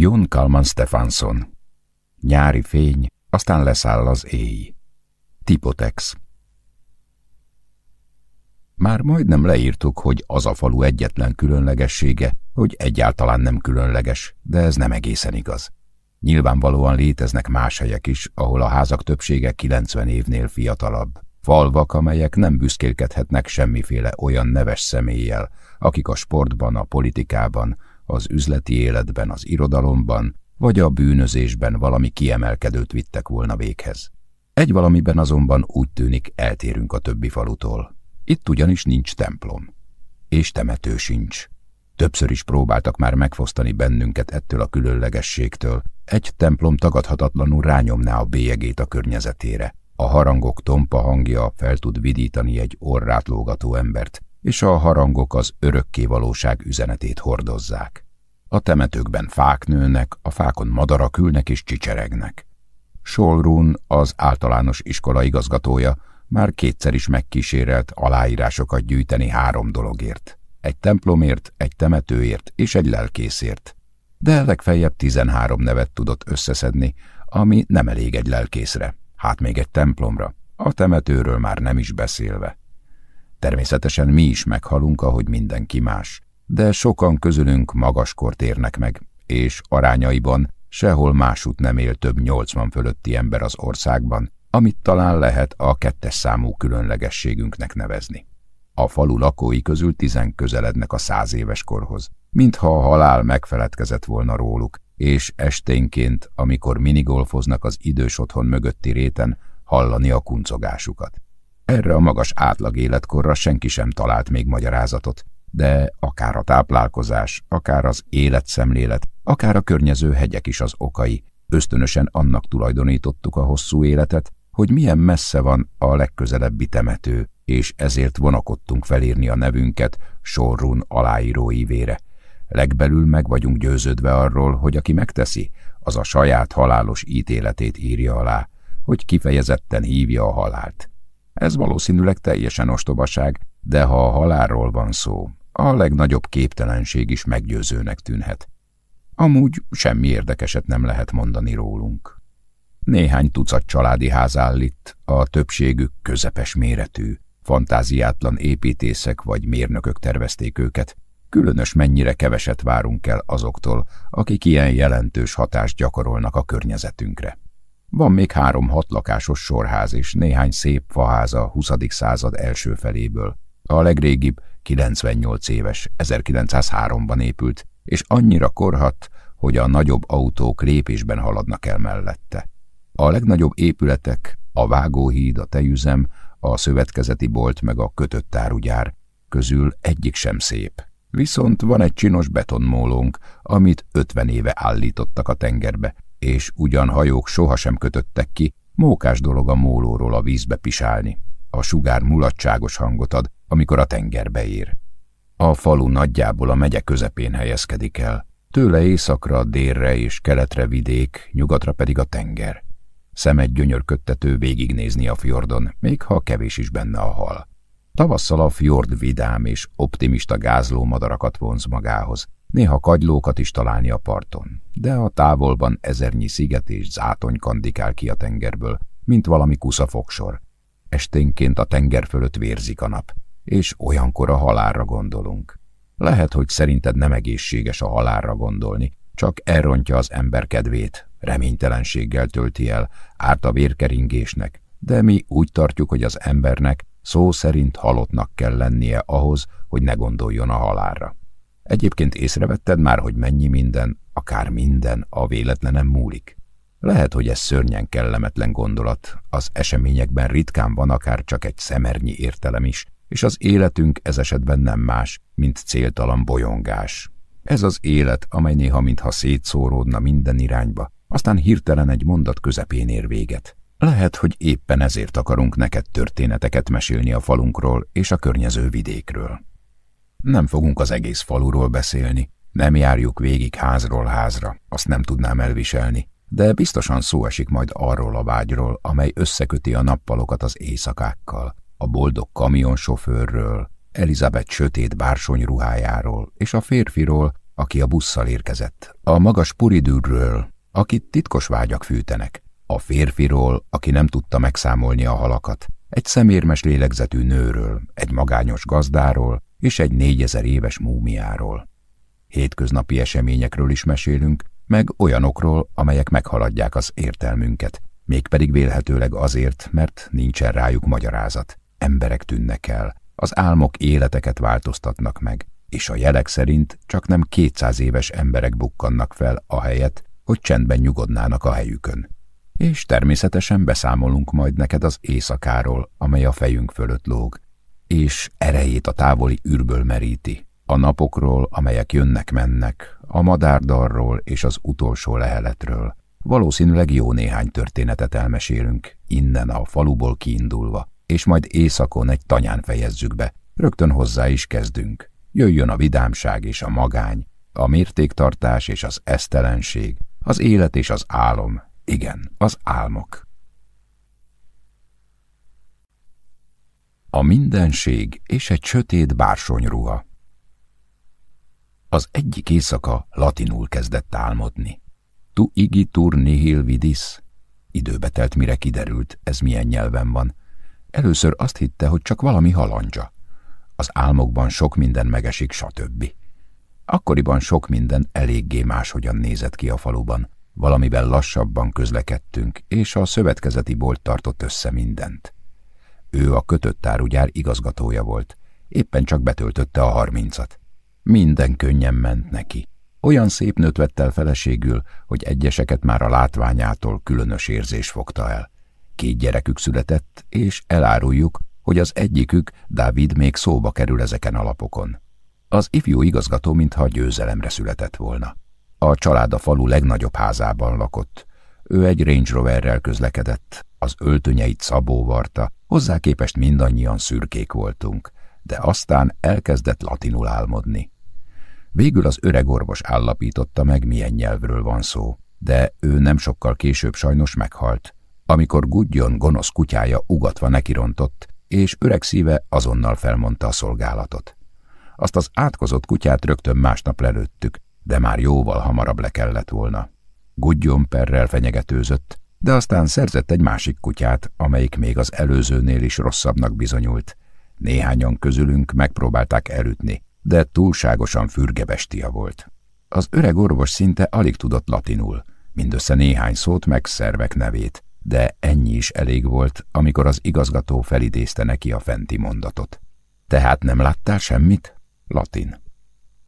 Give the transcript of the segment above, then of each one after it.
Jon Kalman Stefansson. Nyári fény, aztán leszáll az éj. Tipotex. Már majdnem leírtuk, hogy az a falu egyetlen különlegessége, hogy egyáltalán nem különleges, de ez nem egészen igaz. Nyilvánvalóan léteznek más helyek is, ahol a házak többsége 90 évnél fiatalabb. Falvak, amelyek nem büszkélkedhetnek semmiféle olyan neves személlyel, akik a sportban, a politikában, az üzleti életben, az irodalomban, vagy a bűnözésben valami kiemelkedőt vittek volna véghez. Egy valamiben azonban úgy tűnik eltérünk a többi falutól. Itt ugyanis nincs templom. És temető sincs. Többször is próbáltak már megfosztani bennünket ettől a különlegességtől. Egy templom tagadhatatlanul rányomná a bélyegét a környezetére. A harangok tompa hangja fel tud vidítani egy orrát lógató embert, és a harangok az örökké valóság üzenetét hordozzák. A temetőkben fák nőnek, a fákon madarak ülnek és csicseregnek. Solrún, az általános iskola igazgatója, már kétszer is megkísérelt aláírásokat gyűjteni három dologért. Egy templomért, egy temetőért és egy lelkészért. De legfeljebb tizenhárom nevet tudott összeszedni, ami nem elég egy lelkészre, hát még egy templomra, a temetőről már nem is beszélve. Természetesen mi is meghalunk, ahogy mindenki más, de sokan közülünk magaskort érnek meg, és arányaiban sehol másút nem él több 80 fölötti ember az országban, amit talán lehet a kettes számú különlegességünknek nevezni. A falu lakói közül tizen közelednek a száz éves korhoz, mintha a halál megfeledkezett volna róluk, és esténként, amikor minigolfoznak az idős otthon mögötti réten, hallani a kuncogásukat. Erre a magas átlag életkorra senki sem talált még magyarázatot, de akár a táplálkozás, akár az életszemlélet, akár a környező hegyek is az okai, ösztönösen annak tulajdonítottuk a hosszú életet, hogy milyen messze van a legközelebbi temető, és ezért vonakodtunk felírni a nevünket Sorrun aláíróívére. Legbelül meg vagyunk győződve arról, hogy aki megteszi, az a saját halálos ítéletét írja alá, hogy kifejezetten hívja a halált. Ez valószínűleg teljesen ostobaság, de ha a halálról van szó, a legnagyobb képtelenség is meggyőzőnek tűnhet. Amúgy semmi érdekeset nem lehet mondani rólunk. Néhány tucat családi ház áll itt, a többségük közepes méretű, fantáziátlan építészek vagy mérnökök tervezték őket, különös mennyire keveset várunk el azoktól, akik ilyen jelentős hatást gyakorolnak a környezetünkre. Van még három hatlakásos sorház és néhány szép faház a 20. század első feléből. A legrégibb 98 éves, 1903-ban épült, és annyira korhat, hogy a nagyobb autók lépésben haladnak el mellette. A legnagyobb épületek, a vágóhíd, a tejüzem, a szövetkezeti bolt meg a kötött árugyár közül egyik sem szép. Viszont van egy csinos betonmólónk, amit 50 éve állítottak a tengerbe, és ugyan hajók sohasem kötöttek ki, mókás dolog a mólóról a vízbe pisálni. A sugár mulatságos hangot ad, amikor a tengerbe ér. A falu nagyjából a megye közepén helyezkedik el, tőle északra, délre és keletre vidék, nyugatra pedig a tenger. Szemed gyönyörködtető végignézni a fjordon, még ha kevés is benne a hal. Tavasszal a fjord vidám és optimista gázló madarakat vonz magához, néha kagylókat is találni a parton, de a távolban ezernyi sziget és zátony kandikál ki a tengerből, mint valami kusza fogsor. Esténként a tenger fölött vérzik a nap, és olyankor a halálra gondolunk. Lehet, hogy szerinted nem egészséges a halálra gondolni, csak elrontja az ember kedvét, reménytelenséggel tölti el, árt a vérkeringésnek, de mi úgy tartjuk, hogy az embernek szó szerint halottnak kell lennie ahhoz, hogy ne gondoljon a halálra. Egyébként észrevetted már, hogy mennyi minden, akár minden a véletlenem múlik. Lehet, hogy ez szörnyen kellemetlen gondolat, az eseményekben ritkán van akár csak egy szemernyi értelem is, és az életünk ez esetben nem más, mint céltalan bolyongás. Ez az élet, amely néha mintha szétszóródna minden irányba, aztán hirtelen egy mondat közepén ér véget. Lehet, hogy éppen ezért akarunk neked történeteket mesélni a falunkról és a környező vidékről. Nem fogunk az egész faluról beszélni, nem járjuk végig házról házra, azt nem tudnám elviselni, de biztosan szó esik majd arról a vágyról, amely összeköti a nappalokat az éjszakákkal, a boldog kamionsofőrről, Elizabeth sötét bársony ruhájáról, és a férfiról, aki a busszal érkezett, a magas puridűrről, akit titkos vágyak fűtenek, a férfiról, aki nem tudta megszámolni a halakat, egy szemérmes lélegzetű nőről, egy magányos gazdáról és egy négyezer éves múmiáról. Hétköznapi eseményekről is mesélünk, meg olyanokról, amelyek meghaladják az értelmünket, mégpedig vélhetőleg azért, mert nincsen rájuk magyarázat. Emberek tűnnek el, az álmok életeket változtatnak meg, és a jelek szerint csak nem kétszáz éves emberek bukkannak fel a helyet, hogy csendben nyugodnának a helyükön. És természetesen beszámolunk majd neked az éjszakáról, amely a fejünk fölött lóg, és erejét a távoli űrből meríti, a napokról, amelyek jönnek-mennek, a madárdarról és az utolsó leheletről. Valószínűleg jó néhány történetet elmesélünk, innen a faluból kiindulva, és majd éjszakon egy tanyán fejezzük be. Rögtön hozzá is kezdünk. Jöjjön a vidámság és a magány, a mértéktartás és az esztelenség, az élet és az álom, igen, az álmok. A mindenség és egy sötét bársonyruha. Az egyik éjszaka latinul kezdett álmodni. Tu igitur nihil vidis. Időbe telt, mire kiderült, ez milyen nyelven van. Először azt hitte, hogy csak valami halandzsa. Az álmokban sok minden megesik, stb. Akkoriban sok minden eléggé máshogyan nézett ki a faluban. Valamivel lassabban közlekedtünk, és a szövetkezeti bolt tartott össze mindent. Ő a kötött árugyár igazgatója volt, éppen csak betöltötte a harmincat. Minden könnyen ment neki. Olyan szép nőt vett el feleségül, hogy egyeseket már a látványától különös érzés fogta el. Két gyerekük született, és eláruljuk, hogy az egyikük, Dávid, még szóba kerül ezeken a lapokon. Az ifjú igazgató mintha győzelemre született volna. A család a falu legnagyobb házában lakott. Ő egy Range Roverrel közlekedett, az öltönyeit szabó varta, hozzá képest mindannyian szürkék voltunk, de aztán elkezdett latinul álmodni. Végül az öreg orvos állapította meg, milyen nyelvről van szó, de ő nem sokkal később sajnos meghalt, amikor Gudjon gonosz kutyája ugatva nekirontott, és öreg szíve azonnal felmondta a szolgálatot. Azt az átkozott kutyát rögtön másnap lelőttük, de már jóval hamarabb le kellett volna. Gudjon perrel fenyegetőzött, de aztán szerzett egy másik kutyát, amelyik még az előzőnél is rosszabbnak bizonyult. Néhányan közülünk megpróbálták elütni, de túlságosan fürgebestia volt. Az öreg orvos szinte alig tudott latinul, mindössze néhány szót meg szervek nevét, de ennyi is elég volt, amikor az igazgató felidézte neki a fenti mondatot. Tehát nem láttál semmit? Latin.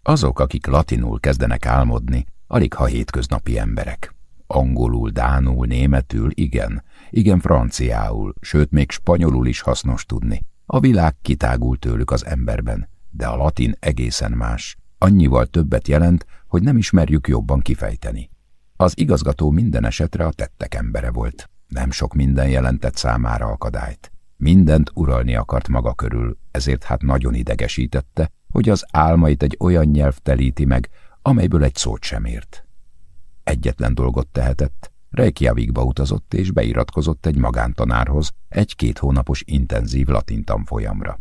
Azok, akik latinul kezdenek álmodni, alig ha hétköznapi emberek. Angolul, dánul, németül, igen, igen franciául, sőt még spanyolul is hasznos tudni. A világ kitágul tőlük az emberben, de a latin egészen más. Annyival többet jelent, hogy nem ismerjük jobban kifejteni. Az igazgató minden esetre a tettek embere volt. Nem sok minden jelentett számára akadályt. Mindent uralni akart maga körül, ezért hát nagyon idegesítette, hogy az álmait egy olyan nyelv telíti meg, amelyből egy szót sem ért. Egyetlen dolgot tehetett, Reykjavikba utazott és beiratkozott egy magántanárhoz egy-két hónapos intenzív latintan folyamra.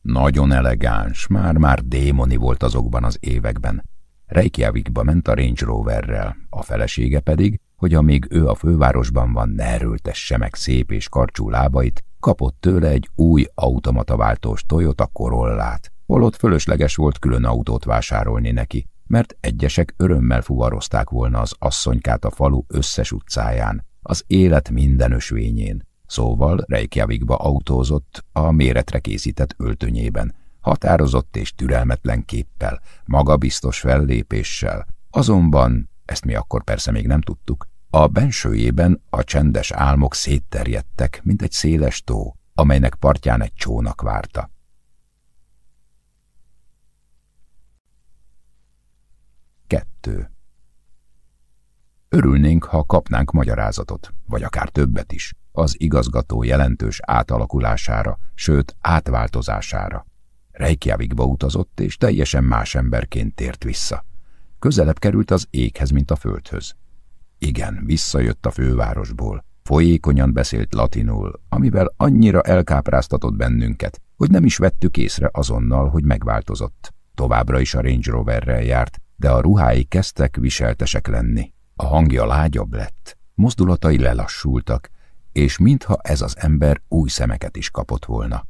Nagyon elegáns, már-már démoni volt azokban az években. Reykjavikba ment a Range Roverrel, a felesége pedig, hogy amíg ő a fővárosban van, ne erőltesse meg szép és karcsú lábait, kapott tőle egy új automataváltós Toyota Corollát, holott fölösleges volt külön autót vásárolni neki, mert egyesek örömmel fuvarozták volna az asszonykát a falu összes utcáján, az élet minden ösvényén. Szóval Reykjavikba autózott a méretre készített öltönyében, határozott és türelmetlen képpel, magabiztos fellépéssel. Azonban, ezt mi akkor persze még nem tudtuk, a bensőjében a csendes álmok szétterjedtek, mint egy széles tó, amelynek partján egy csónak várta. Kettő. Örülnénk, ha kapnánk magyarázatot, vagy akár többet is, az igazgató jelentős átalakulására, sőt átváltozására. Reykjavikba utazott, és teljesen más emberként tért vissza. Közelebb került az éghez, mint a földhöz. Igen, visszajött a fővárosból. Folyékonyan beszélt latinul, amivel annyira elkápráztatott bennünket, hogy nem is vettük észre azonnal, hogy megváltozott. Továbbra is a Range Roverrel járt, de a ruhái kezdtek viseltesek lenni. A hangja lágyabb lett, mozdulatai lelassultak, és mintha ez az ember új szemeket is kapott volna.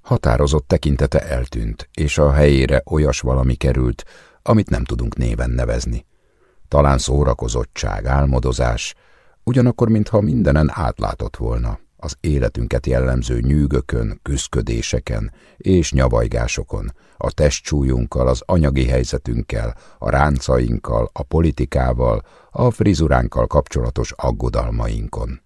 Határozott tekintete eltűnt, és a helyére olyas valami került, amit nem tudunk néven nevezni. Talán szórakozottság, álmodozás, ugyanakkor mintha mindenen átlátott volna, az életünket jellemző nyűgökön, küszködéseken és nyavajgásokon, a testcsúlyunkkal, az anyagi helyzetünkkel, a ráncainkkal, a politikával, a frizuránkkal kapcsolatos aggodalmainkon.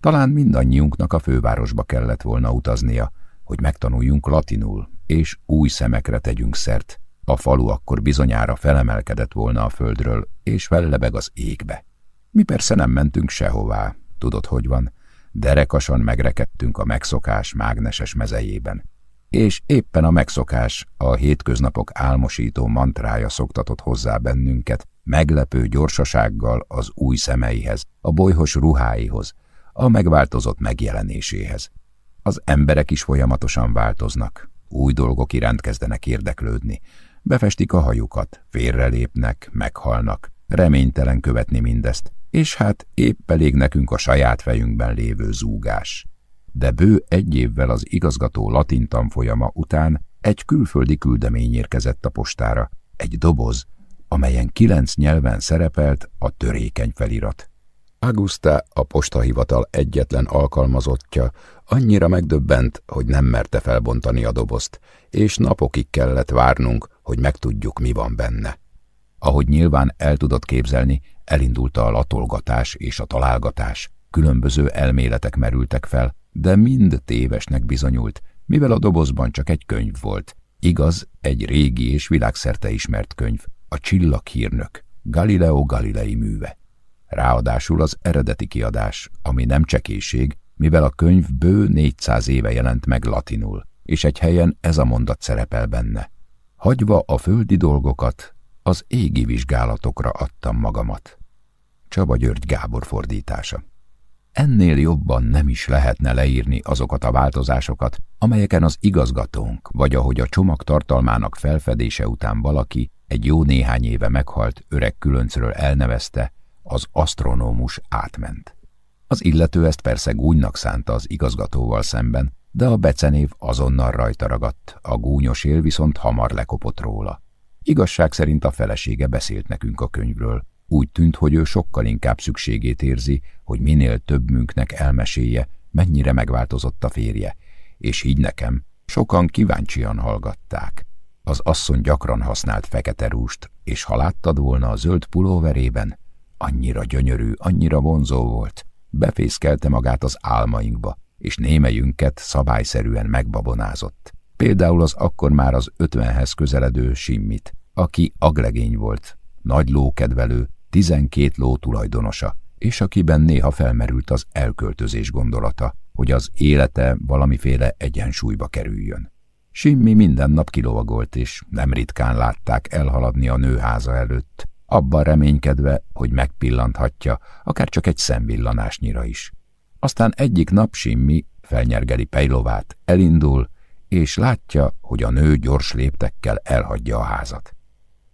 Talán mindannyiunknak a fővárosba kellett volna utaznia, hogy megtanuljunk latinul, és új szemekre tegyünk szert. A falu akkor bizonyára felemelkedett volna a földről, és fellebeg az égbe. Mi persze nem mentünk sehová, tudod, hogy van, derekasan megrekedtünk a megszokás mágneses mezejében. És éppen a megszokás, a hétköznapok álmosító mantrája szoktatott hozzá bennünket, meglepő gyorsasággal az új szemeihez, a bolyhos ruháihoz, a megváltozott megjelenéséhez. Az emberek is folyamatosan változnak, új dolgok iránt kezdenek érdeklődni, befestik a hajukat, félrelépnek, meghalnak, reménytelen követni mindezt, és hát épp elég nekünk a saját fejünkben lévő zúgás. De bő egy évvel az igazgató latin tanfolyama után egy külföldi küldemény érkezett a postára, egy doboz, amelyen kilenc nyelven szerepelt a törékeny felirat. Augusta, a postahivatal egyetlen alkalmazottja, annyira megdöbbent, hogy nem merte felbontani a dobozt, és napokig kellett várnunk, hogy megtudjuk, mi van benne. Ahogy nyilván el tudott képzelni, elindult a latolgatás és a találgatás. Különböző elméletek merültek fel, de mind tévesnek bizonyult, mivel a dobozban csak egy könyv volt. Igaz, egy régi és világszerte ismert könyv, a Csillaghírnök, Galileo Galilei műve. Ráadásul az eredeti kiadás, ami nem csekéség, mivel a könyv bő 400 éve jelent meg latinul, és egy helyen ez a mondat szerepel benne. Hagyva a földi dolgokat, az égi vizsgálatokra adtam magamat. Csaba György Gábor fordítása. Ennél jobban nem is lehetne leírni azokat a változásokat, amelyeken az igazgatónk, vagy ahogy a csomag tartalmának felfedése után valaki egy jó néhány éve meghalt öreg különcről elnevezte, az asztronómus átment. Az illető ezt persze gúnynak szánta az igazgatóval szemben, de a becenév azonnal rajta ragadt, a gúnyos él viszont hamar lekopott róla. Igazság szerint a felesége beszélt nekünk a könyvről. Úgy tűnt, hogy ő sokkal inkább szükségét érzi, hogy minél többünknek elmesélje, mennyire megváltozott a férje, és így nekem sokan kíváncsian hallgatták. Az asszony gyakran használt fekete rúst, és ha láttad volna a zöld pulóverében, annyira gyönyörű, annyira vonzó volt, befészkelte magát az álmainkba, és némelyünket szabályszerűen megbabonázott. Például az akkor már az ötvenhez közeledő Simmit, aki aglegény volt, nagy lókedvelő, tizenkét ló tulajdonosa, és akiben néha felmerült az elköltözés gondolata, hogy az élete valamiféle egyensúlyba kerüljön. Simmi minden nap kilovagolt, és nem ritkán látták elhaladni a nőháza előtt, abban reménykedve, hogy megpillanthatja, akár csak egy szemvillanásnyira is. Aztán egyik nap Simmi felnyergeli Pejlovát, elindul, és látja, hogy a nő gyors léptekkel elhagyja a házat.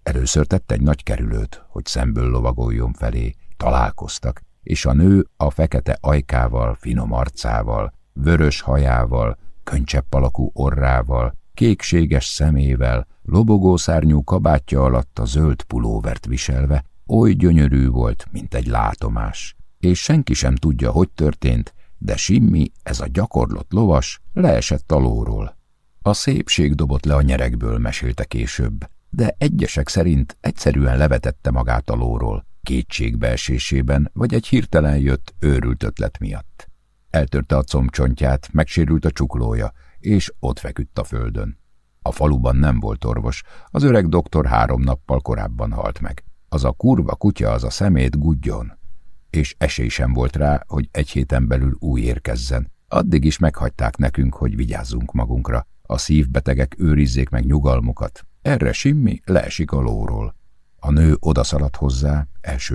Először tett egy nagy kerülőt, hogy szemből lovagoljon felé, találkoztak, és a nő a fekete ajkával, finom arcával, vörös hajával, könycsepp alakú orrával, kékséges szemével, lobogó szárnyú kabátja alatt a zöld pulóvert viselve, oly gyönyörű volt, mint egy látomás. És senki sem tudja, hogy történt, de Simmi, ez a gyakorlott lovas, leesett alóról. A szépség dobott le a nyerekből, mesélte később, de egyesek szerint egyszerűen levetette magát alóról, kétségbeesésében, vagy egy hirtelen jött, őrült ötlet miatt. Eltörte a combcsontját, megsérült a csuklója, és ott feküdt a földön. A faluban nem volt orvos, az öreg doktor három nappal korábban halt meg. Az a kurva kutya, az a szemét gudjon. És esély sem volt rá, hogy egy héten belül új érkezzen. Addig is meghagyták nekünk, hogy vigyázzunk magunkra. A szívbetegek őrizzék meg nyugalmukat. Erre Simmi leesik a lóról. A nő odaszaladt hozzá,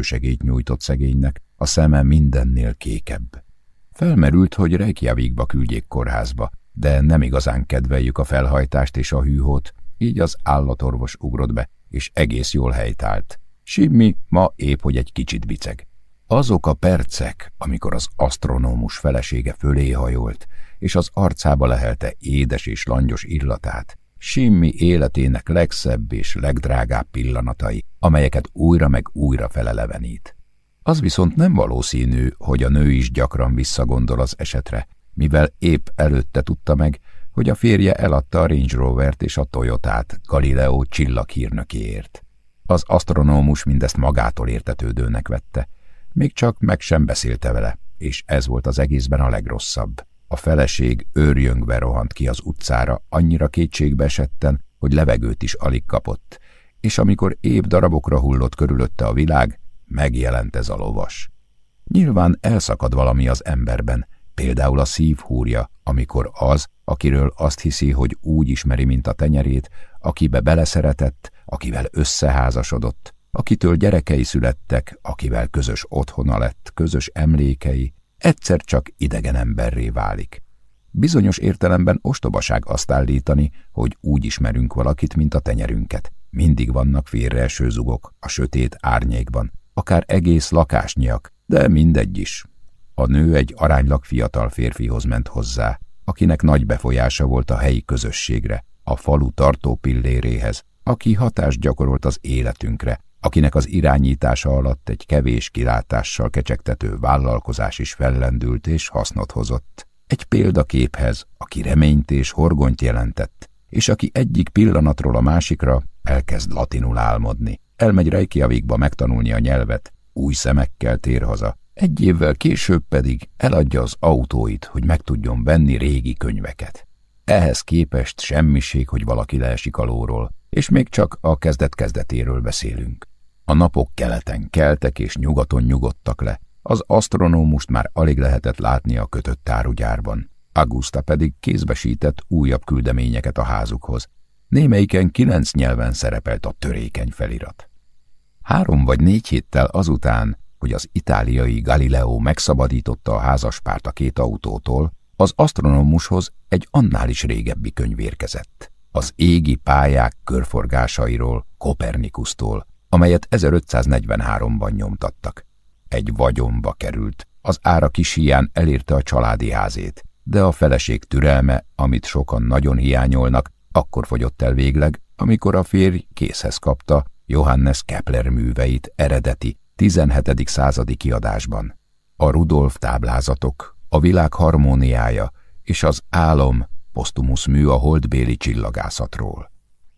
segélyt nyújtott szegénynek, a szeme mindennél kékebb. Felmerült, hogy Reykjavikba küldjék kórházba, de nem igazán kedveljük a felhajtást és a hűhót, így az állatorvos ugrott be, és egész jól helytált. Simmi ma épp, hogy egy kicsit biceg. Azok a percek, amikor az asztronómus felesége fölé hajolt, és az arcába lehelte édes és langyos illatát, Simmi életének legszebb és legdrágább pillanatai, amelyeket újra meg újra felelevenít. Az viszont nem valószínű, hogy a nő is gyakran visszagondol az esetre, mivel épp előtte tudta meg, hogy a férje eladta a Range Rovert és a Toyotát Galileo csillaghírnökéért. Az asztronómus mindezt magától értetődőnek vette, még csak meg sem beszélte vele, és ez volt az egészben a legrosszabb. A feleség őrjöngve rohant ki az utcára, annyira kétségbe esetten, hogy levegőt is alig kapott, és amikor épp darabokra hullott körülötte a világ, megjelent ez a lovas. Nyilván elszakad valami az emberben, például a szívhúrja, amikor az, akiről azt hiszi, hogy úgy ismeri, mint a tenyerét, akibe beleszeretett, akivel összeházasodott, akitől gyerekei születtek, akivel közös otthona lett, közös emlékei, egyszer csak idegen emberré válik. Bizonyos értelemben ostobaság azt állítani, hogy úgy ismerünk valakit, mint a tenyerünket. Mindig vannak félreeső zugok a sötét árnyékban, akár egész lakásnyiak, de mindegy is. A nő egy aránylag fiatal férfihoz ment hozzá, akinek nagy befolyása volt a helyi közösségre, a falu tartó pilléréhez, aki hatást gyakorolt az életünkre, akinek az irányítása alatt egy kevés kilátással kecsegtető vállalkozás is fellendült és hasznot hozott. Egy példaképhez, aki reményt és horgonyt jelentett, és aki egyik pillanatról a másikra elkezd latinul álmodni. Elmegy Reykjavikba megtanulni a nyelvet, új szemekkel tér haza, egy évvel később pedig eladja az autóit, hogy meg tudjon venni régi könyveket. Ehhez képest semmiség, hogy valaki leesik alóról, és még csak a kezdet-kezdetéről beszélünk. A napok keleten keltek és nyugaton nyugodtak le, az asztronómust már alig lehetett látni a kötött tárugyárban. Augusta pedig kézbesített újabb küldeményeket a házukhoz. Némelyiken kilenc nyelven szerepelt a törékeny felirat. Három vagy négy héttel azután, hogy az itáliai Galileo megszabadította a házaspárt a két autótól, az asztronómushoz egy annál is régebbi könyv érkezett. Az égi pályák körforgásairól, Kopernikusztól, amelyet 1543-ban nyomtattak. Egy vagyonba került, az ára kis hián elérte a családi házét, de a feleség türelme, amit sokan nagyon hiányolnak, akkor fogyott el végleg, amikor a férj készhez kapta Johannes Kepler műveit eredeti, 17. századi kiadásban. A Rudolf táblázatok, a világ harmóniája és az álom posztumusz mű a holdbéli csillagászatról.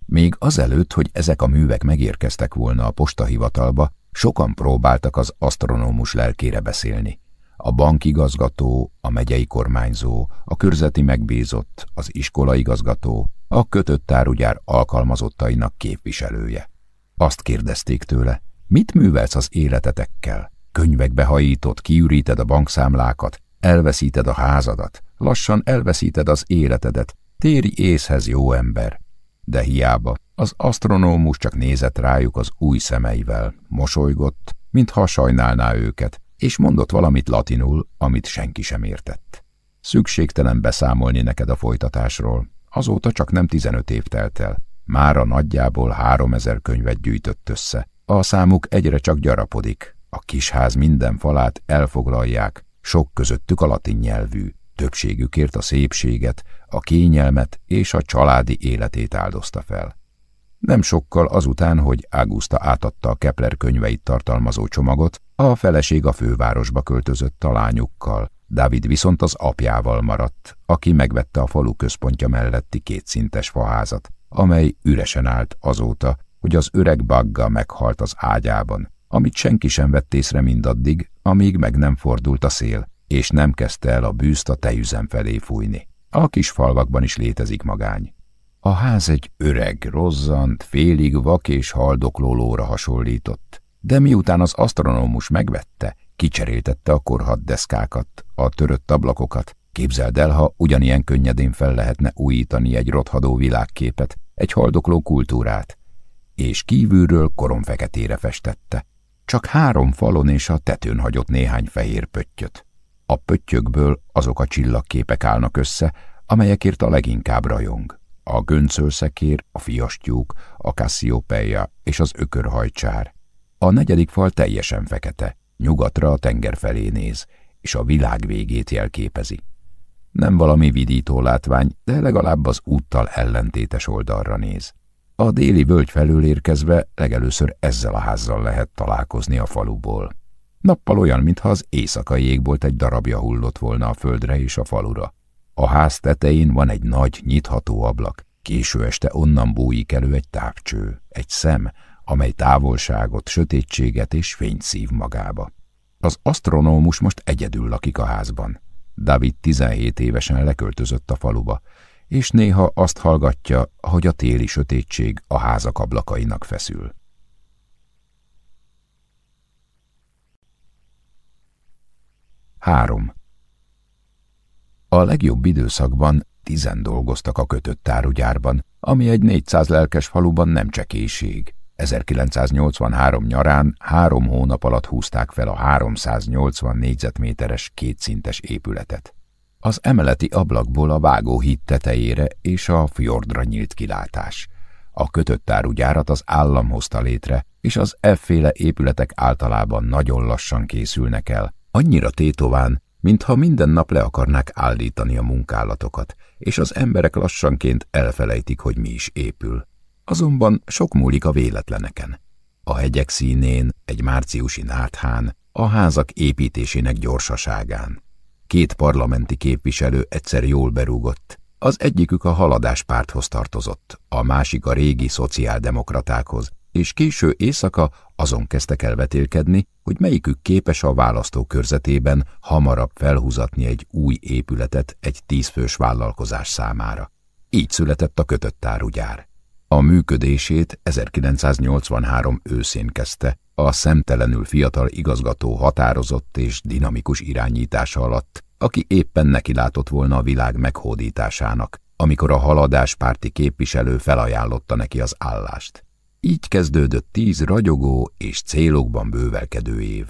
Még azelőtt, hogy ezek a művek megérkeztek volna a postahivatalba, sokan próbáltak az asztronómus lelkére beszélni. A bankigazgató, a megyei kormányzó, a körzeti megbízott, az iskolaigazgató, a kötött tárugyár alkalmazottainak képviselője. Azt kérdezték tőle, mit művelsz az életetekkel? Könyvekbe hajított, kiüríted a bankszámlákat, elveszíted a házadat, lassan elveszíted az életedet, téri észhez jó ember, de hiába. Az asztronómus csak nézett rájuk az új szemeivel, mosolygott, mintha sajnálná őket, és mondott valamit latinul, amit senki sem értett. Szükségtelen beszámolni neked a folytatásról. Azóta csak nem tizenöt év telt el. Mára nagyjából háromezer könyvet gyűjtött össze. A számuk egyre csak gyarapodik. A kisház minden falát elfoglalják, sok közöttük a latin nyelvű. Többségükért a szépséget, a kényelmet és a családi életét áldozta fel. Nem sokkal azután, hogy Augusta átadta a Kepler könyveit tartalmazó csomagot, a feleség a fővárosba költözött a lányukkal, David viszont az apjával maradt, aki megvette a falu központja melletti kétszintes faházat, amely üresen állt azóta, hogy az öreg bagga meghalt az ágyában, amit senki sem vett észre mindaddig, amíg meg nem fordult a szél, és nem kezdte el a bűzt a tejüzem felé fújni. A kis falvakban is létezik magány. A ház egy öreg, rozzant, félig vak és haldoklólóra hasonlított, de miután az asztronómus megvette, kicseréltette a korhat deszkákat, a törött ablakokat, Képzeld el, ha ugyanilyen könnyedén fel lehetne újítani egy rothadó világképet, egy haldokló kultúrát, és kívülről koromfeketére festette. Csak három falon és a tetőn hagyott néhány fehér pöttyöt. A pöttyökből azok a csillagképek állnak össze, amelyekért a leginkább rajong. a göncölszekér, a fiastyúk, a Cassiopeia és az ökörhajcsár. A negyedik fal teljesen fekete, nyugatra a tenger felé néz, és a világ végét jelképezi. Nem valami vidító látvány, de legalább az úttal ellentétes oldalra néz. A déli völgy felől érkezve legelőször ezzel a házzal lehet találkozni a faluból. Nappal olyan, mintha az éjszakai égbolt egy darabja hullott volna a földre és a falura. A ház tetején van egy nagy, nyitható ablak. Késő este onnan bújik elő egy távcső, egy szem, amely távolságot, sötétséget és fényt szív magába. Az asztronómus most egyedül lakik a házban. David 17 évesen leköltözött a faluba, és néha azt hallgatja, hogy a téli sötétség a házak ablakainak feszül. Három. A legjobb időszakban tizen dolgoztak a kötött tárugyárban, ami egy 400 lelkes faluban nem csekéség. 1983 nyarán három hónap alatt húzták fel a 380 négyzetméteres kétszintes épületet. Az emeleti ablakból a vágóhíd tetejére és a fjordra nyílt kilátás. A kötött árugyárat az állam hozta létre, és az efféle épületek általában nagyon lassan készülnek el, annyira tétován, mintha minden nap le akarnák állítani a munkálatokat, és az emberek lassanként elfelejtik, hogy mi is épül. Azonban sok múlik a véletleneken. A hegyek színén, egy márciusi náthán, a házak építésének gyorsaságán. Két parlamenti képviselő egyszer jól berúgott. Az egyikük a haladáspárthoz tartozott, a másik a régi szociáldemokratákhoz, és késő éjszaka azon kezdtek el vetélkedni, hogy melyikük képes a választókörzetében hamarabb felhúzatni egy új épületet egy tízfős vállalkozás számára. Így született a kötött árugyár. A működését 1983 őszén kezdte, a szemtelenül fiatal igazgató határozott és dinamikus irányítása alatt, aki éppen nekilátott volna a világ meghódításának, amikor a haladáspárti képviselő felajánlotta neki az állást. Így kezdődött tíz ragyogó és célokban bővelkedő év.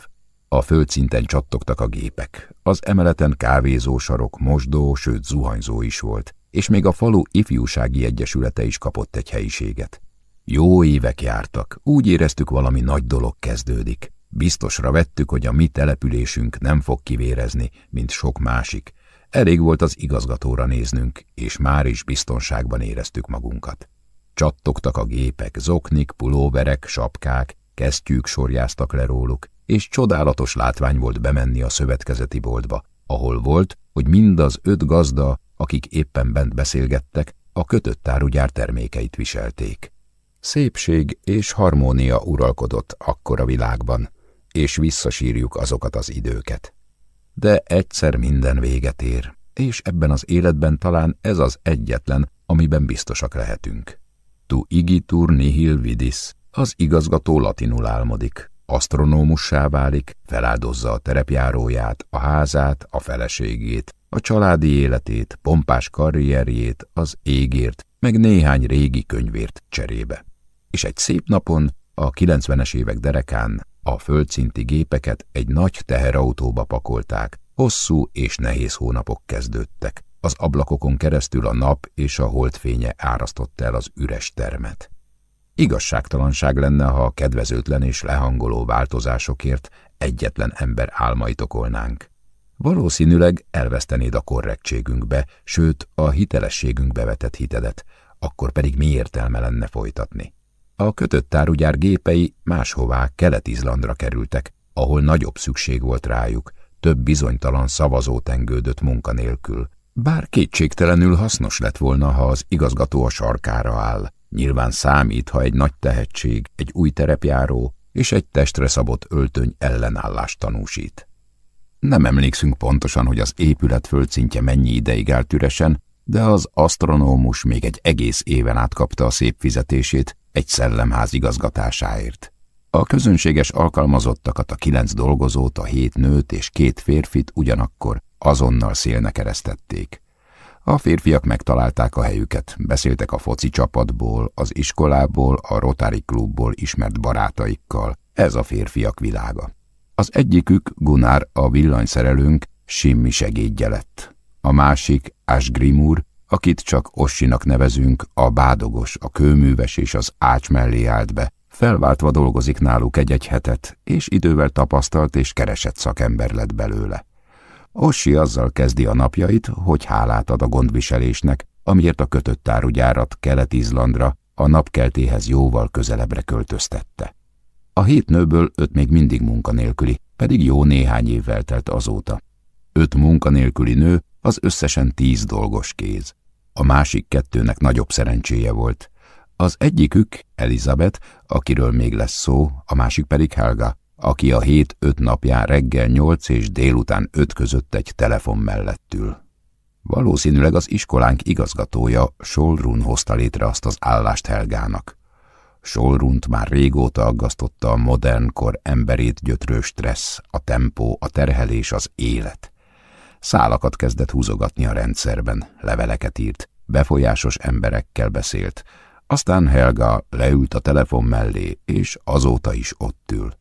A földszinten csattogtak a gépek, az emeleten kávézósarok, mosdó, sőt zuhanyzó is volt, és még a falu ifjúsági egyesülete is kapott egy helyiséget. Jó évek jártak, úgy éreztük valami nagy dolog kezdődik. Biztosra vettük, hogy a mi településünk nem fog kivérezni, mint sok másik. Elég volt az igazgatóra néznünk, és már is biztonságban éreztük magunkat. Csattogtak a gépek, zoknik, pulóverek, sapkák, kesztyűk sorjáztak le róluk, és csodálatos látvány volt bemenni a szövetkezeti boltba, ahol volt, hogy mind az öt gazda, akik éppen bent beszélgettek, a kötött tárugyár termékeit viselték. Szépség és harmónia uralkodott akkor a világban, és visszasírjuk azokat az időket. De egyszer minden véget ér, és ebben az életben talán ez az egyetlen, amiben biztosak lehetünk. Tu igitur nihil vidis, az igazgató latinul álmodik, asztronómussá válik, feláldozza a terepjáróját, a házát, a feleségét, a családi életét, pompás karrierjét, az égért, meg néhány régi könyvért cserébe. És egy szép napon, a 90-es évek derekán a földszinti gépeket egy nagy teherautóba pakolták, hosszú és nehéz hónapok kezdődtek. Az ablakokon keresztül a nap és a holdfénye árasztotta el az üres termet. Igazságtalanság lenne, ha a kedvezőtlen és lehangoló változásokért egyetlen ember álmait okolnánk. Valószínűleg elvesztenéd a korrektségünkbe, sőt a hitelességünkbe vetett hitedet, akkor pedig mi értelme lenne folytatni? A kötött tárugyár gépei máshová, Kelet-Izlandra kerültek, ahol nagyobb szükség volt rájuk, több bizonytalan szavazó tengődött munkanélkül. Bár kétségtelenül hasznos lett volna, ha az igazgató a sarkára áll. Nyilván számít, ha egy nagy tehetség, egy új terepjáró és egy testre szabott öltöny ellenállást tanúsít. Nem emlékszünk pontosan, hogy az épület földszintje mennyi ideig állt üresen, de az asztronómus még egy egész éven át kapta a szép fizetését egy szellemház igazgatásáért. A közönséges alkalmazottakat, a kilenc dolgozót, a hét nőt és két férfit ugyanakkor azonnal szélnek eresztették. A férfiak megtalálták a helyüket, beszéltek a foci csapatból, az iskolából, a Rotary klubból ismert barátaikkal. Ez a férfiak világa. Az egyikük, Gunnar, a villanyszerelőnk, simmi segédje lett. A másik, Asgrimur, akit csak Ossinak nevezünk, a bádogos, a kőműves és az ács mellé állt be, felváltva dolgozik náluk egy-egy hetet, és idővel tapasztalt és keresett szakember lett belőle. Ossi azzal kezdi a napjait, hogy hálát ad a gondviselésnek, amiért a kötött árugyárat Kelet-Izlandra, a napkeltéhez jóval közelebbre költöztette. A hét nőből öt még mindig munkanélküli, pedig jó néhány évvel telt azóta. Öt munkanélküli nő, az összesen tíz dolgos kéz. A másik kettőnek nagyobb szerencséje volt. Az egyikük, Elizabeth, akiről még lesz szó, a másik pedig Helga, aki a hét öt napján reggel nyolc és délután öt között egy telefon mellett ül. Valószínűleg az iskolánk igazgatója, Solrun hozta létre azt az állást Helgának. Solrunt már régóta aggasztotta a modern kor emberét gyötrő stressz, a tempó, a terhelés, az élet. Szálakat kezdett húzogatni a rendszerben, leveleket írt, befolyásos emberekkel beszélt, aztán Helga leült a telefon mellé, és azóta is ott ül.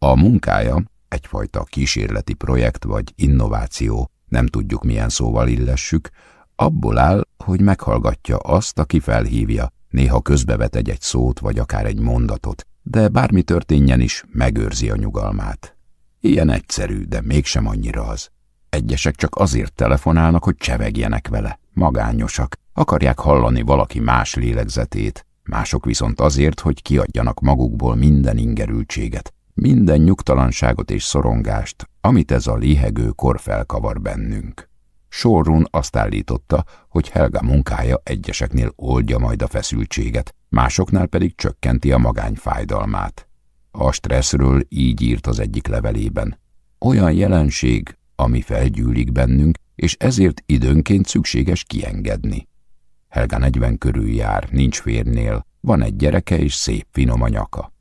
A munkája, egyfajta kísérleti projekt vagy innováció, nem tudjuk milyen szóval illessük, abból áll, hogy meghallgatja azt, aki felhívja, néha közbevet egy-egy szót vagy akár egy mondatot, de bármi történjen is, megőrzi a nyugalmát. Ilyen egyszerű, de mégsem annyira az. Egyesek csak azért telefonálnak, hogy csevegjenek vele, magányosak, akarják hallani valaki más lélegzetét, mások viszont azért, hogy kiadjanak magukból minden ingerültséget, minden nyugtalanságot és szorongást, amit ez a lihegő kor felkavar bennünk. Sorrun azt állította, hogy Helga munkája egyeseknél oldja majd a feszültséget, másoknál pedig csökkenti a magány fájdalmát. A stresszről így írt az egyik levelében. Olyan jelenség, ami felgyűlik bennünk, és ezért időnként szükséges kiengedni. Helga 40 körül jár, nincs férnél, van egy gyereke és szép finom a nyaka.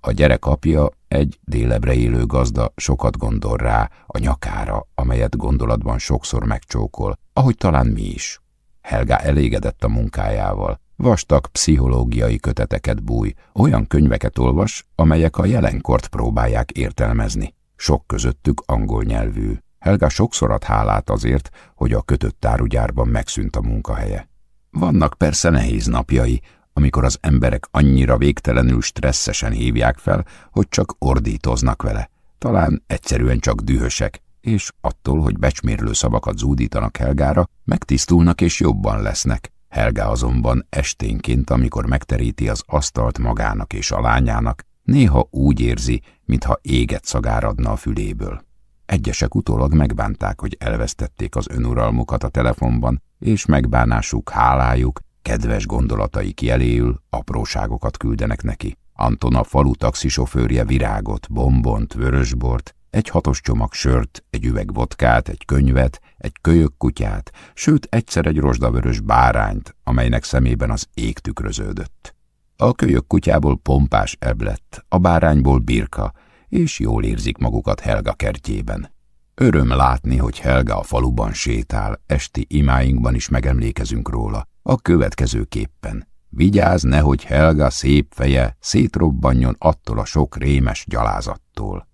A gyerek apja egy délebre élő gazda sokat gondol rá a nyakára, amelyet gondolatban sokszor megcsókol, ahogy talán mi is. Helga elégedett a munkájával, vastag pszichológiai köteteket búj, olyan könyveket olvas, amelyek a jelenkort próbálják értelmezni. Sok közöttük angol nyelvű. Helga sokszor ad hálát azért, hogy a kötött árugyárban megszűnt a munkahelye. Vannak persze nehéz napjai, amikor az emberek annyira végtelenül stresszesen hívják fel, hogy csak ordítoznak vele. Talán egyszerűen csak dühösek, és attól, hogy becsmérlő szavakat zúdítanak Helgára, megtisztulnak és jobban lesznek. Helga azonban esténként, amikor megteríti az asztalt magának és a lányának, néha úgy érzi, mintha éget szagáradna a füléből. Egyesek utólag megbánták, hogy elvesztették az önuralmukat a telefonban, és megbánásuk, hálájuk, kedves gondolatai kieléül apróságokat küldenek neki. Anton a falu taxisofőrje virágot, bombont, vörösbort, egy hatos csomag sört, egy üveg vodkát, egy könyvet, egy kölyök kutyát, sőt egyszer egy rozsdavörös bárányt, amelynek szemében az ég tükröződött. A kölyök kutyából pompás eblett, a bárányból birka, és jól érzik magukat Helga kertjében. Öröm látni, hogy Helga a faluban sétál, esti imáinkban is megemlékezünk róla, a következőképpen. Vigyázz, nehogy Helga szép feje szétrobbanjon attól a sok rémes gyalázattól.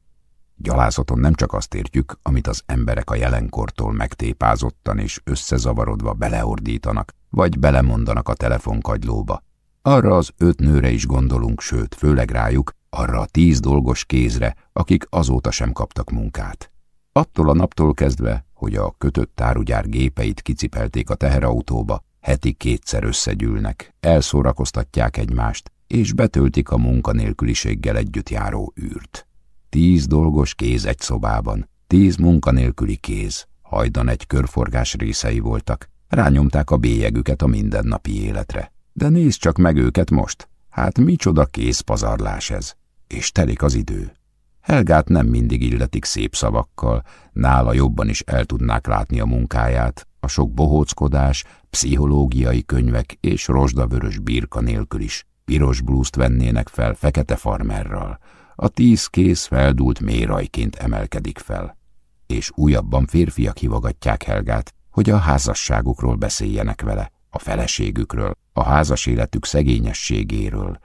Gyalázaton nem csak azt értjük, amit az emberek a jelenkortól megtépázottan és összezavarodva beleordítanak, vagy belemondanak a telefonkagylóba. Arra az öt nőre is gondolunk, sőt, főleg rájuk, arra a tíz dolgos kézre, akik azóta sem kaptak munkát. Attól a naptól kezdve, hogy a kötött tárugyár gépeit kicipelték a teherautóba, heti kétszer összegyűlnek, elszórakoztatják egymást, és betöltik a munkanélküliséggel együtt járó űrt. Tíz dolgos kéz egy szobában, tíz munkanélküli kéz, hajdan egy körforgás részei voltak, rányomták a bélyegüket a mindennapi életre. De nézd csak meg őket most, hát micsoda kézpazarlás ez, és telik az idő. Helgát nem mindig illetik szép szavakkal, nála jobban is el tudnák látni a munkáját, a sok bohóckodás, pszichológiai könyvek és rozsdavörös birka nélkül is. Piros blúzt vennének fel fekete farmerral. A tíz kész feldult mérajként emelkedik fel. És újabban férfiak hivogatják Helgát, hogy a házasságukról beszéljenek vele, a feleségükről, a házas életük szegényességéről.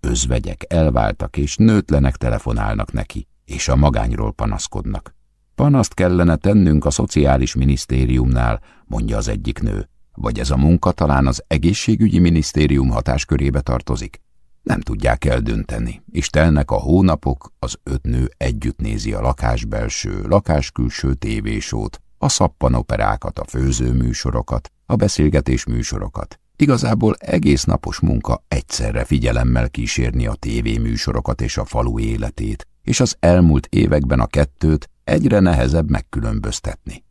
Özvegyek elváltak és nőtlenek telefonálnak neki, és a magányról panaszkodnak. Panaszt kellene tennünk a szociális minisztériumnál, mondja az egyik nő. Vagy ez a munka talán az egészségügyi minisztérium hatáskörébe tartozik? Nem tudják eldönteni, és telnek a hónapok, az öt nő együtt nézi a lakásbelső, lakáskülső tévésót, a szappanoperákat, a főzőműsorokat, a beszélgetés műsorokat. Igazából egész napos munka egyszerre figyelemmel kísérni a tévéműsorokat és a falu életét, és az elmúlt években a kettőt egyre nehezebb megkülönböztetni.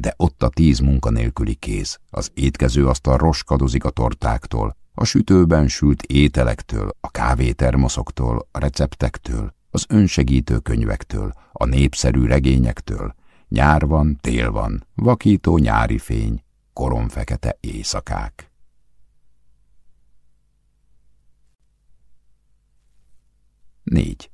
De ott a tíz munkanélküli kéz, az étkezőasztal roskadozik a tortáktól, a sütőben sült ételektől, a kávétermoszoktól, a receptektől, az önsegítő könyvektől, a népszerű regényektől. Nyár van, tél van, vakító nyári fény, koromfekete éjszakák. Négy.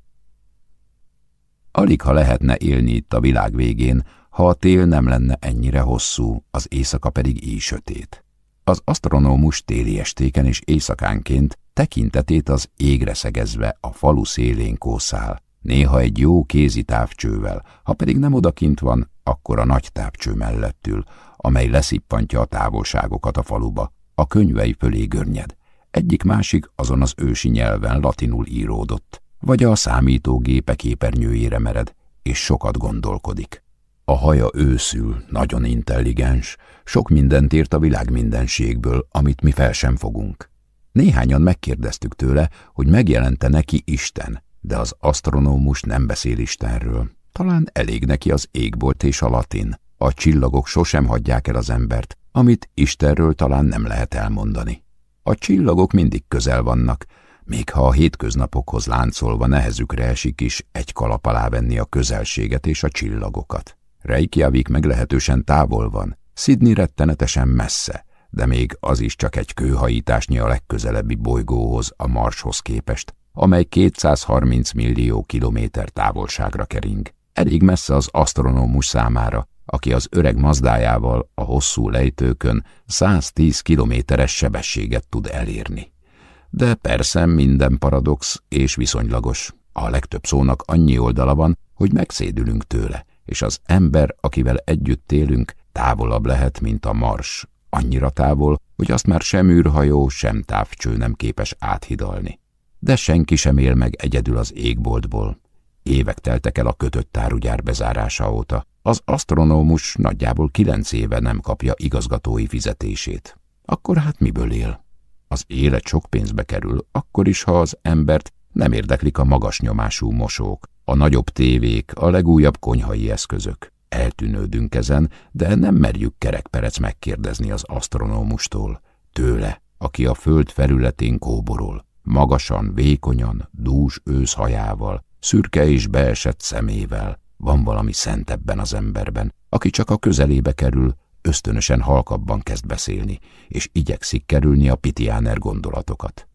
Alig ha lehetne élni itt a világ végén, ha a tél nem lenne ennyire hosszú, az éjszaka pedig így sötét. Az asztronómus téli estéken és éjszakánként tekintetét az égre szegezve a falu szélén kószál, néha egy jó kézi távcsővel, ha pedig nem odakint van, akkor a nagy távcső mellettül, amely leszippantja a távolságokat a faluba, a könyvei fölé görnyed. Egyik-másik azon az ősi nyelven latinul íródott, vagy a számítógépe képernyőjére mered, és sokat gondolkodik. A haja őszül, nagyon intelligens, sok mindent ért a világ mindenségből, amit mi fel sem fogunk. Néhányan megkérdeztük tőle, hogy megjelente neki Isten, de az asztronómus nem beszél Istenről. Talán elég neki az égbolt és a latin. A csillagok sosem hagyják el az embert, amit Istenről talán nem lehet elmondani. A csillagok mindig közel vannak, még ha a hétköznapokhoz láncolva nehezükre esik is egy kalap alá venni a közelséget és a csillagokat. Reykjavik meglehetősen távol van, Sydney rettenetesen messze, de még az is csak egy kőhajításnyi a legközelebbi bolygóhoz, a Marshoz képest, amely 230 millió kilométer távolságra kering. Elég messze az asztronómus számára, aki az öreg mazdájával a hosszú lejtőkön 110 kilométeres sebességet tud elérni. De persze minden paradox és viszonylagos. A legtöbb szónak annyi oldala van, hogy megszédülünk tőle, és az ember, akivel együtt élünk, távolabb lehet, mint a mars, annyira távol, hogy azt már sem űrhajó, sem távcső nem képes áthidalni. De senki sem él meg egyedül az égboltból. Évek teltek el a kötött tárugyár bezárása óta. Az asztronómus nagyjából kilenc éve nem kapja igazgatói fizetését. Akkor hát miből él? Az élet sok pénzbe kerül, akkor is, ha az embert nem érdeklik a magas nyomású mosók, a nagyobb tévék, a legújabb konyhai eszközök. Eltűnődünk ezen, de nem merjük kerekperec megkérdezni az asztronómustól, tőle, aki a föld felületén kóborol, magasan, vékonyan, dús őszhajával, szürke és beesett szemével. Van valami szent ebben az emberben, aki csak a közelébe kerül, ösztönösen halkabban kezd beszélni, és igyekszik kerülni a pitiáner gondolatokat.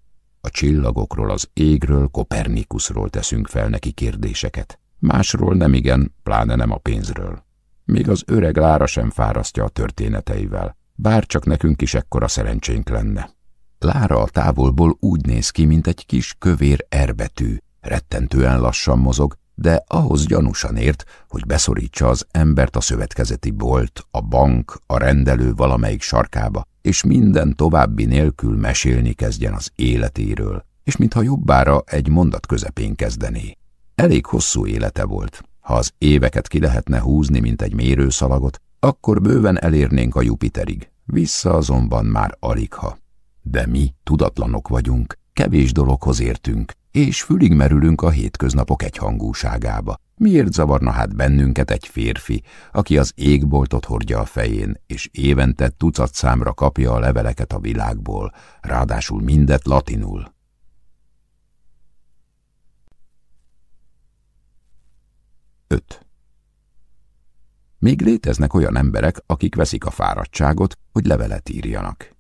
A csillagokról, az égről, Kopernikusról teszünk fel neki kérdéseket. Másról nem igen, pláne nem a pénzről. Még az öreg Lára sem fárasztja a történeteivel, bár csak nekünk is ekkora szerencsénk lenne. Lára a távolból úgy néz ki, mint egy kis kövér erbetű, rettentően lassan mozog, de ahhoz gyanúsan ért, hogy beszorítsa az embert a szövetkezeti bolt, a bank, a rendelő valamelyik sarkába, és minden további nélkül mesélni kezdjen az életéről, és mintha jobbára egy mondat közepén kezdené. Elég hosszú élete volt. Ha az éveket ki lehetne húzni, mint egy mérőszalagot, akkor bőven elérnénk a Jupiterig, vissza azonban már aligha. De mi tudatlanok vagyunk, kevés dologhoz értünk, és fülig merülünk a hétköznapok egyhangúságába. Miért zavarna hát bennünket egy férfi, aki az égboltot hordja a fején, és évente tucat számra kapja a leveleket a világból, ráadásul mindet latinul? 5. Még léteznek olyan emberek, akik veszik a fáradtságot, hogy levelet írjanak.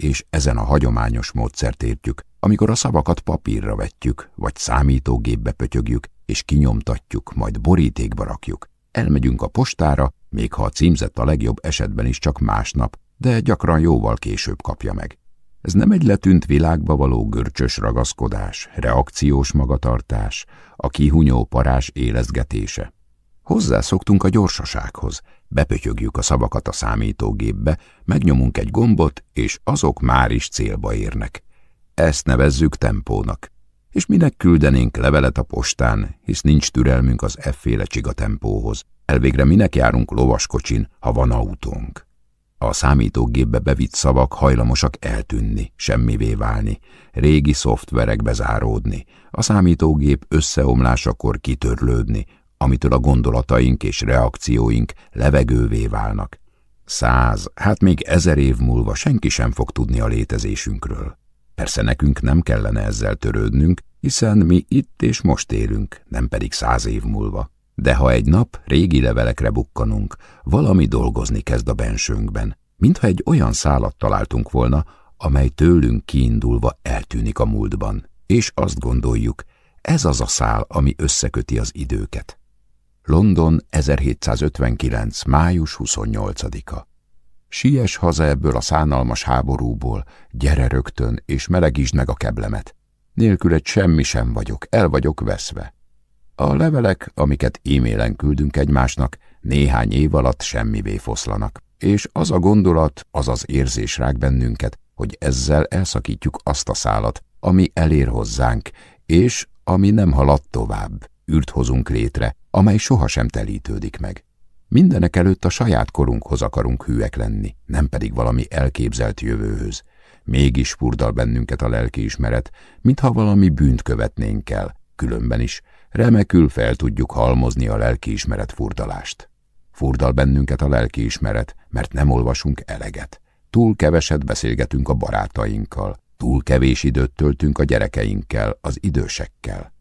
És ezen a hagyományos módszert értjük, amikor a szavakat papírra vetjük, vagy számítógépbe pötyögjük, és kinyomtatjuk, majd borítékba rakjuk. Elmegyünk a postára, még ha a címzett a legjobb esetben is csak másnap, de gyakran jóval később kapja meg. Ez nem egy letűnt világba való görcsös ragaszkodás, reakciós magatartás, a kihunyó parás élezgetése. Hozzászoktunk a gyorsasághoz, bepötyögjük a szavakat a számítógépbe, megnyomunk egy gombot, és azok már is célba érnek. Ezt nevezzük tempónak. És minek küldenénk levelet a postán, hisz nincs türelmünk az efféle csiga tempóhoz. Elvégre minek járunk lovaskocsin, ha van autónk. A számítógépbe bevitt szavak hajlamosak eltűnni, semmivé válni, régi szoftverekbe záródni, a számítógép összeomlásakor kitörlődni, amitől a gondolataink és reakcióink levegővé válnak. Száz, hát még ezer év múlva senki sem fog tudni a létezésünkről. Persze nekünk nem kellene ezzel törődnünk, hiszen mi itt és most élünk, nem pedig száz év múlva. De ha egy nap régi levelekre bukkanunk, valami dolgozni kezd a bensőnkben, mintha egy olyan szálat találtunk volna, amely tőlünk kiindulva eltűnik a múltban, és azt gondoljuk, ez az a szál, ami összeköti az időket. London 1759. május 28-a. Siess haza ebből a szánalmas háborúból, gyere rögtön, és melegítsd meg a keblemet. Nélküled semmi sem vagyok, el vagyok veszve. A levelek, amiket e-mailen küldünk egymásnak, néhány év alatt semmivé foszlanak, és az a gondolat, az az érzés rág bennünket, hogy ezzel elszakítjuk azt a szálat, ami elér hozzánk, és ami nem halad tovább űrt hozunk létre, amely sohasem telítődik meg. Mindenek előtt a saját korunkhoz akarunk hűek lenni, nem pedig valami elképzelt jövőhöz. Mégis furdal bennünket a lelkiismeret, mintha valami bűnt követnénk el, különben is remekül fel tudjuk halmozni a lelkiismeret furdalást. Furdal bennünket a lelkiismeret, mert nem olvasunk eleget. Túl keveset beszélgetünk a barátainkkal, túl kevés időt töltünk a gyerekeinkkel, az idősekkel.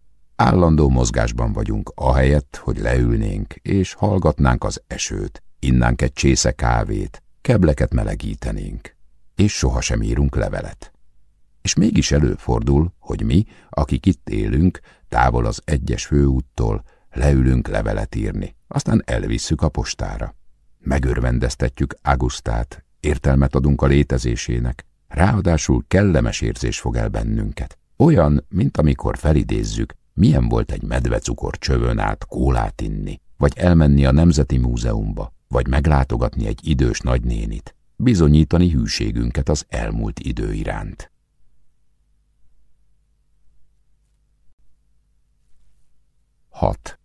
Állandó mozgásban vagyunk, ahelyett, hogy leülnénk, és hallgatnánk az esőt, innánk egy csésze kávét, kebleket melegítenénk, és sohasem írunk levelet. És mégis előfordul, hogy mi, akik itt élünk, távol az egyes főúttól, leülünk levelet írni, aztán elvisszük a postára. Megörvendeztetjük Augustát, értelmet adunk a létezésének, ráadásul kellemes érzés fog el bennünket. Olyan, mint amikor felidézzük, milyen volt egy medvecukor csövön át kólát inni, vagy elmenni a Nemzeti Múzeumba, vagy meglátogatni egy idős nagynénit, bizonyítani hűségünket az elmúlt idő iránt. Hat.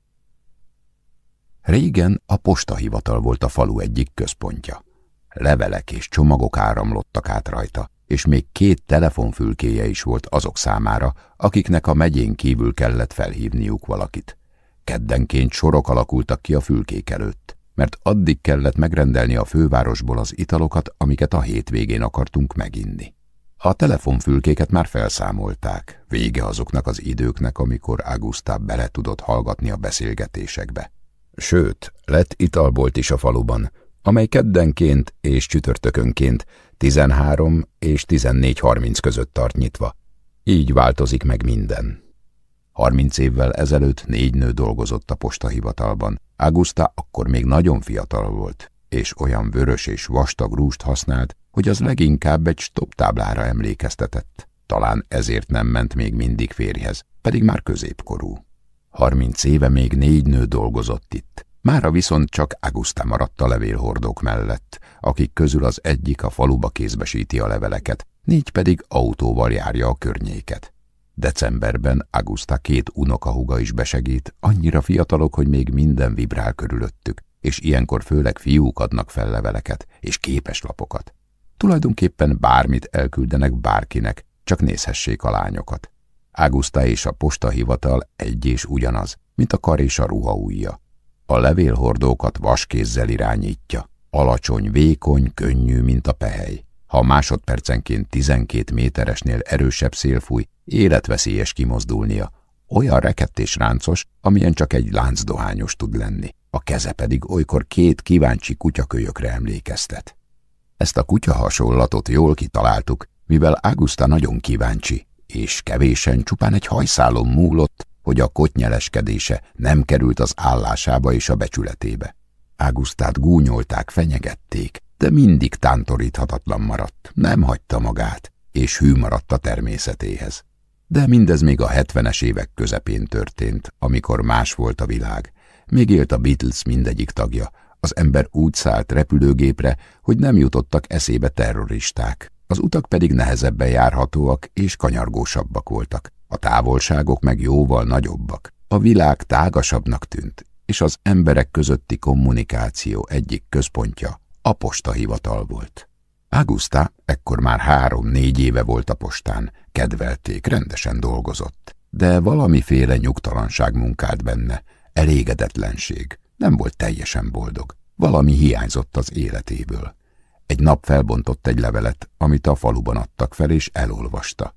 Régen a postahivatal volt a falu egyik központja. Levelek és csomagok áramlottak át rajta, és még két telefonfülkéje is volt azok számára, akiknek a megyén kívül kellett felhívniuk valakit. Keddenként sorok alakultak ki a fülkék előtt, mert addig kellett megrendelni a fővárosból az italokat, amiket a hétvégén akartunk meginni. A telefonfülkéket már felszámolták, vége azoknak az időknek, amikor Augusta bele tudott hallgatni a beszélgetésekbe. Sőt, lett italbolt is a faluban, amely keddenként és csütörtökönként 13 és 14.30 között tart nyitva. Így változik meg minden. 30 évvel ezelőtt négy nő dolgozott a postahivatalban. Augusta akkor még nagyon fiatal volt, és olyan vörös és vastag rúst használt, hogy az leginkább egy stop táblára emlékeztetett. Talán ezért nem ment még mindig férjhez, pedig már középkorú. Harminc éve még négy nő dolgozott itt, Mára viszont csak Augusta maradt a levélhordók mellett, akik közül az egyik a faluba kézbesíti a leveleket, négy pedig autóval járja a környéket. Decemberben Augusta két unokahuga is besegít, annyira fiatalok, hogy még minden vibrál körülöttük, és ilyenkor főleg fiúk adnak fel leveleket és képeslapokat. Tulajdonképpen bármit elküldenek bárkinek, csak nézhessék a lányokat. Augusta és a postahivatal egy és ugyanaz, mint a kar és a ruha. A levélhordókat vaskézzel irányítja. Alacsony, vékony, könnyű, mint a pehely. Ha másodpercenként 12 méteresnél erősebb szél fúj, életveszélyes kimozdulnia. Olyan rekett és ráncos, amilyen csak egy láncdohányos tud lenni. A keze pedig olykor két kíváncsi kutyakölyökre emlékeztet. Ezt a kutya hasonlatot jól kitaláltuk, mivel Augusta nagyon kíváncsi, és kevésen csupán egy hajszálon múlott, hogy a kotnyeleskedése nem került az állásába és a becsületébe. Águsztát gúnyolták, fenyegették, de mindig tántoríthatatlan maradt, nem hagyta magát, és hű maradt a természetéhez. De mindez még a hetvenes évek közepén történt, amikor más volt a világ. még élt a Beatles mindegyik tagja. Az ember úgy szállt repülőgépre, hogy nem jutottak eszébe terroristák. Az utak pedig nehezebben járhatóak és kanyargósabbak voltak. A távolságok meg jóval nagyobbak. A világ tágasabbnak tűnt, és az emberek közötti kommunikáció egyik központja a postahivatal volt. Augusta ekkor már három-négy éve volt a postán, kedvelték, rendesen dolgozott, de valamiféle nyugtalanság munkált benne, elégedetlenség, nem volt teljesen boldog, valami hiányzott az életéből. Egy nap felbontott egy levelet, amit a faluban adtak fel, és elolvasta.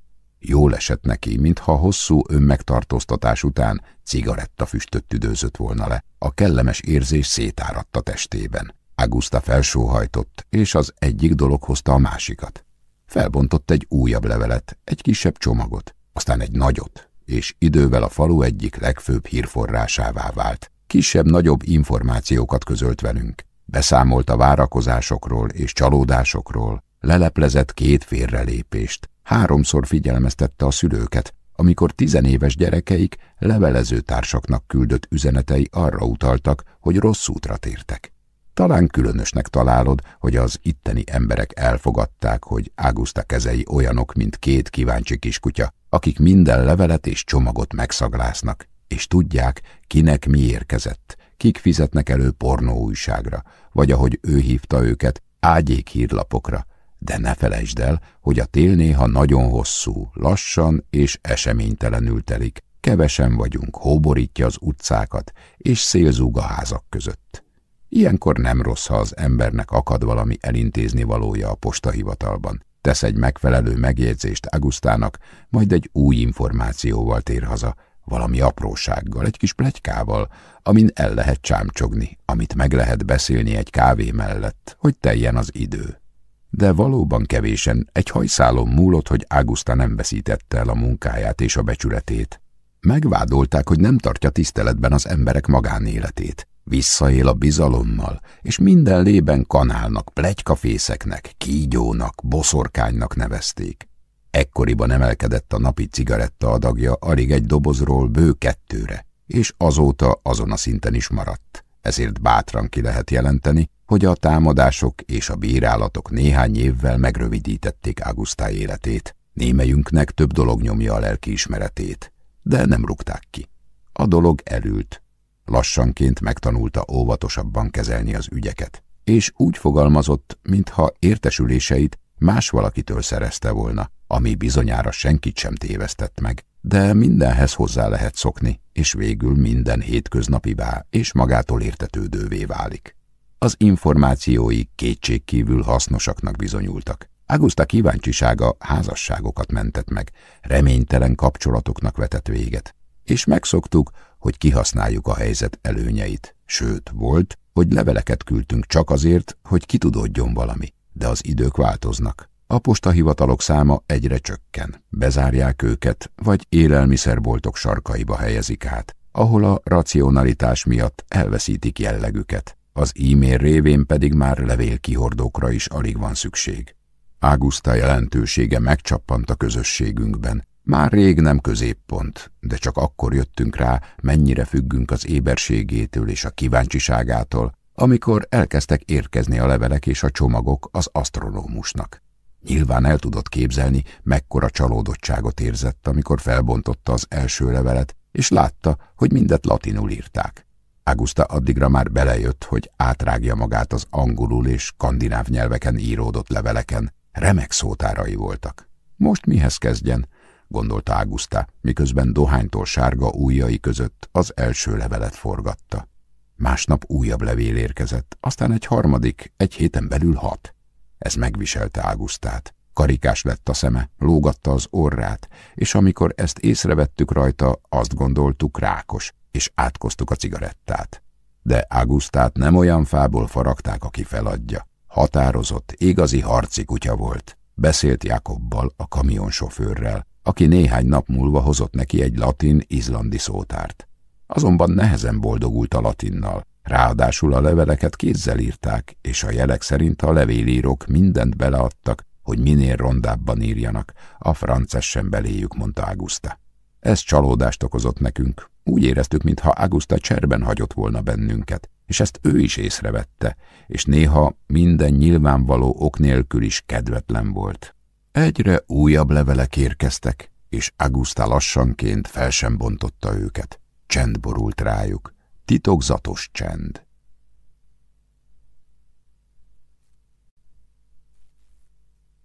Jól esett neki, mintha hosszú önmegtartóztatás után cigarettafüstöt tüdőzött volna le. A kellemes érzés szétáradt a testében. Augusta felsóhajtott, és az egyik dolog hozta a másikat. Felbontott egy újabb levelet, egy kisebb csomagot, aztán egy nagyot, és idővel a falu egyik legfőbb hírforrásává vált. Kisebb-nagyobb információkat közölt velünk. Beszámolt a várakozásokról és csalódásokról, leleplezett két félrelépést, háromszor figyelmeztette a szülőket, amikor tizenéves gyerekeik levelező társaknak küldött üzenetei arra utaltak, hogy rossz útra tértek. Talán különösnek találod, hogy az itteni emberek elfogadták, hogy Águszta kezei olyanok, mint két kíváncsi kiskutya, akik minden levelet és csomagot megszaglásznak, és tudják, kinek mi érkezett, kik fizetnek elő pornóújságra, vagy ahogy ő hívta őket, ágyék hírlapokra, de ne felejtsd el, hogy a tél néha nagyon hosszú, lassan és eseménytelenül telik, kevesen vagyunk, hóborítja az utcákat, és szélzúg a házak között. Ilyenkor nem rossz, ha az embernek akad valami elintézni valója a postahivatalban. Tesz egy megfelelő megjegyzést Agustának, majd egy új információval tér haza, valami aprósággal, egy kis plegykával, amin el lehet csámcsogni, amit meg lehet beszélni egy kávé mellett, hogy teljen az idő. De valóban kevésen egy hajszálon múlott, hogy Águszta nem veszítette el a munkáját és a becsületét. Megvádolták, hogy nem tartja tiszteletben az emberek magánéletét. Visszaél a bizalommal, és minden lében kanálnak, plegykafészeknek, kígyónak, boszorkánynak nevezték. Ekkoriban emelkedett a napi cigaretta adagja alig egy dobozról bő kettőre, és azóta azon a szinten is maradt. Ezért bátran ki lehet jelenteni, hogy a támadások és a bírálatok néhány évvel megrövidítették Augusta életét. Némelyünknek több dolog nyomja a lelkiismeretét, de nem rúgták ki. A dolog elült. Lassanként megtanulta óvatosabban kezelni az ügyeket, és úgy fogalmazott, mintha értesüléseit más valakitől szerezte volna, ami bizonyára senkit sem tévesztett meg, de mindenhez hozzá lehet szokni, és végül minden hétköznapivá és magától értetődővé válik. Az információi kétségkívül hasznosaknak bizonyultak. Augusta kíváncsisága házasságokat mentett meg, reménytelen kapcsolatoknak vetett véget, és megszoktuk, hogy kihasználjuk a helyzet előnyeit. Sőt, volt, hogy leveleket küldtünk csak azért, hogy kitudódjon valami, de az idők változnak. A postahivatalok száma egyre csökken, bezárják őket, vagy élelmiszerboltok sarkaiba helyezik át, ahol a racionalitás miatt elveszítik jellegüket. Az e-mail révén pedig már levélkihordókra is alig van szükség. Águszta jelentősége megcsappant a közösségünkben. Már rég nem középpont, de csak akkor jöttünk rá, mennyire függünk az éberségétől és a kíváncsiságától, amikor elkezdtek érkezni a levelek és a csomagok az asztronómusnak. Nyilván el tudott képzelni, mekkora csalódottságot érzett, amikor felbontotta az első levelet, és látta, hogy mindet latinul írták. Augusta addigra már belejött, hogy átrágja magát az angolul és skandináv nyelveken íródott leveleken. Remek szótárai voltak. Most mihez kezdjen? gondolta Augusta, miközben dohánytól sárga ujjai között az első levelet forgatta. Másnap újabb levél érkezett, aztán egy harmadik, egy héten belül hat. Ez megviselte Águsztát. Karikás lett a szeme, lógatta az orrát, és amikor ezt észrevettük rajta, azt gondoltuk rákos, és átkoztuk a cigarettát. De Águsztát nem olyan fából faragták, aki feladja. Határozott, igazi harci kutya volt. Beszélt Jakobbal, a kamionsofőrrel, aki néhány nap múlva hozott neki egy latin-izlandi szótárt. Azonban nehezen boldogult a latinnal, Ráadásul a leveleket kézzel írták, és a jelek szerint a levélírók mindent beleadtak, hogy minél rondábban írjanak, a francesz sem beléjük, mondta Augusta. Ez csalódást okozott nekünk. Úgy éreztük, mintha Augusta cserben hagyott volna bennünket, és ezt ő is észrevette, és néha minden nyilvánvaló ok nélkül is kedvetlen volt. Egyre újabb levelek érkeztek, és Augusta lassanként fel sem bontotta őket. Csend borult rájuk. Titokzatos csend.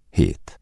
Hét.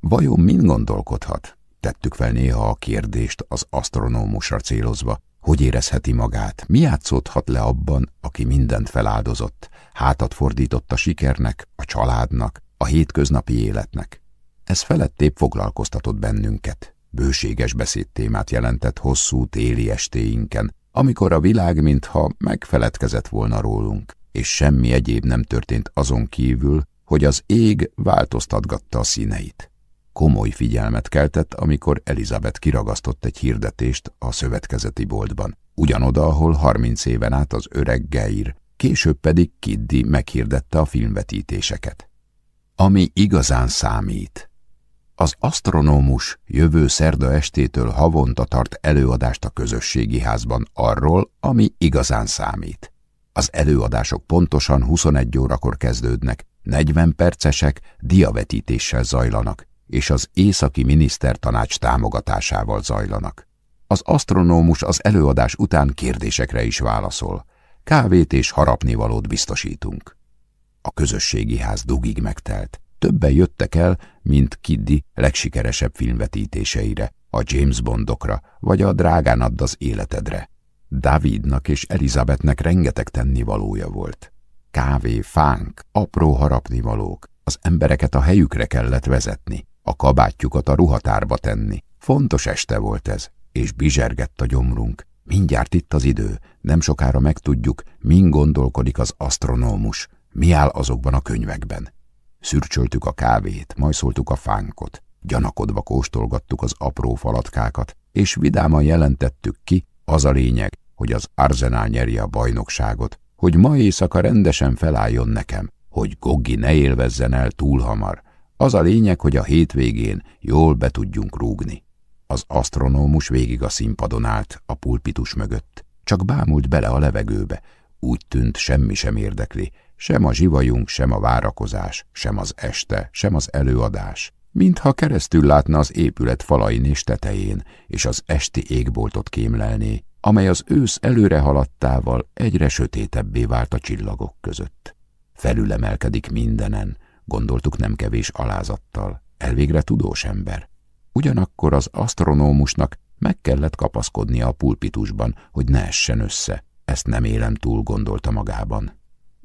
Vajon mind gondolkodhat? Tettük fel néha a kérdést az asztronómusra célozva. Hogy érezheti magát? Mi játszódhat le abban, aki mindent feláldozott? Hátat fordított a sikernek, a családnak, a hétköznapi életnek? Ez felettébb foglalkoztatott bennünket. Bőséges beszédtémát jelentett hosszú téli estéinken, amikor a világ mintha megfeledkezett volna rólunk, és semmi egyéb nem történt azon kívül, hogy az ég változtatgatta a színeit. Komoly figyelmet keltett, amikor Elizabeth kiragasztott egy hirdetést a szövetkezeti boltban, ugyanoda, ahol harminc éven át az öreg Geir, később pedig Kiddi meghirdette a filmvetítéseket. Ami igazán számít. Az asztronómus jövő szerda estétől havonta tart előadást a közösségi házban arról, ami igazán számít. Az előadások pontosan 21 órakor kezdődnek, 40 percesek diavetítéssel zajlanak, és az északi minisztertanács támogatásával zajlanak. Az asztronómus az előadás után kérdésekre is válaszol. Kávét és harapnivalót biztosítunk. A közösségi ház dugig megtelt. Többen jöttek el, mint Kiddi legsikeresebb filmvetítéseire, a James Bondokra, vagy a Drágán add az életedre. Davidnak és Elizabethnek rengeteg tennivalója volt. Kávé, fánk, apró harapnivalók, az embereket a helyükre kellett vezetni, a kabátjukat a ruhatárba tenni. Fontos este volt ez, és bizsergett a gyomrunk. Mindjárt itt az idő, nem sokára megtudjuk, min gondolkodik az asztronómus, mi áll azokban a könyvekben. Szürcsöltük a kávét, majszoltuk a fánkot, gyanakodva kóstolgattuk az apró falatkákat, és vidáman jelentettük ki, az a lényeg, hogy az Arzenál nyeri a bajnokságot, hogy ma éjszaka rendesen felálljon nekem, hogy Goggi ne élvezzen el túl hamar, az a lényeg, hogy a hétvégén jól be tudjunk rúgni. Az asztronómus végig a színpadon állt, a pulpitus mögött. Csak bámult bele a levegőbe. Úgy tűnt, semmi sem érdekli. Sem a zsivajunk, sem a várakozás, sem az este, sem az előadás. Mintha keresztül látna az épület falain és tetején, és az esti égboltot kémlelné, amely az ősz előre haladtával egyre sötétebbé vált a csillagok között. Felülemelkedik mindenen, gondoltuk nem kevés alázattal, elvégre tudós ember. Ugyanakkor az asztronómusnak meg kellett kapaszkodnia a pulpitusban, hogy ne essen össze. Ezt nem élem túl, gondolta magában.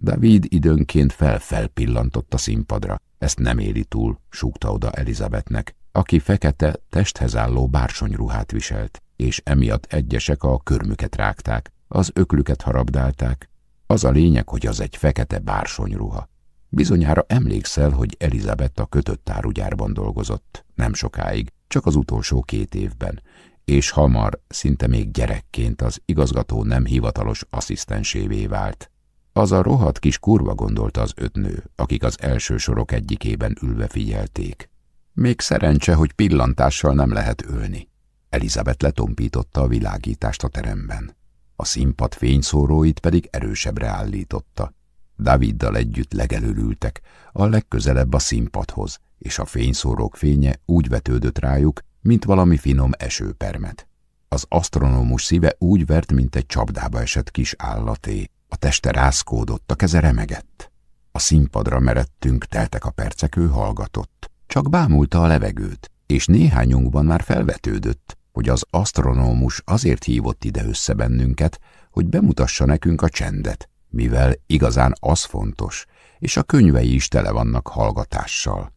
David időnként fel-felpillantott a színpadra. Ezt nem éli túl, súgta oda Elizabethnek, aki fekete, testhez álló bársonyruhát viselt, és emiatt egyesek a körmüket rágták, az öklüket harabdálták. Az a lényeg, hogy az egy fekete bársonyruha. Bizonyára emlékszel, hogy Elizabeth a kötött árugyárban dolgozott, nem sokáig, csak az utolsó két évben, és hamar, szinte még gyerekként az igazgató nem hivatalos asszisztensévé vált. Az a rohadt kis kurva gondolta az öt nő, akik az első sorok egyikében ülve figyelték. Még szerencse, hogy pillantással nem lehet ölni. Elizabeth letompította a világítást a teremben. A színpad fényszóróit pedig erősebbre állította. Daviddal együtt legelőlültek, a legközelebb a színpadhoz, és a fényszórók fénye úgy vetődött rájuk, mint valami finom esőpermet. Az asztronómus szíve úgy vert, mint egy csapdába esett kis állaté. A teste rászkódott, a keze remegett. A színpadra meredtünk, teltek a percek, ő hallgatott. Csak bámulta a levegőt, és néhányunkban már felvetődött, hogy az asztronómus azért hívott ide össze bennünket, hogy bemutassa nekünk a csendet, mivel igazán az fontos, és a könyvei is tele vannak hallgatással.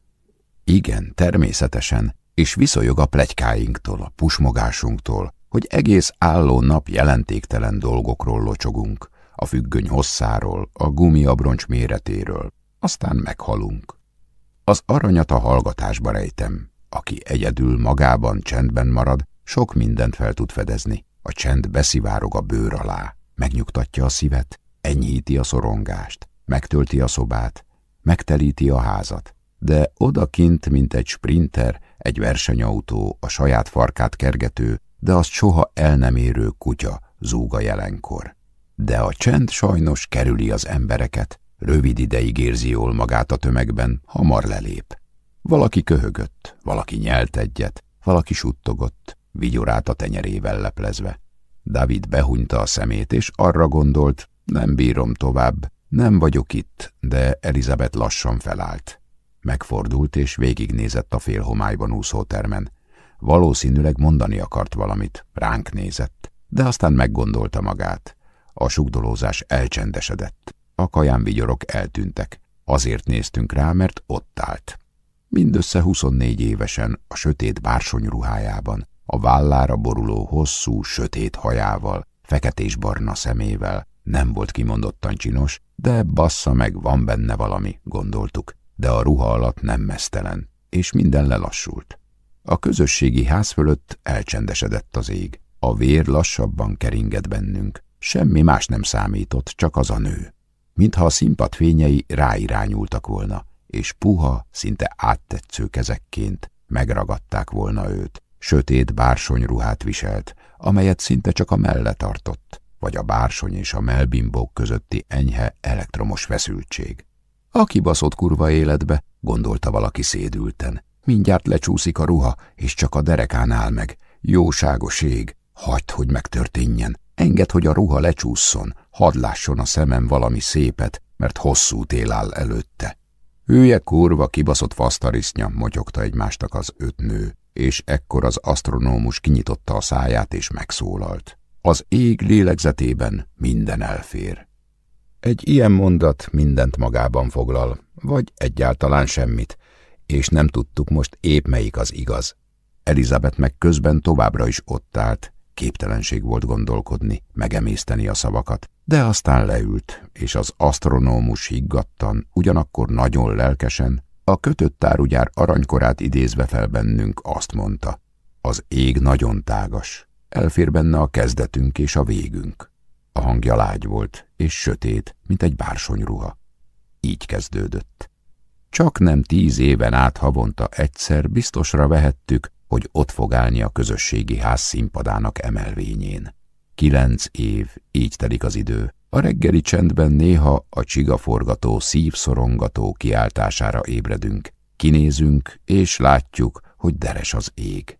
Igen, természetesen, és viszonyog a plegykáinktól, a pusmogásunktól, hogy egész álló nap jelentéktelen dolgokról locsogunk, a függöny hosszáról, a gumiabroncs méretéről, aztán meghalunk. Az aranyat a hallgatásba rejtem, aki egyedül magában csendben marad, sok mindent fel tud fedezni, a csend beszivárog a bőr alá, megnyugtatja a szívet, enyhíti a szorongást, megtölti a szobát, megtelíti a házat, de odakint, mint egy sprinter, egy versenyautó, a saját farkát kergető, de azt soha el nem érő kutya zúg jelenkor. De a csend sajnos kerüli az embereket, rövid ideig érzi jól magát a tömegben, hamar lelép. Valaki köhögött, valaki nyelt egyet, valaki suttogott, vigyorát a tenyerével leplezve. David behunyta a szemét, és arra gondolt, nem bírom tovább, nem vagyok itt, de Elizabeth lassan felállt. Megfordult, és végignézett a félhomályban úszó termen. Valószínűleg mondani akart valamit, ránk nézett, de aztán meggondolta magát. A sugdolózás elcsendesedett. A kaján vigyorok eltűntek. Azért néztünk rá, mert ott állt. Mindössze 24 évesen, a sötét bársony ruhájában, a vállára boruló hosszú, sötét hajával, feketés-barna szemével, nem volt kimondottan csinos, de bassza meg, van benne valami, gondoltuk, de a ruha alatt nem mesztelen, és minden lelassult. A közösségi ház fölött elcsendesedett az ég. A vér lassabban keringett bennünk. Semmi más nem számított, csak az a nő. Mintha a színpad fényei ráirányultak volna, és puha, szinte áttetsző kezekként megragadták volna őt. Sötét bársonyruhát viselt, amelyet szinte csak a melle tartott, vagy a bársony és a melbimbók közötti enyhe elektromos feszültség. A kibaszott kurva életbe, gondolta valaki szédülten. Mindjárt lecsúszik a ruha, és csak a derekán áll meg. Jóságos ég, hagyd, hogy megtörténjen. Engedd, hogy a ruha lecsúszson, hadd lásson a szemem valami szépet, mert hosszú tél áll előtte. Hülye kurva, kibaszott fasztarisznya, motyogta egymástak az öt nő, és ekkor az asztronómus kinyitotta a száját és megszólalt. Az ég lélegzetében minden elfér. Egy ilyen mondat mindent magában foglal, vagy egyáltalán semmit, és nem tudtuk most épp melyik az igaz. Elizabeth meg közben továbbra is ott állt, képtelenség volt gondolkodni, megemészteni a szavakat, de aztán leült, és az asztronómus higgadtan, ugyanakkor nagyon lelkesen, a kötött tárugyár aranykorát idézve fel bennünk azt mondta, az ég nagyon tágas, elfér benne a kezdetünk és a végünk. A hangja lágy volt, és sötét, mint egy bársonyruha. Így kezdődött. Csak nem tíz éven át havonta egyszer biztosra vehettük, hogy ott fog állni a közösségi ház színpadának emelvényén. Kilenc év, így telik az idő. A reggeli csendben néha a csigaforgató, szívszorongató kiáltására ébredünk. Kinézünk, és látjuk, hogy deres az ég.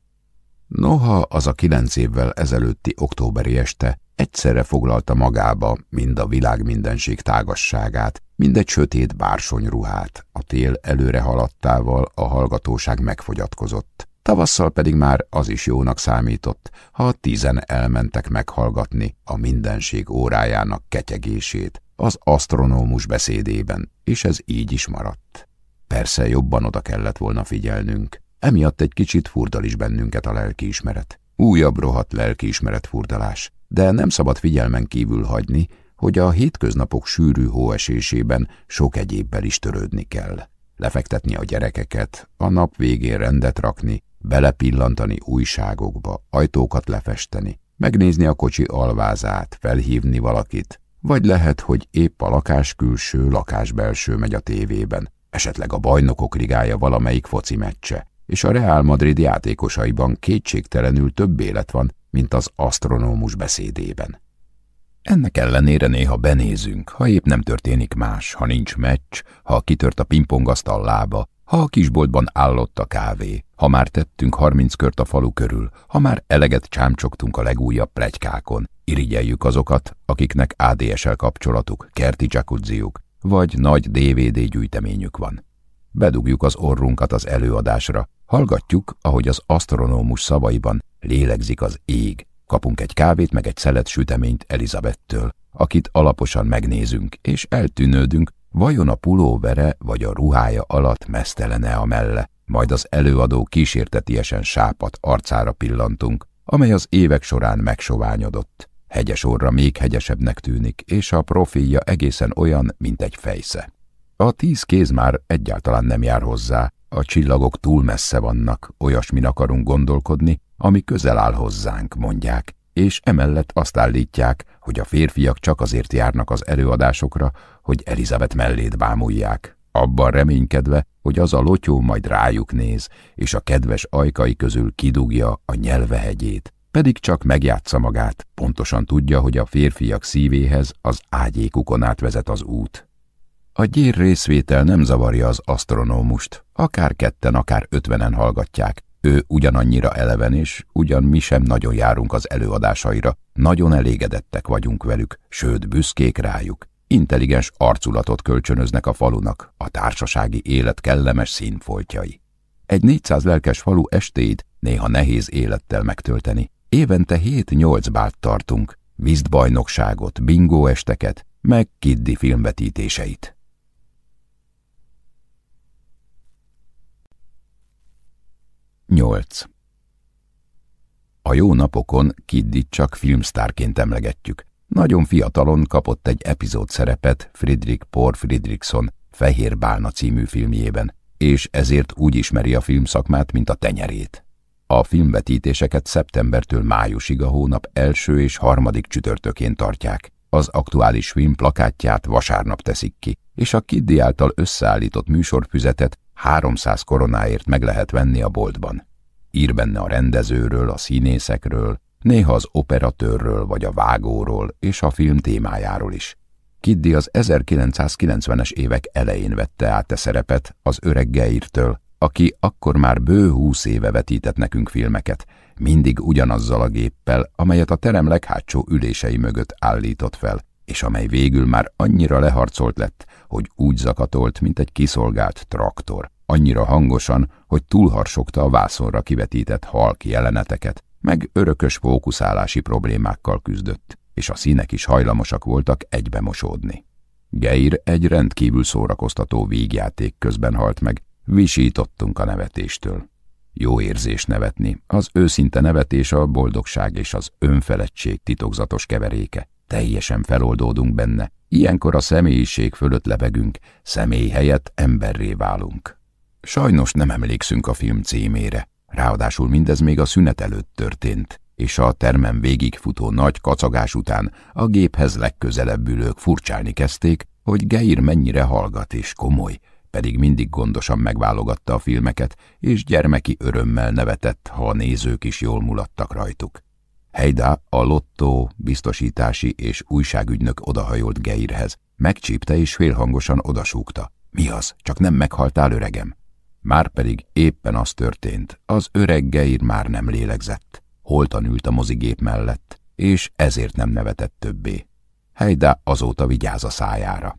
Noha az a kilenc évvel ezelőtti októberi este egyszerre foglalta magába mind a világ mindenség tágasságát, mind egy sötét bársonyruhát, a tél előre haladtával a hallgatóság megfogyatkozott. Tavasszal pedig már az is jónak számított, ha a tízen elmentek meghallgatni a mindenség órájának ketyegését az asztronómus beszédében, és ez így is maradt. Persze jobban oda kellett volna figyelnünk, emiatt egy kicsit furdal is bennünket a lelkiismeret. Újabb rohadt lelkiismeret furdalás, de nem szabad figyelmen kívül hagyni, hogy a hétköznapok sűrű hóesésében sok egyébbel is törődni kell. Lefektetni a gyerekeket, a nap végén rendet rakni, belepillantani újságokba, ajtókat lefesteni, megnézni a kocsi alvázát, felhívni valakit, vagy lehet, hogy épp a lakás külső, lakás belső megy a tévében, esetleg a bajnokok ligája valamelyik foci meccse, és a Real Madrid játékosaiban kétségtelenül több élet van, mint az asztronómus beszédében. Ennek ellenére néha benézünk, ha épp nem történik más, ha nincs meccs, ha kitört a pingpongasztal lába, ha a kisboltban állott a kávé, ha már tettünk harminc kört a falu körül, ha már eleget csámcsogtunk a legújabb plegykákon, irigyeljük azokat, akiknek ADSL kapcsolatuk, kerti jacuzziuk, vagy nagy DVD gyűjteményük van. Bedugjuk az orrunkat az előadásra, hallgatjuk, ahogy az asztronómus szavaiban lélegzik az ég, kapunk egy kávét meg egy szelet süteményt Elizabettől, akit alaposan megnézünk, és eltűnődünk, vajon a pulóvere vagy a ruhája alatt mesztelene a melle, majd az előadó kísértetiesen sápat arcára pillantunk, amely az évek során megsoványodott. Hegyes orra még hegyesebbnek tűnik, és a profilja egészen olyan, mint egy fejsze. A tíz kéz már egyáltalán nem jár hozzá, a csillagok túl messze vannak, olyasmin akarunk gondolkodni, ami közel áll hozzánk, mondják, és emellett azt állítják, hogy a férfiak csak azért járnak az előadásokra, hogy Elizabeth mellét bámulják. abban reménykedve, hogy az a lotyó majd rájuk néz, és a kedves ajkai közül kidugja a nyelvehegyét, pedig csak megjátsza magát, pontosan tudja, hogy a férfiak szívéhez az ágyékukon átvezet az út. A gyér részvétel nem zavarja az asztronómust, akár ketten, akár ötvenen hallgatják, ő ugyanannyira eleven, és ugyan mi sem nagyon járunk az előadásaira, nagyon elégedettek vagyunk velük, sőt büszkék rájuk. Intelligens arculatot kölcsönöznek a falunak, a társasági élet kellemes színfoltjai. Egy 400 lelkes falu estét néha nehéz élettel megtölteni. Évente 7-8 bált tartunk, vízdbajnokságot, bingó esteket, meg kiddi filmvetítéseit. 8. A jó napokon Kiddit csak filmsztárként emlegetjük. Nagyon fiatalon kapott egy epizód szerepet Friedrich Por Friedrichson Fehér Bálna című filmjében, és ezért úgy ismeri a filmszakmát, mint a tenyerét. A filmvetítéseket szeptembertől májusig a hónap első és harmadik csütörtökén tartják. Az aktuális film plakátját vasárnap teszik ki, és a Kiddi által összeállított műsorfüzetet 300 koronáért meg lehet venni a boltban. Ír benne a rendezőről, a színészekről, néha az operatőrről vagy a vágóról és a film témájáról is. Kiddi az 1990-es évek elején vette át a szerepet az öreg Geirtől, aki akkor már bő húsz éve vetített nekünk filmeket, mindig ugyanazzal a géppel, amelyet a terem leghátsó ülései mögött állított fel, és amely végül már annyira leharcolt lett, hogy úgy zakatolt, mint egy kiszolgált traktor, annyira hangosan, hogy túlharsogta a vászonra kivetített halki jeleneteket, meg örökös fókuszálási problémákkal küzdött, és a színek is hajlamosak voltak egybe mosódni. Geir egy rendkívül szórakoztató vígjáték közben halt meg, visítottunk a nevetéstől. Jó érzés nevetni, az őszinte nevetés a boldogság és az önfeledtség titokzatos keveréke. Teljesen feloldódunk benne, ilyenkor a személyiség fölött lebegünk, személy helyett emberré válunk. Sajnos nem emlékszünk a film címére, ráadásul mindez még a szünet előtt történt, és a termen végigfutó nagy kacagás után a géphez legközelebb ülők furcsálni kezdték, hogy Geir mennyire hallgat és komoly, pedig mindig gondosan megválogatta a filmeket, és gyermeki örömmel nevetett, ha a nézők is jól mulattak rajtuk. Heida, a lottó, biztosítási és újságügynök odahajolt Geirhez, megcsípte és félhangosan odasúgta. Mi az? Csak nem meghaltál, öregem? Márpedig éppen az történt, az öreg Geir már nem lélegzett. Holtan ült a mozigép mellett, és ezért nem nevetett többé. Heida azóta vigyáz a szájára.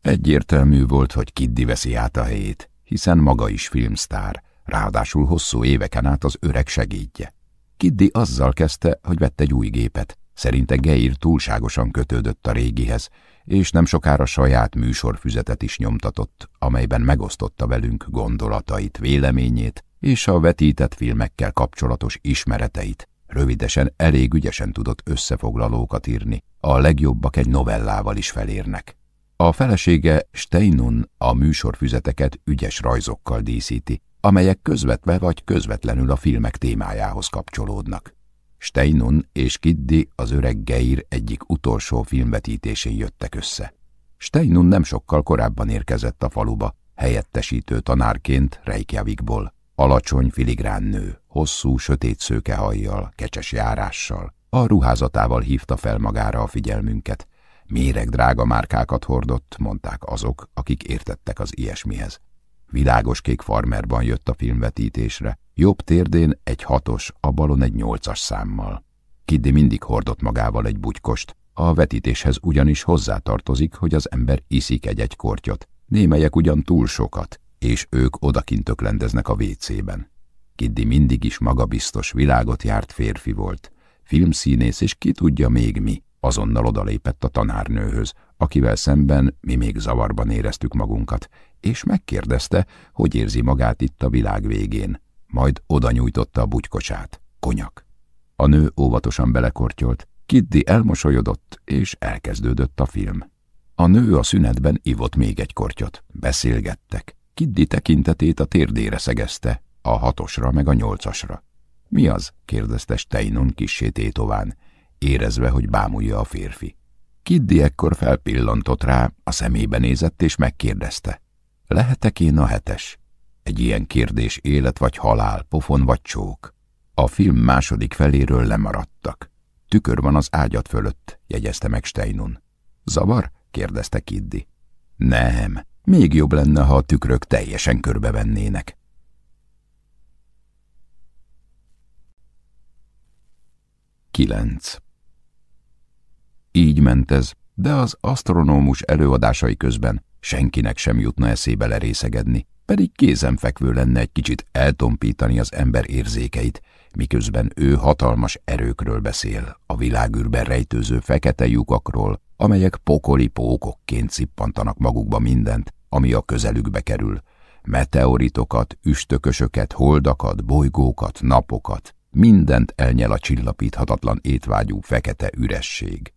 Egyértelmű volt, hogy Kiddi veszi át a helyét, hiszen maga is filmsztár, ráadásul hosszú éveken át az öreg segédje. Kiddi azzal kezdte, hogy vett egy új gépet. Szerinte Geir túlságosan kötődött a régihez, és nem sokára saját műsorfüzetet is nyomtatott, amelyben megosztotta velünk gondolatait, véleményét és a vetített filmekkel kapcsolatos ismereteit. Rövidesen elég ügyesen tudott összefoglalókat írni, a legjobbak egy novellával is felérnek. A felesége Steinun a műsorfüzeteket ügyes rajzokkal díszíti, amelyek közvetve vagy közvetlenül a filmek témájához kapcsolódnak. Steinun és Kiddi az öreg Geir egyik utolsó filmvetítésén jöttek össze. Steinun nem sokkal korábban érkezett a faluba, helyettesítő tanárként Reykjavikból. Alacsony filigrán nő, hosszú, sötét szőke hajjal, kecses járással. A ruházatával hívta fel magára a figyelmünket. Méreg drága márkákat hordott, mondták azok, akik értettek az ilyesmihez. Világos kék farmerban jött a filmvetítésre, jobb térdén egy hatos, a balon egy nyolcas számmal. Kiddi mindig hordott magával egy bugykost, a vetítéshez ugyanis hozzátartozik, hogy az ember iszik egy-egy kortyot, némelyek ugyan túl sokat, és ők odakint öklendeznek a vécében. Kiddi mindig is magabiztos, világot járt férfi volt, filmszínész, és ki tudja még mi, azonnal odalépett a tanárnőhöz, akivel szemben mi még zavarban éreztük magunkat, és megkérdezte, hogy érzi magát itt a világ végén. Majd oda nyújtotta a bugykocsát. Konyak. A nő óvatosan belekortyolt, Kiddi elmosolyodott, és elkezdődött a film. A nő a szünetben ivott még egy kortyot. Beszélgettek. Kiddi tekintetét a térdére szegezte, a hatosra meg a nyolcasra. Mi az? kérdezte Steinon kissé tétován, érezve, hogy bámulja a férfi. Kiddi ekkor felpillantott rá, a szemébe nézett és megkérdezte. Lehetek én a hetes? Egy ilyen kérdés élet vagy halál, pofon vagy csók. A film második feléről lemaradtak. Tükör van az ágyat fölött, jegyezte meg Steinun. Zavar? kérdezte Kiddi. Nem, még jobb lenne, ha a tükrök teljesen körbevennének. Kilenc. Így ment ez, de az asztronómus előadásai közben senkinek sem jutna eszébe lerészegedni, pedig kézenfekvő lenne egy kicsit eltompítani az ember érzékeit, miközben ő hatalmas erőkről beszél, a világűrben rejtőző fekete lyukakról, amelyek pokoli pókokként cippantanak magukba mindent, ami a közelükbe kerül, meteoritokat, üstökösöket, holdakat, bolygókat, napokat, mindent elnyel a csillapíthatatlan étvágyú fekete üresség.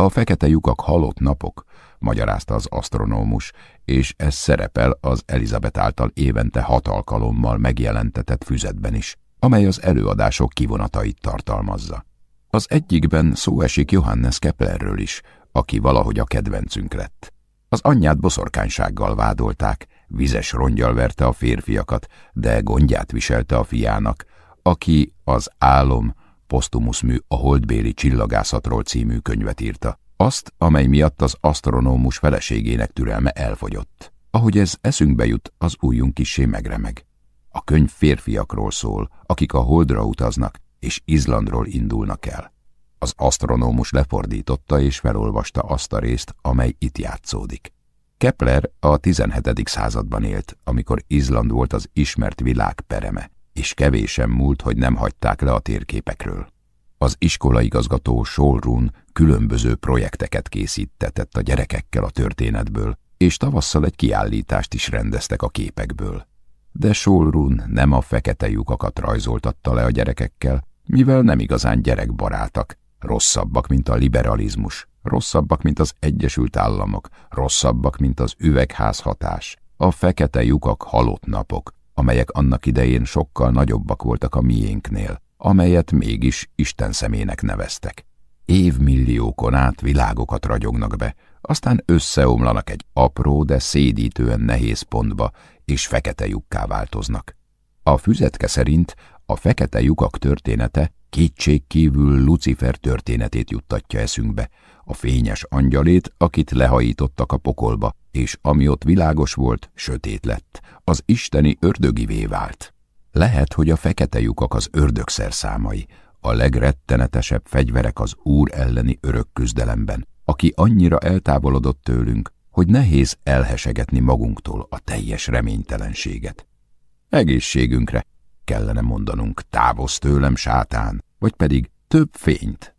A fekete lyukak halott napok, magyarázta az asztronómus, és ez szerepel az Elizabeth által évente hat alkalommal megjelentetett füzetben is, amely az előadások kivonatait tartalmazza. Az egyikben szó esik Johannes Keplerről is, aki valahogy a kedvencünk lett. Az anyját boszorkánysággal vádolták, vizes rongyal verte a férfiakat, de gondját viselte a fiának, aki az álom posztumusz mű a holdbéli csillagászatról című könyvet írta. Azt, amely miatt az asztronómus feleségének türelme elfogyott. Ahogy ez eszünkbe jut, az újunk kisé megremeg. A könyv férfiakról szól, akik a holdra utaznak, és Izlandról indulnak el. Az asztronómus lefordította és felolvasta azt a részt, amely itt játszódik. Kepler a 17. században élt, amikor Izland volt az ismert világ pereme, és kevésen múlt, hogy nem hagyták le a térképekről. Az iskolaigazgató Solrun különböző projekteket készítetett a gyerekekkel a történetből, és tavasszal egy kiállítást is rendeztek a képekből. De Solrun nem a fekete lyukakat rajzoltatta le a gyerekekkel, mivel nem igazán gyerekbarátak, rosszabbak, mint a liberalizmus, rosszabbak, mint az Egyesült Államok, rosszabbak, mint az üvegházhatás, a fekete lyukak halott napok, amelyek annak idején sokkal nagyobbak voltak a miénknél, amelyet mégis Isten szemének neveztek. Évmilliókon át világokat ragyognak be, aztán összeomlanak egy apró, de szédítően nehéz pontba, és fekete lyukká változnak. A füzetke szerint a fekete lyukak története kétség Lucifer történetét juttatja eszünkbe, a fényes angyalét, akit lehajítottak a pokolba, és ami ott világos volt, sötét lett, az isteni ördögivé vált. Lehet, hogy a fekete lyukak az ördögszerszámai, a legrettenetesebb fegyverek az úr elleni örök küzdelemben, aki annyira eltávolodott tőlünk, hogy nehéz elhesegetni magunktól a teljes reménytelenséget. Egészségünkre kellene mondanunk, távozz tőlem, sátán, vagy pedig több fényt.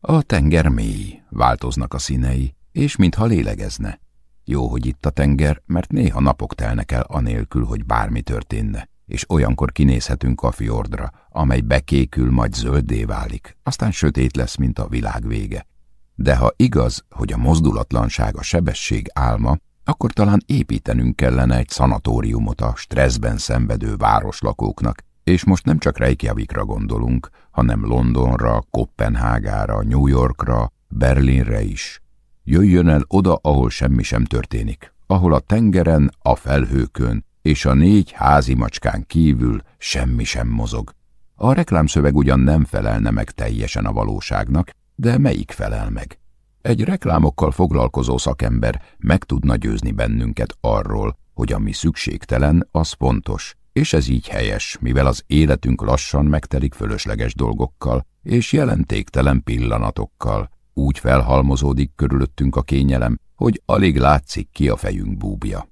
A tenger mély, változnak a színei, és mintha lélegezne. Jó, hogy itt a tenger, mert néha napok telnek el anélkül, hogy bármi történne, és olyankor kinézhetünk a fjordra, amely bekékül, majd zöldé válik, aztán sötét lesz, mint a világ vége. De ha igaz, hogy a mozdulatlanság a sebesség álma, akkor talán építenünk kellene egy szanatóriumot a stresszben szenvedő városlakóknak, és most nem csak Reykjavikra gondolunk, hanem Londonra, Kopenhágára, New Yorkra, Berlinre is. Jöjjön el oda, ahol semmi sem történik, ahol a tengeren, a felhőkön és a négy házi macskán kívül semmi sem mozog. A reklámszöveg ugyan nem felelne meg teljesen a valóságnak, de melyik felel meg? Egy reklámokkal foglalkozó szakember meg tudna győzni bennünket arról, hogy ami szükségtelen, az pontos, és ez így helyes, mivel az életünk lassan megtelik fölösleges dolgokkal és jelentéktelen pillanatokkal. Úgy felhalmozódik körülöttünk a kényelem, hogy alig látszik ki a fejünk búbja.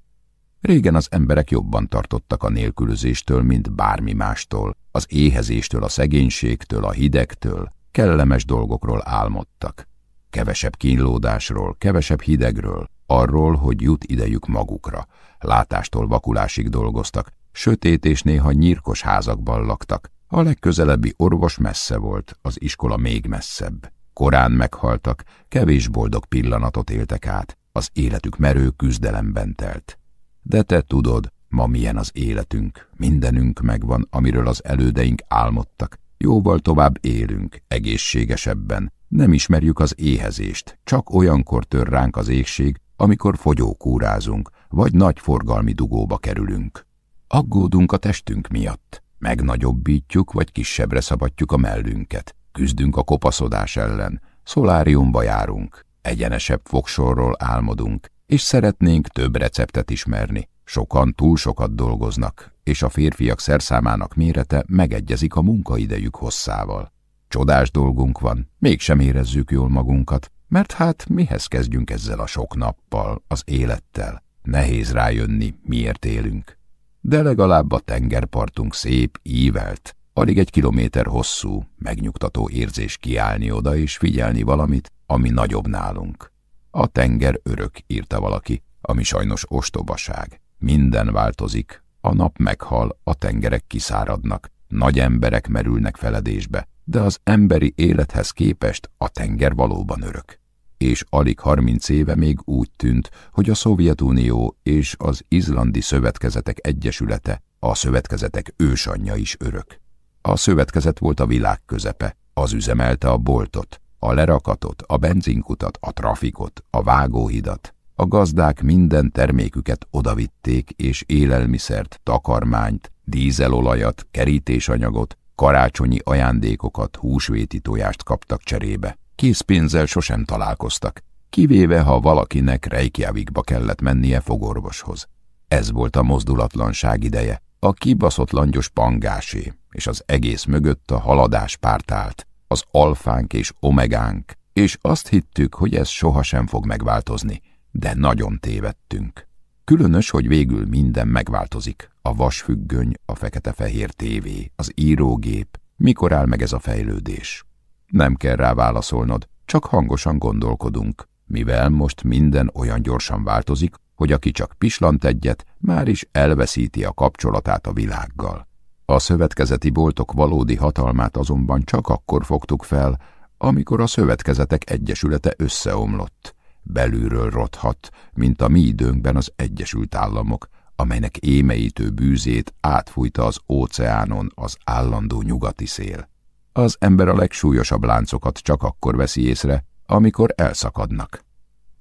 Régen az emberek jobban tartottak a nélkülözéstől, mint bármi mástól, az éhezéstől, a szegénységtől, a hidegtől, kellemes dolgokról álmodtak. Kevesebb kínlódásról, kevesebb hidegről, arról, hogy jut idejük magukra, látástól vakulásig dolgoztak, sötét és néha nyírkos házakban laktak. A legközelebbi orvos messze volt, az iskola még messzebb. Korán meghaltak, kevés boldog pillanatot éltek át, az életük merő küzdelemben telt. De te tudod, ma milyen az életünk, mindenünk megvan, amiről az elődeink álmodtak, jóval tovább élünk, egészségesebben, nem ismerjük az éhezést, csak olyankor tör ránk az égség, amikor fogyókúrázunk, vagy nagy forgalmi dugóba kerülünk. Aggódunk a testünk miatt. Megnagyobbítjuk, vagy kisebbre szabadjuk a mellünket. Küzdünk a kopaszodás ellen. Szoláriumba járunk. Egyenesebb fogsorról álmodunk, és szeretnénk több receptet ismerni. Sokan túl sokat dolgoznak, és a férfiak szerszámának mérete megegyezik a munkaidejük hosszával. Csodás dolgunk van, mégsem érezzük jól magunkat, mert hát mihez kezdjünk ezzel a sok nappal, az élettel? Nehéz rájönni, miért élünk. De legalább a tengerpartunk szép, ívelt, alig egy kilométer hosszú, megnyugtató érzés kiállni oda és figyelni valamit, ami nagyobb nálunk. A tenger örök, írta valaki, ami sajnos ostobaság. Minden változik, a nap meghal, a tengerek kiszáradnak, nagy emberek merülnek feledésbe, de az emberi élethez képest a tenger valóban örök. És alig harminc éve még úgy tűnt, hogy a Szovjetunió és az Izlandi Szövetkezetek Egyesülete, a szövetkezetek ősanyja is örök. A szövetkezet volt a világ közepe, az üzemelte a boltot, a lerakatot, a benzinkutat, a trafikot, a vágóhidat. A gazdák minden terméküket odavitték, és élelmiszert, takarmányt, dízelolajat, kerítésanyagot, karácsonyi ajándékokat, húsvéti tojást kaptak cserébe. Készpénzzel sosem találkoztak, kivéve ha valakinek Reykjavikba kellett mennie fogorvoshoz. Ez volt a mozdulatlanság ideje, a kibaszott langyos pangásé, és az egész mögött a haladás párt állt, az alfánk és omegánk, és azt hittük, hogy ez sohasem fog megváltozni, de nagyon tévedtünk. Különös, hogy végül minden megváltozik. A vasfüggöny, a fekete-fehér tévé, az írógép. Mikor áll meg ez a fejlődés? Nem kell rá válaszolnod, csak hangosan gondolkodunk, mivel most minden olyan gyorsan változik, hogy aki csak pislant egyet, már is elveszíti a kapcsolatát a világgal. A szövetkezeti boltok valódi hatalmát azonban csak akkor fogtuk fel, amikor a szövetkezetek egyesülete összeomlott. Belülről rothat, mint a mi időnkben az Egyesült Államok, amelynek émeítő bűzét átfújta az óceánon az állandó nyugati szél. Az ember a legsúlyosabb láncokat csak akkor veszi észre, amikor elszakadnak.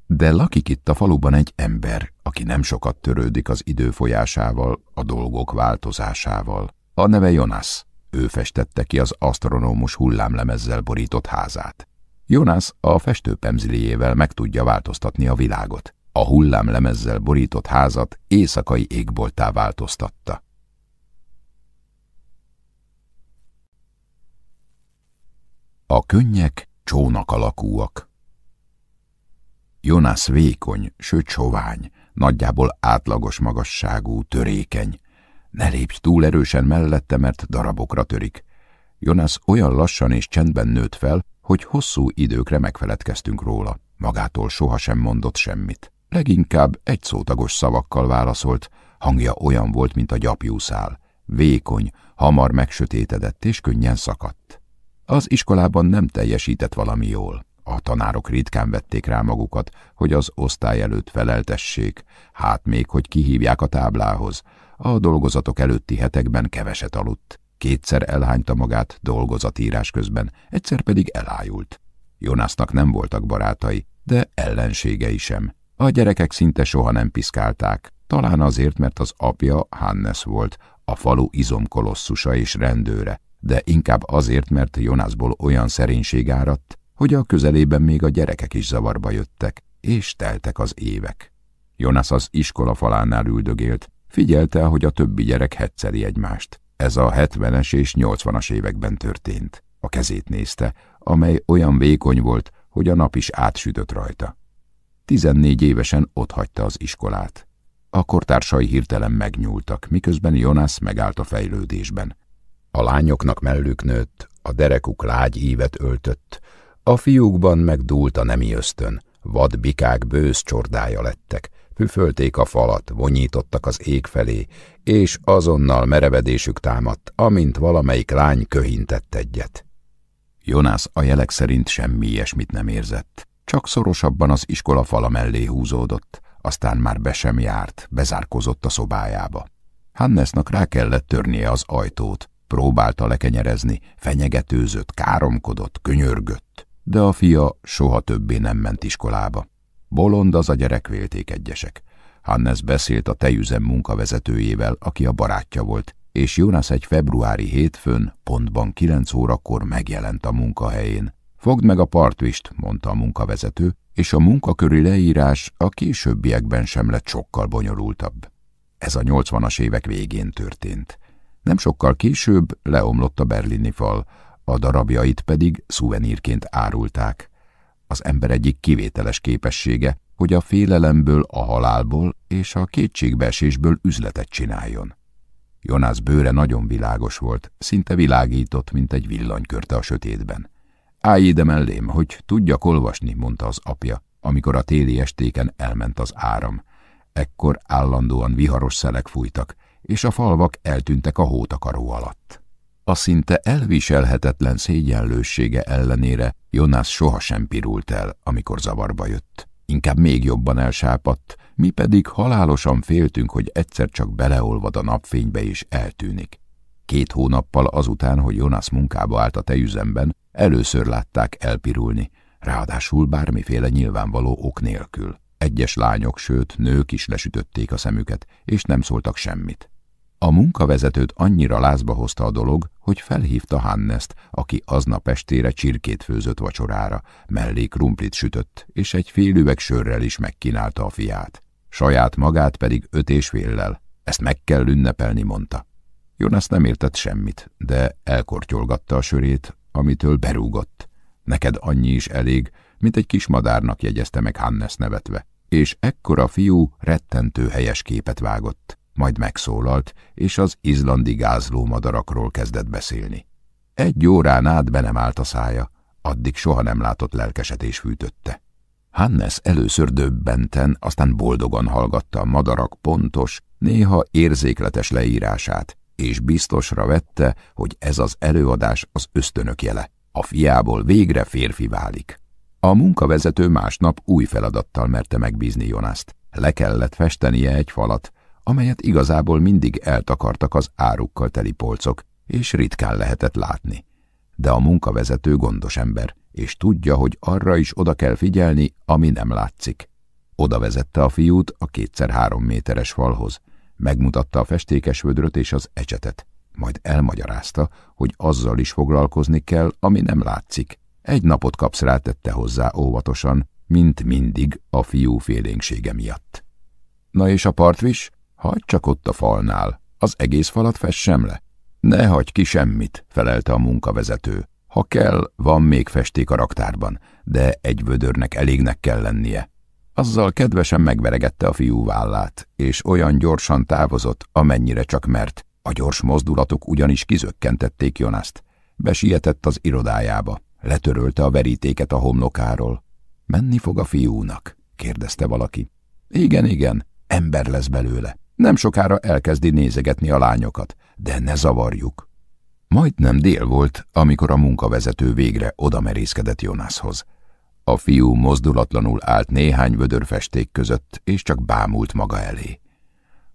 De lakik itt a faluban egy ember, aki nem sokat törődik az idő folyásával, a dolgok változásával. A neve Jonas. Ő festette ki az asztronómus hullámlemezzel borított házát. Jonas a festőpemziliével meg tudja változtatni a világot. A hullámlemezzel borított házat éjszakai égboltá változtatta. A könnyek csónak alakúak. Jonas vékony, sőt sovány, nagyjából átlagos magasságú, törékeny. Ne lépj túl erősen mellette, mert darabokra törik. Jonas olyan lassan és csendben nőtt fel, hogy hosszú időkre megfeledkeztünk róla. Magától sohasem mondott semmit. Leginkább egy szótagos szavakkal válaszolt, hangja olyan volt, mint a gyapjúszál. Vékony, hamar megsötétedett és könnyen szakadt. Az iskolában nem teljesített valami jól. A tanárok ritkán vették rá magukat, hogy az osztály előtt feleltessék, hát még, hogy kihívják a táblához. A dolgozatok előtti hetekben keveset aludt. Kétszer elhányta magát dolgozatírás közben, egyszer pedig elájult. Jonasnak nem voltak barátai, de ellenségei sem. A gyerekek szinte soha nem piszkálták, talán azért, mert az apja Hannes volt, a falu izomkolosszusa és rendőre, de inkább azért, mert Jonasból olyan szerénység áradt, hogy a közelében még a gyerekek is zavarba jöttek, és teltek az évek. Jonas az iskola falánál üldögélt, figyelte, hogy a többi gyerek hetszeli egymást. Ez a 70-es és 80-as években történt. A kezét nézte, amely olyan vékony volt, hogy a nap is átsütött rajta. Tizennégy évesen otthagyta az iskolát. A kortársai hirtelen megnyúltak, miközben Jonas megállt a fejlődésben. A lányoknak mellük nőtt, a derekuk lágy ívet öltött, a fiúkban megdúlt a nemi ösztön, vad bikák bősz csordája lettek, püfölték a falat, vonyítottak az ég felé, és azonnal merevedésük támadt, amint valamelyik lány köhintett egyet. Jonász a jelek szerint semmi ilyesmit nem érzett, csak szorosabban az iskola fala mellé húzódott, aztán már be sem járt, bezárkozott a szobájába. Hannesnak rá kellett törnie az ajtót, próbálta lekenyerezni, fenyegetőzött, káromkodott, könyörgött, de a fia soha többé nem ment iskolába. Bolond az a gyerek vélték egyesek. Hannes beszélt a tejüzem munkavezetőjével, aki a barátja volt, és Jonas egy februári hétfőn, pontban kilenc órakor megjelent a munkahelyén. Fogd meg a partvist, mondta a munkavezető, és a munkaköri leírás a későbbiekben sem lett sokkal bonyolultabb. Ez a nyolcvanas évek végén történt. Nem sokkal később leomlott a berlini fal, a darabjait pedig szuvenírként árulták. Az ember egyik kivételes képessége, hogy a félelemből, a halálból és a kétségbeesésből üzletet csináljon. Jonász bőre nagyon világos volt, szinte világított, mint egy villanykörte a sötétben. Állj ide mellém, hogy tudjak olvasni, mondta az apja, amikor a téli estéken elment az áram. Ekkor állandóan viharos szelek fújtak, és a falvak eltűntek a hótakaró alatt. A szinte elviselhetetlen szégyenlőssége ellenére Jonász sohasem pirult el, amikor zavarba jött. Inkább még jobban elsápadt, mi pedig halálosan féltünk, hogy egyszer csak beleolvad a napfénybe és eltűnik. Két hónappal azután, hogy Jonas munkába állt a tejüzemben, először látták elpirulni, ráadásul bármiféle nyilvánvaló ok nélkül. Egyes lányok, sőt nők is lesütötték a szemüket, és nem szóltak semmit. A munkavezetőt annyira lázba hozta a dolog, hogy felhívta Hannest, aki aznap estére csirkét főzött vacsorára, mellé krumplit sütött, és egy fél üveg sörrel is megkínálta a fiát. Saját magát pedig öt és féllel. Ezt meg kell ünnepelni, mondta. Jonas nem értett semmit, de elkortyolgatta a sörét, amitől berúgott. Neked annyi is elég, mint egy kis madárnak jegyezte meg Hannes nevetve. És ekkora fiú rettentő helyes képet vágott majd megszólalt, és az izlandi gázló madarakról kezdett beszélni. Egy órán át be nem állt a szája, addig soha nem látott lelkesetés fűtötte. Hannes először döbbenten, aztán boldogan hallgatta a madarak pontos, néha érzékletes leírását, és biztosra vette, hogy ez az előadás az ösztönök jele. A fiából végre férfi válik. A munkavezető másnap új feladattal merte megbízni Jonaszt. Le kellett festenie egy falat, amelyet igazából mindig eltakartak az árukkal teli polcok, és ritkán lehetett látni. De a munkavezető gondos ember, és tudja, hogy arra is oda kell figyelni, ami nem látszik. Oda vezette a fiút a kétszer három méteres falhoz, megmutatta a festékes vödröt és az ecsetet, majd elmagyarázta, hogy azzal is foglalkozni kell, ami nem látszik. Egy napot kapsz rá, tette hozzá óvatosan, mint mindig a fiú félénksége miatt. Na és a partvis? Hagy csak ott a falnál, az egész falat fessem le. Ne hagy ki semmit, felelte a munkavezető. Ha kell, van még festék a raktárban, de egy vödörnek elégnek kell lennie. Azzal kedvesen megveregette a fiú vállát, és olyan gyorsan távozott, amennyire csak mert. A gyors mozdulatok ugyanis kizökkentették Jonaszt. Besietett az irodájába, letörölte a verítéket a homlokáról. Menni fog a fiúnak? kérdezte valaki. Igen, igen, ember lesz belőle. Nem sokára elkezdi nézegetni a lányokat, de ne zavarjuk. Majdnem dél volt, amikor a munkavezető végre odamerészkedett Jonashoz. A fiú mozdulatlanul állt néhány vödörfesték között, és csak bámult maga elé.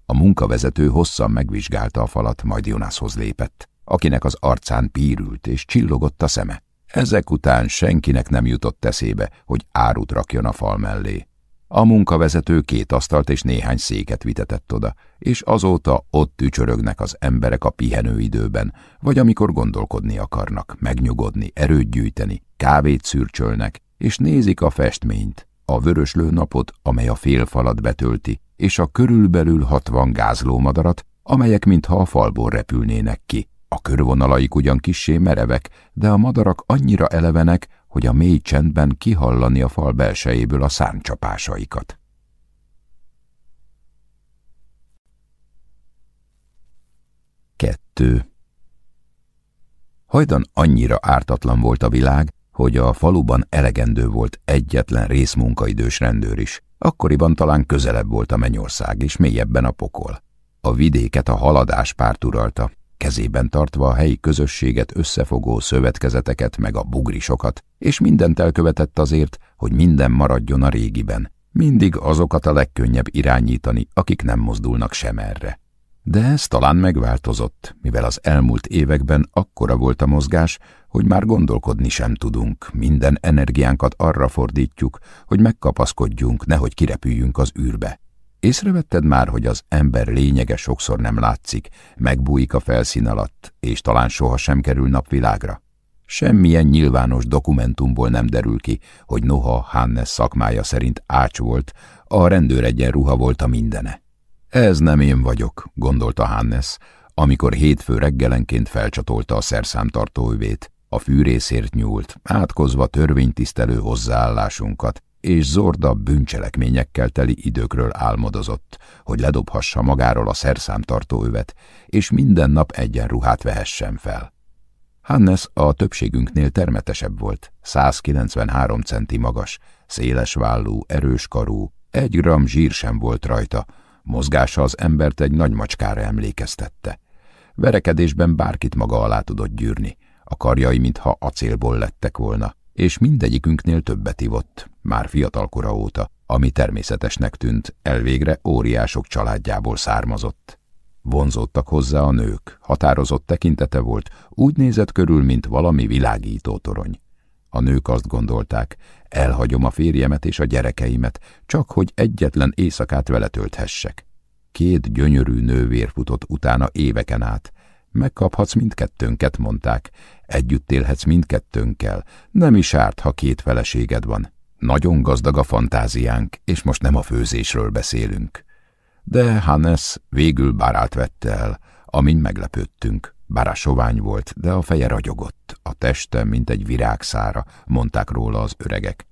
A munkavezető hosszan megvizsgálta a falat, majd Jonashoz lépett, akinek az arcán pírült és csillogott a szeme. Ezek után senkinek nem jutott eszébe, hogy árut rakjon a fal mellé. A munkavezető két asztalt és néhány széket vitetett oda, és azóta ott tücsörögnek az emberek a pihenőidőben, vagy amikor gondolkodni akarnak, megnyugodni, erőt gyűjteni, kávét szürcsölnek, és nézik a festményt, a vöröslő napot, amely a félfalat betölti, és a körülbelül hatvan gázlómadarat, amelyek mintha a falból repülnének ki. A körvonalaik ugyan kissé merevek, de a madarak annyira elevenek, hogy a mély csendben kihallani a fal belsejéből a szárnycsapásaikat. Kettő Hajdan annyira ártatlan volt a világ, hogy a faluban elegendő volt egyetlen részmunkaidős rendőr is. Akkoriban talán közelebb volt a mennyország, és mélyebben a pokol. A vidéket a haladás párt uralta, kezében tartva a helyi közösséget összefogó szövetkezeteket meg a bugrisokat, és mindent elkövetett azért, hogy minden maradjon a régiben. Mindig azokat a legkönnyebb irányítani, akik nem mozdulnak sem erre. De ez talán megváltozott, mivel az elmúlt években akkora volt a mozgás, hogy már gondolkodni sem tudunk, minden energiánkat arra fordítjuk, hogy megkapaszkodjunk, nehogy kirepüljünk az űrbe. Észrevetted már, hogy az ember lényege sokszor nem látszik, megbújik a felszín alatt, és talán soha sem kerül napvilágra? Semmilyen nyilvános dokumentumból nem derül ki, hogy noha Hannes szakmája szerint ács volt, a rendőr egyenruha volt a mindene. Ez nem én vagyok, gondolta Hannes, amikor hétfő reggelenként felcsatolta a szerszámtartóövét, a fűrészért nyúlt, átkozva törvénytisztelő hozzáállásunkat, és zorda bűncselekményekkel teli időkről álmodozott, hogy ledobhassa magáról a szerszámtartóövet, és minden nap egyenruhát vehessen fel. Hannes a többségünknél termetesebb volt, 193 centi magas, széles vállú, erős karú, egy gram zsír sem volt rajta, mozgása az embert egy nagy macskára emlékeztette. Verekedésben bárkit maga alá tudott gyűrni, a karjai mintha acélból lettek volna, és mindegyikünknél többet ivott, már fiatalkora óta, ami természetesnek tűnt, elvégre óriások családjából származott. Vonzódtak hozzá a nők, határozott tekintete volt, úgy nézett körül, mint valami világító torony. A nők azt gondolták, elhagyom a férjemet és a gyerekeimet, csak hogy egyetlen éjszakát vele tölthessek. Két gyönyörű nővér futott utána éveken át. Megkaphatsz mindkettőnket, mondták. Együtt élhetsz mindkettőnkkel. Nem is árt, ha két feleséged van. Nagyon gazdag a fantáziánk, és most nem a főzésről beszélünk. De Hannes végül bárát vette el, amin meglepődtünk. Bár sovány volt, de a feje ragyogott, a teste, mint egy virágszára, mondták róla az öregek.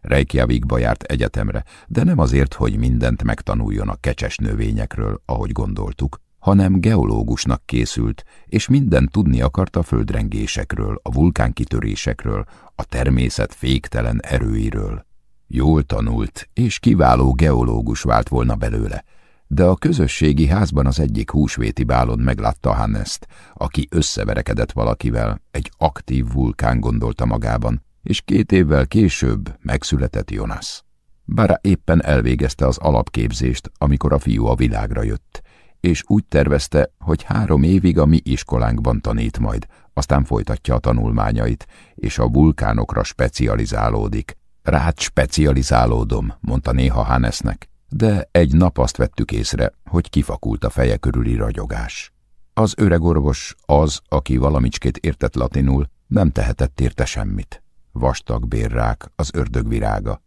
Reykjavikba járt egyetemre, de nem azért, hogy mindent megtanuljon a kecses növényekről, ahogy gondoltuk, hanem geológusnak készült, és mindent tudni akart a földrengésekről, a vulkánkitörésekről, a természet féktelen erőiről. Jól tanult, és kiváló geológus vált volna belőle, de a közösségi házban az egyik húsvéti bálon meglátta Hannest, aki összeverekedett valakivel, egy aktív vulkán gondolta magában, és két évvel később megszületett Jonas. Bára éppen elvégezte az alapképzést, amikor a fiú a világra jött, és úgy tervezte, hogy három évig a mi iskolánkban tanít majd, aztán folytatja a tanulmányait, és a vulkánokra specializálódik. Rád specializálódom, mondta néha Hannesnek, de egy nap azt vettük észre, hogy kifakult a feje körüli ragyogás. Az öreg orvos, az, aki valamicskét értett latinul, nem tehetett érte semmit. Vastag bérrák, az ördögvirága.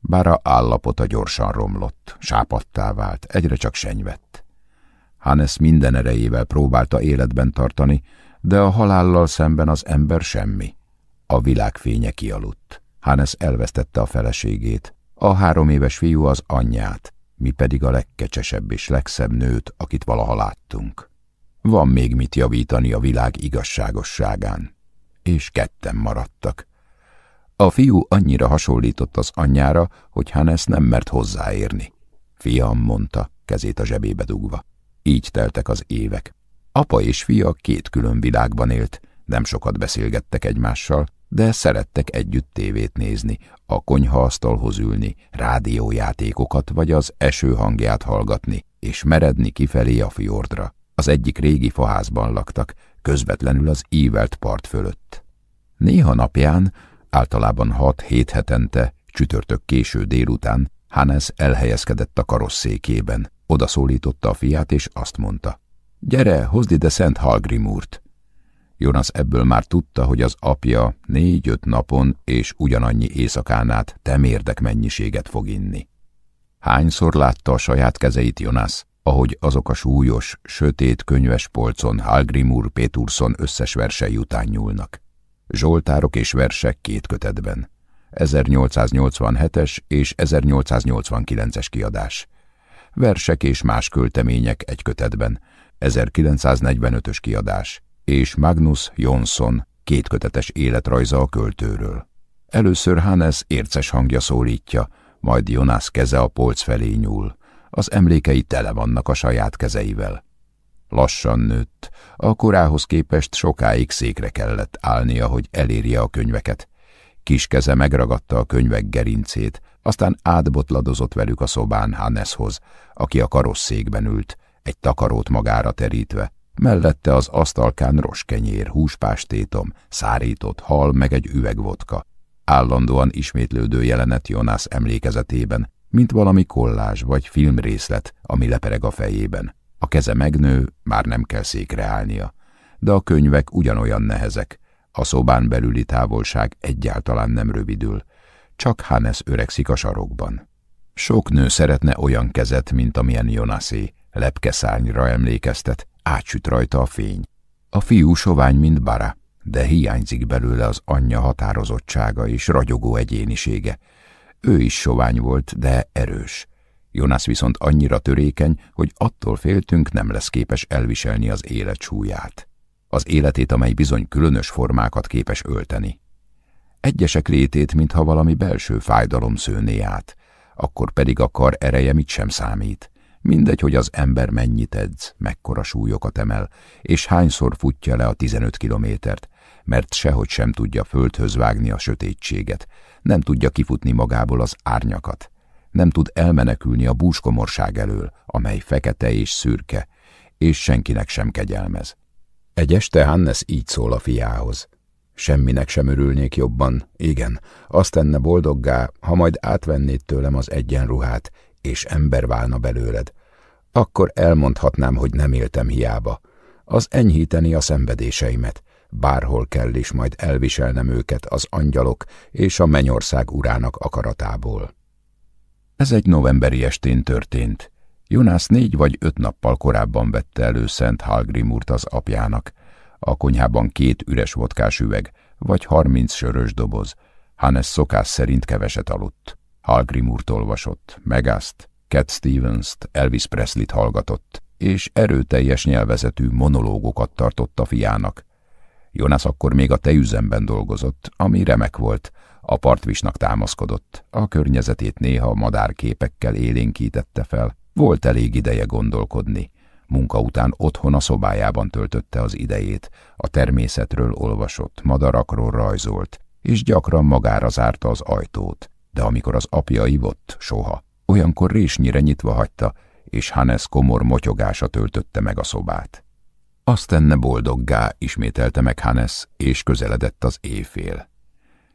Bár a állapota gyorsan romlott, sápattá vált, egyre csak senyvett. Hannes minden erejével próbálta életben tartani, de a halállal szemben az ember semmi. A világ fénye kialudt. Hannes elvesztette a feleségét, a három éves fiú az anyját, mi pedig a legkecsesebb és legszebb nőt, akit valaha láttunk. Van még mit javítani a világ igazságosságán. És ketten maradtak. A fiú annyira hasonlított az anyjára, hogy Hannes nem mert hozzáérni. Fiam, mondta, kezét a zsebébe dugva. Így teltek az évek. Apa és fia két külön világban élt, nem sokat beszélgettek egymással, de szerettek együtt tévét nézni, a konyhaasztalhoz ülni, rádiójátékokat vagy az eső hangját hallgatni, és meredni kifelé a fjordra. Az egyik régi faházban laktak, közvetlenül az ívelt part fölött. Néha napján, általában hat-hét hetente, csütörtök késő délután, Hannes elhelyezkedett a karosszékében. Oda szólította a fiát, és azt mondta. Gyere, hozd ide Szent Halgrimúrt! Jonas ebből már tudta, hogy az apja négy-öt napon és ugyanannyi éjszakán át temérdek mennyiséget fog inni. Hányszor látta a saját kezeit Jonas, ahogy azok a súlyos, sötét könyves polcon Halgrimur Péturson összes versei után nyúlnak. Zsoltárok és versek két kötetben. 1887-es és 1889-es kiadás. Versek és más költemények egy kötetben. 1945-ös kiadás és Magnus Jonsson kétkötetes életrajza a költőről. Először Hannes érces hangja szólítja, majd Jonas keze a polc felé nyúl. Az emlékei tele vannak a saját kezeivel. Lassan nőtt, a korához képest sokáig székre kellett állnia, hogy elérje a könyveket. Kis keze megragadta a könyvek gerincét, aztán átbotladozott velük a szobán Hanneshoz, aki a karosszékben ült, egy takarót magára terítve, mellette az asztalkán roskenyér, húspástétom, szárított hal, meg egy üvegvodka. Állandóan ismétlődő jelenet Jonas emlékezetében, mint valami kollázs vagy filmrészlet, ami lepereg a fejében. A keze megnő, már nem kell székre állnia. De a könyvek ugyanolyan nehezek. A szobán belüli távolság egyáltalán nem rövidül. Csak Hannes öregszik a sarokban. Sok nő szeretne olyan kezet, mint amilyen Jonasé, lepkeszárnyra emlékeztet, átsüt rajta a fény. A fiú sovány, mint Bara, de hiányzik belőle az anyja határozottsága és ragyogó egyénisége. Ő is sovány volt, de erős. Jonas viszont annyira törékeny, hogy attól féltünk nem lesz képes elviselni az élet súlyát. Az életét, amely bizony különös formákat képes ölteni. Egyesek létét, mintha valami belső fájdalom szőné át, akkor pedig a kar ereje mit sem számít. Mindegy, hogy az ember mennyit edz, mekkora súlyokat emel, és hányszor futja le a 15 kilométert, mert sehogy sem tudja földhöz vágni a sötétséget, nem tudja kifutni magából az árnyakat, nem tud elmenekülni a búskomorság elől, amely fekete és szürke, és senkinek sem kegyelmez. Egy este Hannes így szól a fiához. Semminek sem örülnék jobban, igen, azt tenne boldoggá, ha majd átvennéd tőlem az egyenruhát, és ember válna belőled. Akkor elmondhatnám, hogy nem éltem hiába. Az enyhíteni a szenvedéseimet, bárhol kell is majd elviselnem őket az angyalok és a mennyország urának akaratából. Ez egy novemberi estén történt. Jonász négy vagy öt nappal korábban vette elő Szent Halgrimurt az apjának. A konyhában két üres vodkás üveg, vagy harminc sörös doboz. Hannes szokás szerint keveset aludt. Halgrimurt olvasott, Megaszt, Cat Stevens-t, Elvis Presley-t hallgatott, és erőteljes nyelvezetű monológokat tartott a fiának. Jonas akkor még a tejüzemben dolgozott, ami remek volt, a partvisnak támaszkodott, a környezetét néha madárképekkel élénkítette fel, volt elég ideje gondolkodni. Munka után otthon a szobájában töltötte az idejét, a természetről olvasott, madarakról rajzolt, és gyakran magára zárta az ajtót, de amikor az apja ivott, soha. Olyankor résnyire nyitva hagyta, és Hannes komor motyogása töltötte meg a szobát. Azt tenne boldoggá, ismételte meg Hannes, és közeledett az éjfél.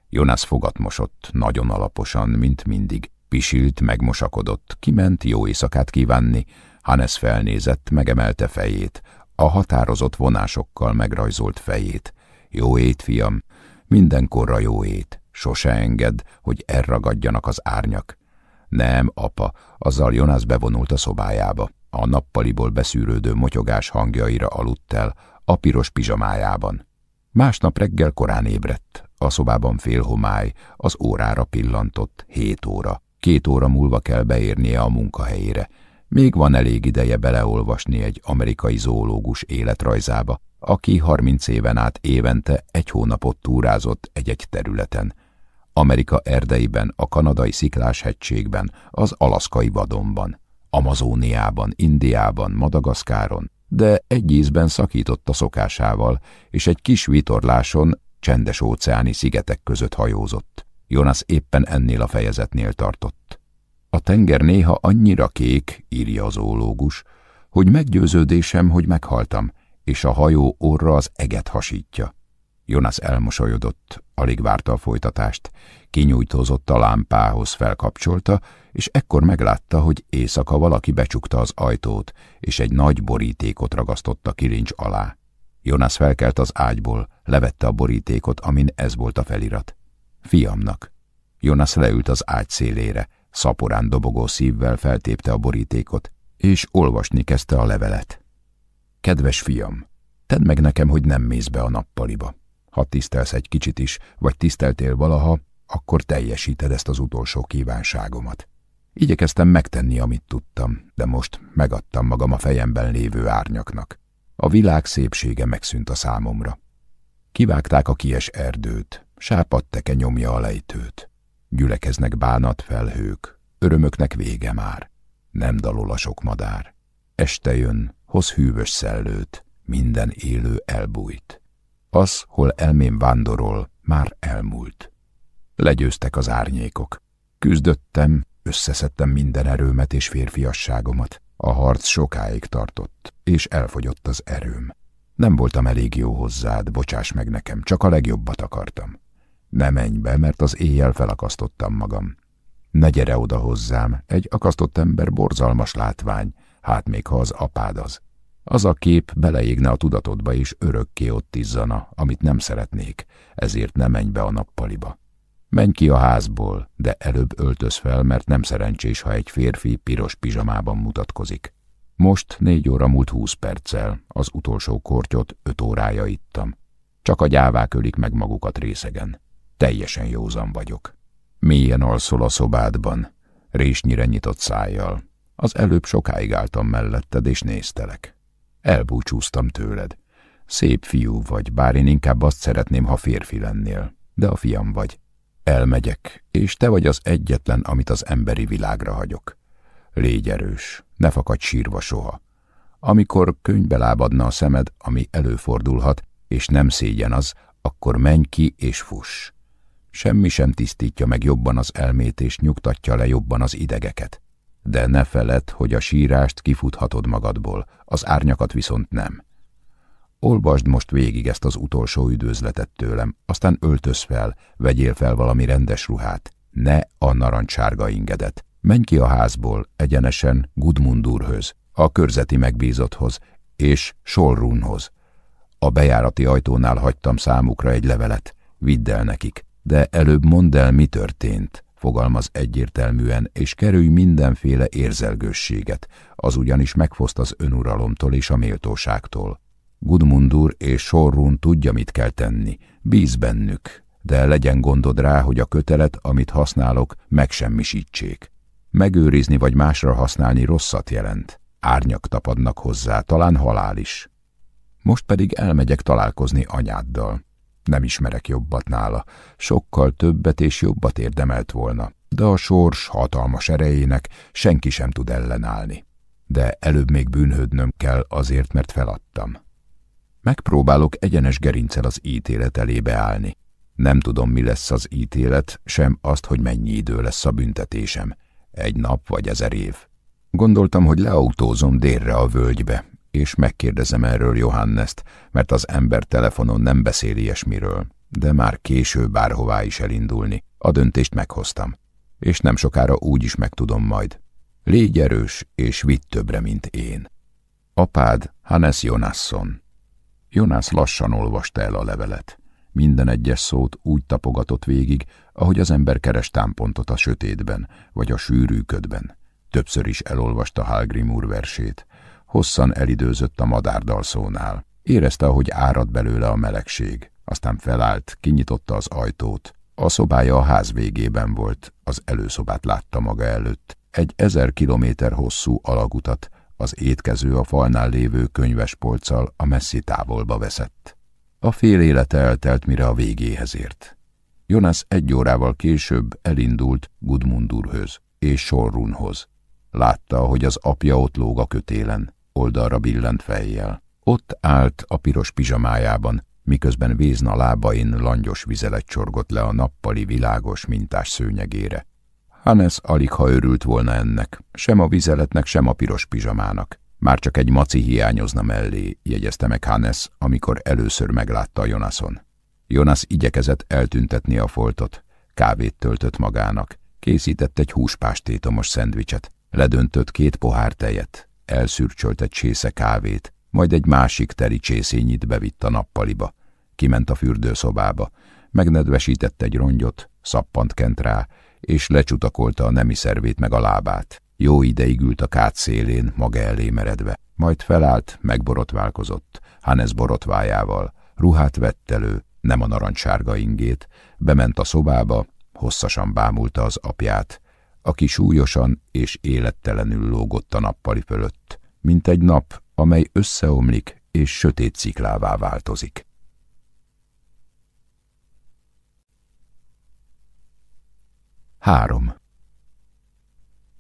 Jonas fogat mosott, nagyon alaposan, mint mindig, pisilt, megmosakodott, kiment jó éjszakát kívánni, Hannes felnézett, megemelte fejét, a határozott vonásokkal megrajzolt fejét. Jó ét, fiam, mindenkorra jó ét, sose enged, hogy elragadjanak az árnyak. Nem, apa, azzal Jonas bevonult a szobájába. A nappaliból beszűrődő motyogás hangjaira aludt el, a piros pizsamájában. Másnap reggel korán ébredt, a szobában fél homály, az órára pillantott, hét óra. Két óra múlva kell beérnie a munkahelyére. Még van elég ideje beleolvasni egy amerikai zoológus életrajzába, aki harminc éven át évente egy hónapot túrázott egy-egy területen. Amerika erdeiben, a kanadai sziklás-hegységben, az alaszkai vadonban, Amazóniában, Indiában, Madagaszkáron, de egy ízben szakított a szokásával, és egy kis vitorláson csendes óceáni szigetek között hajózott. Jonas éppen ennél a fejezetnél tartott. A tenger néha annyira kék, írja az ólógus, hogy meggyőződésem, hogy meghaltam, és a hajó orra az eget hasítja. Jonas elmosolyodott, alig várta a folytatást, kinyújtózott a lámpához, felkapcsolta, és ekkor meglátta, hogy éjszaka valaki becsukta az ajtót, és egy nagy borítékot ragasztott a kilincs alá. Jonas felkelt az ágyból, levette a borítékot, amin ez volt a felirat. Fiamnak. Jonas leült az ágy szélére, szaporán dobogó szívvel feltépte a borítékot, és olvasni kezdte a levelet. Kedves fiam, tedd meg nekem, hogy nem mész be a nappaliba. Ha tisztelsz egy kicsit is, vagy tiszteltél valaha, akkor teljesíted ezt az utolsó kívánságomat. Igyekeztem megtenni, amit tudtam, de most megadtam magam a fejemben lévő árnyaknak. A világ szépsége megszűnt a számomra. Kivágták a kies erdőt, sápadteke nyomja a lejtőt. Gyülekeznek bánat felhők, örömöknek vége már. Nem dalol a sok madár. Este jön, hoz hűvös szellőt, minden élő elbújt. Az, hol elmém vándorol, már elmúlt. Legyőztek az árnyékok. Küzdöttem, összeszedtem minden erőmet és férfiasságomat. A harc sokáig tartott, és elfogyott az erőm. Nem voltam elég jó hozzád, bocsáss meg nekem, csak a legjobbat akartam. Ne menj be, mert az éjjel felakasztottam magam. Ne gyere oda hozzám, egy akasztott ember borzalmas látvány, hát még ha az apád az. Az a kép beleégne a tudatodba, és örökké ott izzana, amit nem szeretnék, ezért ne menj be a nappaliba. Menj ki a házból, de előbb öltöz fel, mert nem szerencsés, ha egy férfi piros pizsamában mutatkozik. Most négy óra múlt húsz perccel, az utolsó kortyot öt órája ittam. Csak a gyávák ölik meg magukat részegen. Teljesen józan vagyok. Mélyen alszol a szobádban, résnyire nyitott szájjal. Az előbb sokáig álltam melletted, és néztelek. Elbúcsúztam tőled. Szép fiú vagy, bár én inkább azt szeretném, ha férfi lennél. De a fiam vagy. Elmegyek, és te vagy az egyetlen, amit az emberi világra hagyok. Légy erős, ne fakadj sírva soha. Amikor könyvbe lábadna a szemed, ami előfordulhat, és nem szégyen az, akkor menj ki és fuss. Semmi sem tisztítja meg jobban az elmét és nyugtatja le jobban az idegeket. De ne feled, hogy a sírást kifuthatod magadból, az árnyakat viszont nem. Olvasd most végig ezt az utolsó üdvözletet tőlem, aztán öltöz fel, vegyél fel valami rendes ruhát, ne a narancsárga ingedet. Menj ki a házból, egyenesen Gudmundurhöz, a körzeti megbízotthoz, és Solrunhoz. A bejárati ajtónál hagytam számukra egy levelet, vidd el nekik, de előbb mondd el, mi történt, fogalmaz egyértelműen, és kerülj mindenféle érzelgősséget, az ugyanis megfoszt az önuralomtól és a méltóságtól. Gudmundur és Sorrun tudja, mit kell tenni, bíz bennük, de legyen gondod rá, hogy a kötelet, amit használok, megsemmisítsék. Megőrizni vagy másra használni rosszat jelent. Árnyak tapadnak hozzá, talán halál is. Most pedig elmegyek találkozni anyáddal. Nem ismerek jobbat nála, sokkal többet és jobbat érdemelt volna, de a sors hatalmas erejének senki sem tud ellenállni. De előbb még bűnhődnöm kell azért, mert feladtam. Megpróbálok egyenes gerincel az ítélet elébe állni. Nem tudom, mi lesz az ítélet, sem azt, hogy mennyi idő lesz a büntetésem. Egy nap vagy ezer év. Gondoltam, hogy leautózom délre a völgybe, és megkérdezem erről Johannest, mert az ember telefonon nem beszél ilyesmiről, de már késő bárhová is elindulni. A döntést meghoztam, és nem sokára úgy is megtudom majd. Légy erős, és vidd többre, mint én. Apád Hannes Jonasson Jonász lassan olvasta el a levelet. Minden egyes szót úgy tapogatott végig, ahogy az ember keres támpontot a sötétben, vagy a sűrű ködben. Többször is elolvasta Halgrim úr versét. Hosszan elidőzött a madárdalszónál. Érezte, ahogy árad belőle a melegség. Aztán felállt, kinyitotta az ajtót. A szobája a ház végében volt, az előszobát látta maga előtt. Egy ezer kilométer hosszú alagutat, az étkező a falnál lévő könyvespolccal a messzi távolba veszett. A fél élete eltelt, mire a végéhez ért. Jonas egy órával később elindult Gudmundurhöz és Sorrunhoz. Látta, hogy az apja ott lóg a kötélen, oldalra billent fejjel. Ott állt a piros pizsamájában, miközben Vézna lábain langyos vizelet csorgott le a nappali világos mintás szőnyegére. Hannes alig ha örült volna ennek, sem a vizeletnek, sem a piros pizsamának. Már csak egy maci hiányozna mellé, jegyezte meg Hannes, amikor először meglátta Jonason. Jonas igyekezett eltüntetni a foltot, kávét töltött magának, készített egy húspástétomos szendvicset, ledöntött két pohár tejet, elszürcsölt egy csésze kávét, majd egy másik teli csészényit bevitt a nappaliba. Kiment a fürdőszobába, megnedvesített egy rongyot, szappant kent rá, és lecsutakolta a nemi szervét meg a lábát. Jó ideig ült a kát szélén, maga elé meredve, majd felállt, megborotválkozott, Hannes borotvájával, ruhát vett elő, nem a narancsárga ingét, bement a szobába, hosszasan bámulta az apját, aki súlyosan és élettelenül lógott a nappali fölött, mint egy nap, amely összeomlik és sötét sziklává változik. 3.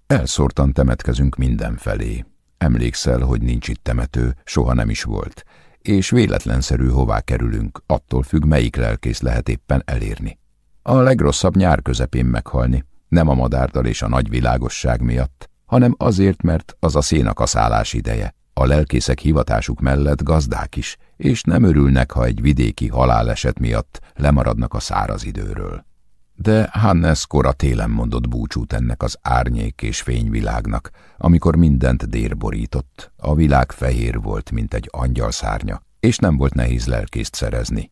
Elszórtan temetkezünk mindenfelé. Emlékszel, hogy nincs itt temető, soha nem is volt, és véletlenszerű hová kerülünk, attól függ, melyik lelkész lehet éppen elérni. A legrosszabb nyár közepén meghalni, nem a madárdal és a nagy világosság miatt, hanem azért, mert az a szénakaszálás ideje. A lelkészek hivatásuk mellett gazdák is, és nem örülnek, ha egy vidéki haláleset miatt lemaradnak a száraz időről. De Hannes kora télen mondott búcsút ennek az árnyék és fényvilágnak, amikor mindent dérborított, a világ fehér volt, mint egy angyal szárnya, és nem volt nehéz lelkészt szerezni.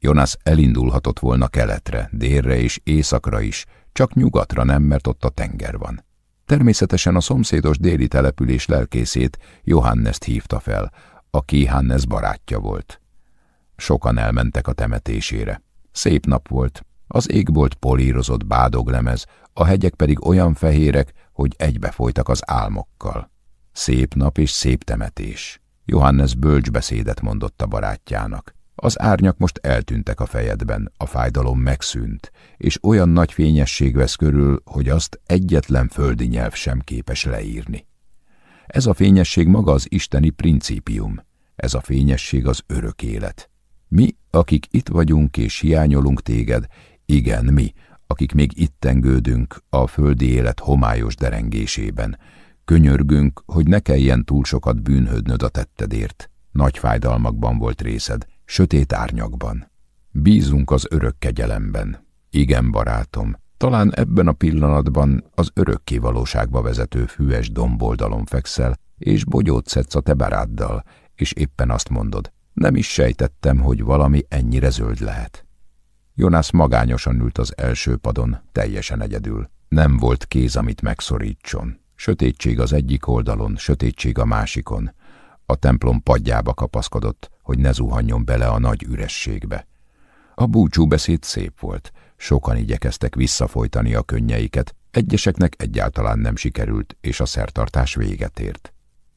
Jonas elindulhatott volna keletre, délre és északra is, csak nyugatra nem, mert ott a tenger van. Természetesen a szomszédos déli település lelkészét Johannest hívta fel, aki Hannes barátja volt. Sokan elmentek a temetésére. Szép nap volt, az ég volt polírozott bádoglemez, a hegyek pedig olyan fehérek, hogy egybefolytak az álmokkal. Szép nap és szép temetés. Johannes bölcs beszédet mondott a barátjának. Az árnyak most eltűntek a fejedben, a fájdalom megszűnt, és olyan nagy fényesség vesz körül, hogy azt egyetlen földi nyelv sem képes leírni. Ez a fényesség maga az isteni principium, ez a fényesség az örök élet. Mi, akik itt vagyunk és hiányolunk téged, igen, mi, akik még itt tengődünk a földi élet homályos derengésében, könyörgünk, hogy ne kelljen túl sokat bűnhödnöd a tettedért. Nagy fájdalmakban volt részed, sötét árnyakban. Bízunk az örök kegyelemben. Igen, barátom, talán ebben a pillanatban az örökké valóságba vezető füves domboldalon fekszel, és bogyót szedsz a te baráddal, és éppen azt mondod, nem is sejtettem, hogy valami ennyire zöld lehet. Jonász magányosan ült az első padon, teljesen egyedül. Nem volt kéz, amit megszorítson. Sötétség az egyik oldalon, sötétség a másikon. A templom padjába kapaszkodott, hogy ne zuhanjon bele a nagy ürességbe. A búcsúbeszéd szép volt, sokan igyekeztek visszafolytani a könnyeiket, egyeseknek egyáltalán nem sikerült, és a szertartás véget ért.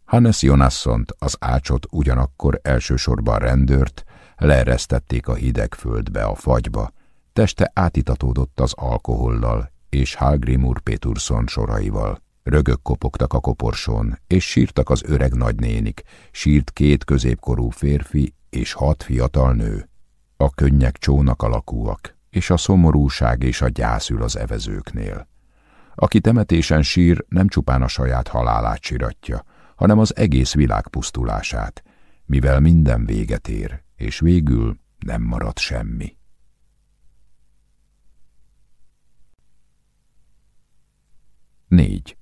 Hannes Jonasszont, az ácsot ugyanakkor elsősorban rendőrt, leeresztették a hideg földbe, a fagyba, teste átitatódott az alkohollal és Hallgrimur Péturson soraival. Rögök kopogtak a koporsón, és sírtak az öreg nagynénik, sírt két középkorú férfi és hat fiatal nő. A könnyek csónak alakúak, és a szomorúság és a gyászül az evezőknél. Aki temetésen sír, nem csupán a saját halálát siratja, hanem az egész világ pusztulását, mivel minden véget ér, és végül nem marad semmi. Négy.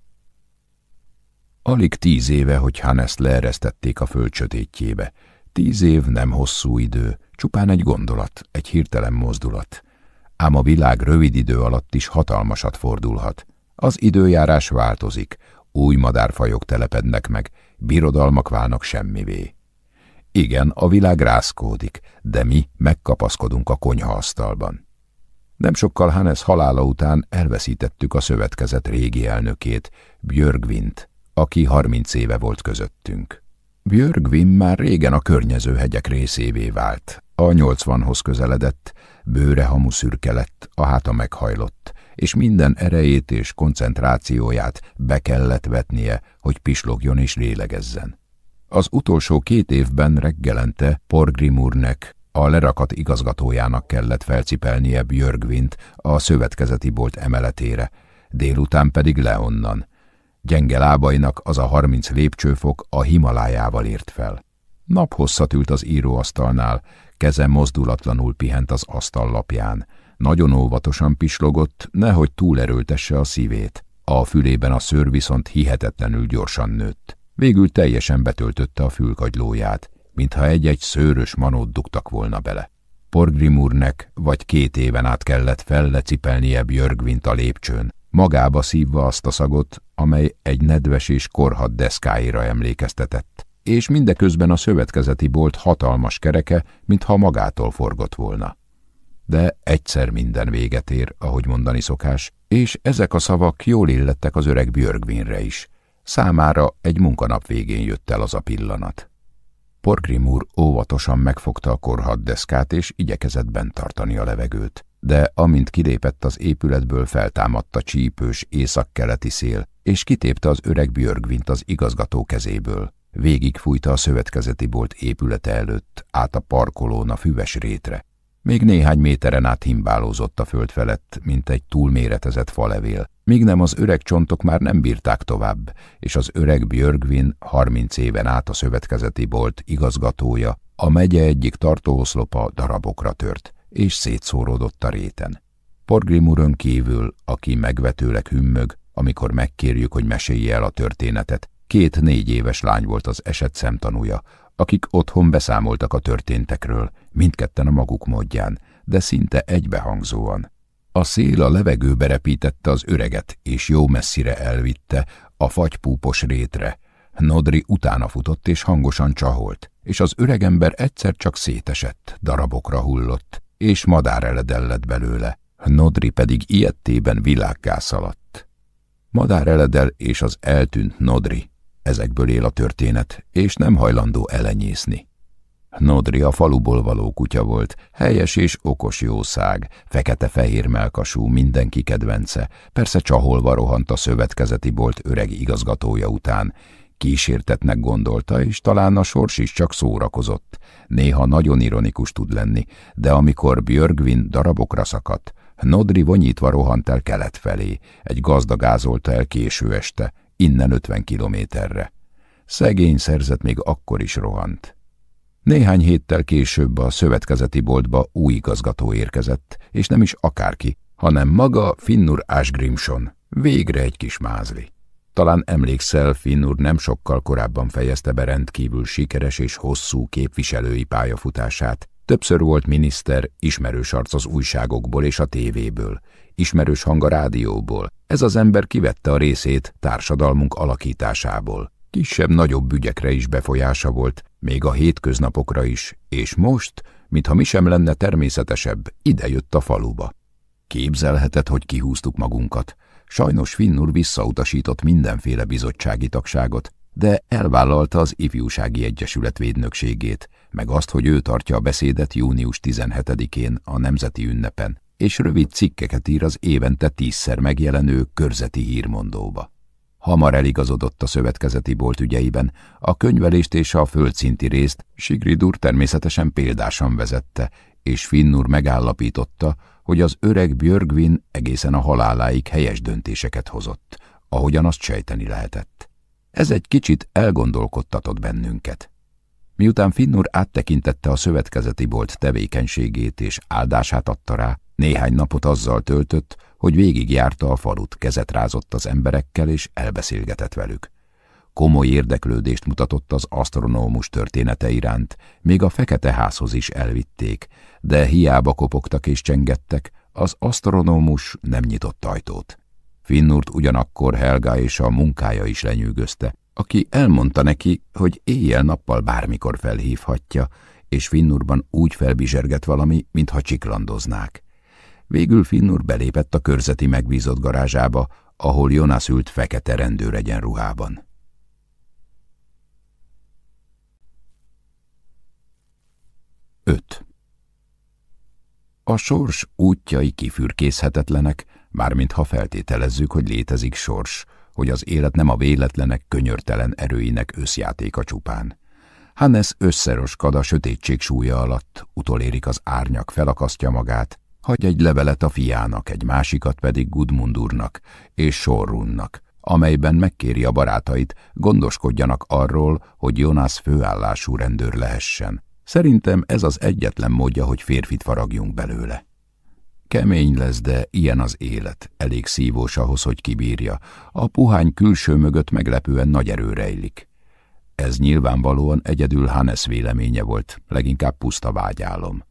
Alig tíz éve, hogy Hannes leeresztették a földcsötétjébe. Tíz év nem hosszú idő, csupán egy gondolat, egy hirtelen mozdulat. Ám a világ rövid idő alatt is hatalmasat fordulhat. Az időjárás változik, új madárfajok telepednek meg, birodalmak válnak semmivé. Igen, a világ rászkódik, de mi megkapaszkodunk a konyhaasztalban. Nem sokkal Hannes halála után elveszítettük a szövetkezet régi elnökét, Björgvint, aki harminc éve volt közöttünk. Björgvin már régen a környező hegyek részévé vált. A nyolcvanhoz közeledett, bőre hamu szürke lett, a háta meghajlott, és minden erejét és koncentrációját be kellett vetnie, hogy pislogjon és lélegezzen. Az utolsó két évben reggelente Porgrimurnek, a lerakat igazgatójának kellett felcipelnie Björgvint a szövetkezeti bolt emeletére, délután pedig Leonnan. Gyenge lábainak az a harminc lépcsőfok a Himalájával ért fel. Naphosszat ült az íróasztalnál, keze mozdulatlanul pihent az asztallapján. Nagyon óvatosan pislogott, nehogy túlerőltesse a szívét. A fülében a szőr viszont hihetetlenül gyorsan nőtt. Végül teljesen betöltötte a fülkagylóját, mintha egy-egy szőrös manót dugtak volna bele. Porgrimurnek vagy két éven át kellett fellecipelnie Björgvint a lépcsőn, magába szívva azt a szagot, amely egy nedves és korhat deszkáira emlékeztetett, és mindeközben a szövetkezeti bolt hatalmas kereke, mintha magától forgott volna. De egyszer minden véget ér, ahogy mondani szokás, és ezek a szavak jól illettek az öreg Björgvinre is. Számára egy munkanap végén jött el az a pillanat. Porgrim úr óvatosan megfogta a korhaddeszkát, és igyekezett bent tartani a levegőt. De amint kilépett az épületből, feltámadt a csípős északkeleti szél, és kitépte az öreg Björgvint az igazgató kezéből. Végig fújta a szövetkezeti bolt épülete előtt, át a parkolón a füves rétre. Még néhány méteren át himbálózott a föld felett, mint egy túlméretezett falevél, míg nem az öreg csontok már nem bírták tovább, és az öreg Björgvin 30 éven át a szövetkezeti bolt igazgatója, a megye egyik tartóoszlopa darabokra tört, és szétszóródott a réten. Porgrimuron kívül, aki megvetőleg hümmög, amikor megkérjük, hogy mesélje el a történetet, két négy éves lány volt az eset szemtanúja, akik otthon beszámoltak a történtekről, mindketten a maguk módján, de szinte egybehangzóan. A szél a levegőbe repítette az öreget, és jó messzire elvitte, a fagypúpos rétre. Nodri utána futott és hangosan csaholt, és az öregember egyszer csak szétesett, darabokra hullott, és madáreledel lett belőle. Nodri pedig ilyettében világgá szaladt. Madáreledel és az eltűnt Nodri, ezekből él a történet, és nem hajlandó elenyészni. Nodri a faluból való kutya volt, helyes és okos jószág, fekete-fehér melkasú, mindenki kedvence, persze csaholva rohant a szövetkezeti bolt öreg igazgatója után. Kísértetnek gondolta, és talán a sors is csak szórakozott. Néha nagyon ironikus tud lenni, de amikor Björgvin darabokra szakadt, Nodri vonyítva rohant el kelet felé, egy gazdagázolta el késő este, innen ötven kilométerre. Szegény szerzet még akkor is rohant. Néhány héttel később a szövetkezeti boltba új igazgató érkezett, és nem is akárki, hanem maga Finnur Asgrimson, végre egy kis mázli. Talán emlékszel, Finnur nem sokkal korábban fejezte be rendkívül sikeres és hosszú képviselői pályafutását. Többször volt miniszter, ismerős arc az újságokból és a tévéből, ismerős hang a rádióból. Ez az ember kivette a részét társadalmunk alakításából. Kisebb-nagyobb ügyekre is befolyása volt, még a hétköznapokra is, és most, mintha mi sem lenne természetesebb, idejött a faluba. Képzelheted, hogy kihúztuk magunkat. Sajnos Finnur visszautasított mindenféle bizottsági tagságot, de elvállalta az ifjúsági egyesület védnökségét, meg azt, hogy ő tartja a beszédet június 17-én a nemzeti ünnepen, és rövid cikkeket ír az évente tízszer megjelenő körzeti hírmondóba. Hamar eligazodott a szövetkezeti bolt ügyeiben, a könyvelést és a földszinti részt Sigridur természetesen példásan vezette, és Finnur megállapította, hogy az öreg Björgvin egészen a haláláig helyes döntéseket hozott, ahogyan azt sejteni lehetett. Ez egy kicsit elgondolkodtatott bennünket. Miután Finnur áttekintette a szövetkezeti bolt tevékenységét és áldását adta rá, néhány napot azzal töltött, hogy végigjárta a falut, kezet rázott az emberekkel és elbeszélgetett velük. Komoly érdeklődést mutatott az asztronómus története iránt, még a fekete házhoz is elvitték, de hiába kopogtak és csengettek, az asztronómus nem nyitott ajtót. Finnurt ugyanakkor Helga és a munkája is lenyűgözte, aki elmondta neki, hogy éjjel-nappal bármikor felhívhatja, és Finnurban úgy felbizserget valami, mintha csiklandoznák. Végül Finnur belépett a körzeti megbízott garázsába, ahol Jonas ült fekete rendőr ruhában. Öt. A sors útjai kifürkészhetetlenek, mármint ha feltételezzük, hogy létezik sors, hogy az élet nem a véletlenek könyörtelen erőinek összjátéka csupán. Hannes összeroskad a sötétség súlya alatt, utolérik az árnyak, felakasztja magát, hagy egy levelet a fiának, egy másikat pedig Gudmundurnak és Sorrunnak, amelyben megkéri a barátait, gondoskodjanak arról, hogy Jonas főállású rendőr lehessen. Szerintem ez az egyetlen módja, hogy férfit faragjunk belőle. Kemény lesz, de ilyen az élet, elég szívós ahhoz, hogy kibírja. A puhány külső mögött meglepően nagy erő rejlik. Ez nyilvánvalóan egyedül Hannes véleménye volt, leginkább puszta vágyálom.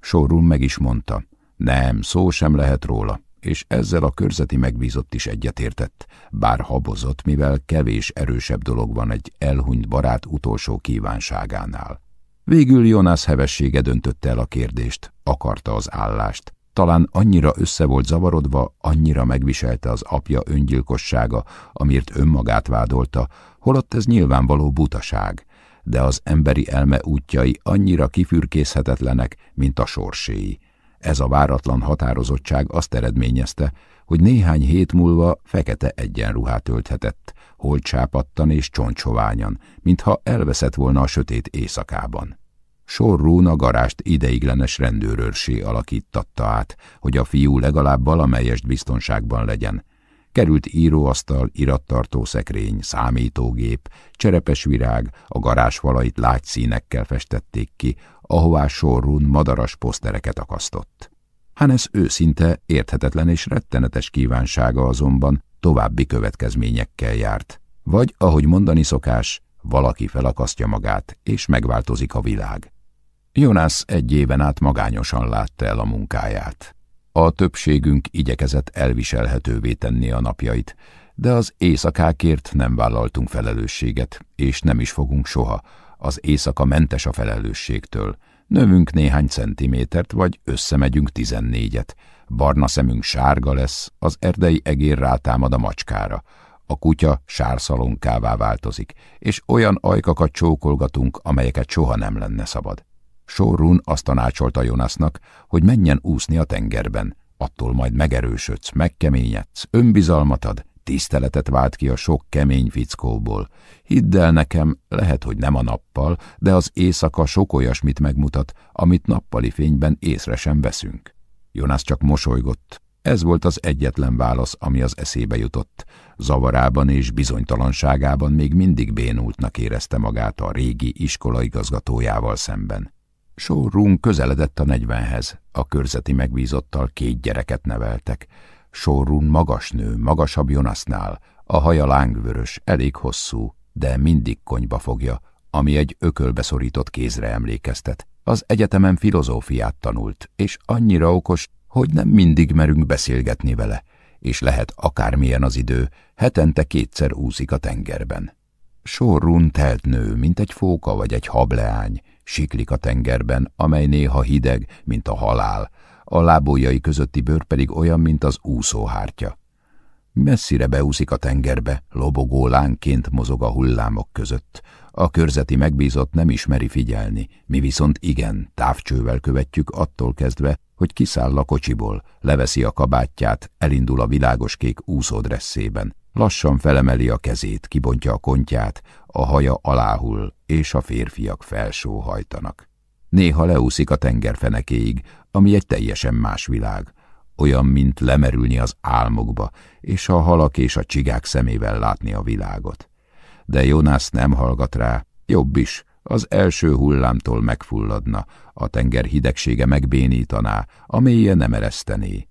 Sorun meg is mondta, nem, szó sem lehet róla, és ezzel a körzeti megbízott is egyetértett, bár habozott, mivel kevés erősebb dolog van egy elhunyt barát utolsó kívánságánál. Végül Jonas hevessége döntötte el a kérdést, akarta az állást. Talán annyira össze volt zavarodva, annyira megviselte az apja öngyilkossága, amiért önmagát vádolta, holott ez nyilvánvaló butaság, de az emberi elme útjai annyira kifürkészhetetlenek, mint a sorséi. Ez a váratlan határozottság azt eredményezte, hogy néhány hét múlva fekete egyenruhát ölthetett, hol csápattan és csontsoványan, mintha elveszett volna a sötét éjszakában. Sorrún a garást ideiglenes rendőrőrsé alakítatta át, hogy a fiú legalább valamelyest biztonságban legyen. Került íróasztal, irattartó szekrény, számítógép, cserepes virág, a garázs falait lágy festették ki, ahová sorrún madaras posztereket akasztott. Hannes őszinte, érthetetlen és rettenetes kívánsága azonban további következményekkel járt. Vagy, ahogy mondani szokás, valaki felakasztja magát, és megváltozik a világ. Jonas egy éven át magányosan látta el a munkáját. A többségünk igyekezett elviselhetővé tenni a napjait, de az éjszakákért nem vállaltunk felelősséget, és nem is fogunk soha. Az éjszaka mentes a felelősségtől. Növünk néhány centimétert, vagy összemegyünk tizennégyet. Barna szemünk sárga lesz, az erdei egér rátámad a macskára. A kutya sárszalonkává változik, és olyan ajkakat csókolgatunk, amelyeket soha nem lenne szabad. Sorrun azt tanácsolta Jonasnak, hogy menjen úszni a tengerben, attól majd megerősödsz, megkeményedsz, önbizalmat ad, tiszteletet vált ki a sok kemény fickóból. Hidd el nekem, lehet, hogy nem a nappal, de az éjszaka sok olyasmit megmutat, amit nappali fényben észre sem veszünk. Jonas csak mosolygott. Ez volt az egyetlen válasz, ami az eszébe jutott. Zavarában és bizonytalanságában még mindig bénultnak érezte magát a régi iskola igazgatójával szemben. Sorrún közeledett a negyvenhez, a körzeti megbízottal két gyereket neveltek. Sorrún magas nő, magasabb Jonasnál, a haja lángvörös, elég hosszú, de mindig konyba fogja, ami egy ökölbeszorított kézre emlékeztet. Az egyetemen filozófiát tanult, és annyira okos, hogy nem mindig merünk beszélgetni vele, és lehet akármilyen az idő, hetente kétszer úszik a tengerben. Sorrún telt nő, mint egy fóka vagy egy hableány, siklik a tengerben, amely néha hideg, mint a halál, a lábójai közötti bőr pedig olyan, mint az úszóhártya. Messzire beúszik a tengerbe, lobogó lánként mozog a hullámok között. A körzeti megbízott nem ismeri figyelni, mi viszont igen, távcsővel követjük attól kezdve, hogy kiszáll a kocsiból, leveszi a kabátját, elindul a világoskék úszódresszében. Lassan felemeli a kezét, kibontja a kontját, a haja aláhull, és a férfiak felsóhajtanak. Néha leúszik a tengerfenekéig, ami egy teljesen más világ, olyan, mint lemerülni az álmokba, és a halak és a csigák szemével látni a világot. De Jonas nem hallgat rá, jobb is, az első hullámtól megfulladna, a tenger hidegsége megbénítaná, a mélye nem eresztené.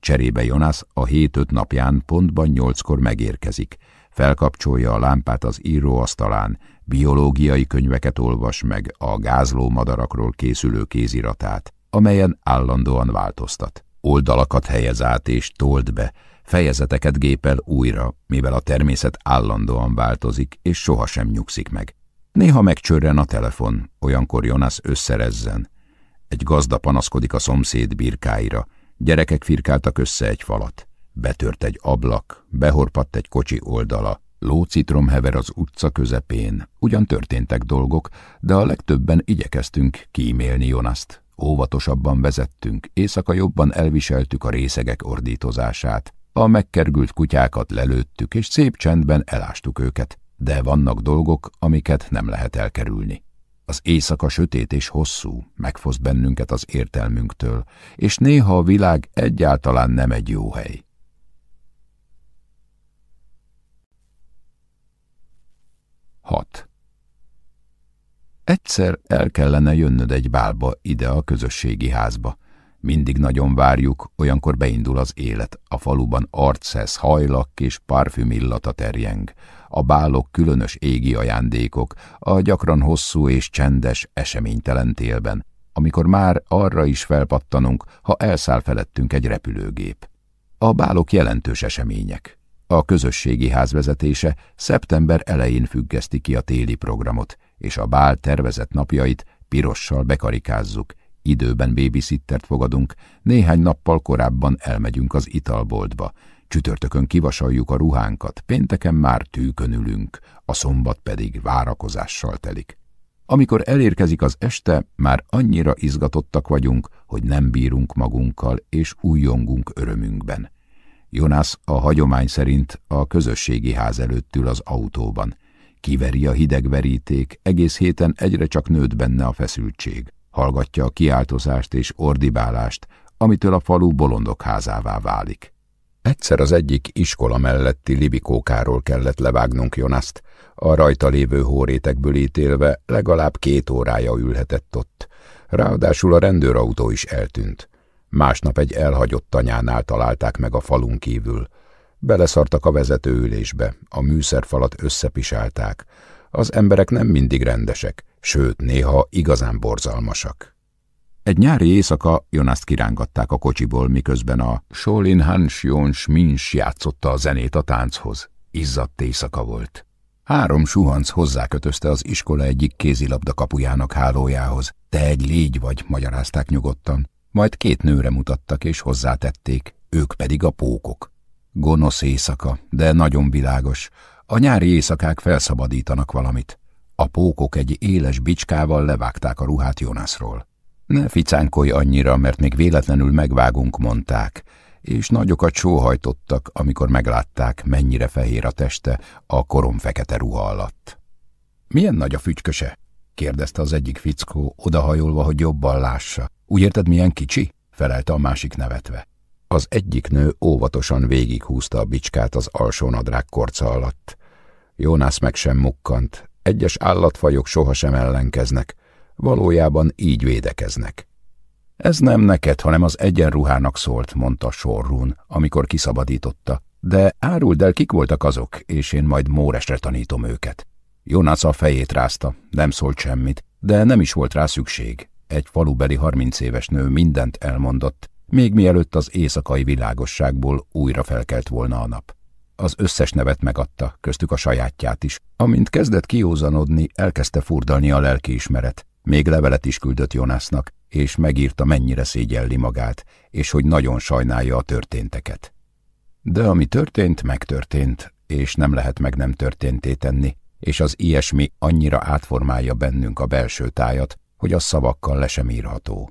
Cserébe Jonas a hét-öt napján pontban nyolckor megérkezik, felkapcsolja a lámpát az íróasztalán, biológiai könyveket olvas meg a gázló madarakról készülő kéziratát, amelyen állandóan változtat. Oldalakat helyez át és told be, fejezeteket gépel újra, mivel a természet állandóan változik és sohasem nyugszik meg. Néha megcsörren a telefon, olyankor Jonas összerezzen. Egy gazda panaszkodik a szomszéd birkáira, gyerekek firkáltak össze egy falat. Betört egy ablak, behorpadt egy kocsi oldala, lócitrom hever az utca közepén. Ugyan történtek dolgok, de a legtöbben igyekeztünk kímélni Jonaszt. Óvatosabban vezettünk, éjszaka jobban elviseltük a részegek ordítozását. A megkergült kutyákat lelőttük, és szép csendben elástuk őket, de vannak dolgok, amiket nem lehet elkerülni. Az éjszaka sötét és hosszú, megfoszt bennünket az értelmünktől, és néha a világ egyáltalán nem egy jó hely. 6. Egyszer el kellene jönnöd egy bálba ide a közösségi házba. Mindig nagyon várjuk, olyankor beindul az élet. A faluban arcesz, hajlak és parfüm illata terjeng. A bálok különös égi ajándékok, a gyakran hosszú és csendes, eseménytelen télben, amikor már arra is felpattanunk, ha elszáll felettünk egy repülőgép. A bálok jelentős események. A közösségi házvezetése szeptember elején függeszti ki a téli programot, és a bál tervezett napjait pirossal bekarikázzuk, időben babysittert fogadunk, néhány nappal korábban elmegyünk az italboltba, csütörtökön kivasaljuk a ruhánkat, pénteken már tűkön a szombat pedig várakozással telik. Amikor elérkezik az este, már annyira izgatottak vagyunk, hogy nem bírunk magunkkal, és újjongunk örömünkben. Jonas a hagyomány szerint a közösségi ház előtt ül az autóban. Kiveri a hideg veríték, egész héten egyre csak nőtt benne a feszültség. Hallgatja a kiáltozást és ordibálást, amitől a falu bolondok házává válik. Egyszer az egyik iskola melletti libikókáról kellett levágnunk Jonaszt, a rajta lévő hórétekből ítélve legalább két órája ülhetett ott. Ráadásul a rendőrautó is eltűnt. Másnap egy elhagyott tanyánál találták meg a falun kívül. Beleszartak a vezetőülésbe, a műszerfalat összepisálták. Az emberek nem mindig rendesek, sőt, néha igazán borzalmasak. Egy nyári éjszaka Jonaszt kirángatták a kocsiból, miközben a Solin Hansjon Smins játszotta a zenét a tánchoz. Izzadt éjszaka volt. Három suhanc hozzákötözte az iskola egyik kézilabda kapujának hálójához. Te egy légy vagy, magyarázták nyugodtan. Majd két nőre mutattak és hozzátették, ők pedig a pókok. Gonosz éjszaka, de nagyon világos. A nyári éjszakák felszabadítanak valamit. A pókok egy éles bicskával levágták a ruhát Jonasról. Ne ficánkolj annyira, mert még véletlenül megvágunk, mondták, és nagyokat sóhajtottak, amikor meglátták, mennyire fehér a teste a korom fekete ruha alatt. Milyen nagy a fügyköse? kérdezte az egyik fickó, odahajolva, hogy jobban lássa. Úgy érted, milyen kicsi? felelte a másik nevetve. Az egyik nő óvatosan végighúzta a bicskát az alsó nadrág korca alatt. Jónász meg sem mukkant. Egyes állatfajok sohasem ellenkeznek, valójában így védekeznek. Ez nem neked, hanem az egyenruhának szólt, mondta Sorrún, amikor kiszabadította. De áruld el, kik voltak azok, és én majd Móresre tanítom őket. Jonas a fejét rázta, nem szólt semmit, de nem is volt rá szükség. Egy falubeli harminc éves nő mindent elmondott, még mielőtt az éjszakai világosságból újra felkelt volna a nap. Az összes nevet megadta, köztük a sajátját is. Amint kezdett kiózanodni, elkezdte furdalni a lelkiismeret. Még levelet is küldött Jonasnak, és megírta, mennyire szégyelli magát, és hogy nagyon sajnálja a történteket. De ami történt, megtörtént, és nem lehet meg nem történté tenni, és az ilyesmi annyira átformálja bennünk a belső tájat, hogy a szavakkal le sem írható.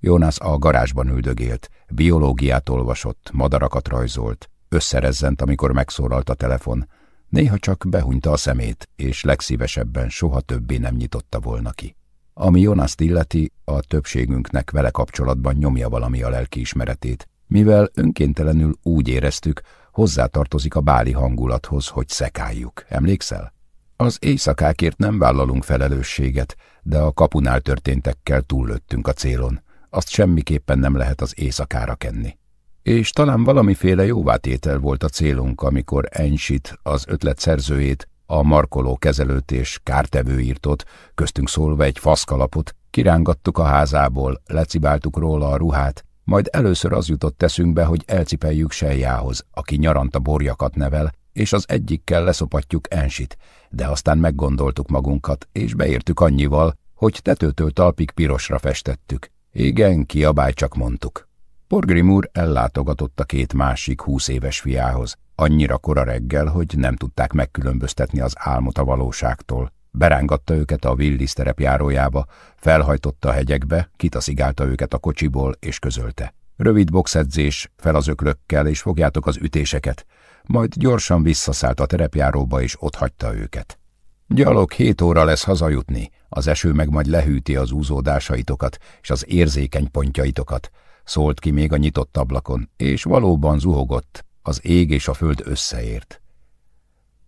Jónász a garázsban üldögélt, biológiát olvasott, madarakat rajzolt, összerezzent, amikor megszólalt a telefon, néha csak behunyta a szemét, és legszívesebben soha többé nem nyitotta volna ki. Ami Jonaszt illeti, a többségünknek vele kapcsolatban nyomja valami a lelkiismeretét, mivel önkéntelenül úgy éreztük, hozzátartozik a báli hangulathoz, hogy szekáljuk. Emlékszel? Az éjszakákért nem vállalunk felelősséget, de a kapunál történtekkel túllöttünk a célon. Azt semmiképpen nem lehet az éjszakára kenni. És talán valamiféle jóvátétel volt a célunk, amikor Ensit, az ötlet szerzőjét, a markoló kezelőt és kártevőírtót, köztünk szólva egy faszkalapot, kirángattuk a házából, lecibáltuk róla a ruhát, majd először az jutott teszünkbe, hogy elcipeljük Sejjához, aki nyaranta borjakat nevel, és az egyikkel leszopatjuk Ensit, de aztán meggondoltuk magunkat, és beértük annyival, hogy tetőtől talpig pirosra festettük. Igen, kiabály csak mondtuk. Porgrim ellátogatott a két másik húsz éves fiához, annyira kora reggel, hogy nem tudták megkülönböztetni az álmot a valóságtól. Berángatta őket a Willis terepjárójába, felhajtotta a hegyekbe, kitaszigálta őket a kocsiból, és közölte. Rövid boxedzés, fel az öklökkel, és fogjátok az ütéseket. Majd gyorsan visszaszállt a terepjáróba, és ott hagyta őket. Gyalog hét óra lesz hazajutni, az eső meg majd lehűti az úzódásaitokat és az érzékeny pontjaitokat, szólt ki még a nyitott ablakon, és valóban zuhogott, az ég és a föld összeért.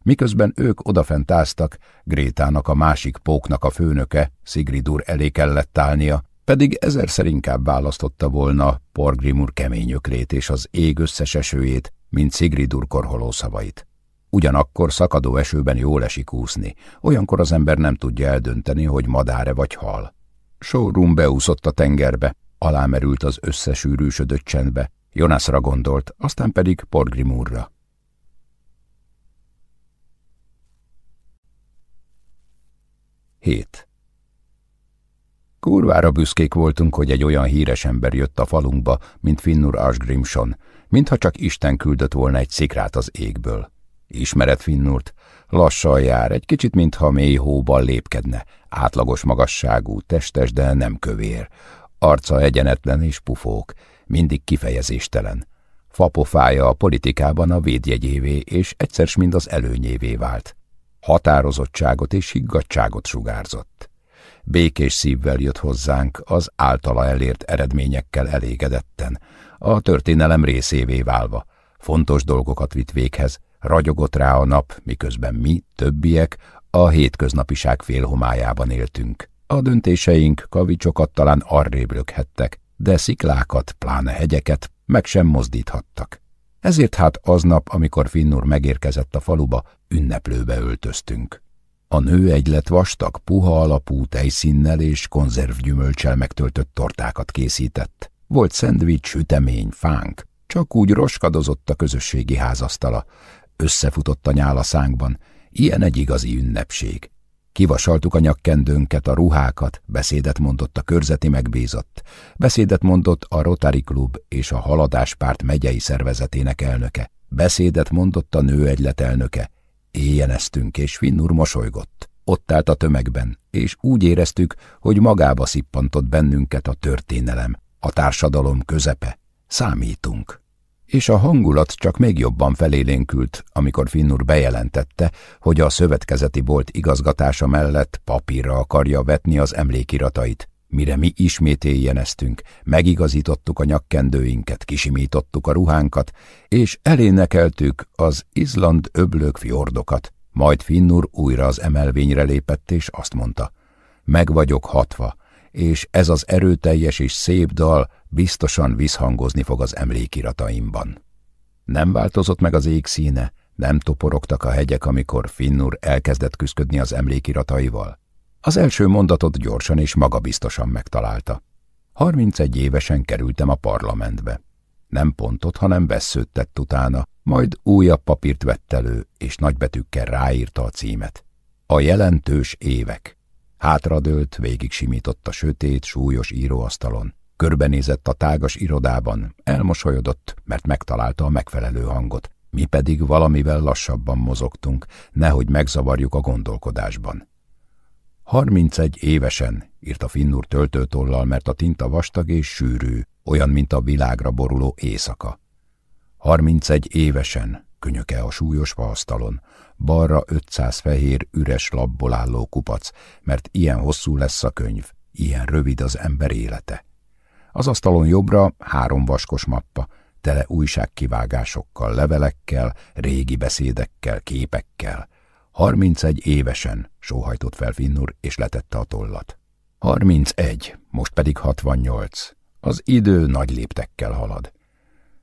Miközben ők odafent áztak, Grétának a másik póknak a főnöke, Sigridur elé kellett állnia, pedig ezerszer inkább választotta volna Porgrimur kemény öklét és az ég összes esőjét, mint Sigridur korholó szavait. Ugyanakkor szakadó esőben jól esik úszni, olyankor az ember nem tudja eldönteni, hogy madáre vagy hal. Sórum beúszott a tengerbe, alámerült az összesűrűsödött csendbe, Jonasra gondolt, aztán pedig Porgrimurra. Hét. Kurvára büszkék voltunk, hogy egy olyan híres ember jött a falunkba, mint Finnur Asgrimson, mintha csak Isten küldött volna egy szikrát az égből. Ismered Finnurt? Lassan jár, egy kicsit, mintha mély hóban lépkedne. Átlagos magasságú, testes, de nem kövér. Arca egyenetlen és pufók, mindig kifejezéstelen. Fapofája a politikában a védjegyévé, és egyszer mind az előnyévé vált. Határozottságot és higgadtságot sugárzott. Békés szívvel jött hozzánk, az általa elért eredményekkel elégedetten, a történelem részévé válva. Fontos dolgokat vitt véghez, ragyogott rá a nap, miközben mi, többiek, a hétköznapiság félhomájában éltünk. A döntéseink kavicsokat talán arrébb lökhettek, de sziklákat, pláne hegyeket meg sem mozdíthattak. Ezért hát aznap, amikor Finnur megérkezett a faluba, ünneplőbe öltöztünk. A nő egylet vastag, puha alapú tejszínnel és konzervgyümölcsel megtöltött tortákat készített. Volt szendvics, sütemény, fánk, csak úgy roskadozott a közösségi házasztala. Összefutott a nyál szánkban, ilyen egy igazi ünnepség. Kivasaltuk a nyakkendőnket, a ruhákat, beszédet mondott a körzeti megbízott, beszédet mondott a Rotary Klub és a Haladáspárt megyei szervezetének elnöke, beszédet mondott a nőegylet elnöke. Éjjeneztünk, és Finnur mosolygott. Ott állt a tömegben, és úgy éreztük, hogy magába szippantott bennünket a történelem, a társadalom közepe. Számítunk és a hangulat csak még jobban felélénkült, amikor Finnur bejelentette, hogy a szövetkezeti bolt igazgatása mellett papírra akarja vetni az emlékiratait, mire mi ismét éjjeneztünk, megigazítottuk a nyakkendőinket, kisimítottuk a ruhánkat, és elénekeltük az Izland öblök fjordokat. Majd Finnur újra az emelvényre lépett, és azt mondta, meg vagyok hatva, és ez az erőteljes és szép dal biztosan visszhangozni fog az emlékirataimban. Nem változott meg az ég színe, nem toporogtak a hegyek, amikor Finnur elkezdett küzdködni az emlékirataival. Az első mondatot gyorsan és magabiztosan megtalálta. 31 évesen kerültem a parlamentbe. Nem pontot, hanem veszőt tett utána, majd újabb papírt vett elő, és nagybetűkkel ráírta a címet. A jelentős évek. Hátradőlt, végig simított a sötét, súlyos íróasztalon. Körbenézett a tágas irodában, elmosolyodott, mert megtalálta a megfelelő hangot. Mi pedig valamivel lassabban mozogtunk, nehogy megzavarjuk a gondolkodásban. Harmincegy évesen, írta Finnur töltőtollal, mert a tinta vastag és sűrű, olyan, mint a világra boruló éjszaka. Harmincegy évesen, könyöke a súlyos vaasztalon, balra ötszáz fehér, üres labból álló kupac, mert ilyen hosszú lesz a könyv, ilyen rövid az ember élete. Az asztalon jobbra három vaskos mappa, tele újságkivágásokkal, levelekkel, régi beszédekkel, képekkel. Harmincegy évesen, sóhajtott fel Finnur, és letette a tollat. Harmincegy, most pedig hatvannyolc. Az idő nagy léptekkel halad.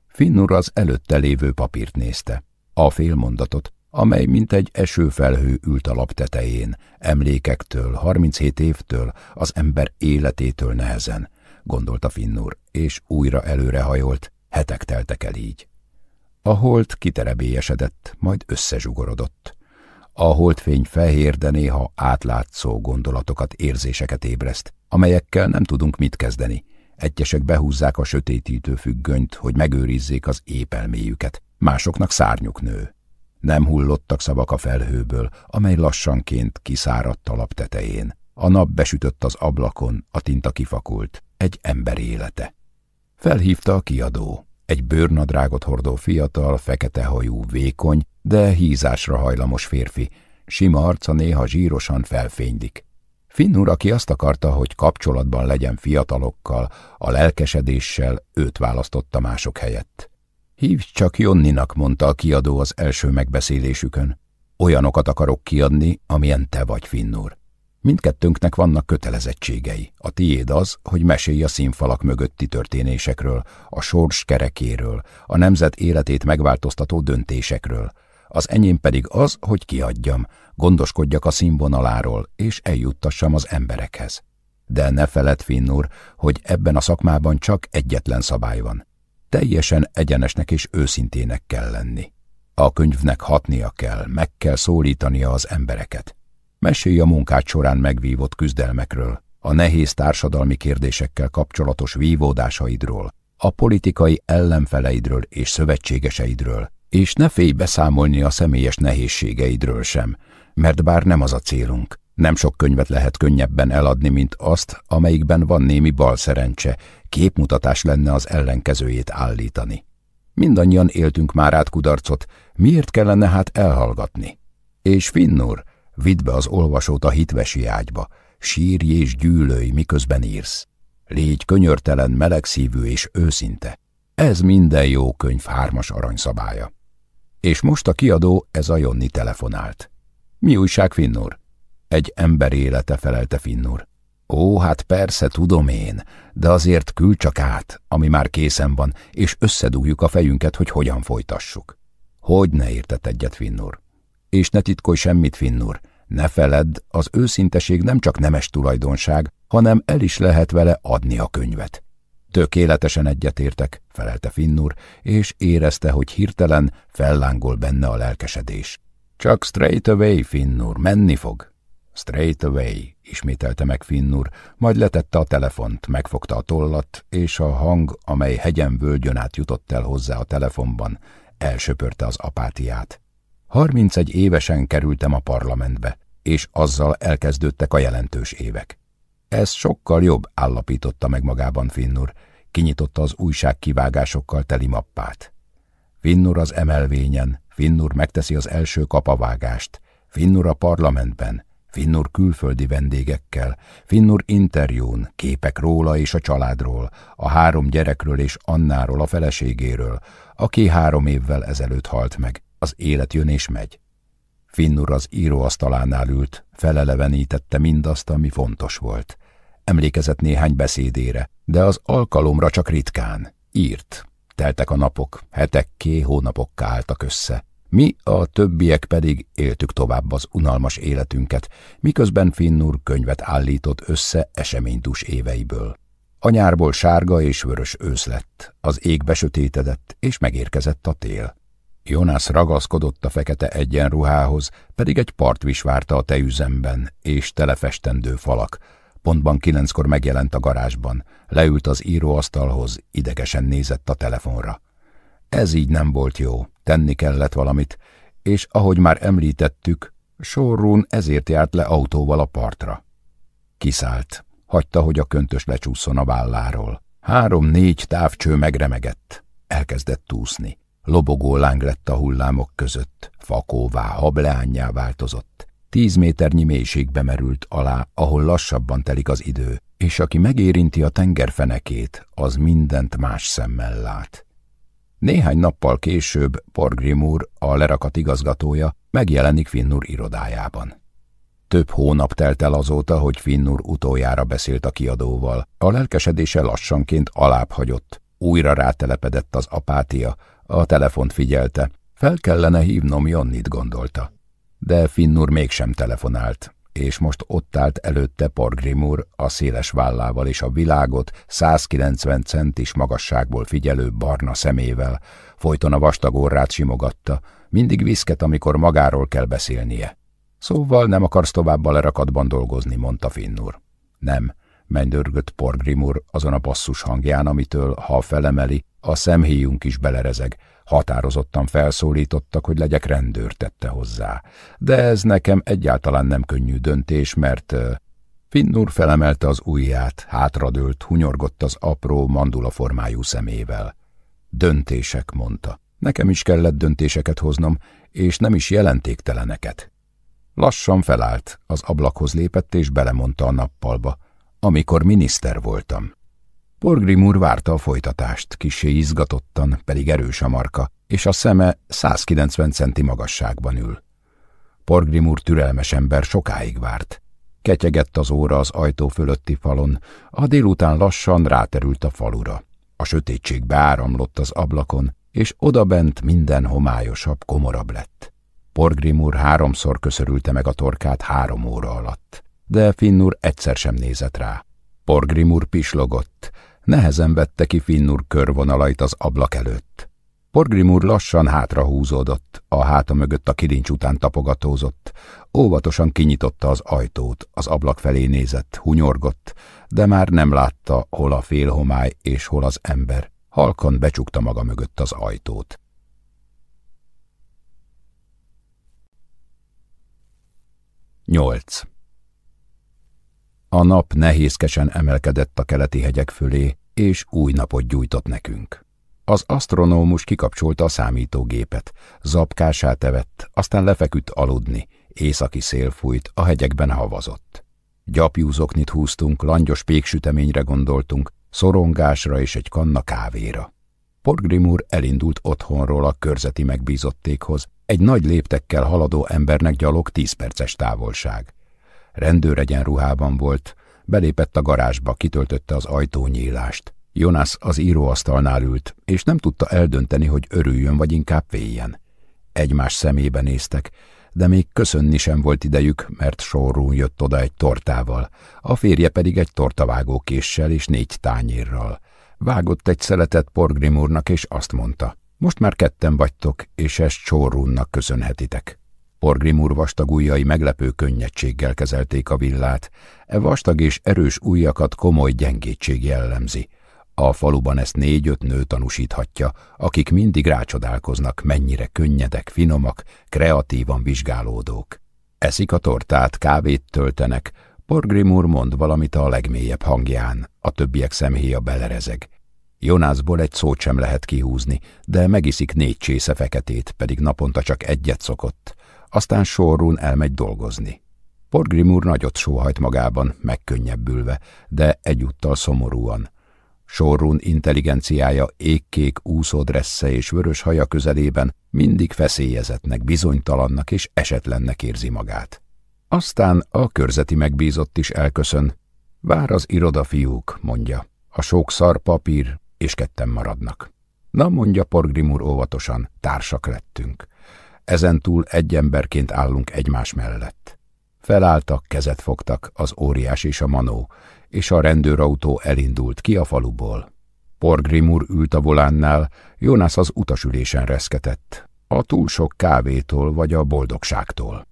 Finnur az előtte lévő papírt nézte. A félmondatot, amely mint egy esőfelhő ült a lap tetején, emlékektől, 37 évtől, az ember életétől nehezen, gondolta Finnur, és újra előrehajolt, hetek teltek el így. A holt kiterebélyesedett, majd összezsugorodott. A holdfény fehér, de néha átlátszó gondolatokat, érzéseket ébreszt, amelyekkel nem tudunk mit kezdeni. Egyesek behúzzák a sötétítő függönyt, hogy megőrizzék az épelméjüket, másoknak szárnyuk nő. Nem hullottak szavak a felhőből, amely lassanként kiszáradt a lap tetején. A nap besütött az ablakon, a tinta kifakult, egy ember élete. Felhívta a kiadó. Egy bőrnadrágot hordó fiatal, fekete hajú, vékony, de hízásra hajlamos férfi. Sima arca néha zsírosan felfénylik. Finnur, aki azt akarta, hogy kapcsolatban legyen fiatalokkal, a lelkesedéssel őt választotta mások helyett. Hívj csak Jonninak, mondta a kiadó az első megbeszélésükön. Olyanokat akarok kiadni, amilyen te vagy, Finnur. Mindkettőnknek vannak kötelezettségei. A tiéd az, hogy mesélj a színfalak mögötti történésekről, a sors kerekéről, a nemzet életét megváltoztató döntésekről. Az enyém pedig az, hogy kiadjam, gondoskodjak a színvonaláról, és eljuttassam az emberekhez. De ne feled, Finnur, hogy ebben a szakmában csak egyetlen szabály van. Teljesen egyenesnek és őszintének kell lenni. A könyvnek hatnia kell, meg kell szólítania az embereket. Mesélj a munkád során megvívott küzdelmekről, a nehéz társadalmi kérdésekkel kapcsolatos vívódásaidról, a politikai ellenfeleidről és szövetségeseidről, és ne félj beszámolni a személyes nehézségeidről sem, mert bár nem az a célunk, nem sok könyvet lehet könnyebben eladni, mint azt, amelyikben van némi bal szerencse, képmutatás lenne az ellenkezőjét állítani. Mindannyian éltünk már át kudarcot, miért kellene hát elhallgatni? És Finnur, vidd be az olvasót a hitvesi ágyba, sírj és gyűlölj, miközben írsz. Légy könyörtelen, melegszívű és őszinte. Ez minden jó könyv hármas aranyszabálya. És most a kiadó ez a Jonni telefonált. Mi újság, Finnur? Egy ember élete felelte Finnur. Ó, hát persze, tudom én, de azért küld csak át, ami már készen van, és összedugjuk a fejünket, hogy hogyan folytassuk. Hogy ne értett egyet, Finnur? És ne titkolj semmit, Finnur. Ne feledd, az őszinteség nem csak nemes tulajdonság, hanem el is lehet vele adni a könyvet. Tökéletesen egyetértek, felelte Finnur, és érezte, hogy hirtelen fellángol benne a lelkesedés. Csak straight away, Finnur, menni fog. Straight away, ismételte meg Finnur, majd letette a telefont, megfogta a tollat, és a hang, amely hegyen völgyön át jutott el hozzá a telefonban, elsöpörte az apátiát. Harmincegy évesen kerültem a parlamentbe, és azzal elkezdődtek a jelentős évek. Ez sokkal jobb, állapította meg magában Finnur, kinyitotta az újság kivágásokkal teli mappát. Finnur az emelvényen, Finnur megteszi az első kapavágást, Finnur a parlamentben, Finnur külföldi vendégekkel, Finnur interjún, képek róla és a családról, a három gyerekről és Annáról, a feleségéről, aki három évvel ezelőtt halt meg. Az élet jön és megy. Finnur az íróasztalánál ült, felelevenítette mindazt, ami fontos volt. Emlékezett néhány beszédére, de az alkalomra csak ritkán. Írt. Teltek a napok, hetekké, hónapokká álltak össze. Mi, a többiek pedig éltük tovább az unalmas életünket, miközben Finnur könyvet állított össze eseménydús éveiből. A nyárból sárga és vörös ősz lett, az ég besötétedett, és megérkezett a tél. Jonas ragaszkodott a fekete egyenruhához, pedig egy partvis várta a tejüzemben, és telefestendő falak. Pontban kilenckor megjelent a garázsban, leült az íróasztalhoz, idegesen nézett a telefonra. Ez így nem volt jó, tenni kellett valamit, és ahogy már említettük, Sorrún ezért járt le autóval a partra. Kiszállt, hagyta, hogy a köntös lecsúszson a válláról. Három-négy távcső megremegett, elkezdett túszni. Lobogó láng lett a hullámok között, fakóvá, hableányjá változott. Tíz méternyi mélységbe merült alá, ahol lassabban telik az idő, és aki megérinti a tengerfenekét, az mindent más szemmel lát. Néhány nappal később Porgrimur, a lerakat igazgatója, megjelenik Finnur irodájában. Több hónap telt el azóta, hogy Finnur utoljára beszélt a kiadóval. A lelkesedése lassanként alább hagyott. Újra rátelepedett az apátia, a telefont figyelte. Fel kellene hívnom Jonnit, gondolta. De Finnur mégsem telefonált, és most ott állt előtte Porgrimur a széles vállával és a világot 190 centis magasságból figyelő barna szemével, folyton a vastag orrát simogatta, mindig viszket, amikor magáról kell beszélnie. Szóval nem akarsz tovább a lerakatban dolgozni, mondta Finnur. Nem, mennydörgött Porgrimur azon a basszus hangján, amitől, ha felemeli, a szemhéjunk is belerezeg. Határozottan felszólítottak, hogy legyek rendőr, tette hozzá. De ez nekem egyáltalán nem könnyű döntés, mert... Finnur felemelte az ujját, hátradőlt, hunyorgott az apró, mandulaformájú szemével. Döntések, mondta. Nekem is kellett döntéseket hoznom, és nem is jelentékteleneket. Lassan felállt, az ablakhoz lépett és belemondta a nappalba. Amikor miniszter voltam. Porgrimur várta a folytatást, kisé izgatottan, pedig erős a marka, és a szeme 190 centi magasságban ül. Porgrimur türelmes ember sokáig várt. Ketyegett az óra az ajtó fölötti falon, a délután lassan ráterült a falura. A sötétség beáramlott az ablakon, és odabent minden homályosabb, komorabb lett. Porgrimur háromszor köszörülte meg a torkát három óra alatt, de Finnur egyszer sem nézett rá. Porgrimur pislogott, nehezen vette ki Finnur körvonalait az ablak előtt. Porgrimur lassan hátra húzódott, a háta mögött a kilincs után tapogatózott, óvatosan kinyitotta az ajtót, az ablak felé nézett, hunyorgott, de már nem látta, hol a félhomály és hol az ember. Halkan becsukta maga mögött az ajtót. Nyolc. A nap nehézkesen emelkedett a keleti hegyek fölé, és új napot gyújtott nekünk. Az asztronómus kikapcsolta a számítógépet, zapkását evett, aztán lefeküdt aludni, északi szél fújt, a hegyekben havazott. Gyapjúzoknit húztunk, langyos péksüteményre gondoltunk, szorongásra és egy kanna kávéra. Portgrimur elindult otthonról a körzeti megbízottékhoz, egy nagy léptekkel haladó embernek gyalog tíz perces távolság. Rendőregyen ruhában volt, belépett a garázsba, kitöltötte az ajtónyílást. Jonas az íróasztalnál ült, és nem tudta eldönteni, hogy örüljön vagy inkább féljen. Egymás szemébe néztek, de még köszönni sem volt idejük, mert sorrún jött oda egy tortával, a férje pedig egy tortavágó késsel és négy tányérral. Vágott egy szeletet Porgrimurnak, és azt mondta, most már ketten vagytok, és ezt sorrúnnak köszönhetitek. Porgrimur vastag ujjai meglepő könnyedséggel kezelték a villát, e vastag és erős ujjakat komoly gyengétség jellemzi. A faluban ezt négy-öt nő tanúsíthatja, akik mindig rácsodálkoznak, mennyire könnyedek, finomak, kreatívan vizsgálódók. Eszik a tortát, kávét töltenek, Porgrimur mond valamit a legmélyebb hangján, a többiek szemhéja belerezeg. Jonászból egy szót sem lehet kihúzni, de megiszik négy csésze feketét, pedig naponta csak egyet szokott. Aztán sorrún elmegy dolgozni. Porgrimur nagyot sóhajt magában, megkönnyebbülve, de egyúttal szomorúan. Sorrún intelligenciája égkék úszódressze és vörös haja közelében mindig feszélyezetnek, bizonytalannak és esetlennek érzi magát. Aztán a körzeti megbízott is elköszön. Vár az iroda fiúk, mondja. A sok szar papír, és ketten maradnak. Na, mondja Porgrimur óvatosan, társak lettünk. Ezentúl egy emberként állunk egymás mellett. Felálltak, kezet fogtak, az óriás és a manó, és a rendőrautó elindult ki a faluból. Porgrimur ült a volánnál, Jonas az utasülésen reszketett, a túl sok kávétól vagy a boldogságtól.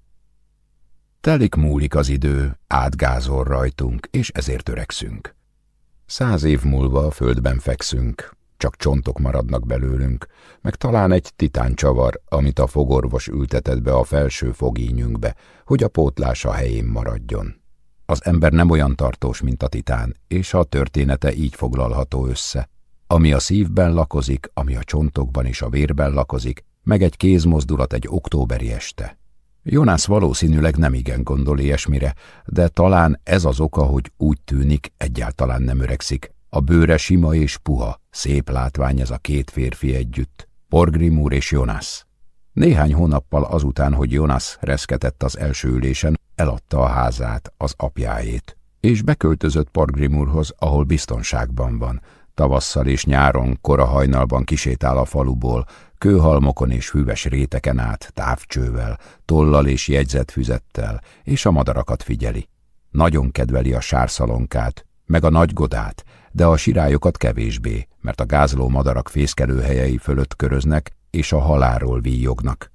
Telik múlik az idő, átgázol rajtunk, és ezért törekszünk. Száz év múlva a földben fekszünk, csak csontok maradnak belőlünk, meg talán egy titáncsavar, amit a fogorvos ültetett be a felső fogínyünkbe, hogy a pótlása helyén maradjon. Az ember nem olyan tartós, mint a titán, és a története így foglalható össze. Ami a szívben lakozik, ami a csontokban és a vérben lakozik, meg egy kézmozdulat egy októberi este. Jonász valószínűleg nem igen gondol ilyesmire, de talán ez az oka, hogy úgy tűnik, egyáltalán nem öregszik. A bőre sima és puha, szép látvány ez a két férfi együtt, Porgrimúr és Jonász. Néhány hónappal azután, hogy Jonas reszketett az első ülésen, eladta a házát, az apjáét, és beköltözött Porgrimurhoz, ahol biztonságban van. Tavasszal és nyáron, kora hajnalban kisétál a faluból, kőhalmokon és hűves réteken át, távcsővel, tollal és jegyzetfüzettel, és a madarakat figyeli. Nagyon kedveli a sárszalonkát, meg a nagygodát, de a sirályokat kevésbé, mert a gázló madarak fészkelőhelyei fölött köröznek, és a halálról víjognak.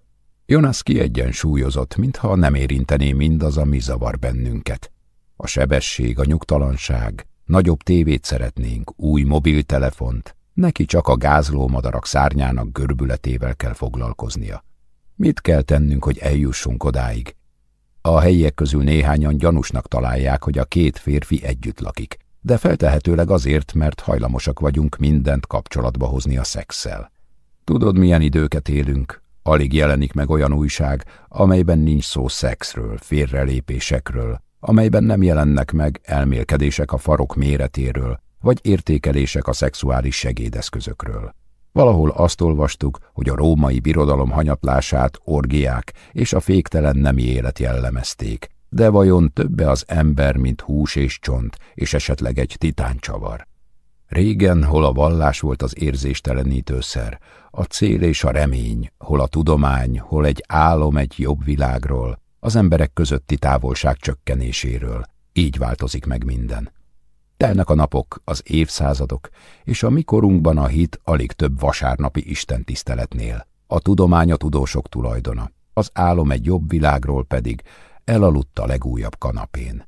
Jonas kiegyensúlyozott, mintha nem érintené mindaz, ami zavar bennünket. A sebesség, a nyugtalanság, nagyobb tévét szeretnénk, új mobiltelefont, neki csak a gázló madarak szárnyának görbületével kell foglalkoznia. Mit kell tennünk, hogy eljussunk odáig? A helyiek közül néhányan gyanúsnak találják, hogy a két férfi együtt lakik, de feltehetőleg azért, mert hajlamosak vagyunk mindent kapcsolatba hozni a szexszel. Tudod, milyen időket élünk? Alig jelenik meg olyan újság, amelyben nincs szó szexről, félrelépésekről, amelyben nem jelennek meg elmélkedések a farok méretéről, vagy értékelések a szexuális segédeszközökről. Valahol azt olvastuk, hogy a római birodalom hanyatlását orgiák és a féktelen nemi élet jellemezték, de vajon többe az ember, mint hús és csont, és esetleg egy titáncsavar? Régen, hol a vallás volt az érzéstelenítőszer, a cél és a remény, hol a tudomány, hol egy álom egy jobb világról, az emberek közötti távolság csökkenéséről. Így változik meg minden. Telnek a napok, az évszázadok, és a mikorunkban a hit alig több vasárnapi istentiszteletnél. A tudomány a tudósok tulajdona, az álom egy jobb világról pedig elaludt a legújabb kanapén.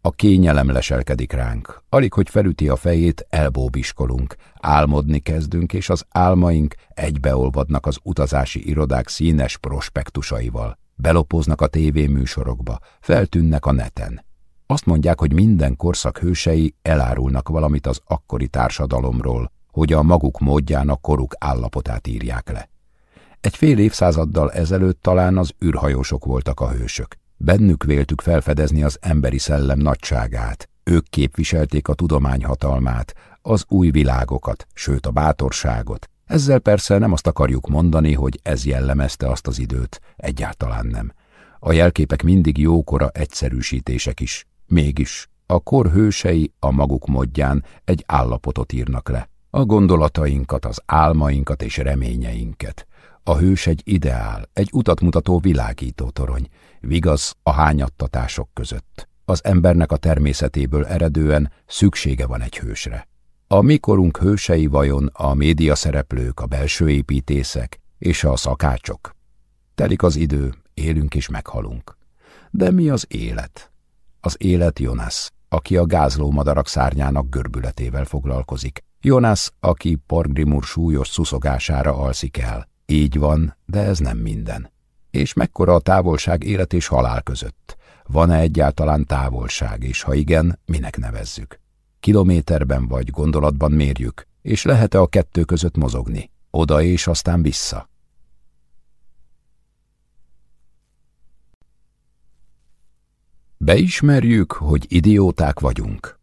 A kényelem leselkedik ránk, alig hogy felüti a fejét, elbóbiskolunk, álmodni kezdünk, és az álmaink egybeolvadnak az utazási irodák színes prospektusaival, belopoznak a tévéműsorokba, feltűnnek a neten. Azt mondják, hogy minden korszak hősei elárulnak valamit az akkori társadalomról, hogy a maguk módján a koruk állapotát írják le. Egy fél évszázaddal ezelőtt talán az űrhajósok voltak a hősök. Bennük véltük felfedezni az emberi szellem nagyságát. Ők képviselték a tudomány hatalmát, az új világokat, sőt a bátorságot. Ezzel persze nem azt akarjuk mondani, hogy ez jellemezte azt az időt, egyáltalán nem. A jelképek mindig jókora egyszerűsítések is. Mégis a kor hősei a maguk módján egy állapotot írnak le. A gondolatainkat, az álmainkat és reményeinket. A hős egy ideál, egy utatmutató világító torony, vigaz a hányattatások között. Az embernek a természetéből eredően szüksége van egy hősre. A mikorunk hősei vajon a média szereplők, a belső építészek és a szakácsok? Telik az idő, élünk és meghalunk. De mi az élet? Az élet Jonas, aki a gázló madarak szárnyának görbületével foglalkozik. Jonas, aki Porgrimur súlyos szuszogására alszik el. Így van, de ez nem minden. És mekkora a távolság élet és halál között? Van-e egyáltalán távolság, és ha igen, minek nevezzük? Kilométerben vagy gondolatban mérjük, és lehet-e a kettő között mozogni? Oda és aztán vissza. Beismerjük, hogy idióták vagyunk.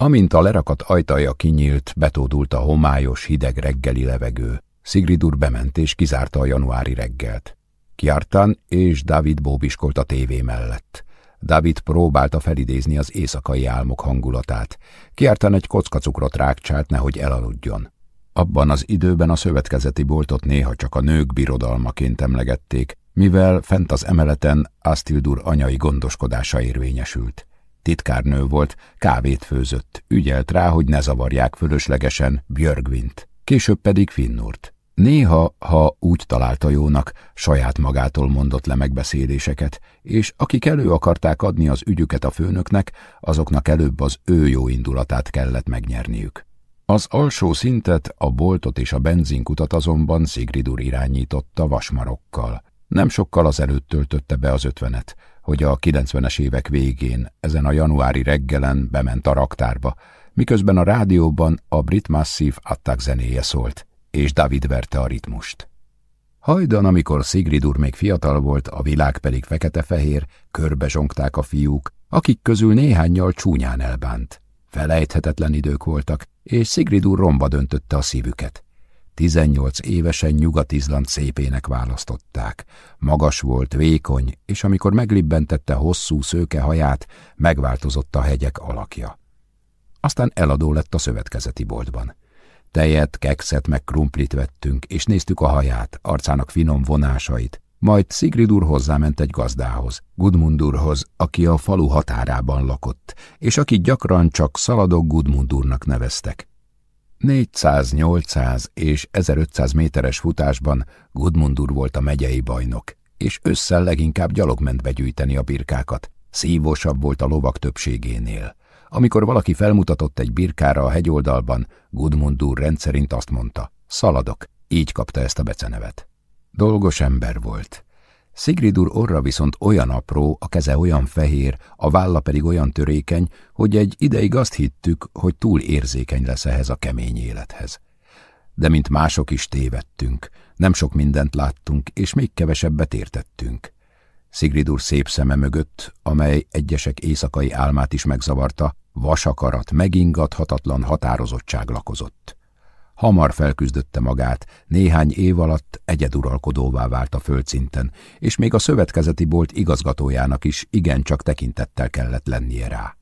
Amint a lerakat ajtaja kinyílt, betódult a homályos, hideg reggeli levegő. Sigridur bement és kizárta a januári reggelt. Kiártán és David bóbiskolt a tévé mellett. David próbálta felidézni az éjszakai álmok hangulatát. Kiártán egy kockacukrot rákcsált, nehogy elaludjon. Abban az időben a szövetkezeti boltot néha csak a nők birodalmaként emlegették, mivel fent az emeleten Astildur anyai gondoskodása érvényesült. Titkárnő volt, kávét főzött, ügyelt rá, hogy ne zavarják fölöslegesen Björgvint, később pedig Finnurt. Néha, ha úgy találta jónak, saját magától mondott le megbeszéléseket, és akik elő akarták adni az ügyüket a főnöknek, azoknak előbb az ő jó indulatát kellett megnyerniük. Az alsó szintet, a boltot és a benzinkutat azonban Sigridur irányította vasmarokkal. Nem sokkal az előtt töltötte be az ötvenet, hogy a 90-es évek végén, ezen a januári reggelen bement a raktárba, miközben a rádióban a Brit Massive Attack zenéje szólt, és David verte a ritmust. Hajdan, amikor Sigridur még fiatal volt, a világ pedig fekete-fehér, körbe zsongták a fiúk, akik közül néhányal csúnyán elbánt. Felejthetetlen idők voltak, és Sigridur romba döntötte a szívüket. Tizennyolc évesen Nyugat-Izland szépének választották. Magas volt, vékony, és amikor meglibbentette hosszú szőke haját, megváltozott a hegyek alakja. Aztán eladó lett a szövetkezeti boltban. Tejet, kekszet meg krumplit vettünk, és néztük a haját, arcának finom vonásait. Majd Sigridur hozzáment egy gazdához, Gudmundurhoz, aki a falu határában lakott, és akit gyakran csak szaladok Gudmundurnak neveztek. 400-800 és 1500 méteres futásban Gudmundur volt a megyei bajnok, és összel leginkább gyalog ment begyűjteni a birkákat. Szívosabb volt a lovak többségénél. Amikor valaki felmutatott egy birkára a hegyoldalban, Gudmundur rendszerint azt mondta, szaladok, így kapta ezt a becenevet. Dolgos ember volt. Sigridur orra viszont olyan apró, a keze olyan fehér, a válla pedig olyan törékeny, hogy egy ideig azt hittük, hogy túl érzékeny lesz ehhez a kemény élethez. De mint mások is tévedtünk, nem sok mindent láttunk, és még kevesebbet értettünk. Sigridur szép szeme mögött, amely egyesek éjszakai álmát is megzavarta, vasakarat, megingathatatlan határozottság lakozott. Hamar felküzdötte magát, néhány év alatt egyeduralkodóvá vált a földszinten, és még a szövetkezeti bolt igazgatójának is igencsak tekintettel kellett lennie rá.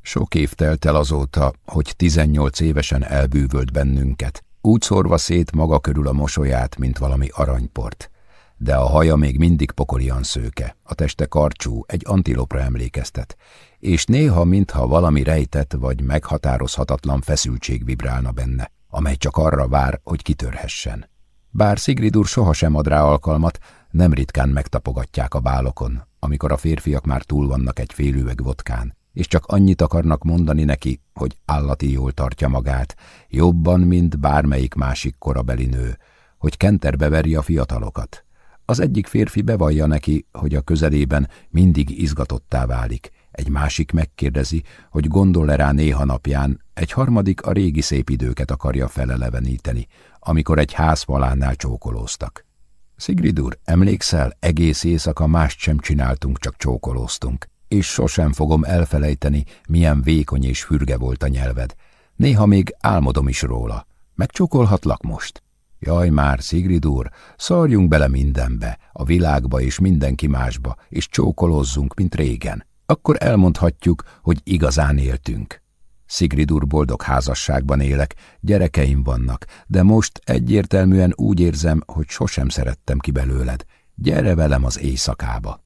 Sok év telt el azóta, hogy tizennyolc évesen elbűvölt bennünket, úgy szorva szét maga körül a mosolyát, mint valami aranyport. De a haja még mindig pokolian szőke, a teste karcsú, egy antilopra emlékeztet, és néha, mintha valami rejtett vagy meghatározhatatlan feszültség vibrálna benne amely csak arra vár, hogy kitörhessen. Bár Sigridur sohasem ad rá alkalmat, nem ritkán megtapogatják a bálokon, amikor a férfiak már túl vannak egy félüveg vodkán, és csak annyit akarnak mondani neki, hogy állati jól tartja magát, jobban, mint bármelyik másik korabeli nő, hogy kenterbe veri a fiatalokat. Az egyik férfi bevallja neki, hogy a közelében mindig izgatottá válik, egy másik megkérdezi, hogy gondol-e rá néha napján, egy harmadik a régi szép időket akarja feleleveníteni, amikor egy házfalánál csókolóztak. Sigrid úr, emlékszel, egész éjszaka mást sem csináltunk, csak csókolóztunk. és sosem fogom elfelejteni, milyen vékony és fürge volt a nyelved. Néha még álmodom is róla. Megcsókolhatlak most? Jaj már, Szigrid úr, szarjunk bele mindenbe, a világba és mindenki másba, és csókolozzunk, mint régen. Akkor elmondhatjuk, hogy igazán éltünk. Szigrid úr boldog házasságban élek, gyerekeim vannak, de most egyértelműen úgy érzem, hogy sosem szerettem ki belőled. Gyere velem az éjszakába.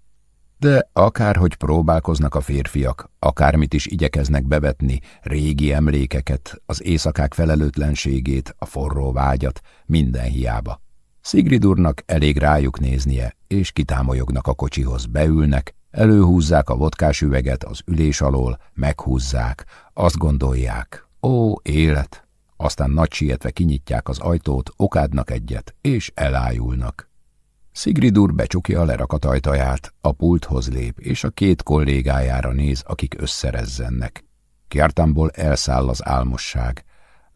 De akárhogy próbálkoznak a férfiak, akármit is igyekeznek bevetni, régi emlékeket, az éjszakák felelőtlenségét, a forró vágyat, minden hiába. Szigrid úrnak elég rájuk néznie, és kitámolyognak a kocsihoz, beülnek, előhúzzák a vodkás üveget az ülés alól, meghúzzák, azt gondolják, ó, élet, aztán nagy sietve kinyitják az ajtót, okádnak egyet, és elájulnak. Szigrid úr becsukja a lerakat ajtaját, a pulthoz lép, és a két kollégájára néz, akik összerezzennek. Kjartamból elszáll az álmosság.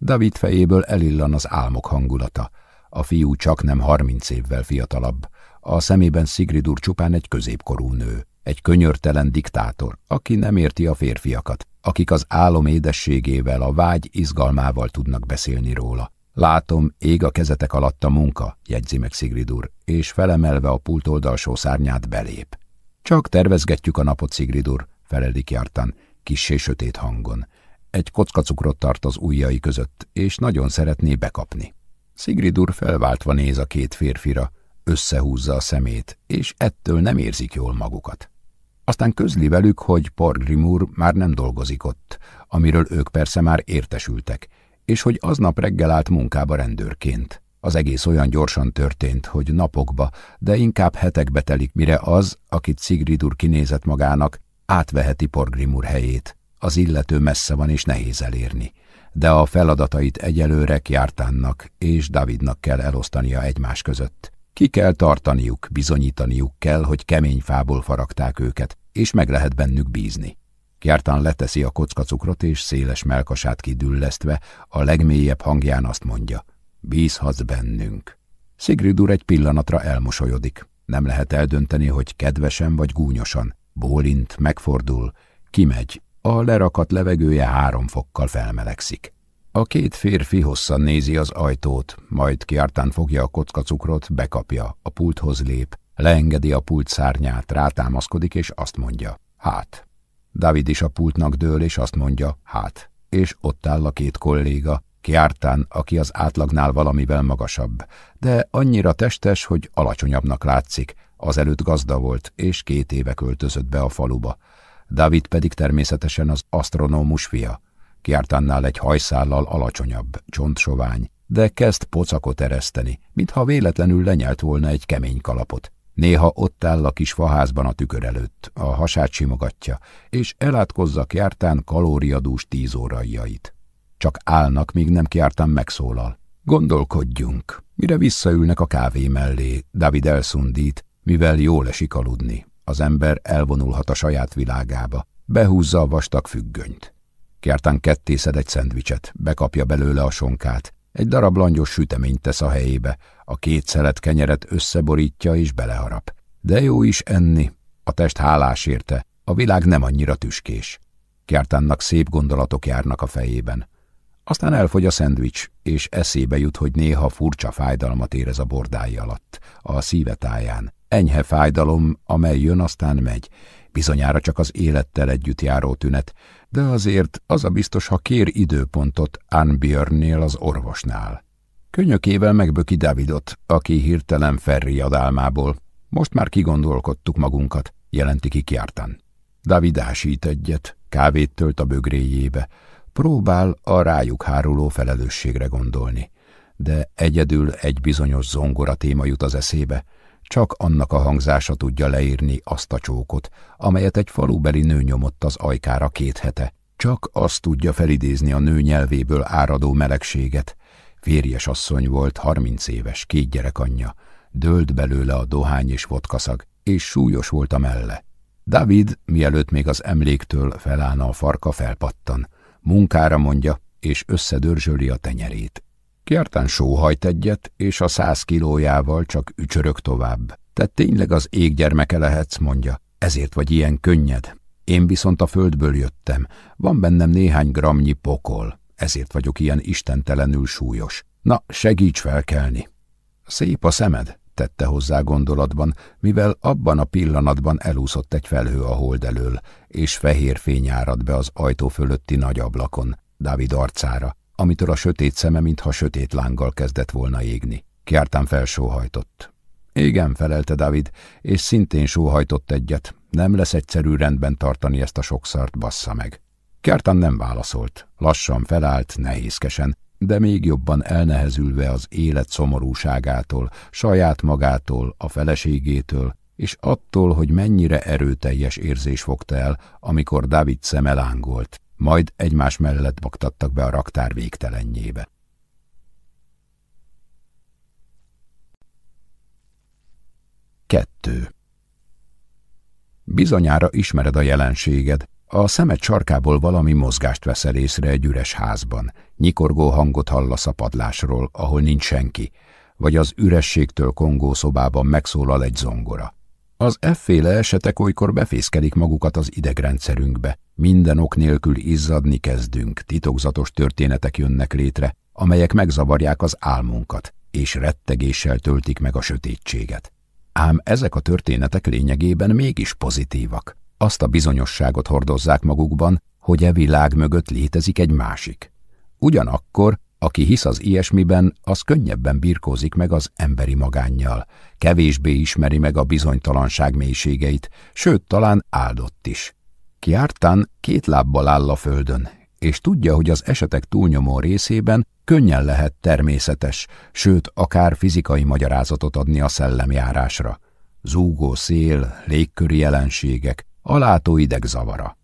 David fejéből elillan az álmok hangulata. A fiú csak nem harminc évvel fiatalabb. A szemében Szigrid úr csupán egy középkorú nő, egy könyörtelen diktátor, aki nem érti a férfiakat, akik az álom édességével, a vágy izgalmával tudnak beszélni róla. Látom, ég a kezetek alatt a munka, jegyzi meg Szigrid úr, és felemelve a pult oldalsó szárnyát belép. Csak tervezgetjük a napot, Szigrid úr, felelik jártan, kissé sötét hangon. Egy kocka cukrot tart az ujjai között, és nagyon szeretné bekapni. Szigrid úr felváltva néz a két férfira, összehúzza a szemét, és ettől nem érzik jól magukat. Aztán közli velük, hogy Porgrimur már nem dolgozik ott, amiről ők persze már értesültek, és hogy aznap reggel állt munkába rendőrként. Az egész olyan gyorsan történt, hogy napokba, de inkább hetekbe telik, mire az, akit Sigrid úr kinézett magának, átveheti Porgrimur helyét. Az illető messze van és nehéz elérni. De a feladatait egyelőre Kjártánnak és Davidnak kell elosztania egymás között. Ki kell tartaniuk, bizonyítaniuk kell, hogy kemény fából faragták őket, és meg lehet bennük bízni. Kjártán leteszi a kockacukrot, és széles melkasát kidüllesztve, a legmélyebb hangján azt mondja, bízhatsz bennünk. Szigrid úr egy pillanatra elmosolyodik. Nem lehet eldönteni, hogy kedvesen vagy gúnyosan. Bólint, megfordul, kimegy, a lerakat levegője három fokkal felmelegszik. A két férfi hosszan nézi az ajtót, majd kiártán fogja a kockacukrot, bekapja, a pulthoz lép, leengedi a pult szárnyát, rátámaszkodik és azt mondja, hát. David is a pultnak dől, és azt mondja, hát, és ott áll a két kolléga, Kiártán, aki az átlagnál valamivel magasabb, de annyira testes, hogy alacsonyabbnak látszik, azelőtt gazda volt, és két éve költözött be a faluba. David pedig természetesen az asztronómus fia. Kiártánnál egy hajszállal alacsonyabb, csontsovány, de kezd pocakot ereszteni, mintha véletlenül lenyelt volna egy kemény kalapot. Néha ott áll a kis faházban a tükör előtt, a hasát simogatja, és elátkozza Kjártán kalóriadús tíz óraiait. Csak állnak, míg nem Kjártán megszólal. Gondolkodjunk, mire visszaülnek a kávé mellé, David elszundít, mivel jól esik aludni. Az ember elvonulhat a saját világába, behúzza a vastag függönyt. Kjártán kettészed egy szendvicset, bekapja belőle a sonkát, egy darab langyos süteményt tesz a helyébe, a két szelet kenyeret összeborítja és beleharap. De jó is enni, a test hálás érte, a világ nem annyira tüskés. Kjártánnak szép gondolatok járnak a fejében. Aztán elfogy a szendvics, és eszébe jut, hogy néha furcsa fájdalmat érez a bordája alatt, a szívetáján. Enyhe fájdalom, amely jön, aztán megy. Bizonyára csak az élettel együtt járó tünet, de azért az a biztos, ha kér időpontot Anbjörnnél az orvosnál. Könyökével megböki Davidot, aki hirtelen Ferri adálmából. Most már kigondolkodtuk magunkat, jelenti ki kiártan. David ásít egyet, kávét tölt a bögréjébe, próbál a rájuk háruló felelősségre gondolni. De egyedül egy bizonyos zongora téma jut az eszébe, csak annak a hangzása tudja leírni azt a csókot, amelyet egy falubeli nő nyomott az ajkára két hete. Csak azt tudja felidézni a nő nyelvéből áradó melegséget. Férjes asszony volt, harminc éves, két gyerek anyja. Dölt belőle a dohány és vodkaszag, és súlyos volt a melle. David, mielőtt még az emléktől felállna a farka, felpattan. Munkára mondja, és összedörzsöli a tenyerét. Kjartán sóhajt egyet, és a száz kilójával csak ücsörök tovább. Te tényleg az ég gyermeke lehetsz, mondja, ezért vagy ilyen könnyed. Én viszont a földből jöttem, van bennem néhány gramnyi pokol, ezért vagyok ilyen istentelenül súlyos. Na, segíts felkelni! Szép a szemed, tette hozzá gondolatban, mivel abban a pillanatban elúszott egy felhő a hold elől, és fehér fény árad be az ajtó fölötti nagy ablakon, Dávid arcára, amitől a sötét szeme, mintha sötét lánggal kezdett volna égni. Kiártán felsóhajtott. Igen, felelte David, és szintén sóhajtott egyet. Nem lesz egyszerű rendben tartani ezt a sok szart, bassza meg. Kjartan nem válaszolt. Lassan felállt, nehézkesen, de még jobban elnehezülve az élet szomorúságától, saját magától, a feleségétől, és attól, hogy mennyire erőteljes érzés fogta el, amikor David szeme lángolt, majd egymás mellett baktattak be a raktár végtelenjébe. Kettő. Bizonyára ismered a jelenséged. A szemed sarkából valami mozgást veszel észre egy üres házban. Nyikorgó hangot hallasz a padlásról, ahol nincs senki, vagy az ürességtől kongó szobában megszólal egy zongora. Az efféle esetek olykor befészkedik magukat az idegrendszerünkbe. Minden ok nélkül izzadni kezdünk, titokzatos történetek jönnek létre, amelyek megzavarják az álmunkat, és rettegéssel töltik meg a sötétséget. Ám ezek a történetek lényegében mégis pozitívak. Azt a bizonyosságot hordozzák magukban, hogy e világ mögött létezik egy másik. Ugyanakkor, aki hisz az ilyesmiben, az könnyebben birkózik meg az emberi magánnyal, kevésbé ismeri meg a bizonytalanság mélységeit, sőt, talán áldott is. Kiártán két lábbal áll a földön, és tudja, hogy az esetek túlnyomó részében könnyen lehet természetes, sőt, akár fizikai magyarázatot adni a szellemjárásra. Zúgó szél, légköri jelenségek, alátó ideg zavara.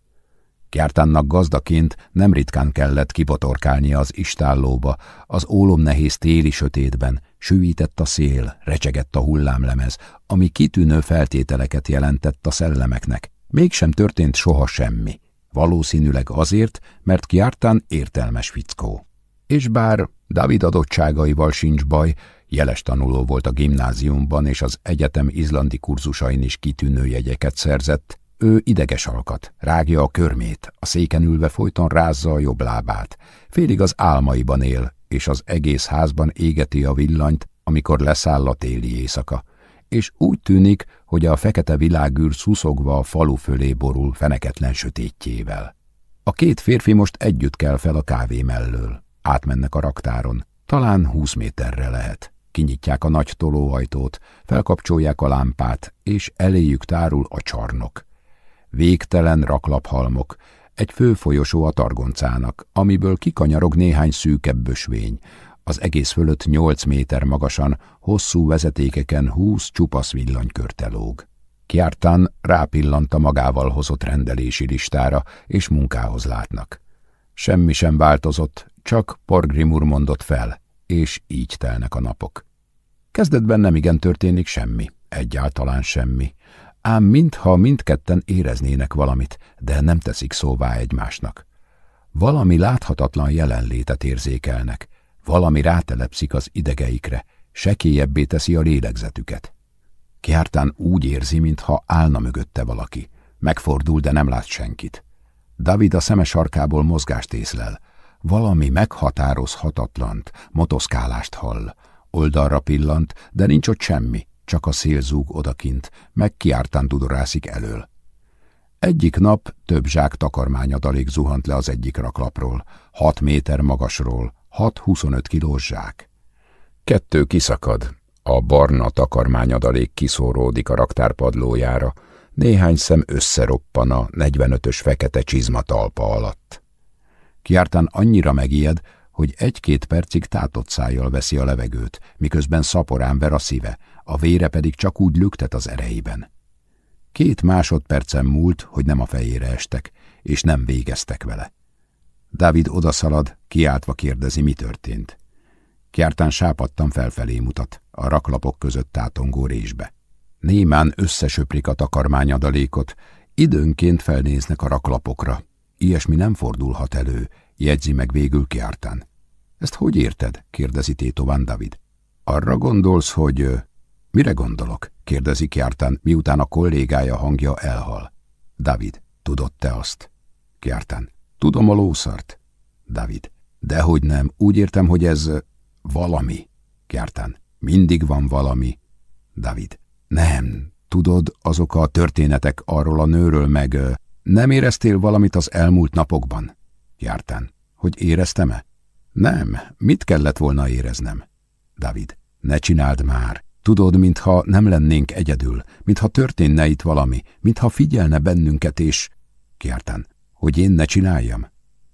Kjártánnak gazdaként nem ritkán kellett kibotorkálnia az istállóba, az ólom nehéz téli sötétben, sűvített a szél, recsegett a hullámlemez, ami kitűnő feltételeket jelentett a szellemeknek. Mégsem történt soha semmi. Valószínűleg azért, mert Kjártán értelmes fickó. És bár David adottságaival sincs baj, jeles tanuló volt a gimnáziumban, és az egyetem izlandi kurzusain is kitűnő jegyeket szerzett, ő ideges alkat, rágja a körmét, a széken ülve folyton rázza a jobb lábát. Félig az álmaiban él, és az egész házban égeti a villanyt, amikor leszáll a téli éjszaka. És úgy tűnik, hogy a fekete világűr szuszogva a falu fölé borul feneketlen sötétjével. A két férfi most együtt kell fel a kávé mellől. Átmennek a raktáron. Talán húsz méterre lehet. Kinyitják a nagy tolóajtót, felkapcsolják a lámpát, és eléjük tárul a csarnok. Végtelen raklaphalmok, egy főfolyosó a targoncának, amiből kikanyarog néhány szűkebb bösvény, az egész fölött nyolc méter magasan, hosszú vezetékeken húsz csupasz villanykörte lóg. Kiártán rápillant a magával hozott rendelési listára, és munkához látnak. Semmi sem változott, csak Porgrimur mondott fel, és így telnek a napok. Kezdetben nem igen történik semmi, egyáltalán semmi ám mintha mindketten éreznének valamit, de nem teszik szóvá egymásnak. Valami láthatatlan jelenlétet érzékelnek, valami rátelepszik az idegeikre, sekélyebbé teszi a lélegzetüket. Kiártán úgy érzi, mintha állna mögötte valaki. Megfordul, de nem lát senkit. David a szeme sarkából mozgást észlel. Valami meghatározhatatlant, motoszkálást hall. Oldalra pillant, de nincs ott semmi csak a szél zúg odakint, meg kiártán dudorászik elől. Egyik nap több zsák takarmányadalék zuhant le az egyik raklapról, hat méter magasról, hat huszonöt kilós zsák. Kettő kiszakad, a barna takarmányadalék kiszóródik a raktárpadlójára, néhány szem összeroppan a 45-ös fekete csizma talpa alatt. Kiártán annyira megijed, hogy egy-két percig tátott szájjal veszi a levegőt, miközben szaporán ver a szíve, a vére pedig csak úgy lüktet az erejében. Két másodpercen múlt, hogy nem a fejére estek, és nem végeztek vele. Dávid odaszalad, kiáltva kérdezi, mi történt. Kjártán sápadtan felfelé mutat, a raklapok között tátongó résbe. Némán összesöprik a takarmányadalékot, időnként felnéznek a raklapokra. Ilyesmi nem fordulhat elő, jegyzi meg végül Kjártán. Ezt hogy érted? kérdezi Tétován David. Arra gondolsz, hogy... Mire gondolok? kérdezi Kjártán, miután a kollégája hangja elhal. David. Tudod te azt? Kjartán. Tudom a lószart. David. Dehogy nem, úgy értem, hogy ez valami. Kjartán. Mindig van valami. David. Nem, tudod, azok a történetek arról a nőről meg... Nem éreztél valamit az elmúlt napokban? Jártán. Hogy éreztem-e? Nem, mit kellett volna éreznem? David. Ne csináld már. Tudod, mintha nem lennénk egyedül, mintha történne itt valami, mintha figyelne bennünket, és... Kjártán, hogy én ne csináljam?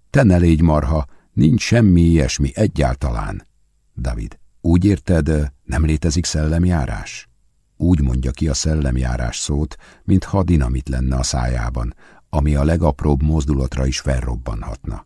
Te ne légy marha, nincs semmi ilyesmi egyáltalán. David, úgy érted, nem létezik szellemjárás? Úgy mondja ki a szellemjárás szót, mintha dinamit lenne a szájában, ami a legapróbb mozdulatra is felrobbanhatna.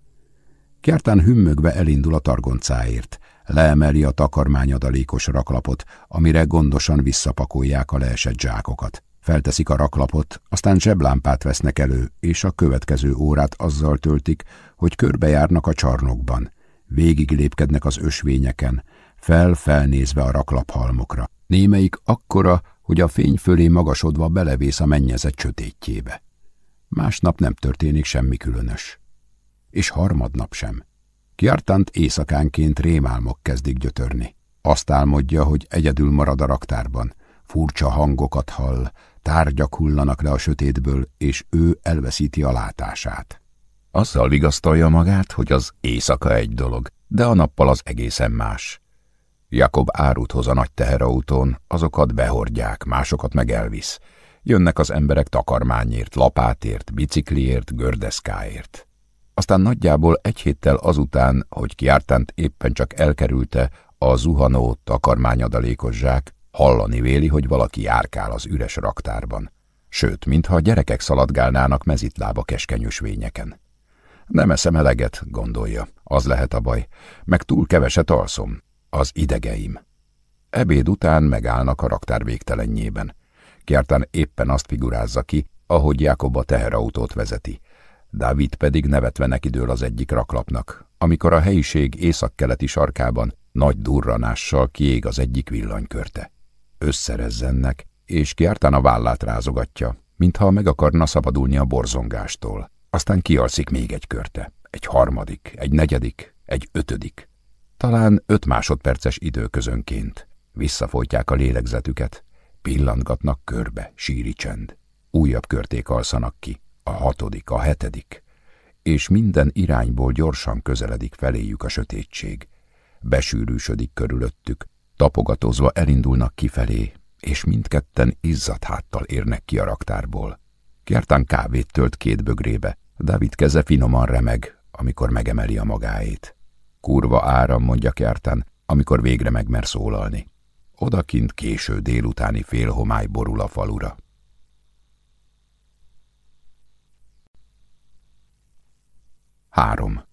Kjártán hümmögve elindul a targoncáért, leemeli a takarmányadalékos raklapot, amire gondosan visszapakolják a leesett zsákokat. Felteszik a raklapot, aztán zseblámpát vesznek elő, és a következő órát azzal töltik, hogy körbejárnak a csarnokban. Végig lépkednek az ösvényeken, fel-felnézve a raklaphalmokra. Némelyik akkora, hogy a fény fölé magasodva belevész a mennyezet csötétjébe. Másnap nem történik semmi különös. És harmadnap sem. Kiartant éjszakánként rémálmok kezdik gyötörni. Azt álmodja, hogy egyedül marad a raktárban. Furcsa hangokat hall, tárgyak hullanak le a sötétből, és ő elveszíti a látását. Azzal vigasztalja magát, hogy az éjszaka egy dolog, de a nappal az egészen más. Jakob árut hoz a nagy teherautón, azokat behordják, másokat meg elvisz. Jönnek az emberek takarmányért, lapátért, bicikliért, gördeszkáért. Aztán nagyjából egy héttel azután, hogy kiártánt éppen csak elkerülte a zuhanó takarmányadalékos zsák, hallani véli, hogy valaki járkál az üres raktárban. Sőt, mintha a gyerekek szaladgálnának mezitlába keskenyös vényeken. Nem eszem eleget, gondolja, az lehet a baj, meg túl keveset alszom, az idegeim. Ebéd után megállnak a raktár végtelenjében. Kjártán éppen azt figurázza ki, ahogy Jakob a teherautót vezeti. Dávid pedig nevetve nekidől az egyik raklapnak, amikor a helyiség északkeleti sarkában nagy durranással kiég az egyik villanykörte. Összerezzennek, és Kjártán a vállát rázogatja, mintha meg akarna szabadulni a borzongástól. Aztán kialszik még egy körte, egy harmadik, egy negyedik, egy ötödik. Talán öt másodperces időközönként. Visszafolytják a lélegzetüket, pillantgatnak körbe, síri csend. Újabb körték alszanak ki, a hatodik, a hetedik, és minden irányból gyorsan közeledik feléjük a sötétség. Besűrűsödik körülöttük, tapogatózva elindulnak kifelé, és mindketten izzadt háttal érnek ki a raktárból. Kjartán kávét tölt két bögrébe, David keze finoman remeg, amikor megemeli a magáét. Kurva áram, mondja Kjartán, amikor végre megmer szólalni. Odakint késő délutáni félhomály borul a falura. Három.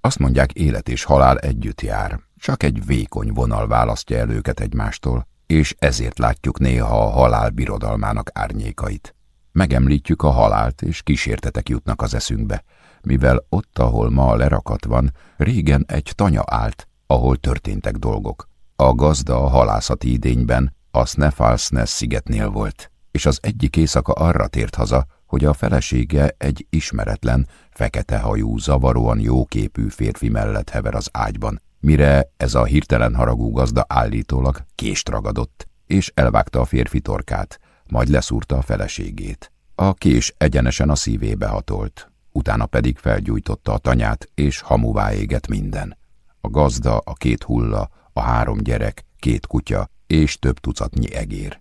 Azt mondják, élet és halál együtt jár, csak egy vékony vonal választja el őket egymástól, és ezért látjuk néha a halál birodalmának árnyékait. Megemlítjük a halált, és kísértetek jutnak az eszünkbe, mivel ott, ahol ma a lerakat van, régen egy tanya állt, ahol történtek dolgok. A gazda a halászati idényben a Sneffalsness szigetnél volt, és az egyik éjszaka arra tért haza, hogy a felesége egy ismeretlen, fekete hajú, zavaróan jóképű férfi mellett hever az ágyban, mire ez a hirtelen haragú gazda állítólag kést ragadott, és elvágta a férfi torkát, majd leszúrta a feleségét. A kés egyenesen a szívébe hatolt, utána pedig felgyújtotta a tanyát, és hamuvá égett minden. A gazda, a két hulla, a három gyerek, két kutya és több tucatnyi egér.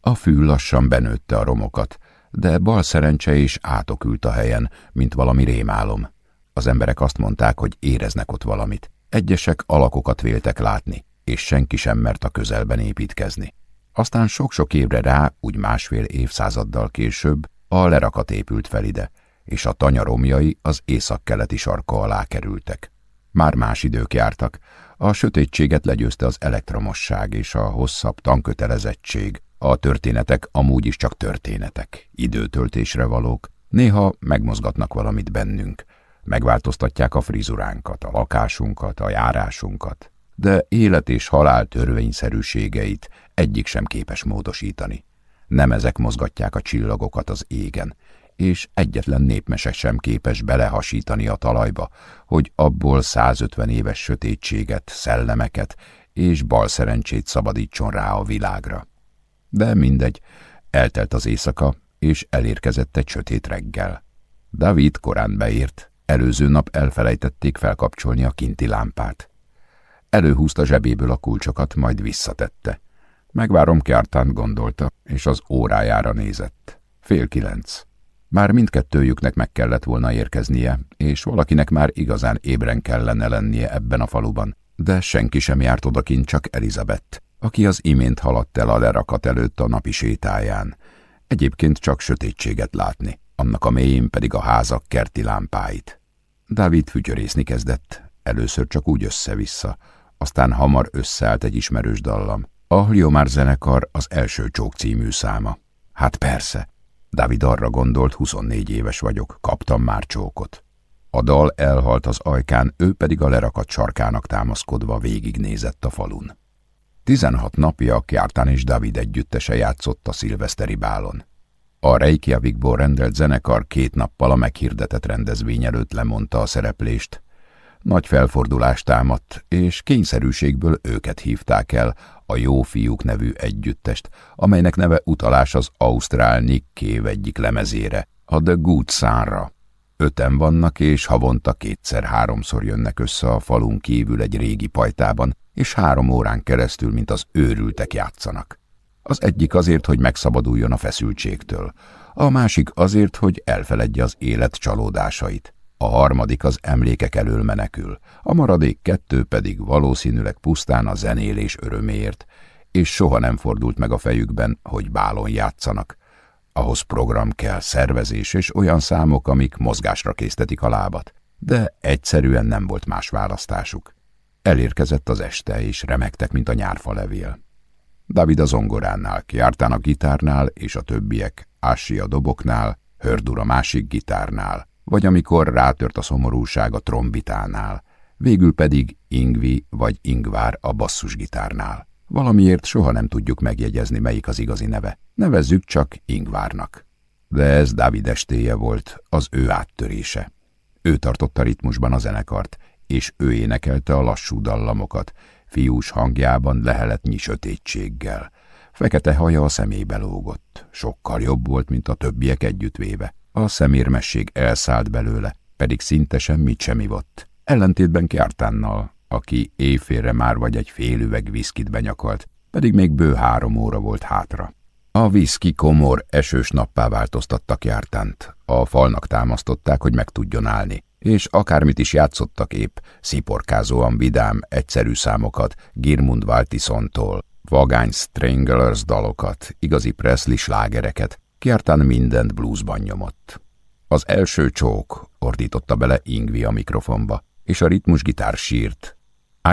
A fű lassan benőtte a romokat, de bal szerencse is átokült a helyen, mint valami rémálom. Az emberek azt mondták, hogy éreznek ott valamit. Egyesek alakokat véltek látni, és senki sem mert a közelben építkezni. Aztán sok-sok évre rá, úgy másfél évszázaddal később, a lerakat épült fel ide, és a tanyaromjai az északkeleti sarka alá kerültek. Már más idők jártak, a sötétséget legyőzte az elektromosság és a hosszabb tankötelezettség, a történetek amúgy is csak történetek, időtöltésre valók, néha megmozgatnak valamit bennünk, megváltoztatják a frizuránkat, a lakásunkat, a járásunkat, de élet és halál törvényszerűségeit egyik sem képes módosítani. Nem ezek mozgatják a csillagokat az égen, és egyetlen népmese sem képes belehasítani a talajba, hogy abból 150 éves sötétséget, szellemeket és balszerencsét szabadítson rá a világra. De mindegy, eltelt az éjszaka, és elérkezett egy sötét reggel. David korán beért, előző nap elfelejtették felkapcsolni a kinti lámpát. Előhúzta zsebéből a kulcsokat, majd visszatette. Megvárom Kjartán gondolta, és az órájára nézett. Fél kilenc. Már mindkettőjüknek meg kellett volna érkeznie, és valakinek már igazán ébren kellene lennie ebben a faluban, de senki sem járt odakint, csak Elizabeth, aki az imént haladt el a lerakat előtt a napi sétáján. Egyébként csak sötétséget látni, annak a mélyén pedig a házak kerti lámpáit. Dávid fütyörészni kezdett, először csak úgy össze-vissza, aztán hamar összeállt egy ismerős dallam. A Hliomár zenekar az első csók című száma. Hát persze, Dávid arra gondolt, 24 éves vagyok, kaptam már csókot. A dal elhalt az ajkán, ő pedig a lerakat sarkának támaszkodva végignézett a falun. Tizenhat napja Kjártán és David együttese játszott a szilveszteri bálon. A Reykjavikból rendelt zenekar két nappal a meghirdetett rendezvény előtt lemondta a szereplést. Nagy felfordulást támadt, és kényszerűségből őket hívták el, a Jó Fiúk nevű együttest, amelynek neve utalás az Ausztrál Nick egyik lemezére, a The Good Sunra. Öten vannak, és havonta kétszer-háromszor jönnek össze a falun kívül egy régi pajtában, és három órán keresztül, mint az őrültek játszanak. Az egyik azért, hogy megszabaduljon a feszültségtől, a másik azért, hogy elfeledje az élet csalódásait. A harmadik az emlékek elől menekül, a maradék kettő pedig valószínűleg pusztán a zenélés öröméért, és soha nem fordult meg a fejükben, hogy bálon játszanak. Ahhoz program kell, szervezés és olyan számok, amik mozgásra késztetik a lábat, de egyszerűen nem volt más választásuk. Elérkezett az este, és remektek, mint a nyárfa levél. David a zongoránál, Kiártán a gitárnál, és a többiek, Ási a doboknál, Hördur a másik gitárnál, vagy amikor rátört a szomorúság a trombitánál, végül pedig Ingvi vagy Ingvár a basszusgitárnál. Valamiért soha nem tudjuk megjegyezni, melyik az igazi neve. Nevezzük csak Ingvárnak. De ez Dávid estéje volt, az ő áttörése. Ő tartotta ritmusban a zenekart, és ő énekelte a lassú dallamokat, fiús hangjában leheletnyi sötétséggel. Fekete haja a szemébe lógott, sokkal jobb volt, mint a többiek együttvéve. A szemérmesség elszállt belőle, pedig szinte semmit sem ivott. Ellentétben Kjartánnal, aki éjfélre már vagy egy fél üveg viszkit benyakalt, pedig még bő három óra volt hátra. A viszki komor esős nappá változtattak jártánt. A falnak támasztották, hogy meg tudjon állni, és akármit is játszottak épp, sziporkázóan vidám, egyszerű számokat Girmund Waltisontól, vagány Stranglers dalokat, igazi Presley slágereket, Kjartán mindent bluesban nyomott. Az első csók, ordította bele Ingvi a mikrofonba, és a ritmusgitár sírt.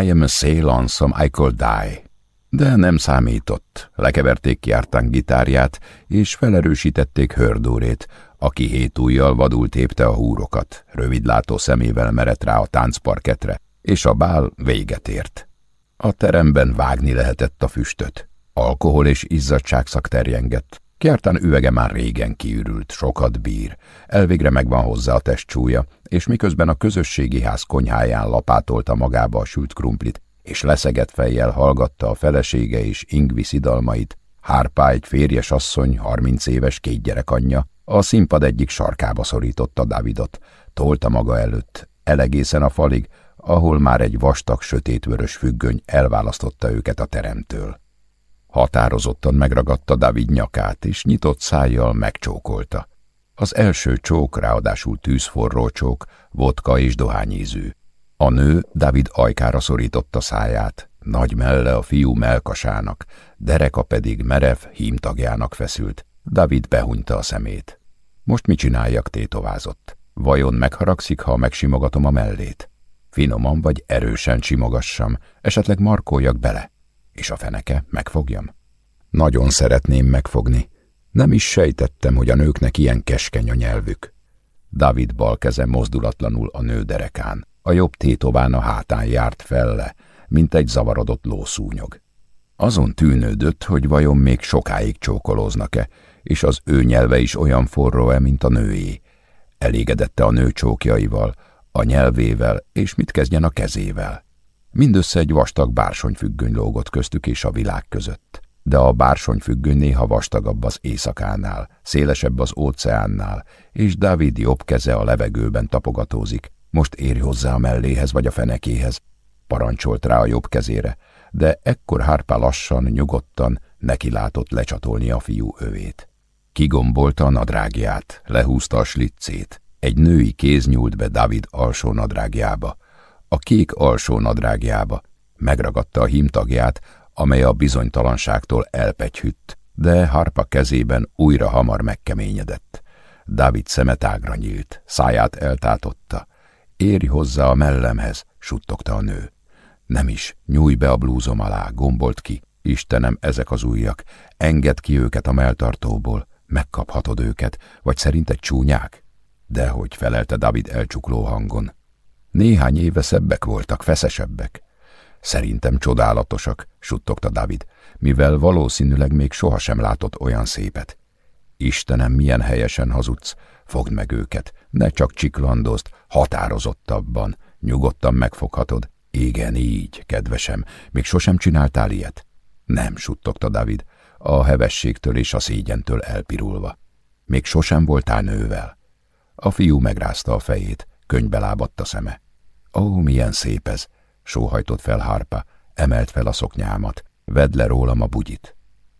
I am a sail on some I could die. De nem számított. Lekeverték Kjartán gitárját, és felerősítették hördórét, aki hét ujjal vadul tépte a húrokat, rövidlátó szemével merett rá a táncparketre, és a bál véget ért. A teremben vágni lehetett a füstöt. Alkohol és izzadságszak terjengett, Kjartán üvege már régen kiürült, sokat bír, elvégre megvan hozzá a testcsúlya, és miközben a közösségi ház konyháján lapátolta magába a sült krumplit, és leszegett fejjel hallgatta a felesége és Ingvi szidalmait, Hárpá egy férjes asszony, harminc éves két gyerek anyja, a színpad egyik sarkába szorította Davidot, tolta maga előtt, elegészen a falig, ahol már egy vastag, sötétvörös függöny elválasztotta őket a teremtől. Határozottan megragadta David nyakát, és nyitott szájjal megcsókolta. Az első csók, ráadásul tűzforró csók, vodka és dohányízű. A nő David ajkára szorította száját, nagy melle a fiú melkasának, dereka pedig merev hímtagjának feszült. David behunyta a szemét. Most mit csináljak, tétovázott. Vajon megharagszik, ha megsimogatom a mellét? Finoman vagy erősen simogassam, esetleg markoljak bele és a feneke megfogjam? Nagyon szeretném megfogni. Nem is sejtettem, hogy a nőknek ilyen keskeny a nyelvük. David bal keze mozdulatlanul a nő derekán, a jobb tétován a hátán járt felle, mint egy zavarodott lószúnyog. Azon tűnődött, hogy vajon még sokáig csókolóznak-e, és az ő nyelve is olyan forró-e, mint a nőé. Elégedette a nő csókjaival, a nyelvével, és mit kezdjen a kezével. Mindössze egy vastag bársonyfüggöny lógott köztük és a világ között. De a bársonyfüggöny néha vastagabb az éjszakánál, szélesebb az óceánnál, és David jobb keze a levegőben tapogatózik. Most érj hozzá a melléhez vagy a fenekéhez. Parancsolt rá a jobb kezére, de ekkor Harpa lassan, nyugodtan neki látott lecsatolni a fiú övét. Kigombolta a nadrágját, lehúzta a sliccét. Egy női kéz nyúlt be David alsó nadrágjába, a kék alsó nadrágjába, megragadta a hímtagját, amely a bizonytalanságtól elpegyhütt, de Harpa kezében újra hamar megkeményedett. David szeme tágra nyílt, száját eltátotta. Érj hozzá a mellemhez, suttogta a nő. Nem is, nyújj be a blúzom alá, gombolt ki. Istenem, ezek az ujjak, engedd ki őket a melltartóból, megkaphatod őket, vagy szerinted csúnyák? Dehogy, felelte David elcsukló hangon. Néhány éve szebbek voltak, feszesebbek. Szerintem csodálatosak, suttogta David, mivel valószínűleg még sohasem látott olyan szépet. Istenem, milyen helyesen hazudsz, fogd meg őket, ne csak csiklandozd, határozottabban, nyugodtan megfoghatod. Igen, így, kedvesem, még sosem csináltál ilyet? Nem, suttogta David, a hevességtől és a szégyentől elpirulva. Még sosem voltál nővel? A fiú megrázta a fejét, könybe lábadt a szeme. Ó, milyen szép ez! sóhajtott fel Harpa, emelt fel a szoknyámat, vedd le rólam a bugyit.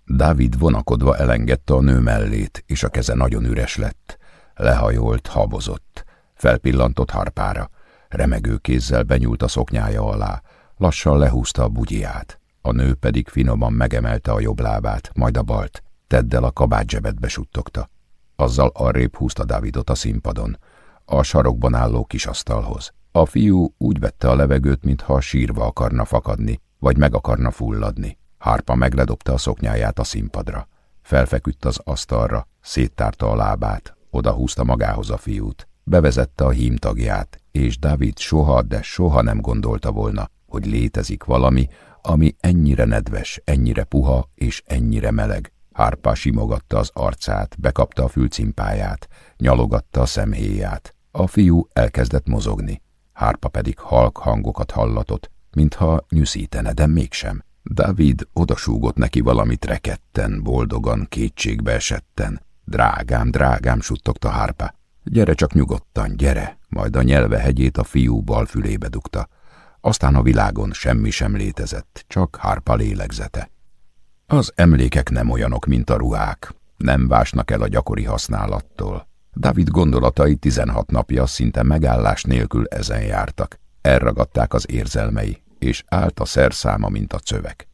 Dávid vonakodva elengedte a nő mellét, és a keze nagyon üres lett. Lehajolt, habozott. Felpillantott Harpára. Remegő kézzel benyúlt a szoknyája alá. Lassan lehúzta a bugyját. A nő pedig finoman megemelte a jobb lábát, majd a balt. Teddel a kabát zsebedbe suttogta. Azzal arrébb húzta Dávidot a színpadon, a sarokban álló kis asztalhoz. A fiú úgy vette a levegőt, mintha sírva akarna fakadni, vagy meg akarna fulladni. Harpa megledobta a szoknyáját a színpadra. Felfeküdt az asztalra, széttárta a lábát, odahúzta magához a fiút. Bevezette a hímtagját, és David soha, de soha nem gondolta volna, hogy létezik valami, ami ennyire nedves, ennyire puha és ennyire meleg. Harpa simogatta az arcát, bekapta a fülcimpáját, nyalogatta a szemhéját. A fiú elkezdett mozogni. Hárpa pedig halk hangokat hallatott, mintha nyűszítene, de mégsem. David odasúgott neki valamit reketten, boldogan, kétségbe esetten. Drágám, drágám, suttogta Hárpa. Gyere csak nyugodtan, gyere, majd a nyelve hegyét a fiú bal fülébe dugta. Aztán a világon semmi sem létezett, csak Hárpa lélegzete. Az emlékek nem olyanok, mint a ruhák, nem vásnak el a gyakori használattól. David gondolatai 16 napja szinte megállás nélkül ezen jártak. Elragadták az érzelmei, és állt a szerszáma, mint a cövek.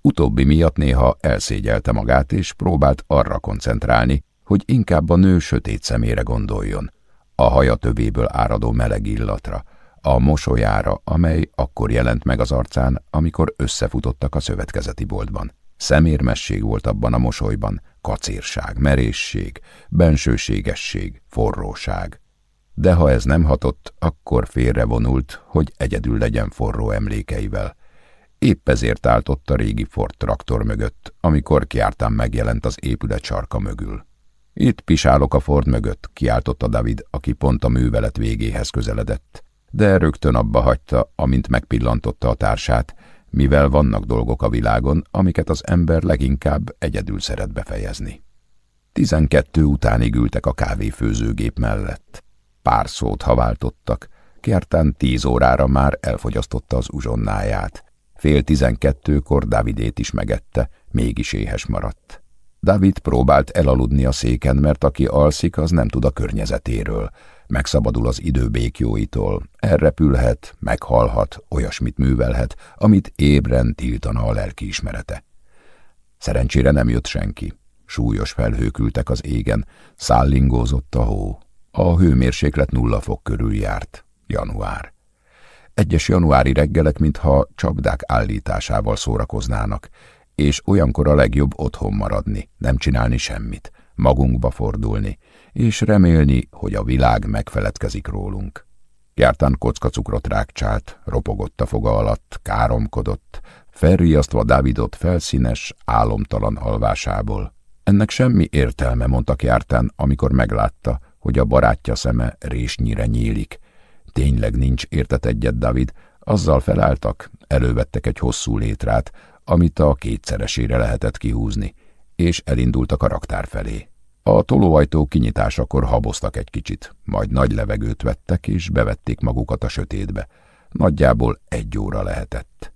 Utóbbi miatt néha elszégyelte magát, és próbált arra koncentrálni, hogy inkább a nő sötét szemére gondoljon, a haja tövéből áradó meleg illatra, a mosolyára, amely akkor jelent meg az arcán, amikor összefutottak a szövetkezeti boltban. Szemérmesség volt abban a mosolyban, kacérság, merészség, bensőségesség, forróság. De ha ez nem hatott, akkor félrevonult, hogy egyedül legyen forró emlékeivel. Épp ezért állt ott a régi Ford traktor mögött, amikor kiártán megjelent az épület sarka mögül. Itt pisálok a Ford mögött, kiáltotta David, aki pont a művelet végéhez közeledett. De rögtön abba hagyta, amint megpillantotta a társát, mivel vannak dolgok a világon, amiket az ember leginkább egyedül szeret befejezni. Tizenkettő utánig ültek a kávéfőzőgép mellett. Pár szót haváltottak, Kertán tíz órára már elfogyasztotta az uzsonnáját. Fél tizenkettőkor Davidét is megette, mégis éhes maradt. David próbált elaludni a széken, mert aki alszik, az nem tud a környezetéről, megszabadul az idő békjóitól, elrepülhet, meghalhat, olyasmit művelhet, amit ébren tiltana a lelkiismerete. Szerencsére nem jött senki. Súlyos felhők ültek az égen, szállingózott a hó. A hőmérséklet nulla fok körül járt. Január. Egyes januári reggelek, mintha csapdák állításával szórakoznának, és olyankor a legjobb otthon maradni, nem csinálni semmit, magunkba fordulni, és remélni, hogy a világ megfeledkezik rólunk. Jártán kocka cukrot rákcsált, ropogott a foga alatt, káromkodott, felriasztva Dávidot felszínes, álomtalan alvásából. Ennek semmi értelme, mondta Kjártán, amikor meglátta, hogy a barátja szeme résnyire nyílik. Tényleg nincs értet egyet, David, azzal felálltak, elővettek egy hosszú létrát, amit a kétszeresére lehetett kihúzni, és elindultak a raktár felé. A tolóajtó kinyitásakor haboztak egy kicsit, majd nagy levegőt vettek, és bevették magukat a sötétbe. Nagyjából egy óra lehetett.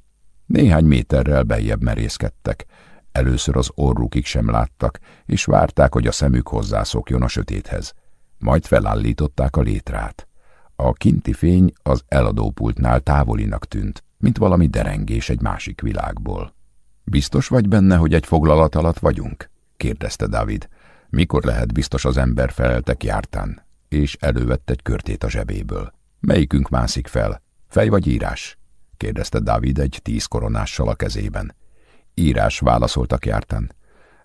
Néhány méterrel beljebb merészkedtek. Először az orrukig sem láttak, és várták, hogy a szemük hozzászokjon a sötéthez. Majd felállították a létrát. A kinti fény az eladópultnál távolinak tűnt, mint valami derengés egy másik világból. Biztos vagy benne, hogy egy foglalat alatt vagyunk? kérdezte David. Mikor lehet biztos az ember feleltek jártán? És elővett egy körtét a zsebéből. Melyikünk mászik fel? Fej vagy írás? kérdezte David egy tíz koronással a kezében. Írás válaszoltak jártán.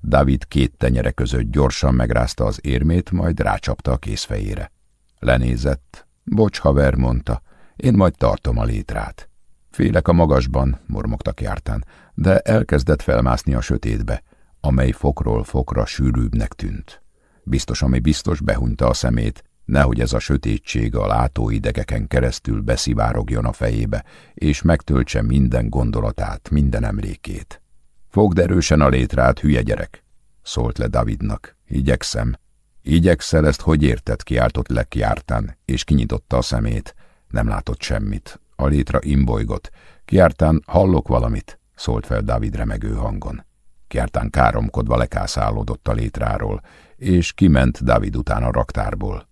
David két tenyere között gyorsan megrázta az érmét, majd rácsapta a kézfejére. Lenézett. Bocs, haver, mondta. Én majd tartom a létrát. Félek a magasban, mormogtak jártán, de elkezdett felmászni a sötétbe, amely fokról fokra sűrűbbnek tűnt. Biztos, ami biztos, behunyta a szemét, nehogy ez a sötétség a látóidegeken keresztül beszivárogjon a fejébe, és megtöltse minden gondolatát, minden emlékét. Fogd erősen a létrát, hülye gyerek, szólt le Davidnak. Igyekszem. Igyekszel ezt, hogy érted, kiáltott le kiártán, és kinyitotta a szemét. Nem látott semmit. A létra imbolygott. Kiártán hallok valamit, szólt fel David remegő hangon. Kiártán káromkodva lekászálódott a létráról, és kiment David után a raktárból.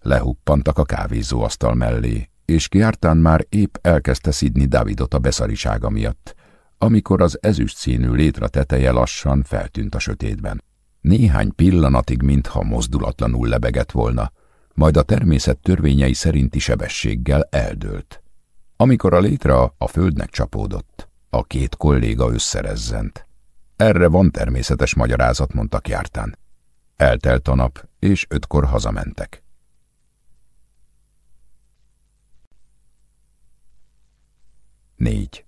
Lehuppantak a kávézóasztal mellé, és Kiártán már épp elkezdte szidni Davidot a beszarisága miatt, amikor az ezüst színű létra teteje lassan feltűnt a sötétben. Néhány pillanatig, mintha mozdulatlanul lebegett volna, majd a természet törvényei szerinti sebességgel eldőlt. Amikor a létra a földnek csapódott, a két kolléga összerezzent. Erre van természetes magyarázat, mondtak jártán. Eltelt a nap, és ötkor hazamentek. Négy.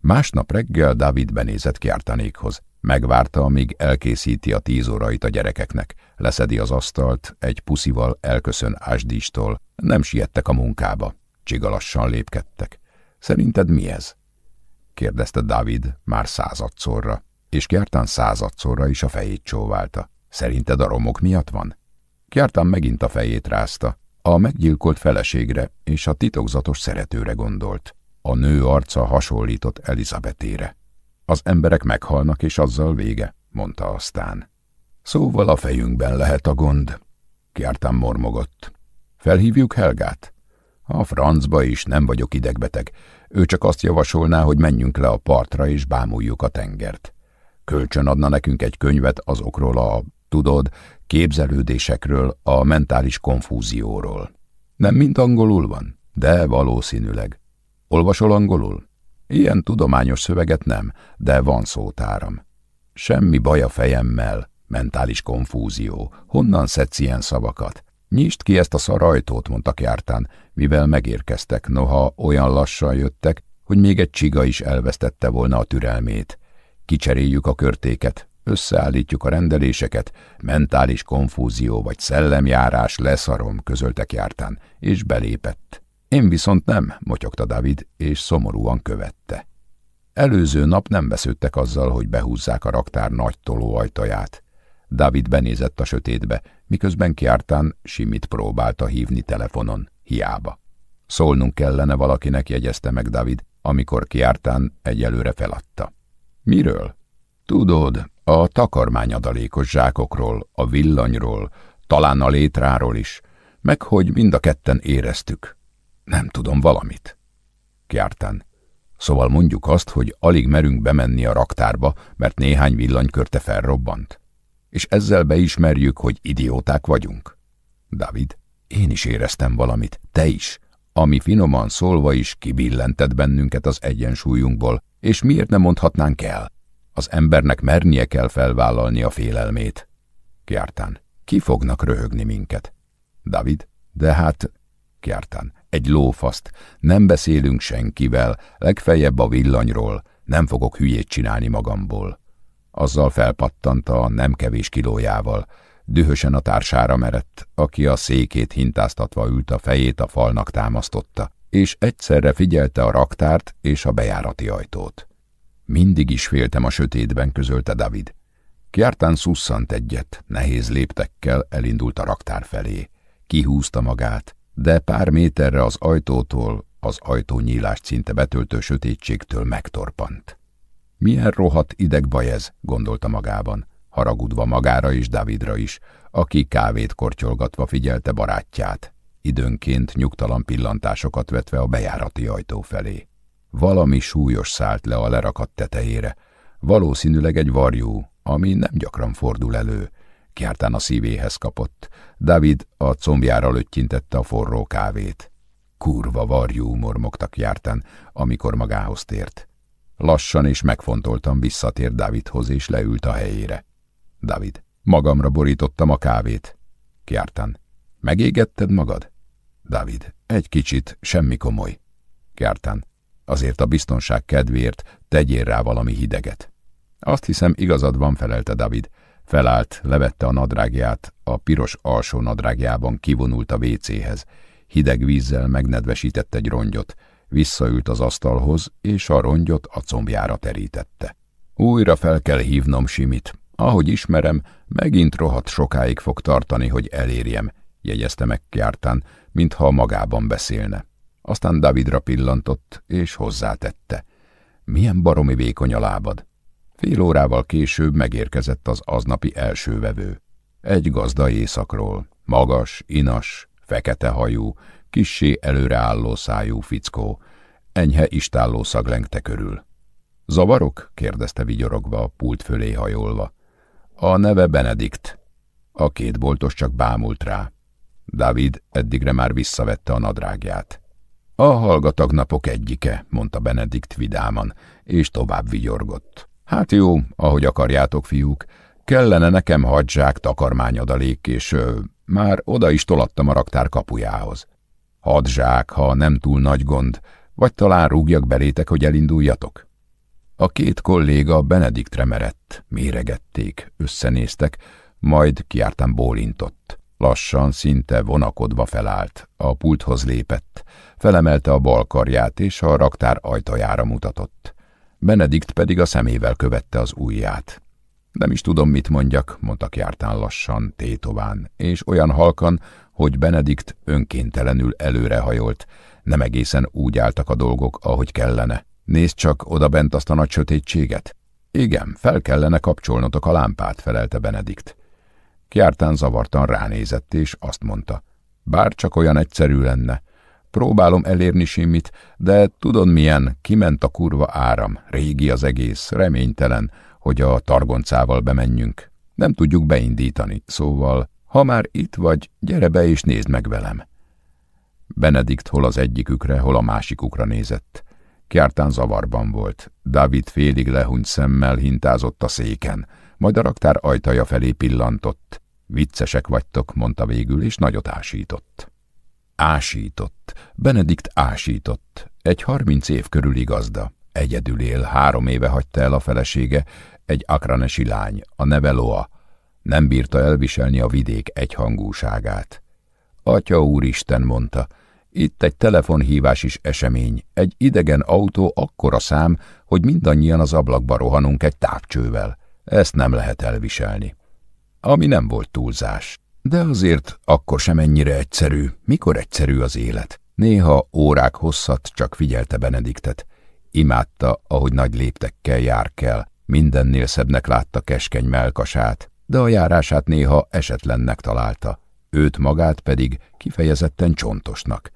Másnap reggel David benézett Kjártanékhoz. Megvárta, amíg elkészíti a tíz órait a gyerekeknek, leszedi az asztalt, egy puszival elköszön Ásdístól. Nem siettek a munkába, csigalassan lépkedtek. Szerinted mi ez? Kérdezte David már századszorra, és Kjártán századszorra is a fejét csóválta. Szerinted a romok miatt van? Kjártán megint a fejét rázta. A meggyilkolt feleségre és a titokzatos szeretőre gondolt. A nő arca hasonlított Elizabetére. Az emberek meghalnak, és azzal vége, mondta aztán. Szóval a fejünkben lehet a gond. Kiártán mormogott. Felhívjuk Helgát? A francba is nem vagyok idegbeteg. Ő csak azt javasolná, hogy menjünk le a partra és bámuljuk a tengert. Kölcsön adna nekünk egy könyvet azokról a, tudod, képzelődésekről, a mentális konfúzióról. Nem mind angolul van, de valószínűleg. Olvasol angolul? Ilyen tudományos szöveget nem, de van szótáram. Semmi baj a fejemmel, mentális konfúzió. Honnan szedsz ilyen szavakat? Nyisd ki ezt a szarajtót, mondtak jártán, mivel megérkeztek, noha olyan lassan jöttek, hogy még egy csiga is elvesztette volna a türelmét. Kicseréljük a körtéket, összeállítjuk a rendeléseket, mentális konfúzió vagy szellemjárás leszarom, közöltek jártán, és belépett. Én viszont nem, motyogta David, és szomorúan követte. Előző nap nem besződtek azzal, hogy behúzzák a raktár nagy tolóajtaját. David benézett a sötétbe, miközben kiártán Simit próbálta hívni telefonon, hiába. Szólnunk kellene valakinek, jegyezte meg David, amikor kiártán egyelőre feladta. Miről? Tudod, a takarmányadalékos zsákokról, a villanyról, talán a létráról is, meg hogy mind a ketten éreztük, nem tudom valamit. Kiártán. Szóval mondjuk azt, hogy alig merünk bemenni a raktárba, mert néhány villanykörte felrobbant. És ezzel beismerjük, hogy idióták vagyunk. David, én is éreztem valamit, te is, ami finoman szólva is kibillentett bennünket az egyensúlyunkból, és miért nem mondhatnánk el? Az embernek mernie kell felvállalni a félelmét. Kiártán, ki fognak röhögni minket? David, de hát, Kiártán, egy lófaszt, nem beszélünk senkivel, legfeljebb a villanyról, nem fogok hülyét csinálni magamból. Azzal felpattant a nem kevés kilójával, dühösen a társára merett, aki a székét hintáztatva ült a fejét a falnak támasztotta, és egyszerre figyelte a raktárt és a bejárati ajtót. Mindig is féltem a sötétben, közölte David. Kiártán szusszant egyet, nehéz léptekkel elindult a raktár felé. Kihúzta magát, de pár méterre az ajtótól, az ajtónyílás szinte betöltő sötétségtől megtorpant. Milyen rohadt idegbaj ez, gondolta magában, haragudva magára és Davidra is, aki kávét kortyolgatva figyelte barátját, időnként nyugtalan pillantásokat vetve a bejárati ajtó felé. Valami súlyos szállt le a lerakat tetejére, valószínűleg egy varjú, ami nem gyakran fordul elő, kiártán a szívéhez kapott. David a combjára löttyintette a forró kávét. Kurva varjú, mormogtak jártán, amikor magához tért. Lassan és megfontoltam visszatért Davidhoz, és leült a helyére. David, magamra borítottam a kávét. Kiártán, megégetted magad? David, egy kicsit, semmi komoly. Kiártán, azért a biztonság kedvéért tegyél rá valami hideget. Azt hiszem, igazad van, felelte David. Felállt, levette a nadrágját, a piros alsó nadrágjában kivonult a vécéhez. Hideg vízzel megnedvesített egy rongyot, visszaült az asztalhoz, és a rongyot a combjára terítette. Újra fel kell hívnom Simit. Ahogy ismerem, megint rohadt sokáig fog tartani, hogy elérjem, jegyezte meg Kjártán, mintha magában beszélne. Aztán Davidra pillantott, és hozzátette. Milyen baromi vékony a lábad. Fél órával később megérkezett az aznapi első vevő. Egy gazda éjszakról, magas, inas, fekete hajú, kissé előreálló szájú fickó, enyhe istálló szag lengte körül. Zavarok? kérdezte vigyorogva, a pult fölé hajolva. A neve Benedikt. A két boltos csak bámult rá. David eddigre már visszavette a nadrágját. A hallgatag napok egyike, mondta Benedikt vidáman, és tovább vigyorgott. Hát jó, ahogy akarjátok, fiúk. Kellene nekem hadzsák, takarmányadalék, és ö, már oda is tolattam a raktár kapujához. Hadzsák, ha nem túl nagy gond, vagy talán rúgjak belétek, hogy elinduljatok. A két kolléga Benediktre merett, méregették, összenéztek, majd kiártán bólintott. Lassan, szinte vonakodva felállt, a pulthoz lépett, felemelte a bal karját, és a raktár ajtajára mutatott. Benedikt pedig a szemével követte az ujját. Nem is tudom, mit mondjak, mondtak jártán lassan, tétován, és olyan halkan, hogy Benedikt önkéntelenül előrehajolt, nem egészen úgy álltak a dolgok, ahogy kellene. Nézd csak oda bent azt a nagy sötétséget. Igen, fel kellene kapcsolnotok a lámpát, felelte Benedikt. Kiártán zavartan ránézett, és azt mondta. Bár csak olyan egyszerű lenne. Próbálom elérni Simmit, de tudod milyen, kiment a kurva áram, régi az egész, reménytelen, hogy a targoncával bemenjünk. Nem tudjuk beindítani, szóval, ha már itt vagy, gyere be és nézd meg velem. Benedikt hol az egyikükre, hol a másikukra nézett. Kiártán zavarban volt. David félig lehunyt szemmel hintázott a széken, majd a raktár ajtaja felé pillantott. Viccesek vagytok, mondta végül, és nagyot ásított. Ásított. Benedikt ásított. Egy harminc év körüli gazda. Egyedül él, három éve hagyta el a felesége, egy akranesi lány, a neve Loa. Nem bírta elviselni a vidék egyhangúságát. Atya úristen, mondta, itt egy telefonhívás is esemény, egy idegen autó akkora szám, hogy mindannyian az ablakba rohanunk egy távcsővel. Ezt nem lehet elviselni. Ami nem volt túlzás. De azért akkor sem ennyire egyszerű. Mikor egyszerű az élet? Néha órák hosszat csak figyelte Benediktet. Imádta, ahogy nagy léptekkel jár kell. Mindennél szebbnek látta keskeny melkasát, de a járását néha esetlennek találta. Őt magát pedig kifejezetten csontosnak.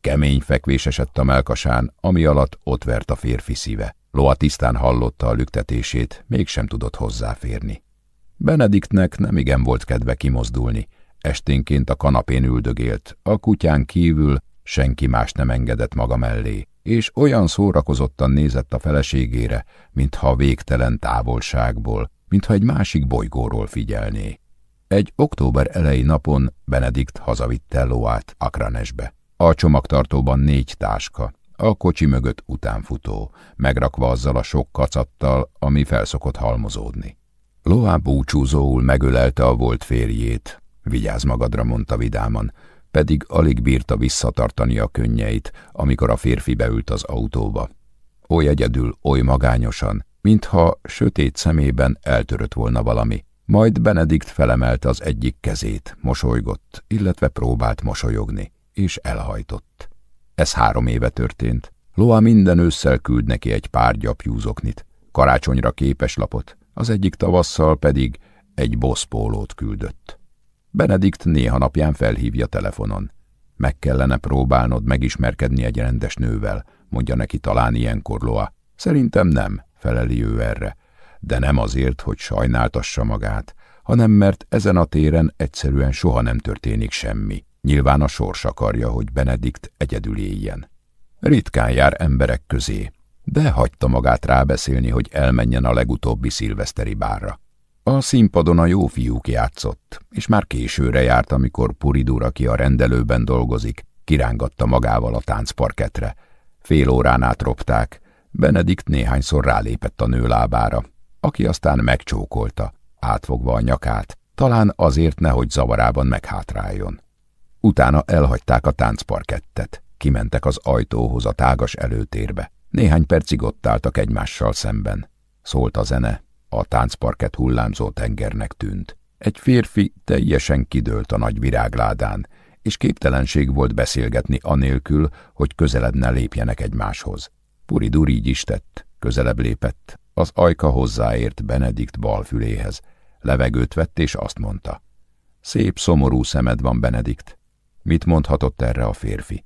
Kemény fekvés esett a melkasán, ami alatt ott vert a férfi szíve. Loa tisztán hallotta a lüktetését, mégsem tudott hozzáférni. Benediktnek nem igen volt kedve kimozdulni. Esténként a kanapén üldögélt, a kutyán kívül senki más nem engedett maga mellé, és olyan szórakozottan nézett a feleségére, mintha végtelen távolságból, mintha egy másik bolygóról figyelné. Egy október elejé napon Benedikt hazavitte Loát Akranesbe. A csomagtartóban négy táska, a kocsi mögött utánfutó, megrakva azzal a sok kacattal, ami felszokott halmozódni. Loá búcsúzóul megölelte a volt férjét, vigyázz magadra, mondta vidáman, pedig alig bírta visszatartani a könnyeit, amikor a férfi beült az autóba. Oly egyedül, oly magányosan, mintha sötét szemében eltörött volna valami. Majd Benedikt felemelte az egyik kezét, mosolygott, illetve próbált mosolyogni, és elhajtott. Ez három éve történt. Loa minden ősszel küld neki egy pár gyapjúzoknit, karácsonyra képes lapot, az egyik tavasszal pedig egy boszpólót küldött. Benedikt néha napján felhívja telefonon. Meg kellene próbálnod megismerkedni egy rendes nővel, mondja neki talán ilyenkor Loa. Szerintem nem, feleli ő erre, de nem azért, hogy sajnáltassa magát, hanem mert ezen a téren egyszerűen soha nem történik semmi. Nyilván a sors akarja, hogy Benedikt egyedül éljen. Ritkán jár emberek közé, de hagyta magát rábeszélni, hogy elmenjen a legutóbbi szilveszteri bárra. A színpadon a jó fiúk játszott, és már későre járt, amikor Puridur, aki a rendelőben dolgozik, kirángatta magával a táncparketre. Fél órán át ropták, Benedikt néhányszor rálépett a nő lábára, aki aztán megcsókolta, átfogva a nyakát, talán azért nehogy zavarában meghátráljon. Utána elhagyták a táncparkettet, kimentek az ajtóhoz a tágas előtérbe. Néhány percig ott álltak egymással szemben. Szólt a zene, a táncparkett hullámzó tengernek tűnt. Egy férfi teljesen kidőlt a nagy virágládán, és képtelenség volt beszélgetni anélkül, hogy közeledne lépjenek egymáshoz. Puridur így is tett, közelebb lépett, az ajka hozzáért Benedikt balfüléhez, levegőt vett és azt mondta. Szép, szomorú szemed van, Benedikt. Mit mondhatott erre a férfi?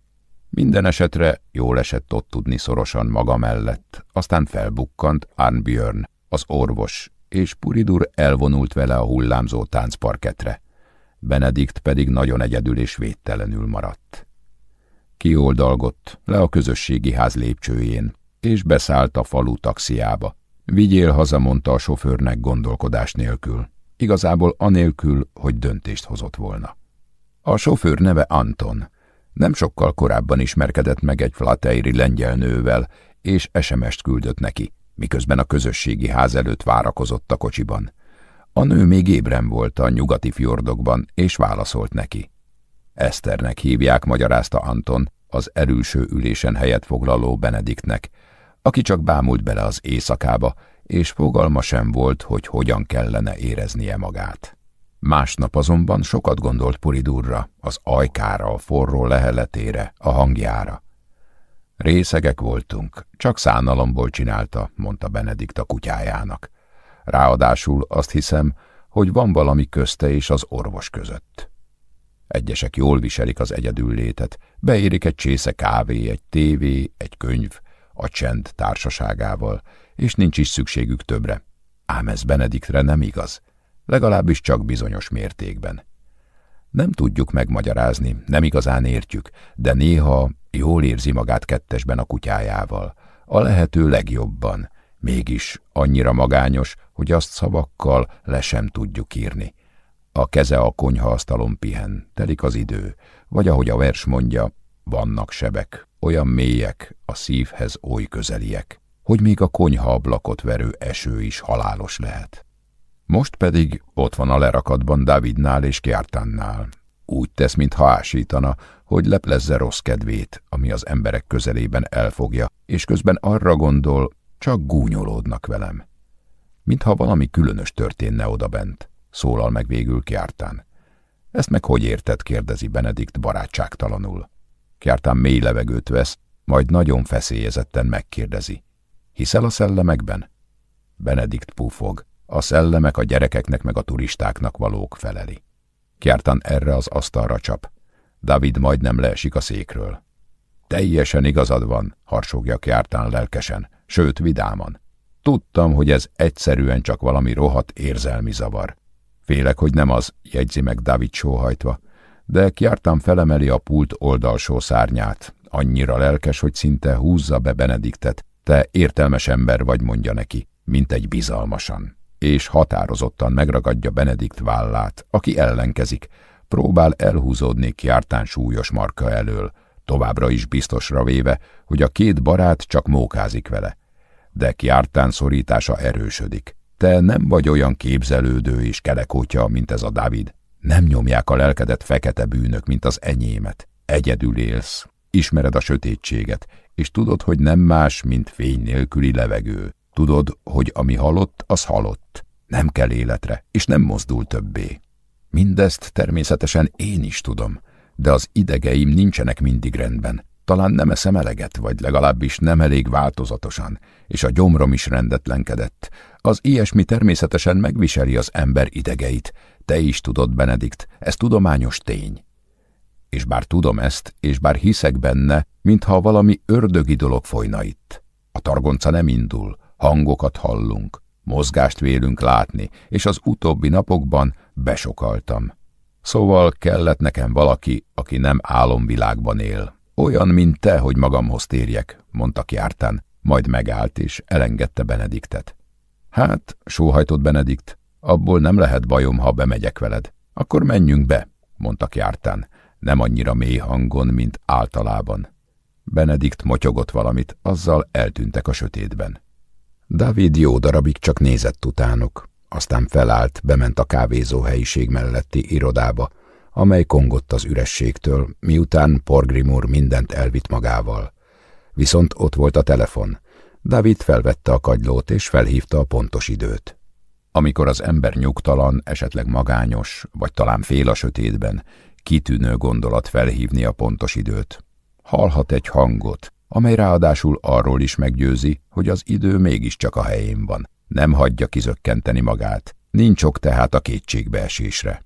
Minden esetre jól esett ott tudni szorosan maga mellett, aztán felbukkant Arnbjörn, az orvos, és Puridur elvonult vele a hullámzó táncparketre. Benedikt pedig nagyon egyedül és védtelenül maradt. Kioldalgott le a közösségi ház lépcsőjén, és beszállt a falu taxiába. Vigyél haza, mondta a sofőrnek gondolkodás nélkül, igazából anélkül, hogy döntést hozott volna. A sofőr neve Anton, nem sokkal korábban ismerkedett meg egy flateiri lengyel nővel, és SMS-t küldött neki, miközben a közösségi ház előtt várakozott a kocsiban. A nő még ébren volt a nyugati fjordokban, és válaszolt neki. Eszternek hívják, magyarázta Anton, az erőső ülésen helyet foglaló Benediktnek, aki csak bámult bele az éjszakába, és fogalma sem volt, hogy hogyan kellene éreznie magát. Másnap azonban sokat gondolt Puridurra, az ajkára, a forró leheletére, a hangjára. Részegek voltunk, csak szánalomból csinálta, mondta Benedikt a kutyájának. Ráadásul azt hiszem, hogy van valami közte és az orvos között. Egyesek jól viselik az egyedül létet, beérik egy csésze kávé, egy tévé, egy könyv, a csend társaságával, és nincs is szükségük többre. Ám ez Benediktre nem igaz, legalábbis csak bizonyos mértékben. Nem tudjuk megmagyarázni, nem igazán értjük, de néha jól érzi magát kettesben a kutyájával, a lehető legjobban, mégis annyira magányos, hogy azt szavakkal le sem tudjuk írni. A keze a konyhaasztalon pihen, telik az idő, vagy ahogy a vers mondja, vannak sebek, olyan mélyek, a szívhez oly közeliek, hogy még a konyha ablakot verő eső is halálos lehet. Most pedig ott van a lerakatban Davidnál és Kjártánnál. Úgy tesz, mintha ásítana, hogy leplezze rossz kedvét, ami az emberek közelében elfogja, és közben arra gondol, csak gúnyolódnak velem. Mintha valami különös történne odabent, szólal meg végül Kjártán. Ezt meg hogy érted, kérdezi Benedikt barátságtalanul. Kjártán mély levegőt vesz, majd nagyon feszélyezetten megkérdezi. Hiszel a szellemekben? Benedikt pufog. A szellemek a gyerekeknek meg a turistáknak valók feleli. Kjártán erre az asztalra csap. David majdnem leesik a székről. Teljesen igazad van, harsogja Kjártán lelkesen, sőt vidáman. Tudtam, hogy ez egyszerűen csak valami rohadt érzelmi zavar. Félek, hogy nem az, jegyzi meg David sóhajtva, de Kjartan felemeli a pult oldalsó szárnyát, annyira lelkes, hogy szinte húzza be Benediktet, te értelmes ember vagy, mondja neki, mint egy bizalmasan, és határozottan megragadja Benedikt vállát, aki ellenkezik, próbál elhúzódni Kjartán súlyos marka elől, továbbra is biztosra véve, hogy a két barát csak mókázik vele. De kiártán szorítása erősödik. Te nem vagy olyan képzelődő és kelekótya, mint ez a David. Nem nyomják a lelkedet fekete bűnök, mint az enyémet. Egyedül élsz, ismered a sötétséget, és tudod, hogy nem más, mint fény nélküli levegő. Tudod, hogy ami halott, az halott. Nem kell életre, és nem mozdul többé. Mindezt természetesen én is tudom, de az idegeim nincsenek mindig rendben. Talán nem eszem eleget, vagy legalábbis nem elég változatosan, és a gyomrom is rendetlenkedett. Az ilyesmi természetesen megviseli az ember idegeit. Te is tudod, Benedikt, ez tudományos tény. És bár tudom ezt, és bár hiszek benne, mintha valami ördögi dolog folyna itt. A targonca nem indul, hangokat hallunk, mozgást vélünk látni, és az utóbbi napokban besokaltam. Szóval kellett nekem valaki, aki nem álomvilágban él. Olyan, mint te, hogy magamhoz térjek, mondta jártán, majd megállt és elengedte Benediktet. Hát, sóhajtott Benedikt, abból nem lehet bajom, ha bemegyek veled. Akkor menjünk be, mondta jártán, nem annyira mély hangon, mint általában. Benedikt motyogott valamit, azzal eltűntek a sötétben. David jó darabig csak nézett utánuk, aztán felállt, bement a kávézó helyiség melletti irodába, amely kongott az ürességtől, miután Porgrimur mindent elvitt magával. Viszont ott volt a telefon. David felvette a kagylót és felhívta a pontos időt. Amikor az ember nyugtalan, esetleg magányos, vagy talán fél a sötétben, kitűnő gondolat felhívni a pontos időt. Hallhat egy hangot, amely ráadásul arról is meggyőzi, hogy az idő mégiscsak a helyén van. Nem hagyja kizökkenteni magát, nincs ok tehát a kétségbeesésre.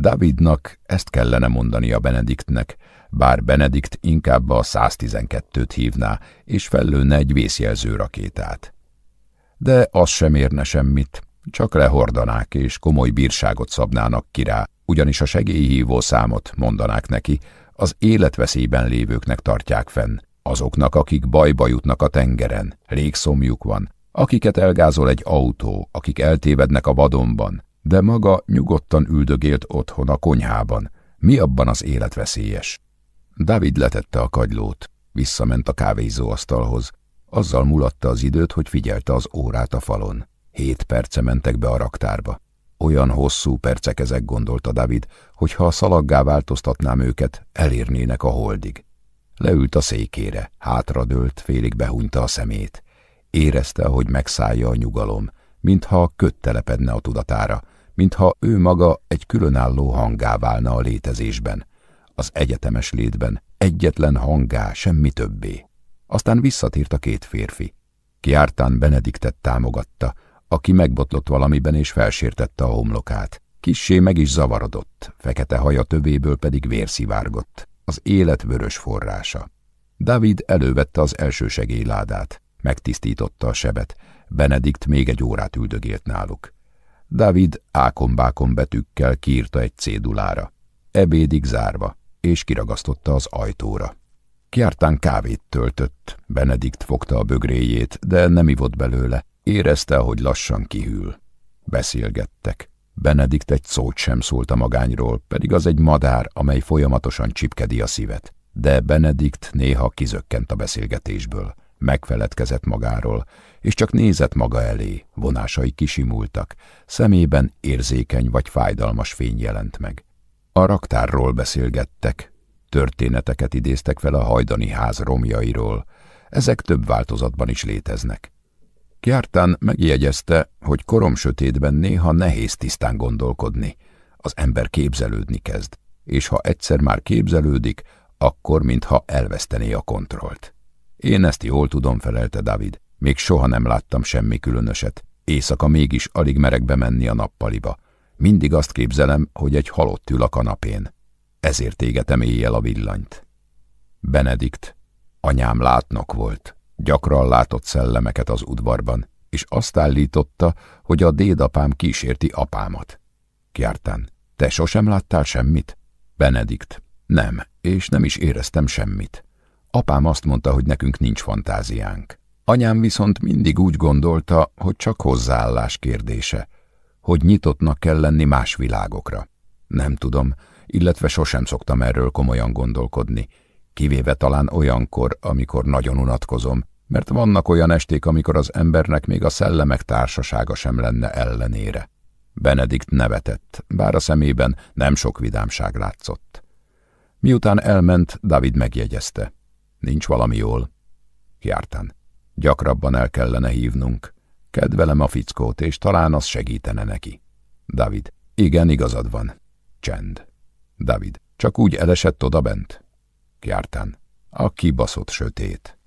Davidnak ezt kellene mondani a Benediktnek, bár Benedikt inkább a 112-t hívná, és fellőne egy vészjelző rakétát. De az sem érne semmit, csak lehordanák és komoly bírságot szabnának ki rá, ugyanis a segélyhívó számot mondanák neki, az életveszélyben lévőknek tartják fenn, azoknak, akik bajba jutnak a tengeren, légszomjuk van, akiket elgázol egy autó, akik eltévednek a vadonban, de maga nyugodtan üldögélt otthon a konyhában. Mi abban az életveszélyes? David letette a kagylót, visszament a kávézóasztalhoz, azzal mulatta az időt, hogy figyelte az órát a falon. Hét perce mentek be a raktárba. Olyan hosszú percek ezek, gondolta David, hogy ha a szalaggá változtatnám őket, elérnének a holdig. Leült a székére, hátradőlt, félig behunyta a szemét. Érezte, hogy megszállja a nyugalom, mintha köt telepedne a tudatára, mintha ő maga egy különálló hangá válna a létezésben, az egyetemes létben, egyetlen hangá, semmi többé. Aztán visszatért a két férfi. Kiártán Benediktet támogatta, aki megbotlott valamiben és felsértette a homlokát. Kissé meg is zavarodott, fekete haja tövéből pedig vérszivárgott, az élet vörös forrása. David elővette az első segélyládát, megtisztította a sebet, Benedikt még egy órát üldögélt náluk. David ákombákon betűkkel kiírta egy cédulára, ebédig zárva, és kiragasztotta az ajtóra. Kiártán kávét töltött, Benedikt fogta a bögréjét, de nem ivott belőle, érezte, hogy lassan kihűl. Beszélgettek. Benedikt egy szót sem szólt a magányról, pedig az egy madár, amely folyamatosan csipkedi a szívet. De Benedikt néha kizökkent a beszélgetésből, megfeledkezett magáról, és csak nézett maga elé, vonásai kisimultak, szemében érzékeny vagy fájdalmas fény jelent meg. A raktárról beszélgettek, történeteket idéztek fel a hajdani ház romjairól, ezek több változatban is léteznek. Kjártán megjegyezte, hogy korom sötétben néha nehéz tisztán gondolkodni, az ember képzelődni kezd, és ha egyszer már képzelődik, akkor mintha elvesztené a kontrollt. Én ezt jól tudom, felelte David. Még soha nem láttam semmi különöset. Éjszaka mégis alig merek bemenni a nappaliba. Mindig azt képzelem, hogy egy halott ül a kanapén. Ezért égetem éjjel a villanyt. Benedikt, anyám látnok volt. Gyakran látott szellemeket az udvarban, és azt állította, hogy a dédapám kísérti apámat. Kjártán, te sosem láttál semmit? Benedikt, nem, és nem is éreztem semmit. Apám azt mondta, hogy nekünk nincs fantáziánk. Anyám viszont mindig úgy gondolta, hogy csak hozzáállás kérdése, hogy nyitottnak kell lenni más világokra. Nem tudom, illetve sosem szoktam erről komolyan gondolkodni. kivéve talán olyankor, amikor nagyon unatkozom, mert vannak olyan esték, amikor az embernek még a szellemek társasága sem lenne ellenére. Benedikt nevetett, bár a szemében nem sok vidámság látszott. Miután elment, David megjegyezte. Nincs valami jól. Jártán. Gyakrabban el kellene hívnunk. Kedvelem a fickót, és talán az segítene neki. David. Igen, igazad van. Csend. David. Csak úgy elesett oda bent. Kjártán. A kibaszott sötét.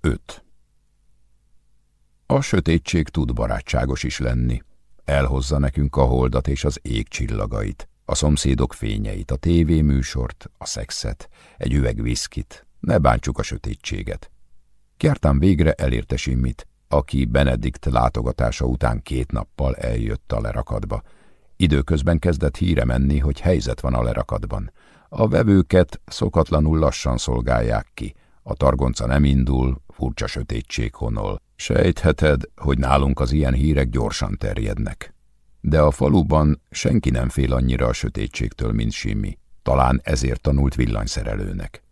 Öt. A sötétség tud barátságos is lenni. Elhozza nekünk a holdat és az ég csillagait, a szomszédok fényeit, a tévéműsort, a szexet, egy üveg viszkit. Ne bántsuk a sötétséget. Kjártán végre elérte Simmit, aki Benedikt látogatása után két nappal eljött a lerakatba. Időközben kezdett híre menni, hogy helyzet van a lerakatban. A vevőket szokatlanul lassan szolgálják ki. A targonca nem indul, furcsa sötétség honol. Sejtheted, hogy nálunk az ilyen hírek gyorsan terjednek. De a faluban senki nem fél annyira a sötétségtől, mint Simi. Talán ezért tanult villanyszerelőnek.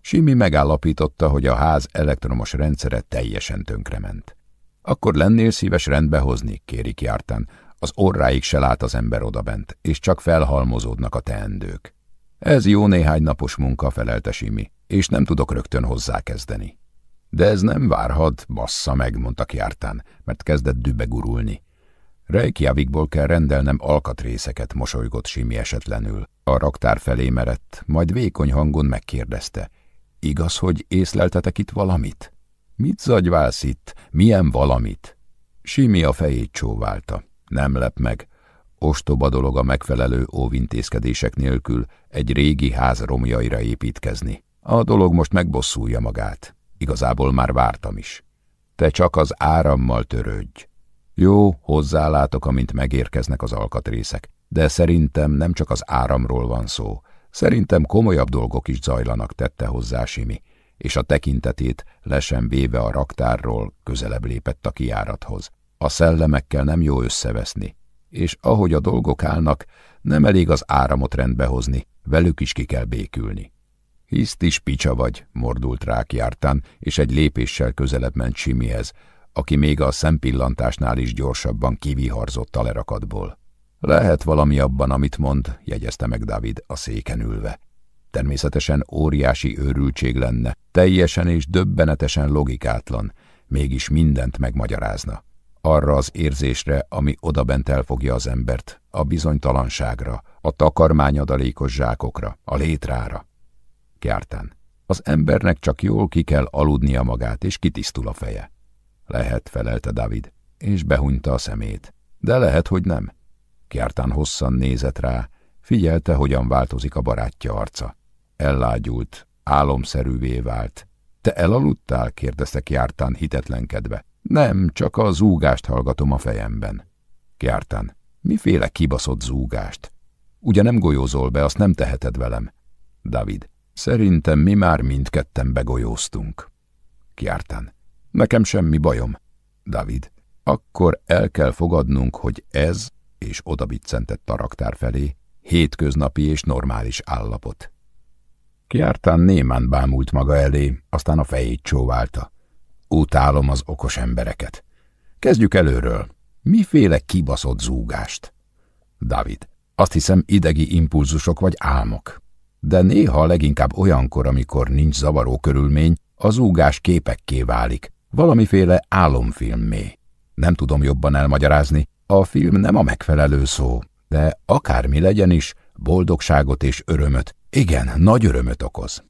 Simi megállapította, hogy a ház elektromos rendszere teljesen tönkrement. Akkor lennél szíves rendbe hozni, kérik jártán. Az orráig se lát az ember odabent, és csak felhalmozódnak a teendők. Ez jó néhány napos munka, felelte Simi, és nem tudok rögtön hozzákezdeni. De ez nem várhat, bassza meg, mondta jártán, mert kezdett dübe gurulni. Reykjavikból kell rendelnem alkatrészeket, mosolygott Simi esetlenül. A raktár felé merett, majd vékony hangon megkérdezte. Igaz, hogy észleltetek itt valamit? Mit zagyválsz itt? Milyen valamit? Simi a fejét csóválta. Nem lep meg. Ostoba dolog a megfelelő óvintézkedések nélkül egy régi ház romjaira építkezni. A dolog most megbosszulja magát. Igazából már vártam is. Te csak az árammal törődj. Jó, hozzálátok, amint megérkeznek az alkatrészek, de szerintem nem csak az áramról van szó. Szerintem komolyabb dolgok is zajlanak, tette hozzá Simi, és a tekintetét lesen véve a raktárról közelebb lépett a kiárathoz. A szellemekkel nem jó összeveszni, és ahogy a dolgok állnak, nem elég az áramot rendbe hozni, velük is ki kell békülni. Hiszt is picsa vagy, mordult rá jártán, és egy lépéssel közelebb ment Simihez, aki még a szempillantásnál is gyorsabban kiviharzott a lerakatból. Lehet valami abban, amit mond, jegyezte meg David a széken ülve. Természetesen óriási őrültség lenne, teljesen és döbbenetesen logikátlan, mégis mindent megmagyarázna. Arra az érzésre, ami odabent elfogja az embert, a bizonytalanságra, a takarmányadalékos zsákokra, a létrára. Kjártán. Az embernek csak jól ki kell aludnia magát, és kitisztul a feje. Lehet, felelte David, és behunyta a szemét. De lehet, hogy nem. Kjártán hosszan nézett rá, figyelte, hogyan változik a barátja arca. Ellágyult, álomszerűvé vált. Te elaludtál? kérdezte Kjártán hitetlenkedve. Nem, csak a zúgást hallgatom a fejemben. Kjártán, miféle kibaszott zúgást? Ugye nem golyózol be, azt nem teheted velem. David, Szerintem mi már mindketten begolyóztunk. Kiártán. Nekem semmi bajom. David. Akkor el kell fogadnunk, hogy ez, és odabiccentett a raktár felé, hétköznapi és normális állapot. Kiártán némán bámult maga elé, aztán a fejét csóválta. Utálom az okos embereket. Kezdjük előről. Miféle kibaszott zúgást? David. Azt hiszem idegi impulzusok vagy álmok de néha leginkább olyankor, amikor nincs zavaró körülmény, az úgás képekké válik, valamiféle álomfilmé. Nem tudom jobban elmagyarázni, a film nem a megfelelő szó, de akármi legyen is, boldogságot és örömöt, igen, nagy örömöt okoz.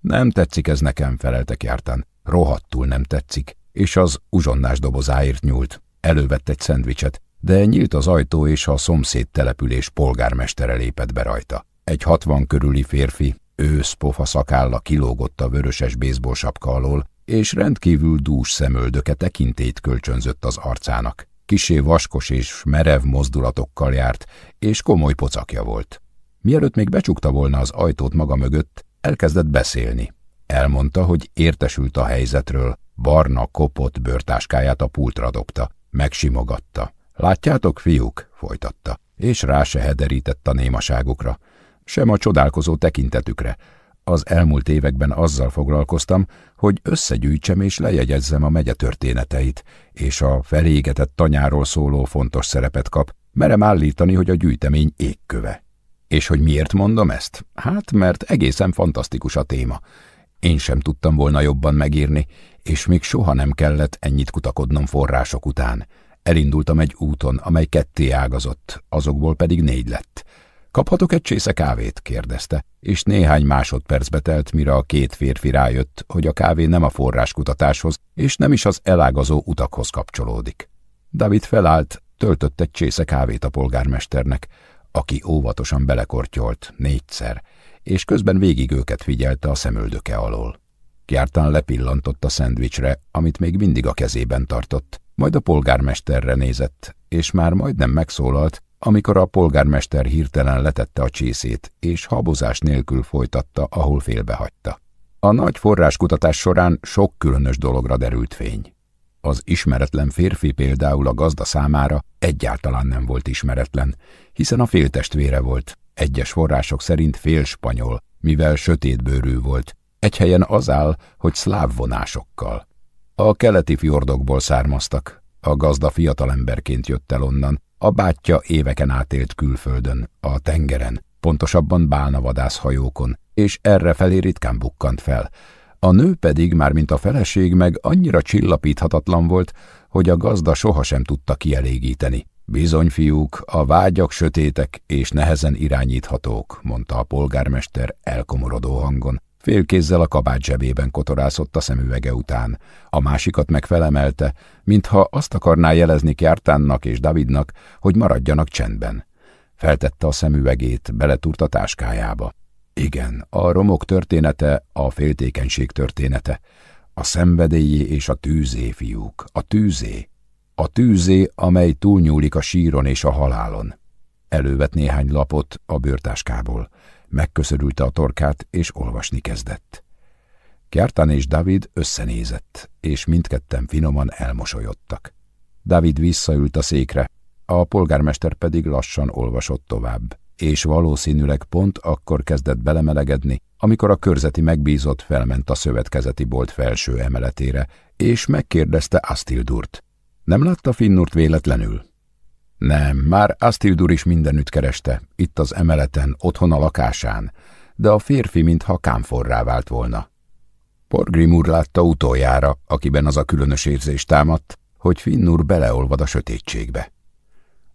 Nem tetszik ez nekem, feleltek jártán. Rohadtul nem tetszik, és az uzsonnás dobozáért nyúlt. Elővett egy szendvicset, de nyílt az ajtó, és a szomszéd település polgármestere lépett be rajta. Egy hatvan körüli férfi, ősz pofa szakálla kilógott a vöröses baseball sapka alól, és rendkívül dús szemöldöke tekintét kölcsönzött az arcának. Kisé vaskos és merev mozdulatokkal járt, és komoly pocakja volt. Mielőtt még becsukta volna az ajtót maga mögött, elkezdett beszélni. Elmondta, hogy értesült a helyzetről, barna kopott bőrtáskáját a pultra dobta, megsimogatta. Látjátok, fiúk? folytatta. és rá se hederített a némaságukra, sem a csodálkozó tekintetükre. Az elmúlt években azzal foglalkoztam, hogy összegyűjtsem és lejegyezzem a megye történeteit, és a felégetett tanyáról szóló fontos szerepet kap, merem állítani, hogy a gyűjtemény égköve. És hogy miért mondom ezt? Hát, mert egészen fantasztikus a téma. Én sem tudtam volna jobban megírni, és még soha nem kellett ennyit kutakodnom források után. Elindultam egy úton, amely ketté ágazott, azokból pedig négy lett. Kaphatok egy csésze kávét? kérdezte, és néhány másodpercbe telt, mire a két férfi rájött, hogy a kávé nem a forráskutatáshoz, és nem is az elágazó utakhoz kapcsolódik. David felállt, töltött egy csésze kávét a polgármesternek, aki óvatosan belekortyolt négyszer, és közben végig őket figyelte a szemöldöke alól. Kiártan lepillantott a szendvicsre, amit még mindig a kezében tartott, majd a polgármesterre nézett, és már majdnem megszólalt, amikor a polgármester hirtelen letette a csészét, és habozás nélkül folytatta, ahol félbehagyta. A nagy forráskutatás során sok különös dologra derült fény. Az ismeretlen férfi például a gazda számára egyáltalán nem volt ismeretlen, hiszen a féltestvére volt, egyes források szerint fél spanyol, mivel sötétbőrű volt, egy helyen az áll, hogy szláv vonásokkal. A keleti fjordokból származtak, a gazda fiatalemberként jött el onnan, a bátyja éveken átélt külföldön, a tengeren, pontosabban bálnavadászhajókon, és erre felé ritkán bukkant fel. A nő pedig, már mint a feleség, meg annyira csillapíthatatlan volt, hogy a gazda sohasem tudta kielégíteni. Bizony, fiúk, a vágyak sötétek és nehezen irányíthatók, mondta a polgármester elkomorodó hangon. Félkézzel a kabát zsebében kotorászott a szemüvege után. A másikat megfelemelte, mintha azt akarná jelezni Kjártánnak és Davidnak, hogy maradjanak csendben. Feltette a szemüvegét, beletúrt a táskájába. Igen, a romok története a féltékenység története. A szenvedélyé és a tűzé, fiúk, a tűzé. A tűzé, amely túlnyúlik a síron és a halálon. Elővet néhány lapot a bőrtáskából. Megköszörülte a torkát, és olvasni kezdett. Kertán és David összenézett, és mindketten finoman elmosolyodtak. David visszaült a székre, a polgármester pedig lassan olvasott tovább, és valószínűleg pont akkor kezdett belemelegedni, amikor a körzeti megbízott felment a szövetkezeti bolt felső emeletére, és megkérdezte Astildurt. Nem látta Finnurt véletlenül? Nem, már Astildur is mindenütt kereste, itt az emeleten, otthon a lakásán, de a férfi mintha kámforrá vált volna. Porgrimur látta utoljára, akiben az a különös érzés támadt, hogy Finnur beleolvad a sötétségbe.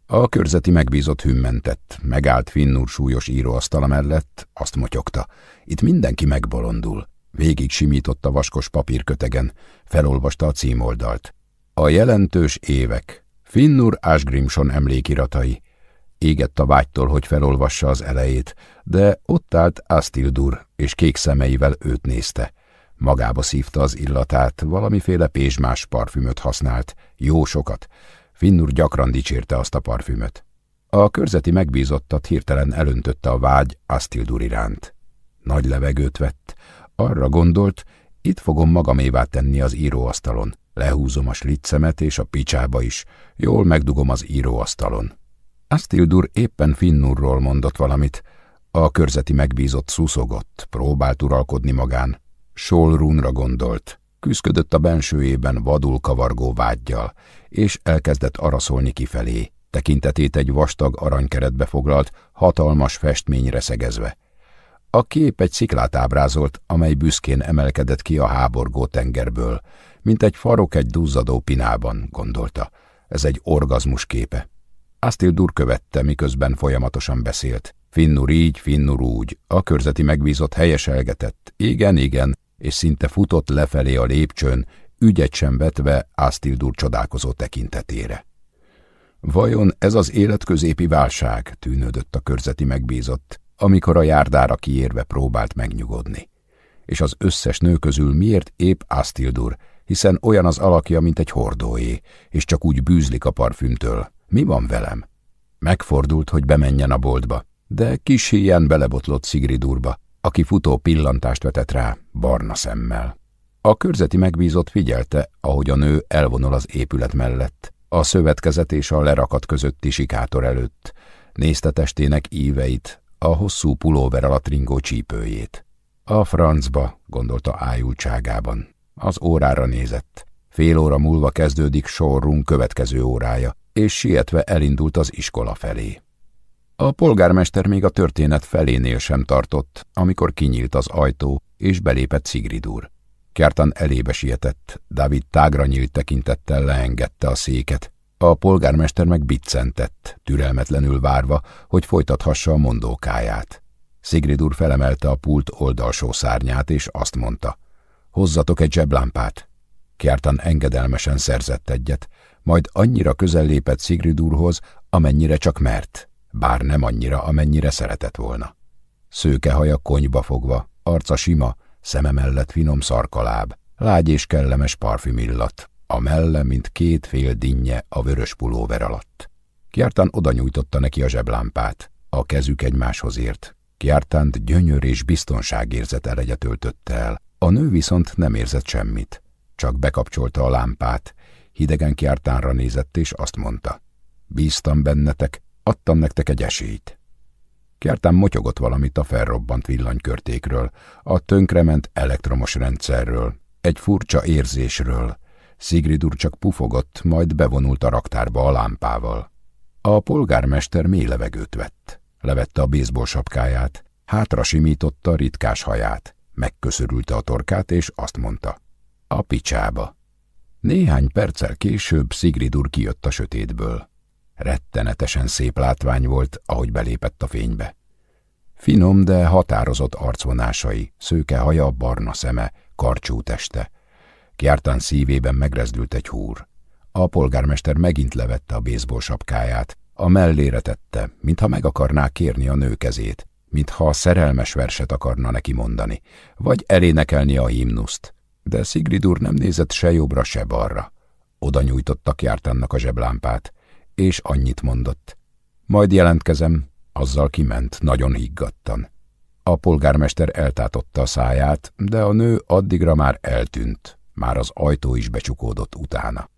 A körzeti megbízott hümmentett, megállt Finnur súlyos íróasztala mellett, azt motyogta. Itt mindenki megbolondul. Végig simította vaskos papírkötegen, felolvasta a címoldalt. A jelentős évek, Finnur Asgrimson emlékiratai. Égett a vágytól, hogy felolvassa az elejét, de ott állt Astildur, és kék szemeivel őt nézte. Magába szívta az illatát, valamiféle pézsmás parfümöt használt, jó sokat. Finnur gyakran dicsérte azt a parfümöt. A körzeti megbízottat hirtelen elöntötte a vágy Astildur iránt. Nagy levegőt vett, arra gondolt, itt fogom magamévá tenni az íróasztalon. Lehúzom a slitzemet és a picsába is, jól megdugom az íróasztalon. Astildur éppen Finnurról mondott valamit. A körzeti megbízott szuszogott, próbált uralkodni magán. Solrunra gondolt, küzdködött a bensőjében vadul kavargó vágyjal, és elkezdett araszolni kifelé, tekintetét egy vastag aranykeretbe foglalt, hatalmas festményre szegezve. A kép egy sziklát ábrázolt, amely büszkén emelkedett ki a háborgó tengerből, mint egy farok egy duzzadó pinában, gondolta. Ez egy orgazmus képe. Astildur követte, miközben folyamatosan beszélt. Finnur így, Finnur úgy. A körzeti megbízott helyeselgetett. Igen, igen, és szinte futott lefelé a lépcsőn, ügyet sem vetve Astildur csodálkozó tekintetére. Vajon ez az életközépi válság, tűnődött a körzeti megbízott, amikor a járdára kiérve próbált megnyugodni. És az összes nő közül miért épp Astildur, hiszen olyan az alakja, mint egy hordóé, és csak úgy bűzlik a parfümtől. Mi van velem? Megfordult, hogy bemenjen a boltba, de kis híján belebotlott Szigridurba, aki futó pillantást vetett rá, barna szemmel. A körzeti megbízott figyelte, ahogy a nő elvonul az épület mellett, a szövetkezet és a lerakat közötti sikátor előtt, nézte testének íveit, a hosszú pulóver alatt ringó csípőjét. A francba, gondolta ájultságában. Az órára nézett. Fél óra múlva kezdődik sorrunk következő órája, és sietve elindult az iskola felé. A polgármester még a történet felénél sem tartott, amikor kinyílt az ajtó, és belépett Szigrid úr. Kertan elébe sietett, David tágra nyílt tekintettel leengedte a széket. A polgármester meg biccentett, türelmetlenül várva, hogy folytathassa a mondókáját. Szigrid úr felemelte a pult oldalsó szárnyát, és azt mondta, hozzatok egy zseblámpát. Kjartan engedelmesen szerzett egyet, majd annyira közel lépett Szigrid úrhoz, amennyire csak mert, bár nem annyira, amennyire szeretett volna. Szőke haja konyba fogva, arca sima, szeme mellett finom szarkaláb, lágy és kellemes parfümillat, a melle, mint két fél dinnye a vörös pulóver alatt. Kjartan oda nyújtotta neki a zseblámpát, a kezük egymáshoz ért. Kjartánt gyönyör és biztonságérzet elegye töltötte el, a nő viszont nem érzett semmit. Csak bekapcsolta a lámpát, hidegen Kjartánra nézett és azt mondta. Bíztam bennetek, adtam nektek egy esélyt. Kjartán motyogott valamit a felrobbant villanykörtékről, a tönkrement elektromos rendszerről, egy furcsa érzésről. Szigrid csak pufogott, majd bevonult a raktárba a lámpával. A polgármester mély levegőt vett. Levette a baseball sapkáját, hátra simította ritkás haját, megköszörülte a torkát, és azt mondta. A picsába. Néhány perccel később Szigrid kijött a sötétből. Rettenetesen szép látvány volt, ahogy belépett a fénybe. Finom, de határozott arcvonásai, szőke haja, barna szeme, karcsú teste. Kjártán szívében megrezdült egy húr. A polgármester megint levette a baseball sapkáját, a mellére tette, mintha meg akarná kérni a nő kezét, mintha a szerelmes verset akarna neki mondani, vagy elénekelni a himnuszt. De Szigrid úr nem nézett se jobbra, se balra. Oda nyújtotta Kjártánnak a zseblámpát, és annyit mondott. Majd jelentkezem, azzal kiment, nagyon higgadtan. A polgármester eltátotta a száját, de a nő addigra már eltűnt, már az ajtó is becsukódott utána.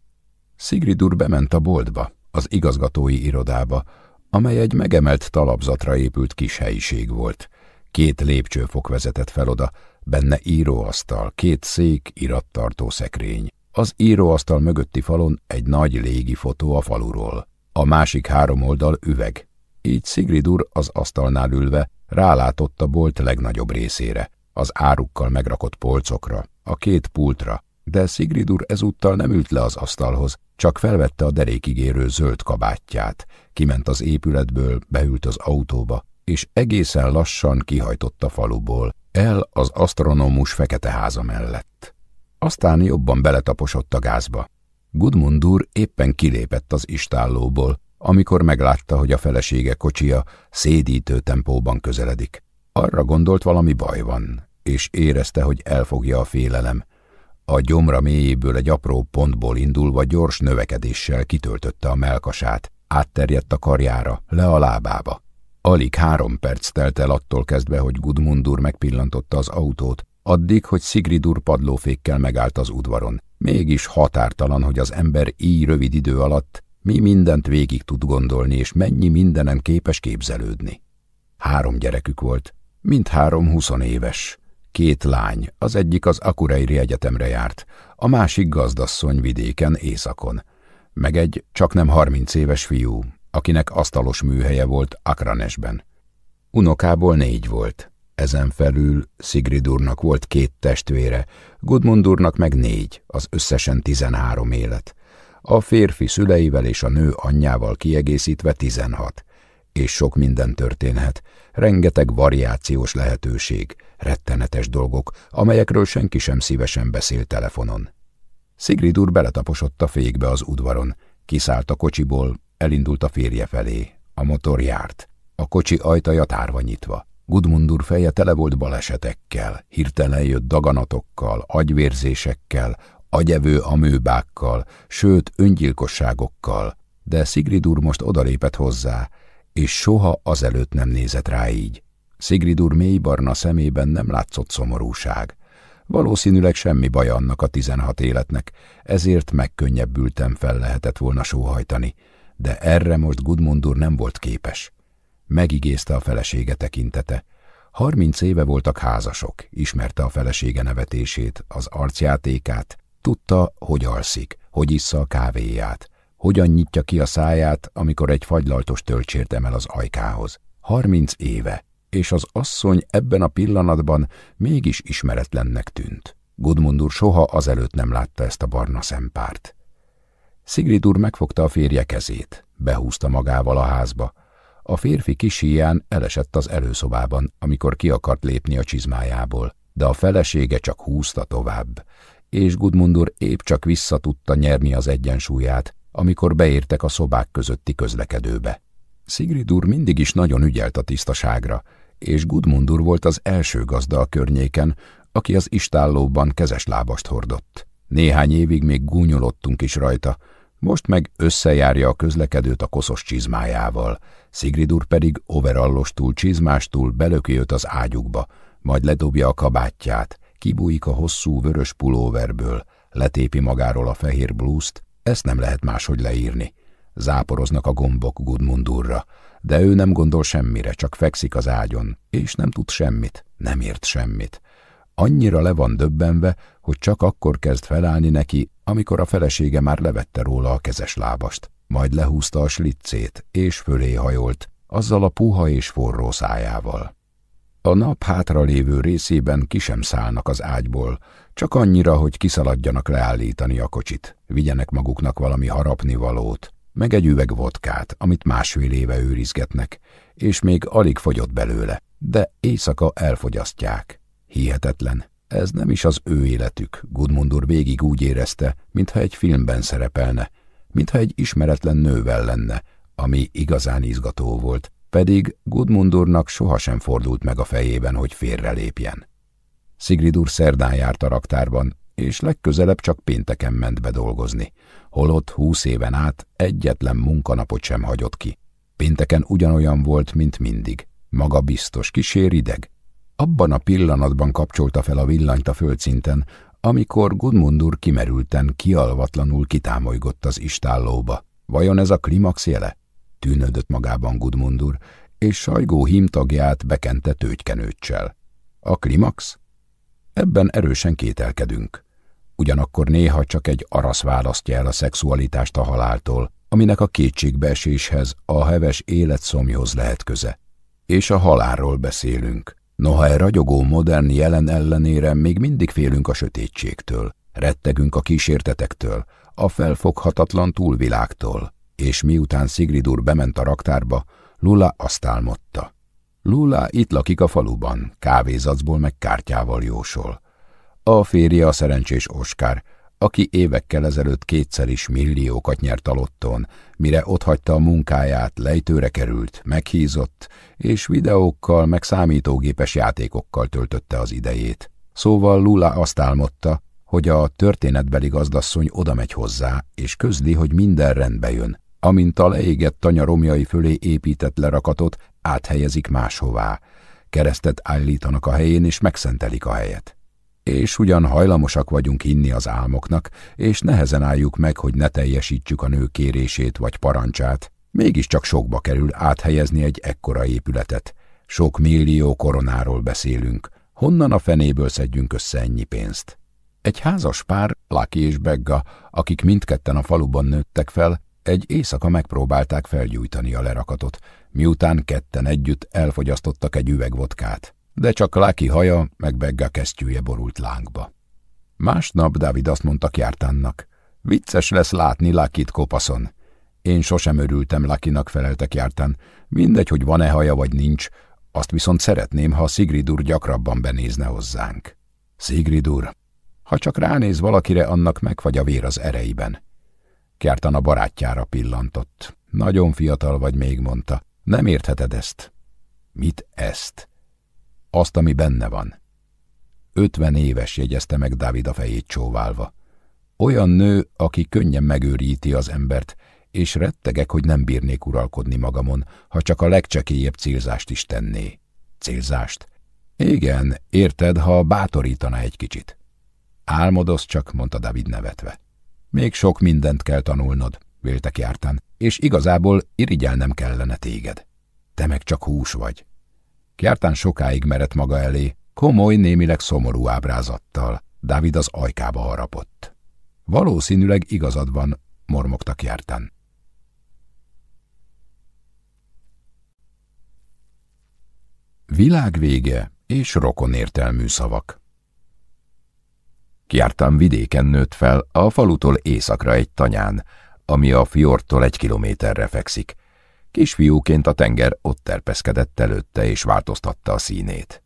Szigrid úr bement a boltba, az igazgatói irodába, amely egy megemelt talapzatra épült kis helyiség volt. Két lépcsőfok vezetett fel oda, benne íróasztal, két szék, irattartó szekrény. Az íróasztal mögötti falon egy nagy légi fotó a faluról. A másik három oldal üveg. Így Szigrid úr az asztalnál ülve rálátott a bolt legnagyobb részére, az árukkal megrakott polcokra, a két pultra, de Szigrid úr ezúttal nem ült le az asztalhoz, csak felvette a derékig érő zöld kabátját, kiment az épületből, beült az autóba, és egészen lassan kihajtott a faluból, el az asztronómus fekete háza mellett. Aztán jobban beletaposott a gázba. Gudmundur éppen kilépett az istállóból, amikor meglátta, hogy a felesége kocsia szédítő tempóban közeledik. Arra gondolt, valami baj van, és érezte, hogy elfogja a félelem. A gyomra mélyéből egy apró pontból indulva gyors növekedéssel kitöltötte a melkasát, átterjedt a karjára, le a lábába. Alig három perc telt el attól kezdve, hogy Gudmundur megpillantotta az autót, addig, hogy Sigridur padlófékkel megállt az udvaron. Mégis határtalan, hogy az ember így rövid idő alatt mi mindent végig tud gondolni, és mennyi mindenen képes képzelődni. Három gyerekük volt, mindhárom huszonéves. Két lány, az egyik az Akureiri Egyetemre járt, a másik gazdasszony vidéken, északon, meg egy csak nem harminc éves fiú, akinek asztalos műhelye volt Akranesben. Unokából négy volt. Ezen felül Sigridurnak volt két testvére, Gudmundurnak meg négy, az összesen tizenhárom élet. A férfi szüleivel és a nő anyjával kiegészítve tizenhat. És sok minden történhet, rengeteg variációs lehetőség, rettenetes dolgok, amelyekről senki sem szívesen beszél telefonon. Sigridur beletaposott a fékbe az udvaron, kiszállt a kocsiból, elindult a férje felé. A motor járt. A kocsi ajtaja tárva nyitva. Gudmundur feje tele volt balesetekkel, hirtelen jött daganatokkal, agyvérzésekkel, agyevő amőbákkal, sőt öngyilkosságokkal, de Sigridur most odalépett hozzá, és soha azelőtt nem nézett rá így. Sigridur mélybarna szemében nem látszott szomorúság. Valószínűleg semmi baj annak a tizenhat életnek, ezért megkönnyebbültem fel lehetett volna sóhajtani, de erre most Gudmundur nem volt képes. Megigézte a felesége tekintete. Harminc éve voltak házasok, ismerte a felesége nevetését, az arcjátékát, tudta, hogy alszik, hogy issza a kávéját, hogyan nyitja ki a száját, amikor egy fagylaltos töltsért emel az ajkához. Harminc éve, és az asszony ebben a pillanatban mégis ismeretlennek tűnt. Gudmundur soha azelőtt nem látta ezt a barna szempárt. Szigrid megfogta a férje kezét, behúzta magával a házba. A férfi kisíján elesett az előszobában, amikor ki akart lépni a csizmájából, de a felesége csak húzta tovább, és Gudmundur épp csak vissza tudta nyerni az egyensúlyát, amikor beértek a szobák közötti közlekedőbe. Sigridur mindig is nagyon ügyelt a tisztaságra, és Gudmundur volt az első gazda a környéken, aki az istállóban kezes lábast hordott. Néhány évig még gúnyolottunk is rajta, most meg összejárja a közlekedőt a koszos csizmájával, Sigridur pedig overallostul, csizmástól belöki őt az ágyukba, majd ledobja a kabátját, kibújik a hosszú vörös pulóverből, letépi magáról a fehér blúzt, ezt nem lehet máshogy leírni. Záporoznak a gombok Gudmundurra, de ő nem gondol semmire, csak fekszik az ágyon, és nem tud semmit, nem ért semmit. Annyira le van döbbenve, hogy csak akkor kezd felállni neki, amikor a felesége már levette róla a kezes lábast, majd lehúzta a sliccét, és fölé hajolt, azzal a puha és forró szájával. A nap hátralévő részében ki sem szállnak az ágyból, csak annyira, hogy kiszaladjanak leállítani a kocsit, vigyenek maguknak valami harapnivalót, meg egy üveg vodkát, amit másfél éve őrizgetnek, és még alig fogyott belőle, de éjszaka elfogyasztják. Hihetetlen, ez nem is az ő életük, Gudmundur végig úgy érezte, mintha egy filmben szerepelne, mintha egy ismeretlen nővel lenne, ami igazán izgató volt, pedig Gudmundurnak sohasem fordult meg a fejében, hogy félrelépjen. Sigridur szerdán járt a raktárban, és legközelebb csak pénteken ment be dolgozni, holott húsz éven át egyetlen munkanapot sem hagyott ki. Pénteken ugyanolyan volt, mint mindig. Maga biztos, kísér ideg. Abban a pillanatban kapcsolta fel a villanyt a földszinten, amikor Gudmundur kimerülten, kialvatlanul kitámolygott az istállóba. Vajon ez a klimax jele? Tűnődött magában Gudmundur, és sajgó hímtagját bekente tőgykenőccsel. A klimax? Ebben erősen kételkedünk. Ugyanakkor néha csak egy arasz választja el a szexualitást a haláltól, aminek a kétségbeeséshez, a heves életszomjhoz lehet köze. És a halálról beszélünk. Noha egy ragyogó modern jelen ellenére még mindig félünk a sötétségtől, rettegünk a kísértetektől, a felfoghatatlan túlvilágtól, és miután Sigridur bement a raktárba, Lula azt álmodta. Lula itt lakik a faluban, kávézacból meg kártyával jósol. A férje a szerencsés Oskár, aki évekkel ezelőtt kétszer is milliókat nyert a lotton, mire otthagyta a munkáját, lejtőre került, meghízott, és videókkal, meg számítógépes játékokkal töltötte az idejét. Szóval Lula azt álmodta, hogy a történetbeli gazdasszony oda megy hozzá, és közli, hogy minden rendbe jön, amint a leégett tanya romjai fölé épített lerakatot áthelyezik máshová, keresztet állítanak a helyén, és megszentelik a helyet. És ugyan hajlamosak vagyunk hinni az álmoknak, és nehezen álljuk meg, hogy ne teljesítsük a nő kérését vagy parancsát, mégiscsak sokba kerül áthelyezni egy ekkora épületet. Sok millió koronáról beszélünk. Honnan a fenéből szedjünk össze ennyi pénzt? Egy házas pár, Laki és Begga, akik mindketten a faluban nőttek fel, egy éjszaka megpróbálták felgyújtani a lerakatot, miután ketten együtt elfogyasztottak egy üvegvodkát, de csak Laki haja meg Begga kesztyűje borult lángba. Másnap Dávid azt mondta Kjártánnak, vicces lesz látni Lakit kopaszon. Én sosem örültem Lakinak, felelte Kjártán, mindegy, hogy van-e haja vagy nincs, azt viszont szeretném, ha Sigridur gyakrabban benézne hozzánk. Sigridur, ha csak ránéz valakire, annak megfagy a vér az ereiben. Kjártan a barátjára pillantott. Nagyon fiatal vagy még, mondta. Nem értheted ezt. Mit ezt? Azt, ami benne van. Ötven éves jegyezte meg Dávid a fejét csóválva. Olyan nő, aki könnyen megőríti az embert, és rettegek, hogy nem bírnék uralkodni magamon, ha csak a legcsekélyebb célzást is tenné. Célzást? Igen, érted, ha bátorítana egy kicsit. Álmodoz csak, mondta David nevetve. Még sok mindent kell tanulnod, véltek jártán, és igazából irigyelnem kellene téged. te meg csak hús vagy. Kjártán sokáig merett maga elé, komoly, némileg szomorú ábrázattal. Dávid az ajkába harapott. Valószínűleg igazad van, mormogta Kjártán. Világvége és rokonértelmű szavak Kjártán vidéken nőtt fel, a falutól északra egy tanyán, ami a fjordtól egy kilométerre fekszik. Kisfiúként a tenger ott terpeszkedett előtte és változtatta a színét.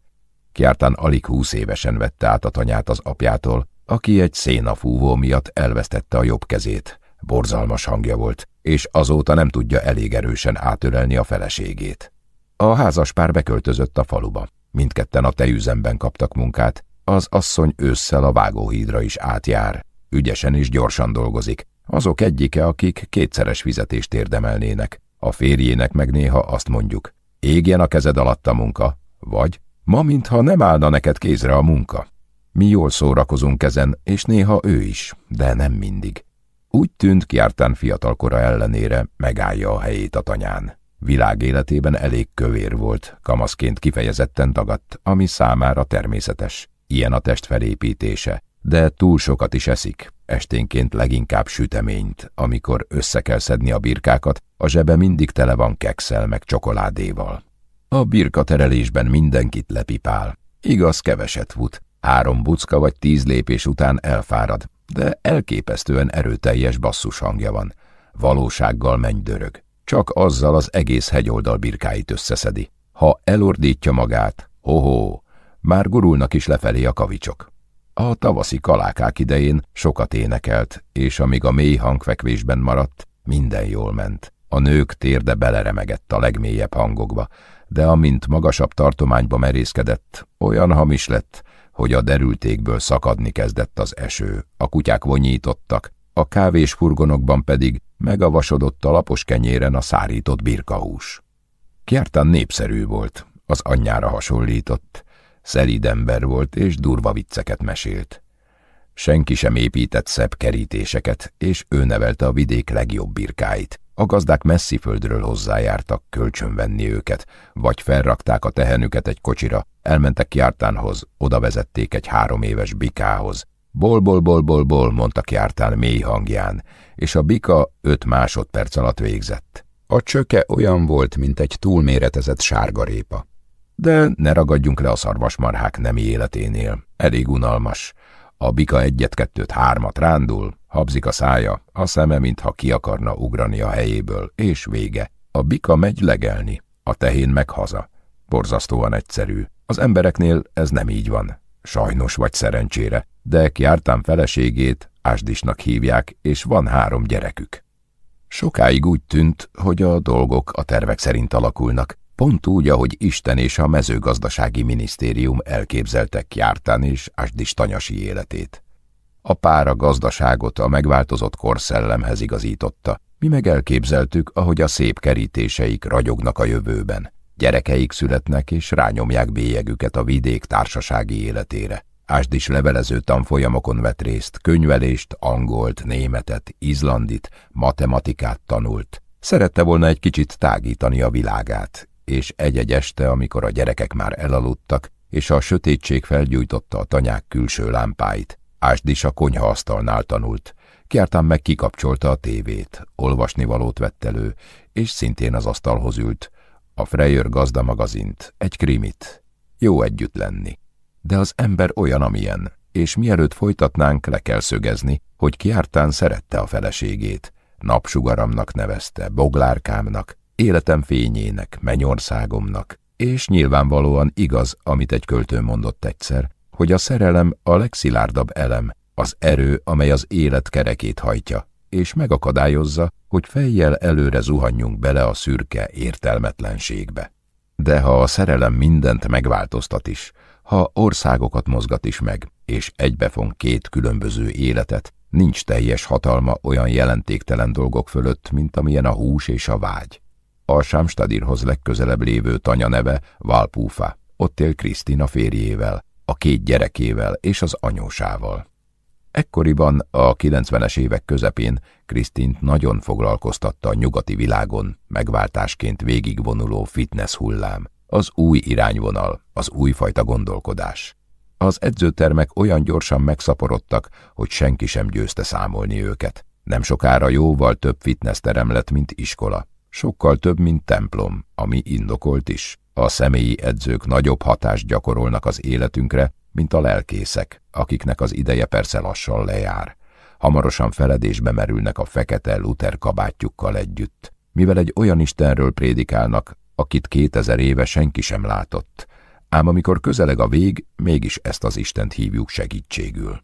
Kjártán alig húsz évesen vette át a tanyát az apjától, aki egy szénafúvó miatt elvesztette a jobb kezét. Borzalmas hangja volt, és azóta nem tudja elég erősen átölelni a feleségét. A házas pár beköltözött a faluba. Mindketten a tejüzemben kaptak munkát, az asszony ősszel a vágóhídra is átjár. Ügyesen és gyorsan dolgozik. Azok egyike, akik kétszeres fizetést érdemelnének. A férjének meg néha azt mondjuk, égjen a kezed alatt a munka, vagy ma mintha nem állna neked kézre a munka. Mi jól szórakozunk ezen, és néha ő is, de nem mindig. Úgy tűnt kiártán fiatalkora ellenére megállja a helyét a tanyán. Világéletében elég kövér volt, kamaszként kifejezetten tagadt, ami számára természetes. Ilyen a test felépítése, de túl sokat is eszik, esténként leginkább süteményt, amikor össze kell szedni a birkákat, a zsebe mindig tele van kekszel meg csokoládéval. A birka terelésben mindenkit lepipál. Igaz, keveset fut. Három bucka vagy tíz lépés után elfárad, de elképesztően erőteljes basszus hangja van. Valósággal mennydörög. Csak azzal az egész hegyoldal birkáit összeszedi. Ha elordítja magát, ho-ho, már gurulnak is lefelé a kavicsok. A tavaszi kalákák idején sokat énekelt, és amíg a mély hangfekvésben maradt, minden jól ment. A nők térde beleremegett a legmélyebb hangokba, de amint magasabb tartományba merészkedett, olyan hamis lett, hogy a derültékből szakadni kezdett az eső, a kutyák vonyítottak, a kávés furgonokban pedig megavasodott a lapos kenyéren a szárított birkahús. Kjártán népszerű volt, az anyjára hasonlított, Szelíd ember volt, és durva vicceket mesélt. Senki sem épített szebb kerítéseket, és ő nevelte a vidék legjobb birkáit. A gazdák messzi földről hozzájártak kölcsönvenni őket, vagy felrakták a tehenüket egy kocsira, elmentek Jártánhoz, oda vezették egy három éves bikához. Bol-bol, bol-bol, bol, mondta Jártán mély hangján, és a bika öt másodperc alatt végzett. A csöke olyan volt, mint egy túlméretezett sárgarépa. De ne ragadjunk le a szarvasmarhák nemi életénél. Elég unalmas. A bika egyet-kettőt hármat rándul, habzik a szája, a szeme, mintha ki akarna ugrani a helyéből, és vége. A bika megy legelni, a tehén meg haza. Borzasztóan egyszerű. Az embereknél ez nem így van. Sajnos vagy szerencsére, de kiártám feleségét Ásdisnak hívják, és van három gyerekük. Sokáig úgy tűnt, hogy a dolgok a tervek szerint alakulnak, Pont úgy, ahogy Isten és a mezőgazdasági minisztérium elképzeltek Jártán és Ásdis tanyasi életét. A pár a gazdaságot a megváltozott korszellemhez igazította, mi meg elképzeltük, ahogy a szép kerítéseik ragyognak a jövőben. Gyerekeik születnek és rányomják bélyegüket a vidék társasági életére. Ásdis levelező tanfolyamokon vett részt, könyvelést, angolt, németet, izlandit, matematikát tanult. Szerette volna egy kicsit tágítani a világát, és egy-egy este, amikor a gyerekek már elaludtak, és a sötétség felgyújtotta a tanyák külső lámpáit, Ásd is a konyhaasztalnál tanult. Kjártán meg kikapcsolta a tévét, olvasnivalót vett elő, és szintén az asztalhoz ült. A Freyer gazda magazint, egy krimit. Jó együtt lenni. De az ember olyan, amilyen, és mielőtt folytatnánk, le kell szögezni, hogy Kjártán szerette a feleségét. Napsugaramnak nevezte, boglárkámnak, életem fényének, mennyországomnak, és nyilvánvalóan igaz, amit egy költő mondott egyszer, hogy a szerelem a legszilárdabb elem, az erő, amely az élet kerekét hajtja, és megakadályozza, hogy fejjel előre zuhanjunk bele a szürke értelmetlenségbe. De ha a szerelem mindent megváltoztat is, ha országokat mozgat is meg, és egybefon két különböző életet, nincs teljes hatalma olyan jelentéktelen dolgok fölött, mint amilyen a hús és a vágy. A Sámstadirhoz legközelebb lévő tanya neve Valpúfa. Ott él Krisztina férjével, a két gyerekével és az anyósával. Ekkoriban, a 90-es évek közepén Krisztint nagyon foglalkoztatta a nyugati világon megváltásként végigvonuló fitness hullám, az új irányvonal, az újfajta gondolkodás. Az edzőtermek olyan gyorsan megszaporodtak, hogy senki sem győzte számolni őket. Nem sokára jóval több fitnessterem lett, mint iskola. Sokkal több, mint templom, ami indokolt is. A személyi edzők nagyobb hatást gyakorolnak az életünkre, mint a lelkészek, akiknek az ideje persze lassan lejár. Hamarosan feledésbe merülnek a fekete Luther kabátjukkal együtt, mivel egy olyan Istenről prédikálnak, akit kétezer éve senki sem látott, ám amikor közeleg a vég, mégis ezt az Istent hívjuk segítségül.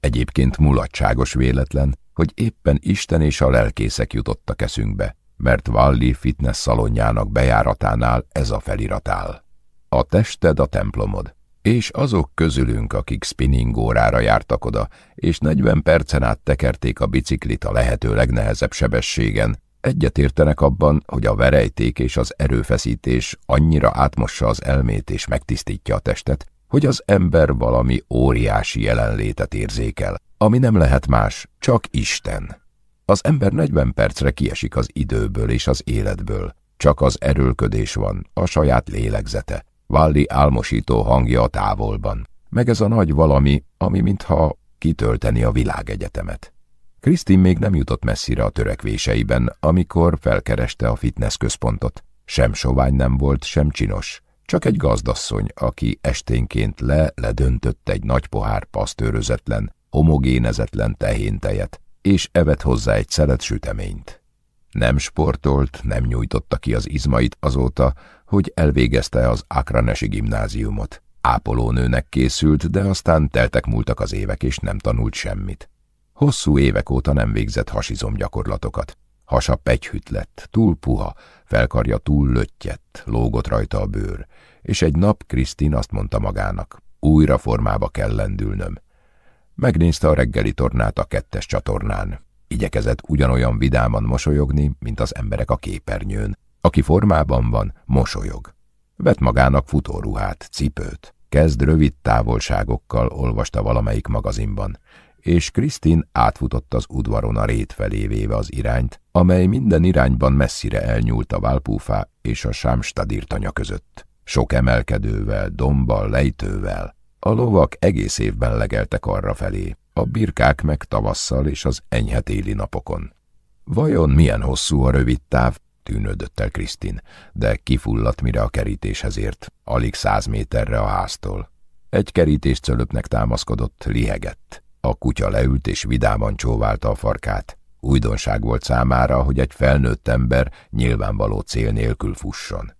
Egyébként mulatságos véletlen, hogy éppen Isten és a lelkészek jutottak eszünkbe, mert Valli fitness szalonjának bejáratánál ez a felirat áll. A tested a templomod, és azok közülünk, akik spinning órára jártak oda, és 40 percen át tekerték a biciklit a lehető legnehezebb sebességen, egyetértenek abban, hogy a verejték és az erőfeszítés annyira átmossa az elmét és megtisztítja a testet, hogy az ember valami óriási jelenlétet érzékel, ami nem lehet más, csak Isten. Az ember 40 percre kiesik az időből és az életből, csak az erőlködés van, a saját lélegzete, Valli álmosító hangja a távolban, meg ez a nagy valami, ami mintha kitölteni a világegyetemet. Krisztin még nem jutott messzire a törekvéseiben, amikor felkereste a fitness központot. Sem sovány nem volt, sem csinos, csak egy gazdasszony, aki esténként le-ledöntött egy nagy pohár pasztőrözetlen, homogénezetlen tehéntejet, és evett hozzá egy szelet süteményt. Nem sportolt, nem nyújtotta ki az izmait azóta, hogy elvégezte az Akranesi gimnáziumot. Ápolónőnek készült, de aztán teltek múltak az évek, és nem tanult semmit. Hosszú évek óta nem végzett hasizom gyakorlatokat. Hasa pegyhüt lett, túl puha, felkarja túl löttyett, lógott rajta a bőr, és egy nap Krisztin azt mondta magának, újra formába kell lendülnöm. Megnézte a reggeli tornát a kettes csatornán. Igyekezett ugyanolyan vidáman mosolyogni, mint az emberek a képernyőn. Aki formában van, mosolyog. Vett magának futóruhát, cipőt. Kezd rövid távolságokkal olvasta valamelyik magazinban, és Krisztin átfutott az udvaron a rét felé véve az irányt, amely minden irányban messzire elnyúlt a Válpúfá és a Sámstadírtanya között. Sok emelkedővel, dombbal, lejtővel. A lovak egész évben legeltek arra felé, a birkák meg tavasszal és az enyhe téli napokon. Vajon milyen hosszú a rövid táv? tűnődött el Krisztin, de kifulladt, mire a kerítéshez ért, alig száz méterre a háztól. Egy kerítés cölöpnek támaszkodott, lihegett. A kutya leült és vidáman csóválta a farkát. Újdonság volt számára, hogy egy felnőtt ember nyilvánvaló cél nélkül fusson.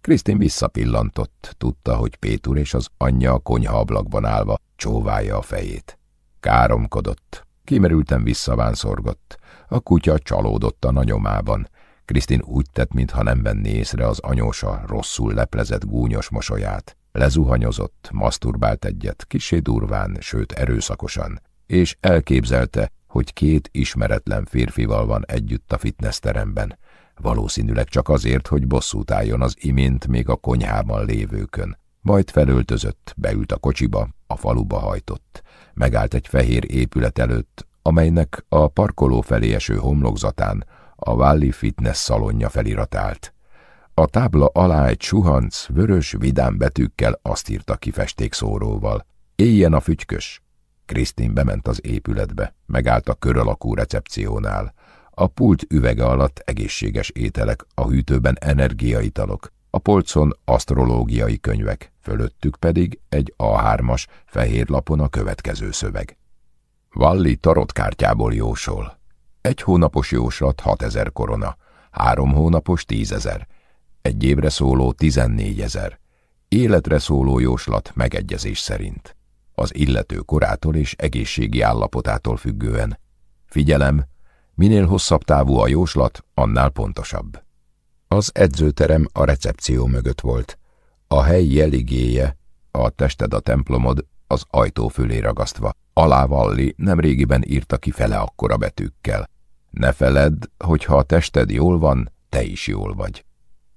Krisztin visszapillantott, tudta, hogy Pétur és az anyja a konyha ablakban állva csóválja a fejét. Káromkodott, kimerülten visszavánszorgott. A kutya csalódott a nagyomában. Krisztin úgy tett, mintha nem venné észre az anyósa rosszul leplezett gúnyos mosolyát. Lezuhanyozott, maszturbált egyet, kisé durván, sőt erőszakosan, és elképzelte, hogy két ismeretlen férfival van együtt a fitnessteremben, valószínűleg csak azért, hogy bosszút álljon az imént még a konyhában lévőkön. Majd felöltözött, beült a kocsiba, a faluba hajtott. Megállt egy fehér épület előtt, amelynek a parkoló felé eső homlokzatán a Valley Fitness szalonja feliratált. A tábla alá egy suhanc, vörös, vidám betűkkel azt írta ki festékszóróval. Éljen a fügykös! Krisztin bement az épületbe, megállt a kör alakú recepciónál. A pult üvege alatt egészséges ételek, a hűtőben energiaitalok, a polcon asztrológiai könyvek, fölöttük pedig egy A3-as fehér lapon a következő szöveg. Valli tarotkártyából jósol. Egy hónapos jóslat 6000 korona, három hónapos 10 ezer, egy évre szóló 14 ezer, életre szóló jóslat megegyezés szerint. Az illető korától és egészségi állapotától függően. Figyelem, minél hosszabb távú a jóslat, annál pontosabb. Az edzőterem a recepció mögött volt. A hely jeligéje, a tested a templomod, az ajtó fölé ragasztva. Alá Valli nemrégiben írta ki fele akkora betűkkel. Ne feledd, hogy ha a tested jól van, te is jól vagy.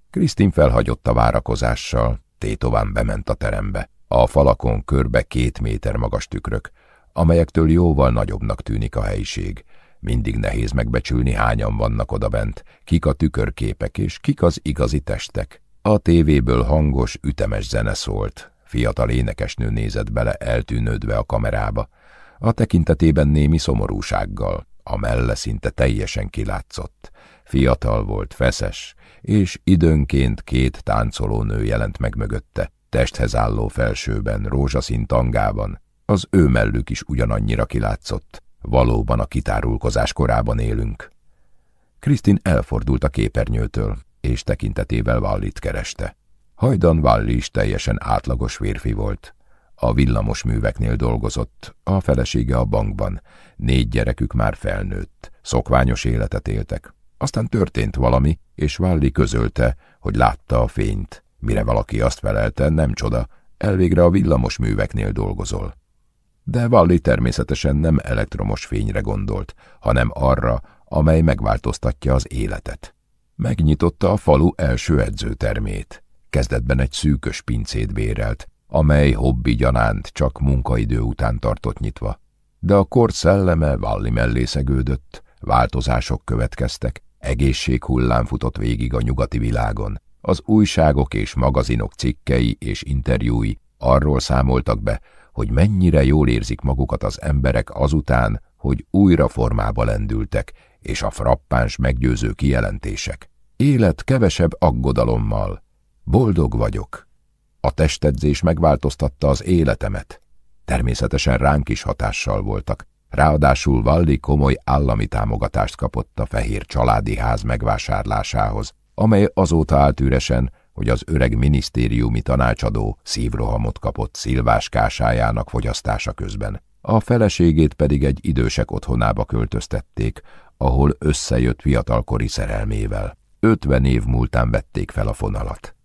Krisztin felhagyott a várakozással, tétován bement a terembe. A falakon körbe két méter magas tükrök, amelyektől jóval nagyobbnak tűnik a helyiség. Mindig nehéz megbecsülni, hányan vannak odabent, kik a tükörképek és kik az igazi testek. A tévéből hangos, ütemes zene szólt. Fiatal énekesnő nézett bele eltűnődve a kamerába. A tekintetében némi szomorúsággal, a melle szinte teljesen kilátszott. Fiatal volt, feszes, és időnként két táncolónő jelent meg mögötte, testhez álló felsőben, rózsaszín tangában. Az ő mellük is ugyanannyira kilátszott. Valóban a kitárulkozás korában élünk. Krisztin elfordult a képernyőtől, és tekintetével Vallit kereste. Hajdan Valli is teljesen átlagos férfi volt. A villamos műveknél dolgozott, a felesége a bankban, négy gyerekük már felnőtt, szokványos életet éltek. Aztán történt valami, és Valli közölte, hogy látta a fényt. Mire valaki azt felelte, nem csoda, elvégre a villamos műveknél dolgozol. De Valli természetesen nem elektromos fényre gondolt, hanem arra, amely megváltoztatja az életet. Megnyitotta a falu első edzőtermét. Kezdetben egy szűkös pincét bérelt, amely hobbi gyanánt csak munkaidő után tartott nyitva. De a kor szelleme Valli mellé szegődött, változások következtek, egészséghullám futott végig a nyugati világon. Az újságok és magazinok cikkei és interjúi arról számoltak be, hogy mennyire jól érzik magukat az emberek azután, hogy újra formába lendültek, és a frappáns meggyőző kijelentések. Élet kevesebb aggodalommal. Boldog vagyok. A testedzés megváltoztatta az életemet. Természetesen ránk is hatással voltak. Ráadásul Valli komoly állami támogatást kapott a fehér családi ház megvásárlásához, amely azóta állt üresen, hogy az öreg minisztériumi tanácsadó szívrohamot kapott szilvás kásájának fogyasztása közben. A feleségét pedig egy idősek otthonába költöztették, ahol összejött fiatalkori szerelmével. Ötven év múltán vették fel a fonalat.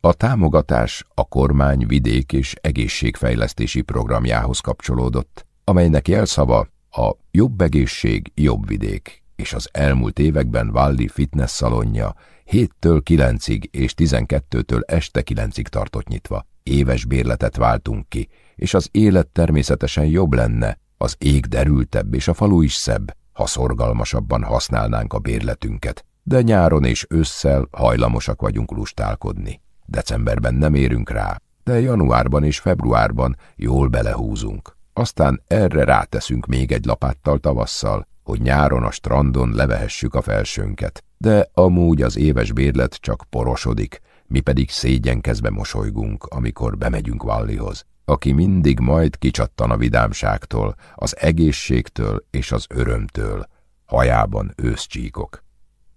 A támogatás a kormány vidék és egészségfejlesztési programjához kapcsolódott, amelynek jelszava a jobb egészség, jobb vidék, és az elmúlt években Valli fitness szalonja 7-től 9-ig és 12-től este 9-ig tartott nyitva. Éves bérletet váltunk ki, és az élet természetesen jobb lenne, az ég derültebb és a falu is szebb, ha szorgalmasabban használnánk a bérletünket, de nyáron és ősszel hajlamosak vagyunk lustálkodni. Decemberben nem érünk rá, de januárban és februárban jól belehúzunk. Aztán erre ráteszünk még egy lapáttal tavasszal, hogy nyáron a strandon levehessük a felsőnket, de amúgy az éves bérlet csak porosodik, mi pedig szégyenkezve mosolygunk, amikor bemegyünk Vallihoz, aki mindig majd kicsattan a vidámságtól, az egészségtől és az örömtől, hajában őszcsíkok.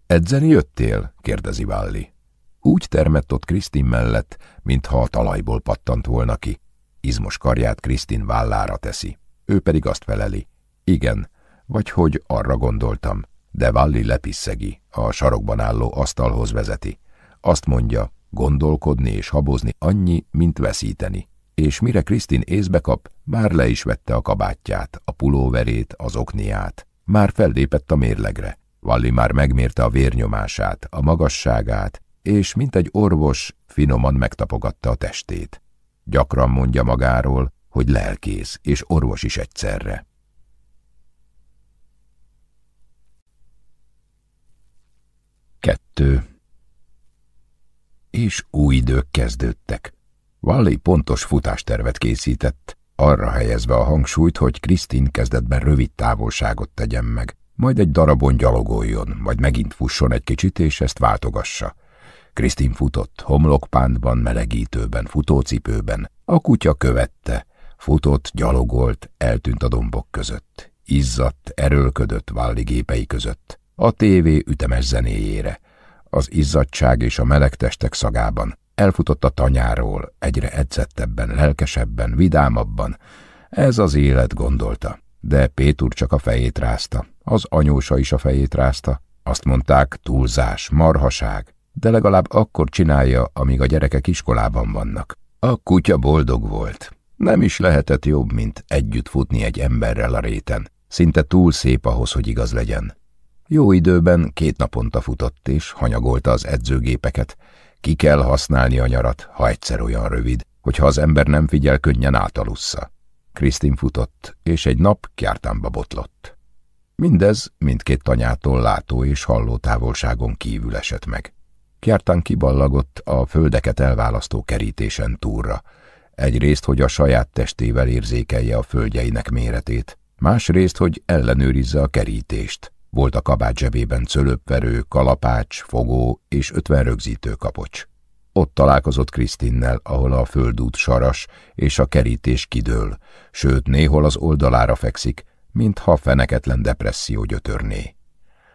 Edzeni jöttél? kérdezi Valli. Úgy termett ott Krisztin mellett, mintha a talajból pattant volna ki. Izmos karját Krisztin vállára teszi. Ő pedig azt feleli. Igen, vagy hogy arra gondoltam, de Valli lepisszegi, a sarokban álló asztalhoz vezeti. Azt mondja, gondolkodni és habozni annyi, mint veszíteni. És mire Krisztin észbe kap, már le is vette a kabátját, a pulóverét, az okniát. Már fellépett a mérlegre. Valli már megmérte a vérnyomását, a magasságát, és mint egy orvos finoman megtapogatta a testét. Gyakran mondja magáról, hogy lelkész és orvos is egyszerre. Kettő. És új idők kezdődtek. Wally pontos futástervet készített, arra helyezve a hangsúlyt, hogy Krisztin kezdetben rövid távolságot tegyen meg, majd egy darabon gyalogoljon, majd megint fusson egy kicsit, és ezt váltogassa. Krisztin futott, homlokpántban, melegítőben, futócipőben. A kutya követte, futott, gyalogolt, eltűnt a dombok között. Izzadt, erőlködött Valli gépei között a tévé ütemes zenéjére, az izzadság és a meleg testek szagában. Elfutott a tanyáról, egyre edzettebben, lelkesebben, vidámabban. Ez az élet, gondolta. De Pétur csak a fejét rázta, az anyósa is a fejét rázta. Azt mondták, túlzás, marhaság, de legalább akkor csinálja, amíg a gyerekek iskolában vannak. A kutya boldog volt. Nem is lehetett jobb, mint együtt futni egy emberrel a réten. Szinte túl szép ahhoz, hogy igaz legyen. Jó időben két naponta futott és hanyagolta az edzőgépeket. Ki kell használni a nyarat, ha egyszer olyan rövid, hogyha az ember nem figyel, könnyen átalussza. Krisztin futott, és egy nap Kjártánba botlott. Mindez mindkét tanyától látó és halló távolságon kívül esett meg. Kjártán kiballagott a földeket elválasztó kerítésen túlra, Egyrészt, hogy a saját testével érzékelje a földjeinek méretét, másrészt, hogy ellenőrizze a kerítést. Volt a kabát zsebében cölöpverő, kalapács, fogó és ötven rögzítő kapocs. Ott találkozott Krisztinnel, ahol a földút saras és a kerítés kidől, sőt néhol az oldalára fekszik, mintha feneketlen depresszió gyötörné.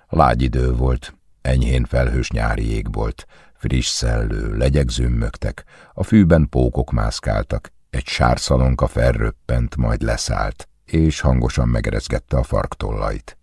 Lágy idő volt, enyhén felhős nyári ég volt, friss szellő, legyek zümmögtek, a fűben pókok mászkáltak, egy sárszalonka felröppent, majd leszállt, és hangosan megerezgette a farktollait.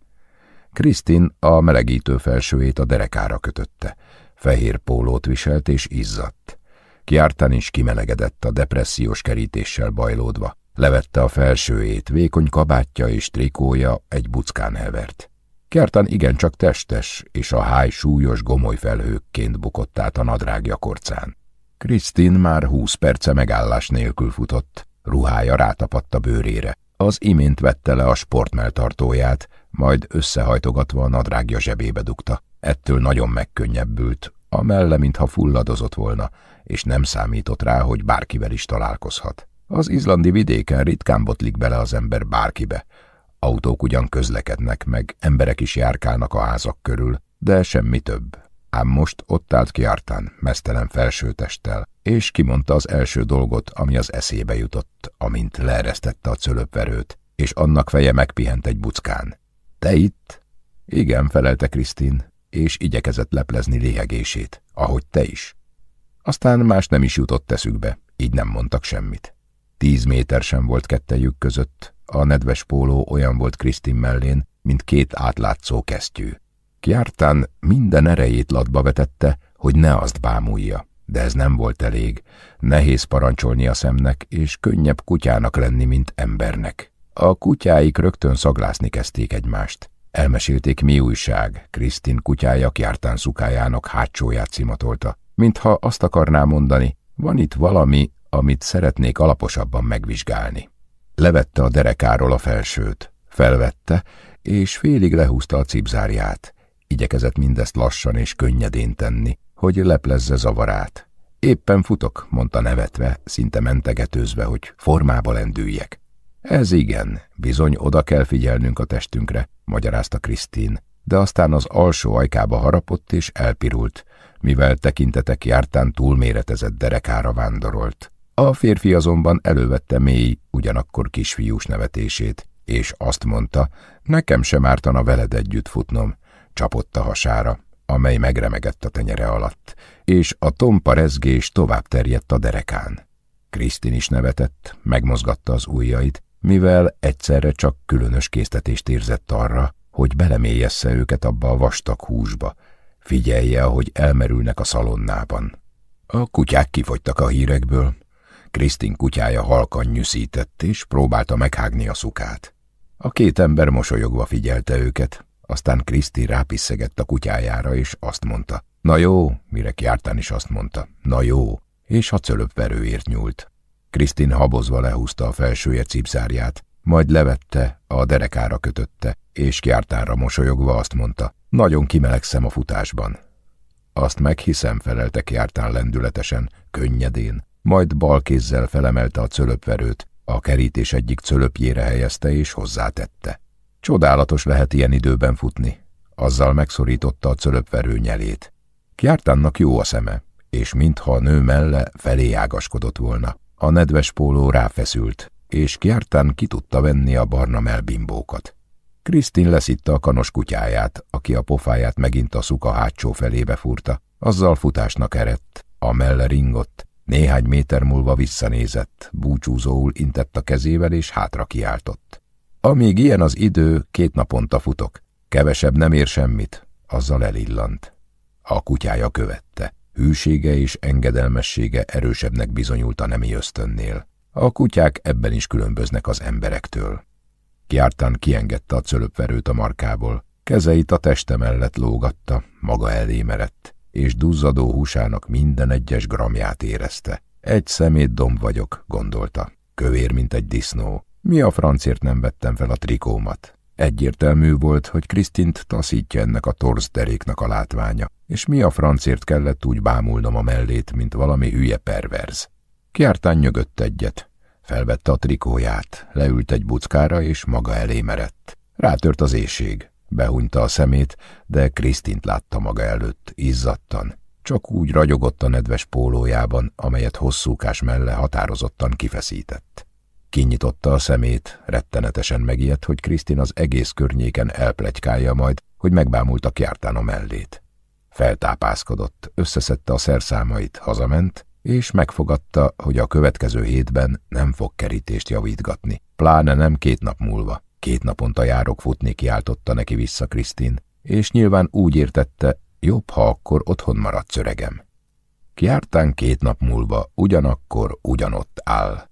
Krisztin a melegítő felsőjét a derekára kötötte, fehér pólót viselt és izzadt. Kiártán is kimelegedett a depressziós kerítéssel bajlódva, levette a felsőjét, vékony kabátja és trikója egy buckán hevert. Kertan igencsak testes, és a háj súlyos gomoly felhőkként bukott át a nadrágja korcán. Krisztin már húsz perce megállás nélkül futott, ruhája rátapadt a bőrére. Az imént vette le a sportmeltartóját, majd összehajtogatva a nadrágja zsebébe dugta. Ettől nagyon megkönnyebbült, a melle, mintha fulladozott volna, és nem számított rá, hogy bárkivel is találkozhat. Az izlandi vidéken ritkán botlik bele az ember bárkibe, Autók ugyan közlekednek meg, emberek is járkálnak a házak körül, de semmi több. Ám most ott állt kiártán, mesztelen felsőtesttel, és kimondta az első dolgot, ami az eszébe jutott, amint leeresztette a cölöpverőt, és annak feje megpihent egy buckán. Te itt? Igen, felelte Krisztin, és igyekezett leplezni léhegését, ahogy te is. Aztán más nem is jutott eszükbe, így nem mondtak semmit. Tíz méter sem volt kettejük között, a nedves póló olyan volt Krisztin mellén, mint két átlátszó kesztyű. Kiártán minden erejét latba vetette, hogy ne azt bámulja, de ez nem volt elég. Nehéz parancsolni a szemnek, és könnyebb kutyának lenni, mint embernek. A kutyáik rögtön szaglászni kezdték egymást. Elmesélték, mi újság. Krisztin kutyája Kiártán szukájának hátsóját szimatolta, mintha azt akarná mondani, van itt valami, amit szeretnék alaposabban megvizsgálni. Levette a derekáról a felsőt, felvette, és félig lehúzta a cipzárját. Igyekezett mindezt lassan és könnyedén tenni, hogy leplezze zavarát. Éppen futok, mondta nevetve, szinte mentegetőzve, hogy formába lendüljek. Ez igen, bizony oda kell figyelnünk a testünkre, magyarázta Krisztin, de aztán az alsó ajkába harapott és elpirult, mivel tekintetek jártán túlméretezett derekára vándorolt. A férfi azonban elővette mély, ugyanakkor kisfiús nevetését, és azt mondta, nekem sem ártana veled együtt futnom, csapott a hasára, amely megremegett a tenyere alatt, és a tompa rezgés tovább terjedt a derekán. Krisztin is nevetett, megmozgatta az ujjait, mivel egyszerre csak különös késztetést érzett arra, hogy belemélyessze őket abba a vastag húsba, figyelje, ahogy elmerülnek a szalonnában. A kutyák kifogytak a hírekből, Krisztin kutyája halkan nyűszített, és próbálta meghágni a szukát. A két ember mosolyogva figyelte őket, aztán Krisztin rápisszegett a kutyájára, és azt mondta, na jó, mire kiártán is azt mondta, na jó, és a cölöpverőért nyúlt. Krisztin habozva lehúzta a felsője cipzárját, majd levette, a derekára kötötte, és kiártánra mosolyogva azt mondta, nagyon kimelegszem a futásban. Azt meghiszem, felelte kiártán lendületesen, könnyedén, majd bal kézzel felemelte a cölöpverőt, a kerítés egyik cölöpjére helyezte és hozzátette. Csodálatos lehet ilyen időben futni. Azzal megszorította a cölöpverő nyelét. Kiártánnak jó a szeme, és mintha a nő melle felé ágaskodott volna. A nedves póló ráfeszült, és Kiártán ki tudta venni a barna melbimbókat. Krisztin leszitta a kanos kutyáját, aki a pofáját megint a szuka hátsó felébe furta. Azzal futásnak erett, a melle ringott, néhány méter múlva visszanézett, búcsúzóul intett a kezével és hátra kiáltott. Amíg ilyen az idő, két naponta futok. Kevesebb nem ér semmit, azzal elillant. A kutyája követte. Hűsége és engedelmessége erősebbnek bizonyult a nemi ösztönnél. A kutyák ebben is különböznek az emberektől. Kiártán kiengedte a cölöpverőt a markából, kezeit a teste mellett lógatta, maga elé merett és duzzadó húsának minden egyes gramját érezte. Egy szemét domb vagyok, gondolta. Kövér, mint egy disznó. Mi a francért nem vettem fel a trikómat? Egyértelmű volt, hogy Krisztint taszítja ennek a torz deréknak a látványa, és mi a francért kellett úgy bámulnom a mellét, mint valami hülye perverz. Kiártán nyögött egyet, felvette a trikóját, leült egy buckára, és maga elé merett. Rátört az éjség, behunyta a szemét, de Krisztint látta maga előtt, izzadtan. Csak úgy ragyogott a nedves pólójában, amelyet hosszúkás melle határozottan kifeszített. Kinyitotta a szemét, rettenetesen megijedt, hogy Krisztin az egész környéken elplegykálja majd, hogy megbámulta Kjártán a mellét. Feltápászkodott, összeszedte a szerszámait, hazament, és megfogadta, hogy a következő hétben nem fog kerítést javítgatni, pláne nem két nap múlva. Két naponta járok futni, kiáltotta neki vissza Krisztin, és nyilván úgy értette, jobb, ha akkor otthon maradsz öregem. Kiártán két nap múlva ugyanakkor ugyanott áll.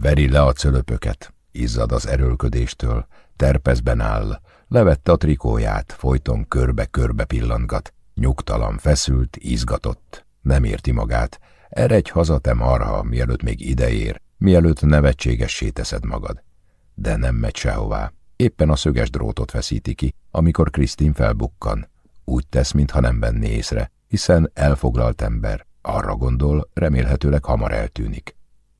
Veri le a cölöpöket, izzad az erőlködéstől, terpezben áll, levette a trikóját, folyton körbe-körbe pillantgat, nyugtalan, feszült, izgatott, nem érti magát, eredj haza te marha, mielőtt még ideér, mielőtt nevetségessé teszed magad. De nem megy sehová. Éppen a szöges drótot feszíti ki, amikor Krisztin felbukkan. Úgy tesz, mintha nem venné észre, hiszen elfoglalt ember. Arra gondol, remélhetőleg hamar eltűnik.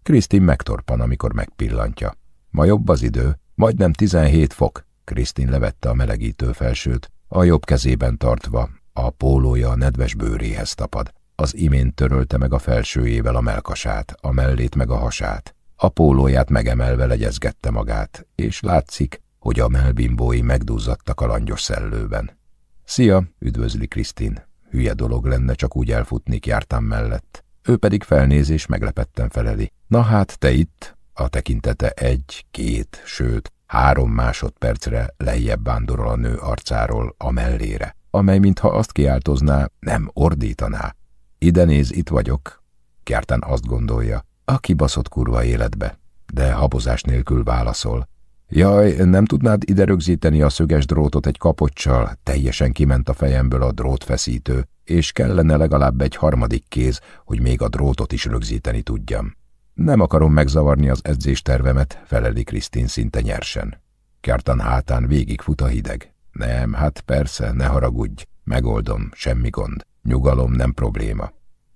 Krisztin megtorpan, amikor megpillantja. Ma jobb az idő, majdnem 17 fok. Krisztin levette a melegítő felsőt, a jobb kezében tartva, a pólója a nedves bőréhez tapad. Az imént törölte meg a felsőjével a melkasát, a mellét meg a hasát. A pólóját megemelve legyezgette magát, és látszik, hogy a melbimbói megduzzadtak a langyos szellőben. Szia, üdvözli Krisztin. Hülye dolog lenne csak úgy elfutni jártam mellett. Ő pedig felnézés meglepetten feleli. Na hát, te itt? A tekintete egy, két, sőt, három másodpercre lejjebb vándorol a nő arcáról a mellére, amely mintha azt kiáltozná, nem ordítaná. Ide néz, itt vagyok. Kjártán azt gondolja, a kibaszott kurva életbe, de habozás nélkül válaszol. Jaj, nem tudnád ide rögzíteni a szöges drótot egy kapocsal, teljesen kiment a fejemből a drótfeszítő, és kellene legalább egy harmadik kéz, hogy még a drótot is rögzíteni tudjam. Nem akarom megzavarni az edzéstervemet, feleli Krisztin szinte nyersen. Kertan hátán végigfut a hideg. Nem, hát persze, ne haragudj, megoldom, semmi gond. Nyugalom nem probléma.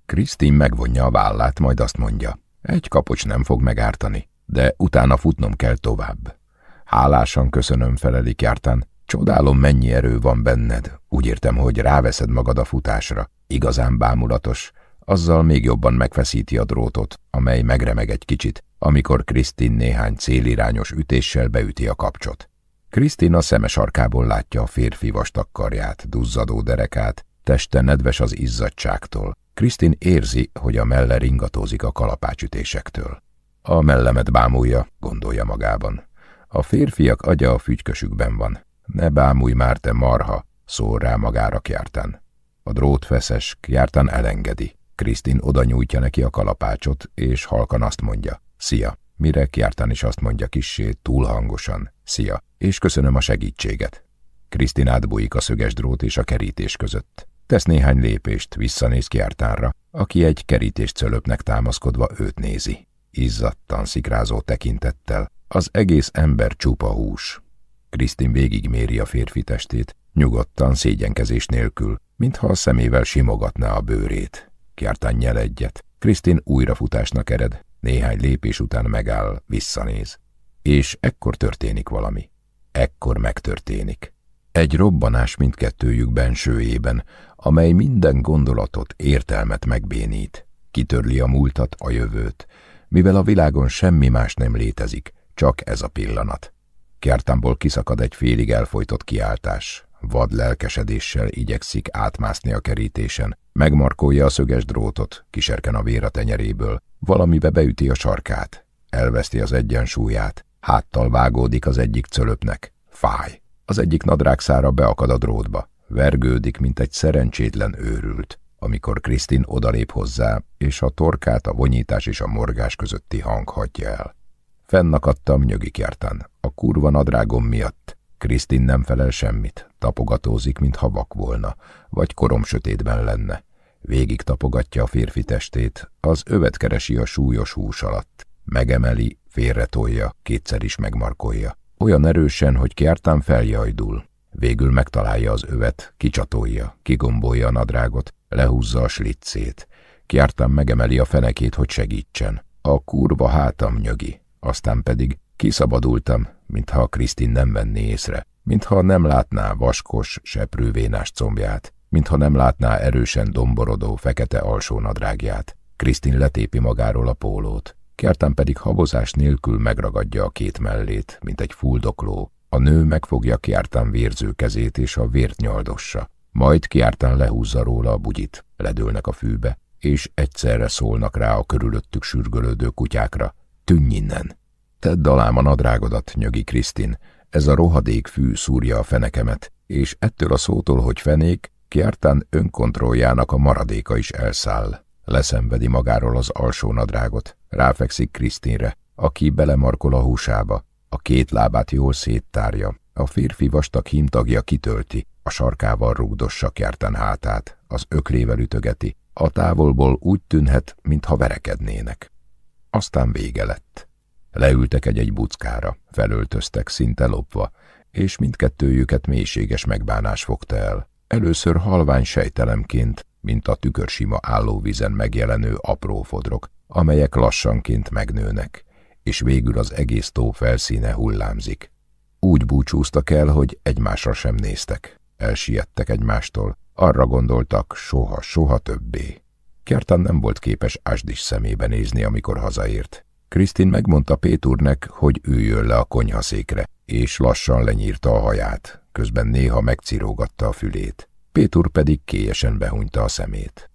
Krisztin megvonja a vállát, majd azt mondja. Egy kapocs nem fog megártani, de utána futnom kell tovább. Hálásan köszönöm, felelik jártán. Csodálom, mennyi erő van benned. Úgy értem, hogy ráveszed magad a futásra. Igazán bámulatos. Azzal még jobban megfeszíti a drótot, amely megremeg egy kicsit, amikor Krisztin néhány célirányos ütéssel beüti a kapcsot. Krisztin a szeme sarkából látja a férfi vastagkarját, duzzadó derekát, teste nedves az izzadságtól. Krisztin érzi, hogy a melle ringatózik a kalapácsütésektől. A mellemet bámulja, gondolja magában. A férfiak agya a fügykösükben van. Ne bámulj már, te marha, szól rá magára Kjártán. A drót feszes, Kjártán elengedi. Krisztin oda nyújtja neki a kalapácsot, és halkan azt mondja, szia, mire Kjártán is azt mondja kissé, túl hangosan, szia, és köszönöm a segítséget. Krisztin átbújik a szöges drót és a kerítés között. Tesz néhány lépést, visszanéz Kjártánra, aki egy kerítés cölöpnek támaszkodva őt nézi. Izzattan, szikrázó tekintettel, az egész ember csupa hús. Krisztin végigméri a férfi testét, nyugodtan, szégyenkezés nélkül, mintha a szemével simogatná a bőrét. Kjártán nyel egyet. Krisztin újrafutásnak ered, néhány lépés után megáll, visszanéz. És ekkor történik valami. Ekkor megtörténik. Egy robbanás mindkettőjük bensőjében, amely minden gondolatot, értelmet megbénít. Kitörli a múltat, a jövőt, mivel a világon semmi más nem létezik, csak ez a pillanat. Kertámból kiszakad egy félig elfolytott kiáltás. Vad lelkesedéssel igyekszik átmászni a kerítésen. Megmarkolja a szöges drótot, kiserken a vér a tenyeréből. Valamibe beüti a sarkát. Elveszti az egyensúlyát. Háttal vágódik az egyik cölöpnek. Fáj. Az egyik nadrágszára beakad a drótba. Vergődik, mint egy szerencsétlen őrült amikor Krisztin odalép hozzá, és a torkát a vonyítás és a morgás közötti hang hagyja el. Fennakadtam nyögikjártán, a kurva nadrágom miatt. Krisztin nem felel semmit, tapogatózik, mintha vak volna, vagy korom sötétben lenne. Végig tapogatja a férfi testét, az övet keresi a súlyos hús alatt. Megemeli, félretolja, kétszer is megmarkolja. Olyan erősen, hogy kiártán feljajdul. Végül megtalálja az övet, kicsatolja, kigombolja a nadrágot, lehúzza a sliccét. Kiártán megemeli a fenekét, hogy segítsen. A kurva hátam nyögi, aztán pedig kiszabadultam, mintha a Krisztin nem venné észre, mintha nem látná vaskos, seprővénás combját, mintha nem látná erősen domborodó, fekete alsónadrágját. Krisztin letépi magáról a pólót, Kertán pedig habozás nélkül megragadja a két mellét, mint egy fuldokló. A nő megfogja Kiártán vérző kezét és a vért nyaldossa. Majd Kiártán lehúzza róla a bugyit, ledőlnek a fűbe, és egyszerre szólnak rá a körülöttük sürgölődő kutyákra. Tűnj innen! Tedd alám a nadrágodat, nyögi Krisztin. Ez a rohadék fű szúrja a fenekemet, és ettől a szótól, hogy fenék, Kiártán önkontrolljának a maradéka is elszáll. Leszenvedi magáról az alsó nadrágot, ráfekszik Krisztinre, aki belemarkol a húsába, a két lábát jól széttárja, a férfi vastag hímtagja kitölti, a sarkával rúgdossa kerten hátát, az ökrével ütögeti, a távolból úgy tűnhet, mintha verekednének. Aztán vége lett. Leültek egy-egy buckára, felöltöztek szinte lopva, és mindkettőjüket mélységes megbánás fogta el. Először halvány sejtelemként, mint a tükörsima állóvízen megjelenő apró fodrok, amelyek lassanként megnőnek, és végül az egész tó felszíne hullámzik. Úgy búcsúztak el, hogy egymásra sem néztek. Elsiettek egymástól, arra gondoltak, soha, soha többé. Kertan nem volt képes Ásdis szemébe nézni, amikor hazaért. Krisztin megmondta Péturnek, hogy üljön le a konyhaszékre, és lassan lenyírta a haját, közben néha megcirógatta a fülét. Pétur pedig kélyesen behunyta a szemét.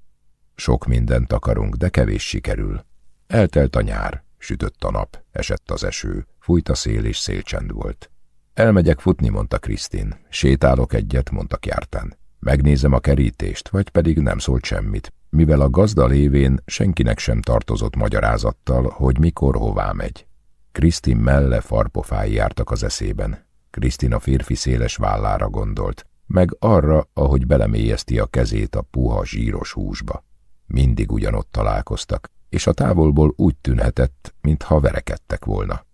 Sok mindent akarunk, de kevés sikerül. Eltelt a nyár, sütött a nap, esett az eső, fújt a szél és szélcsend volt. Elmegyek futni, mondta Krisztin. Sétálok egyet, mondta Kjártán. Megnézem a kerítést, vagy pedig nem szólt semmit, mivel a gazda lévén senkinek sem tartozott magyarázattal, hogy mikor hová megy. Krisztin melle farpofái jártak az eszében. Krisztin a férfi széles vállára gondolt, meg arra, ahogy belemélyezti a kezét a puha zsíros húsba. Mindig ugyanott találkoztak, és a távolból úgy tűnhetett, mintha verekedtek volna.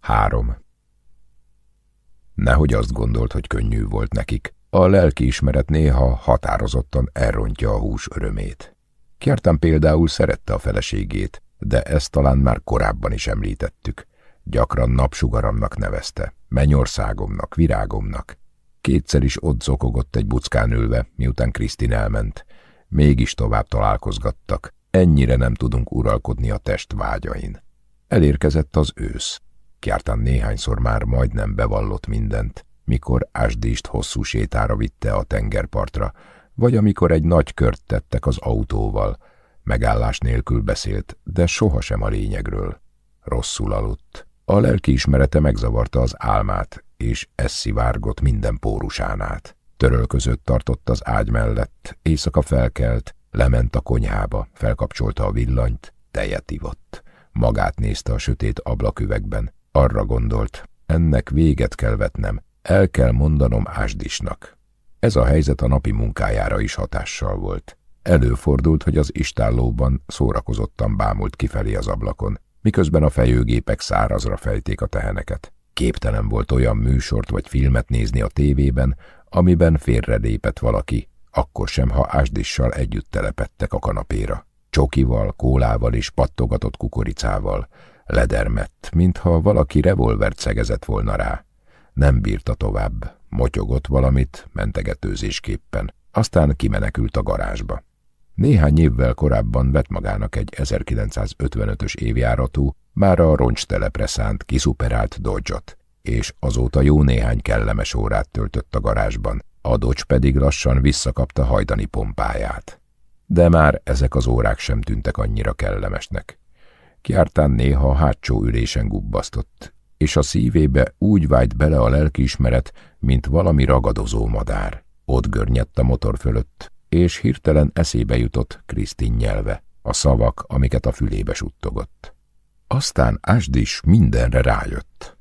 Három. Nehogy azt gondolt, hogy könnyű volt nekik. A lelkiismeret néha határozottan elrontja a hús örömét. Kértem például szerette a feleségét, de ezt talán már korábban is említettük. Gyakran napsugaramnak nevezte, mennyországomnak, virágomnak. Kétszer is ott zokogott egy buckán ülve, miután Krisztin elment. Mégis tovább találkozgattak. Ennyire nem tudunk uralkodni a test vágyain. Elérkezett az ősz. Kjártán néhányszor már majdnem bevallott mindent, mikor Ásdíst hosszú sétára vitte a tengerpartra, vagy amikor egy nagy kört tettek az autóval. Megállás nélkül beszélt, de sohasem a lényegről. Rosszul aludt. A lelkiismerete megzavarta az álmát, és ez szivárgott minden pórusán át. Törölközött tartott az ágy mellett, éjszaka felkelt, lement a konyhába, felkapcsolta a villanyt, tejet ivott. Magát nézte a sötét ablaküvegben, arra gondolt, ennek véget kell vetnem, el kell mondanom Ásdisnak. Ez a helyzet a napi munkájára is hatással volt. Előfordult, hogy az istállóban szórakozottan bámult kifelé az ablakon, miközben a fejőgépek szárazra fejték a teheneket. Képtelen volt olyan műsort vagy filmet nézni a tévében, amiben félrelépett valaki, akkor sem, ha ásdissal együtt telepettek a kanapéra. Csokival, kólával és pattogatott kukoricával, ledermett, mintha valaki revolvert szegezett volna rá. Nem bírta tovább, motyogott valamit, mentegetőzésképpen, aztán kimenekült a garázsba. Néhány évvel korábban vett magának egy 1955-ös évjáratú, már a roncstelepre szánt, kiszuperált Dodge-ot, és azóta jó néhány kellemes órát töltött a garázsban, a Dodge pedig lassan visszakapta hajdani pompáját. De már ezek az órák sem tűntek annyira kellemesnek. Kiártán néha a hátsó ülésen gubbasztott, és a szívébe úgy vájt bele a lelkiismeret, mint valami ragadozó madár. Ott görnyedt a motor fölött, és hirtelen eszébe jutott Krisztin nyelve, a szavak, amiket a fülébe suttogott. Aztán Ásdis mindenre rájött.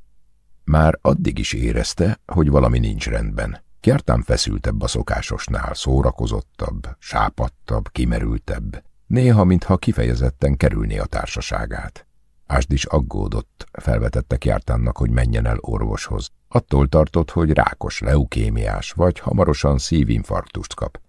Már addig is érezte, hogy valami nincs rendben. Kjartán feszültebb a szokásosnál, szórakozottabb, sápadtabb, kimerültebb, néha, mintha kifejezetten kerülné a társaságát. Ásd is aggódott, felvetette Kjartánnak, hogy menjen el orvoshoz. Attól tartott, hogy rákos, leukémiás, vagy hamarosan szívinfarktust kap.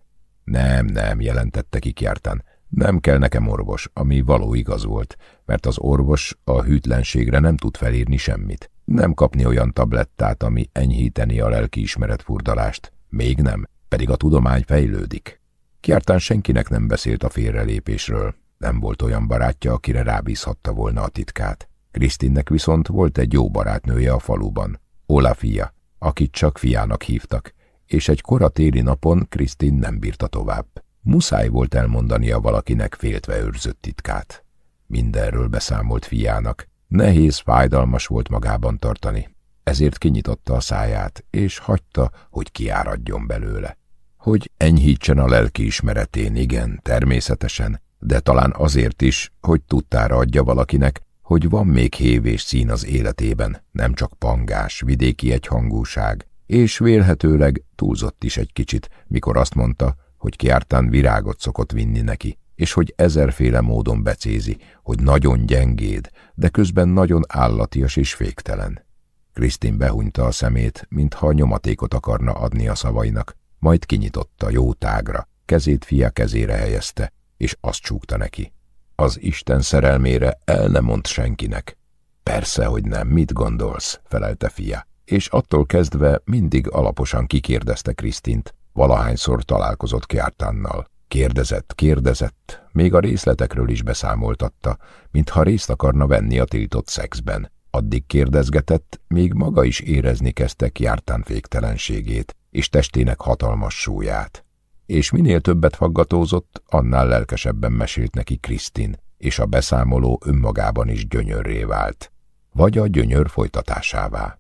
Nem, nem, jelentette ki Kjartán, nem kell nekem orvos, ami való igaz volt, mert az orvos a hűtlenségre nem tud felírni semmit. Nem kapni olyan tablettát, ami enyhíteni a lelkiismeret furdalást. Még nem, pedig a tudomány fejlődik. Kiártán senkinek nem beszélt a félrelépésről. Nem volt olyan barátja, akire rábízhatta volna a titkát. Krisztinnek viszont volt egy jó barátnője a faluban, Olafia, akit csak fiának hívtak, és egy kora téli napon Krisztin nem bírta tovább. Muszáj volt elmondania valakinek féltve őrzött titkát. Mindenről beszámolt fiának. Nehéz, fájdalmas volt magában tartani. Ezért kinyitotta a száját, és hagyta, hogy kiáradjon belőle. Hogy enyhítsen a lelki ismeretén, igen, természetesen, de talán azért is, hogy tudtára adja valakinek, hogy van még hév és szín az életében, nem csak pangás, vidéki egyhangúság, és vélhetőleg túlzott is egy kicsit, mikor azt mondta, hogy kiártán virágot szokott vinni neki, és hogy ezerféle módon becézi, hogy nagyon gyengéd, de közben nagyon állatias és féktelen. Krisztin behunyta a szemét, mintha nyomatékot akarna adni a szavainak, majd kinyitotta jó tágra, kezét fia kezére helyezte, és azt csúgta neki. Az Isten szerelmére el nem mond senkinek. Persze, hogy nem, mit gondolsz, felelte fia, és attól kezdve mindig alaposan kikérdezte Krisztint, Valahányszor találkozott Kjártánnal. Kérdezett, kérdezett, még a részletekről is beszámoltatta, mintha részt akarna venni a tiltott szexben. Addig kérdezgetett, még maga is érezni kezdte Kjártán féktelenségét és testének hatalmas súlyát. És minél többet faggatózott, annál lelkesebben mesélt neki Krisztin, és a beszámoló önmagában is gyönyörré vált. Vagy a gyönyör folytatásává.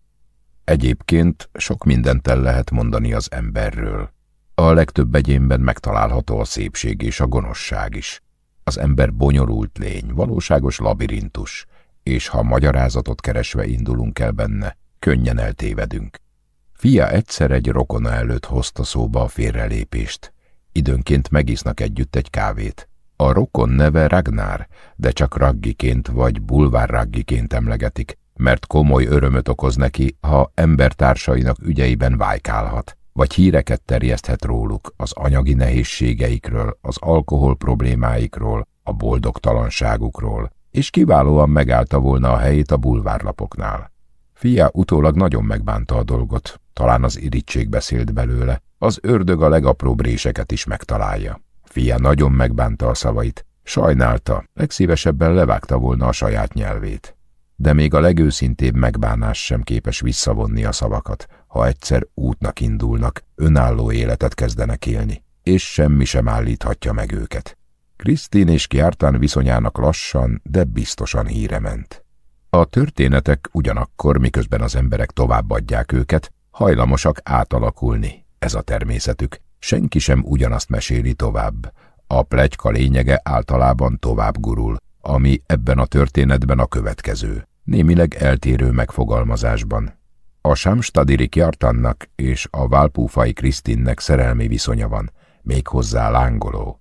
Egyébként sok mindent el lehet mondani az emberről. A legtöbb egyénben megtalálható a szépség és a gonoszság is. Az ember bonyolult lény, valóságos labirintus, és ha magyarázatot keresve indulunk el benne, könnyen eltévedünk. Fia egyszer egy rokona előtt hozta szóba a félrelépést. Időnként megisznak együtt egy kávét. A rokon neve Ragnar, de csak raggiként vagy bulvár raggiként emlegetik, mert komoly örömöt okoz neki, ha embertársainak ügyeiben vájkálhat vagy híreket terjeszthet róluk az anyagi nehézségeikről, az alkohol problémáikról, a boldogtalanságukról, és kiválóan megállta volna a helyét a bulvárlapoknál. Fia utólag nagyon megbánta a dolgot, talán az irítség beszélt belőle, az ördög a legapróbb réseket is megtalálja. Fia nagyon megbánta a szavait, sajnálta, legszívesebben levágta volna a saját nyelvét de még a legőszintébb megbánás sem képes visszavonni a szavakat, ha egyszer útnak indulnak, önálló életet kezdenek élni, és semmi sem állíthatja meg őket. Krisztin és Kiártán viszonyának lassan, de biztosan híre ment. A történetek ugyanakkor, miközben az emberek továbbadják őket, hajlamosak átalakulni, ez a természetük. Senki sem ugyanazt meséli tovább. A plegyka lényege általában tovább gurul, ami ebben a történetben a következő némileg eltérő megfogalmazásban. A Samstadiri Kjartannak és a Válpúfai Krisztinnek szerelmi viszonya van, méghozzá lángoló.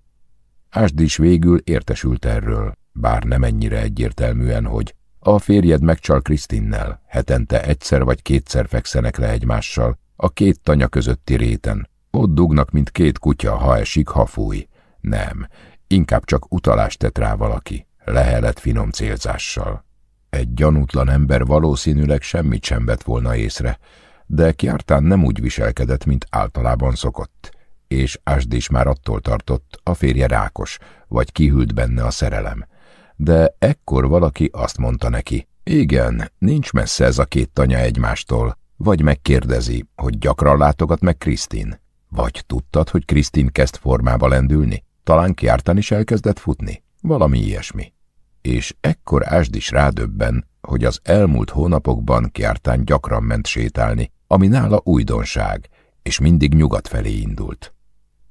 Ásd is végül értesült erről, bár nem ennyire egyértelműen, hogy a férjed megcsal Krisztinnel, hetente egyszer vagy kétszer fekszenek le egymással, a két tanya közötti réten. Ott dugnak, mint két kutya, ha esik, ha fúj. Nem, inkább csak utalást tett rá valaki, lehelet finom célzással. Egy gyanútlan ember valószínűleg semmit sem vett volna észre, de Kiártán nem úgy viselkedett, mint általában szokott, és Ásd is már attól tartott, a férje rákos, vagy kihűlt benne a szerelem. De ekkor valaki azt mondta neki, igen, nincs messze ez a két tanya egymástól, vagy megkérdezi, hogy gyakran látogat meg Krisztin. Vagy tudtad, hogy Krisztin kezd formába lendülni? Talán Kiártán is elkezdett futni? Valami ilyesmi és ekkor Ásd is rádöbben, hogy az elmúlt hónapokban Kjártán gyakran ment sétálni, ami nála újdonság, és mindig nyugat felé indult.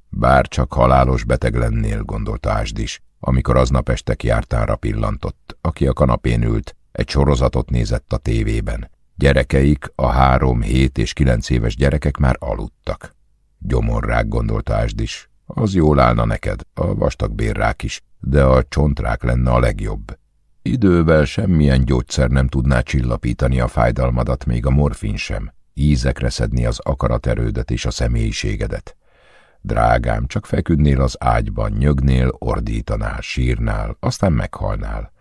Bár csak halálos beteg lennél, gondolta Ásd is, amikor aznap este Kjártánra pillantott, aki a kanapén ült, egy sorozatot nézett a tévében. Gyerekeik, a három, hét és kilenc éves gyerekek már aludtak. Gyomorrák gondolta Ásdis. Az jól állna neked, a vastag bérrák is, de a csontrák lenne a legjobb. Idővel semmilyen gyógyszer nem tudná csillapítani a fájdalmadat, még a morfin sem, ízekre szedni az akaraterődet és a személyiségedet. Drágám, csak feküdnél az ágyban, nyögnél, ordítanál, sírnál, aztán meghalnál.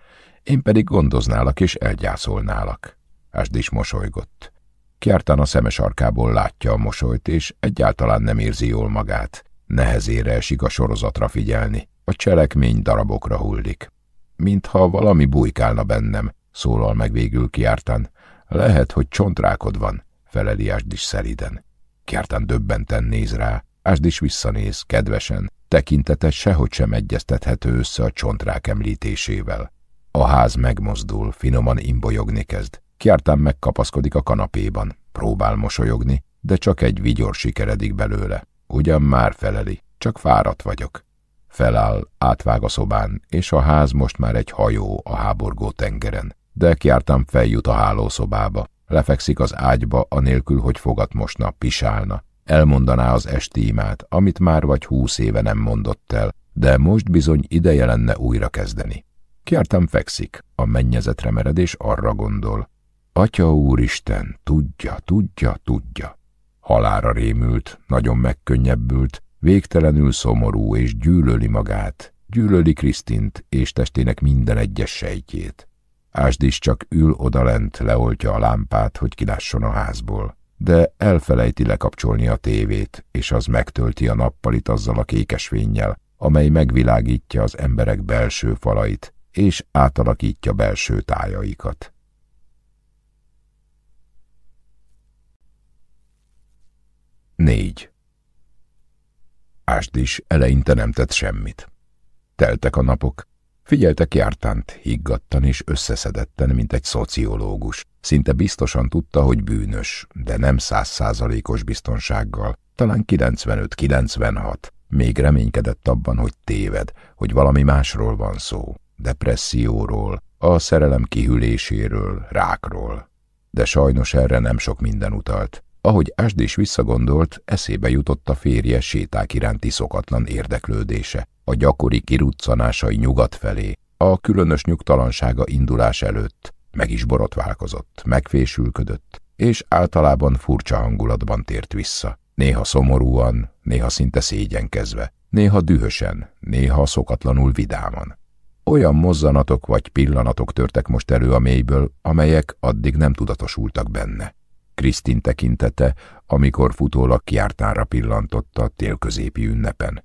Én pedig gondoználak és elgyászolnálak. Ásd is mosolygott. Kjártán a szemes arkából látja a mosolyt, és egyáltalán nem érzi jól magát. Nehezére esik a sorozatra figyelni. A cselekmény darabokra hullik. Mintha valami bujkálna bennem, szólal meg végül Kjártán. Lehet, hogy csontrákod van, feleli Ásdis szeriden. Kjártán döbbenten néz rá, Ásdis visszanéz, kedvesen, tekintete sehogy sem egyeztethető össze a csontrák említésével. A ház megmozdul, finoman imbolyogni kezd. Kjártán megkapaszkodik a kanapéban, próbál mosolyogni, de csak egy vigyor sikeredik belőle. Ugyan már feleli, csak fáradt vagyok. Feláll, átvág a szobán, és a ház most már egy hajó a háborgó tengeren. De Kjártán feljut a hálószobába, lefekszik az ágyba, anélkül, hogy fogat mosna, pisálna. Elmondaná az estímát, amit már vagy húsz éve nem mondott el, de most bizony ideje lenne újra kezdeni. Kjártán fekszik, a mennyezetre mered, és arra gondol. Atya úristen, tudja, tudja, tudja. Halára rémült, nagyon megkönnyebbült, végtelenül szomorú és gyűlöli magát, gyűlöli Krisztint és testének minden egyes sejtjét. Ásd is csak ül odalent, leoltja a lámpát, hogy kilásson a házból, de elfelejti lekapcsolni a tévét, és az megtölti a nappalit azzal a kékesvénnyel, amely megvilágítja az emberek belső falait, és átalakítja belső tájaikat. Négy. is eleinte nem tett semmit. Teltek a napok, figyeltek jártánt, higgadtan és összeszedetten, mint egy szociológus. Szinte biztosan tudta, hogy bűnös, de nem százszázalékos biztonsággal, talán 95-96. Még reménykedett abban, hogy téved, hogy valami másról van szó, depresszióról, a szerelem kihűléséről, rákról. De sajnos erre nem sok minden utalt. Ahogy Ásd visszagondolt, eszébe jutott a férje séták iránti szokatlan érdeklődése, a gyakori kiruccanásai nyugat felé, a különös nyugtalansága indulás előtt. Meg is borotválkozott, megfésülködött, és általában furcsa hangulatban tért vissza. Néha szomorúan, néha szinte szégyenkezve, néha dühösen, néha szokatlanul vidáman. Olyan mozzanatok vagy pillanatok törtek most elő a mélyből, amelyek addig nem tudatosultak benne. Krisztin tekintete, amikor futólag kiártánra pillantotta a télközépi ünnepen.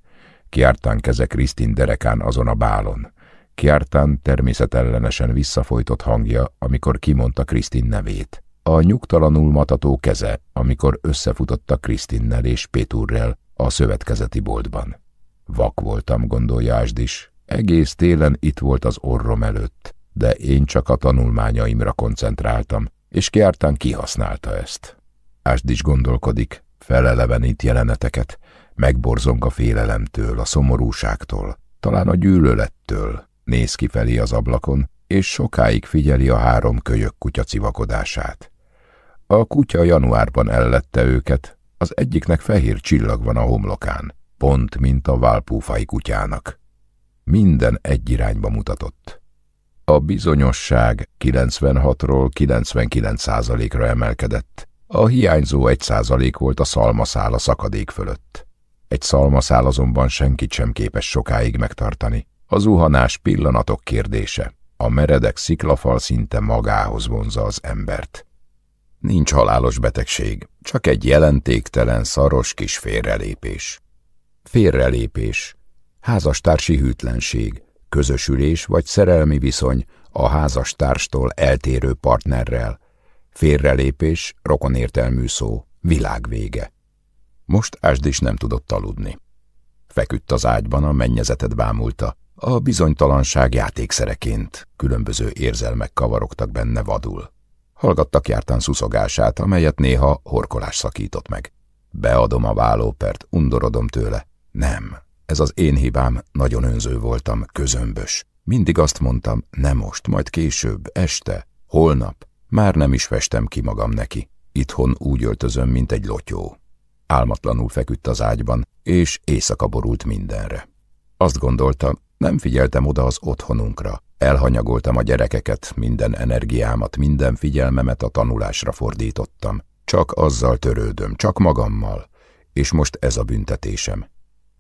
Kiártán keze Krisztin derekán azon a bálon. Kiártán természetellenesen visszafojtott hangja, amikor kimondta Krisztin nevét. A nyugtalanul matató keze, amikor összefutottak Krisztinnel és Péturrel a szövetkezeti boltban. Vak voltam, gondolja Ásdis. Egész télen itt volt az orrom előtt, de én csak a tanulmányaimra koncentráltam, és kiártán kihasználta ezt. Ásd is gondolkodik, felelevenít jeleneteket, megborzong a félelemtől, a szomorúságtól, talán a gyűlölettől, néz kifelé az ablakon, és sokáig figyeli a három kölyök kutya civakodását. A kutya januárban ellette őket, az egyiknek fehér csillag van a homlokán, pont mint a válpúfai kutyának. Minden egy irányba mutatott. A bizonyosság 96-ról 99%-ra emelkedett. A hiányzó 1% volt a szalmaszál a szakadék fölött. Egy szalmaszál azonban senkit sem képes sokáig megtartani. A zuhanás pillanatok kérdése. A meredek sziklafal szinte magához vonza az embert. Nincs halálos betegség, csak egy jelentéktelen, szaros kis félrelépés. Félrelépés, házastársi hűtlenség, közösülés vagy szerelmi viszony a házastárstól eltérő partnerrel, félrelépés, rokonértelmű szó, világvége. Most Ásd is nem tudott aludni. Feküdt az ágyban, a mennyezetet bámulta, a bizonytalanság játékszereként, különböző érzelmek kavarogtak benne vadul. Hallgattak jártán szuszogását, amelyet néha horkolás szakított meg. Beadom a vállópert, undorodom tőle. Nem, ez az én hibám, nagyon önző voltam, közömbös. Mindig azt mondtam, nem most, majd később, este, holnap. Már nem is festem ki magam neki. Itthon úgy öltözöm, mint egy lotyó. Álmatlanul feküdt az ágyban, és éjszaka borult mindenre. Azt gondolta, nem figyeltem oda az otthonunkra. Elhanyagoltam a gyerekeket, minden energiámat, minden figyelmemet a tanulásra fordítottam. Csak azzal törődöm, csak magammal. És most ez a büntetésem.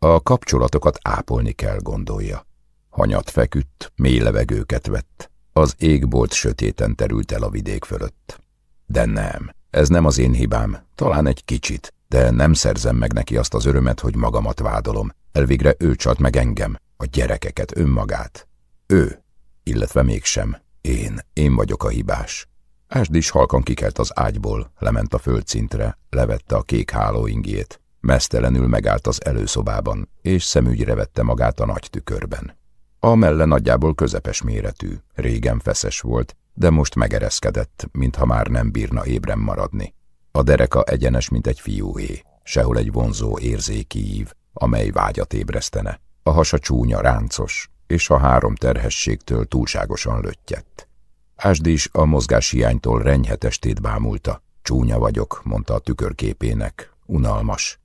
A kapcsolatokat ápolni kell, gondolja. Hanyat feküdt, mély levegőket vett. Az égbolt sötéten terült el a vidék fölött. De nem, ez nem az én hibám, talán egy kicsit, de nem szerzem meg neki azt az örömet, hogy magamat vádolom. Elvégre ő csalt meg engem, a gyerekeket, önmagát. Ő, illetve mégsem. Én, én vagyok a hibás. Ásd is halkan kikelt az ágyból, lement a földszintre, levette a kék hálóingjét. Mesztelenül megállt az előszobában, és szemügyre vette magát a nagy tükörben. A melle nagyjából közepes méretű, régen feszes volt, de most megereszkedett, mintha már nem bírna ébren maradni. A dereka egyenes, mint egy fiúé, sehol egy vonzó érzéki ív, amely vágyat ébresztene. A hasa csúnya, ráncos, és a három terhességtől túlságosan löttyett. Ásd is a mozgás hiánytól renyhetestét bámulta. Csúnya vagyok, mondta a tükörképének, unalmas.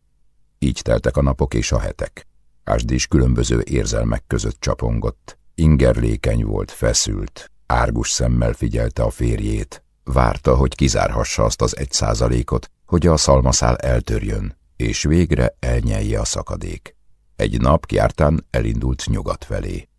Így teltek a napok és a hetek. Ásd is különböző érzelmek között csapongott. Ingerlékeny volt, feszült, árgus szemmel figyelte a férjét. Várta, hogy kizárhassa azt az egy százalékot, hogy a szalmaszál eltörjön, és végre elnyelje a szakadék. Egy nap kiártán elindult nyugat felé.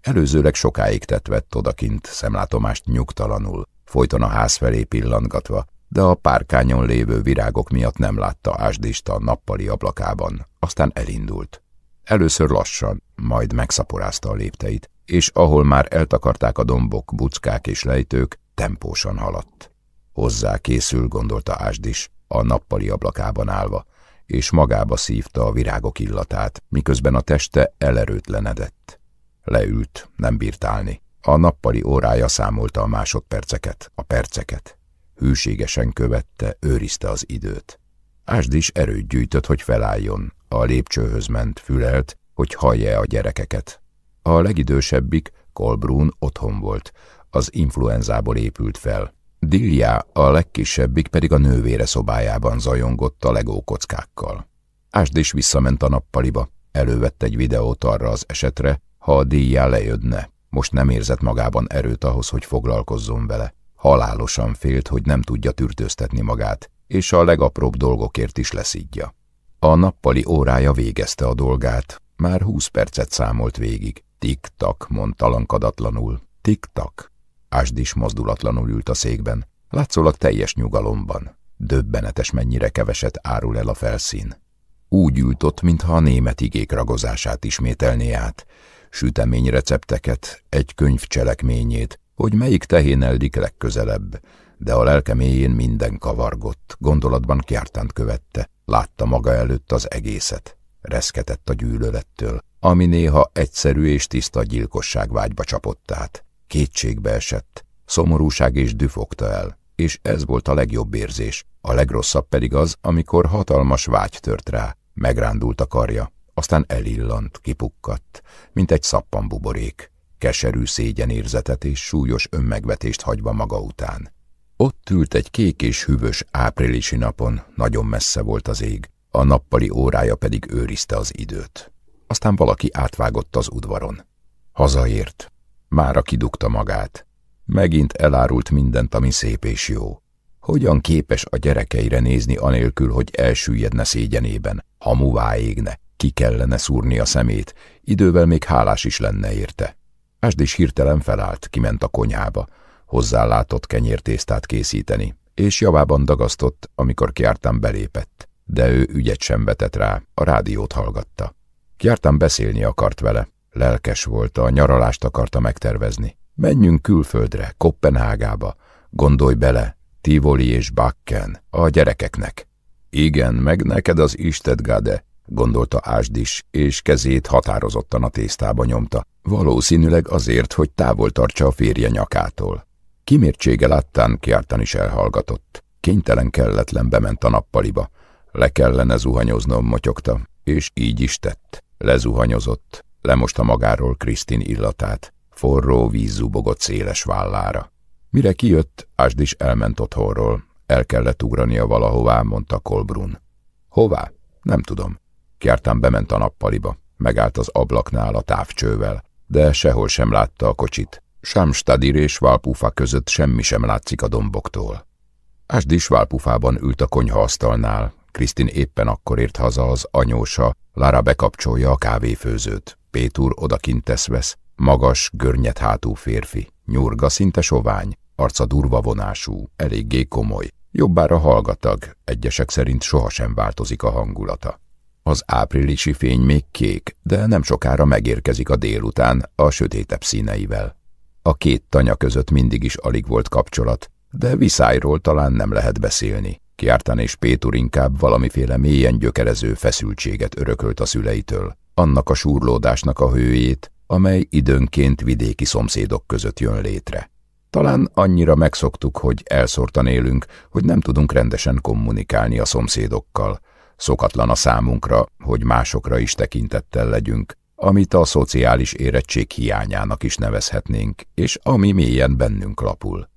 Előzőleg sokáig tett vett odakint szemlátomást nyugtalanul, folyton a ház felé pillantgatva, de a párkányon lévő virágok miatt nem látta ásdista a nappali ablakában, aztán elindult. Először lassan, majd megszaporázta a lépteit, és ahol már eltakarták a dombok, buckák és lejtők, tempósan haladt. Hozzá készül, gondolta Ásdis, a nappali ablakában állva, és magába szívta a virágok illatát, miközben a teste elerőtlenedett. Leült, nem bírt állni. A nappali órája számolta a másodperceket, a perceket. Hűségesen követte, őrizte az időt. Ásd is erőt gyűjtött, hogy felálljon. A lépcsőhöz ment, fülelt, hogy hallja a gyerekeket. A legidősebbik, Kolbrún otthon volt, az influenzából épült fel. Dilja, a legkisebbik pedig a nővére szobájában zajongott a legókockákkal. Ásd is visszament a nappaliba, elővett egy videót arra az esetre, ha a díjjá lejödne. Most nem érzett magában erőt ahhoz, hogy foglalkozzon vele. Halálosan félt, hogy nem tudja tűrtőztetni magát, és a legapróbb dolgokért is leszidja. A nappali órája végezte a dolgát, már húsz percet számolt végig. Tik-tak, mondtalankadatlanul. Tik-tak. Ásd is mozdulatlanul ült a székben, látszólag teljes nyugalomban. Döbbenetes mennyire keveset árul el a felszín. Úgy ült ott, mintha a német igék ragozását ismételné át, süteményrecepteket, egy könyv cselekményét, hogy melyik tehén eldik legközelebb, de a lelke mélyén minden kavargott, gondolatban kiártánt követte, látta maga előtt az egészet. Reszketett a gyűlölettől, ami néha egyszerű és tiszta gyilkosság vágyba csapott át. Kétségbe esett, szomorúság és düfogta el, és ez volt a legjobb érzés, a legrosszabb pedig az, amikor hatalmas vágy tört rá, megrándult a karja, aztán elillant, kipukkadt, mint egy szappanbuborék, keserű szégyenérzetet és súlyos önmegvetést hagyva maga után. Ott ült egy kék és hűvös áprilisi napon, nagyon messze volt az ég, a nappali órája pedig őrizte az időt. Aztán valaki átvágott az udvaron. Hazaért. Mára kidugta magát. Megint elárult mindent, ami szép és jó. Hogyan képes a gyerekeire nézni anélkül, hogy elsüllyedne szégyenében, hamuvá égne, ki kellene szúrni a szemét, idővel még hálás is lenne érte. Ásd is hirtelen felállt, kiment a konyhába, hozzálátott kenyértésztát készíteni, és javában dagasztott, amikor kiártán belépett, de ő ügyet sem vetett rá, a rádiót hallgatta. Kiártán beszélni akart vele, lelkes volt, a nyaralást akarta megtervezni. Menjünk külföldre, Kopenhágába, gondolj bele, Tivoli és Bakken, a gyerekeknek. Igen, meg neked az Istedgade, gondolta Ásdis, és kezét határozottan a tésztába nyomta, valószínűleg azért, hogy távol tartsa a férje nyakától. Kimértsége láttán kiártan is elhallgatott. Kénytelen kelletlen bement a nappaliba. Le kellene zuhanyoznom, motyogta, és így is tett. Lezuhanyozott, lemosta magáról Krisztin illatát, forró víz zubogott széles vállára. Mire kijött, Ásd is elment otthonról. El kellett ugrania valahová, mondta Kolbrun. Hová? Nem tudom. Kjártán bement a nappaliba. Megállt az ablaknál a távcsővel, de sehol sem látta a kocsit. Sámstadir és Válpufa között semmi sem látszik a domboktól. Ásd is Válpufában ült a konyhaasztalnál. Krisztin éppen akkor ért haza az anyósa, Lara bekapcsolja a kávéfőzőt. Pétur odakint tesz vesz, magas, görnyet hátú férfi, nyurga, szinte sovány, arca durva vonású, eléggé komoly, jobbára hallgatag, egyesek szerint sohasem változik a hangulata. Az áprilisi fény még kék, de nem sokára megérkezik a délután a sötétebb színeivel. A két tanya között mindig is alig volt kapcsolat, de viszályról talán nem lehet beszélni. Kiártán és Pétur inkább valamiféle mélyen gyökerező feszültséget örökölt a szüleitől, annak a súrlódásnak a hőjét, amely időnként vidéki szomszédok között jön létre. Talán annyira megszoktuk, hogy elszórtan élünk, hogy nem tudunk rendesen kommunikálni a szomszédokkal. Szokatlan a számunkra, hogy másokra is tekintettel legyünk, amit a szociális érettség hiányának is nevezhetnénk, és ami mélyen bennünk lapul.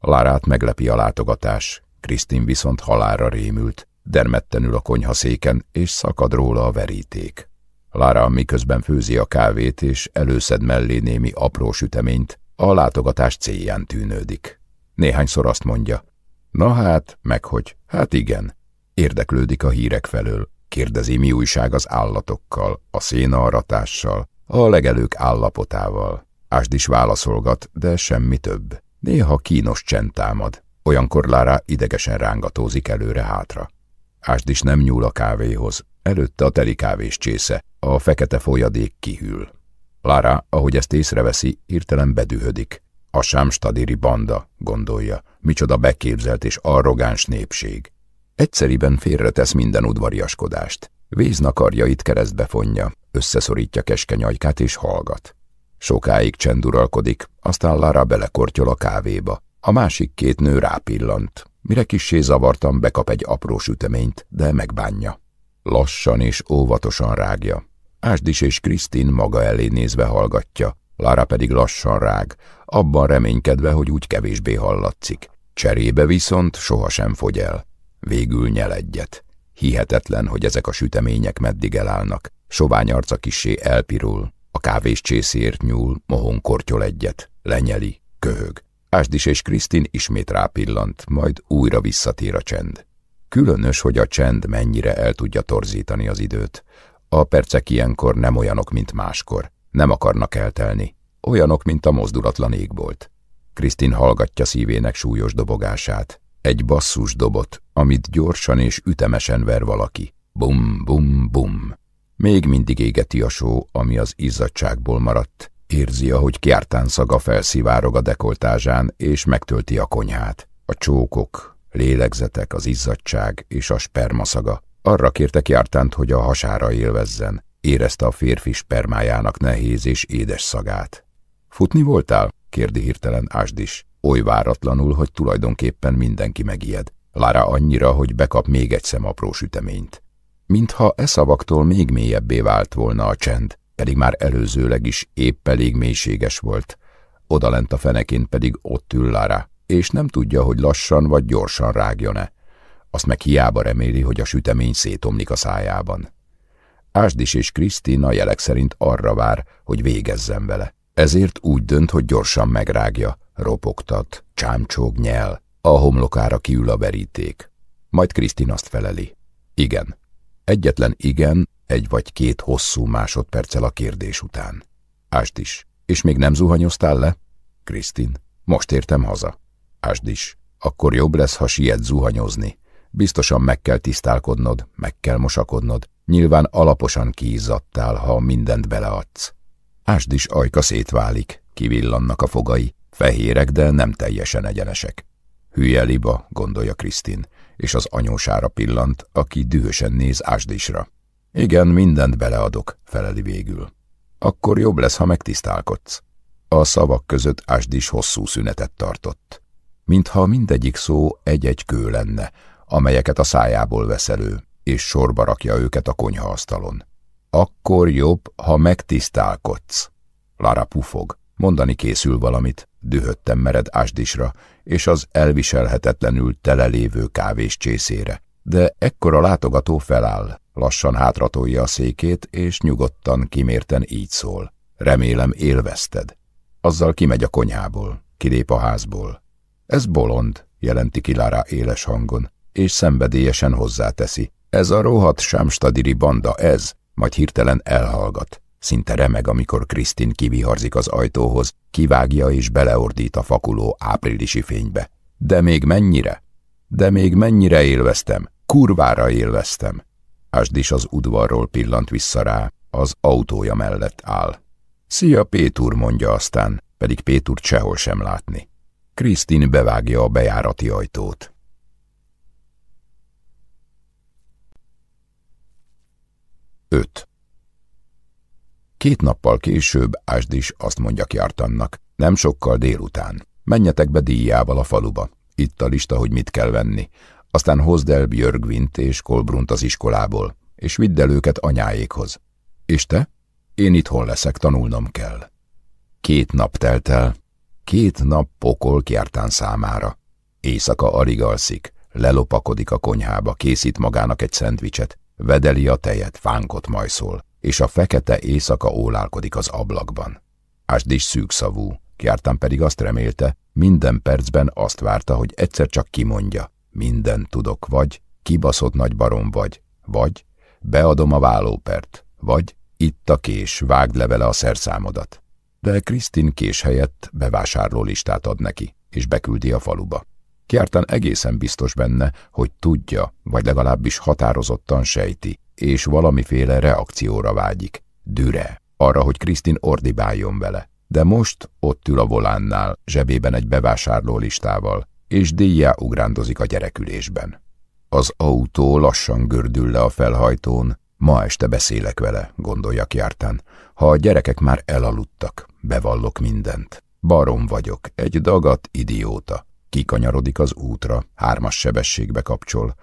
Lárát meglepi a látogatás, Krisztin viszont halára rémült, dermedten ül a konyhaszéken, és szakad róla a veríték. Lára miközben főzi a kávét, és előszed mellé némi apró süteményt, a látogatás célján tűnődik. Néhányszor azt mondja, na hát, meg hogy, hát igen. Érdeklődik a hírek felől, kérdezi mi újság az állatokkal, a szénaaratással, a legelők állapotával. Ásd is válaszolgat, de semmi több. Néha kínos csend támad. Olyankor Lára idegesen rángatózik előre-hátra. Ásd is nem nyúl a kávéhoz. Előtte a teli kávés csésze, a fekete folyadék kihűl. Lara, ahogy ezt észreveszi, hirtelen bedühödik. A sámstadiri banda, gondolja, micsoda beképzelt és arrogáns népség. Egyszeriben félretesz minden udvariaskodást. Víznakarjait keresztbe fonja, összeszorítja keskeny ajkát és hallgat. Sokáig csend uralkodik, aztán Lara belekortyol a kávéba. A másik két nő rápillant. Mire kissé zavartam, bekap egy apró süteményt, de megbánja. Lassan és óvatosan rágja. Ásdis és Krisztin maga elé nézve hallgatja, Lara pedig lassan rág, abban reménykedve, hogy úgy kevésbé hallatszik. Cserébe viszont sohasem fogy el. Végül nyel egyet. Hihetetlen, hogy ezek a sütemények meddig elállnak. Sovány arca kisé elpirul, a kávés csészért nyúl, mohon kortyol egyet, lenyeli, köhög. Ásdis és Krisztin ismét rápillant, majd újra visszatér a csend. Különös, hogy a csend mennyire el tudja torzítani az időt. A percek ilyenkor nem olyanok, mint máskor. Nem akarnak eltelni. Olyanok, mint a mozdulatlan égbolt. Krisztin hallgatja szívének súlyos dobogását. Egy basszus dobot, amit gyorsan és ütemesen ver valaki. Bum, bum, bum. Még mindig égeti a só, ami az izzadságból maradt. Érzi, ahogy kiártán szaga felszivárog a dekoltázsán, és megtölti a konyhát. A csókok, lélegzetek, az izzadság és a spermaszaga. Arra kérte Kiártánt, hogy a hasára élvezzen. Érezte a férfi spermájának nehéz és édes szagát. Futni voltál? kérdi hirtelen Ásdis. Oly váratlanul, hogy tulajdonképpen mindenki megijed. Lára annyira, hogy bekap még egy szem apró süteményt. Mintha e szavaktól még mélyebbé vált volna a csend, pedig már előzőleg is épp elég mélységes volt. Odalent a fenekén pedig ott ül Lara, és nem tudja, hogy lassan vagy gyorsan rágjon-e. Azt meg hiába reméli, hogy a sütemény szétomlik a szájában. Ásdis és Krisztina jelek szerint arra vár, hogy végezzen vele. Ezért úgy dönt, hogy gyorsan megrágja, ropogtat, csámcsóg nyel, a homlokára kiül a veríték. Majd Krisztin azt feleli. Igen. Egyetlen igen, egy vagy két hosszú másodperccel a kérdés után. Ásd is. És még nem zuhanyoztál le? Krisztin. Most értem haza. Ásd is. Akkor jobb lesz, ha siet zuhanyozni. Biztosan meg kell tisztálkodnod, meg kell mosakodnod. Nyilván alaposan kiizzadtál, ha mindent beleadsz. Ásd is ajka szétválik, kivillannak a fogai, fehérek, de nem teljesen egyenesek. Hülye liba, gondolja Krisztin, és az anyósára pillant, aki dühösen néz Ásdisra. Igen, mindent beleadok, feleli végül. Akkor jobb lesz, ha megtisztálkodsz. A szavak között Ásdis hosszú szünetet tartott. Mintha mindegyik szó egy-egy kő lenne, amelyeket a szájából vesz elő, és sorba rakja őket a konyhaasztalon. Akkor jobb, ha megtisztálkodsz. Lara pufog, mondani készül valamit, dühötten mered Ásdisra, és az elviselhetetlenül telelévő kávés csészére. De ekkor a látogató feláll, lassan hátratolja a székét, és nyugodtan, kimérten így szól. Remélem élvezted. Azzal kimegy a konyhából, kilép a házból. Ez bolond, jelenti Kilára éles hangon, és szenvedélyesen hozzáteszi. Ez a rohadt sámstadiri banda, ez, majd hirtelen elhallgat. Szinte remeg, amikor Krisztin kiviharzik az ajtóhoz, kivágja és beleordít a fakuló áprilisi fénybe. De még mennyire? De még mennyire élveztem? Kurvára élveztem. Ásdis az udvarról pillant vissza rá, az autója mellett áll. Szia, Pétur, mondja aztán, pedig Péturt sehol sem látni. Krisztin bevágja a bejárati ajtót. Öt. Két nappal később Ásdis azt mondja Kjartannak, nem sokkal délután. Menjetek be díjával a faluba. Itt a lista, hogy mit kell venni. Aztán hozd el Björgvint és Kolbrunt az iskolából, és vidd el őket anyáékhoz. És te? Én itthon leszek, tanulnom kell. Két nap telt el, két nap pokol Kjartán számára. Éjszaka alig alszik, lelopakodik a konyhába, készít magának egy szendvicset, vedeli a tejet, fánkot majszol és a fekete éjszaka ólálkodik az ablakban. Ásdis szűkszavú, Kjártán pedig azt remélte, minden percben azt várta, hogy egyszer csak kimondja, minden tudok, vagy kibaszott nagy barom vagy, vagy beadom a vállópert, vagy itt a kés, vágd le vele a szerszámodat. De Krisztin kés helyett bevásárló listát ad neki, és beküldi a faluba. Kjártán egészen biztos benne, hogy tudja, vagy legalábbis határozottan sejti, és valamiféle reakcióra vágyik. Düre, arra, hogy Krisztin ordibáljon vele. De most ott ül a volánnál, zsebében egy bevásárló listával, és díjjá ugrándozik a gyerekülésben. Az autó lassan gördül le a felhajtón, ma este beszélek vele, gondolja Kjártán. Ha a gyerekek már elaludtak, bevallok mindent. Barom vagyok, egy dagat idióta. Kikanyarodik az útra, hármas sebességbe kapcsol,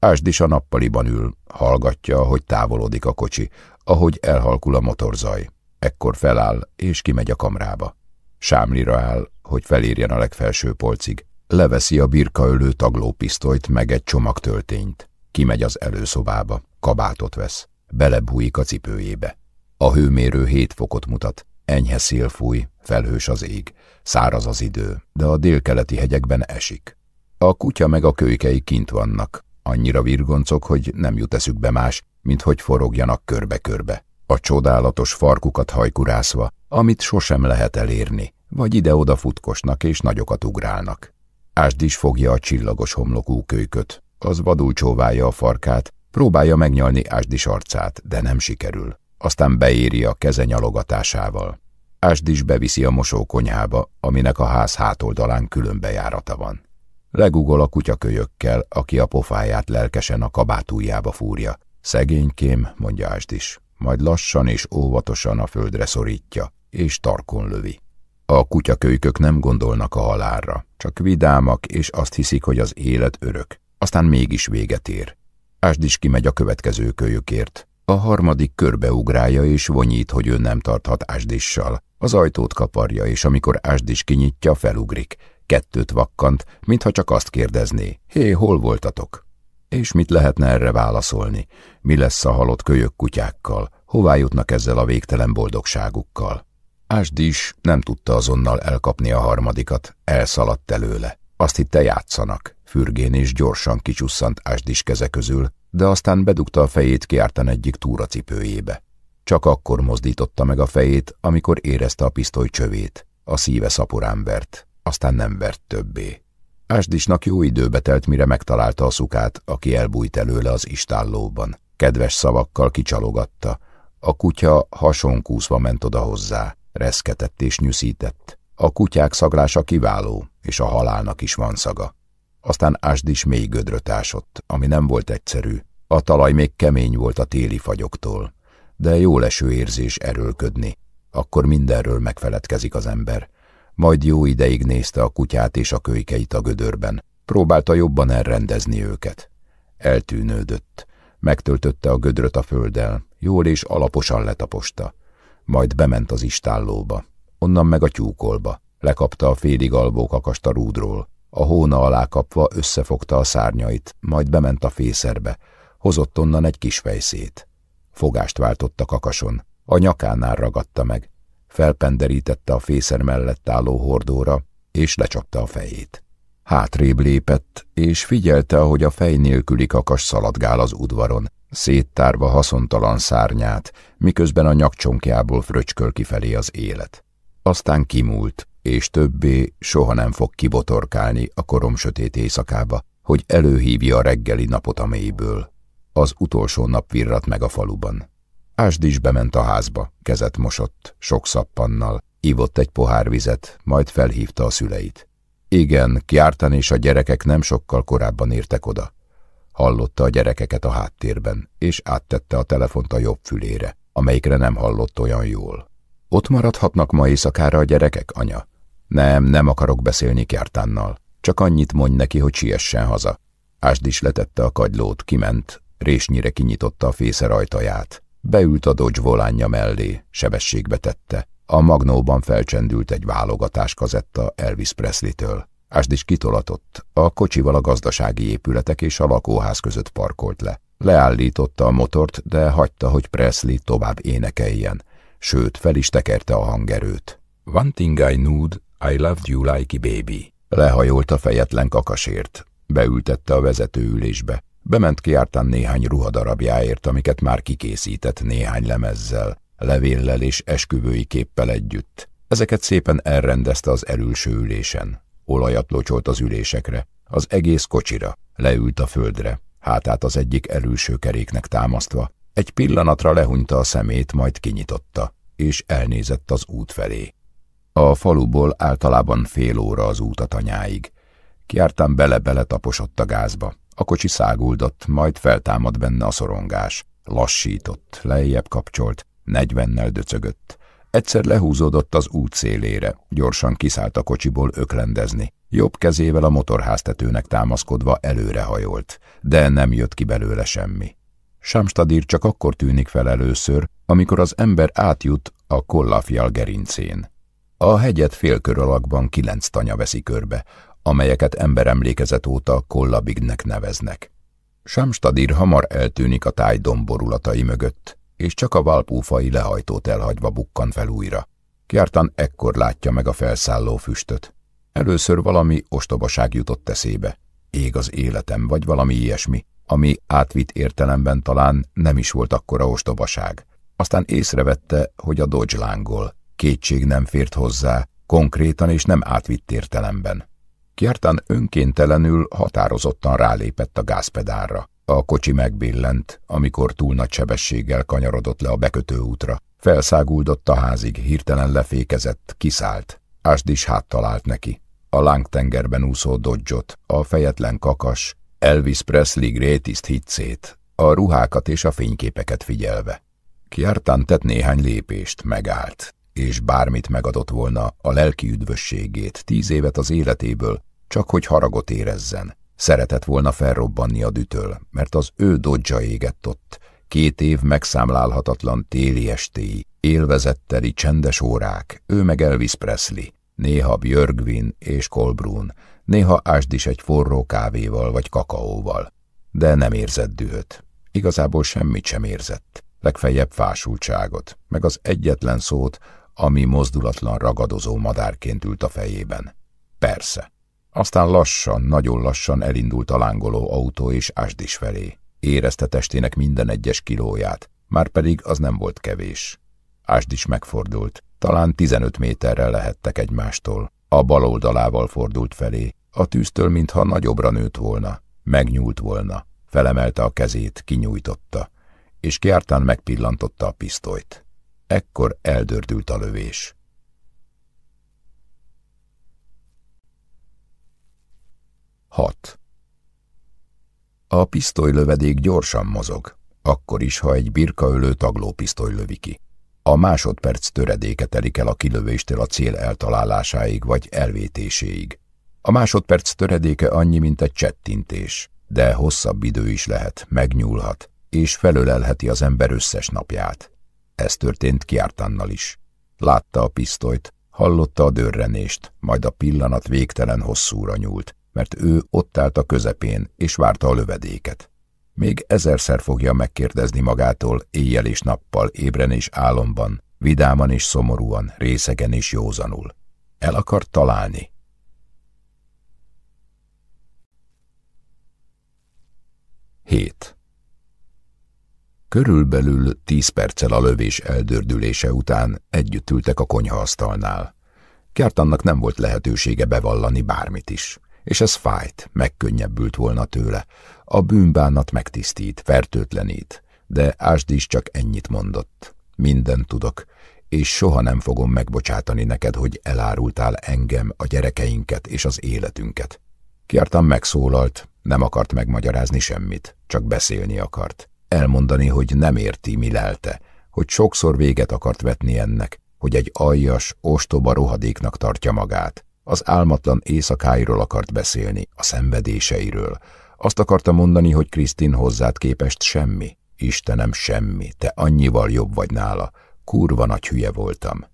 Ásd is a nappaliban ül, hallgatja, hogy távolodik a kocsi, ahogy elhalkul a motorzaj. Ekkor feláll, és kimegy a kamrába. Sámlira áll, hogy felérjen a legfelső polcig. Leveszi a birkaölő taglópisztolyt, meg egy csomag töltényt. Kimegy az előszobába, kabátot vesz, belebújik a cipőjébe. A hőmérő hét fokot mutat, enyhe szél fúj, felhős az ég, száraz az idő, de a délkeleti hegyekben esik. A kutya meg a kölykei kint vannak, Annyira virgoncok, hogy nem jut eszükbe más, mint hogy forogjanak körbe-körbe. A csodálatos farkukat hajkurászva, amit sosem lehet elérni, vagy ide-oda futkosnak és nagyokat ugrálnak. Ásd is fogja a csillagos homlokú kölyköt, az vadul csóválja a farkát, próbálja megnyalni Ásdis arcát, de nem sikerül. Aztán beéri a keze nyalogatásával. Ásd is beviszi a mosókonyhába, aminek a ház hátoldalán külön bejárata van. Legugol a kutyakölyökkel, aki a pofáját lelkesen a kabátújába fúrja. Szegénykém, mondja Ásd is, majd lassan és óvatosan a földre szorítja, és tarkon lövi. A kutyakölykök nem gondolnak a halálra, csak vidámak, és azt hiszik, hogy az élet örök. Aztán mégis véget ér. Ásd is kimegy a következő kölyökért. A harmadik körbeugrálja és vonyít, hogy ő nem tarthat Ásdissal. Az ajtót kaparja, és amikor Ásdis kinyitja, felugrik. Kettőt vakkant, mintha csak azt kérdezné, hé, hol voltatok? És mit lehetne erre válaszolni? Mi lesz a halott kölyök kutyákkal? Hová jutnak ezzel a végtelen boldogságukkal? Ásd is nem tudta azonnal elkapni a harmadikat, elszaladt előle. Azt hitte játszanak, fürgén és gyorsan kicsusszant Ásdis keze közül, de aztán bedugta a fejét kiártan egyik túracipőjébe. Csak akkor mozdította meg a fejét, amikor érezte a pisztoly csövét. A szíve szaporán vert aztán nem vert többé. Ásdisnak jó időbe telt, mire megtalálta a szukát, aki elbújt előle az istállóban. Kedves szavakkal kicsalogatta. A kutya hasonkúszva ment oda hozzá, reszketett és nyűszített. A kutyák szaglása kiváló, és a halálnak is van szaga. Aztán Ásdis mély gödröt ásott, ami nem volt egyszerű. A talaj még kemény volt a téli fagyoktól, de jó leső érzés erőlködni. Akkor mindenről megfeledkezik az ember majd jó ideig nézte a kutyát és a kölykeit a gödörben. Próbálta jobban elrendezni őket. Eltűnődött. Megtöltötte a gödröt a földdel, jól és alaposan letaposta. Majd bement az istállóba, onnan meg a tyúkolba. Lekapta a félig alvó kakast a rúdról. A hóna alá kapva összefogta a szárnyait, majd bement a fészerbe. Hozott onnan egy kis fejszét. Fogást váltott a kakason. A nyakánál ragadta meg. Felpenderítette a fészer mellett álló hordóra, és lecsapta a fejét. Hátrébb lépett, és figyelte, ahogy a fej nélküli kakas szaladgál az udvaron, széttárva haszontalan szárnyát, miközben a nyakcsonkjából fröcsköl kifelé az élet. Aztán kimúlt, és többé soha nem fog kibotorkálni a korom sötét éjszakába, hogy előhívja a reggeli napot a mélyből. Az utolsó nap virrat meg a faluban. Ásd is bement a házba, kezet mosott, sok szappannal, ivott egy pohár vizet, majd felhívta a szüleit. Igen, Kiártan és a gyerekek nem sokkal korábban értek oda. Hallotta a gyerekeket a háttérben, és áttette a telefont a jobb fülére, amelyikre nem hallott olyan jól. Ott maradhatnak ma éjszakára a gyerekek, anya? Nem, nem akarok beszélni Kjártánnal. Csak annyit mondj neki, hogy siessen haza. Ásd is letette a kagylót, kiment, résnyire kinyitotta a fészer ajtaját. Beült a Dodge volánja mellé, sebességbe tette. A magnóban felcsendült egy válogatás kazetta Elvis Presley-től. Ásd is kitolatott. A kocsival a gazdasági épületek és a lakóház között parkolt le. Leállította a motort, de hagyta, hogy Presley tovább énekeljen. Sőt, fel is tekerte a hangerőt. One thing I knew, I loved you like a baby. Lehajolt a fejetlen kakasért. Beültette a vezetőülésbe. Bement ki ártán néhány ruhadarabjáért, amiket már kikészített néhány lemezzel, levéllel és esküvői képpel együtt. Ezeket szépen elrendezte az elülső ülésen. Olajat locsolt az ülésekre, az egész kocsira, leült a földre, hátát az egyik elülső keréknek támasztva. Egy pillanatra lehunyta a szemét, majd kinyitotta, és elnézett az út felé. A faluból általában fél óra az út a tanyáig. Kiártán bele-bele taposott a gázba. A kocsi száguldott, majd feltámad benne a szorongás. Lassított, lejjebb kapcsolt, negyvennel döcögött. Egyszer lehúzódott az út szélére, gyorsan kiszállt a kocsiból öklendezni. Jobb kezével a motorháztetőnek támaszkodva előrehajolt, de nem jött ki belőle semmi. Samstadír csak akkor tűnik fel először, amikor az ember átjut a kollafjal gerincén. A hegyet félkör alakban kilenc tanya veszi körbe, amelyeket emberemlékezet óta Kollabignek neveznek. Samstadir hamar eltűnik a táj domborulatai mögött, és csak a valpúfai lehajtót elhagyva bukkan fel újra. Kjártan ekkor látja meg a felszálló füstöt. Először valami ostobaság jutott eszébe. Ég az életem, vagy valami ilyesmi, ami átvitt értelemben talán nem is volt akkora ostobaság. Aztán észrevette, hogy a Dodge lángol. Kétség nem fért hozzá, konkrétan és nem átvitt értelemben. Kjartan önkéntelenül határozottan rálépett a gázpedálra. A kocsi megbillent, amikor túl nagy sebességgel kanyarodott le a bekötő útra. Felszáguldott a házig, hirtelen lefékezett, kiszállt. Ásd is háttalált neki. A lángtengerben úszó dodge a fejetlen kakas, Elvis Presley Greatest hitszét, a ruhákat és a fényképeket figyelve. Kjartan tett néhány lépést, megállt, és bármit megadott volna a lelki üdvösségét, tíz évet az életéből, csak hogy haragot érezzen. Szeretett volna felrobbanni a dütöl, mert az ő dodzsa égett ott. Két év megszámlálhatatlan téli estéi, élvezetteli csendes órák, ő meg Elvis Presley, néha Björgvin és Kolbrún, néha ásd is egy forró kávéval vagy kakaóval. De nem érzett dühöt. Igazából semmit sem érzett. Legfeljebb fásultságot, meg az egyetlen szót, ami mozdulatlan ragadozó madárként ült a fejében. Persze. Aztán lassan, nagyon lassan elindult a lángoló autó és Ásdis felé. Érezte testének minden egyes kilóját, már pedig az nem volt kevés. Ásdis megfordult, talán 15 méterrel lehettek egymástól. A bal oldalával fordult felé, a tűztől mintha nagyobbra nőtt volna, megnyúlt volna, felemelte a kezét, kinyújtotta, és kiártán megpillantotta a pisztolyt. Ekkor eldördült a lövés. 6. A pisztolylövedék gyorsan mozog, akkor is, ha egy birkaölő taglópisztoly lövi ki. A másodperc töredéke telik el a kilövéstől a cél eltalálásáig vagy elvétéséig. A másodperc töredéke annyi, mint egy csettintés, de hosszabb idő is lehet, megnyúlhat, és felölelheti az ember összes napját. Ez történt Kiártannal is. Látta a pisztolyt, Hallotta a dörrenést, majd a pillanat végtelen hosszúra nyúlt, mert ő ott állt a közepén, és várta a lövedéket. Még ezerszer fogja megkérdezni magától éjjel és nappal, ébren és álomban, vidáman és szomorúan, részegen és józanul. El akar találni. Hét. Körülbelül tíz perccel a lövés eldördülése után együtt ültek a konyhaasztalnál. Kjartannak nem volt lehetősége bevallani bármit is, és ez fájt, megkönnyebbült volna tőle. A bűnbánat megtisztít, fertőtlenít, de Ásd is csak ennyit mondott. Minden tudok, és soha nem fogom megbocsátani neked, hogy elárultál engem, a gyerekeinket és az életünket. Kjartan megszólalt, nem akart megmagyarázni semmit, csak beszélni akart. Elmondani, hogy nem érti, mi lelte, hogy sokszor véget akart vetni ennek, hogy egy aljas, ostoba rohadéknak tartja magát. Az álmatlan éjszakáiról akart beszélni, a szenvedéseiről. Azt akarta mondani, hogy Krisztin hozzád képest semmi. Istenem, semmi, te annyival jobb vagy nála. Kurva nagy hülye voltam.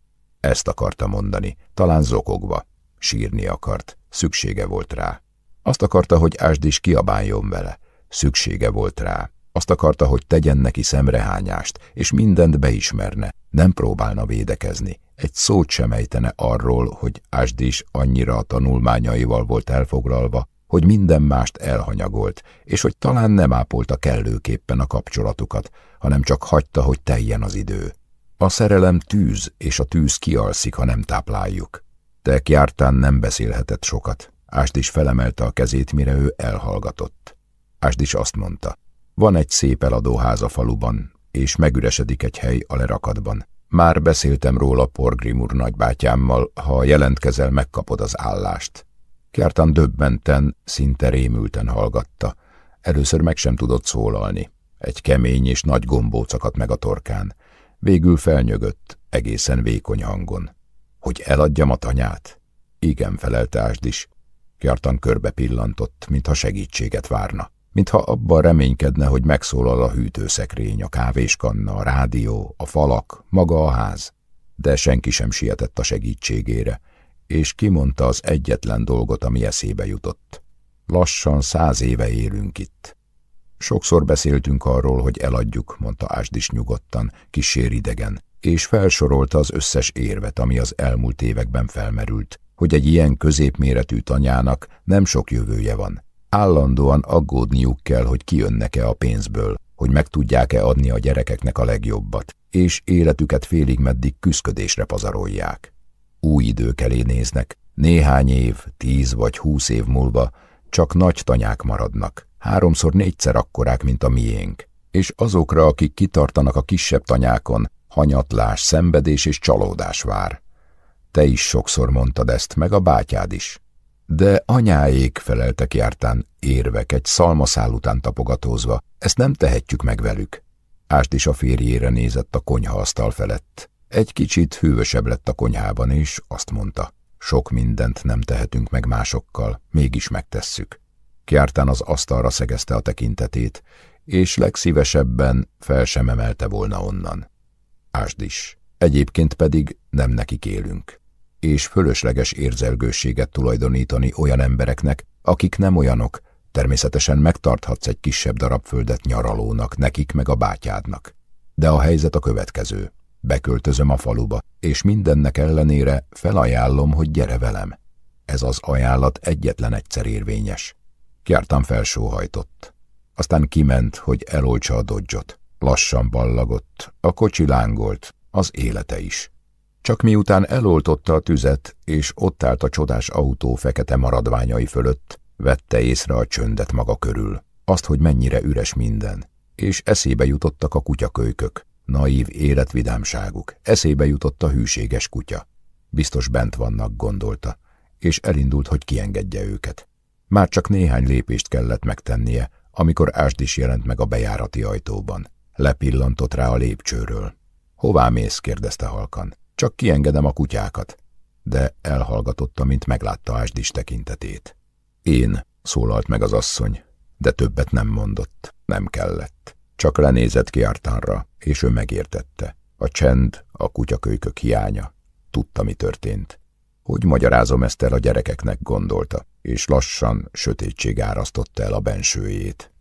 Ezt akarta mondani, talán zokogva. Sírni akart, szüksége volt rá. Azt akarta, hogy Ásd is kiabáljon vele. Szüksége volt rá. Azt akarta, hogy tegyen neki szemrehányást, és mindent beismerne, nem próbálna védekezni. Egy szót sem ejtene arról, hogy Ásd is annyira a tanulmányaival volt elfoglalva, hogy minden mást elhanyagolt, és hogy talán nem ápolta kellőképpen a kapcsolatukat, hanem csak hagyta, hogy teljen az idő. A szerelem tűz, és a tűz kialszik, ha nem tápláljuk. Te jártán nem beszélhetett sokat. Ásd is felemelte a kezét, mire ő elhallgatott. Ásd is azt mondta, van egy szép eladóház a faluban, és megüresedik egy hely a lerakatban. Már beszéltem róla Porgrimur nagybátyámmal, ha jelentkezel, megkapod az állást. Kjartan döbbenten, szinte rémülten hallgatta. Először meg sem tudott szólalni. Egy kemény és nagy gombóc akadt meg a torkán. Végül felnyögött, egészen vékony hangon. Hogy eladjam a tanyát? Igen, felelte Ásd is. Kjartan körbe pillantott, mintha segítséget várna mintha abban reménykedne, hogy megszólal a hűtőszekrény, a kávéskanna, a rádió, a falak, maga a ház. De senki sem sietett a segítségére, és kimondta az egyetlen dolgot, ami eszébe jutott. Lassan száz éve élünk itt. Sokszor beszéltünk arról, hogy eladjuk, mondta Ásdis nyugodtan, kísér idegen, és felsorolta az összes érvet, ami az elmúlt években felmerült, hogy egy ilyen középméretű tanyának nem sok jövője van, Állandóan aggódniuk kell, hogy kijönnek-e a pénzből, hogy meg tudják-e adni a gyerekeknek a legjobbat, és életüket félig meddig küszködésre pazarolják. Új idők elé néznek, néhány év, tíz vagy húsz év múlva csak nagy tanyák maradnak, háromszor négyszer akkorák, mint a miénk, és azokra, akik kitartanak a kisebb tanyákon, hanyatlás, szenvedés és csalódás vár. Te is sokszor mondtad ezt, meg a bátyád is. De anyáék feleltek jártán érvek egy szalmaszál után tapogatózva, ezt nem tehetjük meg velük. Ást is a férjére nézett a konyhaasztal felett. Egy kicsit hűvösebb lett a konyhában, és azt mondta, sok mindent nem tehetünk meg másokkal, mégis megtesszük. Kiártán az asztalra szegezte a tekintetét, és legszívesebben fel sem emelte volna onnan. Ásd is. Egyébként pedig nem nekik élünk és fölösleges érzelgőséget tulajdonítani olyan embereknek, akik nem olyanok, természetesen megtarthatsz egy kisebb darab földet nyaralónak, nekik meg a bátyádnak. De a helyzet a következő. Beköltözöm a faluba, és mindennek ellenére felajánlom, hogy gyere velem. Ez az ajánlat egyetlen egyszer érvényes. Kjártan felsóhajtott. Aztán kiment, hogy elolcsa a dodzsot. Lassan ballagott, a kocsi lángolt, az élete is. Csak miután eloltotta a tüzet, és ott állt a csodás autó fekete maradványai fölött, vette észre a csöndet maga körül, azt, hogy mennyire üres minden, és eszébe jutottak a kutyakölykök, naív életvidámságuk, eszébe jutott a hűséges kutya. Biztos bent vannak, gondolta, és elindult, hogy kiengedje őket. Már csak néhány lépést kellett megtennie, amikor Ásdis jelent meg a bejárati ajtóban. Lepillantott rá a lépcsőről. Hová mész? kérdezte halkan. Csak kiengedem a kutyákat. De elhallgatotta, mint meglátta Ásdis tekintetét. Én, szólalt meg az asszony, de többet nem mondott, nem kellett. Csak lenézett ki Ártánra, és ő megértette. A csend, a kutyakölykök hiánya. tudta, mi történt. Hogy magyarázom ezt el a gyerekeknek gondolta, és lassan sötétség árasztotta el a bensőjét.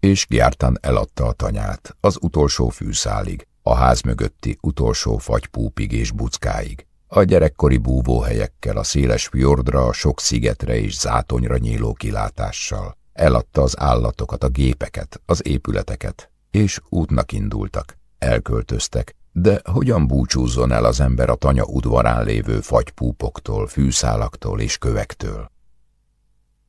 És Gyártán eladta a tanyát, az utolsó fűszálig, a ház mögötti utolsó fagypúpig és buckáig, a gyerekkori búvóhelyekkel, a széles fjordra, a sok szigetre és zátonyra nyíló kilátással. Eladta az állatokat, a gépeket, az épületeket, és útnak indultak, elköltöztek, de hogyan búcsúzzon el az ember a tanya udvarán lévő fagypúpoktól, fűszálaktól és kövektől?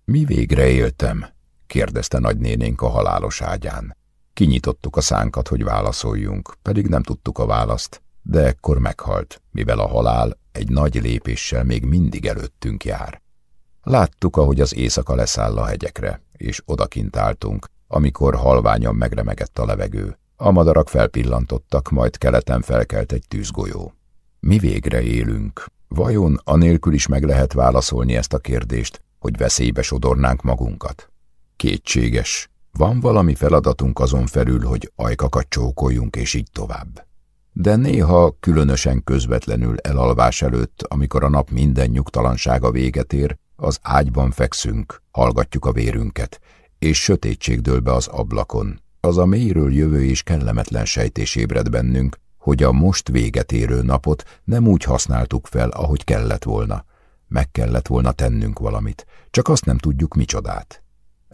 Mi végre éltem? kérdezte nagynénénk a halálos ágyán. Kinyitottuk a szánkat, hogy válaszoljunk, pedig nem tudtuk a választ, de ekkor meghalt, mivel a halál egy nagy lépéssel még mindig előttünk jár. Láttuk, ahogy az éjszaka leszáll a hegyekre, és odakint álltunk, amikor halványan megremegett a levegő. A madarak felpillantottak, majd keleten felkelt egy tűzgolyó. Mi végre élünk. Vajon anélkül is meg lehet válaszolni ezt a kérdést, hogy veszélybe sodornánk magunkat? Kétséges. Van valami feladatunk azon felül, hogy ajkakat csókoljunk, és így tovább. De néha, különösen közvetlenül elalvás előtt, amikor a nap minden nyugtalansága véget ér, az ágyban fekszünk, hallgatjuk a vérünket, és sötétség dől be az ablakon. Az a mélyről jövő és kellemetlen sejtés ébred bennünk, hogy a most véget érő napot nem úgy használtuk fel, ahogy kellett volna. Meg kellett volna tennünk valamit, csak azt nem tudjuk micsodát.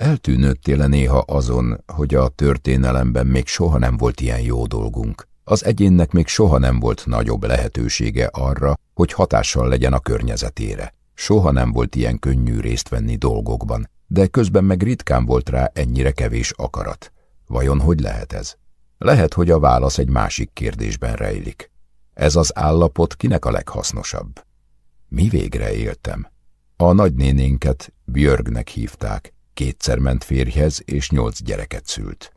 Eltűnődtél -e néha azon, hogy a történelemben még soha nem volt ilyen jó dolgunk. Az egyénnek még soha nem volt nagyobb lehetősége arra, hogy hatással legyen a környezetére. Soha nem volt ilyen könnyű részt venni dolgokban, de közben meg ritkán volt rá ennyire kevés akarat. Vajon hogy lehet ez? Lehet, hogy a válasz egy másik kérdésben rejlik. Ez az állapot kinek a leghasznosabb? Mi végre éltem? A nagynénénket Björgnek hívták, kétszer ment férjhez és nyolc gyereket szült.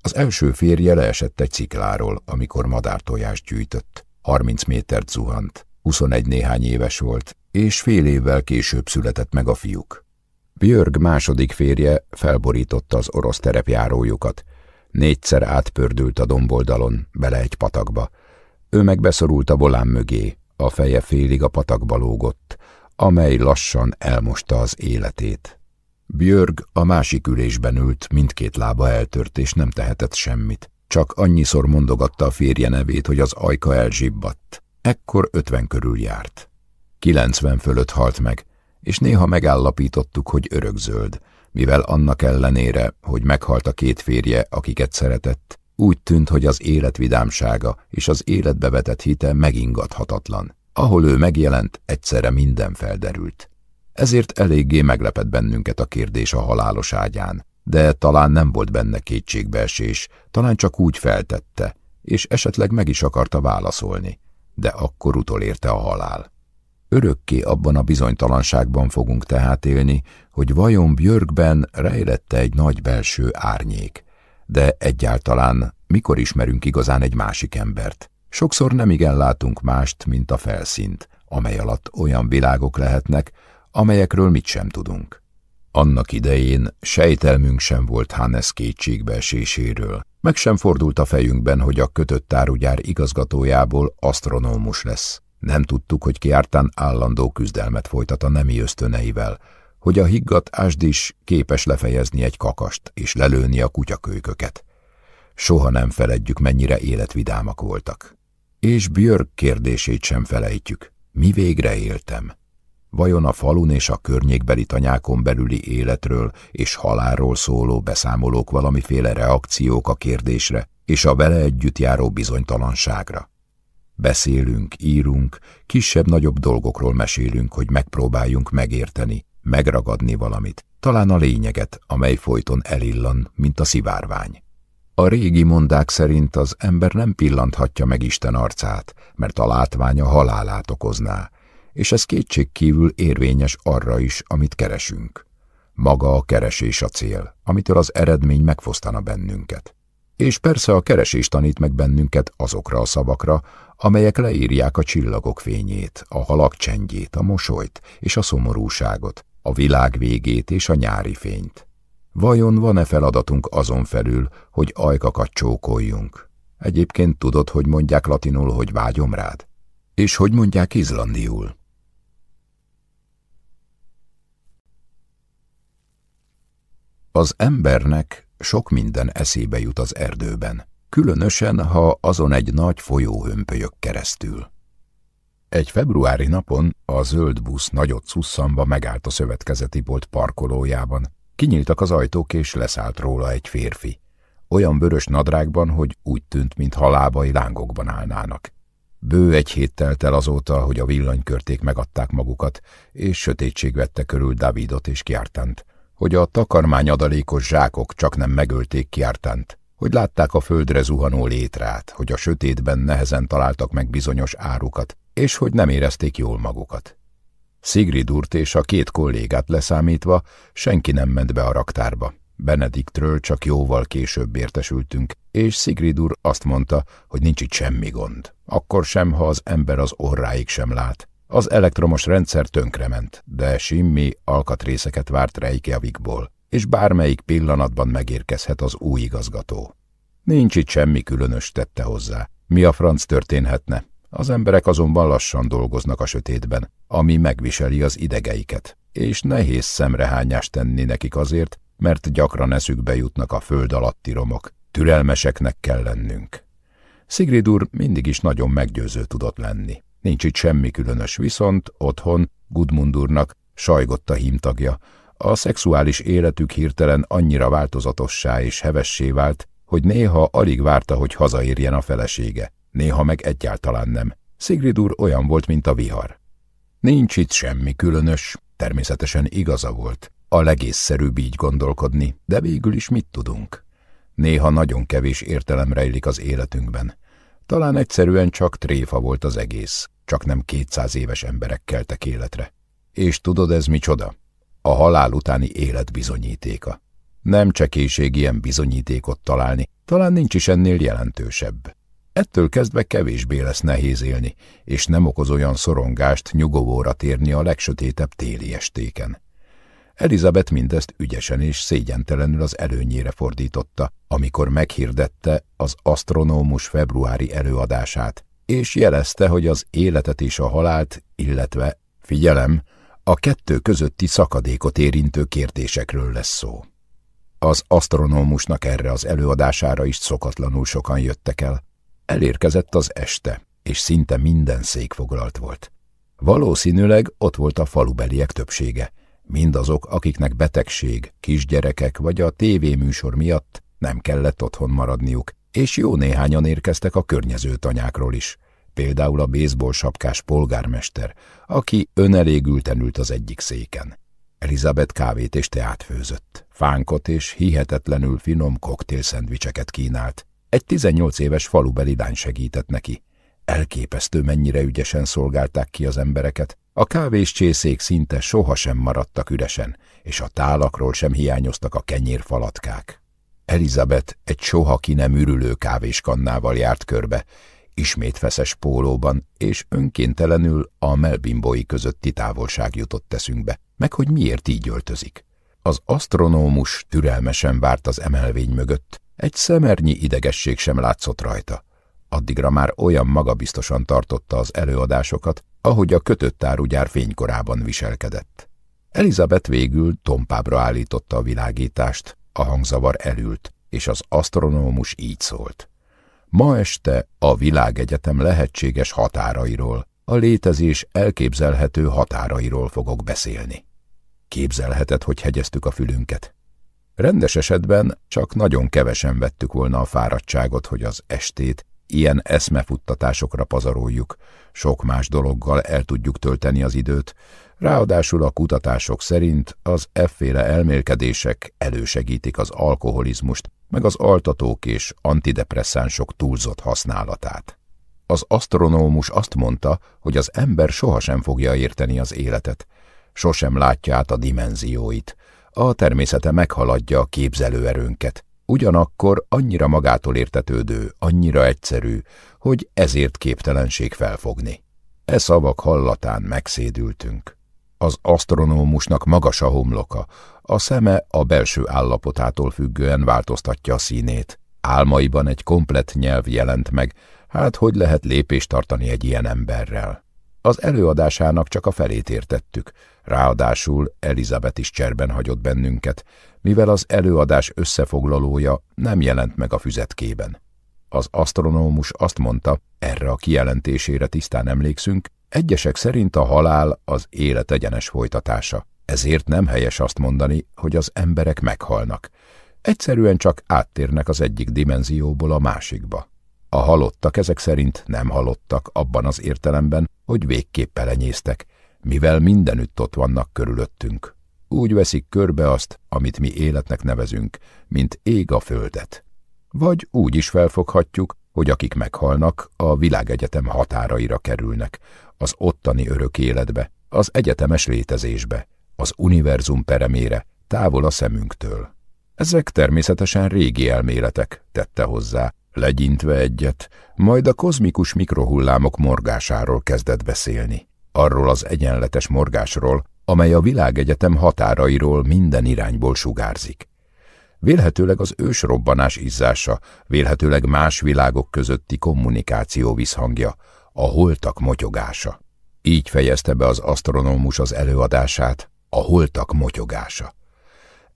Az első férje leesett egy cikláról, amikor madártojást gyűjtött. 30 métert zuhant, 21 néhány éves volt, és fél évvel később született meg a fiúk. Björg második férje felborította az orosz terepjárójukat. Négyszer átpördült a domboldalon, bele egy patakba. Ő meg beszorult a volán mögé, a feje félig a patakba lógott, amely lassan elmosta az életét. Björg a másik ülésben ült, mindkét lába eltört, és nem tehetett semmit. Csak annyiszor mondogatta a férje nevét, hogy az ajka elzsibbadt. Ekkor ötven körül járt. Kilencven fölött halt meg, és néha megállapítottuk, hogy örökzöld, mivel annak ellenére, hogy meghalt a két férje, akiket szeretett, úgy tűnt, hogy az élet vidámsága és az életbe vetett hite megingathatatlan. Ahol ő megjelent, egyszerre minden felderült. Ezért eléggé meglepett bennünket a kérdés a halálos ágyán, de talán nem volt benne kétségbeesés, talán csak úgy feltette, és esetleg meg is akarta válaszolni, de akkor utolérte a halál. Örökké abban a bizonytalanságban fogunk tehát élni, hogy vajon Björkben rejlette egy nagy belső árnyék. De egyáltalán mikor ismerünk igazán egy másik embert? Sokszor nem igen látunk mást, mint a felszínt, amely alatt olyan világok lehetnek, amelyekről mit sem tudunk. Annak idején sejtelmünk sem volt Hannes kétségbeeséséről, meg sem fordult a fejünkben, hogy a kötött árugyár igazgatójából asztronómus lesz. Nem tudtuk, hogy kiártán állandó küzdelmet folytat a nemi ösztöneivel, hogy a higgadt ásd is képes lefejezni egy kakast és lelőni a kutyakölyköket. Soha nem feledjük, mennyire életvidámak voltak. És Björk kérdését sem felejtjük. Mi végre éltem? Vajon a falun és a környékbeli tanyákon belüli életről és halálról szóló beszámolók valamiféle reakciók a kérdésre és a vele együtt járó bizonytalanságra? Beszélünk, írunk, kisebb-nagyobb dolgokról mesélünk, hogy megpróbáljunk megérteni, megragadni valamit, talán a lényeget, amely folyton elillan, mint a szivárvány. A régi mondák szerint az ember nem pillanthatja meg Isten arcát, mert a látványa halálát okozná, és ez kétség kívül érvényes arra is, amit keresünk. Maga a keresés a cél, amitől az eredmény megfosztana bennünket. És persze a keresés tanít meg bennünket azokra a szavakra, amelyek leírják a csillagok fényét, a halak csendjét, a mosolyt és a szomorúságot, a világ végét és a nyári fényt. Vajon van-e feladatunk azon felül, hogy ajkakat csókoljunk? Egyébként tudod, hogy mondják latinul, hogy vágyom rád? És hogy mondják izlandiul? Az embernek sok minden eszébe jut az erdőben, különösen, ha azon egy nagy folyó hömpölyök keresztül. Egy februári napon a zöld busz nagyot szusszamba megállt a szövetkezeti bolt parkolójában. Kinyíltak az ajtók, és leszállt róla egy férfi. Olyan vörös nadrágban, hogy úgy tűnt, mint halábai lángokban állnának. Bő egy hét telt el azóta, hogy a villanykörték megadták magukat, és sötétség vette körül Davidot és Kiártánt, hogy a takarmány adalékos zsákok csak nem megölték Kiártánt, hogy látták a földre zuhanó létrát, hogy a sötétben nehezen találtak meg bizonyos árukat, és hogy nem érezték jól magukat. Sigridurt és a két kollégát leszámítva senki nem ment be a raktárba. Benediktről csak jóval később értesültünk, és Sigridur azt mondta, hogy nincs itt semmi gond. Akkor sem, ha az ember az orráig sem lát. Az elektromos rendszer tönkrement, de Simmi alkatrészeket várt Reykjavikból, és bármelyik pillanatban megérkezhet az új igazgató. Nincs itt semmi különös tette hozzá. Mi a franc történhetne? Az emberek azonban lassan dolgoznak a sötétben, ami megviseli az idegeiket, és nehéz szemrehányást tenni nekik azért, mert gyakran eszükbe jutnak a föld alatti romok. Türelmeseknek kell lennünk. Szigrid úr mindig is nagyon meggyőző tudott lenni. Nincs itt semmi különös, viszont otthon Gudmundurnak sajgott a hímtagja. A szexuális életük hirtelen annyira változatossá és hevessé vált, hogy néha alig várta, hogy hazaérjen a felesége néha meg egyáltalán nem. Szigrid úr olyan volt, mint a vihar. Nincs itt semmi különös, természetesen igaza volt. A legészszerűbb így gondolkodni, de végül is mit tudunk? Néha nagyon kevés értelem rejlik az életünkben. Talán egyszerűen csak tréfa volt az egész, csak nem kétszáz éves emberek keltek életre. És tudod ez micsoda? A halál utáni élet bizonyítéka. Nem csekéség ilyen bizonyítékot találni, talán nincs is ennél jelentősebb. Ettől kezdve kevésbé lesz nehéz élni, és nem okoz olyan szorongást nyugovóra térni a legsötétebb téli estéken. Elizabeth mindezt ügyesen és szégyentelenül az előnyére fordította, amikor meghirdette az asztronómus februári előadását, és jelezte, hogy az életet és a halált, illetve, figyelem, a kettő közötti szakadékot érintő kérdésekről lesz szó. Az asztronómusnak erre az előadására is szokatlanul sokan jöttek el, Elérkezett az este, és szinte minden szék foglalt volt. Valószínűleg ott volt a falubeliek többsége, mindazok, akiknek betegség, kisgyerekek vagy a tévéműsor miatt nem kellett otthon maradniuk, és jó néhányan érkeztek a környező tanyákról is, például a baseball sapkás polgármester, aki önelégülten ült az egyik széken. Elizabeth kávét és teát főzött, fánkot és hihetetlenül finom koktélszendvicseket kínált, egy 18 éves falubeli lány segített neki. Elképesztő, mennyire ügyesen szolgálták ki az embereket. A kávés csészék szinte sohasem maradtak üresen, és a tálakról sem hiányoztak a kenyérfalatkák. Elizabeth egy soha ki nem ürülő kávéskannával járt körbe, ismét feszes pólóban, és önkéntelenül a melbimbói közötti távolság jutott eszünkbe, meg hogy miért így öltözik. Az asztronómus türelmesen várt az emelvény mögött, egy szemernyi idegesség sem látszott rajta. Addigra már olyan magabiztosan tartotta az előadásokat, ahogy a kötött árugyár fénykorában viselkedett. Elizabeth végül tompábra állította a világítást, a hangzavar elült, és az asztronómus így szólt. Ma este a világegyetem lehetséges határairól, a létezés elképzelhető határairól fogok beszélni. Képzelheted, hogy hegyeztük a fülünket. Rendes esetben csak nagyon kevesen vettük volna a fáradtságot, hogy az estét ilyen eszmefuttatásokra pazaroljuk, sok más dologgal el tudjuk tölteni az időt, ráadásul a kutatások szerint az efféle elmélkedések elősegítik az alkoholizmust, meg az altatók és antidepresszánsok túlzott használatát. Az asztronómus azt mondta, hogy az ember sohasem fogja érteni az életet, sosem látja át a dimenzióit, a természete meghaladja a képzelőerőnket, ugyanakkor annyira magától értetődő, annyira egyszerű, hogy ezért képtelenség felfogni. E szavak hallatán megszédültünk. Az asztronómusnak magas a homloka, a szeme a belső állapotától függően változtatja a színét. Álmaiban egy komplett nyelv jelent meg, Hát hogy lehet lépést tartani egy ilyen emberrel? Az előadásának csak a felét értettük, ráadásul Elizabeth is cserben hagyott bennünket, mivel az előadás összefoglalója nem jelent meg a füzetkében. Az asztronómus azt mondta, erre a kijelentésére tisztán emlékszünk, egyesek szerint a halál az élet egyenes folytatása. Ezért nem helyes azt mondani, hogy az emberek meghalnak. Egyszerűen csak áttérnek az egyik dimenzióból a másikba. A halottak ezek szerint nem halottak abban az értelemben, hogy végképp elenyésztek, mivel mindenütt ott vannak körülöttünk. Úgy veszik körbe azt, amit mi életnek nevezünk, mint ég a földet. Vagy úgy is felfoghatjuk, hogy akik meghalnak, a világegyetem határaira kerülnek, az ottani örök életbe, az egyetemes létezésbe, az univerzum peremére, távol a szemünktől. Ezek természetesen régi elméletek, tette hozzá, legyintve egyet, majd a kozmikus mikrohullámok morgásáról kezdett beszélni. Arról az egyenletes morgásról, amely a világegyetem határairól minden irányból sugárzik. Vélhetőleg az ősrobbanás izzása, vélhetőleg más világok közötti kommunikáció visszhangja, a holtak motyogása. Így fejezte be az asztronómus az előadását, a holtak motyogása.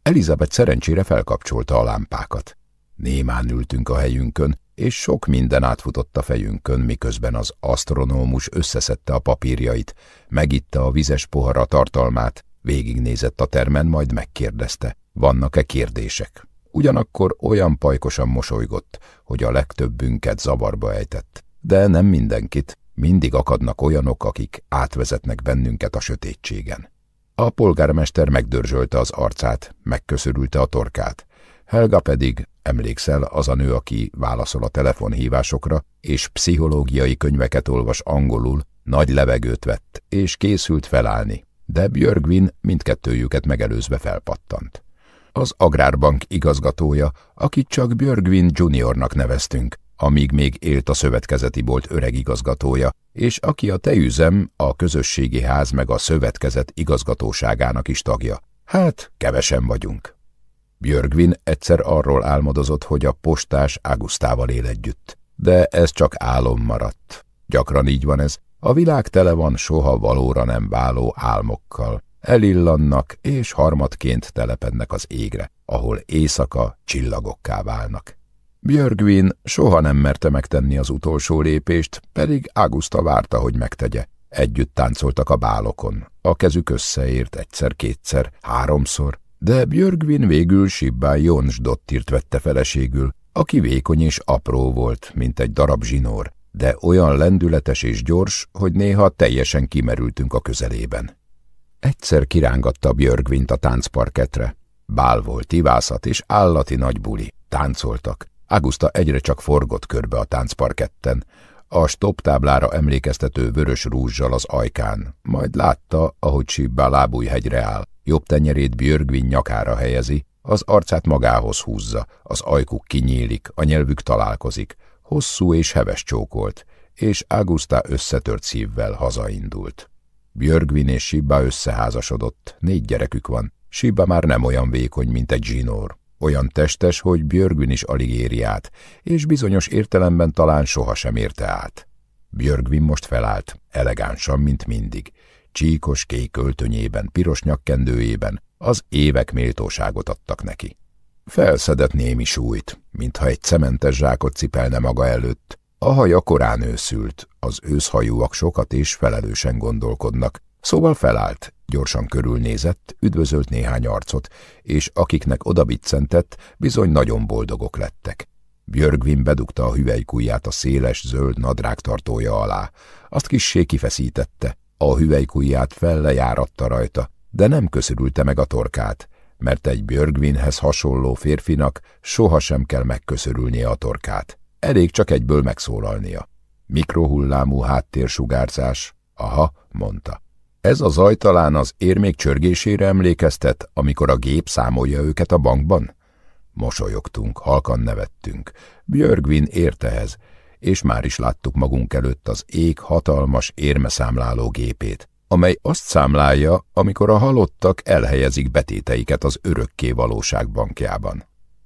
Elizabeth szerencsére felkapcsolta a lámpákat. Némán ültünk a helyünkön, és sok minden átfutott a fejünkön, miközben az asztronómus összeszedte a papírjait, megitta a vizes pohara tartalmát, végignézett a termen, majd megkérdezte, vannak-e kérdések. Ugyanakkor olyan pajkosan mosolygott, hogy a legtöbbünket zavarba ejtett. De nem mindenkit, mindig akadnak olyanok, akik átvezetnek bennünket a sötétségen. A polgármester megdörzsölte az arcát, megköszörülte a torkát. Helga pedig, emlékszel, az a nő, aki válaszol a telefonhívásokra, és pszichológiai könyveket olvas angolul, nagy levegőt vett, és készült felállni, de Björgvin mindkettőjüket megelőzve felpattant. Az Agrárbank igazgatója, akit csak Björgvin juniornak neveztünk, amíg még élt a szövetkezeti bolt öreg igazgatója, és aki a tejüzem, a közösségi ház meg a szövetkezet igazgatóságának is tagja. Hát, kevesen vagyunk. Björgvin egyszer arról álmodozott, hogy a postás Águsztával él együtt. De ez csak álom maradt. Gyakran így van ez. A világ tele van soha valóra nem váló álmokkal. Elillannak, és harmadként telepednek az égre, ahol éjszaka csillagokká válnak. Björgvin soha nem merte megtenni az utolsó lépést, pedig Águszta várta, hogy megtegye. Együtt táncoltak a bálokon. A kezük összeért egyszer-kétszer, háromszor, de Björgvin végül Sibbá Jonsdottirt vette feleségül, aki vékony és apró volt, mint egy darab zsinór, de olyan lendületes és gyors, hogy néha teljesen kimerültünk a közelében. Egyszer kirángatta Björgvint a táncparketre. Bál volt, ivászat és állati nagy buli. Táncoltak. Augusta egyre csak forgott körbe a táncparketten, a stoptáblára emlékeztető vörös rúzsal az ajkán, majd látta, ahogy Sibbá lábújhegyre áll, jobb tenyerét Björgvin nyakára helyezi, az arcát magához húzza, az ajkuk kinyílik, a nyelvük találkozik, hosszú és heves csókolt, és Augusta összetört szívvel hazaindult. Björgvin és Sibba összeházasodott, négy gyerekük van, Sibba már nem olyan vékony, mint egy zsinór, olyan testes, hogy Björgvin is alig éri át, és bizonyos értelemben talán sohasem érte át. Björgvin most felállt, elegánsan, mint mindig, csíkos kék öltönyében, piros nyakkendőjében, az évek méltóságot adtak neki. Felszedett némi súlyt, mintha egy cementes zsákot cipelne maga előtt. A haja korán őszült, az őszhajúak sokat és felelősen gondolkodnak, szóval felállt, gyorsan körülnézett, üdvözölt néhány arcot, és akiknek odabiccentett, bizony nagyon boldogok lettek. Björgvin bedugta a hüvelykujját a széles, zöld nadrág tartója alá. Azt kissé kifeszítette, a hüvelykujját fellejáratta rajta, de nem köszörülte meg a torkát, mert egy Björgvinhez hasonló férfinak sohasem kell megköszörülnie a torkát. Elég csak egyből megszólalnia. Mikrohullámú háttérsugárzás. Aha, mondta. Ez a zaj talán az érmék csörgésére emlékeztet, amikor a gép számolja őket a bankban? Mosolyogtunk, halkan nevettünk. Björgvin ért ehhez, és már is láttuk magunk előtt az ég hatalmas érmeszámláló gépét, amely azt számlálja, amikor a halottak elhelyezik betéteiket az örökké valóság bankjában.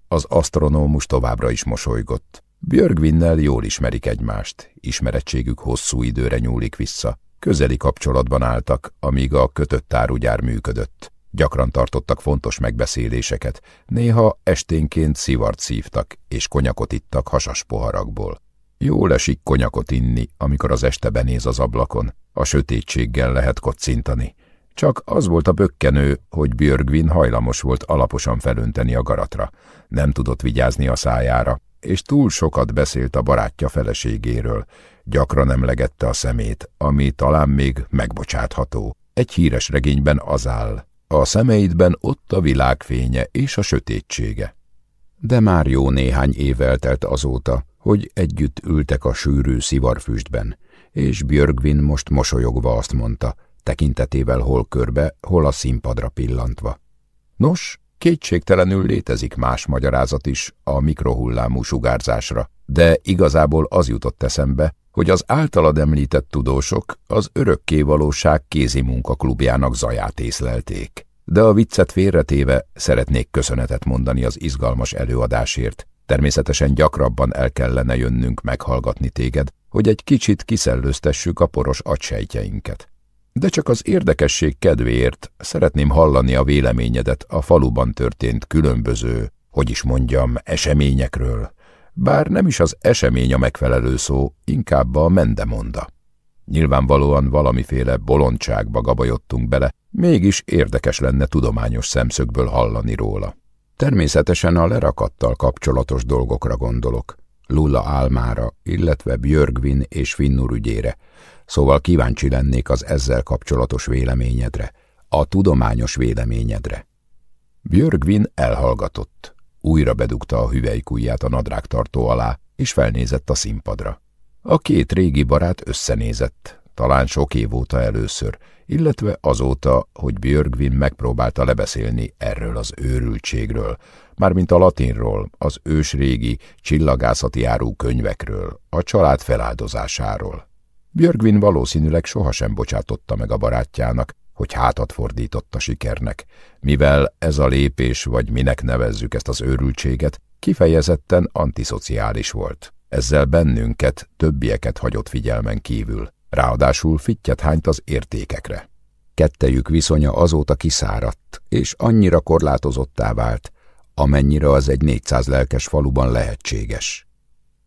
Az asztronómus továbbra is mosolygott. Björgvinnel jól ismerik egymást, ismerettségük hosszú időre nyúlik vissza. Közeli kapcsolatban álltak, amíg a kötött árugyár működött. Gyakran tartottak fontos megbeszéléseket, néha esténként szivart szívtak, és konyakot ittak hasas poharakból. Jól esik konyakot inni, amikor az este benéz az ablakon. A sötétséggel lehet kocintani. Csak az volt a bökkenő, hogy Björgvin hajlamos volt alaposan felönteni a garatra. Nem tudott vigyázni a szájára, és túl sokat beszélt a barátja feleségéről. Gyakran emlegette a szemét, ami talán még megbocsátható. Egy híres regényben az áll. A szemeidben ott a világfénye és a sötétsége. De már jó néhány év eltelt azóta, hogy együtt ültek a sűrű szivarfüstben, és Björgvin most mosolyogva azt mondta, tekintetével hol körbe, hol a színpadra pillantva. Nos, kétségtelenül létezik más magyarázat is a mikrohullámú sugárzásra, de igazából az jutott eszembe, hogy az általad említett tudósok az örökké valóság kézi munkaklubjának zaját észlelték. De a viccet félretéve szeretnék köszönetet mondani az izgalmas előadásért. Természetesen gyakrabban el kellene jönnünk meghallgatni téged, hogy egy kicsit kiszellőztessük a poros agysejtjeinket. De csak az érdekesség kedvéért szeretném hallani a véleményedet a faluban történt különböző, hogy is mondjam, eseményekről, bár nem is az esemény a megfelelő szó, inkább a mendemonda. Nyilvánvalóan valamiféle bolondságba gabajottunk bele, mégis érdekes lenne tudományos szemszögből hallani róla. Természetesen a lerakattal kapcsolatos dolgokra gondolok, Lula álmára, illetve Björgvin és Finnur ügyére, szóval kíváncsi lennék az ezzel kapcsolatos véleményedre, a tudományos véleményedre. Björgvin elhallgatott, újra bedugta a hüvelykujját a nadrágtartó alá, és felnézett a színpadra. A két régi barát összenézett, talán sok év óta először, illetve azóta, hogy Björgvin megpróbálta lebeszélni erről az őrültségről, mármint a latinról, az ősrégi csillagászati árú könyvekről, a család feláldozásáról. Björgvin valószínűleg sohasem bocsátotta meg a barátjának, hogy hátat fordított a sikernek, mivel ez a lépés, vagy minek nevezzük ezt az őrültséget, kifejezetten antiszociális volt. Ezzel bennünket, többieket hagyott figyelmen kívül. Ráadásul fittyet hányt az értékekre. Kettejük viszonya azóta kiszáradt, és annyira korlátozottá vált, amennyire az egy 400 lelkes faluban lehetséges.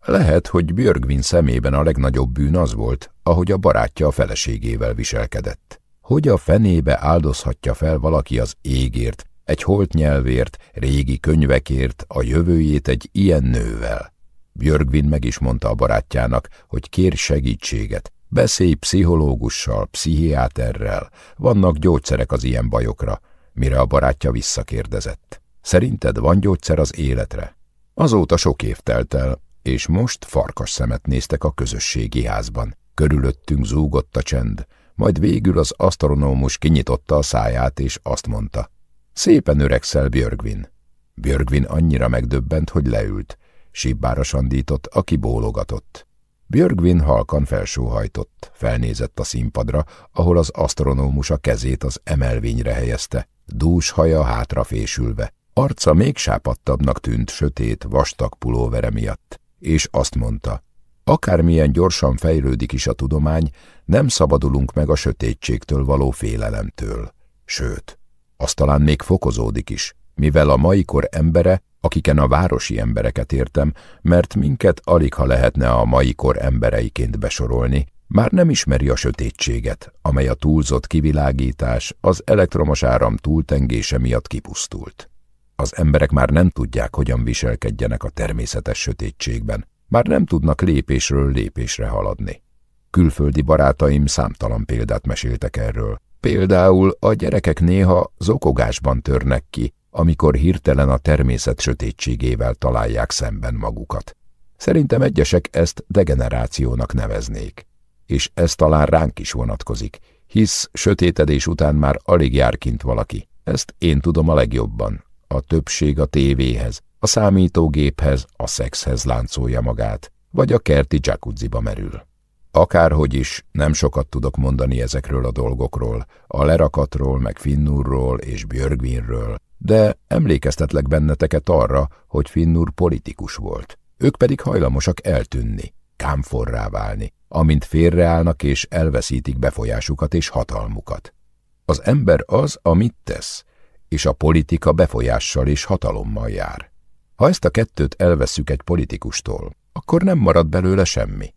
Lehet, hogy Björgvin szemében a legnagyobb bűn az volt, ahogy a barátja a feleségével viselkedett. Hogy a fenébe áldozhatja fel valaki az égért, egy holt nyelvért, régi könyvekért, a jövőjét egy ilyen nővel? Björgvin meg is mondta a barátjának, hogy kér segítséget, beszélj pszichológussal, pszichiáterrel, vannak gyógyszerek az ilyen bajokra, mire a barátja visszakérdezett. Szerinted van gyógyszer az életre? Azóta sok év telt el, és most farkas szemet néztek a közösségi házban. Körülöttünk zúgott a csend, majd végül az asztronómus kinyitotta a száját, és azt mondta. Szépen öregszel, Björgvin. Björgvin annyira megdöbbent, hogy leült. Sibbára sandított, aki bólogatott. Björgvin halkan felsóhajtott, felnézett a színpadra, ahol az asztronómus a kezét az emelvényre helyezte, dús haja hátra fésülve. Arca még sápadtabbnak tűnt sötét, vastag pulóvere miatt, és azt mondta, akármilyen gyorsan fejlődik is a tudomány, nem szabadulunk meg a sötétségtől való félelemtől. Sőt, az talán még fokozódik is, mivel a mai kor embere, akiken a városi embereket értem, mert minket alig ha lehetne a mai kor embereiként besorolni, már nem ismeri a sötétséget, amely a túlzott kivilágítás, az elektromos áram túltengése miatt kipusztult. Az emberek már nem tudják, hogyan viselkedjenek a természetes sötétségben, már nem tudnak lépésről lépésre haladni. Külföldi barátaim számtalan példát meséltek erről. Például a gyerekek néha zokogásban törnek ki, amikor hirtelen a természet sötétségével találják szemben magukat. Szerintem egyesek ezt degenerációnak neveznék. És ez talán ránk is vonatkozik, hisz sötétedés után már alig jár kint valaki. Ezt én tudom a legjobban, a többség a tévéhez, a számítógéphez, a szexhez láncolja magát, vagy a kerti jacuzziba merül. Akárhogy is, nem sokat tudok mondani ezekről a dolgokról, a lerakatról, meg Finnurról és Björgvinről, de emlékeztetlek benneteket arra, hogy Finnur politikus volt. ők pedig hajlamosak eltűnni, kámforrá válni, amint félreállnak és elveszítik befolyásukat és hatalmukat. Az ember az, amit tesz, és a politika befolyással és hatalommal jár. Ha ezt a kettőt elveszük egy politikustól, akkor nem marad belőle semmi.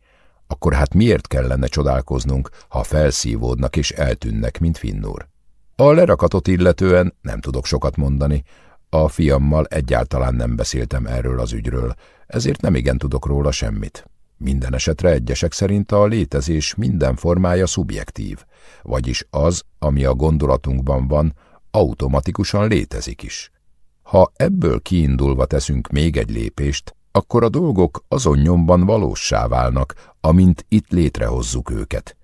Akkor hát miért kellene csodálkoznunk, ha felszívódnak és eltűnnek, mint Finnur? A lerakatot illetően nem tudok sokat mondani. A fiammal egyáltalán nem beszéltem erről az ügyről, ezért nem igen tudok róla semmit. Minden esetre egyesek szerint a létezés minden formája szubjektív, vagyis az, ami a gondolatunkban van, automatikusan létezik is. Ha ebből kiindulva teszünk még egy lépést, akkor a dolgok azon nyomban valóssá válnak, amint itt létrehozzuk őket,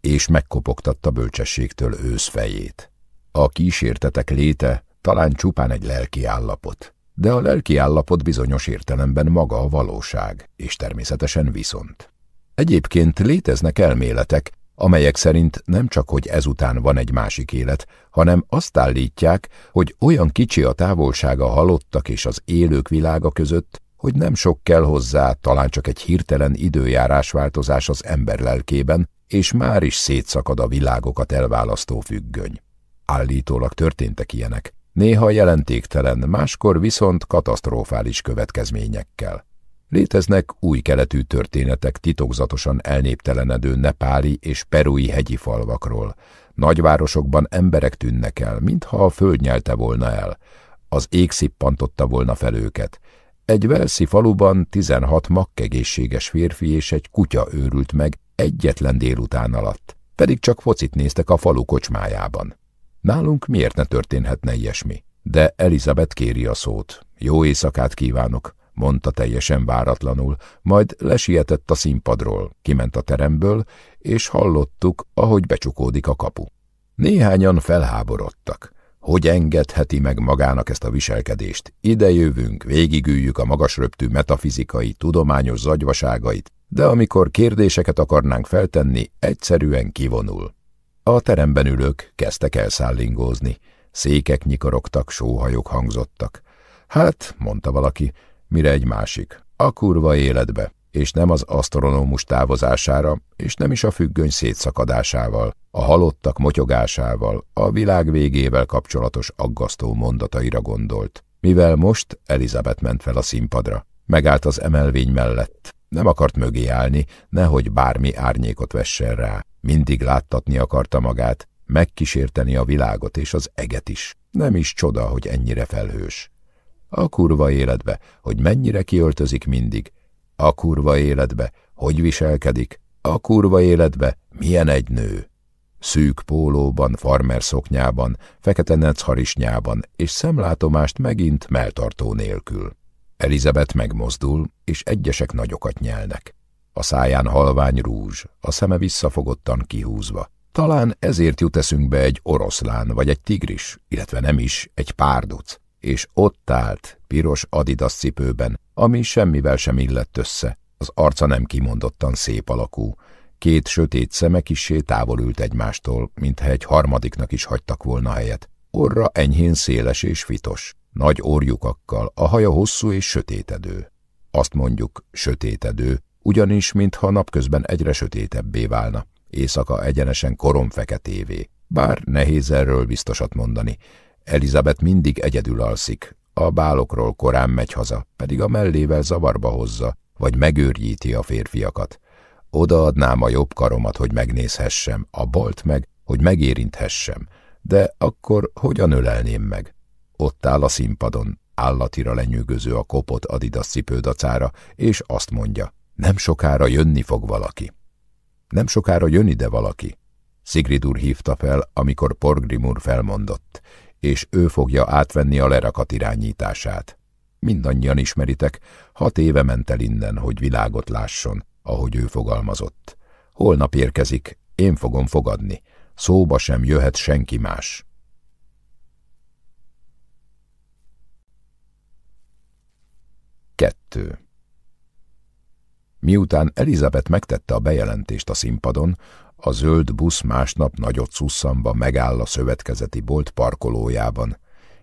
és megkopogtatta bölcsességtől ősz fejét. A kísértetek léte talán csupán egy lelki állapot, de a lelki állapot bizonyos értelemben maga a valóság, és természetesen viszont. Egyébként léteznek elméletek, amelyek szerint nem csak, hogy ezután van egy másik élet, hanem azt állítják, hogy olyan kicsi a távolsága halottak és az élők világa között, hogy nem sok kell hozzá, talán csak egy hirtelen időjárásváltozás az ember lelkében, és már is szétszakad a világokat elválasztó függöny. Állítólag történtek ilyenek, néha jelentéktelen, máskor viszont katasztrofális következményekkel. Léteznek új keletű történetek titokzatosan elnéptelenedő nepáli és perui hegyi falvakról. Nagyvárosokban emberek tűnnek el, mintha a föld nyelte volna el. Az ég szippantotta volna fel őket. Egy Velszi faluban tizenhat makkegészséges férfi és egy kutya őrült meg egyetlen délután alatt, pedig csak focit néztek a falu kocsmájában. Nálunk miért ne történhetne ilyesmi? De Elizabeth kéri a szót. Jó éjszakát kívánok, mondta teljesen váratlanul, majd lesietett a színpadról, kiment a teremből, és hallottuk, ahogy becsukódik a kapu. Néhányan felháborodtak. Hogy engedheti meg magának ezt a viselkedést? Ide jövünk, végigüljük a magasröptű metafizikai, tudományos zagyvaságait, de amikor kérdéseket akarnánk feltenni, egyszerűen kivonul. A teremben ülők kezdtek elszállingózni. Székek nyikorogtak, sóhajok hangzottak. Hát, mondta valaki, mire egy másik. A kurva életbe, és nem az asztronómus távozására, és nem is a függöny szétszakadásával, a halottak motyogásával, a világ végével kapcsolatos aggasztó mondataira gondolt. Mivel most Elizabeth ment fel a színpadra, megállt az emelvény mellett, nem akart mögé állni, nehogy bármi árnyékot vessen rá. Mindig láttatni akarta magát, megkísérteni a világot és az eget is. Nem is csoda, hogy ennyire felhős. A kurva életbe, hogy mennyire kiöltözik mindig. A kurva életbe, hogy viselkedik. A kurva életbe, milyen egy nő. Szűk pólóban, farmer szoknyában, fekete necharisnyában, és szemlátomást megint melltartó nélkül. Elizabeth megmozdul, és egyesek nagyokat nyelnek. A száján halvány rúzs, a szeme visszafogottan kihúzva. Talán ezért jut eszünkbe egy oroszlán vagy egy tigris, illetve nem is, egy párduc, és ott állt, piros adidas cipőben, ami semmivel sem illett össze. Az arca nem kimondottan szép alakú. Két sötét szeme kissé távol ült egymástól, mintha egy harmadiknak is hagytak volna helyet. Orra enyhén széles és fitos, nagy orjukakkal, a haja hosszú és sötétedő. Azt mondjuk sötétedő, ugyanis mintha napközben egyre sötétebbé válna, éjszaka egyenesen koromfeketévé. Bár nehéz erről biztosat mondani, Elizabeth mindig egyedül alszik, a bálokról korán megy haza, pedig a mellével zavarba hozza, vagy megőrjíti a férfiakat. Odaadnám a jobb karomat, hogy megnézhessem, a bolt meg, hogy megérinthessem, de akkor hogyan ölelném meg? Ott áll a színpadon, állatira lenyűgöző a kopott adidas cipődacára, és azt mondja, nem sokára jönni fog valaki. Nem sokára jön ide valaki. Sigrid úr hívta fel, amikor Porgrimur felmondott, és ő fogja átvenni a lerakat irányítását. Mindannyian ismeritek, hat éve ment el innen, hogy világot lásson, ahogy ő fogalmazott. Holnap érkezik, én fogom fogadni, szóba sem jöhet senki más. Kettő. Miután Elizabeth megtette a bejelentést a színpadon, a zöld busz másnap nagyot szusszamba megáll a szövetkezeti bolt parkolójában.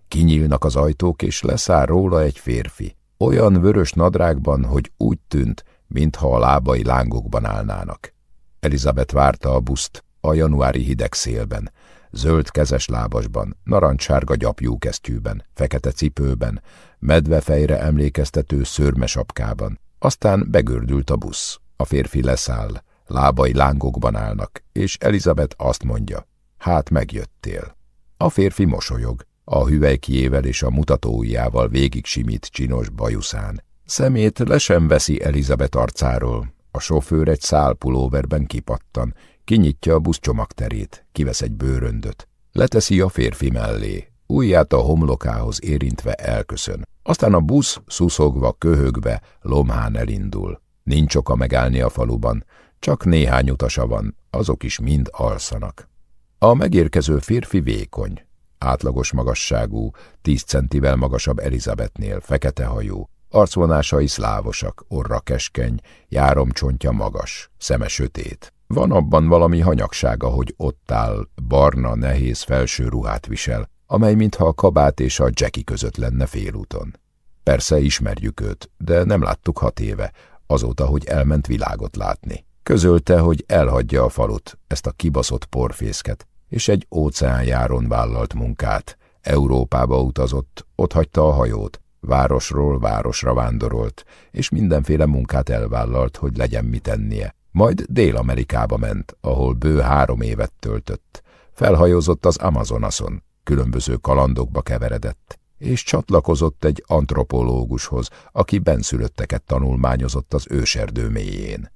Kinyílnak az ajtók, és leszáll róla egy férfi. Olyan vörös nadrágban, hogy úgy tűnt, mintha a lábai lángokban állnának. Elizabeth várta a buszt a januári hideg szélben, zöld kezes lábasban, narancssárga gyapjúkesztyűben, fekete cipőben, medvefejre emlékeztető szőrmesapkában. Aztán begördült a busz. A férfi leszáll, lábai lángokban állnak, és Elizabeth azt mondja, hát megjöttél. A férfi mosolyog, a hüvelykjével és a mutatóujjával végig simít csinos bajuszán. Szemét le sem veszi Elizabeth arcáról. A sofőr egy szálpulóverben kipattan, kinyitja a busz csomagterét, kivesz egy bőröndöt. Leteszi a férfi mellé, ujját a homlokához érintve elköszön. Aztán a busz szuszogva, köhögve, lomhán elindul. Nincs oka megállni a faluban, csak néhány utasa van, azok is mind alszanak. A megérkező férfi vékony, átlagos magasságú, tíz centivel magasabb Elizabethnél, fekete hajú, arcvonásai szlávosak, orra keskeny, járomcsontja magas, szeme sötét. Van abban valami hanyagsága, hogy ott áll, barna, nehéz felső ruhát visel, amely mintha a kabát és a Jackie között lenne félúton. Persze ismerjük őt, de nem láttuk hat éve, azóta, hogy elment világot látni. Közölte, hogy elhagyja a falut, ezt a kibaszott porfészket, és egy óceánjáron vállalt munkát. Európába utazott, ott hagyta a hajót, városról városra vándorolt, és mindenféle munkát elvállalt, hogy legyen mit tennie. Majd Dél-Amerikába ment, ahol bő három évet töltött. Felhajózott az Amazonason, különböző kalandokba keveredett, és csatlakozott egy antropológushoz, aki benszülötteket tanulmányozott az őserdő mélyén.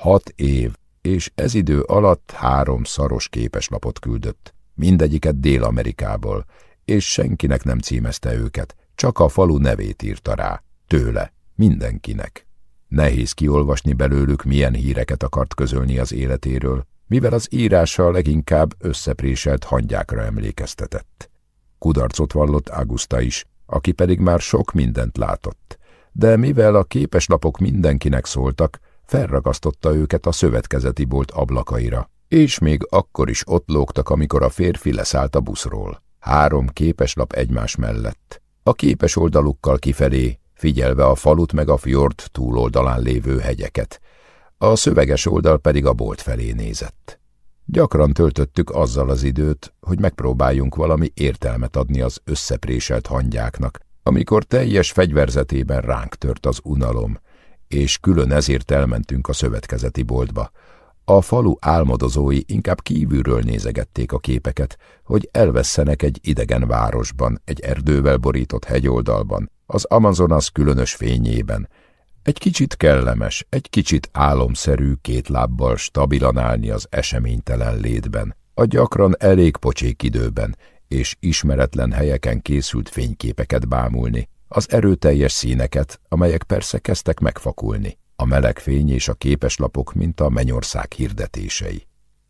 Hat év, és ez idő alatt három szaros képeslapot küldött, mindegyiket Dél-Amerikából, és senkinek nem címezte őket, csak a falu nevét írta rá, tőle, mindenkinek. Nehéz kiolvasni belőlük, milyen híreket akart közölni az életéről, mivel az írása leginkább összepréselt hangyákra emlékeztetett. Kudarcot vallott Augusta is, aki pedig már sok mindent látott, de mivel a képeslapok mindenkinek szóltak, felragasztotta őket a szövetkezeti bolt ablakaira, és még akkor is ott lógtak, amikor a férfi leszállt a buszról. Három képeslap egymás mellett. A képes oldalukkal kifelé, figyelve a falut meg a fjord túloldalán lévő hegyeket. A szöveges oldal pedig a bolt felé nézett. Gyakran töltöttük azzal az időt, hogy megpróbáljunk valami értelmet adni az összepréselt hangyáknak, amikor teljes fegyverzetében ránk tört az unalom, és külön ezért elmentünk a szövetkezeti boltba. A falu álmodozói inkább kívülről nézegették a képeket, hogy elvesszenek egy idegen városban, egy erdővel borított hegyoldalban, az Amazonas különös fényében. Egy kicsit kellemes, egy kicsit álomszerű két lábbal stabilan állni az eseménytelen létben, a gyakran elég pocsék időben, és ismeretlen helyeken készült fényképeket bámulni, az erőteljes színeket, amelyek persze kezdtek megfakulni, a meleg fény és a képeslapok, mint a mennyország hirdetései.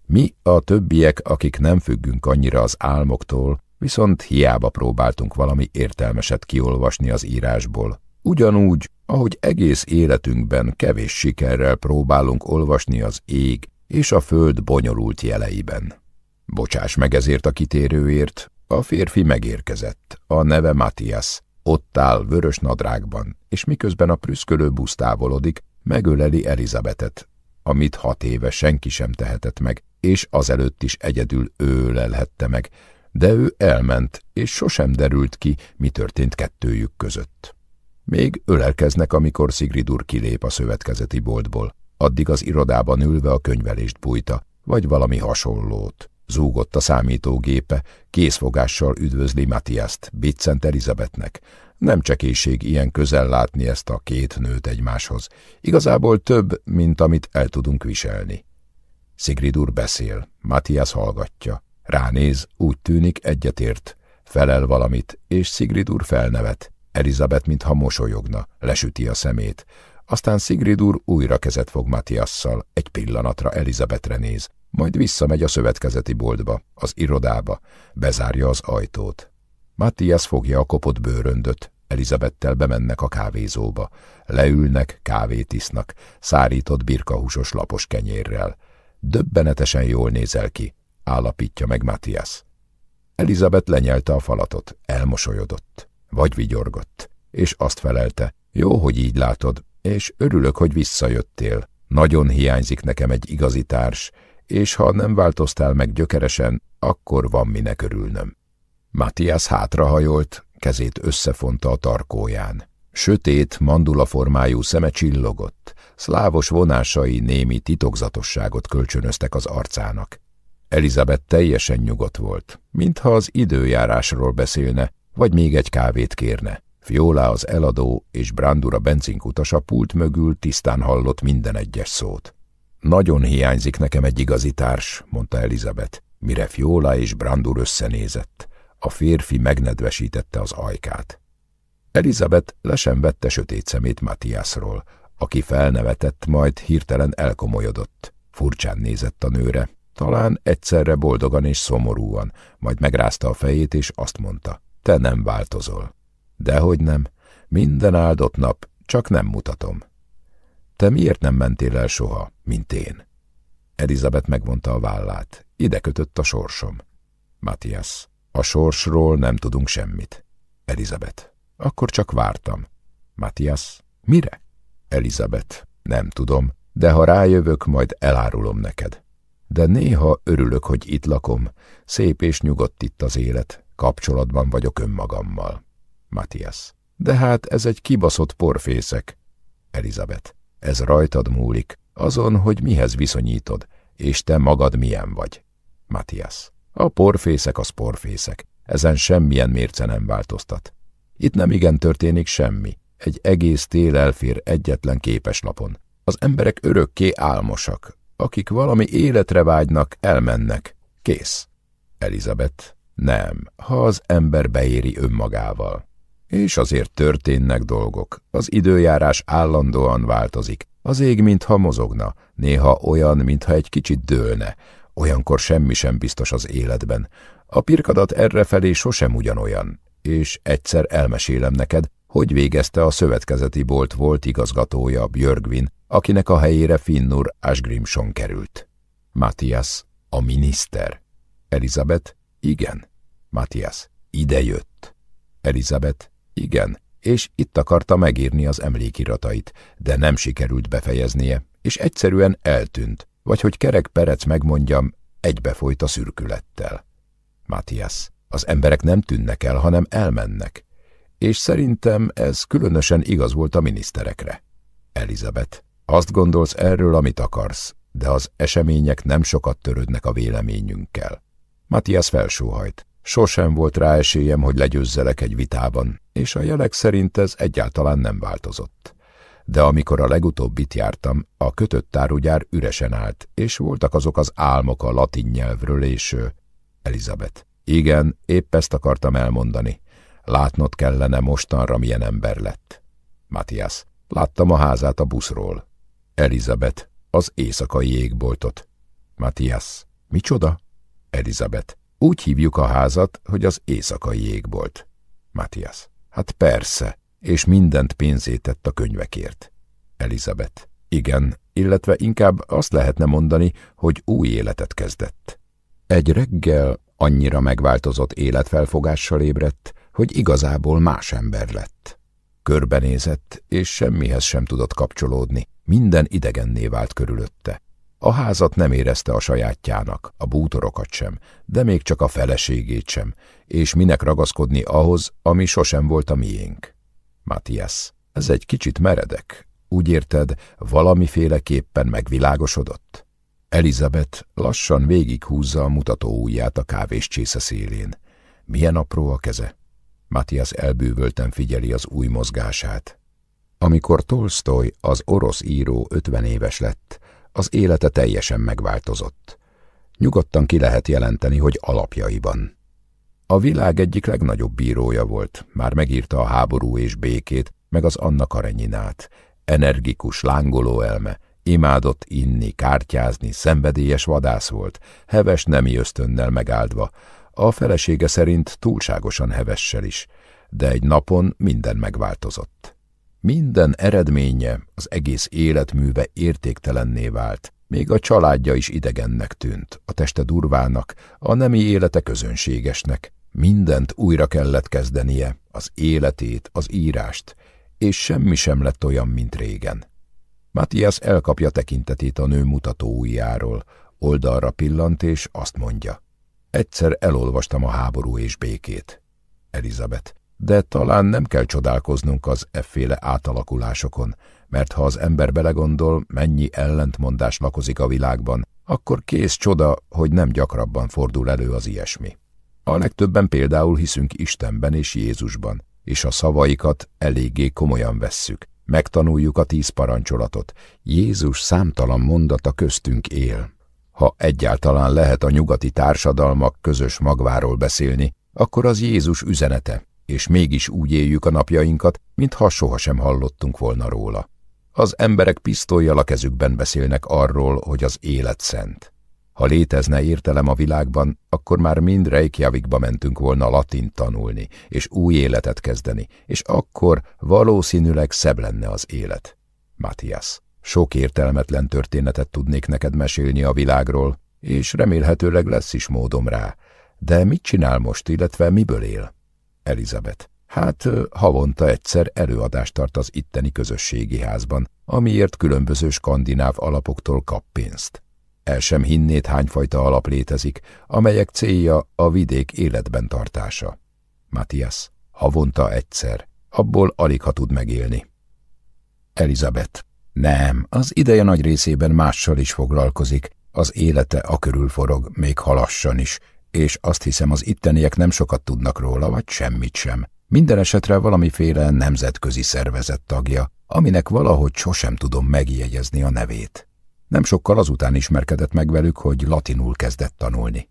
Mi, a többiek, akik nem függünk annyira az álmoktól, viszont hiába próbáltunk valami értelmeset kiolvasni az írásból. Ugyanúgy, ahogy egész életünkben kevés sikerrel próbálunk olvasni az ég és a föld bonyolult jeleiben. Bocsáss meg ezért a kitérőért, a férfi megérkezett, a neve Matthias, ott áll vörös nadrágban, és miközben a prüszkölő busz távolodik, megöleli Elizabetet, amit hat éve senki sem tehetett meg, és azelőtt is egyedül ő lelhette meg, de ő elment, és sosem derült ki, mi történt kettőjük között. Még ölelkeznek, amikor Sigridur kilép a szövetkezeti boltból, addig az irodában ülve a könyvelést bújta, vagy valami hasonlót. Zúgott a számítógépe, készfogással üdvözli Matthiaszt, Biccent Elizabetnek. Nem csekészség ilyen közel látni ezt a két nőt egymáshoz. Igazából több, mint amit el tudunk viselni. Sigridur beszél, Matthias hallgatja. Ránéz, úgy tűnik egyetért. Felel valamit, és Sigridur felnevet. Elizabeth mintha mosolyogna, lesüti a szemét. Aztán Sigridur újra kezet fog Matthiasszal, egy pillanatra Elizabetre néz, majd visszamegy a szövetkezeti boltba, az irodába, bezárja az ajtót. Matthias fogja a kopott bőröndöt, Elizabettel bemennek a kávézóba, leülnek, kávét isznak, szárított birkahúsos lapos kenyérrel. Döbbenetesen jól nézel ki, állapítja meg Matthias. Elizabeth lenyelte a falatot, elmosolyodott, vagy vigyorgott, és azt felelte, Jó, hogy így látod, és örülök, hogy visszajöttél. Nagyon hiányzik nekem egy igazi társ, és ha nem változtál meg gyökeresen, akkor van minek örülnöm. Matthias hátrahajolt, kezét összefonta a tarkóján. Sötét, mandulaformájú szeme csillogott, szlávos vonásai némi titokzatosságot kölcsönöztek az arcának. Elizabeth teljesen nyugodt volt, mintha az időjárásról beszélne, vagy még egy kávét kérne. Fiola az eladó és Brandura benzinkutas a pult mögül tisztán hallott minden egyes szót. Nagyon hiányzik nekem egy igazi társ, mondta Elizabeth, mire Fiola és Brandur összenézett. A férfi megnedvesítette az ajkát. Elizabeth lesen vette sötét szemét Matthiasról, aki felnevetett, majd hirtelen elkomolyodott. Furcsán nézett a nőre, talán egyszerre boldogan és szomorúan, majd megrázta a fejét, és azt mondta, te nem változol. Dehogy nem, minden áldott nap, csak nem mutatom. Te miért nem mentél el soha, mint én? Elizabeth megvonta a vállát. Ide kötött a sorsom. Matthias, a sorsról nem tudunk semmit. Elizabeth, akkor csak vártam. Matthias, mire? Elizabeth, nem tudom, de ha rájövök, majd elárulom neked. De néha örülök, hogy itt lakom. Szép és nyugodt itt az élet. Kapcsolatban vagyok önmagammal. Matthias. De hát ez egy kibaszott porfészek. Elizabeth. Ez rajtad múlik, azon, hogy mihez viszonyítod, és te magad milyen vagy. Matthias. A porfészek az porfészek. Ezen semmilyen mérce nem változtat. Itt nem igen történik semmi. Egy egész tél elfér egyetlen képeslapon. Az emberek örökké álmosak. Akik valami életre vágynak, elmennek. Kész. Elizabeth. Nem, ha az ember beéri önmagával. És azért történnek dolgok. Az időjárás állandóan változik. Az ég mintha mozogna, néha olyan, mintha egy kicsit dőlne. Olyankor semmi sem biztos az életben. A pirkadat errefelé sosem ugyanolyan. És egyszer elmesélem neked, hogy végezte a szövetkezeti bolt volt igazgatója Björgvin, akinek a helyére Finnur Asgrimson került. Matthias, a miniszter. Elizabeth, igen. Matthias, ide jött. Elizabeth, igen, és itt akarta megírni az emlékiratait, de nem sikerült befejeznie, és egyszerűen eltűnt, vagy hogy kerek perec megmondjam, egybefolyt a szürkülettel. Matthias, az emberek nem tűnnek el, hanem elmennek. És szerintem ez különösen igaz volt a miniszterekre. Elizabeth, azt gondolsz erről, amit akarsz, de az események nem sokat törődnek a véleményünkkel. Matthias felsóhajt. Sosem volt rá esélyem, hogy legyőzzelek egy vitában, és a jelek szerint ez egyáltalán nem változott. De amikor a legutóbbit jártam, a kötött tárugyár üresen állt, és voltak azok az álmok a latin nyelvről, és... Elizabeth. Igen, épp ezt akartam elmondani. Látnod kellene mostanra, milyen ember lett. Matthias. Láttam a házát a buszról. Elizabeth. Az éjszakai égboltot. Matthias. Micsoda? Elizabeth. Úgy hívjuk a házat, hogy az éjszakai égbolt. Matthias. Hát persze, és mindent pénzét tett a könyvekért. Elizabeth. Igen, illetve inkább azt lehetne mondani, hogy új életet kezdett. Egy reggel annyira megváltozott életfelfogással ébredt, hogy igazából más ember lett. Körbenézett, és semmihez sem tudott kapcsolódni, minden idegenné vált körülötte. A házat nem érezte a sajátjának, a bútorokat sem, de még csak a feleségét sem, és minek ragaszkodni ahhoz, ami sosem volt a miénk. Matthias, ez egy kicsit meredek. Úgy érted, valamiféleképpen megvilágosodott? Elizabeth lassan végighúzza a mutató ujját a kávés csésze szélén. Milyen apró a keze? Matthias elbűvölten figyeli az új mozgását. Amikor Tolstoy, az orosz író ötven éves lett, az élete teljesen megváltozott. Nyugodtan ki lehet jelenteni, hogy alapjaiban. A világ egyik legnagyobb bírója volt, már megírta a háború és békét, meg az Anna Karenyinát. Energikus, lángoló elme, imádott inni, kártyázni, szenvedélyes vadász volt, heves nemi ösztönnel megáldva, a felesége szerint túlságosan hevessel is, de egy napon minden megváltozott. Minden eredménye, az egész életműve értéktelenné vált, még a családja is idegennek tűnt, a teste durvának, a nemi élete közönségesnek. Mindent újra kellett kezdenie, az életét, az írást, és semmi sem lett olyan, mint régen. Matthias elkapja tekintetét a nő mutató ujjáról, oldalra pillant, és azt mondja. Egyszer elolvastam a háború és békét. Elizabeth, de talán nem kell csodálkoznunk az efféle átalakulásokon, mert ha az ember belegondol, mennyi ellentmondás lakozik a világban, akkor kész csoda, hogy nem gyakrabban fordul elő az ilyesmi. A legtöbben például hiszünk Istenben és Jézusban, és a szavaikat eléggé komolyan vesszük. Megtanuljuk a tíz parancsolatot. Jézus számtalan mondata köztünk él. Ha egyáltalán lehet a nyugati társadalmak közös magváról beszélni, akkor az Jézus üzenete, és mégis úgy éljük a napjainkat, mintha sohasem hallottunk volna róla. Az emberek pisztolyjal a kezükben beszélnek arról, hogy az élet szent. Ha létezne értelem a világban, akkor már mind Reykjavikba mentünk volna latin tanulni, és új életet kezdeni, és akkor valószínűleg szebb lenne az élet. Matthias, sok értelmetlen történetet tudnék neked mesélni a világról, és remélhetőleg lesz is módom rá. De mit csinál most, illetve miből él? Elizabeth. Hát havonta egyszer előadást tart az itteni közösségi házban, amiért különböző skandináv alapoktól kap pénzt. El sem hinnéd, hányfajta alap létezik, amelyek célja a vidék életben tartása. Matthias, havonta egyszer, abból alig ha tud megélni. Elizabeth, nem, az ideje nagy részében mással is foglalkozik, az élete a körül forog, még halassan is, és azt hiszem az itteniek nem sokat tudnak róla, vagy semmit sem. Minden esetre valamiféle nemzetközi szervezet tagja, aminek valahogy sosem tudom megjegyezni a nevét. Nem sokkal azután ismerkedett meg velük, hogy latinul kezdett tanulni.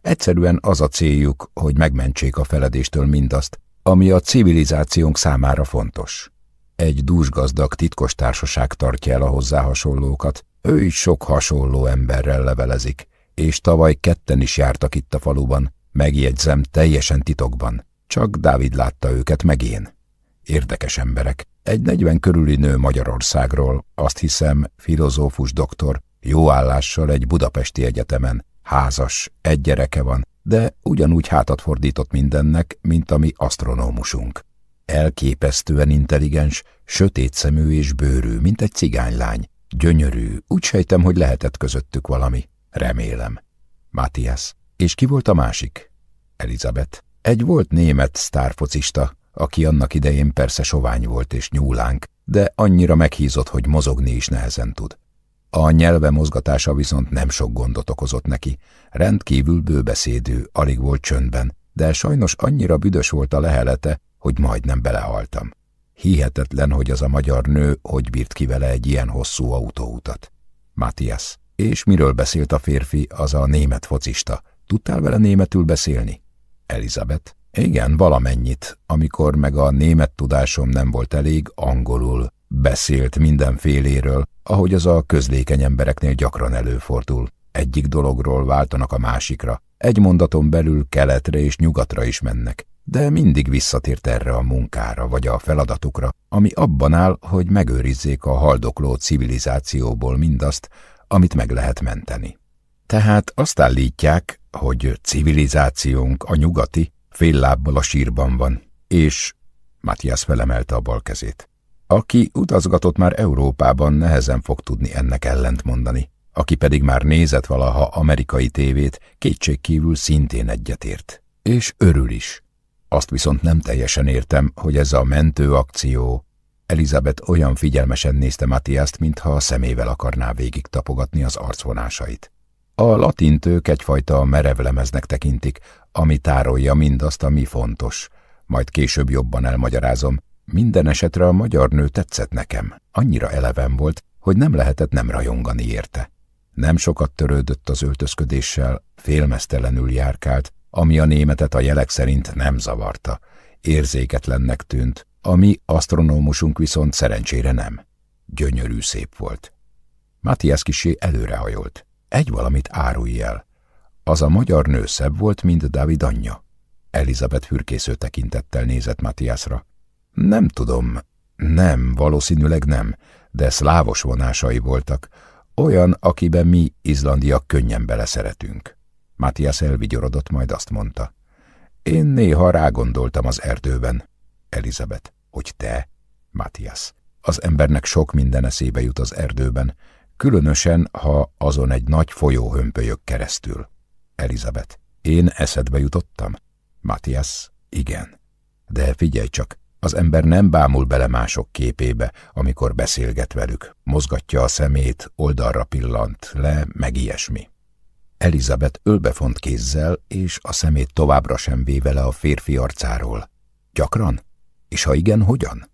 Egyszerűen az a céljuk, hogy megmentsék a feledéstől mindazt, ami a civilizációnk számára fontos. Egy dúsgazdag titkos társaság tartja el a hozzá hasonlókat, ő is sok hasonló emberrel levelezik, és tavaly ketten is jártak itt a faluban, megjegyzem teljesen titokban. Csak Dávid látta őket, meg én. Érdekes emberek. Egy negyven körüli nő Magyarországról, azt hiszem, filozófus doktor, jó állással egy budapesti egyetemen, házas, egy gyereke van, de ugyanúgy hátat fordított mindennek, mint a mi asztronómusunk. Elképesztően intelligens, sötét szemű és bőrű, mint egy cigánylány. Gyönyörű, úgy sejtem, hogy lehetett közöttük valami. Remélem. Matthias. És ki volt a másik? Elizabeth. Egy volt német sztárfocista, aki annak idején persze sovány volt és nyúlánk, de annyira meghízott, hogy mozogni is nehezen tud. A nyelve mozgatása viszont nem sok gondot okozott neki. Rendkívül bőbeszédű, alig volt csöndben, de sajnos annyira büdös volt a lehelete, hogy majdnem belehaltam. Hihetetlen, hogy az a magyar nő hogy bírt ki vele egy ilyen hosszú autóutat. Matthias. És miről beszélt a férfi, az a német focista? Tudtál vele németül beszélni? Elizabeth. Igen, valamennyit, amikor meg a német tudásom nem volt elég, angolul beszélt mindenféléről, ahogy az a közlékeny embereknél gyakran előfordul. Egyik dologról váltanak a másikra, egy mondaton belül keletre és nyugatra is mennek, de mindig visszatért erre a munkára vagy a feladatukra, ami abban áll, hogy megőrizzék a haldokló civilizációból mindazt, amit meg lehet menteni. Tehát azt állítják, hogy civilizációnk a nyugati, fél lábbal a sírban van, és Matthias felemelte a bal kezét. Aki utazgatott már Európában, nehezen fog tudni ennek ellent mondani. Aki pedig már nézett valaha amerikai tévét, kétségkívül szintén egyetért. És örül is. Azt viszont nem teljesen értem, hogy ez a mentőakció... Elizabeth olyan figyelmesen nézte Matthiaszt, mintha a szemével akarná végig tapogatni az arcvonásait. A latintők egyfajta merevlemeznek tekintik, ami tárolja mindazt, ami fontos. Majd később jobban elmagyarázom. Minden esetre a magyar nő tetszett nekem. Annyira eleven volt, hogy nem lehetett nem rajongani érte. Nem sokat törődött az öltözködéssel, félmeztelenül járkált, ami a németet a jelek szerint nem zavarta. Érzéketlennek tűnt, ami asztronómusunk viszont szerencsére nem. Gyönyörű szép volt. Matthias kisé előrehajolt. Egy valamit árulj el. Az a magyar nő szebb volt, mint David anyja. Elizabeth fürkésző tekintettel nézett Matthiasra. Nem tudom, nem, valószínűleg nem, de szlávos vonásai voltak, olyan, akiben mi, izlandiak könnyen beleszeretünk. Matthias elvigyorodott, majd azt mondta. Én néha rágondoltam az erdőben. Elizabeth, hogy te? Matthias. Az embernek sok minden eszébe jut az erdőben, különösen, ha azon egy nagy folyó hömpölyök keresztül. Elizabeth. Én eszedbe jutottam? Matthias. Igen. De figyelj csak, az ember nem bámul bele mások képébe, amikor beszélget velük, mozgatja a szemét, oldalra pillant, le, meg ilyesmi. Elizabeth ölbefont kézzel, és a szemét továbbra sem véve le a férfi arcáról. Gyakran? És ha igen, hogyan?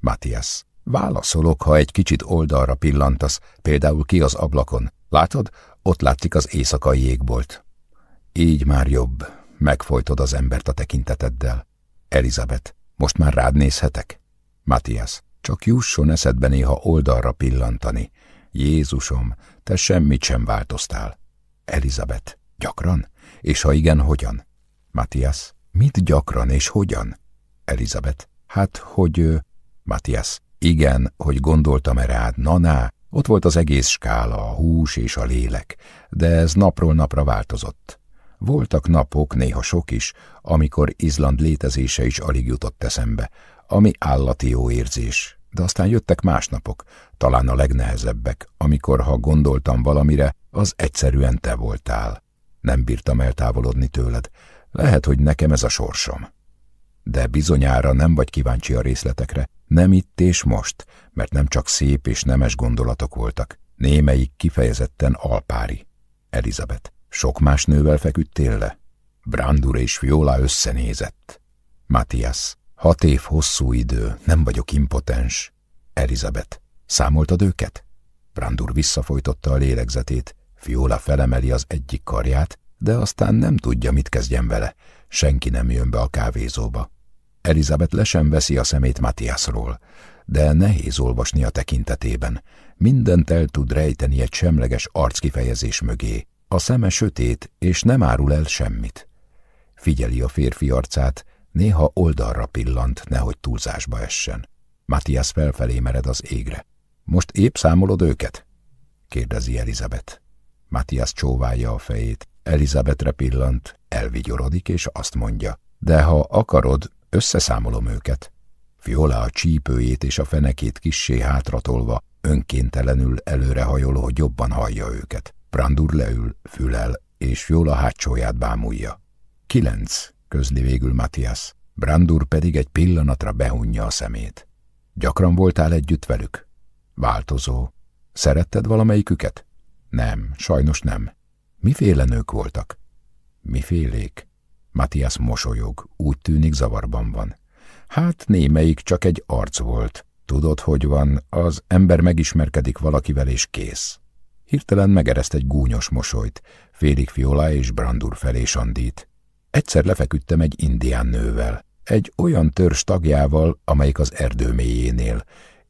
Matthias. Válaszolok, ha egy kicsit oldalra pillantasz, például ki az ablakon. Látod? Ott látszik az éjszakai jégbolt. Így már jobb. Megfojtod az embert a tekinteteddel. Elizabeth. Most már rád nézhetek? Matthias. Csak jusson eszedbe néha oldalra pillantani. Jézusom, te semmit sem változtál. Elizabeth. Gyakran? És ha igen, hogyan? Matthias. Mit gyakran és hogyan? Elizabeth. Hát, hogy... Matthias. Igen, hogy gondoltam-e rád, na-na, ott volt az egész skála, a hús és a lélek, de ez napról napra változott. Voltak napok, néha sok is, amikor Izland létezése is alig jutott eszembe, ami állati jó érzés, de aztán jöttek más napok, talán a legnehezebbek, amikor, ha gondoltam valamire, az egyszerűen te voltál. Nem bírtam eltávolodni tőled. Lehet, hogy nekem ez a sorsom. De bizonyára nem vagy kíváncsi a részletekre, nem itt és most, mert nem csak szép és nemes gondolatok voltak, némelyik kifejezetten alpári. Elizabeth, sok más nővel feküdtél le? Brandur és Viola összenézett. Matthias, hat év hosszú idő, nem vagyok impotens. Elizabeth, számoltad őket? Brandur visszafojtotta a lélegzetét, Viola felemeli az egyik karját, de aztán nem tudja, mit kezdjen vele. Senki nem jön be a kávézóba. Elizabeth le sem veszi a szemét Matthiasról, de nehéz olvasni a tekintetében. Mindent el tud rejteni egy semleges arckifejezés mögé. A szeme sötét, és nem árul el semmit. Figyeli a férfi arcát, néha oldalra pillant, nehogy túlzásba essen. Matthias felfelé mered az égre. Most épp számolod őket? kérdezi Elizabeth. Matthias csóválja a fejét. Elizabethre pillant, elvigyorodik, és azt mondja. De ha akarod, Összeszámolom őket. Fiola a csípőjét és a fenekét kissé hátratolva, önkéntelenül előrehajol, hogy jobban hallja őket. Brandur leül, fülel, és Fiola hátsóját bámulja. Kilenc, közli végül Matthias. Brandur pedig egy pillanatra behunja a szemét. Gyakran voltál együtt velük? Változó. Szeretted valamelyiküket? Nem, sajnos nem. Miféle nők voltak? Mifélék? Matthias mosolyog, úgy tűnik zavarban van. Hát némelyik csak egy arc volt. Tudod, hogy van, az ember megismerkedik valakivel és kész. Hirtelen megereszt egy gúnyos mosolyt, félig Fiola és Brandur felé sandít. Egyszer lefeküdtem egy indián nővel, egy olyan törzs tagjával, amelyik az erdő mélyénél,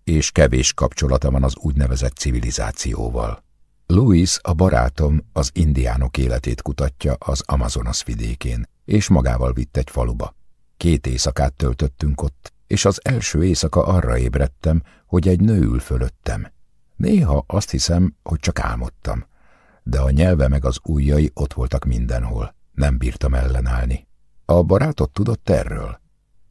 és kevés kapcsolata van az úgynevezett civilizációval. Louis, a barátom, az indiánok életét kutatja az Amazonas vidékén, és magával vitt egy faluba. Két éjszakát töltöttünk ott, és az első éjszaka arra ébredtem, hogy egy nő ül fölöttem. Néha azt hiszem, hogy csak álmodtam, de a nyelve meg az ujjai ott voltak mindenhol. Nem bírtam ellenállni. A barátot tudott erről?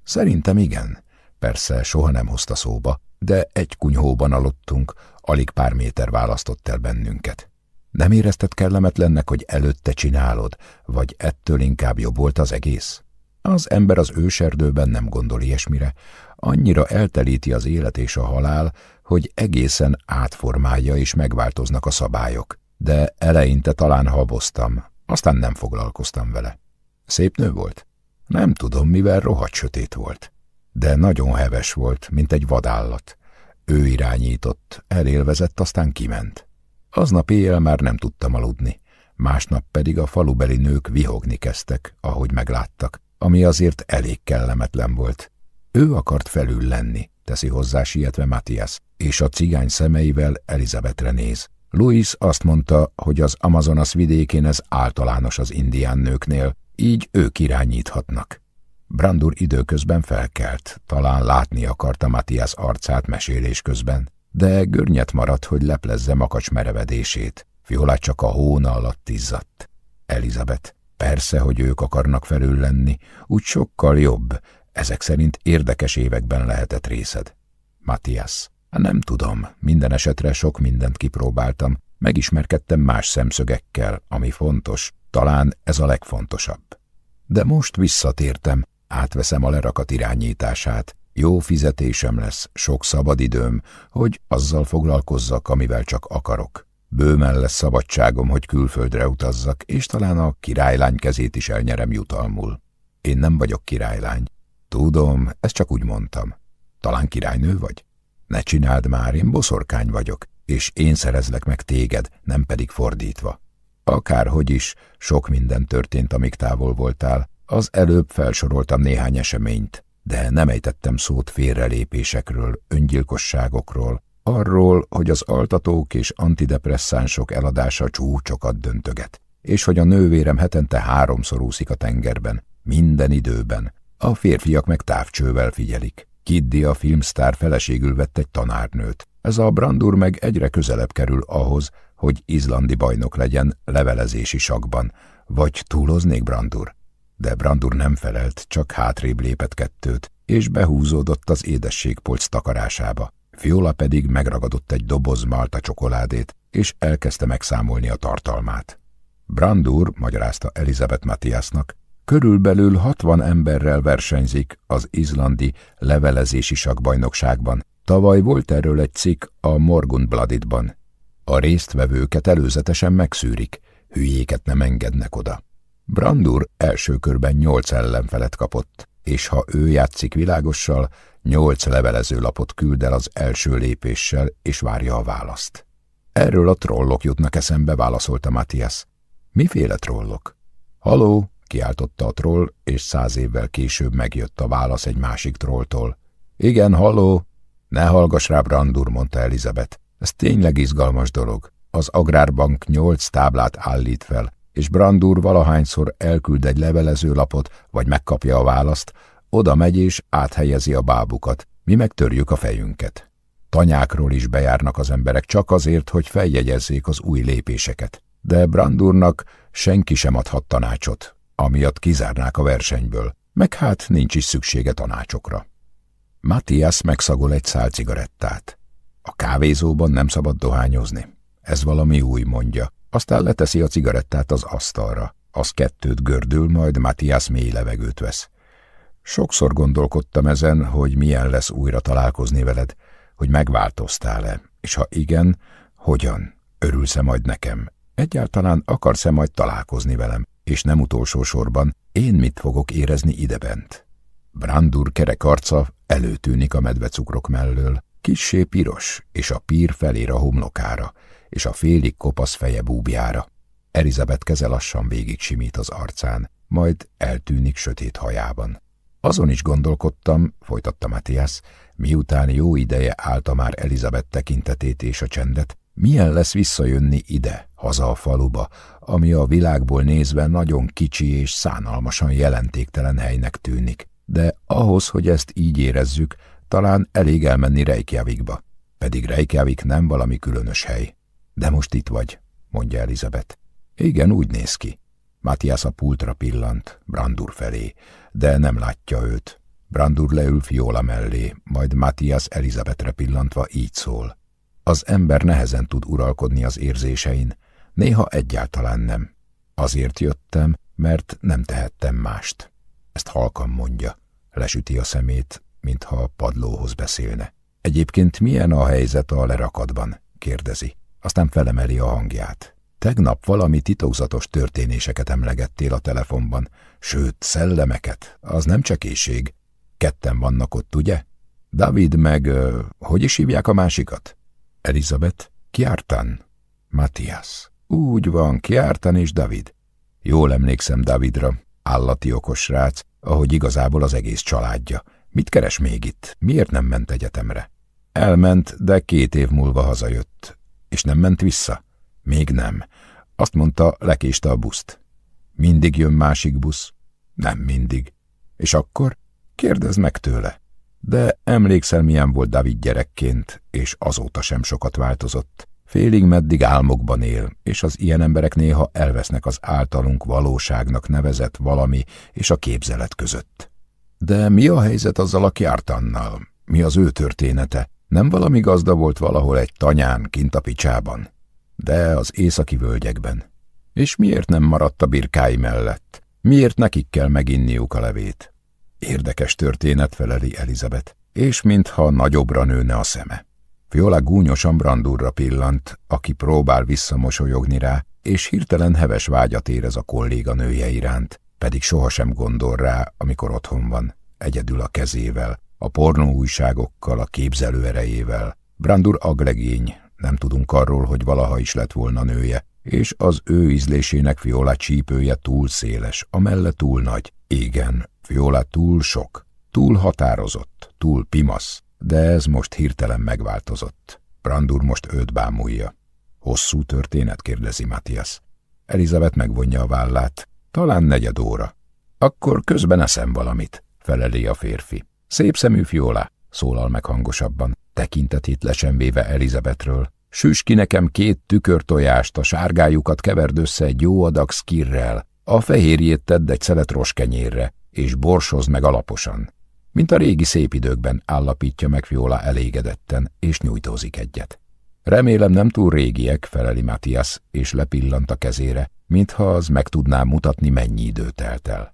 Szerintem igen. Persze soha nem hozta szóba, de egy kunyhóban aludtunk, alig pár méter választott el bennünket. Nem érezted kellemetlennek, hogy előtte csinálod, vagy ettől inkább jobb volt az egész? Az ember az őserdőben nem gondol ilyesmire, annyira eltelíti az élet és a halál, hogy egészen átformálja és megváltoznak a szabályok. De eleinte talán haboztam, aztán nem foglalkoztam vele. Szép nő volt? Nem tudom, mivel rohadt sötét volt. De nagyon heves volt, mint egy vadállat. Ő irányított, elélvezett, aztán kiment. Aznap éjjel már nem tudtam aludni, másnap pedig a falubeli nők vihogni kezdtek, ahogy megláttak, ami azért elég kellemetlen volt. Ő akart felül lenni, teszi hozzá sietve Matthias, és a cigány szemeivel Elizabetre néz. Louis azt mondta, hogy az Amazonas vidékén ez általános az indián nőknél, így ők irányíthatnak. Brandur időközben felkelt, talán látni akarta Matthias arcát mesélés közben, de görnyet maradt, hogy leplezze makacs merevedését. Viola csak a hóna alatt izzadt. Elizabeth, persze, hogy ők akarnak felül lenni, úgy sokkal jobb, ezek szerint érdekes években lehetett részed. Matthias. Nem tudom, minden esetre sok mindent kipróbáltam, megismerkedtem más szemszögekkel, ami fontos, talán ez a legfontosabb. De most visszatértem, átveszem a lerakat irányítását, jó fizetésem lesz, sok szabadidőm, hogy azzal foglalkozzak, amivel csak akarok. Bőmen lesz szabadságom, hogy külföldre utazzak, és talán a királylány kezét is elnyerem jutalmul. Én nem vagyok királylány. Tudom, ezt csak úgy mondtam. Talán királynő vagy? Ne csináld már, én boszorkány vagyok, és én szerezlek meg téged, nem pedig fordítva. Akárhogy is, sok minden történt, amíg távol voltál. Az előbb felsoroltam néhány eseményt, de nem ejtettem szót félrelépésekről, öngyilkosságokról, arról, hogy az altatók és antidepresszánsok eladása csúcsokat döntöget, és hogy a nővérem hetente háromszor úszik a tengerben, minden időben, a férfiak meg távcsővel figyelik. Kiddi a filmsztár feleségül vett egy tanárnőt. Ez a Brandur meg egyre közelebb kerül ahhoz, hogy izlandi bajnok legyen levelezési sakban. Vagy túloznék Brandur? De Brandur nem felelt, csak hátrébb lépett kettőt, és behúzódott az édességpolc takarásába. Fiola pedig megragadott egy doboz malta csokoládét, és elkezdte megszámolni a tartalmát. Brandur, magyarázta Elizabeth Matthiasnak, Körülbelül 60 emberrel versenyzik az izlandi levelezési sakbajnokságban. Tavaly volt erről egy cikk a Morgunbladitban. A résztvevőket előzetesen megszűrik, hülyéket nem engednek oda. Brandur első körben nyolc ellenfelet kapott, és ha ő játszik világossal, nyolc levelezőlapot küld el az első lépéssel, és várja a választ. Erről a trollok jutnak eszembe, válaszolta Matthias. Miféle trollok? Haló, kiáltotta a troll, és száz évvel később megjött a válasz egy másik trolltól. Igen, halló? Ne hallgass rá, Brandur, mondta Elizabeth. Ez tényleg izgalmas dolog. Az Agrárbank nyolc táblát állít fel, és Brandur valahányszor elküld egy levelezőlapot, vagy megkapja a választ, oda megy és áthelyezi a bábukat, mi megtörjük a fejünket. Tanyákról is bejárnak az emberek csak azért, hogy feljegyezzék az új lépéseket. De Brandurnak senki sem adhat tanácsot, amiatt kizárnák a versenyből, meg hát nincs is szüksége tanácsokra. Matthias megszagol egy szál cigarettát. A kávézóban nem szabad dohányozni. Ez valami új mondja. Aztán leteszi a cigarettát az asztalra. Az kettőt gördül, majd Matthias mély levegőt vesz. Sokszor gondolkodtam ezen, hogy milyen lesz újra találkozni veled, hogy megváltoztál-e, és ha igen, hogyan? Örülsz-e majd nekem? Egyáltalán akarsz-e majd találkozni velem? és nem utolsó sorban, én mit fogok érezni idebent. Brandur kerek arca előtűnik a medvecukrok mellől, kissé piros, és a pír felér a homlokára, és a félig kopasz feje búbjára. Elizabeth keze lassan végig simít az arcán, majd eltűnik sötét hajában. Azon is gondolkodtam, folytatta Matthias, miután jó ideje állta már Elizabeth tekintetét és a csendet, milyen lesz visszajönni ide, haza a faluba, ami a világból nézve nagyon kicsi és szánalmasan jelentéktelen helynek tűnik. De ahhoz, hogy ezt így érezzük, talán elég elmenni Reykjavikba. Pedig Reykjavik nem valami különös hely. De most itt vagy, mondja Elizabeth. Igen, úgy néz ki. Matthias a pultra pillant, Brandur felé, de nem látja őt. Brandur leül Fiola mellé, majd Matthias Elizabethre pillantva így szól. Az ember nehezen tud uralkodni az érzésein, néha egyáltalán nem. Azért jöttem, mert nem tehettem mást. Ezt halkan mondja, lesüti a szemét, mintha a padlóhoz beszélne. Egyébként milyen a helyzet a lerakatban? kérdezi. Aztán felemeli a hangját. Tegnap valami titokzatos történéseket emlegettél a telefonban, sőt, szellemeket, az nem csak éjség. Ketten vannak ott, ugye? David meg, hogy is hívják a másikat? Elizabeth, Kiártan, Matthias. Úgy van, Kiártan és David. Jól emlékszem Davidra, állati okos srác, ahogy igazából az egész családja. Mit keres még itt? Miért nem ment egyetemre? Elment, de két év múlva hazajött. És nem ment vissza? Még nem. Azt mondta, lekéste a buszt. Mindig jön másik busz? Nem mindig. És akkor? Kérdezd meg tőle. De emlékszel, milyen volt David gyerekként, és azóta sem sokat változott. Félig meddig álmokban él, és az ilyen emberek néha elvesznek az általunk valóságnak nevezett valami és a képzelet között. De mi a helyzet azzal a kiártannal? Mi az ő története? Nem valami gazda volt valahol egy tanyán, kint a picsában, de az északi völgyekben. És miért nem maradt a birkái mellett? Miért nekik kell meginniuk a levét? Érdekes történet feleli Elizabeth, és mintha nagyobbra nőne a szeme. Fiola gúnyosan Brandurra pillant, aki próbál visszamosolyogni rá, és hirtelen heves vágyat érez a kolléga nője iránt, pedig sohasem gondol rá, amikor otthon van, egyedül a kezével, a pornó újságokkal, a képzelő erejével. Brandur aglegény, nem tudunk arról, hogy valaha is lett volna nője, és az ő ízlésének Fiola csípője túl széles, a melle túl nagy. Igen, Fiola túl sok, túl határozott, túl pimasz, de ez most hirtelen megváltozott. Brandur most őt bámulja. Hosszú történet, kérdezi Matthias. Elizabeth megvonja a vállát. Talán negyed óra. Akkor közben eszem valamit, feleli a férfi. Szép szemű Fiola, szólal meg hangosabban, tekintetét lesemvéve Elizabethről. Süss ki nekem két tükörtojást, a sárgájukat keverd össze egy jó adag skirrel, a fehérjét tedd egy szelet roskenyérre, és borsozd meg alaposan. Mint a régi szép időkben állapítja meg Fiola elégedetten, és nyújtózik egyet. Remélem nem túl régiek, feleli Matthias, és lepillant a kezére, mintha az meg tudná mutatni, mennyi idő telt el.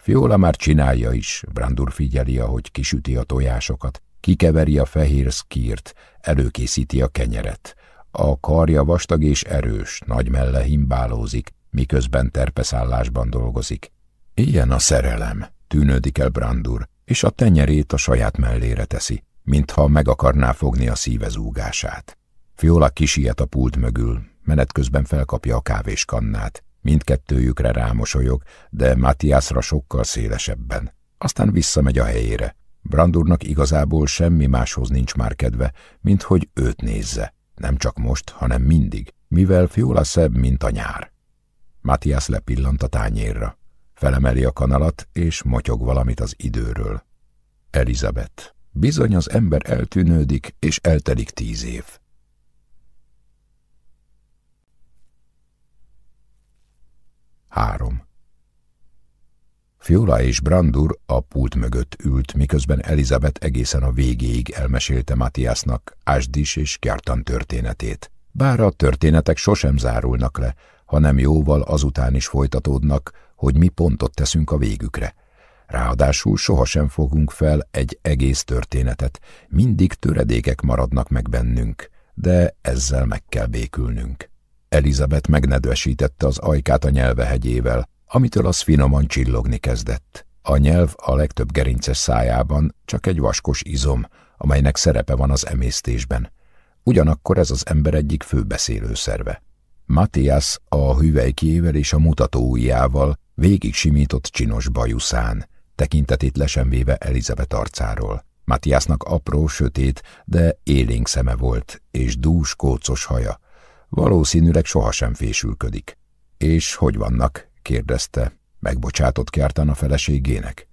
Fiola már csinálja is, Brandur figyeli, ahogy kisüti a tojásokat, kikeveri a fehér szkírt, előkészíti a kenyeret. A karja vastag és erős, nagy melle himbálózik, miközben terpeszállásban dolgozik. Ilyen a szerelem, tűnődik el Brandur, és a tenyerét a saját mellére teszi, mintha meg akarná fogni a szívezúgását. Fiola kisiet a pult mögül, menet közben felkapja a kávéskannát. Mindkettőjükre rámosolyog, de Matthiasra sokkal szélesebben. Aztán visszamegy a helyére. Brandurnak igazából semmi máshoz nincs már kedve, mint hogy őt nézze. Nem csak most, hanem mindig, mivel Fiola szebb, mint a nyár. Matthias lepillant a tányérra. Felemeli a kanalat, és motyog valamit az időről. Elizabeth. Bizony az ember eltűnődik, és eltelik tíz év. Három. Fiola és Brandur a pult mögött ült, miközben Elizabeth egészen a végéig elmesélte Matthiasnak Ásdis és Kjartan történetét. Bár a történetek sosem zárulnak le, hanem jóval azután is folytatódnak, hogy mi pontot teszünk a végükre. Ráadásul sohasem fogunk fel egy egész történetet, mindig töredékek maradnak meg bennünk, de ezzel meg kell békülnünk. Elizabeth megnedvesítette az ajkát a nyelvehegyével, amitől az finoman csillogni kezdett. A nyelv a legtöbb gerinces szájában csak egy vaskos izom, amelynek szerepe van az emésztésben. Ugyanakkor ez az ember egyik fő beszélőszerve. Matthias a hüvelykjével és a mutatóujjával végig simított csinos bajuszán, tekintetét lesemvéve Elizabeth arcáról. Matthiasnak apró, sötét, de élénk szeme volt, és dús, kócos haja. Valószínűleg sohasem fésülködik. És hogy vannak? kérdezte. Megbocsátott Kjartan a feleségének.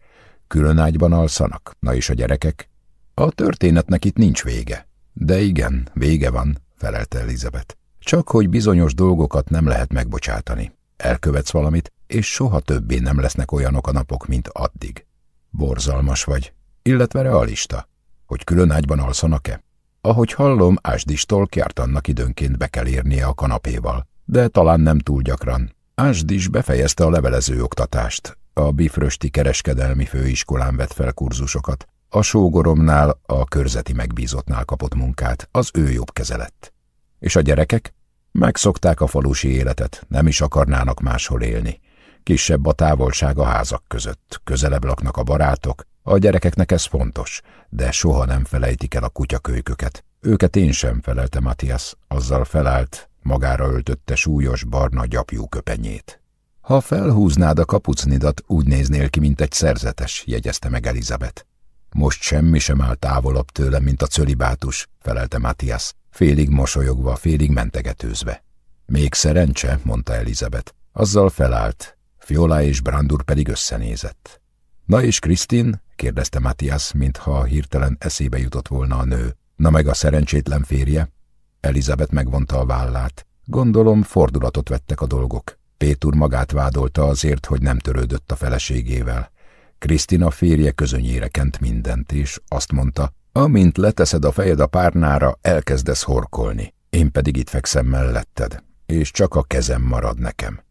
Külön ágyban alszanak, na és a gyerekek? A történetnek itt nincs vége. De igen, vége van, felelte Elizabeth. Csak hogy bizonyos dolgokat nem lehet megbocsátani. Elkövetsz valamit, és soha többé nem lesznek olyanok a napok, mint addig. Borzalmas vagy, illetve realista, hogy külön ágyban alszanak-e? Ahogy hallom, Ásdistól annak időnként be kell érnie a kanapéval, de talán nem túl gyakran. Ásdis befejezte a levelező oktatást. A Bifrösti Kereskedelmi Főiskolán vett fel kurzusokat. A sógoromnál, a körzeti megbízottnál kapott munkát, az ő jobb kezelett. És a gyerekek? Megszokták a falusi életet, nem is akarnának máshol élni. Kisebb a távolság a házak között, közelebb laknak a barátok, a gyerekeknek ez fontos, de soha nem felejtik el a kutyakölyköket. Őket én sem felelte Matthias, azzal felállt, magára öltötte súlyos barna gyapjú köpenyét. Ha felhúznád a kapucnidat, úgy néznél ki, mint egy szerzetes, jegyezte meg Elizabeth. Most semmi sem áll távolabb tőlem, mint a cölibátus, felelte Matthias, félig mosolyogva, félig mentegetőzve. Még szerencse, mondta Elizabeth. Azzal felállt, Fiola és Brandur pedig összenézett. Na és Krisztin? kérdezte Matthias, mintha hirtelen eszébe jutott volna a nő. Na meg a szerencsétlen férje? Elizabeth megvonta a vállát. Gondolom, fordulatot vettek a dolgok. Pétur magát vádolta azért, hogy nem törődött a feleségével. Krisztina férje közönyére kent mindent, és azt mondta, Amint leteszed a fejed a párnára, elkezdesz horkolni. Én pedig itt fekszem melletted, és csak a kezem marad nekem.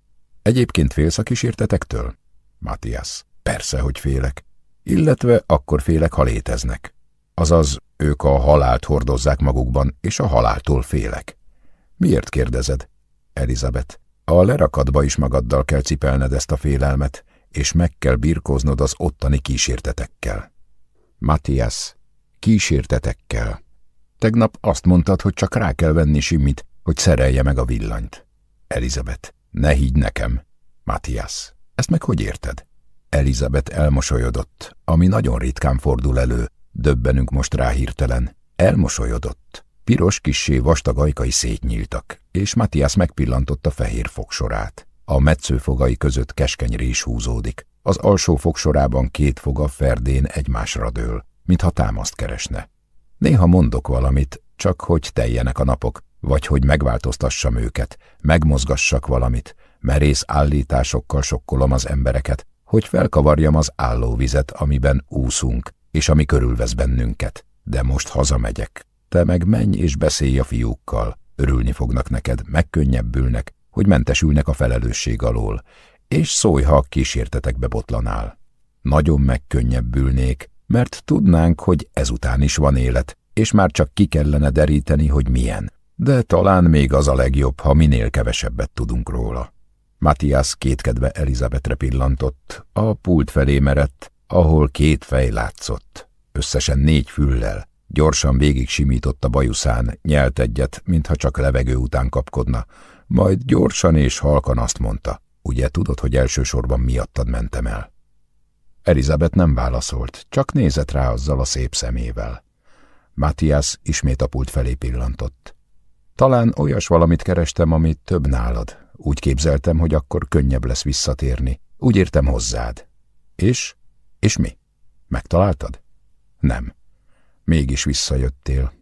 Egyébként félsz a kísértetektől? Matthias. Persze, hogy félek. Illetve akkor félek, ha léteznek. Azaz, ők a halált hordozzák magukban, és a haláltól félek. Miért kérdezed? Elizabeth. A lerakadba is magaddal kell cipelned ezt a félelmet, és meg kell birkóznod az ottani kísértetekkel. Matthias, kísértetekkel. Tegnap azt mondtad, hogy csak rá kell venni Simmit, hogy szerelje meg a villanyt. Elizabeth, ne higgy nekem. Matthias, ezt meg hogy érted? Elizabeth elmosolyodott, ami nagyon ritkán fordul elő, döbbenünk most rá hirtelen. Elmosolyodott. Piros kissé vastag ajkai szétnyíltak, és Matthias megpillantotta fehér fogsorát. A metszőfogai között keskeny rés húzódik. Az alsó fogsorában két foga ferdén egymásra dől, mintha támaszt keresne. Néha mondok valamit, csak hogy teljenek a napok, vagy hogy megváltoztassam őket, megmozgassak valamit, merész állításokkal sokkolom az embereket, hogy felkavarjam az állóvizet, amiben úszunk, és ami körülvesz bennünket. De most hazamegyek. Te meg menj és beszélj a fiúkkal. Örülni fognak neked, megkönnyebbülnek, hogy mentesülnek a felelősség alól, és szólj, ha a kísértetekbe botlanál. Nagyon megkönnyebbülnék, mert tudnánk, hogy ezután is van élet, és már csak ki kellene deríteni, hogy milyen. De talán még az a legjobb, ha minél kevesebbet tudunk róla. Matthias kétkedve Elizabetre pillantott, a pult felé merett, ahol két fej látszott, összesen négy füllel. Gyorsan végig simított a bajuszán, nyelt egyet, mintha csak levegő után kapkodna, majd gyorsan és halkan azt mondta, ugye tudod, hogy elsősorban miattad mentem el. Elizabeth nem válaszolt, csak nézett rá azzal a szép szemével. Matthias ismét a pult felé pillantott. Talán olyas valamit kerestem, amit több nálad. Úgy képzeltem, hogy akkor könnyebb lesz visszatérni. Úgy értem hozzád. És? És mi? Megtaláltad? Nem. Mégis visszajöttél.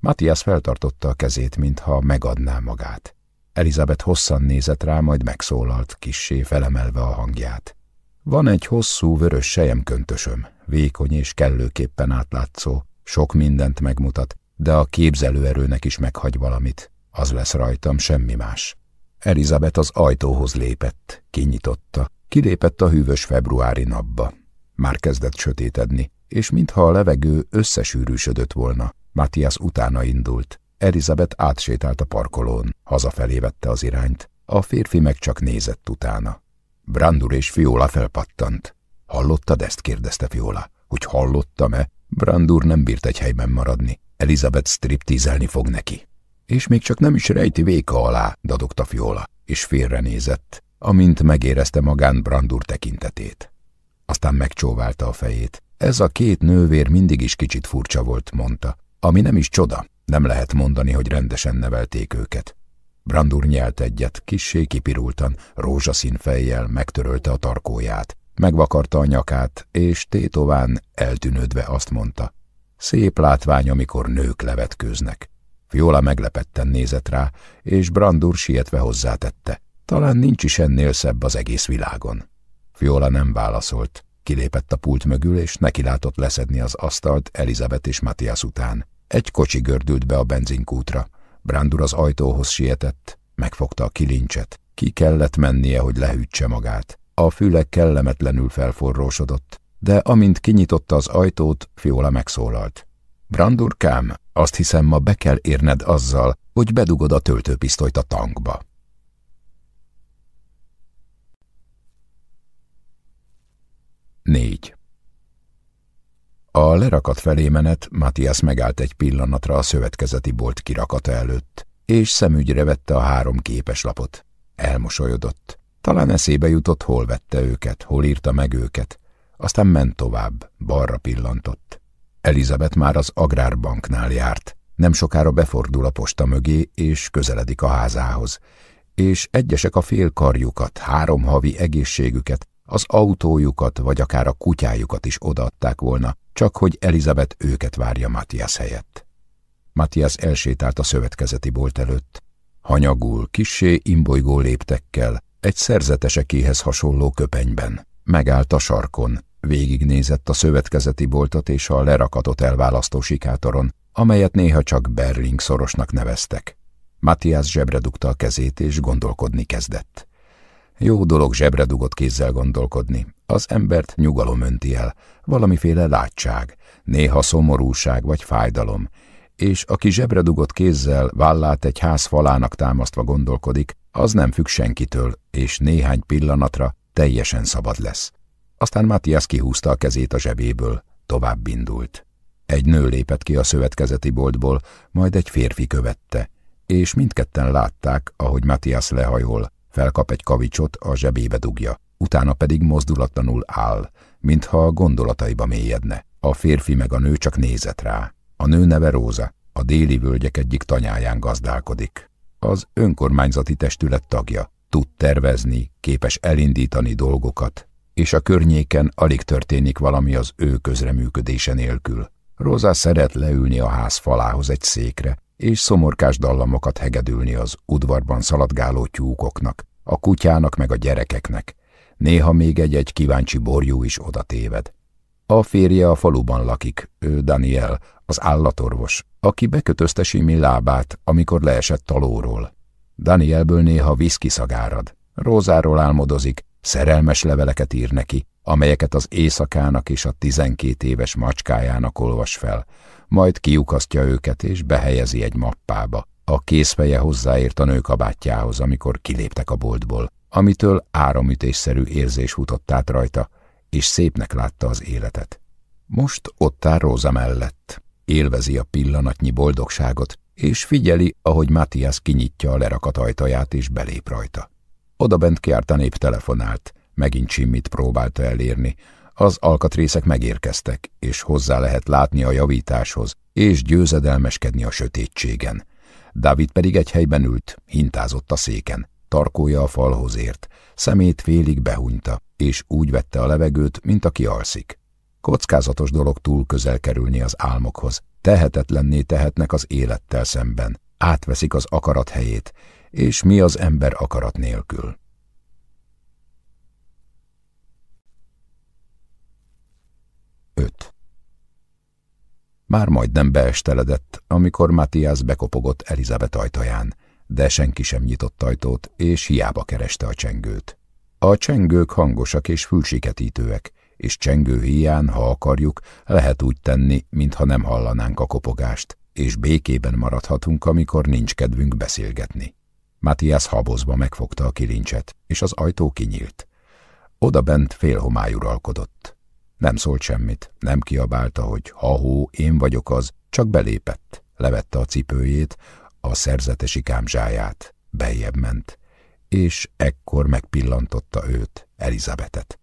Matthias feltartotta a kezét, mintha megadná magát. Elizabeth hosszan nézett rá, majd megszólalt, kissé felemelve a hangját. Van egy hosszú vörös sejemköntösöm, vékony és kellőképpen átlátszó, sok mindent megmutat, de a képzelőerőnek is meghagy valamit. Az lesz rajtam, semmi más. Elizabeth az ajtóhoz lépett, kinyitotta, kilépett a hűvös februári napba. Már kezdett sötétedni, és mintha a levegő összesűrűsödött volna, Matthias utána indult. Elizabeth átsétált a parkolón, hazafelé vette az irányt, a férfi meg csak nézett utána. Brandur és Fiola felpattant. Hallottad ezt? kérdezte Fiola. Hogy hallottam-e? Brandur nem bírt egy helyben maradni. Elizabeth striptízelni fog neki. És még csak nem is rejti véka alá, dadogta Fiola, és félrenézett, amint megérezte magán Brandur tekintetét. Aztán megcsóválta a fejét. Ez a két nővér mindig is kicsit furcsa volt, mondta. Ami nem is csoda, nem lehet mondani, hogy rendesen nevelték őket. Brandur nyelt egyet, kissé kipirultan, rózsaszín fejjel megtörölte a tarkóját, megvakarta a nyakát, és tétován eltűnődve azt mondta. Szép látvány, amikor nők levetkőznek. Fiola meglepetten nézett rá, és Brandur sietve hozzátette. Talán nincs is ennél szebb az egész világon. Fiola nem válaszolt. Kilépett a pult mögül, és nekilátott leszedni az asztalt Elizabeth és Matthias után. Egy kocsi gördült be a benzinkútra. Brandur az ajtóhoz sietett, megfogta a kilincset. Ki kellett mennie, hogy lehűtse magát. A füle kellemetlenül felforrósodott, de amint kinyitotta az ajtót, Fiola megszólalt. Brandurkám, azt hiszem ma be kell érned azzal, hogy bedugod a töltőpisztolyt a tankba. 4. A lerakat felé menet Matthias megállt egy pillanatra a szövetkezeti bolt kirakata előtt, és szemügyre vette a három képeslapot. Elmosolyodott. Talán eszébe jutott, hol vette őket, hol írta meg őket. Aztán ment tovább, balra pillantott. Elizabeth már az agrárbanknál járt. Nem sokára befordul a posta mögé, és közeledik a házához. És egyesek a fél karjukat, három havi egészségüket, az autójukat, vagy akár a kutyájukat is odaadták volna, csak hogy Elizabeth őket várja Matthias helyett. Matthias elsétált a szövetkezeti bolt előtt. Hanyagul, kissé imbolygó léptekkel, egy szerzetesekéhez hasonló köpenyben. Megállt a sarkon, Végignézett a szövetkezeti boltot és a lerakatot elválasztó sikátoron, amelyet néha csak Berling szorosnak neveztek. Matthias zsebre dugta a kezét, és gondolkodni kezdett. Jó dolog zsebre dugott kézzel gondolkodni. Az embert nyugalom önti el, valamiféle látság, néha szomorúság vagy fájdalom, és aki zsebre dugott kézzel vállát egy ház falának támasztva gondolkodik, az nem függ senkitől, és néhány pillanatra teljesen szabad lesz. Aztán Matthias kihúzta a kezét a zsebéből, tovább indult. Egy nő lépett ki a szövetkezeti boltból, majd egy férfi követte, és mindketten látták, ahogy Matthias lehajol, felkap egy kavicsot, a zsebébe dugja, utána pedig mozdulatlanul áll, mintha gondolataiba mélyedne. A férfi meg a nő csak nézett rá. A nő neve Róza, a déli völgyek egyik tanyáján gazdálkodik. Az önkormányzati testület tagja, tud tervezni, képes elindítani dolgokat, és a környéken alig történik valami az ő közreműködése nélkül. Róza szeret leülni a ház falához egy székre, és szomorkás dallamokat hegedülni az udvarban szaladgáló tyúkoknak, a kutyának meg a gyerekeknek. Néha még egy-egy kíváncsi borjú is oda téved. A férje a faluban lakik, ő Daniel, az állatorvos, aki bekötözte Simi lábát, amikor leesett talóról. Danielből néha viszki szagárad. Rózáról álmodozik, szerelmes leveleket ír neki, amelyeket az éjszakának és a tizenkét éves macskájának olvas fel, majd kiukasztja őket és behelyezi egy mappába. A készfeje hozzáért a nő kabátjához, amikor kiléptek a boltból, amitől áramütésszerű érzés futott át rajta, és szépnek látta az életet. Most ott áll Róza mellett, élvezi a pillanatnyi boldogságot, és figyeli, ahogy Matthias kinyitja a lerakat ajtaját és belép rajta. Oda bent kiártan épp telefonált, megint Csimmit próbálta elérni, az alkatrészek megérkeztek, és hozzá lehet látni a javításhoz, és győzedelmeskedni a sötétségen. David pedig egy helyben ült, hintázott a széken, tarkója a falhoz ért, szemét félig behunyta, és úgy vette a levegőt, mint aki alszik. Kockázatos dolog túl közel kerülni az álmokhoz, tehetetlenné tehetnek az élettel szemben, átveszik az akarat helyét, és mi az ember akarat nélkül. 5. Már majdnem beesteledett, amikor Matthias bekopogott Elizabeth ajtaján, de senki sem nyitott ajtót, és hiába kereste a csengőt. A csengők hangosak és fülsiketítőek, és csengő hiány, ha akarjuk, lehet úgy tenni, mintha nem hallanánk a kopogást, és békében maradhatunk, amikor nincs kedvünk beszélgetni. Matthias habozva megfogta a kilincset, és az ajtó kinyílt. Oda bent félhomály uralkodott. Nem szólt semmit, nem kiabálta, hogy ha-hó, én vagyok az, csak belépett, levette a cipőjét, a szerzetesi kámzsáját, beljebb ment, és ekkor megpillantotta őt, Elizabetet.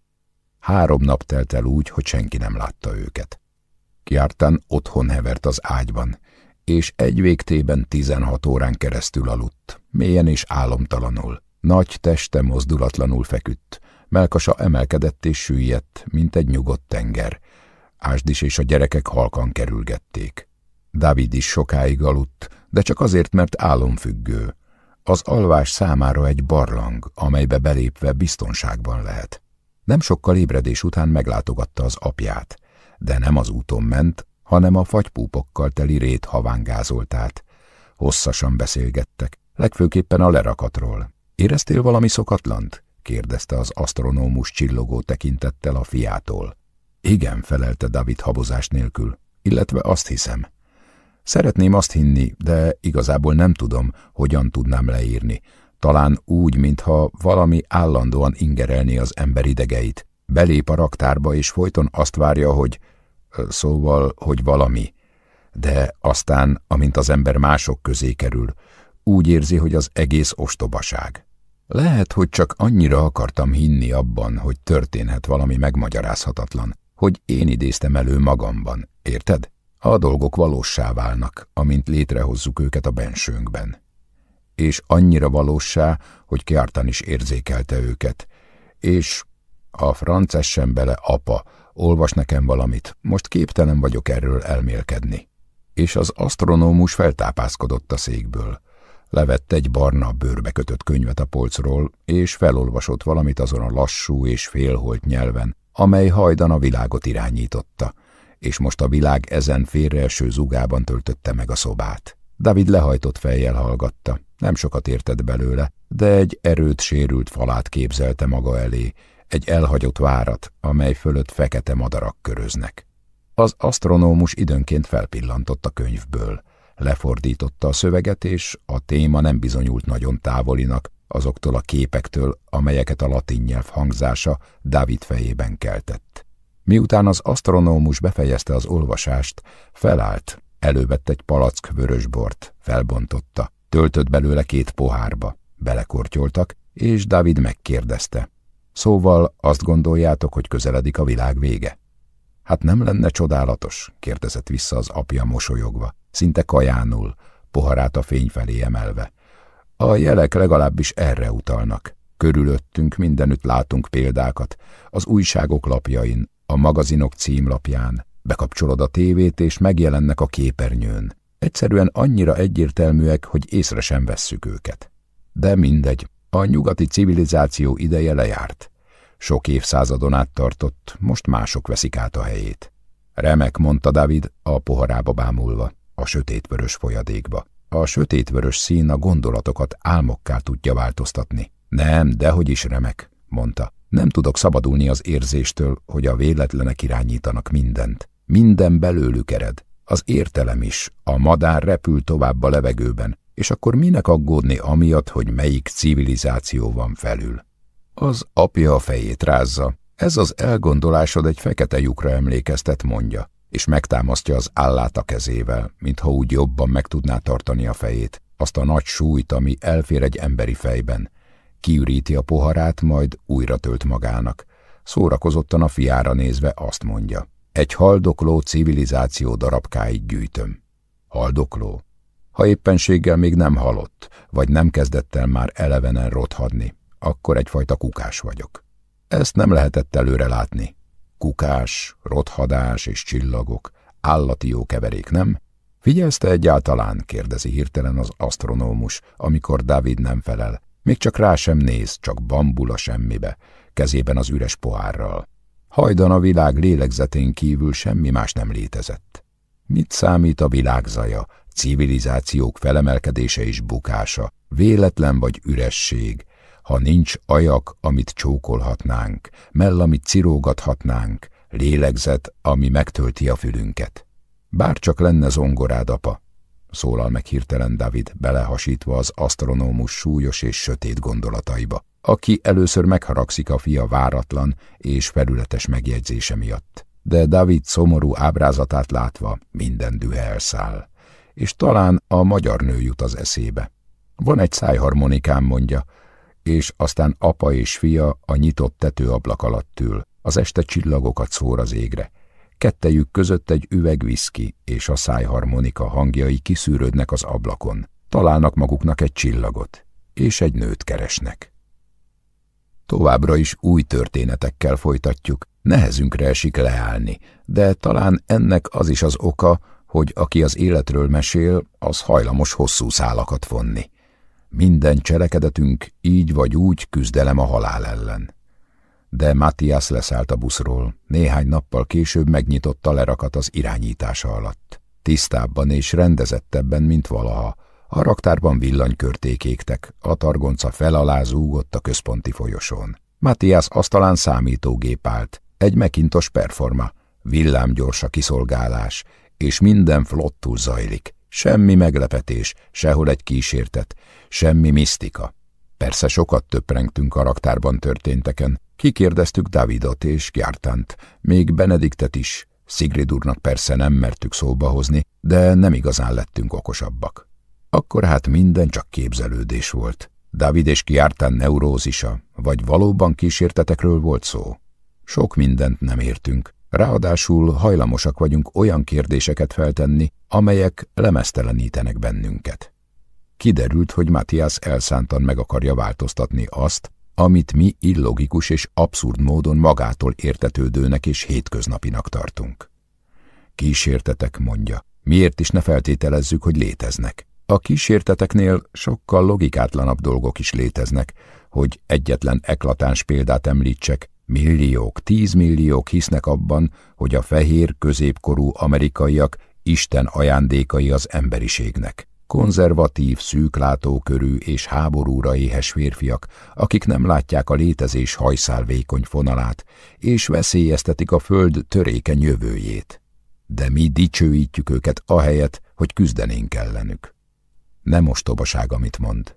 Három nap telt el úgy, hogy senki nem látta őket. Kiártán otthon hevert az ágyban, és egy végtében tizenhat órán keresztül aludt, mélyen és álomtalanul. Nagy teste mozdulatlanul feküdt, melkasa emelkedett és süllyedt, mint egy nyugodt tenger. Ásdis és a gyerekek halkan kerülgették. David is sokáig aludt, de csak azért, mert álomfüggő. Az alvás számára egy barlang, amelybe belépve biztonságban lehet. Nem sokkal ébredés után meglátogatta az apját, de nem az úton ment, hanem a fagypúpokkal teli rét havángázolt át. Hosszasan beszélgettek, legfőképpen a lerakatról. Éreztél valami szokatlant? kérdezte az asztronómus csillogó tekintettel a fiától. Igen, felelte David habozás nélkül, illetve azt hiszem. Szeretném azt hinni, de igazából nem tudom, hogyan tudnám leírni. Talán úgy, mintha valami állandóan ingerelni az ember idegeit. Belép a raktárba, és folyton azt várja, hogy... Szóval, hogy valami. De aztán, amint az ember mások közé kerül, úgy érzi, hogy az egész ostobaság. Lehet, hogy csak annyira akartam hinni abban, hogy történhet valami megmagyarázhatatlan, hogy én idéztem elő magamban, érted? A dolgok valóssá válnak, amint létrehozzuk őket a bensőnkben. És annyira valóssá, hogy Kiartan is érzékelte őket, és a francessen bele apa, olvas nekem valamit, most képtelen vagyok erről elmélkedni. És az asztronómus feltápászkodott a székből. Levett egy barna bőrbe kötött könyvet a polcról, és felolvasott valamit azon a lassú és félholt nyelven, amely hajdan a világot irányította, és most a világ ezen félreeső zugában töltötte meg a szobát. David lehajtott fejjel hallgatta, nem sokat értett belőle, de egy erőt sérült falát képzelte maga elé, egy elhagyott várat, amely fölött fekete madarak köröznek. Az asztronómus időnként felpillantott a könyvből, lefordította a szöveget, és a téma nem bizonyult nagyon távolinak azoktól a képektől, amelyeket a latin nyelv hangzása Dávid fejében keltett. Miután az asztronómus befejezte az olvasást, felállt, elővett egy palack vörösbort, felbontotta, töltött belőle két pohárba, belekortyoltak, és Dávid megkérdezte. Szóval azt gondoljátok, hogy közeledik a világ vége? Hát nem lenne csodálatos? kérdezett vissza az apja mosolyogva, szinte kajánul, poharát a fény felé emelve. A jelek legalábbis erre utalnak. Körülöttünk mindenütt látunk példákat, az újságok lapjain, a magazinok címlapján, bekapcsolod a tévét és megjelennek a képernyőn. Egyszerűen annyira egyértelműek, hogy észre sem vesszük őket. De mindegy, a nyugati civilizáció ideje lejárt. Sok évszázadon át tartott, most mások veszik át a helyét. Remek, mondta David, a poharába bámulva, a sötétvörös folyadékba. A sötétvörös szín a gondolatokat álmokká tudja változtatni. Nem, dehogy is remek, mondta. Nem tudok szabadulni az érzéstől, hogy a véletlenek irányítanak mindent. Minden belőlük ered. Az értelem is. A madár repül tovább a levegőben, és akkor minek aggódni amiatt, hogy melyik civilizáció van felül? Az apja a fejét rázza. Ez az elgondolásod egy fekete lyukra emlékeztet, mondja, és megtámasztja az állát a kezével, mintha úgy jobban meg tudná tartani a fejét, azt a nagy súlyt, ami elfér egy emberi fejben. Kiüríti a poharát, majd újra tölt magának. Szórakozottan a fiára nézve azt mondja. Egy haldokló civilizáció darabkáit gyűjtöm. Haldokló? Ha éppenséggel még nem halott, vagy nem kezdett el már elevenen rothadni, akkor egyfajta kukás vagyok. Ezt nem lehetett előre látni. Kukás, rothadás és csillagok, állati jó keverék, nem? Figyelsz te egyáltalán? kérdezi hirtelen az asztronómus, amikor David nem felel. Még csak rá sem néz, csak bambul a semmibe, kezében az üres pohárral. Hajdan a világ lélegzetén kívül semmi más nem létezett. Mit számít a világzaja, civilizációk felemelkedése és bukása, véletlen vagy üresség, ha nincs ajak, amit csókolhatnánk, mell, amit cirógathatnánk, lélegzet, ami megtölti a fülünket. Bár csak lenne zongorád, apa, szólal meg hirtelen David, belehasítva az asztronómus súlyos és sötét gondolataiba, aki először megharagszik a fia váratlan és felületes megjegyzése miatt. De David szomorú ábrázatát látva minden dühe elszáll, és talán a magyar nő jut az eszébe. Van egy szájharmonikám, mondja, és aztán apa és fia a nyitott tetőablak alatt ül, az este csillagokat szór az égre. Kettejük között egy üveg viszki és a szájharmonika hangjai kiszűrődnek az ablakon. Találnak maguknak egy csillagot, és egy nőt keresnek. Továbbra is új történetekkel folytatjuk, nehezünkre esik leállni, de talán ennek az is az oka, hogy aki az életről mesél, az hajlamos hosszú szálakat vonni. Minden cselekedetünk így vagy úgy küzdelem a halál ellen. De Matthias leszállt a buszról, néhány nappal később megnyitotta lerakat az irányítása alatt. Tisztábban és rendezettebben, mint valaha. A raktárban villanykörték égtek, a targonca felalá zúgott a központi folyosón. Matthias asztalán számítógép állt, egy mekintos performa, villámgyors a kiszolgálás, és minden flottul zajlik. Semmi meglepetés, sehol egy kísértet, semmi misztika. Persze sokat töprengtünk a raktárban történteken. Kikérdeztük Davidot és Gyártánt, még Benediktet is. Szigrid úrnak persze nem mertük szóba hozni, de nem igazán lettünk okosabbak. Akkor hát minden csak képzelődés volt. David és Kiártán neurózisa, vagy valóban kísértetekről volt szó? Sok mindent nem értünk, Ráadásul hajlamosak vagyunk olyan kérdéseket feltenni, amelyek lemesztelenítenek bennünket. Kiderült, hogy Matthias elszántan meg akarja változtatni azt, amit mi illogikus és abszurd módon magától értetődőnek és hétköznapinak tartunk. Kísértetek, mondja, miért is ne feltételezzük, hogy léteznek. A kísérteteknél sokkal logikátlanabb dolgok is léteznek, hogy egyetlen eklatáns példát említsek, Milliók, tízmilliók hisznek abban, hogy a fehér, középkorú amerikaiak Isten ajándékai az emberiségnek. Konzervatív, szűklátókörű és háborúra éhes férfiak, akik nem látják a létezés hajszál vékony fonalát, és veszélyeztetik a föld törékeny jövőjét. De mi dicsőítjük őket ahelyett, hogy küzdenénk ellenük. Nem ostobaság, amit mond.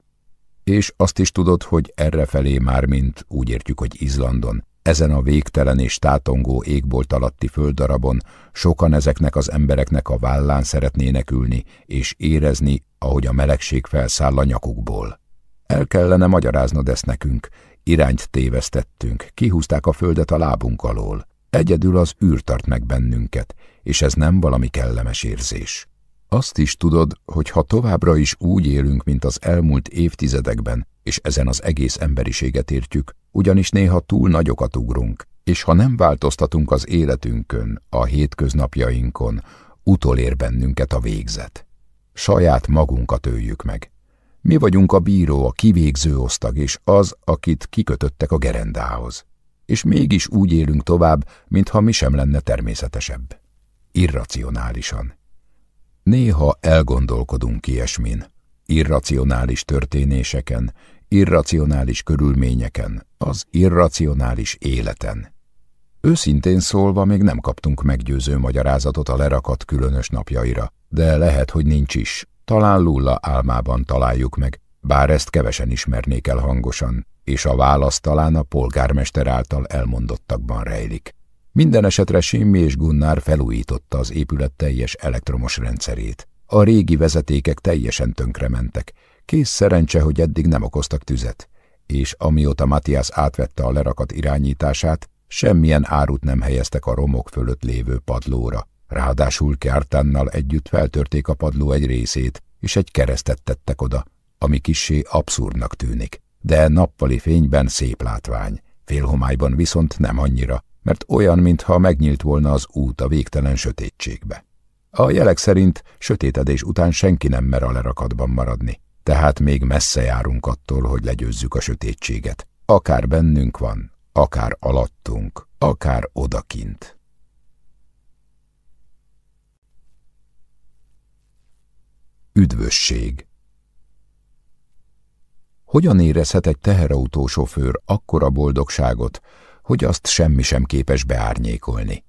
És azt is tudod, hogy errefelé már, mint úgy értjük, hogy Izlandon, ezen a végtelen és tátongó égbolt alatti földdarabon sokan ezeknek az embereknek a vállán szeretnének ülni és érezni, ahogy a melegség felszáll a nyakukból. El kellene magyaráznod ezt nekünk, irányt tévesztettünk, kihúzták a földet a lábunk alól. Egyedül az űr tart meg bennünket, és ez nem valami kellemes érzés. Azt is tudod, hogy ha továbbra is úgy élünk, mint az elmúlt évtizedekben, és ezen az egész emberiséget értjük, ugyanis néha túl nagyokat ugrunk, és ha nem változtatunk az életünkön, a hétköznapjainkon, utolér bennünket a végzet. Saját magunkat öljük meg. Mi vagyunk a bíró, a kivégző osztag, és az, akit kikötöttek a gerendához. És mégis úgy élünk tovább, mintha mi sem lenne természetesebb. Irracionálisan. Néha elgondolkodunk ilyesmin, irracionális történéseken, irracionális körülményeken, az irracionális életen. Őszintén szólva még nem kaptunk meggyőző magyarázatot a lerakat különös napjaira, de lehet, hogy nincs is. Talán Lulla álmában találjuk meg, bár ezt kevesen ismernék el hangosan, és a válasz talán a polgármester által elmondottakban rejlik. Minden esetre Simmi és Gunnar felújította az épület teljes elektromos rendszerét. A régi vezetékek teljesen tönkrementek. Kész szerencse, hogy eddig nem okoztak tüzet. És amióta Matthias átvette a lerakat irányítását, semmilyen árut nem helyeztek a romok fölött lévő padlóra. Ráadásul Kjartánnal együtt feltörték a padló egy részét, és egy keresztet tettek oda, ami kissé abszurdnak tűnik. De nappali fényben szép látvány, félhomályban viszont nem annyira, mert olyan, mintha megnyílt volna az út a végtelen sötétségbe. A jelek szerint sötétedés után senki nem mer a lerakatban maradni, tehát még messze járunk attól, hogy legyőzzük a sötétséget. Akár bennünk van, akár alattunk, akár odakint. Üdvösség Hogyan érezhet egy teherautósofőr akkora boldogságot, hogy azt semmi sem képes beárnyékolni.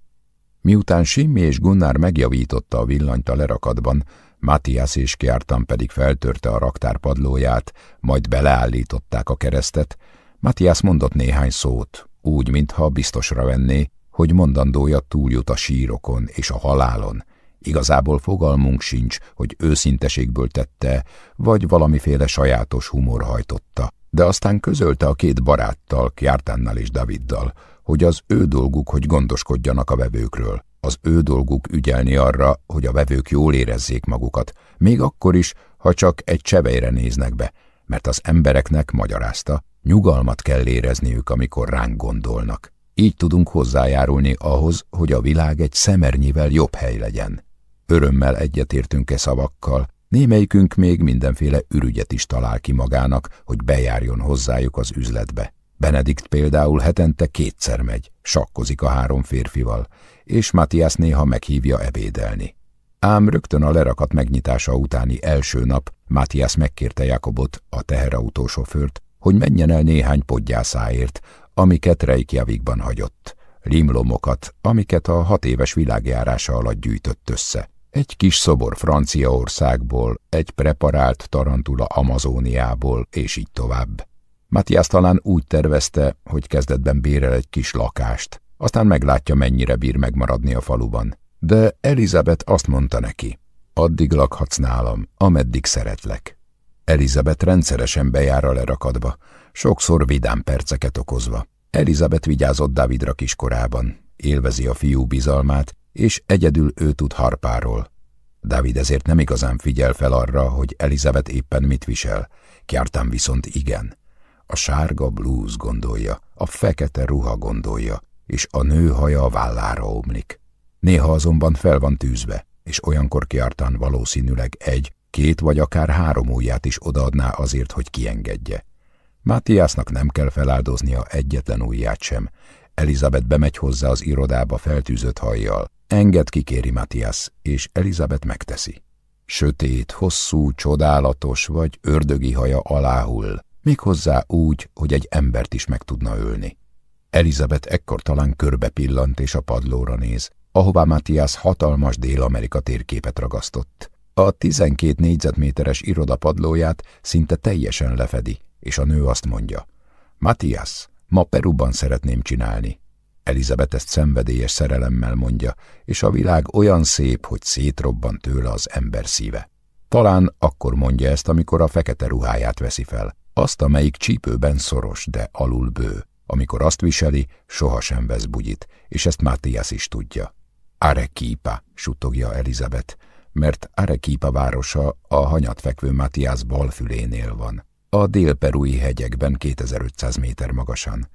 Miután Simmi és Gunnar megjavította a villanyt a lerakatban, Matthias és Kjartan pedig feltörte a raktár padlóját, majd beleállították a keresztet, Matthias mondott néhány szót, úgy, mintha biztosra venné, hogy mondandója túljut a sírokon és a halálon. Igazából fogalmunk sincs, hogy őszinteségből tette, vagy valamiféle sajátos humor hajtotta de aztán közölte a két baráttal, Kjártánnal és Daviddal, hogy az ő dolguk, hogy gondoskodjanak a vevőkről. Az ő dolguk ügyelni arra, hogy a vevők jól érezzék magukat, még akkor is, ha csak egy csevejre néznek be, mert az embereknek, magyarázta, nyugalmat kell érezniük, amikor ránk gondolnak. Így tudunk hozzájárulni ahhoz, hogy a világ egy szemernyivel jobb hely legyen. Örömmel egyetértünk-e szavakkal, Némelyikünk még mindenféle ürügyet is talál ki magának, hogy bejárjon hozzájuk az üzletbe. Benedikt például hetente kétszer megy, sakkozik a három férfival, és Matthias néha meghívja ebédelni. Ám rögtön a lerakat megnyitása utáni első nap Matthias megkérte Jakobot, a teherautósofőrt, hogy menjen el néhány podgyászáért, amiket Reykjavikban hagyott, limlomokat, amiket a hat éves világjárása alatt gyűjtött össze. Egy kis szobor Franciaországból, egy preparált tarantula Amazóniából, és így tovább. Matthias talán úgy tervezte, hogy kezdetben bérel egy kis lakást, aztán meglátja, mennyire bír megmaradni a faluban. De Elizabeth azt mondta neki, addig lakhatsz nálam, ameddig szeretlek. Elizabeth rendszeresen bejár a lerakadba, sokszor vidám perceket okozva. Elizabeth vigyázott Davidra kiskorában, élvezi a fiú bizalmát, és egyedül ő tud harpáról. Dávid ezért nem igazán figyel fel arra, hogy Elizabeth éppen mit visel, Kjártán viszont igen. A sárga blúz gondolja, a fekete ruha gondolja, és a nő haja a vállára omlik. Néha azonban fel van tűzve, és olyankor Kjártán valószínűleg egy, két vagy akár három ujját is odaadná azért, hogy kiengedje. Mátiásznak nem kell feláldoznia egyetlen ujját sem, Elizabeth bemegy hozzá az irodába feltűzött hajjal. Enged kikéri Matthias, és Elizabeth megteszi. Sötét, hosszú, csodálatos vagy ördögi haja aláhull, méghozzá úgy, hogy egy embert is meg tudna ölni. Elizabeth ekkor talán körbe pillant és a padlóra néz, ahová Matthias hatalmas Dél-Amerika térképet ragasztott. A 12 négyzetméteres iroda padlóját szinte teljesen lefedi, és a nő azt mondja, Matthias, ma Peruban szeretném csinálni. Elizabeth ezt szenvedélyes szerelemmel mondja, és a világ olyan szép, hogy szétrobban tőle az ember szíve. Talán akkor mondja ezt, amikor a fekete ruháját veszi fel, azt, amelyik csípőben szoros, de alul bő. Amikor azt viseli, sohasem vesz bugyit, és ezt Matthias is tudja. Arequipa, suttogja Elizabeth, mert Arequipa városa a hanyatfekvő Matthias balfülénél van, a dél-perui hegyekben 2500 méter magasan,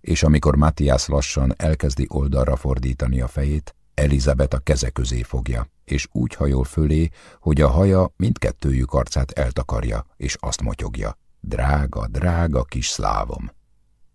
és amikor Matthias lassan elkezdi oldalra fordítani a fejét, Elizabeth a keze közé fogja, és úgy hajol fölé, hogy a haja mindkettőjük arcát eltakarja, és azt motyogja. Drága, drága kis szlávom!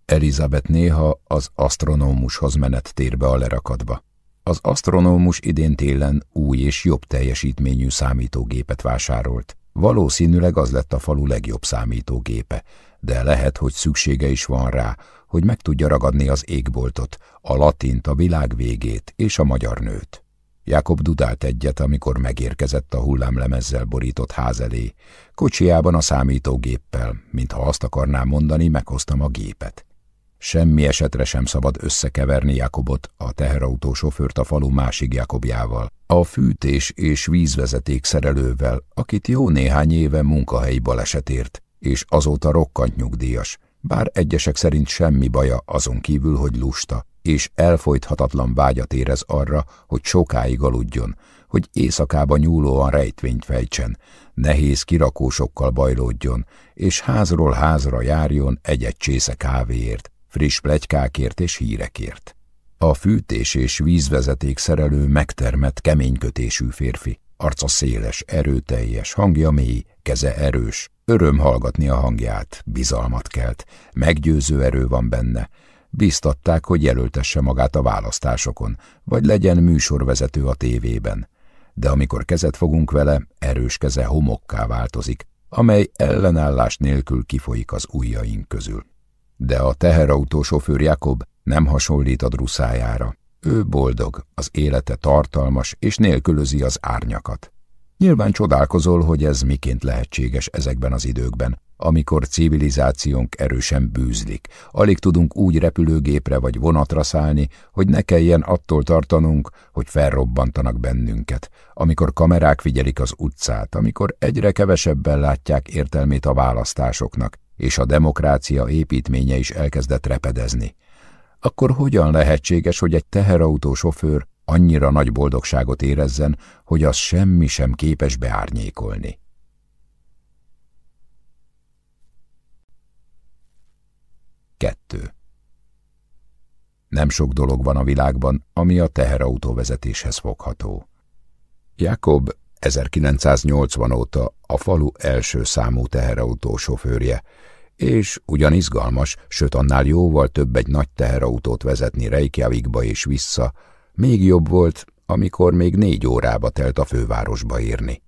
Elizabeth néha az asztronómushoz menet térbe a lerakadba. Az asztronómus idén télen új és jobb teljesítményű számítógépet vásárolt. Valószínűleg az lett a falu legjobb számítógépe, de lehet, hogy szüksége is van rá, hogy meg tudja ragadni az égboltot, a latint, a világ végét és a magyar nőt. Jakob dudált egyet, amikor megérkezett a hullámlemezzel borított ház elé. Kocsiában a számítógéppel, mintha azt akarná mondani, meghoztam a gépet. Semmi esetre sem szabad összekeverni Jakobot, a teherautó sofőrt a falu másik Jakobjával, a fűtés és vízvezeték szerelővel, akit jó néhány éve munkahelyi balesetért, és azóta rokkant nyugdíjas, bár egyesek szerint semmi baja azon kívül, hogy lusta, és elfolythatatlan vágyat érez arra, hogy sokáig aludjon, hogy éjszakába nyúlóan rejtvényt fejtsen, nehéz kirakósokkal bajlódjon, és házról házra járjon egy-egy csésze kávéért, friss plegykákért és hírekért. A fűtés és vízvezeték szerelő megtermett, keménykötésű férfi, arca széles, erőteljes, hangja mély, keze erős, öröm hallgatni a hangját, bizalmat kelt, meggyőző erő van benne, Biztatták, hogy jelöltesse magát a választásokon, vagy legyen műsorvezető a tévében. De amikor kezet fogunk vele, erős keze homokká változik, amely ellenállás nélkül kifolyik az ujjaink közül. De a teherautó sofőr Jakob nem hasonlít a druszájára. Ő boldog, az élete tartalmas, és nélkülözi az árnyakat. Nyilván csodálkozol, hogy ez miként lehetséges ezekben az időkben, amikor civilizációnk erősen bűzlik. Alig tudunk úgy repülőgépre vagy vonatra szállni, hogy ne kelljen attól tartanunk, hogy felrobbantanak bennünket, amikor kamerák figyelik az utcát, amikor egyre kevesebben látják értelmét a választásoknak, és a demokrácia építménye is elkezdett repedezni. Akkor hogyan lehetséges, hogy egy teherautó sofőr annyira nagy boldogságot érezzen, hogy az semmi sem képes beárnyékolni? Kettő. Nem sok dolog van a világban, ami a teherautóvezetéshez fogható. Jakob 1980 óta a falu első számú teherautó sofőrje, és ugyan izgalmas, sőt annál jóval több egy nagy teherautót vezetni Reykjavikba és vissza, még jobb volt, amikor még négy órába telt a fővárosba érni.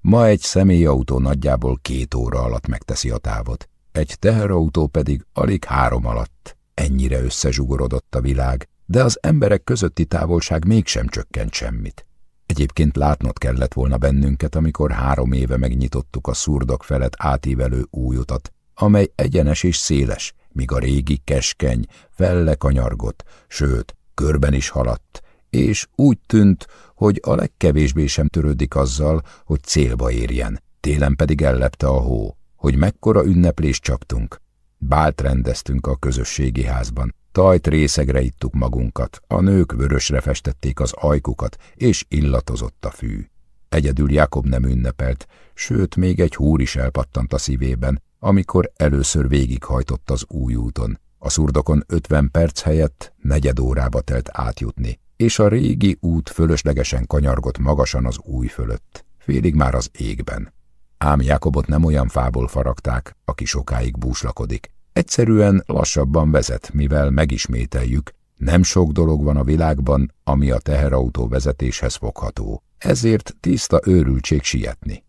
Ma egy személyautó nagyjából két óra alatt megteszi a távot egy teherautó pedig alig három alatt. Ennyire összezsugorodott a világ, de az emberek közötti távolság mégsem csökkent semmit. Egyébként látnod kellett volna bennünket, amikor három éve megnyitottuk a szurdok felett átívelő új utat, amely egyenes és széles, míg a régi keskeny, felle kanyargott, sőt, körben is haladt, és úgy tűnt, hogy a legkevésbé sem törődik azzal, hogy célba érjen, télen pedig ellepte a hó hogy mekkora ünneplést csaptunk. Bált rendeztünk a közösségi házban, tajt részegre ittuk magunkat, a nők vörösre festették az ajkukat, és illatozott a fű. Egyedül Jakob nem ünnepelt, sőt, még egy húr is elpattant a szívében, amikor először végighajtott az új úton. A szurdokon ötven perc helyett negyed órába telt átjutni, és a régi út fölöslegesen kanyargott magasan az új fölött, félig már az égben. Ám Jakobot nem olyan fából faragták, aki sokáig búslakodik. Egyszerűen lassabban vezet, mivel megismételjük, Nem sok dolog van a világban, ami a teherautó vezetéshez fogható, ezért tiszta őrültség sietni.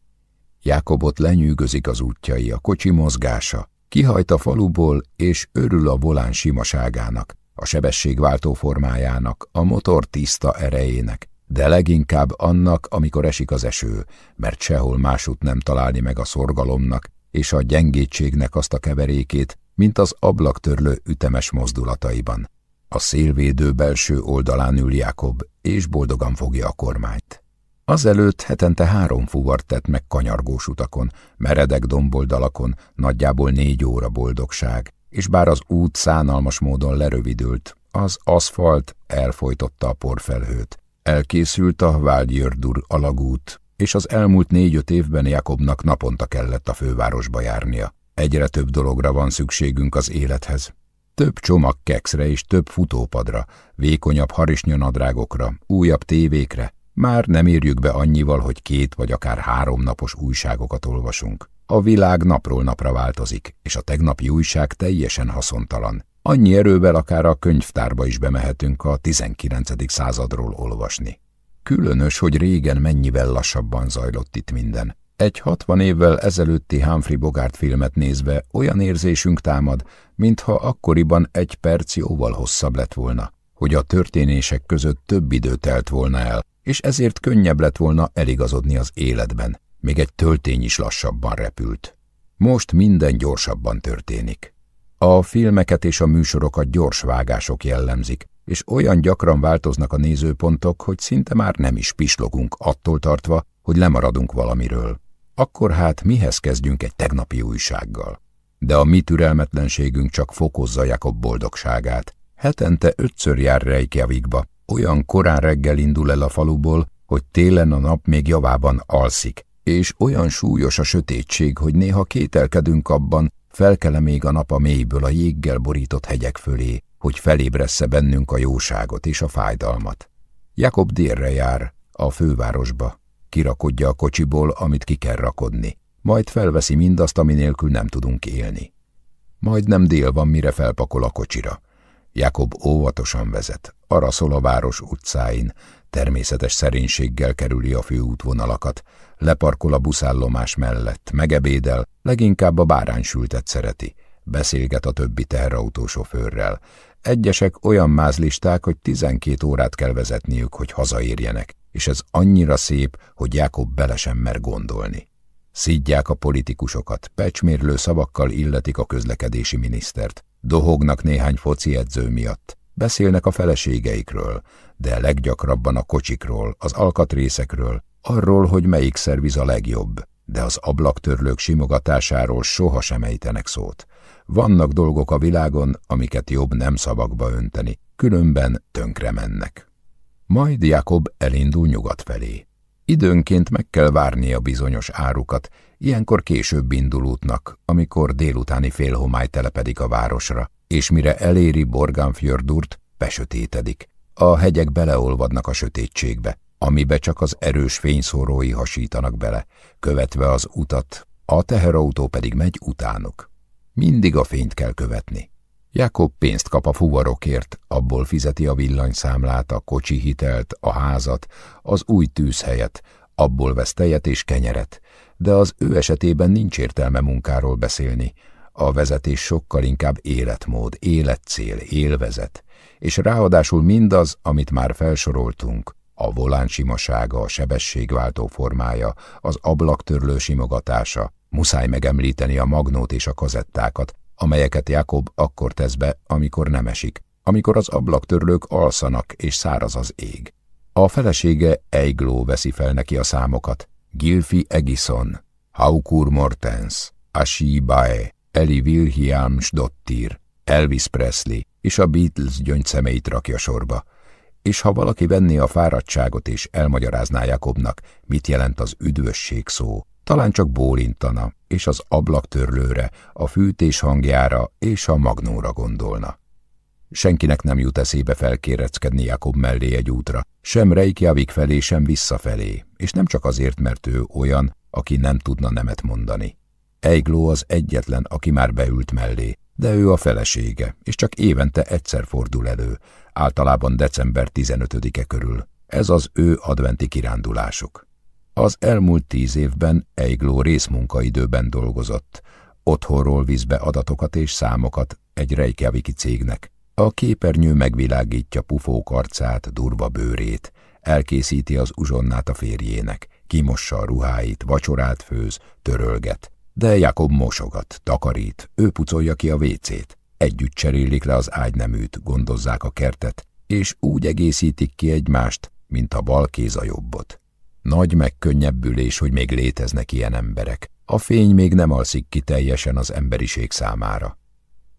Jákobot lenyűgözik az útjai, a kocsi mozgása, kihajt a faluból, és örül a volán simaságának, a sebességváltó formájának, a motor tiszta erejének, de leginkább annak, amikor esik az eső, mert sehol másút nem találni meg a szorgalomnak és a gyengétségnek azt a keverékét, mint az ablaktörlő ütemes mozdulataiban. A szélvédő belső oldalán ül Jakob, és boldogan fogja a kormányt. Azelőtt hetente három fuvart tett meg kanyargós utakon, meredek domboldalakon, nagyjából négy óra boldogság, és bár az út szánalmas módon lerövidült, az aszfalt elfolytotta a porfelhőt. Elkészült a Váldjördur alagút, és az elmúlt négy-öt évben Jakobnak naponta kellett a fővárosba járnia. Egyre több dologra van szükségünk az élethez. Több csomag kekszre és több futópadra, vékonyabb harisnyanadrágokra, újabb tévékre. Már nem érjük be annyival, hogy két vagy akár három napos újságokat olvasunk. A világ napról napra változik, és a tegnapi újság teljesen haszontalan. Annyi erővel akár a könyvtárba is bemehetünk a 19. századról olvasni. Különös, hogy régen mennyivel lassabban zajlott itt minden. Egy hatvan évvel ezelőtti Humphrey Bogart filmet nézve olyan érzésünk támad, mintha akkoriban egy perc jóval hosszabb lett volna, hogy a történések között több idő telt volna el, és ezért könnyebb lett volna eligazodni az életben. Még egy töltény is lassabban repült. Most minden gyorsabban történik. A filmeket és a műsorokat gyors vágások jellemzik, és olyan gyakran változnak a nézőpontok, hogy szinte már nem is pislogunk attól tartva, hogy lemaradunk valamiről. Akkor hát mihez kezdjünk egy tegnapi újsággal? De a mi türelmetlenségünk csak fokozza Jakob boldogságát. Hetente ötször jár Reykjavikba, olyan korán reggel indul el a faluból, hogy télen a nap még javában alszik, és olyan súlyos a sötétség, hogy néha kételkedünk abban, felkele még a nap a mélyből a jéggel borított hegyek fölé, hogy felébressze bennünk a jóságot és a fájdalmat. Jakob délre jár, a fővárosba, kirakodja a kocsiból, amit ki kell rakodni, majd felveszi mindazt, ami nélkül nem tudunk élni. Majd nem dél van, mire felpakol a kocsira. Jakob óvatosan vezet, araszol a város utcáin, természetes szerénységgel kerüli a főútvonalakat, leparkol a buszállomás mellett, megebédel, leginkább a báránysültet szereti, beszélget a többi teherautósofőrrel. Egyesek olyan mázlisták, hogy tizenkét órát kell vezetniük, hogy hazaérjenek, és ez annyira szép, hogy Jákob bele sem mer gondolni. Szidják a politikusokat, pecsmérlő szavakkal illetik a közlekedési minisztert, dohognak néhány foci edző miatt, beszélnek a feleségeikről, de leggyakrabban a kocsikról, az alkatrészekről, arról, hogy melyik szerviz a legjobb, de az ablaktörlők simogatásáról soha sem ejtenek szót. Vannak dolgok a világon, amiket jobb nem szavakba önteni, különben tönkre mennek. Majd Jakob elindul nyugat felé. Időnként meg kell várni a bizonyos árukat, ilyenkor később indul útnak, amikor délutáni félhomály telepedik a városra, és mire eléri Borgánfjördurt, besötétedik. A hegyek beleolvadnak a sötétségbe, amibe csak az erős fényszórói hasítanak bele, követve az utat, a teherautó pedig megy utánuk. Mindig a fényt kell követni. Jakob pénzt kap a fuvarokért, abból fizeti a villanyszámlát, a kocsi hitelt, a házat, az új tűzhelyet, abból vesz tejet és kenyeret, de az ő esetében nincs értelme munkáról beszélni. A vezetés sokkal inkább életmód, életcél, élvezet, és ráadásul mindaz, amit már felsoroltunk, a volán simasága, a sebességváltó formája, az ablaktörlő simogatása, muszáj megemlíteni a magnót és a kazettákat, amelyeket Jakob akkor tesz be, amikor nem esik, amikor az ablaktörlők alszanak és száraz az ég. A felesége Eigló veszi fel neki a számokat. Gilfi Egison, Haukur Mortens, Ashi Bae, Eli Wilhelm Dottir, Elvis Presley és a Beatles gyöngyszemeit rakja sorba. És ha valaki venné a fáradtságot és elmagyarázná Jakobnak, mit jelent az üdvösség szó, talán csak bólintana, és az ablaktörlőre, a fűtés hangjára és a magnóra gondolna. Senkinek nem jut eszébe felkéreckedni Jakob mellé egy útra, sem Reykjavik felé, sem visszafelé, és nem csak azért, mert ő olyan, aki nem tudna nemet mondani. Eigló az egyetlen, aki már beült mellé, de ő a felesége, és csak évente egyszer fordul elő, általában december 15-e körül. Ez az ő adventi kirándulásuk. Az elmúlt tíz évben Eigló részmunkaidőben dolgozott, otthonról visz be adatokat és számokat egy Reykjaviki cégnek. A képernyő megvilágítja pufók arcát, durva bőrét, elkészíti az uzsonnát a férjének, kimossa a ruháit, vacsorát főz, törölget. De Jakob mosogat, takarít, ő pucolja ki a vécét. Együtt cserélik le az ágyneműt, gondozzák a kertet, és úgy egészítik ki egymást, mint a bal kéz a jobbot. Nagy megkönnyebbülés, hogy még léteznek ilyen emberek. A fény még nem alszik ki teljesen az emberiség számára.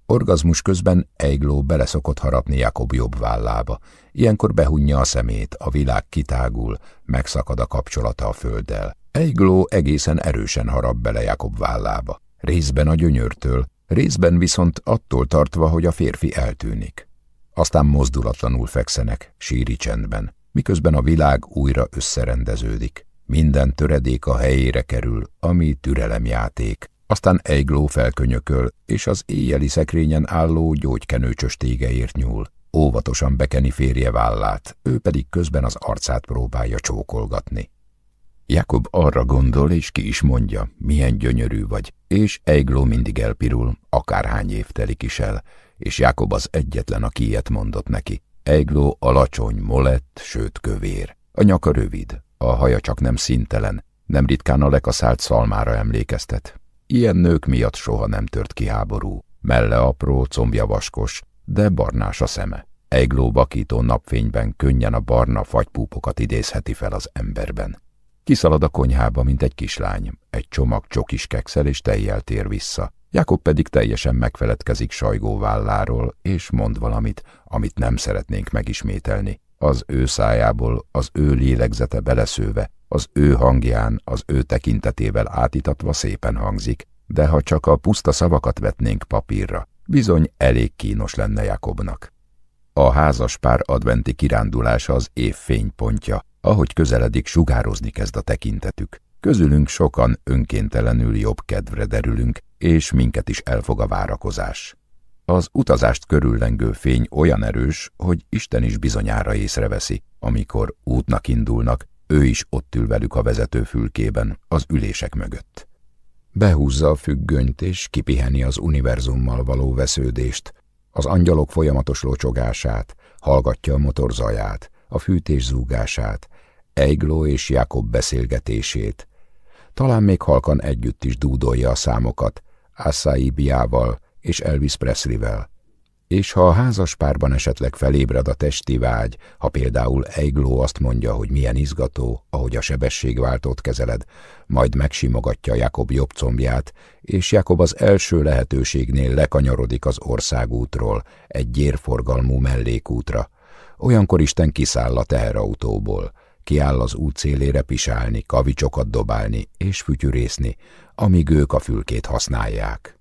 Orgazmus közben Eigló beleszokott harapni Jakob jobb vállába. Ilyenkor behunja a szemét, a világ kitágul, megszakad a kapcsolata a földdel. Eigló egészen erősen harap bele Jakob vállába. Részben a gyönyörtől, részben viszont attól tartva, hogy a férfi eltűnik. Aztán mozdulatlanul fekszenek, síri csendben, miközben a világ újra összerendeződik. Minden töredék a helyére kerül, ami türelemjáték, aztán Eigló felkönyököl, és az éjjeli szekrényen álló gyógykenőcsös tégeért nyúl. Óvatosan bekeni férje vállát, ő pedig közben az arcát próbálja csókolgatni. Jakob arra gondol, és ki is mondja, milyen gyönyörű vagy, és Eigló mindig elpirul, akárhány év telik is el, és Jakob az egyetlen, aki ilyet mondott neki. Eigló alacsony, molett, sőt kövér. A nyaka rövid, a haja csak nem szintelen, nem ritkán a lekaszált szalmára emlékeztet, Ilyen nők miatt soha nem tört ki háború. Melle apró, combja vaskos, de barnás a szeme. Eigló vakító napfényben könnyen a barna fagypúpokat idézheti fel az emberben. Kiszalad a konyhába, mint egy kislány, egy csomag csokis kekszel és tejjel tér vissza. Jakob pedig teljesen megfeledkezik sajgó válláról, és mond valamit, amit nem szeretnénk megismételni. Az ő szájából, az ő lélegzete beleszőve, az ő hangján, az ő tekintetével átítatva szépen hangzik, de ha csak a puszta szavakat vetnénk papírra, bizony elég kínos lenne Jakobnak. A házas pár adventi kirándulása az év fénypontja, ahogy közeledik, sugározni kezd a tekintetük. Közülünk sokan önkéntelenül jobb kedvre derülünk, és minket is elfog a várakozás. Az utazást körüllengő fény olyan erős, hogy Isten is bizonyára észreveszi, amikor útnak indulnak, ő is ott ül velük a vezetőfülkében, az ülések mögött. Behúzza a függönyt, és kipiheni az univerzummal való vesződést, az angyalok folyamatos locsogását, hallgatja a motor zaját, a fűtés zúgását, Eigló és Jakob beszélgetését. Talán még halkan együtt is dúdolja a számokat, Assai Biával és Elvis Presleyvel. És ha a házas párban esetleg felébred a testi vágy, ha például Eigló azt mondja, hogy milyen izgató, ahogy a sebességváltót kezeled, majd megsimogatja Jakob jobb combját, és Jakob az első lehetőségnél lekanyarodik az országútról, egy gyérforgalmú mellékútra. Olyankor Isten kiszáll a teherautóból, kiáll az út szélére pisálni, kavicsokat dobálni és fütyűrészni, amíg ők a fülkét használják.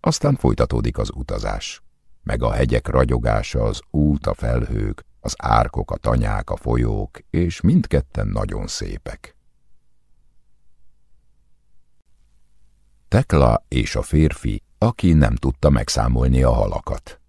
Aztán folytatódik az utazás meg a hegyek ragyogása, az út, a felhők, az árkok, a tanyák, a folyók, és mindketten nagyon szépek. Tekla és a férfi, aki nem tudta megszámolni a halakat.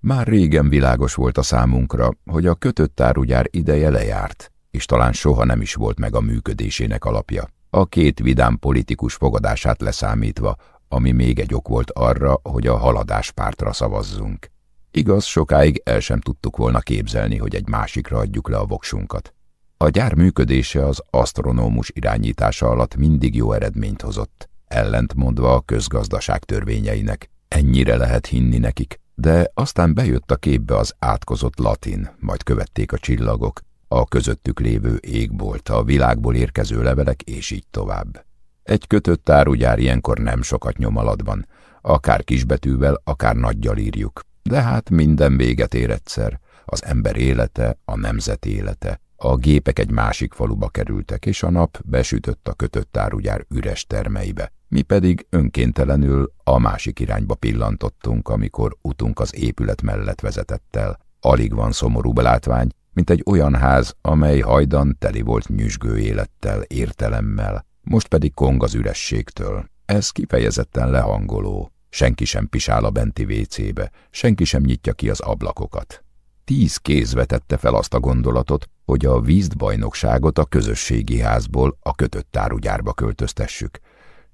Már régen világos volt a számunkra, hogy a kötött árugyár ideje lejárt, és talán soha nem is volt meg a működésének alapja. A két vidám politikus fogadását leszámítva, ami még egy ok volt arra, hogy a haladáspártra szavazzunk. Igaz, sokáig el sem tudtuk volna képzelni, hogy egy másikra adjuk le a voksunkat. A gyár működése az asztronómus irányítása alatt mindig jó eredményt hozott, ellentmondva a közgazdaság törvényeinek. Ennyire lehet hinni nekik, de aztán bejött a képbe az átkozott latin, majd követték a csillagok, a közöttük lévő égbolt, a világból érkező levelek, és így tovább. Egy kötött árugyár ilyenkor nem sokat nyom alatban, akár kisbetűvel, akár nagyjal írjuk. De hát minden véget ér egyszer. Az ember élete, a nemzet élete. A gépek egy másik faluba kerültek, és a nap besütött a kötött árugyár üres termeibe. Mi pedig önkéntelenül a másik irányba pillantottunk, amikor utunk az épület mellett vezetett el. Alig van szomorú belátvány, mint egy olyan ház, amely hajdan teli volt nyüzsgő élettel, értelemmel, most pedig kong az ürességtől. Ez kifejezetten lehangoló. Senki sem pisál a benti vécébe, senki sem nyitja ki az ablakokat. Tíz kéz vetette fel azt a gondolatot, hogy a vízdbajnokságot a közösségi házból a kötött tárugyárba költöztessük.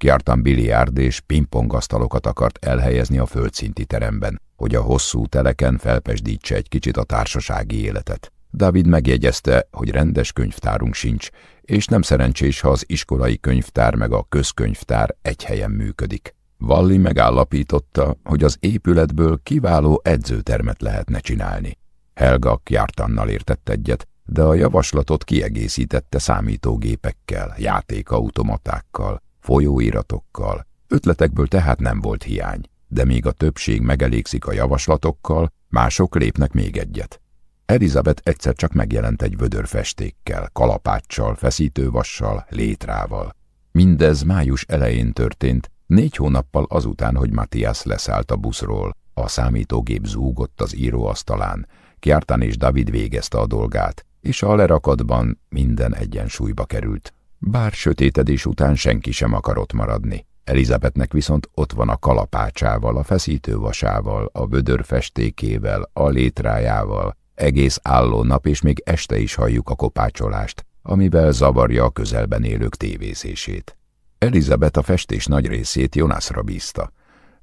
Kiártan biliárd és pingpongasztalokat akart elhelyezni a földszinti teremben, hogy a hosszú teleken felpesdítse egy kicsit a társasági életet. David megjegyezte, hogy rendes könyvtárunk sincs, és nem szerencsés, ha az iskolai könyvtár meg a közkönyvtár egy helyen működik. Valli megállapította, hogy az épületből kiváló edzőtermet lehetne csinálni. Helga Kjartannal értett egyet, de a javaslatot kiegészítette számítógépekkel, játékautomatákkal, folyóiratokkal. Ötletekből tehát nem volt hiány, de még a többség megelégszik a javaslatokkal, mások lépnek még egyet. Elizabeth egyszer csak megjelent egy vödör festékkel, kalapáccsal, feszítővassal, létrával. Mindez május elején történt, négy hónappal azután, hogy Matthias leszállt a buszról. A számítógép zúgott az íróasztalán, Kjartan és David végezte a dolgát, és a lerakatban minden egyensúlyba került. Bár sötétedés után senki sem akarott maradni. Elizabetnek viszont ott van a kalapácsával, a feszítővasával, a vödör festékével, a létrájával, egész álló nap és még este is halljuk a kopácsolást, amivel zavarja a közelben élők tévézését. Elizabeth a festés nagy részét Jonasra bízta.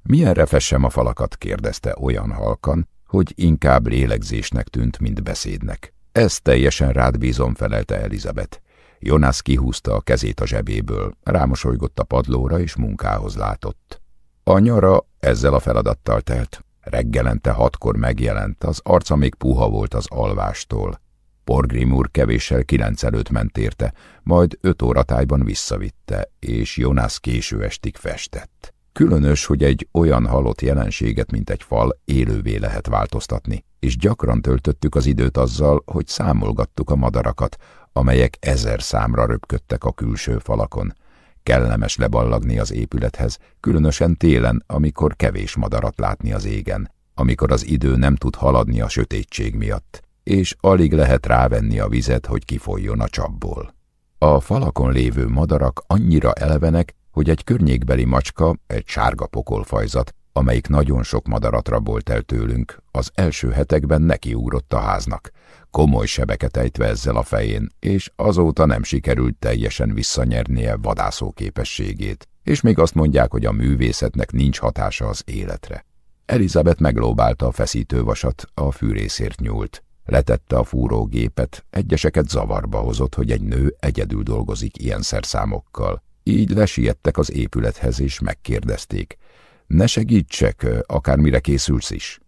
Milyenre fessem a falakat, kérdezte olyan halkan, hogy inkább lélegzésnek tűnt, mint beszédnek. Ezt teljesen rád bízom, felelte Elizabeth. Jonas kihúzta a kezét a zsebéből, rámosolygott a padlóra és munkához látott. A nyara ezzel a feladattal telt. Reggelente hatkor megjelent, az arca még puha volt az alvástól. Porgrim úr kevéssel kilenc előtt ment érte, majd öt óratájban visszavitte, és Jonas késő estig festett. Különös, hogy egy olyan halott jelenséget, mint egy fal, élővé lehet változtatni, és gyakran töltöttük az időt azzal, hogy számolgattuk a madarakat, amelyek ezer számra röpködtek a külső falakon. Kellemes leballagni az épülethez, különösen télen, amikor kevés madarat látni az égen, amikor az idő nem tud haladni a sötétség miatt, és alig lehet rávenni a vizet, hogy kifolyjon a csapból. A falakon lévő madarak annyira elevenek, hogy egy környékbeli macska, egy sárga pokolfajzat, amelyik nagyon sok madarat rabolt el tőlünk, az első hetekben nekiugrott a háznak, komoly sebeket ejtve ezzel a fején, és azóta nem sikerült teljesen visszanyernie vadászó képességét, és még azt mondják, hogy a művészetnek nincs hatása az életre. Elizabeth meglóbálta a feszítővasat, a fűrészért nyúlt. Letette a fúrógépet, egyeseket zavarba hozott, hogy egy nő egyedül dolgozik ilyen szerszámokkal. Így lesiettek az épülethez, és megkérdezték. Ne segítsek, akármire készülsz is.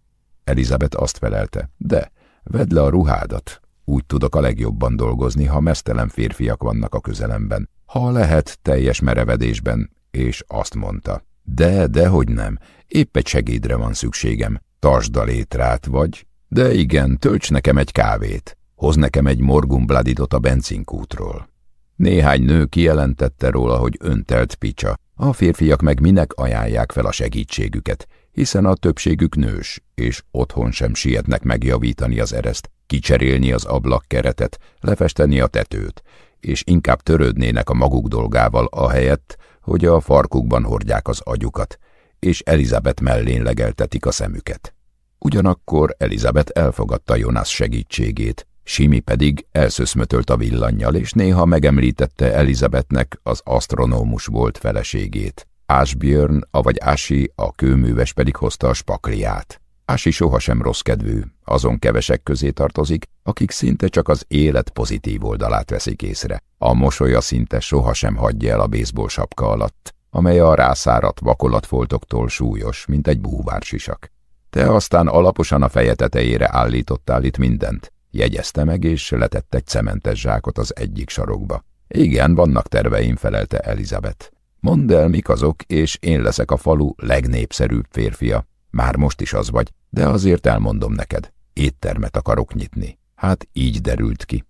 Elizabeth azt felelte, de vedd le a ruhádat. Úgy tudok a legjobban dolgozni, ha mesztelen férfiak vannak a közelemben. Ha lehet, teljes merevedésben, és azt mondta. De, dehogy nem, épp egy segédre van szükségem. Tartsd a létrát, vagy... De igen, tölts nekem egy kávét. Hoz nekem egy morgumbladidot a benzinkútról. Néhány nő kijelentette róla, hogy öntelt picsa, a férfiak meg minek ajánlják fel a segítségüket, hiszen a többségük nős, és otthon sem sietnek megjavítani az ereszt, kicserélni az ablakkeretet, lefesteni a tetőt, és inkább törődnének a maguk dolgával ahelyett, hogy a farkukban hordják az agyukat, és Elizabeth mellén legeltetik a szemüket. Ugyanakkor Elizabeth elfogadta Jonas segítségét, Simi pedig elszöszmötölt a villannyal, és néha megemlítette Elizabethnek az asztronómus volt feleségét. Ásbjörn, avagy Ási, a kőműves pedig hozta a spakliát. Ási sohasem rossz kedvű, azon kevesek közé tartozik, akik szinte csak az élet pozitív oldalát veszik észre. A mosolya szinte sohasem hagyja el a baseball sapka alatt, amely a rászáradt vakolatfoltoktól súlyos, mint egy búvársisak. Te aztán alaposan a feje tetejére állítottál itt mindent, Jegyezte meg, és letett egy cementes zsákot az egyik sarokba. Igen, vannak terveim, felelte Elizabeth. Mondd el, mik azok, és én leszek a falu legnépszerűbb férfia. Már most is az vagy, de azért elmondom neked. Éttermet akarok nyitni. Hát így derült ki.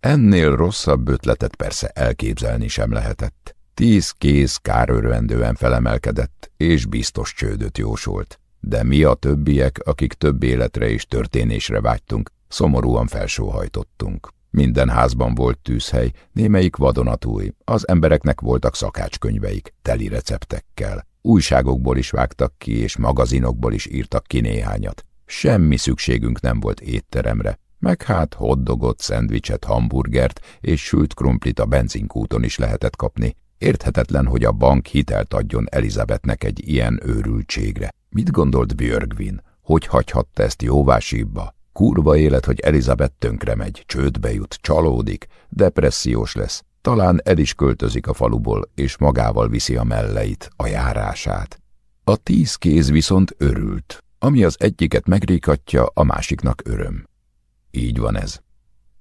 Ennél rosszabb ötletet persze elképzelni sem lehetett. Tíz kéz kárörvendően felemelkedett, és biztos csődöt jósolt. De mi a többiek, akik több életre és történésre vágytunk, Szomorúan felsóhajtottunk. Minden házban volt tűzhely, némelyik vadonatúj, az embereknek voltak szakácskönyveik, teli receptekkel. Újságokból is vágtak ki, és magazinokból is írtak ki néhányat. Semmi szükségünk nem volt étteremre, meg hát hoddogot, szendvicset, hamburgert és sült krumplit a benzinkúton is lehetett kapni. Érthetetlen, hogy a bank hitelt adjon Elizabethnek egy ilyen őrültségre. Mit gondolt Björgvin? Hogy hagyhatta ezt jóvá síbba? Kurva élet, hogy Elizabeth tönkre megy, csődbe jut, csalódik, depressziós lesz. Talán el is költözik a faluból, és magával viszi a melleit, a járását. A tíz kéz viszont örült. Ami az egyiket megrékatja, a másiknak öröm. Így van ez.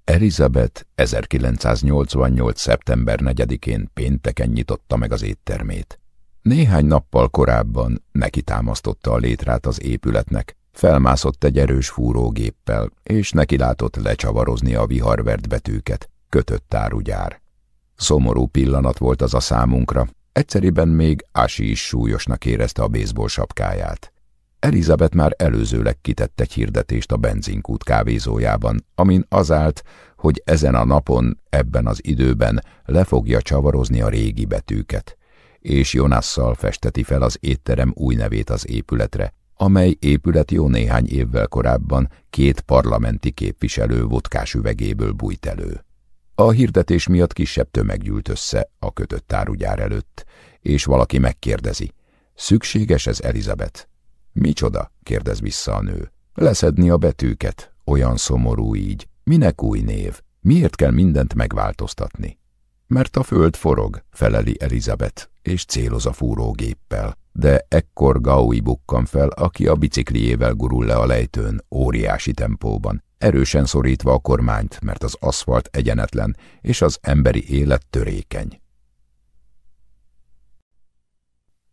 Elizabeth 1988. szeptember 4-én pénteken nyitotta meg az éttermét. Néhány nappal korábban neki támasztotta a létrát az épületnek, felmászott egy erős fúrógéppel, és neki látott lecsavarozni a viharvert betűket, kötött árugyár. Szomorú pillanat volt az a számunkra, egyszeriben még Ási is súlyosnak érezte a baseball sapkáját. Elizabeth már előzőleg kitett egy hirdetést a benzinkút kávézójában, amin az állt, hogy ezen a napon, ebben az időben le fogja csavarozni a régi betűket, és Jonasszal festeti fel az étterem új nevét az épületre, amely épület jó néhány évvel korábban két parlamenti képviselő vodkás üvegéből bújt elő. A hirdetés miatt kisebb tömeg gyűlt össze a kötött árugyár előtt, és valaki megkérdezi, szükséges ez Elizabeth? Micsoda? kérdez vissza a nő. Leszedni a betűket, olyan szomorú így. Minek új név? Miért kell mindent megváltoztatni? Mert a föld forog, feleli Elizabeth, és céloz a fúrógéppel. De ekkor Gaui bukkan fel, aki a bicikliével gurul le a lejtőn, óriási tempóban, erősen szorítva a kormányt, mert az aszfalt egyenetlen, és az emberi élet törékeny.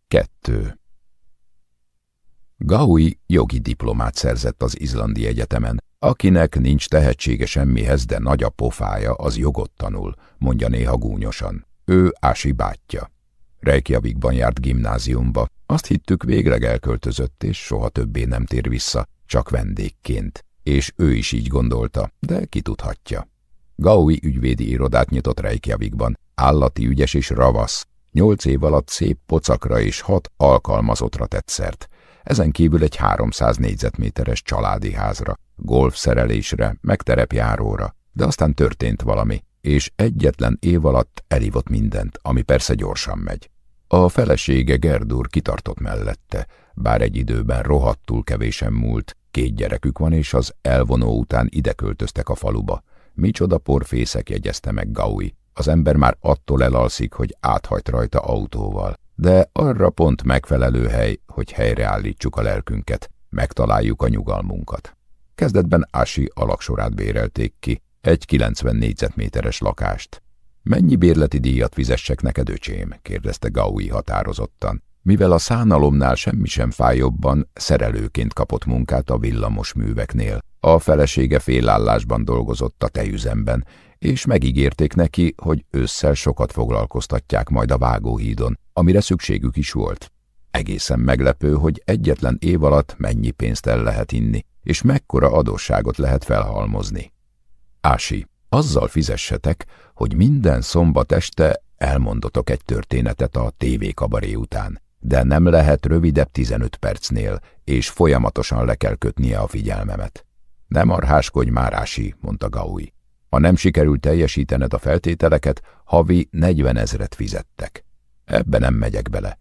2. Gaui jogi diplomát szerzett az izlandi egyetemen. Akinek nincs tehetsége semmihez, de nagy a pofája, az jogot tanul, mondja néha gúnyosan. Ő Ási bátyja. Reykjavikban járt gimnáziumba. Azt hittük végleg elköltözött, és soha többé nem tér vissza, csak vendégként. És ő is így gondolta, de ki tudhatja. Gaui ügyvédi irodát nyitott Reykjavikban, állati ügyes és ravasz. Nyolc év alatt szép pocakra és hat alkalmazottra tett ezen kívül egy 300 négyzetméteres családi házra, golfszerelésre, meg terepjáróra, de aztán történt valami, és egyetlen év alatt elívott mindent, ami persze gyorsan megy. A felesége Gerdur kitartott mellette, bár egy időben rohadtul kevésen múlt, két gyerekük van, és az elvonó után ide költöztek a faluba. Micsoda porfészek jegyezte meg Gaui. Az ember már attól elalszik, hogy áthagyt rajta autóval de arra pont megfelelő hely, hogy helyreállítsuk a lelkünket, megtaláljuk a nyugalmunkat. Kezdetben Ási alaksorát bérelték ki, egy 90 négyzetméteres lakást. Mennyi bérleti díjat fizessek neked, öcsém? kérdezte Gaui határozottan. Mivel a szánalomnál semmi sem fáj jobban, szerelőként kapott munkát a villamos műveknél. A felesége félállásban dolgozott a tejüzemben, és megígérték neki, hogy ősszel sokat foglalkoztatják majd a vágóhídon, amire szükségük is volt. Egészen meglepő, hogy egyetlen év alatt mennyi pénzt el lehet inni, és mekkora adósságot lehet felhalmozni. Ási, azzal fizessetek, hogy minden szombat este elmondotok egy történetet a tévékabaré után, de nem lehet rövidebb 15 percnél, és folyamatosan le kell kötnie a figyelmemet. Nem arháskodj már, Ási, mondta Gaui. Ha nem sikerült teljesítened a feltételeket, havi 40 ezret fizettek. Ebbe nem megyek bele.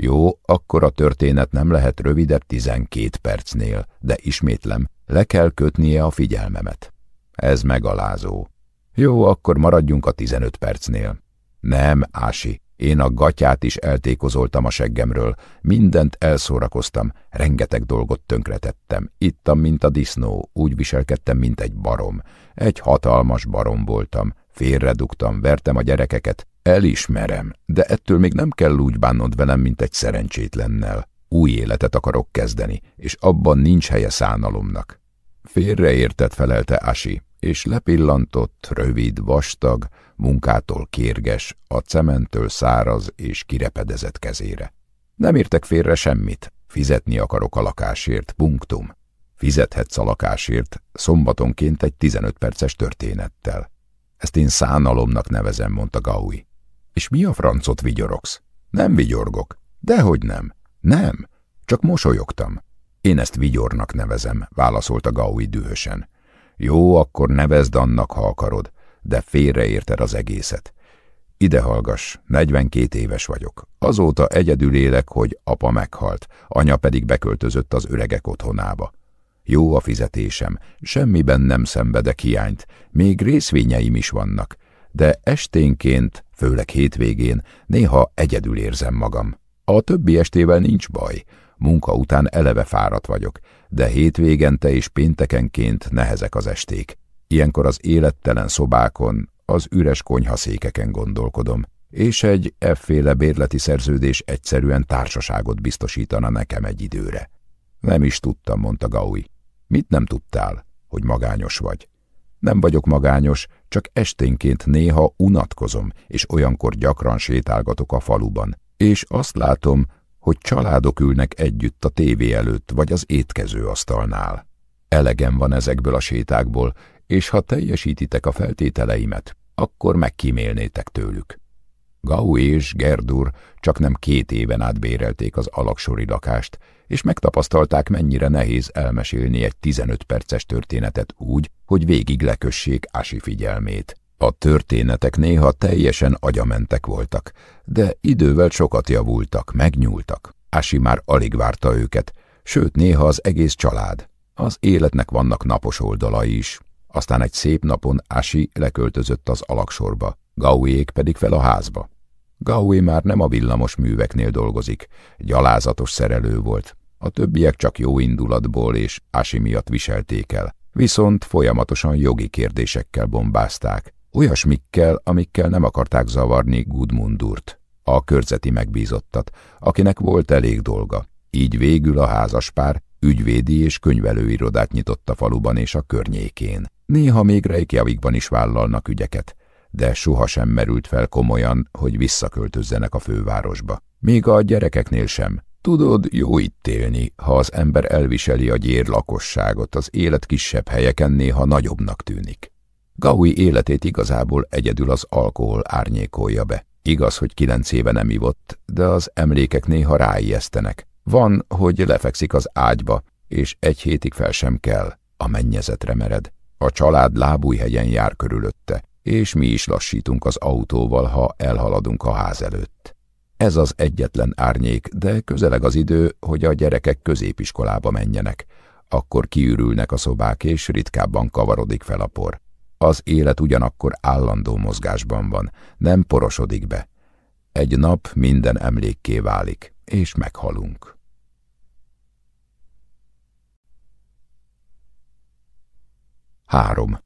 Jó, akkor a történet nem lehet rövidebb 12 percnél, de ismétlem, le kell kötnie a figyelmemet. Ez megalázó. Jó, akkor maradjunk a 15 percnél. Nem, Ási, én a gatyát is eltékozoltam a seggemről, mindent elszórakoztam, rengeteg dolgot tönkretettem. Ittam, mint a disznó, úgy viselkedtem, mint egy barom. Egy hatalmas barom voltam, félredugtam, vertem a gyerekeket, elismerem, de ettől még nem kell úgy bánnod velem, mint egy szerencsétlennel. Új életet akarok kezdeni, és abban nincs helye szánalomnak. Félreértett felelte Asi, és lepillantott, rövid, vastag, munkától kérges, a cementől száraz és kirepedezett kezére. Nem értek félre semmit, fizetni akarok a lakásért, punktum. Fizethetsz a lakásért, szombatonként egy 15 perces történettel. Ezt én szánalomnak nevezem, mondta Gaui. És mi a francot vigyorogsz? Nem vigyorgok. Dehogy nem. Nem. Csak mosolyogtam. Én ezt vigyornak nevezem, válaszolta Gaui dühösen. Jó, akkor nevezd annak, ha akarod, de félreérted az egészet. Ide hallgass, 42 éves vagyok. Azóta egyedül élek, hogy apa meghalt, anya pedig beköltözött az öregek otthonába. Jó a fizetésem, semmiben nem szenvedek hiányt, még részvényeim is vannak, de esténként, főleg hétvégén, néha egyedül érzem magam. A többi estével nincs baj, munka után eleve fáradt vagyok, de hétvégente és péntekenként nehezek az esték. Ilyenkor az élettelen szobákon, az üres konyhaszékeken gondolkodom, és egy efféle bérleti szerződés egyszerűen társaságot biztosítana nekem egy időre. Nem is tudtam, mondta Gaui. Mit nem tudtál? Hogy magányos vagy. Nem vagyok magányos, csak esténként néha unatkozom, és olyankor gyakran sétálgatok a faluban, és azt látom, hogy családok ülnek együtt a tévé előtt vagy az étkezőasztalnál. Elegem van ezekből a sétákból, és ha teljesítitek a feltételeimet, akkor megkímélnétek tőlük. Gau és Gerdur csak nem két éven át bérelték az alaksori lakást, és megtapasztalták, mennyire nehéz elmesélni egy 15 perces történetet úgy, hogy végig lekössék Ási figyelmét. A történetek néha teljesen agyamentek voltak, de idővel sokat javultak, megnyúltak. Ási már alig várta őket, sőt néha az egész család. Az életnek vannak napos oldalai is. Aztán egy szép napon Ási leköltözött az alaksorba, Gauék pedig fel a házba. Gaui már nem a villamos műveknél dolgozik, gyalázatos szerelő volt. A többiek csak jó indulatból és Ási miatt viselték el, viszont folyamatosan jogi kérdésekkel bombázták, olyasmikkel, amikkel nem akarták zavarni Gudmundurt, a körzeti megbízottat, akinek volt elég dolga. Így végül a házaspár ügyvédi és könyvelőirodát nyitott a faluban és a környékén. Néha még Reykjavikban is vállalnak ügyeket, de sohasem merült fel komolyan, hogy visszaköltözzenek a fővárosba. Még a gyerekeknél sem. Tudod, jó itt élni, ha az ember elviseli a gyér lakosságot, az élet kisebb helyeken néha nagyobbnak tűnik. Gaui életét igazából egyedül az alkohol árnyékolja be. Igaz, hogy kilenc éve nem ivott, de az emlékek néha ráijesztenek. Van, hogy lefekszik az ágyba, és egy hétig fel sem kell, a mennyezetre mered. A család lábújhegyen jár körülötte, és mi is lassítunk az autóval, ha elhaladunk a ház előtt. Ez az egyetlen árnyék, de közeleg az idő, hogy a gyerekek középiskolába menjenek. Akkor kiürülnek a szobák, és ritkábban kavarodik fel a por. Az élet ugyanakkor állandó mozgásban van, nem porosodik be. Egy nap minden emlékké válik, és meghalunk. Három.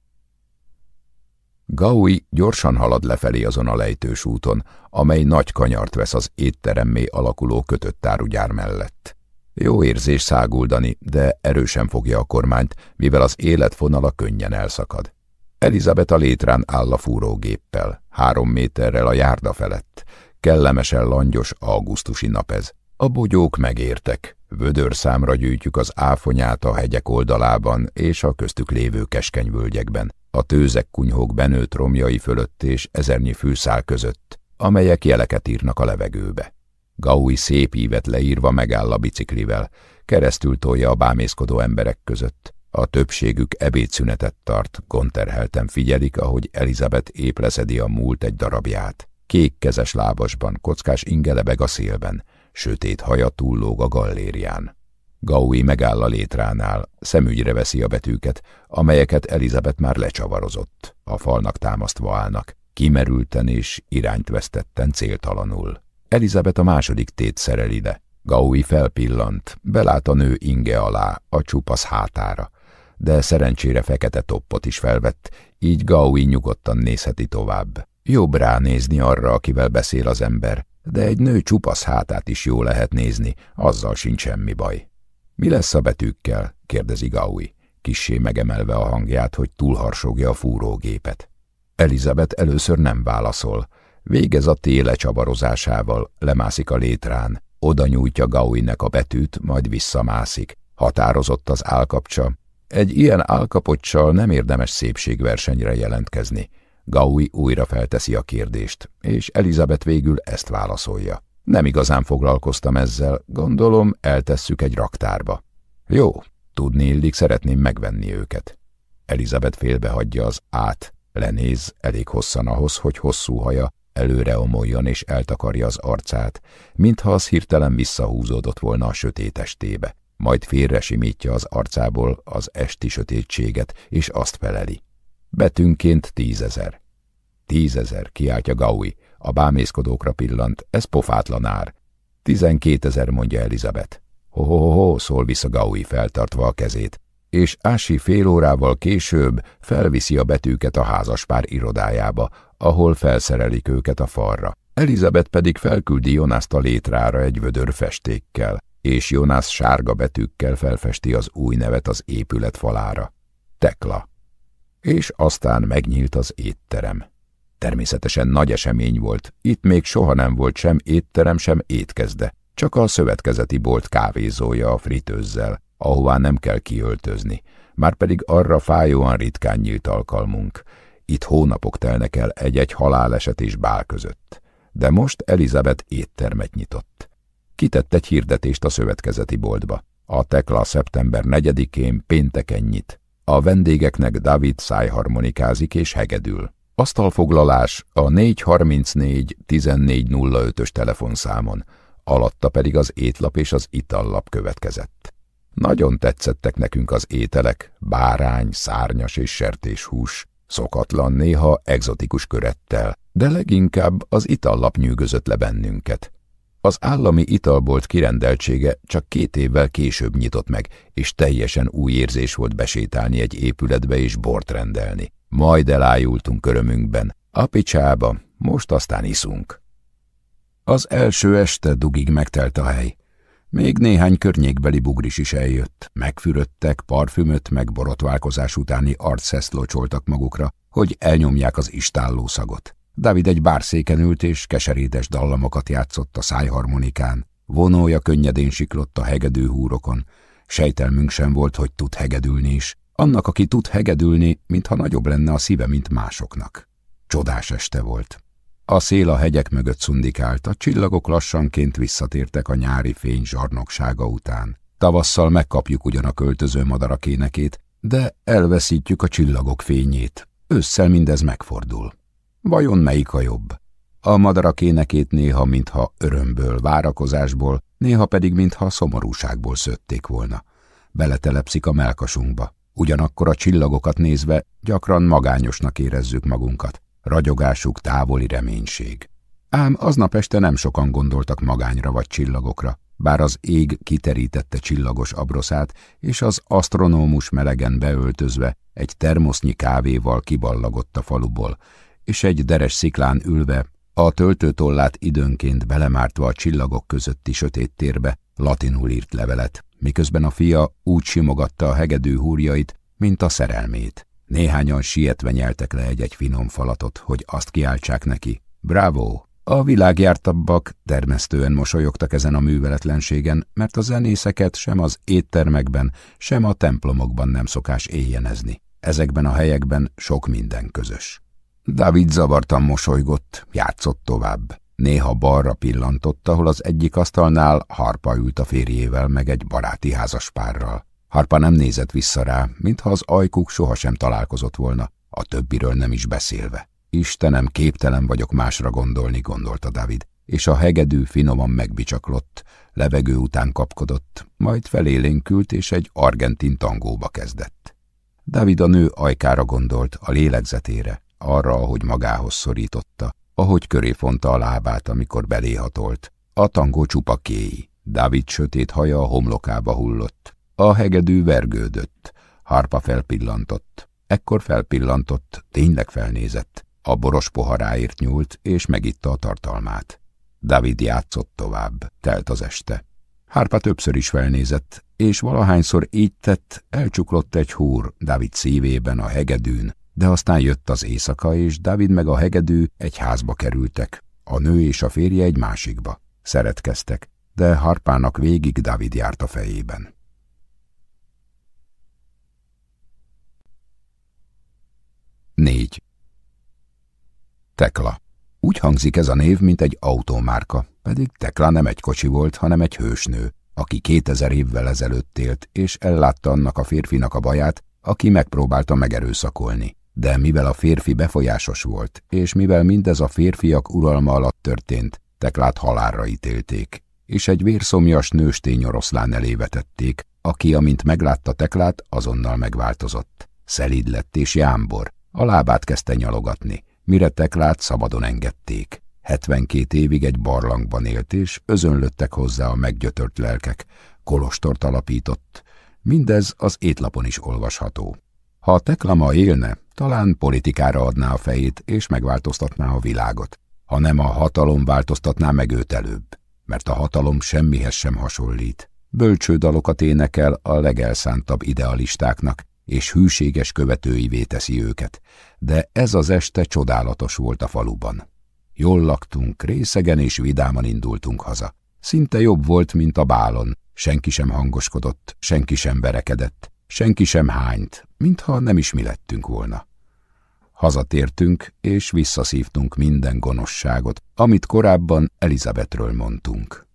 Gaui gyorsan halad lefelé azon a lejtős úton, amely nagy kanyart vesz az étteremmé alakuló kötött árugyár mellett. Jó érzés száguldani, de erősen fogja a kormányt, mivel az életfonala könnyen elszakad. Elizabeth a létrán áll a fúrógéppel, három méterrel a járda felett. Kellemesen langyos augusztusi nap ez. A bogyók megértek, vödör számra gyűjtjük az áfonyát a hegyek oldalában és a köztük lévő keskeny völgyekben, a tőzek kunyhók benőtt romjai fölött és ezernyi fűszál között, amelyek jeleket írnak a levegőbe. Gaui szép ívet leírva megáll a biciklivel, keresztül tolja a bámészkodó emberek között. A többségük ebédszünetet tart, gonterhelten figyelik, ahogy Elizabeth épp leszedi a múlt egy darabját. Kék kezes lábasban, kockás ingelebeg a szélben, sötét haja túllóg a gallérián. Gaui megáll a létránál, szemügyre veszi a betűket, amelyeket Elizabeth már lecsavarozott. A falnak támasztva állnak, kimerülten és irányt vesztetten céltalanul. Elizabeth a második tét szerel ide. Gaui felpillant, belát a nő inge alá, a csupasz hátára, de szerencsére fekete toppot is felvett, így Gaui nyugodtan nézheti tovább. Jobb ránézni arra, akivel beszél az ember, de egy nő csupasz hátát is jó lehet nézni, azzal sincs semmi baj. Mi lesz a betűkkel? kérdezi Gaui, kissé megemelve a hangját, hogy túlharsogja a fúrógépet. Elizabeth először nem válaszol, végez a téle csavarozásával, lemászik a létrán, oda nyújtja Gauinek a betűt, majd visszamászik. Határozott az állkapcsa. Egy ilyen állkapocsal nem érdemes szépségversenyre jelentkezni. Gaui újra felteszi a kérdést, és Elizabeth végül ezt válaszolja. Nem igazán foglalkoztam ezzel, gondolom eltesszük egy raktárba. Jó, tudni illik, szeretném megvenni őket. Elizabeth félbehagyja az át, lenéz elég hosszan ahhoz, hogy hosszú haja előre omoljon és eltakarja az arcát, mintha az hirtelen visszahúzódott volna a sötétestébe, majd félre simítja az arcából az esti sötétséget, és azt feleli. Betűnként tízezer. Tízezer, kiáltja Gaui, a bámészkodókra pillant, ez pofátlan ár. Tizenkétezer, mondja Elizabeth. Ho-ho-ho, szól vissza Gaui feltartva a kezét, és Ási fél órával később felviszi a betűket a házaspár irodájába, ahol felszerelik őket a falra. Elizabeth pedig felküldi Jonászt a létrára egy vödör festékkel, és Jonász sárga betűkkel felfesti az új nevet az épület falára. Tekla. És aztán megnyílt az étterem. Természetesen nagy esemény volt, itt még soha nem volt sem étterem, sem étkezde, csak a szövetkezeti bolt kávézója a fritőzzel, ahová nem kell kiöltözni, már pedig arra fájóan ritkán nyílt alkalmunk. Itt hónapok telnek el egy-egy haláleset és bál között. De most Elizabeth éttermet nyitott. Kitett egy hirdetést a szövetkezeti boltba. A Tekla szeptember 4-én pénteken nyit. A vendégeknek David szájharmonikázik és hegedül. Asztalfoglalás a 434 1405-ös telefonszámon, alatta pedig az étlap és az itallap következett. Nagyon tetszettek nekünk az ételek, bárány, szárnyas és sertéshús, szokatlan, néha egzotikus körettel, de leginkább az itallap nyűgözött le bennünket. Az állami italbolt kirendeltsége csak két évvel később nyitott meg, és teljesen új érzés volt besétálni egy épületbe és bort rendelni. Majd elájultunk körömünkben. A picsába, most aztán iszunk. Az első este dugig megtelt a hely. Még néhány környékbeli bugris is eljött, megfürödtek, parfümöt meg borotválkozás utáni arcszeszt locsoltak magukra, hogy elnyomják az istálló szagot. David egy bárszéken ült és keserédes dallamokat játszott a szájharmonikán. Vonója könnyedén siklott a hegedű húrokon. Sejtelmünk sem volt, hogy tud hegedülni is. Annak, aki tud hegedülni, mintha nagyobb lenne a szíve, mint másoknak. Csodás este volt. A szél a hegyek mögött szundikált, a csillagok lassanként visszatértek a nyári fény zsarnoksága után. Tavasszal megkapjuk ugyan a költöző madarak énekét, de elveszítjük a csillagok fényét. Ősszel mindez megfordul. Vajon melyik a jobb? A madarak énekét néha mintha örömből, várakozásból, néha pedig mintha szomorúságból szötték volna. Beletelepszik a melkasunkba. Ugyanakkor a csillagokat nézve gyakran magányosnak érezzük magunkat ragyogásuk távoli reménység. Ám aznap este nem sokan gondoltak magányra vagy csillagokra, bár az ég kiterítette csillagos abroszát, és az asztronómus melegen beöltözve egy termosznyi kávéval kiballagott a faluból, és egy deres sziklán ülve, a töltőtollát időnként belemártva a csillagok közötti sötét térbe, latinul írt levelet, miközben a fia úgy simogatta a hegedű húrjait, mint a szerelmét. Néhányan sietve nyeltek le egy-egy finom falatot, hogy azt kiáltsák neki. Bravo! A világjártabbak termesztően mosolyogtak ezen a műveletlenségen, mert a zenészeket sem az éttermekben, sem a templomokban nem szokás éjjenezni. Ezekben a helyekben sok minden közös. David zavartan mosolygott, játszott tovább. Néha balra pillantott, ahol az egyik asztalnál harpa ült a férjével meg egy baráti házaspárral. Harpa nem nézett vissza rá, mintha az ajkuk sohasem találkozott volna, a többiről nem is beszélve. Istenem, képtelen vagyok másra gondolni, gondolta David, és a hegedű finoman megbicsaklott, levegő után kapkodott, majd felélénkült és egy argentin tangóba kezdett. David a nő ajkára gondolt, a lélegzetére, arra, ahogy magához szorította, ahogy köré fonta a lábát, amikor beléhatolt. A tangó csupa kéi. David sötét haja a homlokába hullott. A hegedű vergődött. Harpa felpillantott. Ekkor felpillantott, tényleg felnézett. A boros poharáért nyúlt, és megitta a tartalmát. David játszott tovább, telt az este. Harpa többször is felnézett, és valahányszor így tett, elcsuklott egy húr David szívében a hegedűn, de aztán jött az éjszaka, és David meg a hegedű egy házba kerültek. A nő és a férje egy másikba. Szeretkeztek, de Harpának végig David járt a fejében. 4. Tekla. Úgy hangzik ez a név, mint egy autómárka, pedig Tekla nem egy kocsi volt, hanem egy hősnő, aki 2000 évvel ezelőtt élt, és ellátta annak a férfinak a baját, aki megpróbálta megerőszakolni. De mivel a férfi befolyásos volt, és mivel mindez a férfiak uralma alatt történt, Teklát halálra ítélték, és egy vérszomjas nőstény oroszlán elé vetették, aki, amint meglátta Teklát, azonnal megváltozott. Szelíd lett és jámbor, a lábát kezdte nyalogatni, mire Teklát szabadon engedték. 72 évig egy barlangban élt, és özönlöttek hozzá a meggyötört lelkek, kolostort alapított. Mindez az étlapon is olvasható. Ha a Teklama élne, talán politikára adná a fejét, és megváltoztatná a világot. Ha nem a hatalom változtatná meg őt előbb, mert a hatalom semmihez sem hasonlít. Bölcső dalokat énekel a legelszántabb idealistáknak, és hűséges követőivé teszi őket, de ez az este csodálatos volt a faluban. Jól laktunk, részegen és vidáman indultunk haza. Szinte jobb volt, mint a bálon. Senki sem hangoskodott, senki sem verekedett, senki sem hányt, mintha nem is mi lettünk volna. Hazatértünk, és visszaszívtunk minden gonoszságot, amit korábban Elizabetről mondtunk.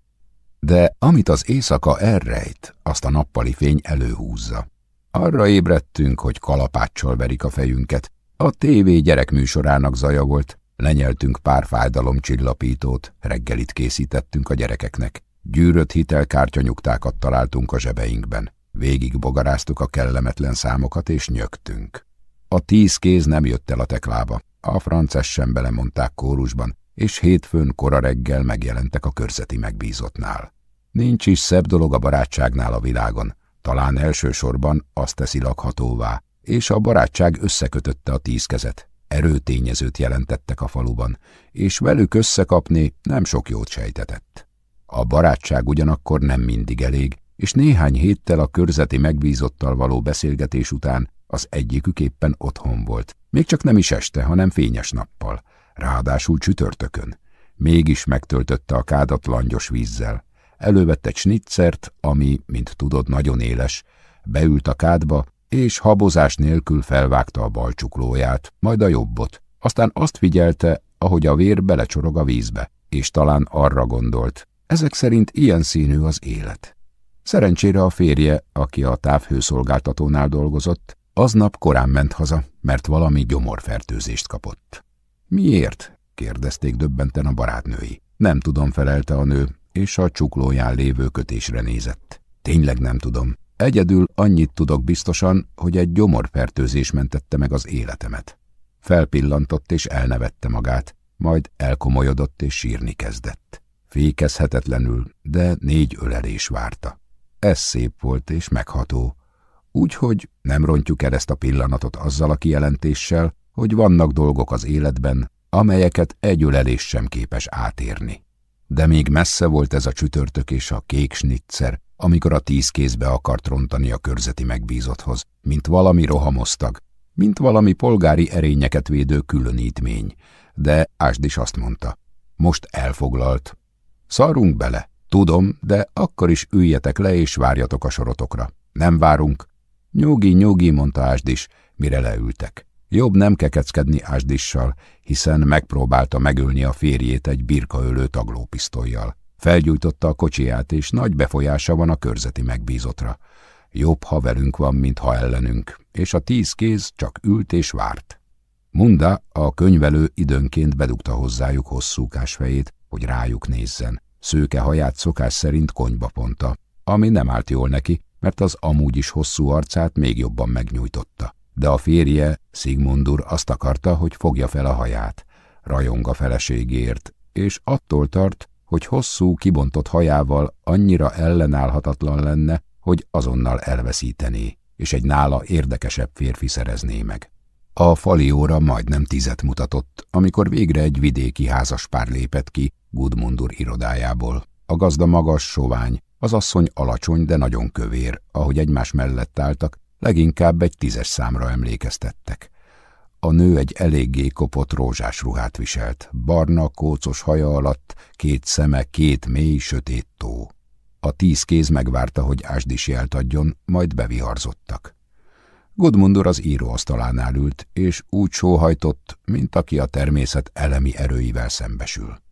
De amit az éjszaka elrejt, azt a nappali fény előhúzza. Arra ébredtünk, hogy kalapáccsal verik a fejünket. A tévé gyerekműsorának zaja volt, lenyeltünk pár fájdalomcsillapítót, reggelit készítettünk a gyerekeknek. Gyűrött hitelkártyanyugtákat találtunk a zsebeinkben. Végig bogaráztuk a kellemetlen számokat, és nyögtünk. A tíz kéz nem jött el a teklába. A frances sem belemondták kórusban, és hétfőn kora reggel megjelentek a körzeti megbízottnál. Nincs is szebb dolog a barátságnál a világon, talán elsősorban azt teszi lakhatóvá, és a barátság összekötötte a tíz kezet. Erőtényezőt jelentettek a faluban, és velük összekapni nem sok jót sejtetett. A barátság ugyanakkor nem mindig elég, és néhány héttel a körzeti megbízottal való beszélgetés után az egyikük éppen otthon volt. Még csak nem is este, hanem fényes nappal, ráadásul csütörtökön. Mégis megtöltötte a kádat langyos vízzel. Elővett egy snitzert, ami, mint tudod, nagyon éles, beült a kádba, és habozás nélkül felvágta a bal csuklóját, majd a jobbot. Aztán azt figyelte, ahogy a vér belecsorog a vízbe, és talán arra gondolt. Ezek szerint ilyen színű az élet. Szerencsére a férje, aki a távhőszolgáltatónál dolgozott, aznap korán ment haza, mert valami gyomorfertőzést kapott. Miért? kérdezték döbbenten a barátnői. Nem tudom, felelte a nő, és a csuklóján lévő kötésre nézett. Tényleg nem tudom. Egyedül annyit tudok biztosan, hogy egy gyomorfertőzés mentette meg az életemet. Felpillantott és elnevette magát, majd elkomolyodott és sírni kezdett. Fékezhetetlenül, de négy ölelés várta. Ez szép volt és megható, úgyhogy nem rontjuk el ezt a pillanatot azzal a kijelentéssel, hogy vannak dolgok az életben, amelyeket egy ölelés sem képes átérni. De még messze volt ez a csütörtök és a kék snitzer, amikor a tíz kézbe akart rontani a körzeti megbízotthoz, mint valami rohamosztag, mint valami polgári erényeket védő különítmény. De Ásd is azt mondta, most elfoglalt. Szarunk bele, tudom, de akkor is üljetek le és várjatok a sorotokra. Nem várunk. Nyugi, nyugi, mondta Ásdis, mire leültek. Jobb nem kekeckedni Ásdissal, hiszen megpróbálta megölni a férjét egy birkaölő taglópisztolyjal. Felgyújtotta a kocsiját, és nagy befolyása van a körzeti megbízotra. Jobb, ha velünk van, mint ha ellenünk, és a tíz kéz csak ült és várt. Munda, a könyvelő időnként bedugta hozzájuk hosszúkás fejét, hogy rájuk nézzen. Szőke haját szokás szerint konyba ponta, ami nem állt jól neki, mert az amúgy is hosszú arcát még jobban megnyújtotta de a férje, Sigmundur azt akarta, hogy fogja fel a haját, rajong a feleségért, és attól tart, hogy hosszú, kibontott hajával annyira ellenállhatatlan lenne, hogy azonnal elveszítené, és egy nála érdekesebb férfi szerezné meg. A falióra majdnem tizet mutatott, amikor végre egy vidéki házaspár lépett ki Gudmundur irodájából. A gazda magas, sovány, az asszony alacsony, de nagyon kövér, ahogy egymás mellett álltak, leginkább egy tízes számra emlékeztettek. A nő egy eléggé kopott rózsás ruhát viselt, barna, kócos haja alatt két szeme, két mély, sötét tó. A tíz kéz megvárta, hogy Ásdis jelt adjon, majd beviharzottak. Gudmundur az íróasztalánál ült, és úgy sóhajtott, mint aki a természet elemi erőivel szembesül.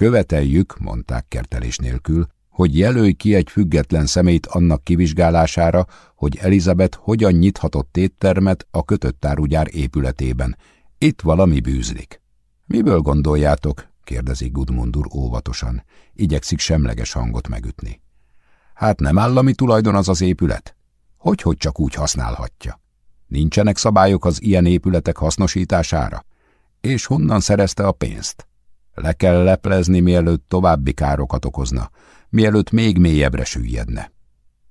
Követeljük, mondták kertelés nélkül, hogy jelölj ki egy független szemét annak kivizsgálására, hogy Elizabeth hogyan nyithatott éttermet a kötött árugyár épületében. Itt valami bűzlik. Miből gondoljátok? kérdezi Gudmundur óvatosan. Igyekszik semleges hangot megütni. Hát nem állami tulajdon az az épület? Hogy-hogy csak úgy használhatja? Nincsenek szabályok az ilyen épületek hasznosítására? És honnan szerezte a pénzt? Le kell leplezni, mielőtt további károkat okozna, mielőtt még mélyebbre süllyedne.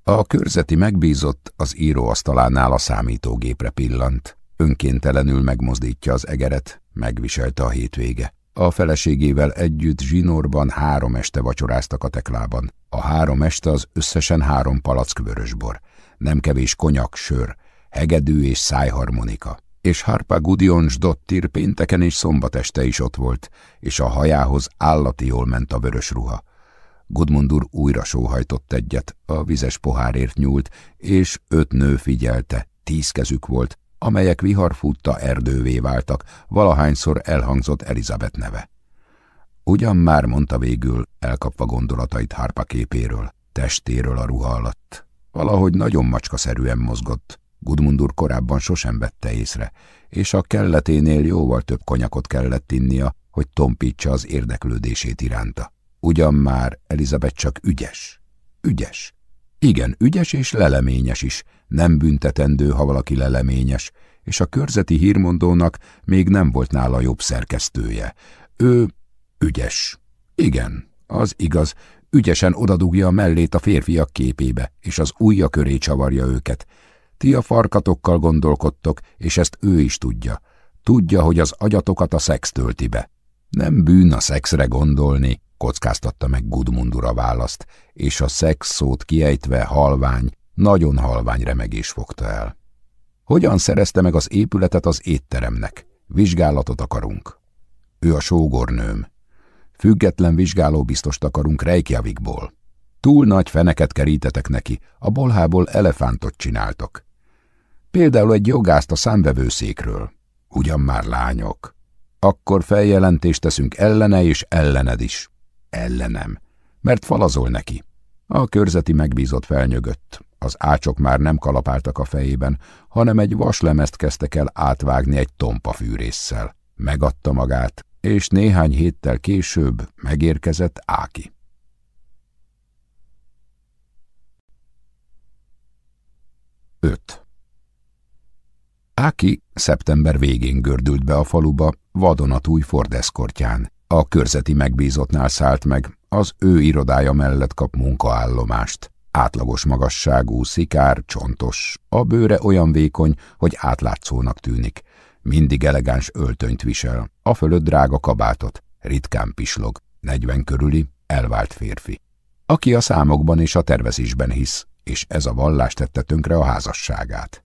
A körzeti megbízott az íróasztalánál a számítógépre pillant. Önkéntelenül megmozdítja az egeret, megviselte a hétvége. A feleségével együtt zsinórban három este vacsoráztak a teklában. A három este az összesen három palack vörösbor. Nem kevés konyak, sör, hegedű és szájharmonika. És Harpa Gudions Dottir pénteken és szombat este is ott volt, és a hajához állati jól ment a vörös ruha. Gudmundur újra sóhajtott egyet, a vizes pohárért nyúlt, és öt nő figyelte, tíz kezük volt, amelyek viharfutta erdővé váltak, valahányszor elhangzott Elizabeth neve. Ugyan már mondta végül, elkapva gondolatait Harpa képéről, testéről a ruha alatt. Valahogy nagyon macskaszerűen mozgott, Gudmundur korábban sosem vette észre, és a kelleténél jóval több konyakot kellett innia, hogy tompítsa az érdeklődését iránta. Ugyan már Elizabeth csak ügyes. Ügyes. Igen, ügyes és leleményes is. Nem büntetendő, ha valaki leleményes, és a körzeti hírmondónak még nem volt nála jobb szerkesztője. Ő ügyes. Igen, az igaz, ügyesen odadugja a mellét a férfiak képébe, és az ujja köré csavarja őket. Ti a farkatokkal gondolkodtok, és ezt ő is tudja. Tudja, hogy az agyatokat a szex tölti be. Nem bűn a szexre gondolni, kockáztatta meg Gudmundur a választ, és a szex szót kiejtve halvány, nagyon halvány remegés fogta el. Hogyan szerezte meg az épületet az étteremnek? Vizsgálatot akarunk. Ő a sógornőm. Független vizsgálóbiztost akarunk Reykjavikból. Túl nagy feneket kerítetek neki, a bolhából elefántot csináltok. Például egy jogást a számvevőszékről. Ugyan már lányok. Akkor feljelentést teszünk ellene és ellened is. Ellenem. Mert falazol neki. A körzeti megbízott felnyögött. Az ácsok már nem kalapáltak a fejében, hanem egy vaslemezt kezdtek el átvágni egy tompa fűrésszel. Megadta magát, és néhány héttel később megérkezett Áki. Öt. Áki szeptember végén gördült be a faluba, vadonatúj fordeszkortján. A körzeti megbízottnál szállt meg, az ő irodája mellett kap munkaállomást. Átlagos magasságú, szikár, csontos, a bőre olyan vékony, hogy átlátszónak tűnik. Mindig elegáns öltönyt visel, a fölött drága kabátot, ritkán pislog, negyven körüli, elvált férfi. Aki a számokban és a tervezésben hisz, és ez a vallás tette tönkre a házasságát.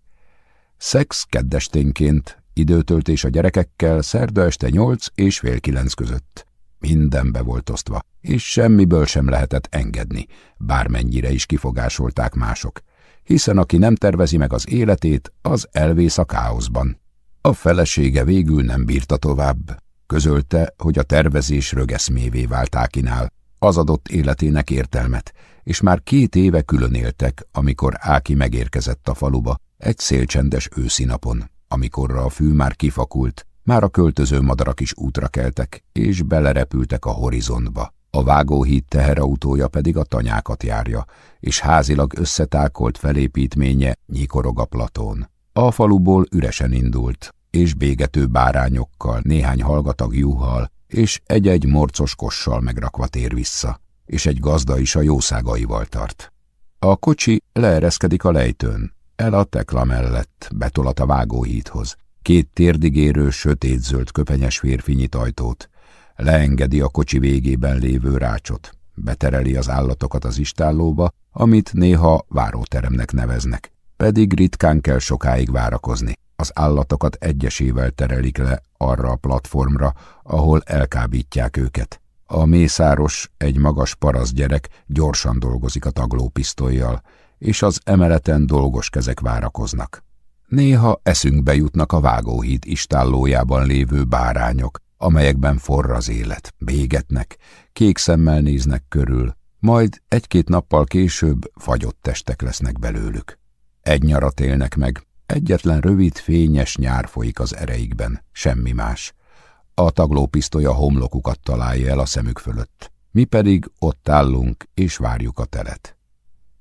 Szex keddesténként, időtöltés a gyerekekkel szerda este nyolc és fél kilenc között. Minden be volt osztva, és semmiből sem lehetett engedni, bármennyire is kifogásolták mások, hiszen aki nem tervezi meg az életét, az elvész a káoszban. A felesége végül nem bírta tovább. Közölte, hogy a tervezés rögeszmévé vált Ákinál, az adott életének értelmet, és már két éve külön éltek, amikor Áki megérkezett a faluba, egy szélcsendes őszi napon, amikorra a fű már kifakult, már a költöző madarak is útra keltek, és belerepültek a horizontba. A vágóhíd teherautója pedig a tanyákat járja, és házilag összetákolt felépítménye nyikorog a platón. A faluból üresen indult, és bégető bárányokkal, néhány hallgatag juhal, és egy-egy morcos kossal megrakva tér vissza, és egy gazda is a jószágaival tart. A kocsi leereszkedik a lejtőn, el a tekla mellett, betolat a vágóhíthoz. Két térdigérő, sötétzöld köpenyes férfi nyit ajtót. Leengedi a kocsi végében lévő rácsot. Betereli az állatokat az istállóba, amit néha váróteremnek neveznek. Pedig ritkán kell sokáig várakozni. Az állatokat egyesével terelik le arra a platformra, ahol elkábítják őket. A mészáros, egy magas parasz gyerek gyorsan dolgozik a taglópisztolyjal, és az emeleten dolgos kezek várakoznak. Néha eszünkbe jutnak a vágóhíd istállójában lévő bárányok, amelyekben forr az élet, bégetnek, kék szemmel néznek körül, majd egy-két nappal később fagyott testek lesznek belőlük. Egy nyarat élnek meg, egyetlen rövid, fényes nyár folyik az ereikben, semmi más. A taglópisztoly a homlokukat találja el a szemük fölött. Mi pedig ott állunk és várjuk a telet.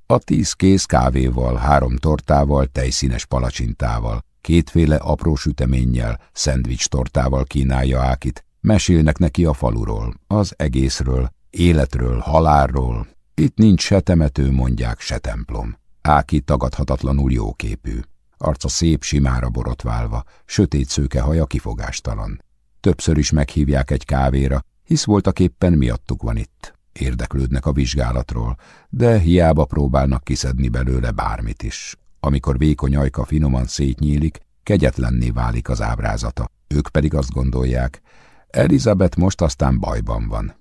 A tíz kész kávéval, három tortával, tejszínes palacsintával, kétféle apró süteménnyel, szendvics tortával kínálja Ákit, mesélnek neki a faluról, az egészről, életről, halálról. Itt nincs se temető, mondják, se templom. Áki tagadhatatlanul jóképű. Arca szép, simára borotválva, sötét szőke haja kifogástalan. Többször is meghívják egy kávéra, hisz voltak éppen miattuk van itt. Érdeklődnek a vizsgálatról, de hiába próbálnak kiszedni belőle bármit is. Amikor vékony ajka finoman szétnyílik, kegyetlenné válik az ábrázata. Ők pedig azt gondolják, Elizabeth most aztán bajban van.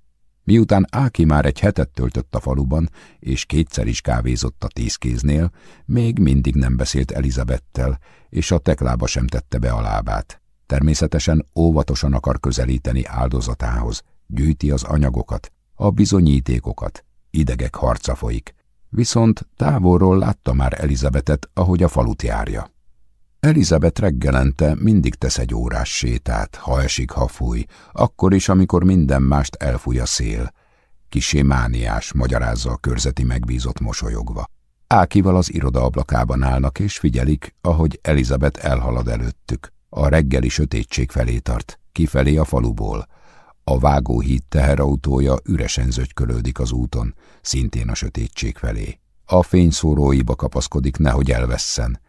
Miután Áki már egy hetet töltött a faluban, és kétszer is kávézott a tízkéznél, még mindig nem beszélt Elizabettel, és a teklába sem tette be a lábát. Természetesen óvatosan akar közelíteni áldozatához, gyűjti az anyagokat, a bizonyítékokat, idegek harca folyik. Viszont távolról látta már Elizabetet, ahogy a falut járja. Elizabeth reggelente mindig tesz egy órás sétát, ha esik, ha fúj, akkor is, amikor minden mást elfúj a szél. Kisé mániás, magyarázza a körzeti megbízott mosolyogva. Ákival az iroda ablakában állnak, és figyelik, ahogy Elizabeth elhalad előttük. A reggeli sötétség felé tart, kifelé a faluból. A vágóhíd teherautója üresen zögykölődik az úton, szintén a sötétség felé. A fényszóróiba kapaszkodik, nehogy elvesszen.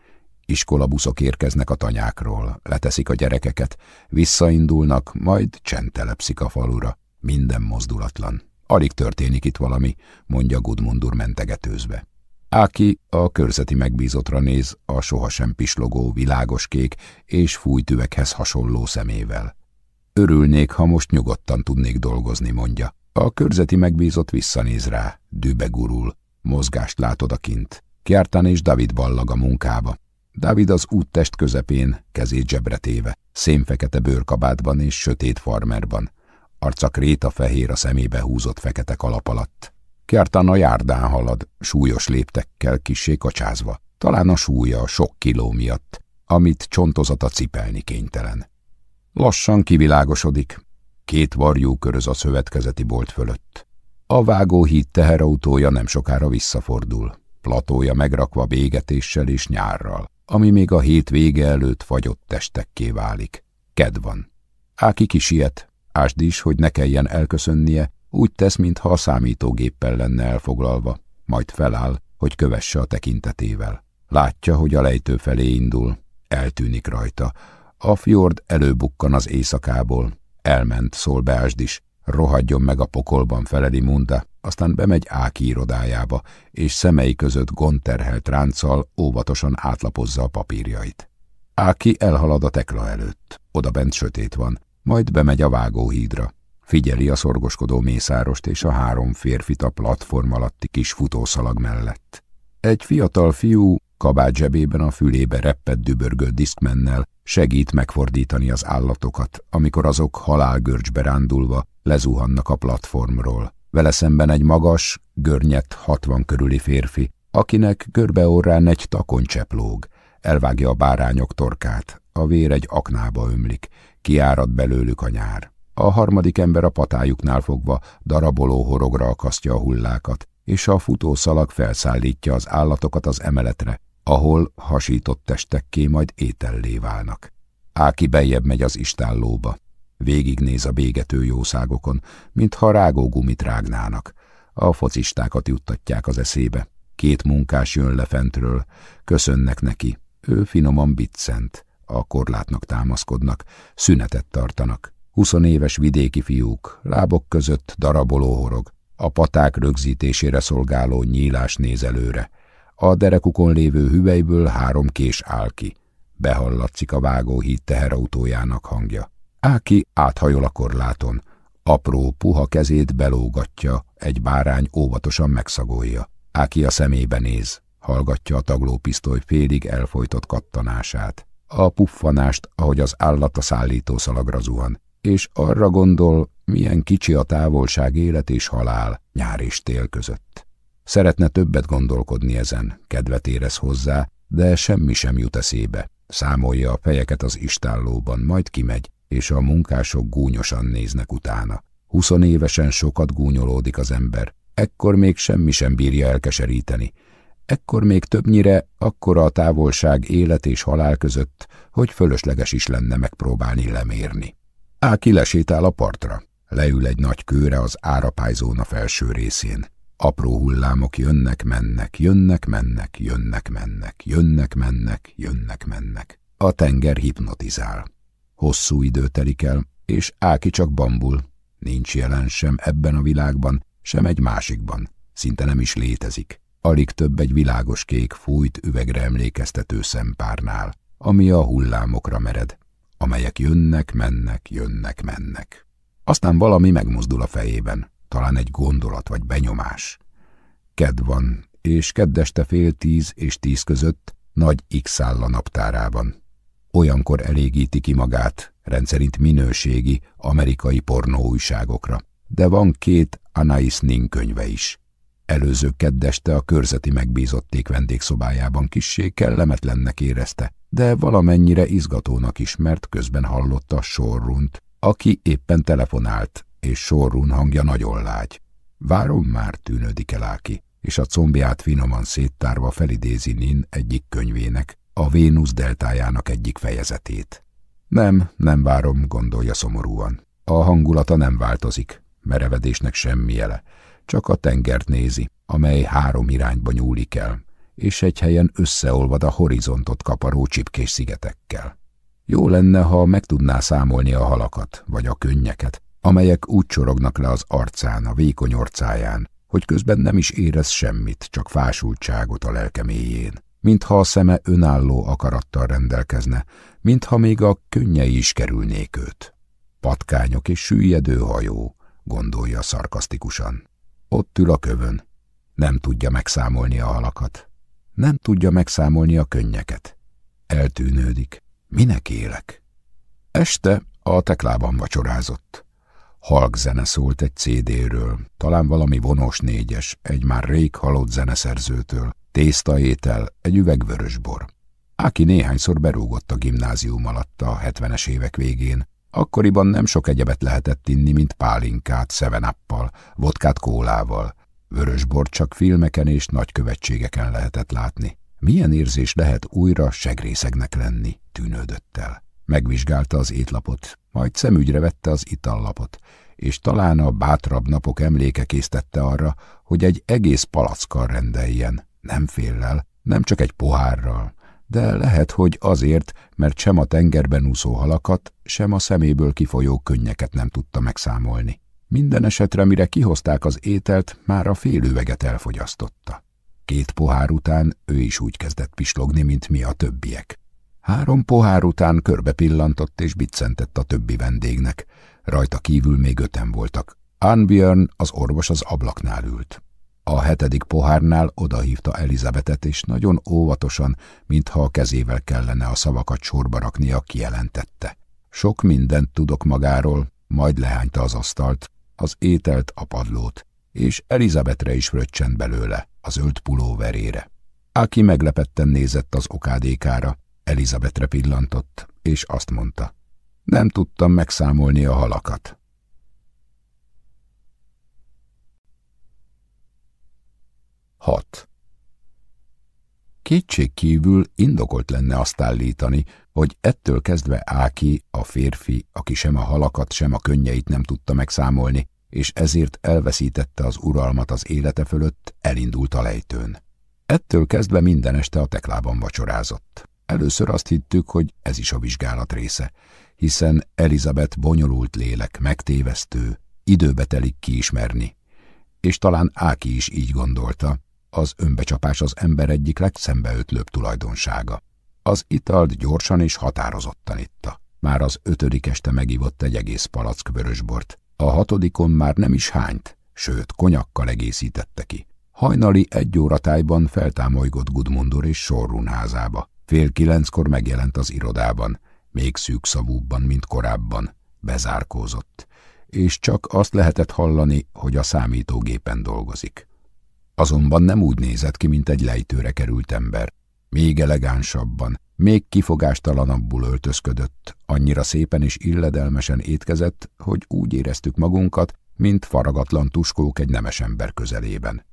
Iskolabuszok érkeznek a tanyákról, leteszik a gyerekeket, visszaindulnak, majd csend telepszik a falura. Minden mozdulatlan. Alig történik itt valami, mondja Gudmundur mentegetőzve. Áki a körzeti megbízottra néz a sohasem pislogó, világos kék és fújtüveghez hasonló szemével. Örülnék, ha most nyugodtan tudnék dolgozni, mondja. A körzeti megbízott visszanéz rá, dübe gurul. Mozgást lát odakint. Kjártán és David ballag a munkába. David az úttest közepén, kezét zsebretéve, szénfekete bőrkabátban és sötét farmerban. Arca kréta fehér a szemébe húzott fekete kalap alatt. Kjártán a járdán halad, súlyos léptekkel kissé kacsázva. Talán a súlya sok kiló miatt, amit csontozata cipelni kénytelen. Lassan kivilágosodik. Két varjú köröz a szövetkezeti bolt fölött. A vágóhíd teherautója nem sokára visszafordul. Platója megrakva bégetéssel és nyárral, ami még a hét vége előtt fagyott testekké válik. Ked van. Áki kisiet, ásd is, hogy ne kelljen elköszönnie, úgy tesz, mintha a számítógéppel lenne elfoglalva, majd feláll, hogy kövesse a tekintetével. Látja, hogy a lejtő felé indul, eltűnik rajta, a fjord előbukkan az éjszakából. Elment, szól Beásd is. Rohadjon meg a pokolban, feledi Munda, aztán bemegy Áki irodájába, és szemei között gondterhelt ránccal óvatosan átlapozza a papírjait. Áki elhalad a tekla előtt, oda bent sötét van, majd bemegy a vágóhídra. Figyeli a szorgoskodó mészárost és a három férfit a platform alatti kis futószalag mellett. Egy fiatal fiú kabát zsebében a fülébe reppett dübörgő diszkmennel segít megfordítani az állatokat, amikor azok halálgörcsbe rándulva lezuhannak a platformról. Vele szemben egy magas, görnyett, hatvan körüli férfi, akinek körbeorrán egy takoncsepp lóg, elvágja a bárányok torkát, a vér egy aknába ömlik, kiárad belőlük a nyár. A harmadik ember a patájuknál fogva daraboló horogra akasztja a hullákat, és a futószalag felszállítja az állatokat az emeletre, ahol hasított testekké majd étellé válnak. Áki bejebb megy az istállóba. Végignéz a bégető jószágokon, mintha rágógumit rágnának. A focistákat juttatják az eszébe. Két munkás jön le köszönnek neki. Ő finoman biccent. A korlátnak támaszkodnak, szünetet tartanak. Huszonéves vidéki fiúk, lábok között daraboló horog, a paták rögzítésére szolgáló nyílás néz előre. A derekukon lévő hüvelyből három kés áll ki. Behallatszik a vágóhíd teherautójának hangja. Áki áthajol a korláton. Apró, puha kezét belógatja, egy bárány óvatosan megszagolja. Áki a szemébe néz. hallgatja a taglópisztoly félig elfolytott kattanását, a puffanást, ahogy az állat a szállítószalagra zuhan, és arra gondol, milyen kicsi a távolság élet és halál nyár és tél között. Szeretne többet gondolkodni ezen, kedvet érez hozzá, de semmi sem jut eszébe. Számolja a fejeket az istállóban, majd kimegy, és a munkások gúnyosan néznek utána. Huszonévesen sokat gúnyolódik az ember, ekkor még semmi sem bírja elkeseríteni. Ekkor még többnyire akkora a távolság élet és halál között, hogy fölösleges is lenne megpróbálni lemérni. Áki lesétál a partra. Leül egy nagy kőre az árapályzóna felső részén. Apró hullámok jönnek-mennek, jönnek-mennek, jönnek-mennek, jönnek-mennek, jönnek-mennek. A tenger hipnotizál. Hosszú idő telik el, és Áki csak bambul. Nincs jelen sem ebben a világban, sem egy másikban. Szinte nem is létezik. Alig több egy világos kék fújt üvegre emlékeztető szempárnál, ami a hullámokra mered, amelyek jönnek, mennek, jönnek, mennek. Aztán valami megmozdul a fejében, talán egy gondolat vagy benyomás. Ked van, és keddeste fél tíz és tíz között nagy X áll a naptárában. Olyankor elégíti ki magát, rendszerint minőségi, amerikai pornóújságokra. De van két Anais Nin könyve is. Előző keddeste a körzeti megbízotték vendégszobájában kissé kellemetlennek érezte, de valamennyire izgatónak is, mert közben hallotta Sorrunt, aki éppen telefonált, és Sorrun hangja nagyon lágy. Várom már, tűnődik el Áki, és a combját finoman széttárva felidézi Nin egyik könyvének, a Vénusz deltájának egyik fejezetét. Nem, nem várom, gondolja szomorúan. A hangulata nem változik, merevedésnek semmi jele, csak a tengert nézi, amely három irányba nyúlik el, és egy helyen összeolvad a horizontot kaparó csipkés szigetekkel. Jó lenne, ha meg tudná számolni a halakat, vagy a könnyeket, amelyek úgy csorognak le az arcán, a vékony orcáján, hogy közben nem is érez semmit, csak fásultságot a lelke mélyén, mintha a szeme önálló akarattal rendelkezne, mintha még a könnyei is kerülnék őt. Patkányok és süllyedő hajó, gondolja szarkasztikusan. Ott ül a kövön. Nem tudja megszámolni a halakat. Nem tudja megszámolni a könnyeket. Eltűnődik. Minek élek? Este a teklában vacsorázott. Halk zene szólt egy CD-ről, talán valami vonós négyes, egy már rég halott zeneszerzőtől, tésztaétel, egy üveg vörösbor. Áki néhányszor berúgott a gimnázium alatt a hetvenes évek végén, Akkoriban nem sok egyebet lehetett inni, mint pálinkát, szevenappal, vodkát kólával. Vörösbort csak filmeken és nagykövetségeken lehetett látni. Milyen érzés lehet újra segrészegnek lenni, tűnődött el. Megvizsgálta az étlapot, majd szemügyre vette az itallapot, és talán a bátrabb napok emléke késztette arra, hogy egy egész palackkal rendeljen, nem féllel, nem csak egy pohárral, de lehet, hogy azért, mert sem a tengerben úszó halakat, sem a szeméből kifolyó könnyeket nem tudta megszámolni. Minden esetre, mire kihozták az ételt, már a félüveget elfogyasztotta. Két pohár után ő is úgy kezdett pislogni, mint mi a többiek. Három pohár után körbe pillantott és biccentett a többi vendégnek. Rajta kívül még öten voltak. Anbjörn, az orvos az ablaknál ült. A hetedik pohárnál odahívta Elizabetet, és nagyon óvatosan, mintha a kezével kellene a szavakat sorba raknia, kijelentette. Sok mindent tudok magáról, majd lehányta az asztalt, az ételt, a padlót, és Elizabetre is fröccsent belőle, az ölt pulóverére. Aki meglepetten nézett az okádékára, Elizabetre pillantott, és azt mondta, nem tudtam megszámolni a halakat. 6. Kétség kívül indokolt lenne azt állítani, hogy ettől kezdve Áki, a férfi, aki sem a halakat, sem a könnyeit nem tudta megszámolni, és ezért elveszítette az uralmat az élete fölött, elindult a lejtőn. Ettől kezdve minden este a teklában vacsorázott. Először azt hittük, hogy ez is a vizsgálat része, hiszen Elizabeth bonyolult lélek, megtévesztő, időbe telik kiismerni. És talán Áki is így gondolta, az önbecsapás az ember egyik legszembeötlőbb tulajdonsága. Az italt gyorsan és határozottan itta. Már az ötödik este megivott egy egész palack vörösbort. A hatodikon már nem is hányt, sőt, konyakkal egészítette ki. Hajnali egy óratájban feltámolygott Gudmundur és Sorrun házába. Fél kilenckor megjelent az irodában, még szűkszavúbban, mint korábban, bezárkózott, és csak azt lehetett hallani, hogy a számítógépen dolgozik. Azonban nem úgy nézett ki, mint egy lejtőre került ember. Még elegánsabban, még kifogástalanabbul öltözködött, annyira szépen és illedelmesen étkezett, hogy úgy éreztük magunkat, mint faragatlan tuskók egy nemes ember közelében.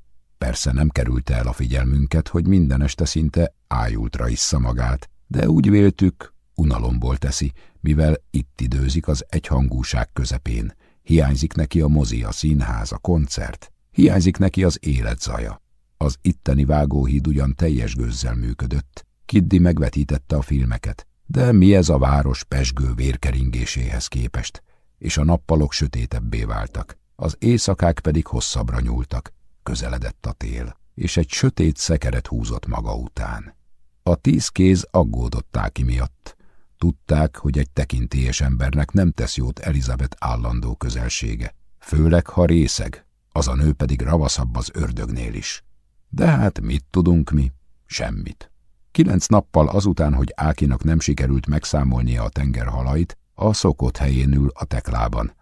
Persze nem került el a figyelmünket, hogy minden este szinte ájultra issza magát, de úgy véltük, unalomból teszi, mivel itt időzik az egyhangúság közepén. Hiányzik neki a mozi, a színház, a koncert, hiányzik neki az életzaja. Az itteni vágóhíd ugyan teljes gőzzel működött, Kiddi megvetítette a filmeket, de mi ez a város pesgő vérkeringéséhez képest, és a nappalok sötétebbé váltak, az éjszakák pedig hosszabbra nyúltak, közeledett a tél, és egy sötét szekeret húzott maga után. A tíz kéz aggódották miatt. Tudták, hogy egy tekintélyes embernek nem tesz jót Elizabeth állandó közelsége, főleg ha részeg, az a nő pedig ravaszabb az ördögnél is. De hát mit tudunk mi? Semmit. Kilenc nappal azután, hogy Ákinak nem sikerült megszámolnia a tengerhalait, a szokott helyén ül a teklában.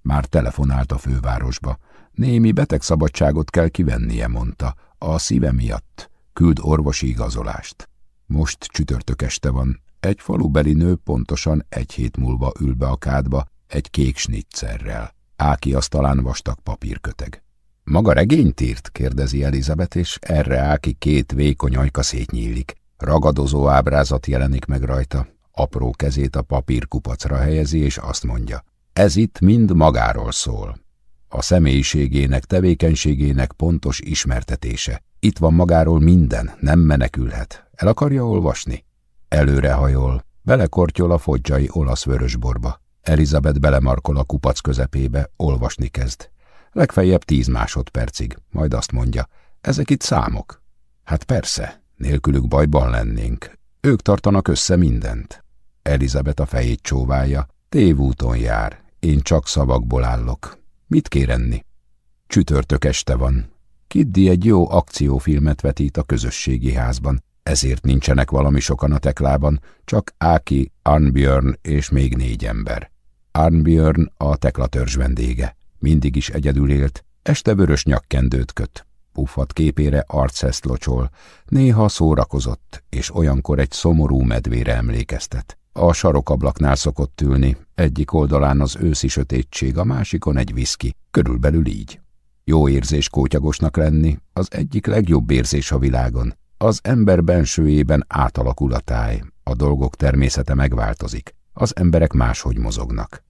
Már telefonált a fővárosba. Némi betegszabadságot kell kivennie, mondta, a szíve miatt. Küld orvosi igazolást. Most csütörtök este van. Egy falubeli nő pontosan egy hét múlva ül be a kádba, egy kék snitzerrel. Áki asztalán vastag papírköteg. Maga regényt írt? kérdezi Elizabeth, és erre Áki két vékony ajka szétnyílik. Ragadozó ábrázat jelenik meg rajta. Apró kezét a papírkupacra helyezi, és azt mondja. Ez itt mind magáról szól. A személyiségének, tevékenységének pontos ismertetése. Itt van magáról minden, nem menekülhet. El akarja olvasni? Előrehajol, belekortyol a fogyjai olasz vörösborba. Elizabeth belemarkol a kupac közepébe, olvasni kezd. Legfeljebb tíz másodpercig, majd azt mondja, ezek itt számok. Hát persze, nélkülük bajban lennénk. Ők tartanak össze mindent. Elizabeth a fejét csóválja, tévúton jár, én csak szavakból állok. Mit kér enni? Csütörtök este van. Kiddi egy jó akciófilmet vetít a közösségi házban, ezért nincsenek valami sokan a teklában, csak Áki, Arnbjörn és még négy ember. Arnbjörn a teklatörzs vendége. Mindig is egyedül élt, este vörös nyakkendőt köt. Puffat képére arceszt locsol, néha szórakozott, és olyankor egy szomorú medvére emlékeztet. A sarokablaknál szokott ülni, egyik oldalán az őszi sötétség, a másikon egy viszki, körülbelül így. Jó érzés kótyagosnak lenni, az egyik legjobb érzés a világon. Az ember bensőjében átalakul a táj, a dolgok természete megváltozik, az emberek máshogy mozognak.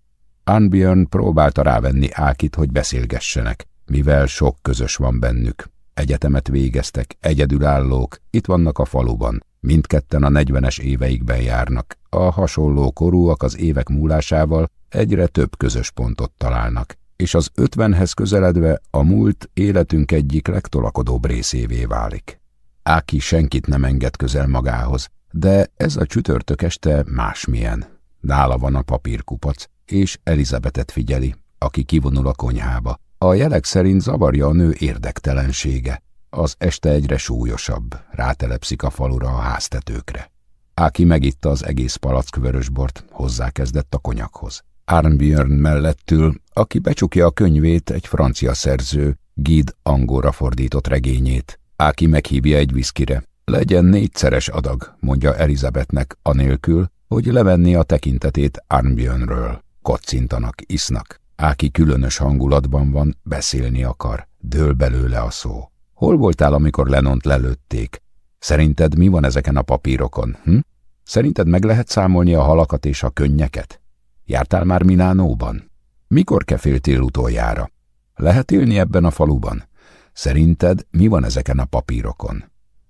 Anbjörn próbálta rávenni Ákit, hogy beszélgessenek, mivel sok közös van bennük. Egyetemet végeztek, egyedülállók, itt vannak a faluban, mindketten a negyvenes éveikben járnak. A hasonló korúak az évek múlásával egyre több közös pontot találnak, és az ötvenhez közeledve a múlt életünk egyik legtolakodóbb részévé válik. Áki senkit nem enged közel magához, de ez a csütörtök este másmilyen. Nála van a papírkupac, és Elizabetet figyeli, aki kivonul a konyhába. A jelek szerint zavarja a nő érdektelensége. Az este egyre súlyosabb, rátelepszik a falura a háztetőkre. Áki megitta az egész palack vörösbort, hozzákezdett a konyakhoz. Arnbjörn mellettül, aki becsukja a könyvét, egy francia szerző, Gid angolra fordított regényét. Áki meghívja egy viszkire. Legyen négyszeres adag, mondja Elizabethnek, anélkül, hogy levenni a tekintetét Arnbjörnről. Kocintanak, isznak. Áki különös hangulatban van, beszélni akar. Dől belőle a szó. Hol voltál, amikor Lenont lelőtték? Szerinted mi van ezeken a papírokon, hm? Szerinted meg lehet számolni a halakat és a könnyeket? Jártál már Milánóban? Mikor keféltél utoljára? Lehet élni ebben a faluban? Szerinted mi van ezeken a papírokon?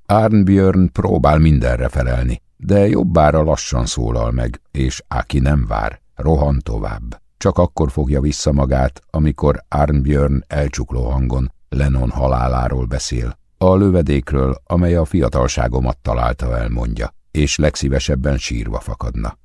Arnbjörn próbál mindenre felelni, de jobbára lassan szólal meg, és Áki nem vár, rohan tovább. Csak akkor fogja vissza magát, amikor Arnbjörn elcsukló hangon Lennon haláláról beszél, a lövedékről, amely a fiatalságomat találta el, mondja, és legszívesebben sírva fakadna.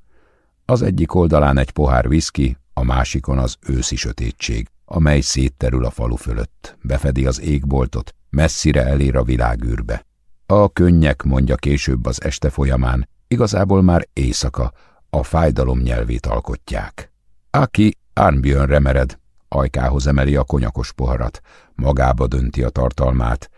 Az egyik oldalán egy pohár viszki, a másikon az őszi sötétség, amely szétterül a falu fölött, befedi az égboltot, messzire elér a világűrbe. A könnyek, mondja később az este folyamán, igazából már éjszaka, a fájdalom nyelvét alkotják. Aki Arnbjörnre mered, ajkához emeli a konyakos poharat, magába dönti a tartalmát,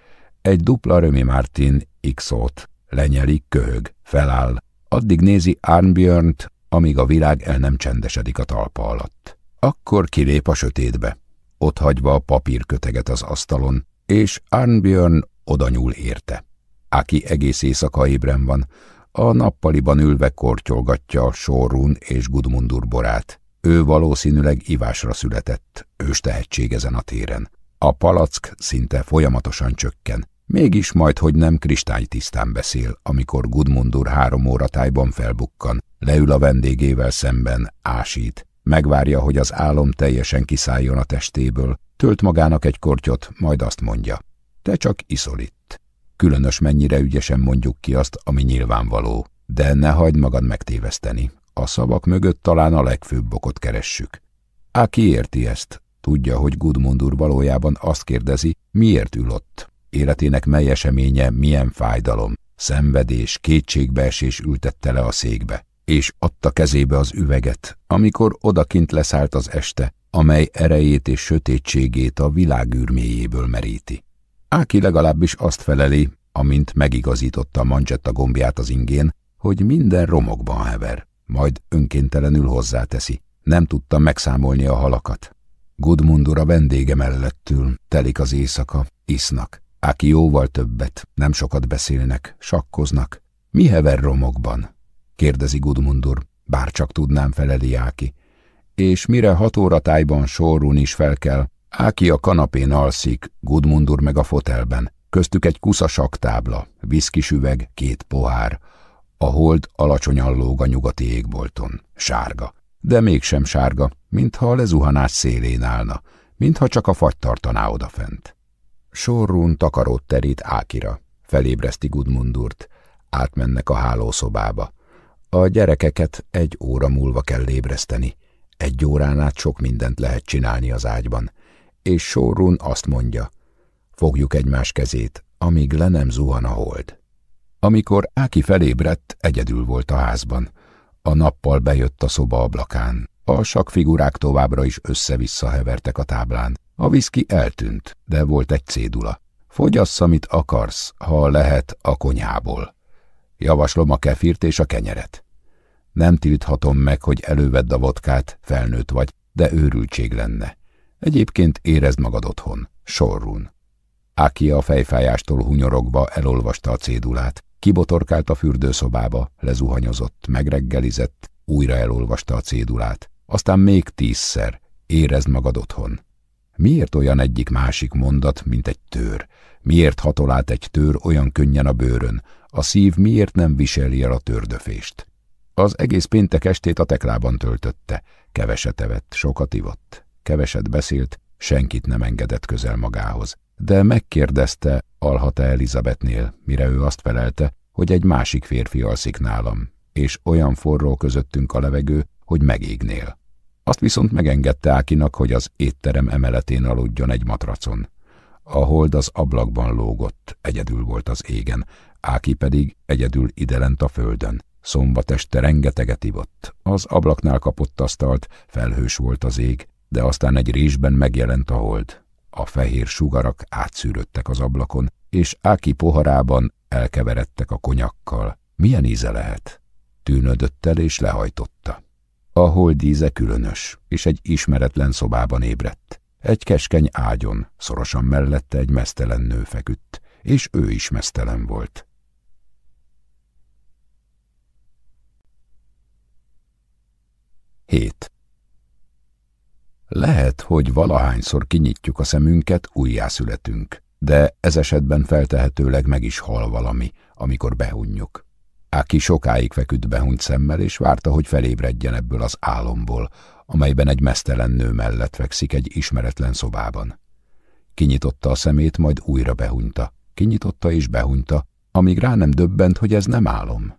egy dupla Römi Martin X-ot, lenyeli, köhög, feláll, addig nézi Arnbjörnt, amíg a világ el nem csendesedik a talpa alatt. Akkor kilép a sötétbe, ott hagyva a papírköteget az asztalon, és Arnbjörn oda nyúl érte. Aki egész éjszaka ébren van, a nappaliban ülve kortyolgatja Sorun és Gudmundur borát. Ő valószínűleg ivásra született, ős tehetség ezen a téren. A palack szinte folyamatosan csökken, mégis majd, hogy nem kristálytisztán beszél, amikor Gudmundur három óratájban felbukkan, leül a vendégével szemben, ásít, megvárja, hogy az álom teljesen kiszálljon a testéből, tölt magának egy kortyot, majd azt mondja, te csak iszol itt. Különös mennyire ügyesen mondjuk ki azt, ami nyilvánvaló, de ne hagyd magad megtéveszteni, a szavak mögött talán a legfőbb okot keressük. Á, ki érti ezt? Tudja, hogy Gudmundur valójában azt kérdezi, miért ül ott. Életének mely eseménye, milyen fájdalom, szenvedés, kétségbeesés ültette le a székbe, és adta kezébe az üveget, amikor odakint leszállt az este, amely erejét és sötétségét a világ űrméjéből meríti. Áki legalábbis azt feleli, amint megigazította a mancsetta gombját az ingén, hogy minden romokban hever, majd önkéntelenül hozzáteszi. Nem tudta megszámolni a halakat. Gudmundur a vendége mellettül, telik az éjszaka, isznak. Áki jóval többet, nem sokat beszélnek, sakkoznak. Mi hever romokban? kérdezi Gudmundur, bár csak tudnám feleli Áki. És mire hat óratájban sorrún is fel kell, Áki a kanapén alszik, Gudmundur meg a fotelben. Köztük egy kuszasak tábla, viszkisüveg, két pohár. A hold alacsonyan lóg a nyugati égbolton, sárga. De mégsem sárga, mintha a lezuhanás szélén állna, mintha csak a fagy tartaná odafent. Sorrún takarót terít Ákira, felébreszti Gudmundurt, átmennek a hálószobába. A gyerekeket egy óra múlva kell ébreszteni, egy órán át sok mindent lehet csinálni az ágyban, és Sorrún azt mondja, fogjuk egymás kezét, amíg le nem zuhan a hold. Amikor Áki felébredt, egyedül volt a házban. A nappal bejött a szoba ablakán. A figurák továbbra is össze-vissza hevertek a táblán. A viszki eltűnt, de volt egy cédula. Fogyass, amit akarsz, ha lehet a konyhából. Javaslom a kefirt és a kenyeret. Nem tilthatom meg, hogy elővedd a vodkát, felnőtt vagy, de őrültség lenne. Egyébként érezd magad otthon, sorrún. Áki a fejfájástól hunyorogva elolvasta a cédulát, kibotorkált a fürdőszobába, lezuhanyozott, megreggelizett, újra elolvasta a cédulát. Aztán még tízszer, érezd magad otthon. Miért olyan egyik-másik mondat, mint egy tőr? Miért hatol át egy tőr olyan könnyen a bőrön? A szív miért nem viseli el a tördöfést? Az egész péntek estét a teklában töltötte. Keveset evett, sokat ivott. Keveset beszélt, senkit nem engedett közel magához. De megkérdezte, alhat-e Elizabetnél, mire ő azt felelte, hogy egy másik férfi alszik nálam, és olyan forró közöttünk a levegő, hogy megégnél. Azt viszont megengedte Ákinak, hogy az étterem emeletén aludjon egy matracon. A hold az ablakban lógott, egyedül volt az égen, Áki pedig egyedül idelent a földön. Szombat este rengeteget ivott. Az ablaknál kapott asztalt, felhős volt az ég, de aztán egy résben megjelent a hold. A fehér sugarak átszűröttek az ablakon, és Áki poharában elkeveredtek a konyakkal. Milyen íze lehet? Tűnödött el és lehajtotta. A hold íze különös, és egy ismeretlen szobában ébredt. Egy keskeny ágyon, szorosan mellette egy mesztelen nő feküdt, és ő is mesztelen volt. 7. Lehet, hogy valahányszor kinyitjuk a szemünket, újjászületünk, de ez esetben feltehetőleg meg is hal valami, amikor behunjuk. Áki sokáig feküdt behunyt szemmel, és várta, hogy felébredjen ebből az álomból, amelyben egy mesztelen nő mellett fekszik egy ismeretlen szobában. Kinyitotta a szemét, majd újra behunyta. Kinyitotta és behunyta, amíg rá nem döbbent, hogy ez nem álom.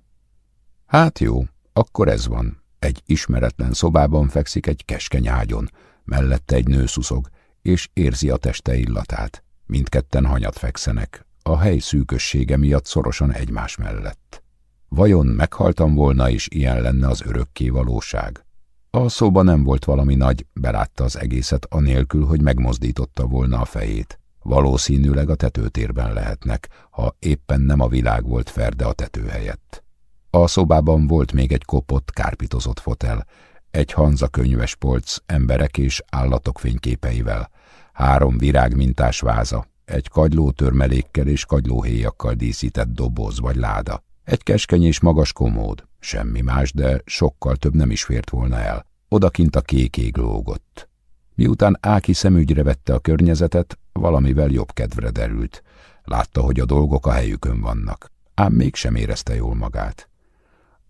Hát jó, akkor ez van, egy ismeretlen szobában fekszik egy keskeny ágyon, mellette egy nő szuszog, és érzi a teste illatát. Mindketten hanyat fekszenek, a hely szűkössége miatt szorosan egymás mellett. Vajon meghaltam volna, és ilyen lenne az örökké valóság? A szóba nem volt valami nagy, belátta az egészet anélkül, hogy megmozdította volna a fejét. Valószínűleg a tetőtérben lehetnek, ha éppen nem a világ volt ferde a tető helyett. A szobában volt még egy kopott, kárpitozott fotel, egy hanza könyves polc emberek és állatok fényképeivel, három virágmintás váza, egy kagyló törmelékkel és kagylóhéjakkal díszített doboz vagy láda, egy keskeny és magas komód, semmi más, de sokkal több nem is fért volna el. Odakint a kék ég lógott. Miután Áki szemügyre vette a környezetet, valamivel jobb kedvre derült. Látta, hogy a dolgok a helyükön vannak, ám mégsem érezte jól magát.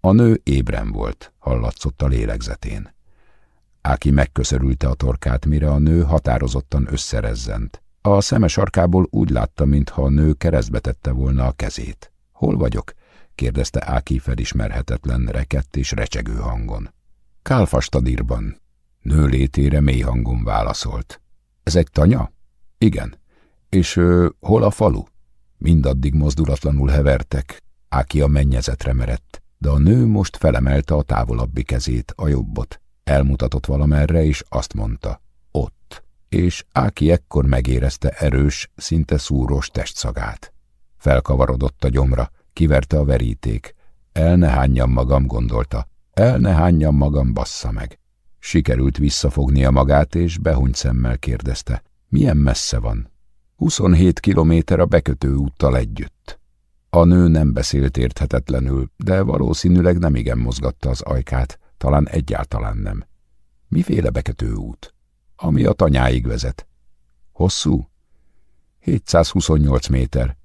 A nő ébren volt, hallatszott a lélegzetén. Áki megköszörülte a torkát, mire a nő határozottan összerezzent. A szeme sarkából úgy látta, mintha a nő keresztbe tette volna a kezét. Hol vagyok? kérdezte Áki felismerhetetlen, rekett és recsegő hangon. Kálfastadírban. Nő létére mély hangon válaszolt. Ez egy tanya? Igen. És ő, hol a falu? Mindaddig mozdulatlanul hevertek. Áki a mennyezetre merett, de a nő most felemelte a távolabbi kezét, a jobbot. Elmutatott valamerre, és azt mondta, ott. És Áki ekkor megérezte erős, szinte szúrós testszagát. Felkavarodott a gyomra, kiverte a veríték. El ne hányjam magam, gondolta. El ne hányjam magam, bassza meg. Sikerült visszafognia magát, és behunyt szemmel kérdezte. Milyen messze van? 27 kilométer a bekötő úttal együtt. A nő nem beszélt érthetetlenül, de valószínűleg nem igen mozgatta az ajkát, talán egyáltalán nem. Miféle bekötő út? Ami a tanyáig vezet. Hosszú? 728 méter.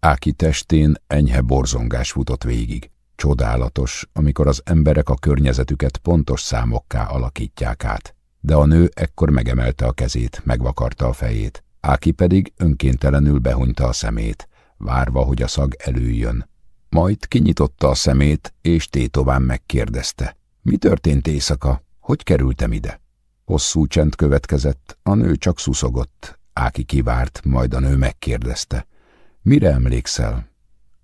Áki testén enyhe borzongás futott végig. Csodálatos, amikor az emberek a környezetüket pontos számokká alakítják át. De a nő ekkor megemelte a kezét, megvakarta a fejét. Áki pedig önkéntelenül behunyta a szemét, várva, hogy a szag előjön. Majd kinyitotta a szemét, és tétován megkérdezte. Mi történt éjszaka? Hogy kerültem ide? Hosszú csend következett, a nő csak szuszogott. Áki kivárt, majd a nő megkérdezte. Mire emlékszel?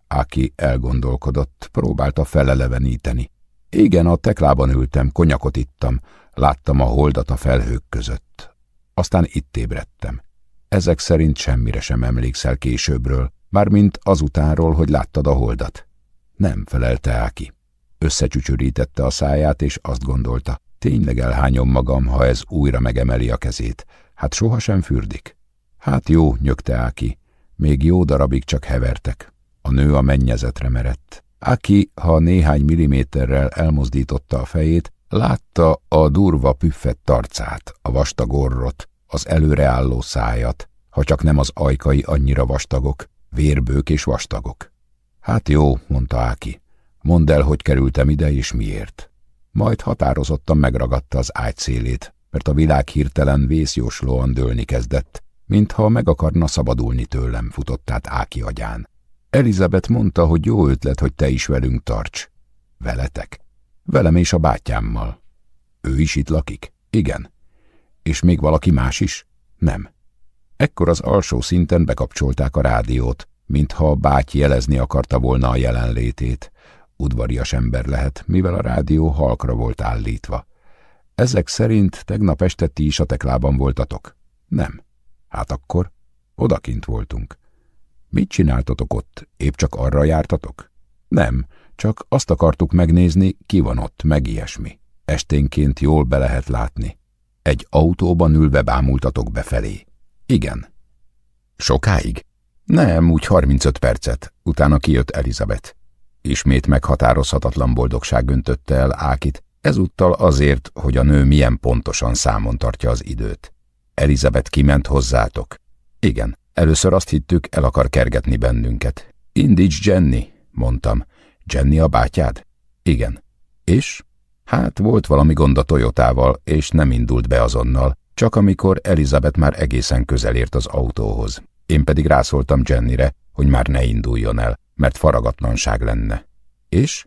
Aki elgondolkodott, próbálta feleleveníteni. Igen, a teklában ültem, konyakot ittam, láttam a holdat a felhők között. Aztán itt ébredtem. Ezek szerint semmire sem emlékszel későbbről, mármint azutánról, hogy láttad a holdat. Nem felelte Áki. Összecsücsörítette a száját, és azt gondolta, tényleg elhányom magam, ha ez újra megemeli a kezét. Hát sohasem fürdik. Hát jó, nyögte Áki, még jó darabig csak hevertek. A nő a mennyezetre merett. Aki, ha néhány milliméterrel elmozdította a fejét, látta a durva püffett arcát, a vastag orrot, az előreálló szájat, ha csak nem az ajkai annyira vastagok, vérbők és vastagok. Hát jó, mondta Áki, mondd el, hogy kerültem ide és miért. Majd határozottan megragadta az ágy szélét, mert a világ hirtelen vészjóslóan dőlni kezdett, mintha meg akarna szabadulni tőlem, futott át Áki agyán. Elizabeth mondta, hogy jó ötlet, hogy te is velünk tarts. Veletek? Velem és a bátyámmal. Ő is itt lakik? Igen. És még valaki más is? Nem. Ekkor az alsó szinten bekapcsolták a rádiót, mintha a báty jelezni akarta volna a jelenlétét. Udvarias ember lehet, mivel a rádió halkra volt állítva. Ezek szerint tegnap este ti is a teklában voltatok? Nem. Hát akkor odakint voltunk. Mit csináltatok ott? Épp csak arra jártatok? Nem, csak azt akartuk megnézni, ki van ott, meg ilyesmi. Esténként jól be lehet látni. Egy autóban ülve bámultatok befelé. Igen. Sokáig? Nem, úgy 35 percet. Utána kijött Elizabeth. Ismét meghatározhatatlan boldogság öntötte el Ákit, ezúttal azért, hogy a nő milyen pontosan számon tartja az időt. Elizabeth kiment hozzátok. Igen, először azt hittük, el akar kergetni bennünket. Indíts Jenny, mondtam. Jenny a bátyád? Igen. És? Hát volt valami gond a Toyotával, és nem indult be azonnal, csak amikor Elizabeth már egészen közel ért az autóhoz. Én pedig rászóltam Jennyre, hogy már ne induljon el, mert faragatlanság lenne. És?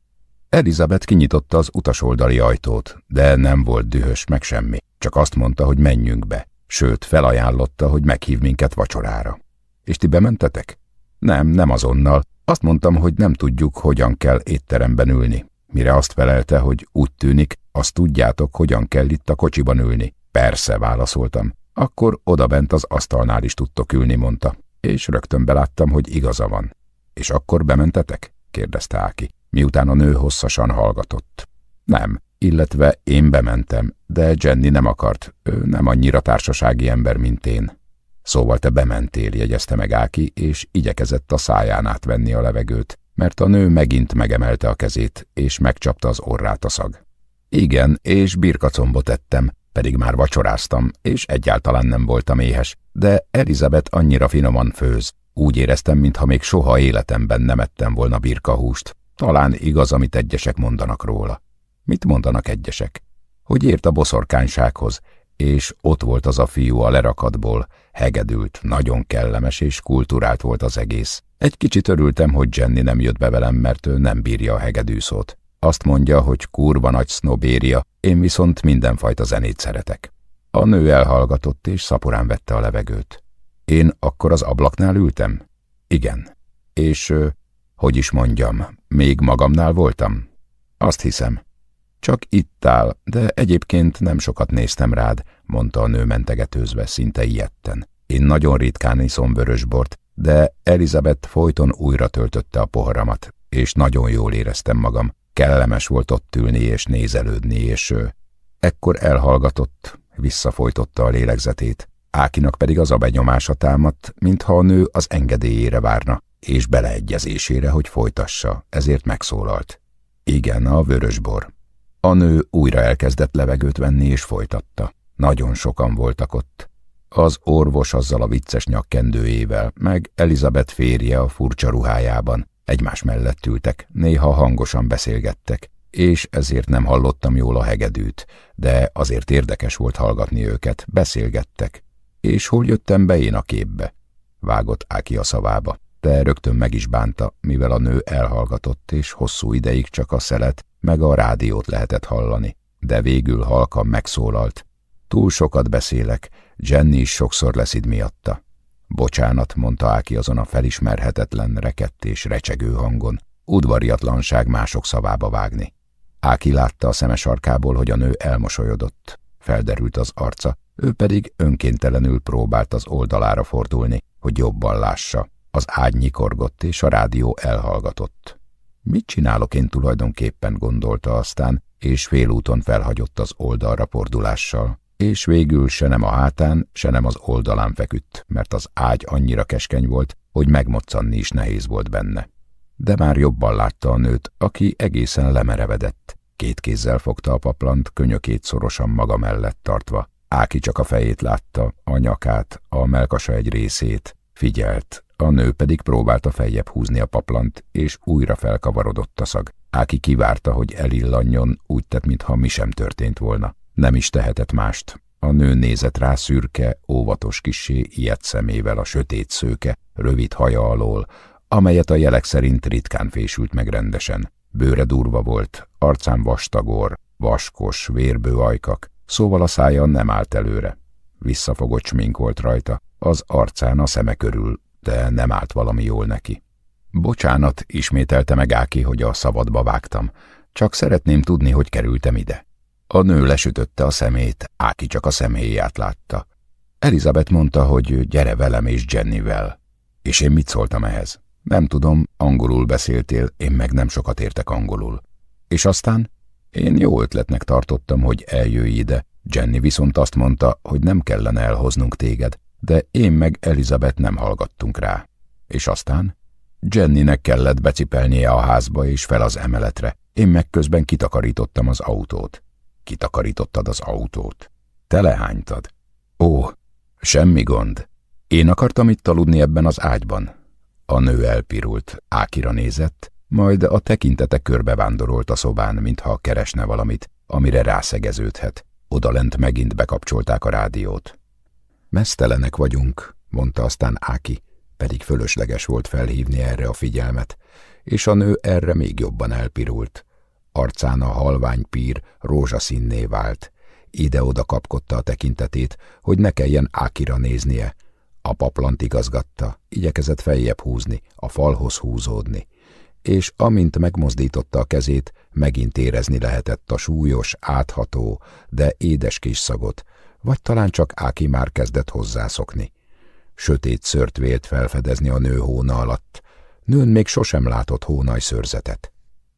Elizabeth kinyitotta az utasoldali ajtót, de nem volt dühös meg semmi, csak azt mondta, hogy menjünk be sőt felajánlotta, hogy meghív minket vacsorára. És ti bementetek? Nem, nem azonnal. Azt mondtam, hogy nem tudjuk, hogyan kell étteremben ülni. Mire azt felelte, hogy úgy tűnik, azt tudjátok, hogyan kell itt a kocsiban ülni. Persze, válaszoltam. Akkor odabent az asztalnál is tudtok ülni, mondta. És rögtön beláttam, hogy igaza van. És akkor bementetek? kérdezte Áki, miután a nő hosszasan hallgatott. Nem, illetve én bementem, de Jenny nem akart, ő nem annyira társasági ember, mint én. Szóval te bementél, jegyezte meg Áki, és igyekezett a száján átvenni a levegőt, mert a nő megint megemelte a kezét, és megcsapta az orrát a szag. Igen, és birkacombot ettem, pedig már vacsoráztam, és egyáltalán nem voltam éhes, de Elizabeth annyira finoman főz. Úgy éreztem, mintha még soha életemben nem ettem volna birkahúst. Talán igaz, amit egyesek mondanak róla. Mit mondanak egyesek? Hogy ért a boszorkánysághoz, és ott volt az a fiú a lerakatból, hegedült, nagyon kellemes és kulturált volt az egész. Egy kicsit örültem, hogy Jenny nem jött be velem, mert ő nem bírja a hegedűszót. Azt mondja, hogy kurva nagy sznobéria, én viszont mindenfajta zenét szeretek. A nő elhallgatott, és szaporán vette a levegőt. Én akkor az ablaknál ültem? Igen. És, hogy is mondjam, még magamnál voltam? Azt hiszem. Csak itt áll, de egyébként nem sokat néztem rád, mondta a nő mentegetőzve, szinte ilyetten. Én nagyon ritkán iszom vörösbort, de Elizabeth folyton újra töltötte a poharamat, és nagyon jól éreztem magam. Kellemes volt ott ülni és nézelődni, és ő ekkor elhallgatott, visszafolytotta a lélegzetét. Ákinak pedig az a benyomása támadt, mintha a nő az engedélyére várna, és beleegyezésére, hogy folytassa, ezért megszólalt. Igen, a vörösbor. A nő újra elkezdett levegőt venni, és folytatta. Nagyon sokan voltak ott. Az orvos azzal a vicces nyakkendőjével, meg Elizabeth férje a furcsa ruhájában. Egymás mellett ültek, néha hangosan beszélgettek, és ezért nem hallottam jól a hegedűt, de azért érdekes volt hallgatni őket, beszélgettek. És hol jöttem be én a képbe? Vágott Áki a szavába, de rögtön meg is bánta, mivel a nő elhallgatott, és hosszú ideig csak a szelet, meg a rádiót lehetett hallani. De végül halkan megszólalt. Túl sokat beszélek, Jenny is sokszor leszid miatta. Bocsánat, mondta Áki azon a felismerhetetlen, rekett és recsegő hangon. Udvariatlanság mások szavába vágni. Áki látta a szemes arkából, hogy a nő elmosolyodott. Felderült az arca, ő pedig önkéntelenül próbált az oldalára fordulni, hogy jobban lássa. Az ágy nyikorgott, és a rádió elhallgatott. Mit csinálok én tulajdonképpen, gondolta aztán, és félúton felhagyott az oldalra fordulással és végül se nem a hátán, se nem az oldalán feküdt, mert az ágy annyira keskeny volt, hogy megmoccanni is nehéz volt benne. De már jobban látta a nőt, aki egészen lemerevedett. Két kézzel fogta a paplant, könyökét szorosan maga mellett tartva. Áki csak a fejét látta, a nyakát, a melkasa egy részét. Figyelt, a nő pedig próbálta feljebb húzni a paplant, és újra felkavarodott a szag. Áki kivárta, hogy elillanjon, úgy tett, mintha mi sem történt volna. Nem is tehetett mást. A nő nézett rá szürke, óvatos kisé, ilyet szemével a sötét szőke, rövid haja alól, amelyet a jelek szerint ritkán fésült meg rendesen. Bőre durva volt, arcán vastagor, vaskos, vérbő ajkak, szóval a szája nem állt előre. Visszafogott smink volt rajta, az arcán a szeme körül, de nem állt valami jól neki. Bocsánat, ismételte meg Áki, hogy a szabadba vágtam. Csak szeretném tudni, hogy kerültem ide. A nő lesütötte a szemét, Áki csak a szemhéját látta. Elizabeth mondta, hogy gyere velem és Jennyvel. És én mit szóltam ehhez? Nem tudom, angolul beszéltél, én meg nem sokat értek angolul. És aztán? Én jó ötletnek tartottam, hogy eljöjj ide. Jenny viszont azt mondta, hogy nem kellene elhoznunk téged, de én meg Elizabeth nem hallgattunk rá. És aztán? Jennynek kellett becipelnie a házba és fel az emeletre, én meg közben kitakarítottam az autót. Kitakarítottad az autót. Telehánytad. Ó, semmi gond. Én akartam itt aludni ebben az ágyban. A nő elpirult, Ákira nézett, majd a tekintete körbevándorolt a szobán, mintha keresne valamit, amire rászegeződhet. Odalent megint bekapcsolták a rádiót. Mesztelenek vagyunk, mondta aztán Áki, pedig fölösleges volt felhívni erre a figyelmet, és a nő erre még jobban elpirult. Arcán a halvány pír rózsaszínné vált, ide-oda kapkodta a tekintetét, hogy ne kelljen Ákira néznie. A paplant igazgatta, igyekezett feljebb húzni, a falhoz húzódni. És amint megmozdította a kezét, megint érezni lehetett a súlyos, átható, de édes kis szagot, vagy talán csak Áki már kezdett hozzászokni. Sötét szört vélt felfedezni a nő hóna alatt. Nőn még sosem látott hónaj szörzetet.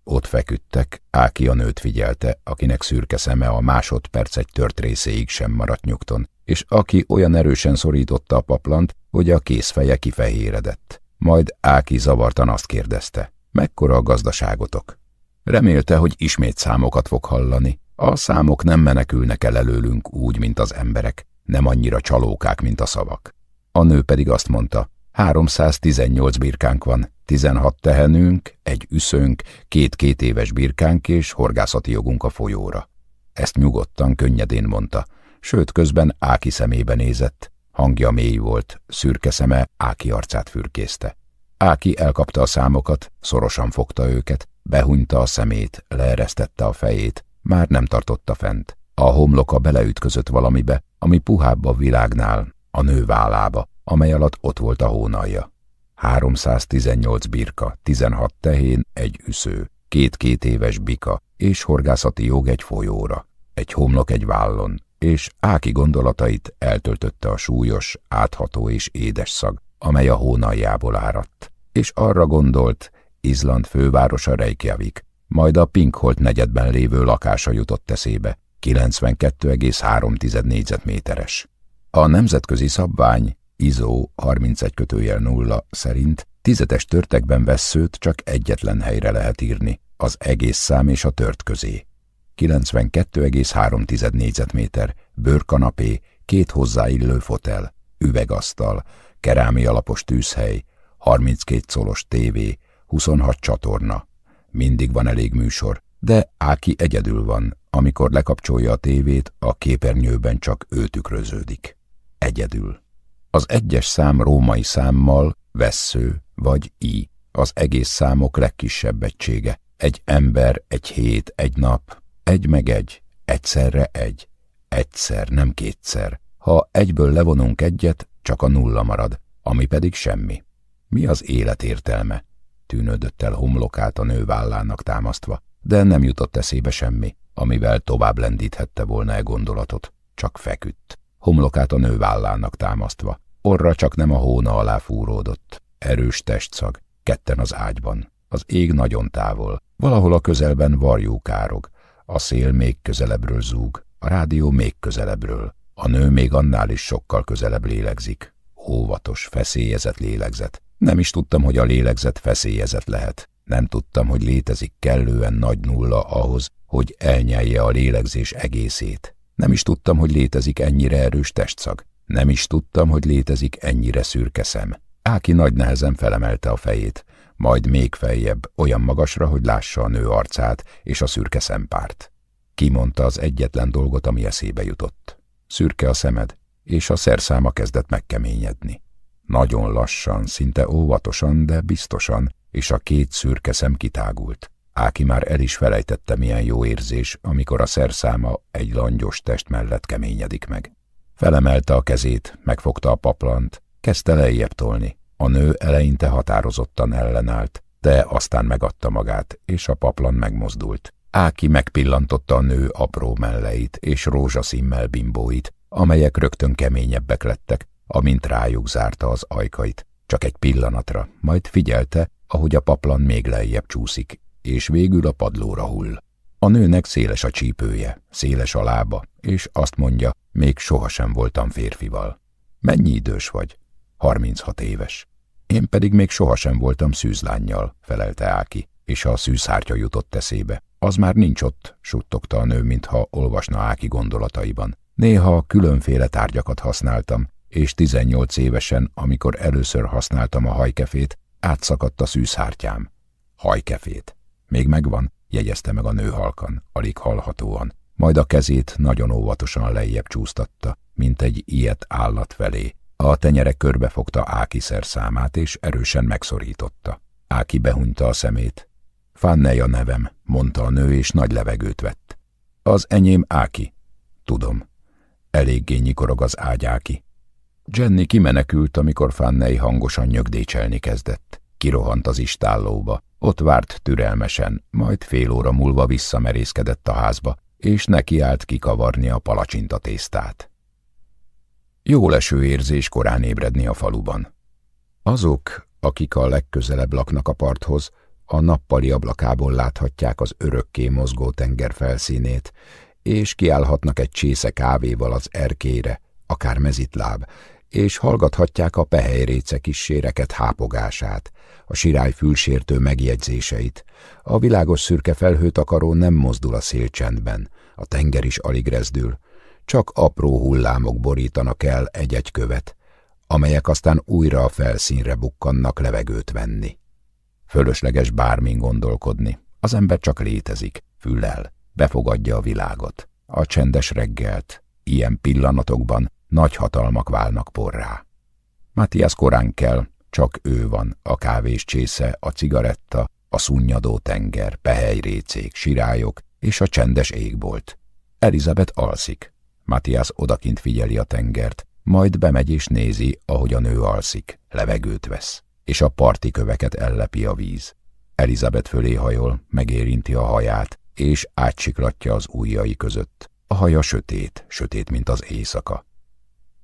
Ott feküdtek, Áki a nőt figyelte, akinek szürke szeme a másodperc egy tört részéig sem maradt nyugton, és aki olyan erősen szorította a paplant, hogy a kézfeje kifehéredett. Majd Áki zavartan azt kérdezte, mekkora a gazdaságotok? Remélte, hogy ismét számokat fog hallani. A számok nem menekülnek el előlünk úgy, mint az emberek, nem annyira csalókák, mint a szavak. A nő pedig azt mondta, 318 birkánk van, 16 tehenünk, egy üszönk, két két éves birkánk és horgászati jogunk a folyóra. Ezt nyugodtan, könnyedén mondta, sőt közben Áki szemébe nézett. Hangja mély volt, szürke szeme Áki arcát fürkészte. Áki elkapta a számokat, szorosan fogta őket, behunyta a szemét, leeresztette a fejét, már nem tartotta fent. A homloka beleütközött valamibe, ami puhább a világnál, a nő vállába, amely alatt ott volt a hónalja. 318 birka, 16 tehén, egy üsző, két-két éves bika, és horgászati jog egy folyóra, egy homlok egy vállon, és Áki gondolatait eltöltötte a súlyos, átható és édes szag, amely a hónaljából áradt, és arra gondolt, Izland fővárosa Reykjavik, majd a Pinkholt negyedben lévő lakása jutott eszébe, 92,3 négyzetméteres. A nemzetközi szabvány ISO 31 kötőjel 0 szerint tizedes törtekben vesszőt csak egyetlen helyre lehet írni, az egész szám és a tört közé. 92,3 négyzetméter, bőrkanapé, két hozzáillő fotel, üvegasztal, kerámi alapos tűzhely, 32 szolos tévé, 26 csatorna. Mindig van elég műsor, de Áki egyedül van, amikor lekapcsolja a tévét, a képernyőben csak ő tükröződik. Egyedül. Az egyes szám római számmal vessző vagy i, az egész számok legkisebb egysége. Egy ember, egy hét, egy nap, egy meg egy, egyszerre egy. Egyszer, nem kétszer. Ha egyből levonunk egyet, csak a nulla marad, ami pedig semmi. Mi az élet értelme? Tűnődött el homlokát a nő vállának támasztva, de nem jutott eszébe semmi, amivel tovább lendíthette volna e gondolatot. Csak feküdt, homlokát a nő vállának támasztva. Orra csak nem a hóna alá fúródott. Erős testszag, ketten az ágyban. Az ég nagyon távol. Valahol a közelben varjú károg. A szél még közelebbről zúg, a rádió még közelebbről. A nő még annál is sokkal közelebb lélegzik. Óvatos, feszélyezett lélegzet. Nem is tudtam, hogy a lélegzet feszélyezett lehet. Nem tudtam, hogy létezik kellően nagy nulla ahhoz, hogy elnyelje a lélegzés egészét. Nem is tudtam, hogy létezik ennyire erős testszag. Nem is tudtam, hogy létezik ennyire szürke szem. Áki nagy nehezen felemelte a fejét, majd még feljebb, olyan magasra, hogy lássa a nő arcát és a szürke szempárt. Kimondta az egyetlen dolgot, ami eszébe jutott. Szürke a szemed, és a szerszáma kezdett megkeményedni. Nagyon lassan, szinte óvatosan, de biztosan, és a két szürke szem kitágult. Áki már el is felejtette, milyen jó érzés, amikor a szerszáma egy langyos test mellett keményedik meg. Felemelte a kezét, megfogta a paplant, kezdte lejjebb tolni. A nő eleinte határozottan ellenállt, de aztán megadta magát, és a paplan megmozdult. Áki megpillantotta a nő apró melleit és rózsaszímmel bimbóit, amelyek rögtön keményebbek lettek, amint rájuk zárta az ajkait. Csak egy pillanatra, majd figyelte, ahogy a paplan még lejjebb csúszik, és végül a padlóra hull. A nőnek széles a csípője, széles a lába, és azt mondja, még sohasem voltam férfival. Mennyi idős vagy? 36 éves. Én pedig még sohasem voltam szűzlányjal, felelte Áki, és a szűzhártya jutott eszébe. Az már nincs ott, suttogta a nő, mintha olvasna Áki gondolataiban. Néha különféle tárgyakat használtam, és 18 évesen, amikor először használtam a hajkefét, átszakadt a szűzhártyám. Hajkefét. Még megvan, jegyezte meg a nő halkan, alig hallhatóan, majd a kezét nagyon óvatosan lejjebb csúsztatta, mint egy ilyet állat felé. A tenyere körbefogta Áki számát, és erősen megszorította. Áki behunyta a szemét. Fannej a nevem, mondta a nő, és nagy levegőt vett. Az enyém Áki. Tudom. Eléggé nyikorog az ágyáki. Jenny kimenekült, amikor Fanney hangosan nyögdécselni kezdett. Kirohant az istállóba, ott várt türelmesen, majd fél óra múlva visszamerészkedett a házba, és nekiállt kikavarni a palacsinta tésztát. Jó leső érzés korán ébredni a faluban. Azok, akik a legközelebb laknak a parthoz, a nappali ablakából láthatják az örökké mozgó tenger felszínét, és kiállhatnak egy csésze kávéval az erkére, akár mezitláb, és hallgathatják a pehelyréce kíséreket hápogását, a sirály fülsértő megjegyzéseit. A világos szürke felhőtakaró nem mozdul a szélcsendben, a tenger is alig rezdül, csak apró hullámok borítanak el egy-egy követ, amelyek aztán újra a felszínre bukkannak levegőt venni. Fölösleges bármin gondolkodni, az ember csak létezik, füllel, befogadja a világot, a csendes reggelt, ilyen pillanatokban nagy hatalmak válnak porrá. Matthias korán kell, csak ő van, a kávés csésze, a cigaretta, a szunnyadó tenger, pehelyrécék, sirályok és a csendes égbolt. Elizabeth alszik. Matthias odakint figyeli a tengert, majd bemegy és nézi, ahogy a nő alszik, levegőt vesz, és a parti köveket ellepi a víz. Elizabeth fölé hajol, megérinti a haját, és átsiklatja az ujjai között. A haja sötét, sötét, mint az éjszaka.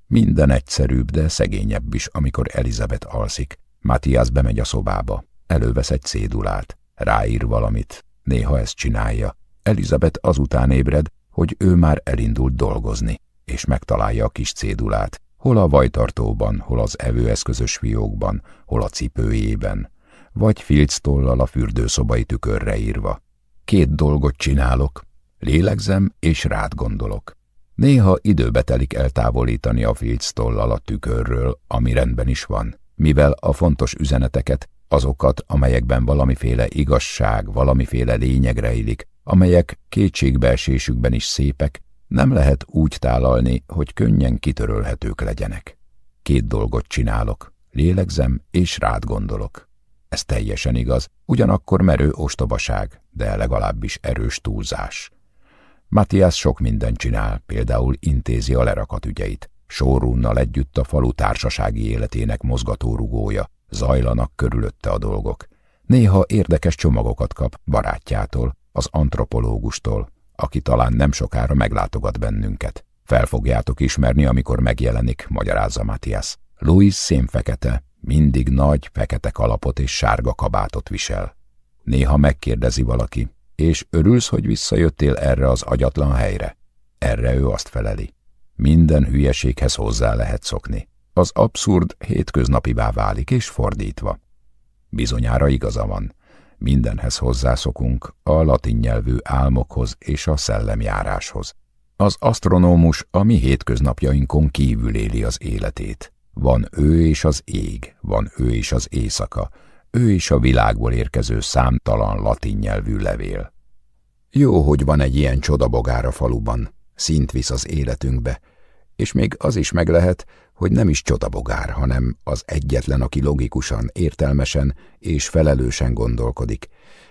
Minden egyszerűbb, de szegényebb is, amikor Elizabeth alszik. Matthias bemegy a szobába, elővesz egy cédulát, ráír valamit, néha ezt csinálja. Elizabeth azután ébred, hogy ő már elindult dolgozni, és megtalálja a kis cédulát, hol a vajtartóban, hol az evőeszközös fiókban, hol a cipőjében, vagy filctollal a fürdőszobai tükörre írva. Két dolgot csinálok, lélegzem és rád gondolok. Néha időbe telik eltávolítani a filctollal a tükörről, ami rendben is van, mivel a fontos üzeneteket, azokat, amelyekben valamiféle igazság, valamiféle lényeg rejlik, amelyek kétségbeesésükben is szépek, nem lehet úgy tálalni, hogy könnyen kitörölhetők legyenek. Két dolgot csinálok, lélegzem és rád gondolok. Ez teljesen igaz, ugyanakkor merő ostobaság, de legalábbis erős túlzás. Matthias sok mindent csinál, például intézi a lerakat ügyeit. Sórunnal együtt a falu társasági életének mozgatórugója, zajlanak körülötte a dolgok. Néha érdekes csomagokat kap barátjától, az antropológustól, aki talán nem sokára meglátogat bennünket. Fel fogjátok ismerni, amikor megjelenik, magyarázza Matthias. Louis szénfekete, mindig nagy, fekete kalapot és sárga kabátot visel. Néha megkérdezi valaki, és örülsz, hogy visszajöttél erre az agyatlan helyre? Erre ő azt feleli. Minden hülyeséghez hozzá lehet szokni. Az abszurd hétköznapivá válik, és fordítva. Bizonyára igaza van. Mindenhez hozzászokunk, a latin nyelvű álmokhoz és a szellemjáráshoz. Az asztronómus a mi hétköznapjainkon kívül éli az életét. Van ő és az ég, van ő és az éjszaka, ő is a világból érkező számtalan latin nyelvű levél. Jó, hogy van egy ilyen csodabogár a faluban, szint visz az életünkbe, és még az is meg lehet, hogy nem is csodabogár, hanem az egyetlen, aki logikusan, értelmesen és felelősen gondolkodik,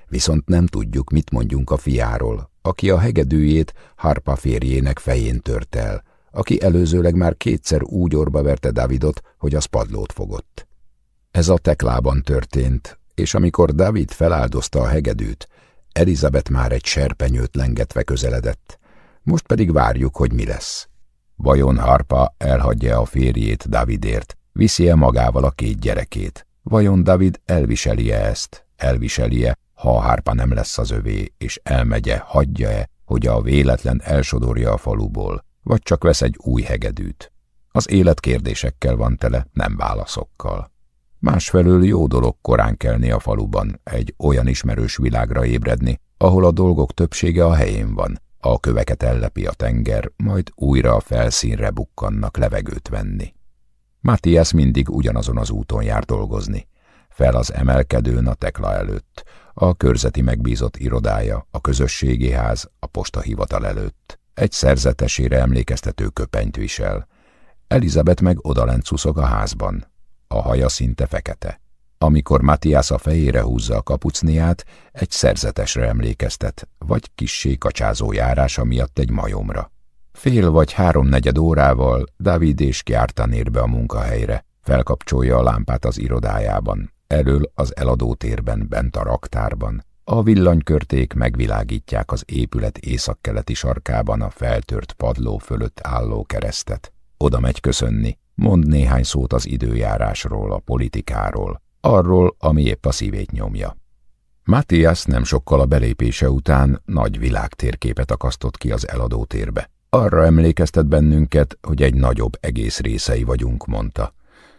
viszont nem tudjuk, mit mondjunk a fiáról, aki a hegedűjét Harpa férjének fején tört el, aki előzőleg már kétszer úgy orba verte Davidot, hogy az padlót fogott. Ez a teklában történt, és amikor David feláldozta a hegedűt, Elizabeth már egy serpenyőt lengetve közeledett. Most pedig várjuk, hogy mi lesz. Vajon Harpa elhagyja a férjét Davidért, viszi-e magával a két gyerekét? Vajon David elviseli-e ezt? Elviseli-e, ha a Harpa nem lesz az övé, és elmegye, hagyja-e, hogy a véletlen elsodorja a faluból, vagy csak vesz egy új hegedűt? Az élet kérdésekkel van tele, nem válaszokkal. Másfelől jó dolog korán kelni a faluban, egy olyan ismerős világra ébredni, ahol a dolgok többsége a helyén van, a köveket ellepi a tenger, majd újra a felszínre bukkannak levegőt venni. Matthias mindig ugyanazon az úton jár dolgozni. Fel az emelkedőn a tekla előtt, a körzeti megbízott irodája, a közösségi ház, a postahivatal előtt. Egy szerzetesére emlékeztető köpenyt visel. Elizabeth meg odalent szuszog a házban, a haja szinte fekete. Amikor Matthias a fejére húzza a kapucniát, egy szerzetesre emlékeztet, vagy kissé kacsázó járása miatt egy majomra. Fél vagy háromnegyed órával David és Kjártan ér be a munkahelyre, felkapcsolja a lámpát az irodájában, elől az eladótérben, bent a raktárban. A villanykörték megvilágítják az épület északkeleti sarkában a feltört padló fölött álló keresztet. Oda megy köszönni, mond néhány szót az időjárásról, a politikáról, arról, ami épp a szívét nyomja. Matthias nem sokkal a belépése után nagy világtérképet akasztott ki az eladótérbe. Arra emlékeztet bennünket, hogy egy nagyobb egész részei vagyunk, mondta.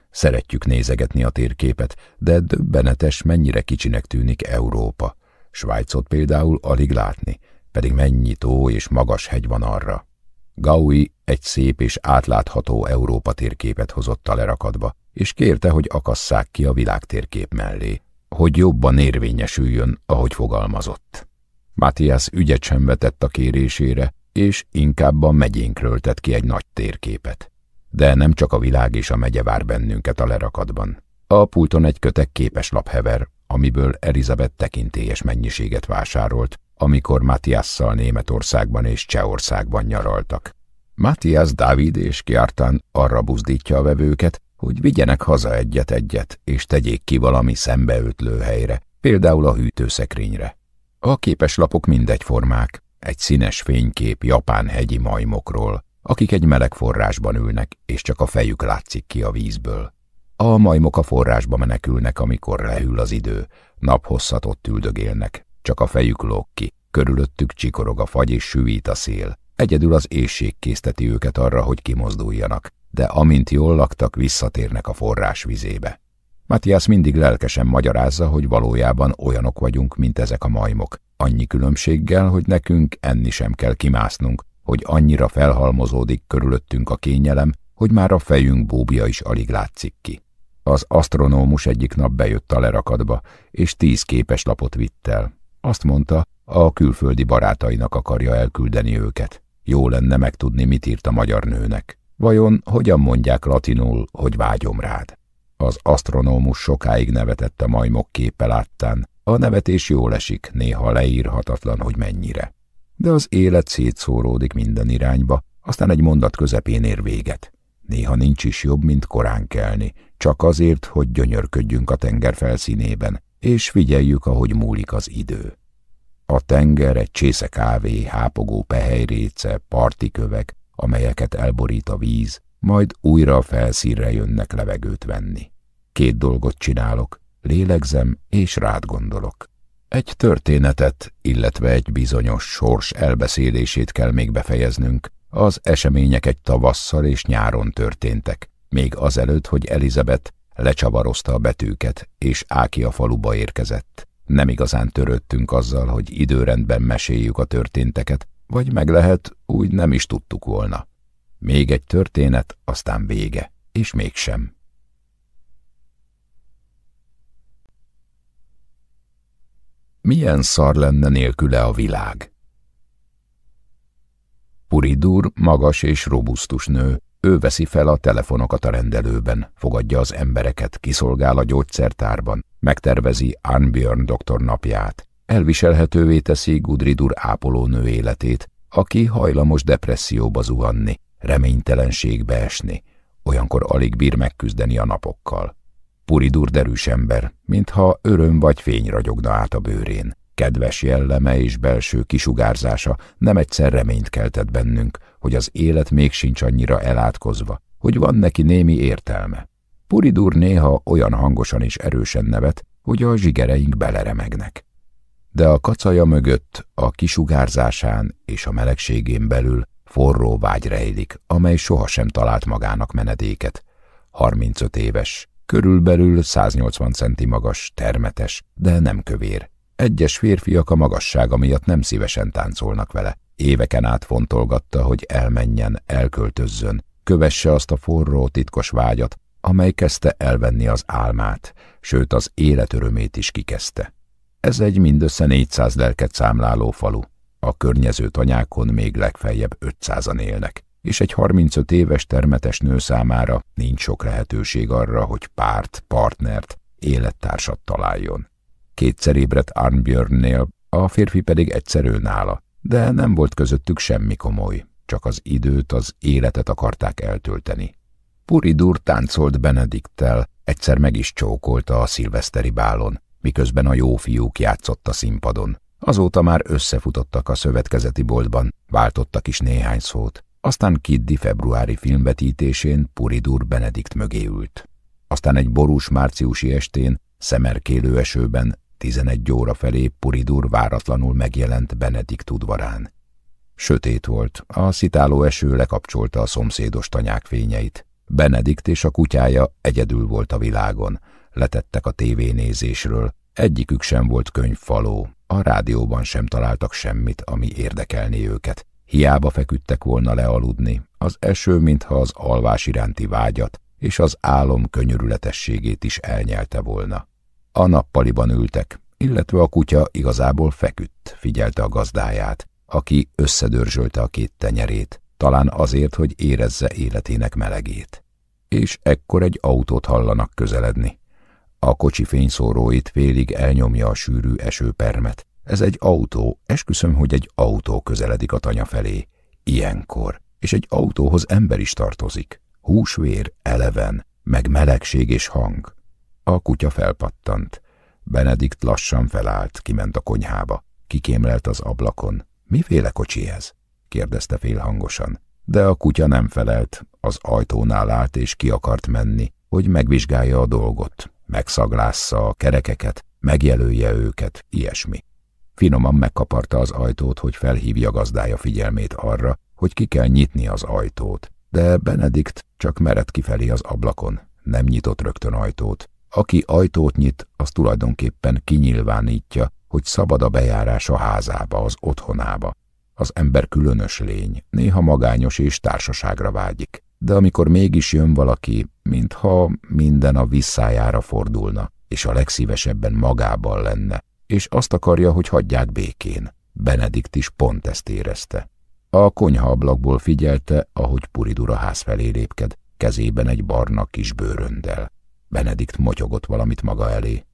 Szeretjük nézegetni a térképet, de döbbenetes, mennyire kicsinek tűnik Európa. Svájcot például alig látni, pedig mennyi tó és magas hegy van arra. Gaui egy szép és átlátható Európa térképet hozott a lerakadba, és kérte, hogy akasszák ki a világtérkép mellé, hogy jobban érvényesüljön, ahogy fogalmazott. Matthias ügyet sem vetett a kérésére, és inkább a megyénkről tett ki egy nagy térképet. De nem csak a világ és a megye vár bennünket a lerakatban. A pulton egy kötek képeslap hever, amiből Elizabeth tekintélyes mennyiséget vásárolt, amikor Matthiasszal Németországban és Csehországban nyaraltak. Matthias, Dávid és Kiartan arra buzdítja a vevőket, hogy vigyenek haza egyet-egyet, és tegyék ki valami szembeötlő helyre, például a hűtőszekrényre. A képeslapok mindegyformák, egy színes fénykép japán hegyi majmokról, akik egy meleg forrásban ülnek, és csak a fejük látszik ki a vízből. A majmok a forrásba menekülnek, amikor lehűl az idő, naphosszat ott üldögélnek, csak a fejük lóg ki, körülöttük csikorog a fagy és süvít a szél. Egyedül az éjség készteti őket arra, hogy kimozduljanak, de amint jól laktak, visszatérnek a forrás vizébe. Matthias mindig lelkesen magyarázza, hogy valójában olyanok vagyunk, mint ezek a majmok, annyi különbséggel, hogy nekünk enni sem kell kimásznunk, hogy annyira felhalmozódik körülöttünk a kényelem, hogy már a fejünk bóbja is alig látszik ki. Az asztronómus egyik nap bejött a lerakadba, és tíz képes lapot vitt el. Azt mondta, a külföldi barátainak akarja elküldeni őket. Jó lenne megtudni, mit írt a magyar nőnek. Vajon hogyan mondják latinul, hogy vágyom rád? Az asztronómus sokáig nevetett a majmok képe láttán. A nevetés jól esik, néha leírhatatlan, hogy mennyire. De az élet szétszóródik minden irányba, aztán egy mondat közepén ér véget. Néha nincs is jobb, mint korán kelni, csak azért, hogy gyönyörködjünk a tenger felszínében, és figyeljük, ahogy múlik az idő. A tenger egy csésze kávé, hápogó pehelyréce, partikövek, amelyeket elborít a víz, majd újra a felszínre jönnek levegőt venni. Két dolgot csinálok, lélegzem és rád gondolok. Egy történetet, illetve egy bizonyos sors elbeszélését kell még befejeznünk. Az események egy tavasszal és nyáron történtek, még azelőtt, hogy Elizabeth lecsavarozta a betűket, és Áki a faluba érkezett. Nem igazán törődtünk azzal, hogy időrendben meséljük a történteket, vagy meg lehet, úgy nem is tudtuk volna. Még egy történet, aztán vége, és mégsem. Milyen szar lenne nélküle a világ? Puridur magas és robusztus nő, ő veszi fel a telefonokat a rendelőben, fogadja az embereket, kiszolgál a gyógyszertárban, megtervezi Arnbjörn doktor napját, elviselhetővé teszi Gudridur ápolónő életét, aki hajlamos depresszióba zuhanni, reménytelenségbe esni, olyankor alig bír megküzdeni a napokkal. Puridur derűs ember, mintha öröm vagy fény ragyogna át a bőrén. Kedves jelleme és belső kisugárzása nem egyszer reményt keltett bennünk, hogy az élet még sincs annyira elátkozva, hogy van neki némi értelme. Puridur néha olyan hangosan és erősen nevet, hogy a zsigereink beleremegnek. De a kacaja mögött, a kisugárzásán és a melegségén belül forró vágy rejlik, amely sohasem talált magának menedéket. 35 éves, körülbelül 180 centi magas, termetes, de nem kövér. Egyes férfiak a magassága miatt nem szívesen táncolnak vele. Éveken át fontolgatta, hogy elmenjen, elköltözzön, kövesse azt a forró, titkos vágyat, amely kezdte elvenni az álmát, sőt az életörömét is kikezdte. Ez egy mindössze 400 lelket számláló falu. A környező tanyákon még legfeljebb 500-an élnek, és egy 35 éves termetes nő számára nincs sok lehetőség arra, hogy párt, partnert, élettársat találjon. Kétszer ébredt Arnbjörnnél, a férfi pedig egyszer ő nála, de nem volt közöttük semmi komoly, csak az időt, az életet akarták eltölteni. Puridur táncolt Benediktel, egyszer meg is csókolta a szilveszteri bálon, miközben a jó fiúk játszott a színpadon. Azóta már összefutottak a szövetkezeti boltban, váltottak is néhány szót. Aztán Kiddi februári filmvetítésén Puridur Benedikt mögé ült. Aztán egy borús márciusi estén, szemerkélő esőben, 11 óra felé Puridur váratlanul megjelent Benedikt udvarán. Sötét volt, a szitáló eső lekapcsolta a szomszédos tanyák fényeit. Benedikt és a kutyája egyedül volt a világon, letettek a tévénézésről, egyikük sem volt könyvfaló, a rádióban sem találtak semmit, ami érdekelné őket. Hiába feküdtek volna lealudni, az eső, mintha az alvás iránti vágyat és az álom könyörületességét is elnyelte volna. A nappaliban ültek, illetve a kutya igazából feküdt, figyelte a gazdáját, aki összedörzsölte a két tenyerét, talán azért, hogy érezze életének melegét. És ekkor egy autót hallanak közeledni. A kocsi fényszóróit félig elnyomja a sűrű esőpermet. Ez egy autó, esküszöm, hogy egy autó közeledik a tanya felé. Ilyenkor. És egy autóhoz ember is tartozik. Húsvér, eleven, meg melegség és hang. A kutya felpattant. Benedikt lassan felállt, kiment a konyhába. Kikémlelt az ablakon. Miféle kocsi ez? kérdezte félhangosan. De a kutya nem felelt, az ajtónál állt és ki akart menni, hogy megvizsgálja a dolgot, megszaglásza a kerekeket, megjelölje őket, ilyesmi. Finoman megkaparta az ajtót, hogy felhívja gazdája figyelmét arra, hogy ki kell nyitni az ajtót, de Benedikt csak mered kifelé az ablakon, nem nyitott rögtön ajtót. Aki ajtót nyit, az tulajdonképpen kinyilvánítja, hogy szabad a bejárás a házába, az otthonába. Az ember különös lény, néha magányos és társaságra vágyik, de amikor mégis jön valaki, mintha minden a visszájára fordulna, és a legszívesebben magában lenne, és azt akarja, hogy hagyják békén. Benedikt is pont ezt érezte. A konyha ablakból figyelte, ahogy Puridur a ház felé lépked, kezében egy barna kis bőröndel. Benedikt motyogott valamit maga elé.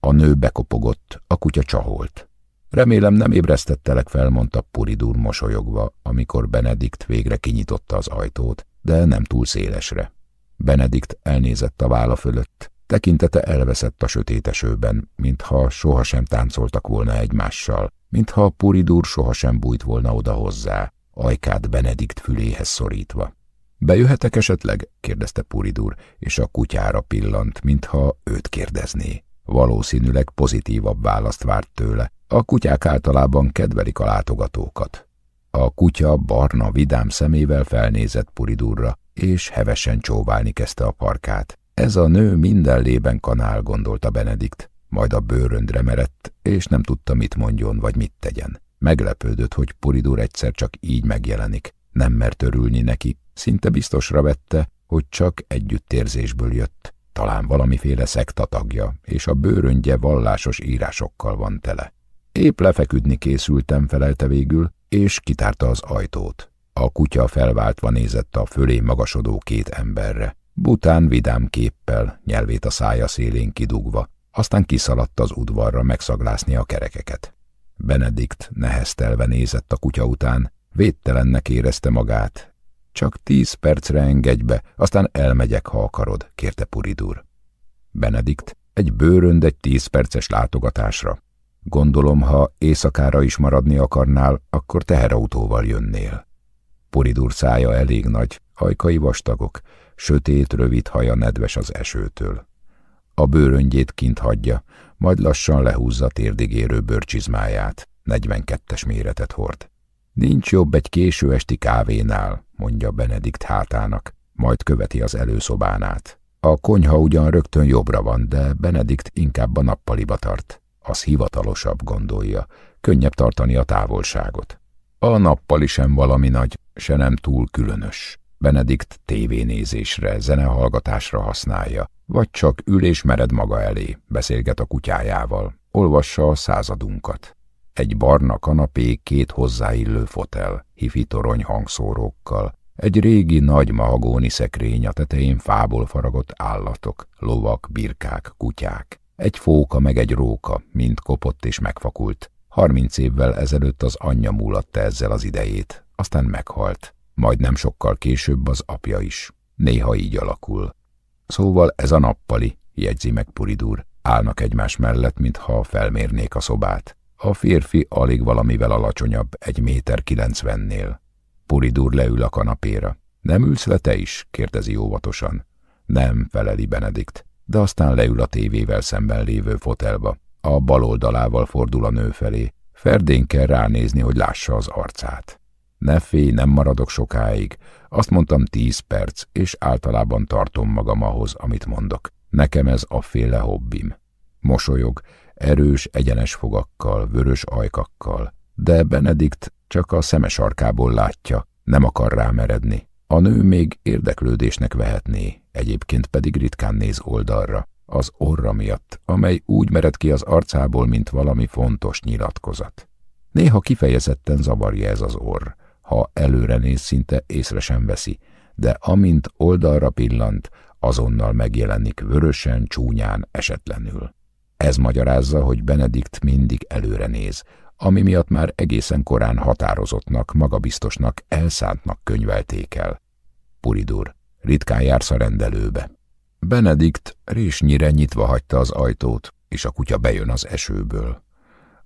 A nő bekopogott, a kutya csaholt. Remélem nem ébresztettelek fel, mondta Puridur mosolyogva, amikor Benedikt végre kinyitotta az ajtót, de nem túl szélesre. Benedikt elnézett a válla fölött, tekintete elveszett a sötétesőben, mintha sohasem táncoltak volna egymással, mintha Puridur sohasem bújt volna oda hozzá, ajkát Benedikt füléhez szorítva. Bejöhetek esetleg? kérdezte Puridur, és a kutyára pillant, mintha őt kérdezné. Valószínűleg pozitívabb választ várt tőle. A kutyák általában kedvelik a látogatókat. A kutya barna, vidám szemével felnézett Puridurra, és hevesen csóválni kezdte a parkát. Ez a nő minden lében kanál, gondolta Benedikt, majd a bőröndre merett, és nem tudta, mit mondjon, vagy mit tegyen. Meglepődött, hogy Puridur egyszer csak így megjelenik. Nem mert örülni neki, szinte biztosra vette, hogy csak együttérzésből jött. Talán valamiféle szekta tagja, és a bőröngye vallásos írásokkal van tele. Épp lefeküdni készültem, felelte végül, és kitárta az ajtót. A kutya felváltva nézett a fölé magasodó két emberre. Bután vidám képpel, nyelvét a szája szélén kidugva, aztán kiszaladt az udvarra megszaglászni a kerekeket. Benedikt neheztelve nézett a kutya után, védtelennek érezte magát. Csak tíz percre engedj be, aztán elmegyek, ha akarod, kérte Puridur. Benedikt, egy bőrönd egy tíz perces látogatásra. Gondolom, ha éjszakára is maradni akarnál, akkor teherautóval jönnél. Puridur szája elég nagy, hajkai vastagok, sötét, rövid haja nedves az esőtől. A bőröngyét kint hagyja, majd lassan lehúzza térdigérő bőrcsizmáját, 42-es méretet hord. Nincs jobb egy késő esti kávénál, mondja Benedikt hátának, majd követi az előszobánát. A konyha ugyan rögtön jobbra van, de Benedikt inkább a nappaliba tart. Az hivatalosabb, gondolja, könnyebb tartani a távolságot. A nappali sem valami nagy, se nem túl különös. Benedikt tévénézésre, zenehallgatásra használja, vagy csak ül és mered maga elé, beszélget a kutyájával, olvassa a századunkat. Egy barna kanapé, két hozzáillő fotel, hifi torony hangszórókkal, egy régi nagy mahagóni szekrény a tetején fából faragott állatok, lovak, birkák, kutyák. Egy fóka meg egy róka, mind kopott és megfakult. Harminc évvel ezelőtt az anyja múlatta ezzel az idejét, aztán meghalt. majd nem sokkal később az apja is. Néha így alakul. Szóval ez a nappali, jegyzi meg Puridur, állnak egymás mellett, mintha felmérnék a szobát. A férfi alig valamivel alacsonyabb, egy méter kilencvennél. Puridur leül a kanapéra. Nem ülsz le te is? kérdezi óvatosan. Nem, feleli Benedikt, de aztán leül a tévével szemben lévő fotelba. A bal oldalával fordul a nő felé. Ferdén kell ránézni, hogy lássa az arcát. Ne félj, nem maradok sokáig. Azt mondtam tíz perc, és általában tartom magam ahhoz, amit mondok. Nekem ez a féle hobbim. Mosolyog, erős, egyenes fogakkal, vörös ajkakkal, de Benedikt csak a szemes arkából látja, nem akar rámeredni. A nő még érdeklődésnek vehetné, egyébként pedig ritkán néz oldalra, az orra miatt, amely úgy mered ki az arcából, mint valami fontos nyilatkozat. Néha kifejezetten zavarja ez az orr, ha előre néz, szinte észre sem veszi, de amint oldalra pillant, azonnal megjelenik vörösen, csúnyán, esetlenül. Ez magyarázza, hogy Benedikt mindig előre néz, ami miatt már egészen korán határozottnak, magabiztosnak, elszántnak könyvelték el. Puridur, ritkán jársz a rendelőbe. Benedikt résnyire nyitva hagyta az ajtót, és a kutya bejön az esőből.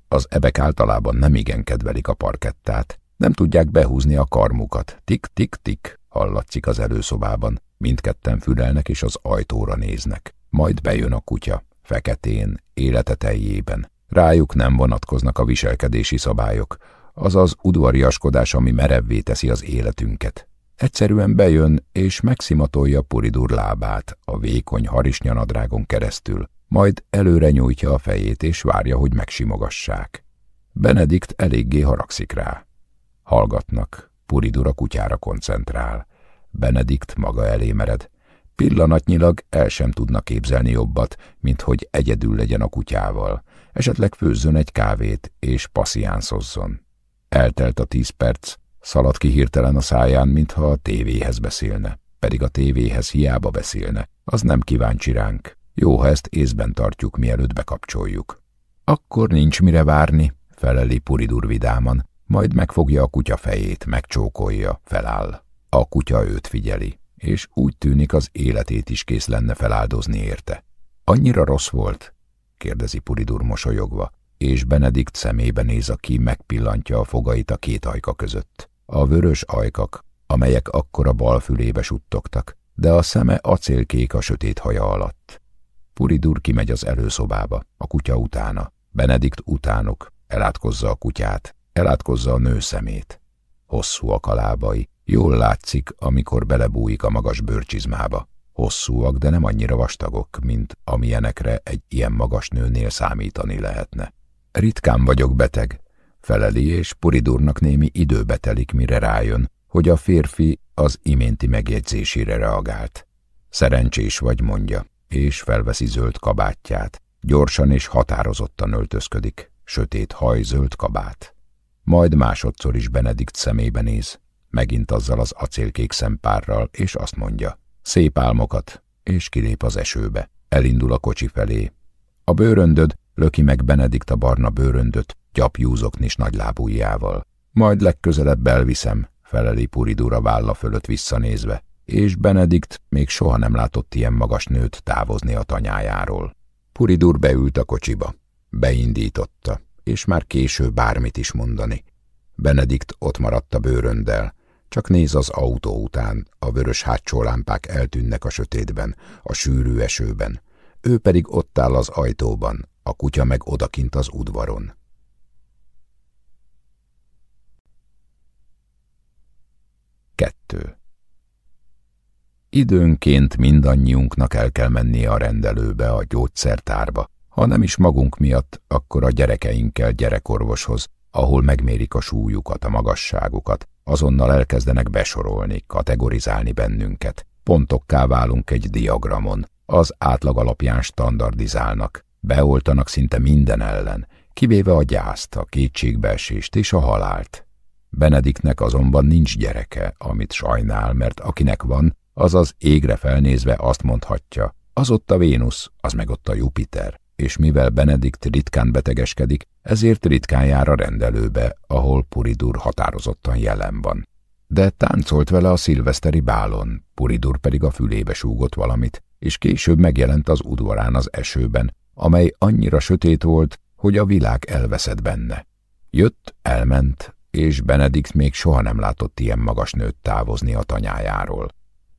Az ebek általában nem igen kedvelik a parkettát, nem tudják behúzni a karmukat. Tik-tik-tik hallatszik az előszobában. Mindketten fülelnek és az ajtóra néznek. Majd bejön a kutya, feketén, életeteljében. Rájuk nem vonatkoznak a viselkedési szabályok, azaz udvariaskodás, ami merevvé teszi az életünket. Egyszerűen bejön és megszimatolja Puridur lábát a vékony harisnyanadrágon keresztül, majd előre nyújtja a fejét és várja, hogy megsimogassák. Benedikt eléggé haragszik rá. Hallgatnak, Puridur a kutyára koncentrál. Benedikt maga elé mered. Pillanatnyilag el sem tudna képzelni jobbat, mint hogy egyedül legyen a kutyával. Esetleg főzzön egy kávét, és passziánszozzon. Eltelt a tíz perc, szaladt ki hirtelen a száján, mintha a tévéhez beszélne. Pedig a tévéhez hiába beszélne, az nem kíváncsi ránk. Jó, ha ezt észben tartjuk, mielőtt bekapcsoljuk. Akkor nincs mire várni, feleli Puridur vidáman, majd megfogja a kutya fejét, megcsókolja, feláll. A kutya őt figyeli, és úgy tűnik az életét is kész lenne feláldozni érte. Annyira rossz volt? kérdezi Puridur mosolyogva, és Benedikt szemébe néz, aki megpillantja a fogait a két ajka között. A vörös ajkak, amelyek akkor a bal fülébe suttogtak, de a szeme acélkék a sötét haja alatt. Puridur kimegy az előszobába, a kutya utána. Benedikt utánuk, elátkozza a kutyát, elátkozza a nő szemét. Hosszúak a lábai, jól látszik, amikor belebújik a magas bőrcsizmába. Hosszúak, de nem annyira vastagok, mint amilyenekre egy ilyen magas nőnél számítani lehetne. Ritkán vagyok beteg, feleli, és Puridurnak némi időbe telik, mire rájön, hogy a férfi az iménti megjegyzésére reagált. Szerencsés vagy, mondja, és felveszi zöld kabátját. Gyorsan és határozottan öltözködik, sötét haj, zöld kabát. Majd másodszor is Benedikt szemébe néz, megint azzal az acélkék szempárral, és azt mondja, szép álmokat, és kilép az esőbe. Elindul a kocsi felé. A bőröndöd löki meg Benedikt a barna bőröndöt, gyapjúzoknis nagylábújjával. Majd legközelebb elviszem, feleli Puridura válla fölött visszanézve, és Benedikt még soha nem látott ilyen magas nőt távozni a tanyájáról. Puridur beült a kocsiba. Beindította és már késő bármit is mondani. Benedikt ott maradt a bőröndel, csak néz az autó után, a vörös hátsó lámpák eltűnnek a sötétben, a sűrű esőben. Ő pedig ott áll az ajtóban, a kutya meg odakint az udvaron. Kettő. Időnként mindannyiunknak el kell mennie a rendelőbe, a gyógyszertárba, ha nem is magunk miatt, akkor a gyerekeinkkel gyerekorvoshoz, ahol megmérik a súlyukat, a magasságukat, azonnal elkezdenek besorolni, kategorizálni bennünket. Pontokká válunk egy diagramon, az átlag alapján standardizálnak, beoltanak szinte minden ellen, kivéve a gyászt, a kétségbeesést és a halált. Benediktnek azonban nincs gyereke, amit sajnál, mert akinek van, az az égre felnézve azt mondhatja, az ott a Vénusz, az meg ott a Jupiter és mivel Benedikt ritkán betegeskedik, ezért ritkán jár a rendelőbe, ahol Puridur határozottan jelen van. de táncolt vele a szilveszteri bálon, Puridur pedig a fülébe súgott valamit, és később megjelent az udvarán az esőben, amely annyira sötét volt, hogy a világ elveszett benne. Jött, elment, és Benedikt még soha nem látott ilyen magas nőt távozni a tanyájáról.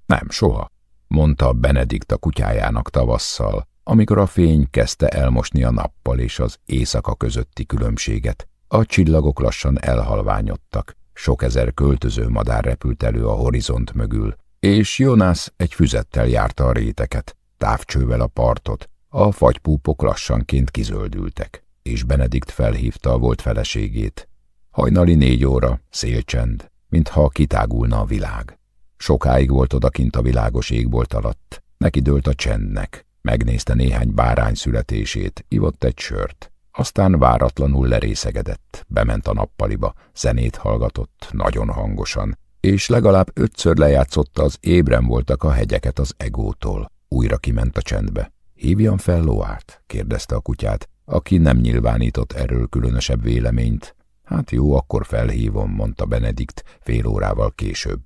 Nem, soha, mondta Benedikt a kutyájának tavasszal, amikor a fény kezdte elmosni a nappal és az éjszaka közötti különbséget. A csillagok lassan elhalványodtak, sok ezer költöző madár repült elő a horizont mögül, és Jonas egy füzettel járta a réteket, távcsővel a partot, a fagypúpok lassanként kizöldültek, és Benedikt felhívta a volt feleségét. Hajnali négy óra, szélcsend, mintha kitágulna a világ. Sokáig volt odakint a világos égbolt alatt, neki dőlt a csendnek, megnézte néhány bárány születését, ivott egy sört, aztán váratlanul lerészegedett, bement a nappaliba, zenét hallgatott, nagyon hangosan, és legalább ötször lejátszotta az ébren voltak a hegyeket az egótól. Újra kiment a csendbe. Hívjam fel Loárt? kérdezte a kutyát, aki nem nyilvánított erről különösebb véleményt. Hát jó, akkor felhívom, mondta Benedikt fél órával később.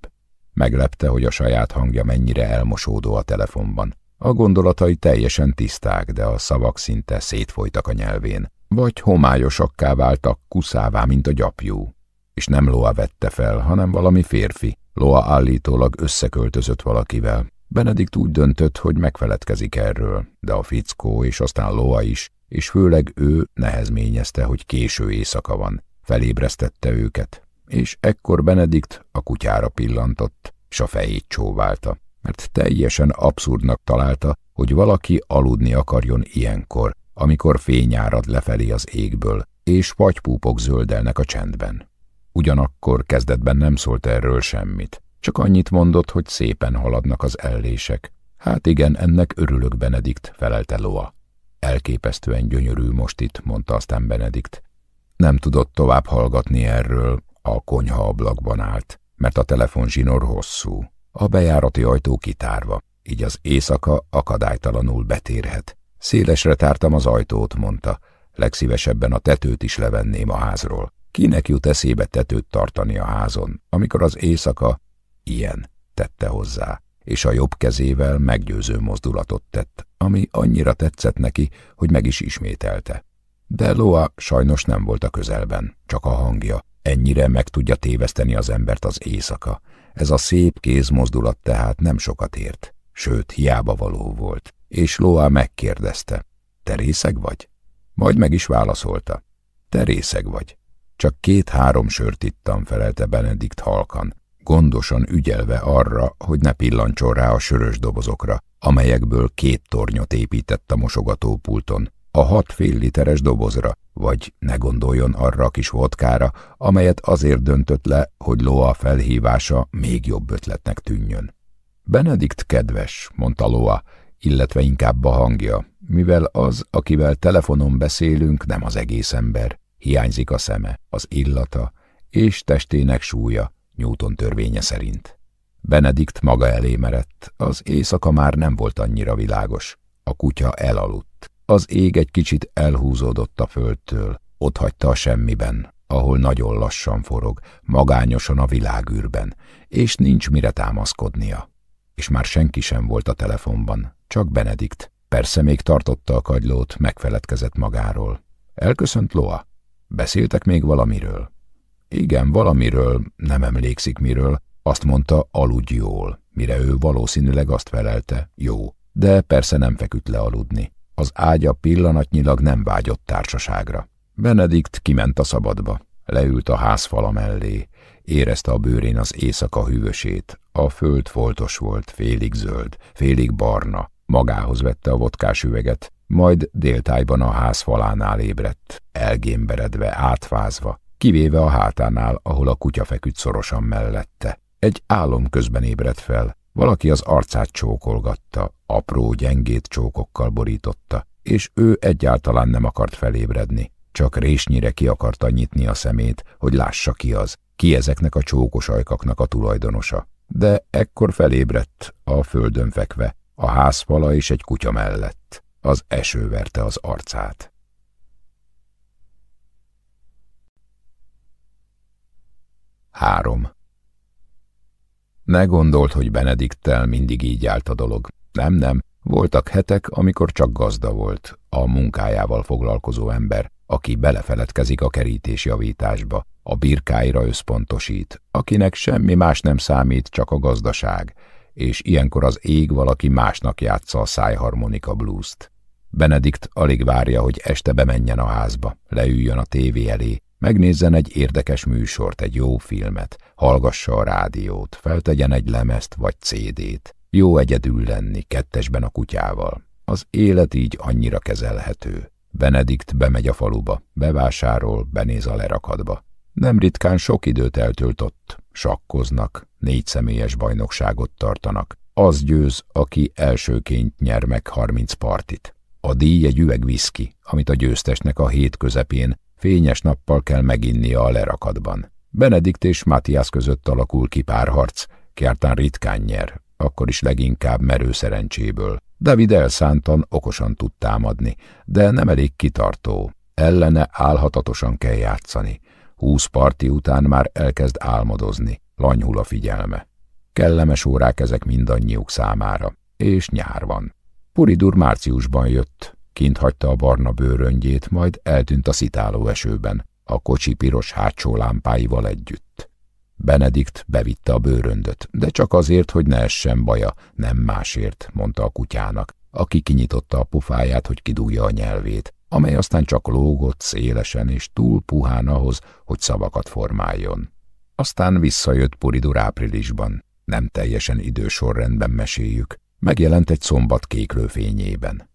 Meglepte, hogy a saját hangja mennyire elmosódó a telefonban. A gondolatai teljesen tiszták, de a szavak szinte szétfolytak a nyelvén, vagy homályosakká váltak kuszává, mint a gyapjú. És nem Loa vette fel, hanem valami férfi. Loa állítólag összeköltözött valakivel. Benedikt úgy döntött, hogy megfeledkezik erről, de a fickó és aztán Loa is, és főleg ő nehezményezte, hogy késő éjszaka van. Felébresztette őket, és ekkor Benedikt a kutyára pillantott, és a fejét csóválta mert teljesen abszurdnak találta, hogy valaki aludni akarjon ilyenkor, amikor fény árad lefelé az égből, és fagypúpok zöldelnek a csendben. Ugyanakkor kezdetben nem szólt erről semmit, csak annyit mondott, hogy szépen haladnak az ellések. Hát igen, ennek örülök, Benedikt, felelte Loa. Elképesztően gyönyörű most itt, mondta aztán Benedikt. Nem tudott tovább hallgatni erről, a konyha ablakban állt, mert a telefonzsinor hosszú a bejárati ajtó kitárva, így az éjszaka akadálytalanul betérhet. Szélesre tártam az ajtót, mondta, legszívesebben a tetőt is levenném a házról. Kinek jut eszébe tetőt tartani a házon, amikor az éjszaka ilyen, tette hozzá, és a jobb kezével meggyőző mozdulatot tett, ami annyira tetszett neki, hogy meg is ismételte. De Loa sajnos nem volt a közelben, csak a hangja. Ennyire meg tudja téveszteni az embert az éjszaka, ez a szép kézmozdulat tehát nem sokat ért, sőt, hiába való volt, és Loa megkérdezte, te részeg vagy? Majd meg is válaszolta, te részeg vagy. Csak két-három sört ittam, felelte Benedikt halkan, gondosan ügyelve arra, hogy ne pillancson rá a sörös dobozokra, amelyekből két tornyot épített a mosogatópulton, a hat fél literes dobozra, vagy ne gondoljon arra a kis vodkára, amelyet azért döntött le, hogy Loa felhívása még jobb ötletnek tűnjön. Benedikt kedves, mondta Loa, illetve inkább a hangja, mivel az, akivel telefonon beszélünk, nem az egész ember. Hiányzik a szeme, az illata és testének súlya, Newton törvénye szerint. Benedikt maga elé merett, az éjszaka már nem volt annyira világos. A kutya elaludt. Az ég egy kicsit elhúzódott a földtől, ott hagyta a semmiben, ahol nagyon lassan forog, magányosan a világűrben, és nincs mire támaszkodnia. És már senki sem volt a telefonban, csak Benedikt. Persze még tartotta a kagylót, megfeledkezett magáról. Elköszönt Loa. Beszéltek még valamiről? Igen, valamiről, nem emlékszik miről. Azt mondta, aludj jól, mire ő valószínűleg azt felelte, jó, de persze nem feküdt le aludni. Az ágya pillanatnyilag nem vágyott társaságra. Benedikt kiment a szabadba, leült a házfala mellé, érezte a bőrén az éjszaka hűvösét, a föld foltos volt, félig zöld, félig barna, magához vette a vodkás üveget, majd déltájban a ház falánál ébredt, elgémberedve, átfázva, kivéve a hátánál, ahol a kutya feküdt szorosan mellette. Egy álom közben ébredt fel, valaki az arcát csókolgatta, apró, gyengét csókokkal borította, és ő egyáltalán nem akart felébredni, csak résnyire ki akarta nyitni a szemét, hogy lássa ki az, ki ezeknek a csókos ajkaknak a tulajdonosa. De ekkor felébredt, a földön fekve, a házfala és egy kutya mellett. Az eső verte az arcát. Három. Ne gondolt, hogy Benediktel mindig így állt a dolog. Nem, nem. Voltak hetek, amikor csak gazda volt, a munkájával foglalkozó ember, aki belefeledkezik a kerítés javításba, a birkáira összpontosít, akinek semmi más nem számít, csak a gazdaság, és ilyenkor az ég valaki másnak játsza a szájharmonika blues-t. Benedikt alig várja, hogy este bemenjen a házba, leüljön a tévé elé, megnézzen egy érdekes műsort, egy jó filmet, hallgassa a rádiót, feltegyen egy lemezt vagy CD-t. Jó egyedül lenni, kettesben a kutyával. Az élet így annyira kezelhető. Benedikt bemegy a faluba, bevásárol, benéz a lerakatba. Nem ritkán sok időt eltöltött, sakkoznak, négy személyes bajnokságot tartanak. Az győz, aki elsőként nyer meg harminc partit. A díj egy üveg viszki, amit a győztesnek a hét közepén fényes nappal kell meginnia a lerakatban. Benedikt és Matthias között alakul ki párharc, Kjartán ritkán nyer, akkor is leginkább merő szerencséből. David elszántan, okosan tud támadni, de nem elég kitartó. Ellene álhatatosan kell játszani. Húsz parti után már elkezd álmodozni, lanyhul a figyelme. Kellemes órák ezek mindannyiuk számára, és nyár van. Puridur márciusban jött, kint hagyta a barna bőröngyét, majd eltűnt a szitáló esőben, a kocsi piros hátsó lámpáival együtt. Benedikt bevitte a bőröndöt, de csak azért, hogy ne essen baja, nem másért, mondta a kutyának, aki kinyitotta a pufáját, hogy kidújja a nyelvét, amely aztán csak lógott szélesen és túl puhán ahhoz, hogy szavakat formáljon. Aztán visszajött Puridur áprilisban, nem teljesen idősorrendben meséljük, megjelent egy szombat kéklő fényében.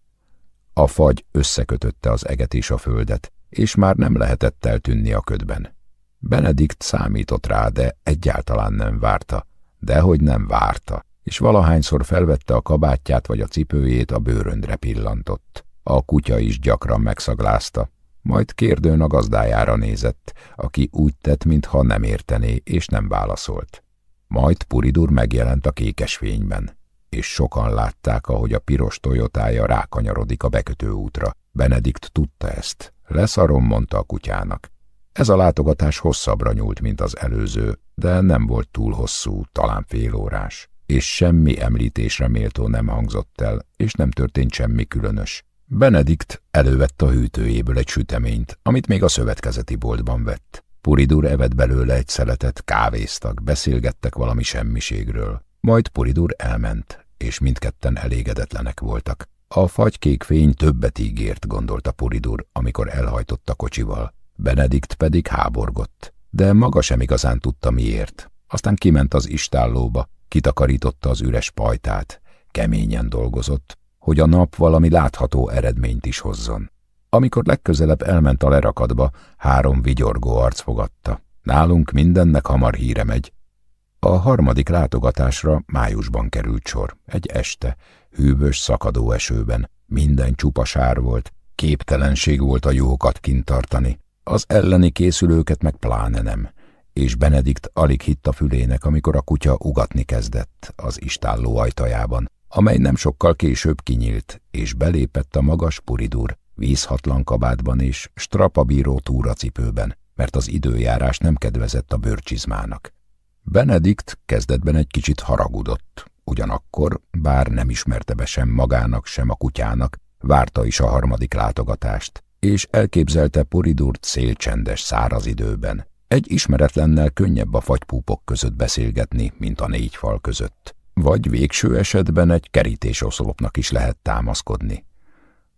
A fagy összekötötte az eget és a földet, és már nem lehetett eltűnni a ködben. Benedikt számított rá, de egyáltalán nem várta, dehogy nem várta, és valahányszor felvette a kabátját vagy a cipőjét, a bőröndre pillantott. A kutya is gyakran megszaglázta, majd kérdőn a gazdájára nézett, aki úgy tett, mintha nem értené, és nem válaszolt. Majd Puridur megjelent a kékes fényben, és sokan látták, ahogy a piros tojotája rákanyarodik a bekötő útra. Benedikt tudta ezt. Leszarom, mondta a kutyának. Ez a látogatás hosszabbra nyúlt, mint az előző, de nem volt túl hosszú, talán fél órás, és semmi említésre méltó nem hangzott el, és nem történt semmi különös. Benedikt elővette a hűtőjéből egy süteményt, amit még a szövetkezeti boltban vett. Puridur evett belőle egy szeletet, kávéztak, beszélgettek valami semmiségről. Majd Puridur elment, és mindketten elégedetlenek voltak. A fagykék fény többet ígért, gondolta Puridur, amikor elhajtott a kocsival. Benedikt pedig háborgott, de maga sem igazán tudta miért. Aztán kiment az istállóba, kitakarította az üres pajtát, keményen dolgozott, hogy a nap valami látható eredményt is hozzon. Amikor legközelebb elment a lerakadba, három vigyorgó arc fogadta. Nálunk mindennek hamar híre megy. A harmadik látogatásra májusban került sor, egy este, hűvös szakadó esőben. Minden csupasár volt, képtelenség volt a jókat kint tartani, az elleni készülőket meg pláne nem, és Benedikt alig hitt a fülének, amikor a kutya ugatni kezdett az istálló ajtajában, amely nem sokkal később kinyílt, és belépett a magas puridur, vízhatlan kabátban és strapabíró túracipőben, mert az időjárás nem kedvezett a bőrcsizmának. Benedikt kezdetben egy kicsit haragudott, ugyanakkor, bár nem ismerte be sem magának, sem a kutyának, várta is a harmadik látogatást, és elképzelte Poridurt szélcsendes száraz időben. Egy ismeretlennel könnyebb a fagypúpok között beszélgetni, mint a négy fal között. Vagy végső esetben egy kerítésoszlopnak is lehet támaszkodni.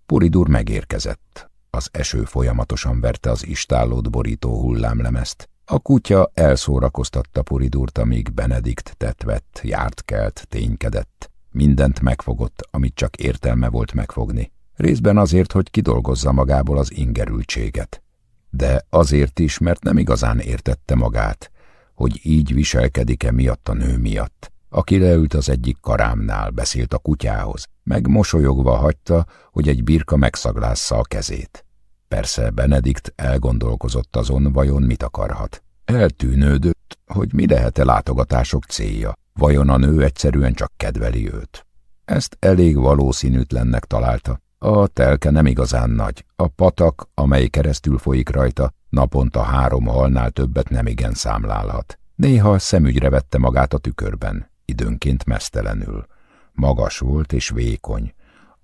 Puridur megérkezett. Az eső folyamatosan verte az istállót borító hullámlemezt. A kutya elszórakoztatta Puridurt, amíg Benedikt tetvett, járt kelt, ténykedett. Mindent megfogott, amit csak értelme volt megfogni részben azért, hogy kidolgozza magából az ingerültséget. De azért is, mert nem igazán értette magát, hogy így viselkedik-e miatt a nő miatt, aki leült az egyik karámnál, beszélt a kutyához, meg mosolyogva hagyta, hogy egy birka megszaglásza a kezét. Persze Benedikt elgondolkozott azon, vajon mit akarhat. Eltűnődött, hogy mi lehet-e látogatások célja, vajon a nő egyszerűen csak kedveli őt. Ezt elég valószínűtlennek találta, a telke nem igazán nagy. A patak, amely keresztül folyik rajta, naponta három halnál többet nem igen számlálhat. Néha szemügyre vette magát a tükörben, időnként mesztelenül. Magas volt és vékony.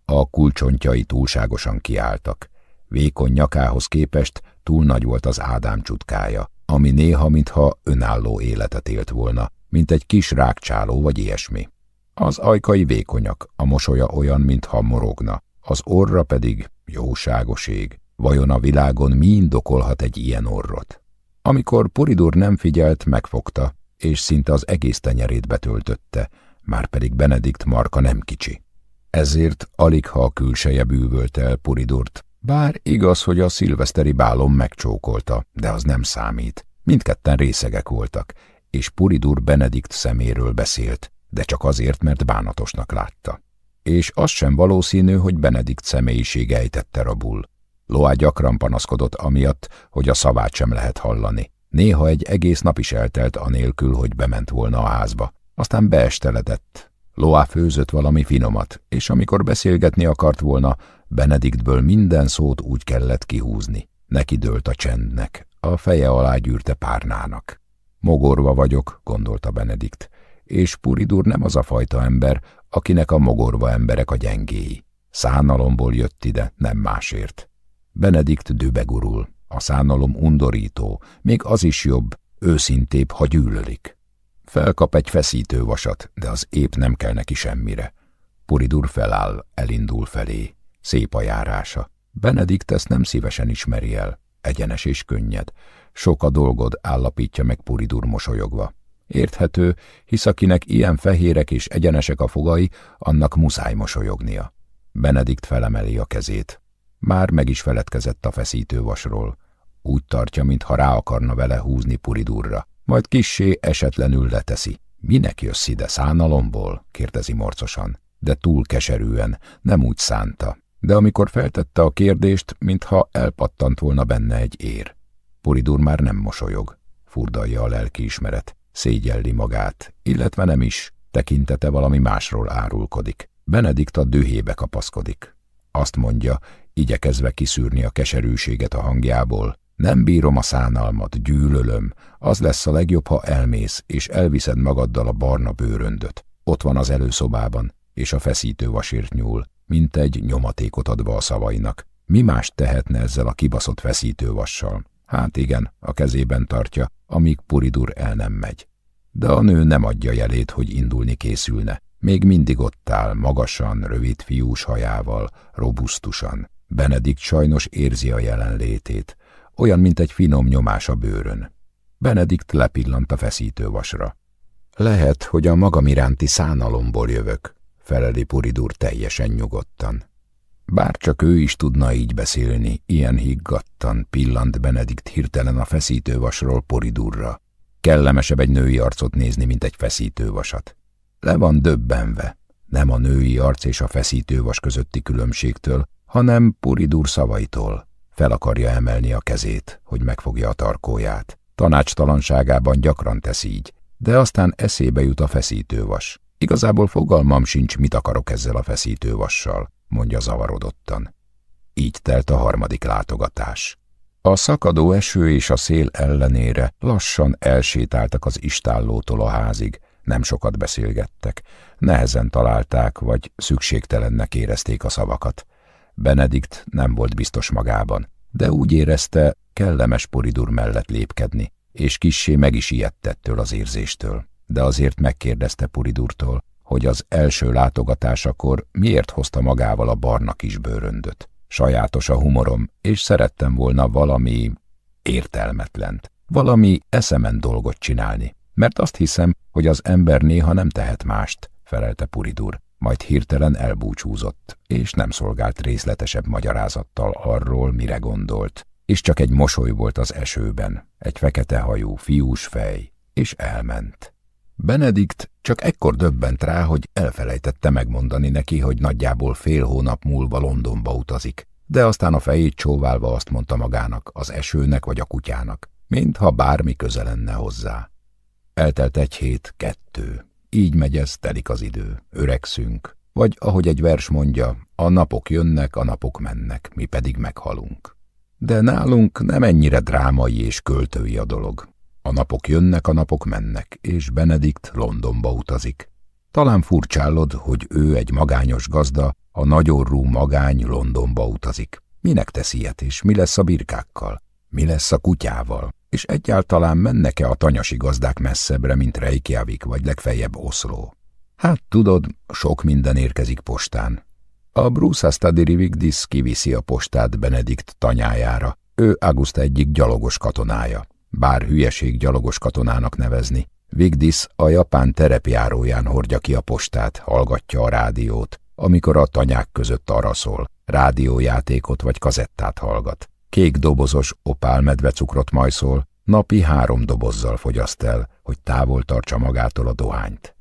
A kulcsontjai túlságosan kiálltak. Vékony nyakához képest túl nagy volt az Ádám csutkája, ami néha, mintha önálló életet élt volna, mint egy kis rákcsáló vagy ilyesmi. Az ajkai vékonyak, a mosolya olyan, mintha morogna, az orra pedig jóságos ég. Vajon a világon mi indokolhat egy ilyen orrot? Amikor Poridur nem figyelt, megfogta, és szinte az egész tenyerét betöltötte, már pedig Benedikt marka nem kicsi. Ezért alig ha a külseje bűvölt el Puridurt, bár igaz, hogy a szilveszteri bálom megcsókolta, de az nem számít. Mindketten részegek voltak, és Puridur Benedikt szeméről beszélt, de csak azért, mert bánatosnak látta. És az sem valószínű, hogy Benedikt személyisége ejtette rabul. Loá gyakran panaszkodott amiatt, hogy a szavát sem lehet hallani. Néha egy egész nap is eltelt anélkül, hogy bement volna a házba. Aztán beesteledett. Loá főzött valami finomat, és amikor beszélgetni akart volna, Benediktből minden szót úgy kellett kihúzni. Neki dőlt a csendnek, a feje alá gyűrte párnának. Mogorva vagyok, gondolta Benedikt, és Puridur nem az a fajta ember, akinek a mogorva emberek a gyengéi. Szánalomból jött ide, nem másért. Benedikt dübegurul, a szánalom undorító, még az is jobb, őszintébb, ha gyűlölik. Felkap egy feszítővasat, de az épp nem kell neki semmire. Puridur feláll, elindul felé. Szép a járása. Benedikt ezt nem szívesen ismeri el. Egyenes és könnyed. Sok a dolgod, állapítja meg Puridur mosolyogva. Érthető, hisz akinek ilyen fehérek és egyenesek a fogai, annak muszáj mosolyognia. Benedikt felemeli a kezét. Már meg is feledkezett a feszítővasról. Úgy tartja, mintha rá akarna vele húzni Puridurra. Majd kissé esetlenül leteszi. Minek jössz ide szánalomból? kérdezi morcosan. De túl keserűen, nem úgy szánta. De amikor feltette a kérdést, mintha elpattant volna benne egy ér. Puridur már nem mosolyog. Furdalja a lelkiismeret. Szégyelli magát, illetve nem is. Tekintete valami másról árulkodik. Benedikt a dühébe kapaszkodik. Azt mondja, igyekezve kiszűrni a keserűséget a hangjából. Nem bírom a szánalmat, gyűlölöm. Az lesz a legjobb, ha elmész, és elviszed magaddal a barna bőröndöt. Ott van az előszobában, és a feszítő vasért nyúl, mint egy nyomatékot adva a szavainak. Mi más tehetne ezzel a kibaszott feszítővassal? Hát igen, a kezében tartja, amíg Puridur el nem megy. De a nő nem adja jelét, hogy indulni készülne. Még mindig ott áll, magasan, rövid fiús hajával, robusztusan. Benedikt sajnos érzi a jelenlétét, olyan, mint egy finom nyomás a bőrön. Benedikt lepillant a feszítővasra. Lehet, hogy a magam iránti szánalomból jövök, feleli Puridur teljesen nyugodtan. Bár csak ő is tudna így beszélni, ilyen higgadtan pillant Benedikt hirtelen a feszítővasról Puridurra. Kellemesebb egy női arcot nézni, mint egy feszítővasat. Le van döbbenve, nem a női arc és a feszítővas közötti különbségtől, hanem Puridur szavaitól. Fel akarja emelni a kezét, hogy megfogja a tarkóját. Tanácstalanságában gyakran tesz így, de aztán eszébe jut a feszítővas. Igazából fogalmam sincs, mit akarok ezzel a feszítővassal, mondja zavarodottan. Így telt a harmadik látogatás. A szakadó eső és a szél ellenére lassan elsétáltak az istállótól a házig, nem sokat beszélgettek, nehezen találták, vagy szükségtelennek érezték a szavakat. Benedikt nem volt biztos magában, de úgy érezte, kellemes poridur mellett lépkedni, és kissé meg is ijedtettől az érzéstől. De azért megkérdezte Puridurtól, hogy az első látogatásakor miért hozta magával a barna kis bőröndöt. Sajátos a humorom, és szerettem volna valami értelmetlent, valami eszemen dolgot csinálni, mert azt hiszem, hogy az ember néha nem tehet mást, felelte Puridur, majd hirtelen elbúcsúzott, és nem szolgált részletesebb magyarázattal arról, mire gondolt, és csak egy mosoly volt az esőben, egy fekete hajú, fiús fej, és elment. Benedikt csak ekkor döbbent rá, hogy elfelejtette megmondani neki, hogy nagyjából fél hónap múlva Londonba utazik, de aztán a fejét csóválva azt mondta magának, az esőnek vagy a kutyának, mintha bármi köze lenne hozzá. Eltelt egy hét, kettő. Így megy ez, telik az idő, öregszünk. Vagy ahogy egy vers mondja, a napok jönnek, a napok mennek, mi pedig meghalunk. De nálunk nem ennyire drámai és költői a dolog. A napok jönnek, a napok mennek, és Benedikt Londonba utazik. Talán furcsálod, hogy ő egy magányos gazda, a nagyorrú magány Londonba utazik. Minek tesz ilyet, és mi lesz a birkákkal? Mi lesz a kutyával? És egyáltalán mennek-e a tanyasi gazdák messzebbre, mint Reykjavik, vagy legfeljebb Oszló? Hát tudod, sok minden érkezik postán. A Bruce Astadiri Vigdis kiviszi a postát Benedikt tanyájára. Ő Augusta egyik gyalogos katonája. Bár hülyeség gyalogos katonának nevezni. Vigdis a japán terepjáróján hordja ki a postát, hallgatja a rádiót, amikor a tanyák között araszol, rádiójátékot vagy kazettát hallgat. Kék dobozos opál medvecukrot majszol, napi három dobozzal fogyaszt el, hogy távol tartsa magától a dohányt.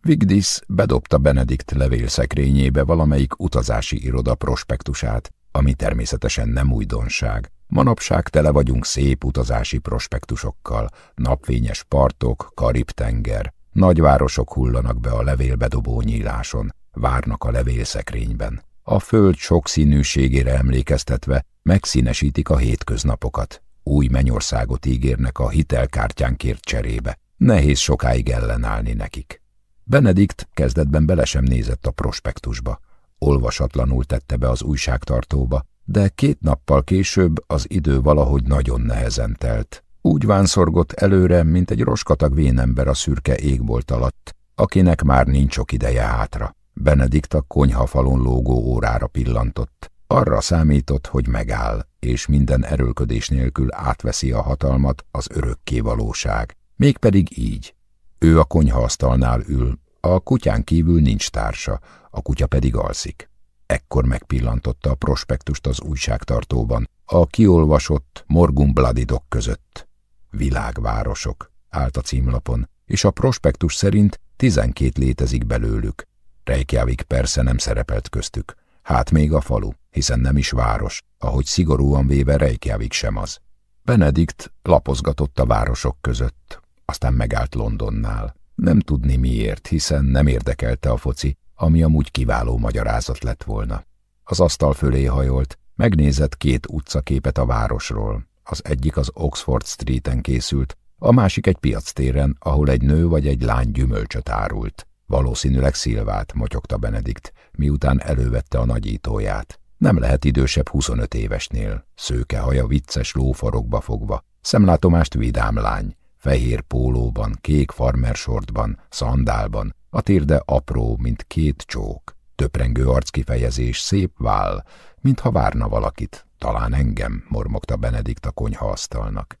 Vigdis bedobta Benedikt levélszekrényébe valamelyik utazási iroda prospektusát, ami természetesen nem újdonság. Manapság tele vagyunk szép utazási prospektusokkal, napfényes partok, Karib-tenger, nagyvárosok hullanak be a levélbedobó nyíláson, várnak a levélszekrényben. A föld sokszínűségére emlékeztetve megszínesítik a hétköznapokat. Új mennyországot ígérnek a hitelkártyánkért cserébe. Nehéz sokáig ellenállni nekik. Benedikt kezdetben bele sem nézett a prospektusba. Olvasatlanul tette be az újságtartóba, de két nappal később az idő valahogy nagyon nehezen telt. Úgy vánszorgott előre, mint egy roskatag vénember a szürke égbolt alatt, akinek már nincs sok ideje hátra. Benedikt a konyhafalon lógó órára pillantott. Arra számított, hogy megáll, és minden erőlködés nélkül átveszi a hatalmat az örökké valóság. Mégpedig így. Ő a konyhaasztalnál ül, a kutyán kívül nincs társa, a kutya pedig alszik. Ekkor megpillantotta a prospektust az újságtartóban, a kiolvasott Morgun Bladidok között. Világvárosok állt a címlapon, és a prospektus szerint tizenkét létezik belőlük. Reykjavik persze nem szerepelt köztük, hát még a falu, hiszen nem is város, ahogy szigorúan véve Reykjavik sem az. Benedikt lapozgatott a városok között, aztán megállt Londonnál. Nem tudni miért, hiszen nem érdekelte a foci, ami amúgy kiváló magyarázat lett volna. Az asztal fölé hajolt, megnézett két utcaképet a városról. Az egyik az Oxford Streeten készült, a másik egy piactéren, ahol egy nő vagy egy lány gyümölcsöt árult. Valószínűleg Szilvát, motyogta Benedikt, miután elővette a nagyítóját. Nem lehet idősebb 25 évesnél, szőke haja vicces lófarokba fogva, szemlátomást vidám lány, fehér pólóban, kék farmersortban, szandálban, a térde apró, mint két csók, töprengő arckifejezés, szép vál, mintha várna valakit, talán engem, mormogta Benedikt a konyhaasztalnak.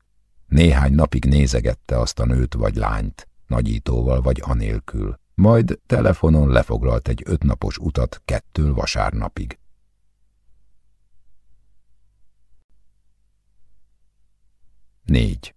Néhány napig nézegette azt a nőt vagy lányt, nagyítóval vagy anélkül, majd telefonon lefoglalt egy ötnapos utat kettől vasárnapig. Négy.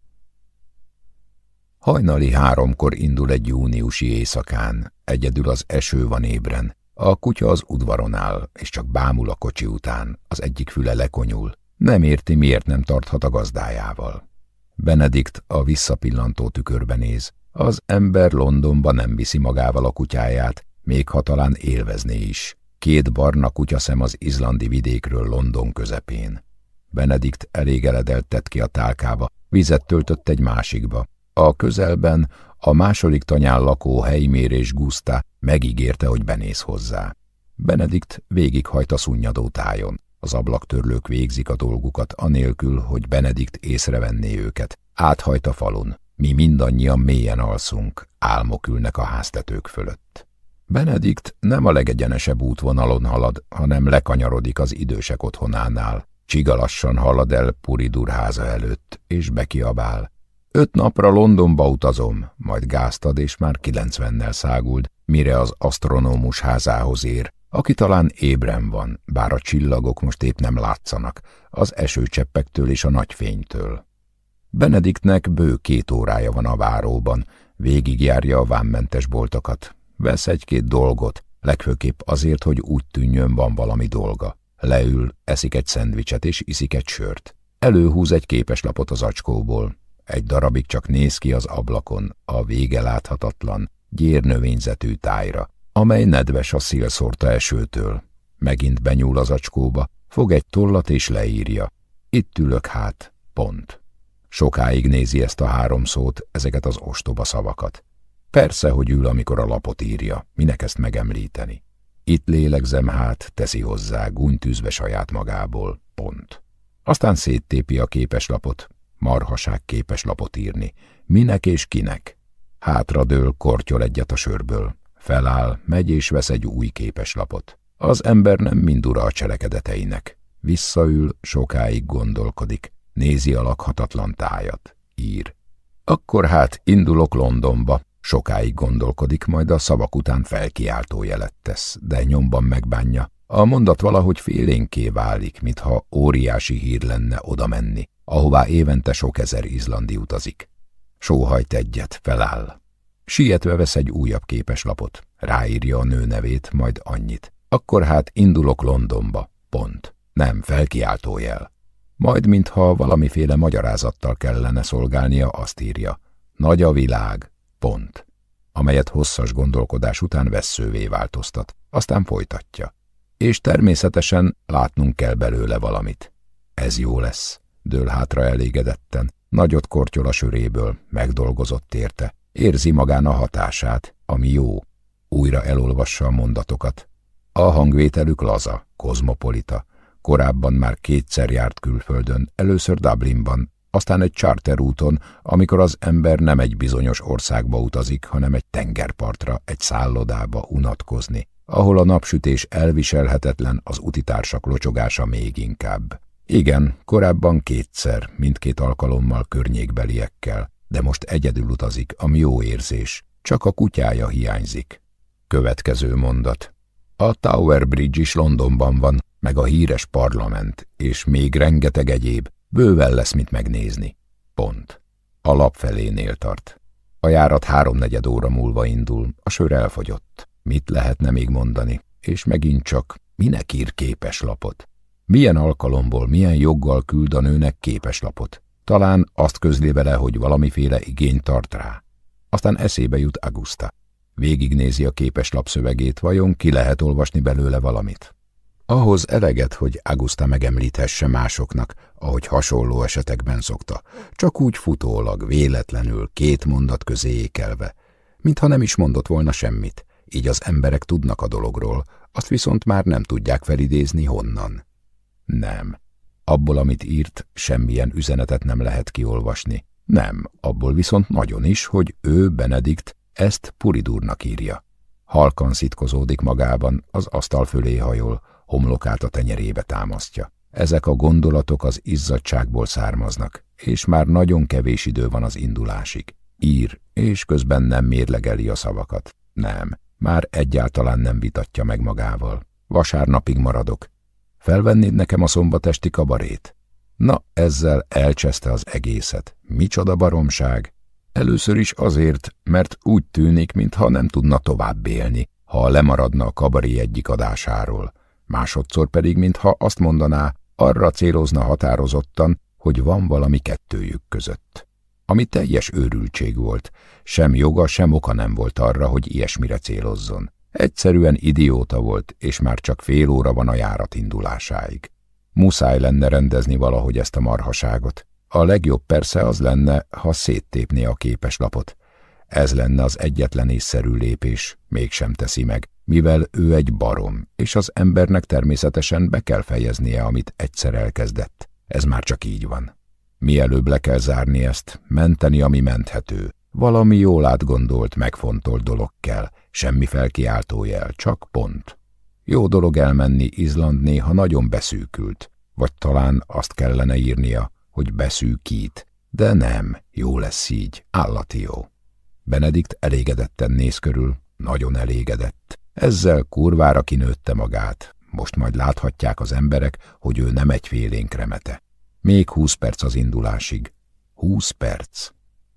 Hajnali háromkor indul egy júniusi éjszakán, egyedül az eső van ébren. A kutya az udvaron áll, és csak bámul a kocsi után, az egyik füle lekonyul. Nem érti, miért nem tarthat a gazdájával. Benedikt a visszapillantó tükörbe néz. Az ember Londonba nem viszi magával a kutyáját, még ha talán élvezné is. Két barna kutyaszem az izlandi vidékről London közepén. Benedikt elégeledelt tett ki a tálkába, vizet töltött egy másikba, a közelben a második tanyán lakó helymérés Gusta megígérte, hogy benéz hozzá. Benedikt végighajt a szunnyadó tájon. Az ablaktörlők végzik a dolgukat, anélkül, hogy Benedikt észrevenné őket. Áthajt a falun. Mi mindannyian mélyen alszunk, álmok ülnek a háztetők fölött. Benedikt nem a legegyenesebb útvonalon halad, hanem lekanyarodik az idősek otthonánál. Csigalassan halad el Puridur háza előtt, és bekiabál. Öt napra Londonba utazom, majd gáztad, és már kilencvennel száguld, mire az asztronómus házához ér, aki talán ébren van, bár a csillagok most épp nem látszanak, az esőcseppektől és a nagy fénytől. Benediktnek bő két órája van a váróban, végigjárja a vámmentes boltokat, vesz egy-két dolgot, legfőképp azért, hogy úgy tűnjön van valami dolga. Leül, eszik egy szendvicset és iszik egy sört. Előhúz egy képeslapot az acskóból, egy darabig csak néz ki az ablakon, a vége láthatatlan, gyérnövényzetű tájra, amely nedves a szélszórta esőtől. Megint benyúl az acskóba, fog egy tollat és leírja. Itt ülök hát, pont. Sokáig nézi ezt a három szót, ezeket az ostoba szavakat. Persze, hogy ül, amikor a lapot írja, minek ezt megemlíteni. Itt lélegzem hát, teszi hozzá, gúnytűzve saját magából, pont. Aztán széttépi a képeslapot, marhaság képeslapot írni. Minek és kinek? Hátradől, kortyol egyet a sörből. Feláll, megy és vesz egy új képeslapot. Az ember nem mind ura a cselekedeteinek. Visszaül, sokáig gondolkodik, nézi a lakhatatlan tájat, ír. Akkor hát indulok Londonba, sokáig gondolkodik, majd a szavak után felkiáltó jelet tesz, de nyomban megbánja. A mondat valahogy félénké válik, mintha óriási hír lenne oda menni, ahová évente sok ezer izlandi utazik. Sóhajt egyet, feláll. Sietve vesz egy újabb képeslapot, ráírja a nő nevét, majd annyit. Akkor hát indulok Londonba, pont. Nem, felkiáltójel. Majd, mintha valamiféle magyarázattal kellene szolgálnia, azt írja. Nagy a világ, pont. Amelyet hosszas gondolkodás után vesszővé változtat, aztán folytatja. És természetesen látnunk kell belőle valamit. Ez jó lesz, dől hátra elégedetten, nagyot kortyol a söréből, megdolgozott érte, érzi magán a hatását, ami jó. Újra elolvassa a mondatokat. A hangvételük laza, kozmopolita, Korábban már kétszer járt külföldön, először Dublinban, aztán egy charterúton, amikor az ember nem egy bizonyos országba utazik, hanem egy tengerpartra, egy szállodába unatkozni, ahol a napsütés elviselhetetlen, az utitársak locsogása még inkább. Igen, korábban kétszer, mindkét alkalommal környékbeliekkel, de most egyedül utazik, ami jó érzés, csak a kutyája hiányzik. Következő mondat. A Tower Bridge is Londonban van, meg a híres parlament, és még rengeteg egyéb, bőven lesz mit megnézni. Pont. A lap felénél tart. A járat háromnegyed óra múlva indul, a sör elfogyott. Mit lehetne még mondani? És megint csak, minek ír képeslapot? Milyen alkalomból, milyen joggal küld a nőnek képeslapot? Talán azt közli vele, hogy valamiféle igény tart rá. Aztán eszébe jut Augusta. Végignézi a képeslap szövegét, vajon ki lehet olvasni belőle valamit? Ahhoz eleget, hogy Augusta megemlíthesse másoknak, ahogy hasonló esetekben szokta, csak úgy futólag, véletlenül, két mondat közé ékelve, mintha nem is mondott volna semmit, így az emberek tudnak a dologról, azt viszont már nem tudják felidézni honnan. Nem. Abból, amit írt, semmilyen üzenetet nem lehet kiolvasni. Nem, abból viszont nagyon is, hogy ő, Benedikt, ezt Puridúrnak írja. Halkan szitkozódik magában, az asztal fölé hajol, homlokát a tenyerébe támasztja. Ezek a gondolatok az izzadságból származnak, és már nagyon kevés idő van az indulásig. Ír, és közben nem mérlegeli a szavakat. Nem, már egyáltalán nem vitatja meg magával. Vasárnapig maradok. Felvennéd nekem a szombatesti kabarét? Na, ezzel elcseszte az egészet. Micsoda baromság! Először is azért, mert úgy tűnik, mintha nem tudna tovább élni, ha lemaradna a kabaré egyik adásáról másodszor pedig, mintha azt mondaná, arra célozna határozottan, hogy van valami kettőjük között. Ami teljes őrültség volt, sem joga, sem oka nem volt arra, hogy ilyesmire célozzon. Egyszerűen idióta volt, és már csak fél óra van a járat indulásáig. Muszáj lenne rendezni valahogy ezt a marhaságot. A legjobb persze az lenne, ha széttépné a képeslapot. Ez lenne az egyetlen észszerű lépés, mégsem teszi meg, mivel ő egy barom, és az embernek természetesen be kell fejeznie, amit egyszer elkezdett. Ez már csak így van. Mielőbb le kell zárni ezt, menteni, ami menthető. Valami jól átgondolt, megfontolt dolog kell, semmi felkiáltójel, csak pont. Jó dolog elmenni, Izland néha nagyon beszűkült, vagy talán azt kellene írnia, hogy beszűkít, de nem, jó lesz így, állati jó. Benedikt elégedetten néz körül, nagyon elégedett. Ezzel kurvára kinőtte magát. Most majd láthatják az emberek, hogy ő nem egy félénk remete. Még húsz perc az indulásig. Húsz perc.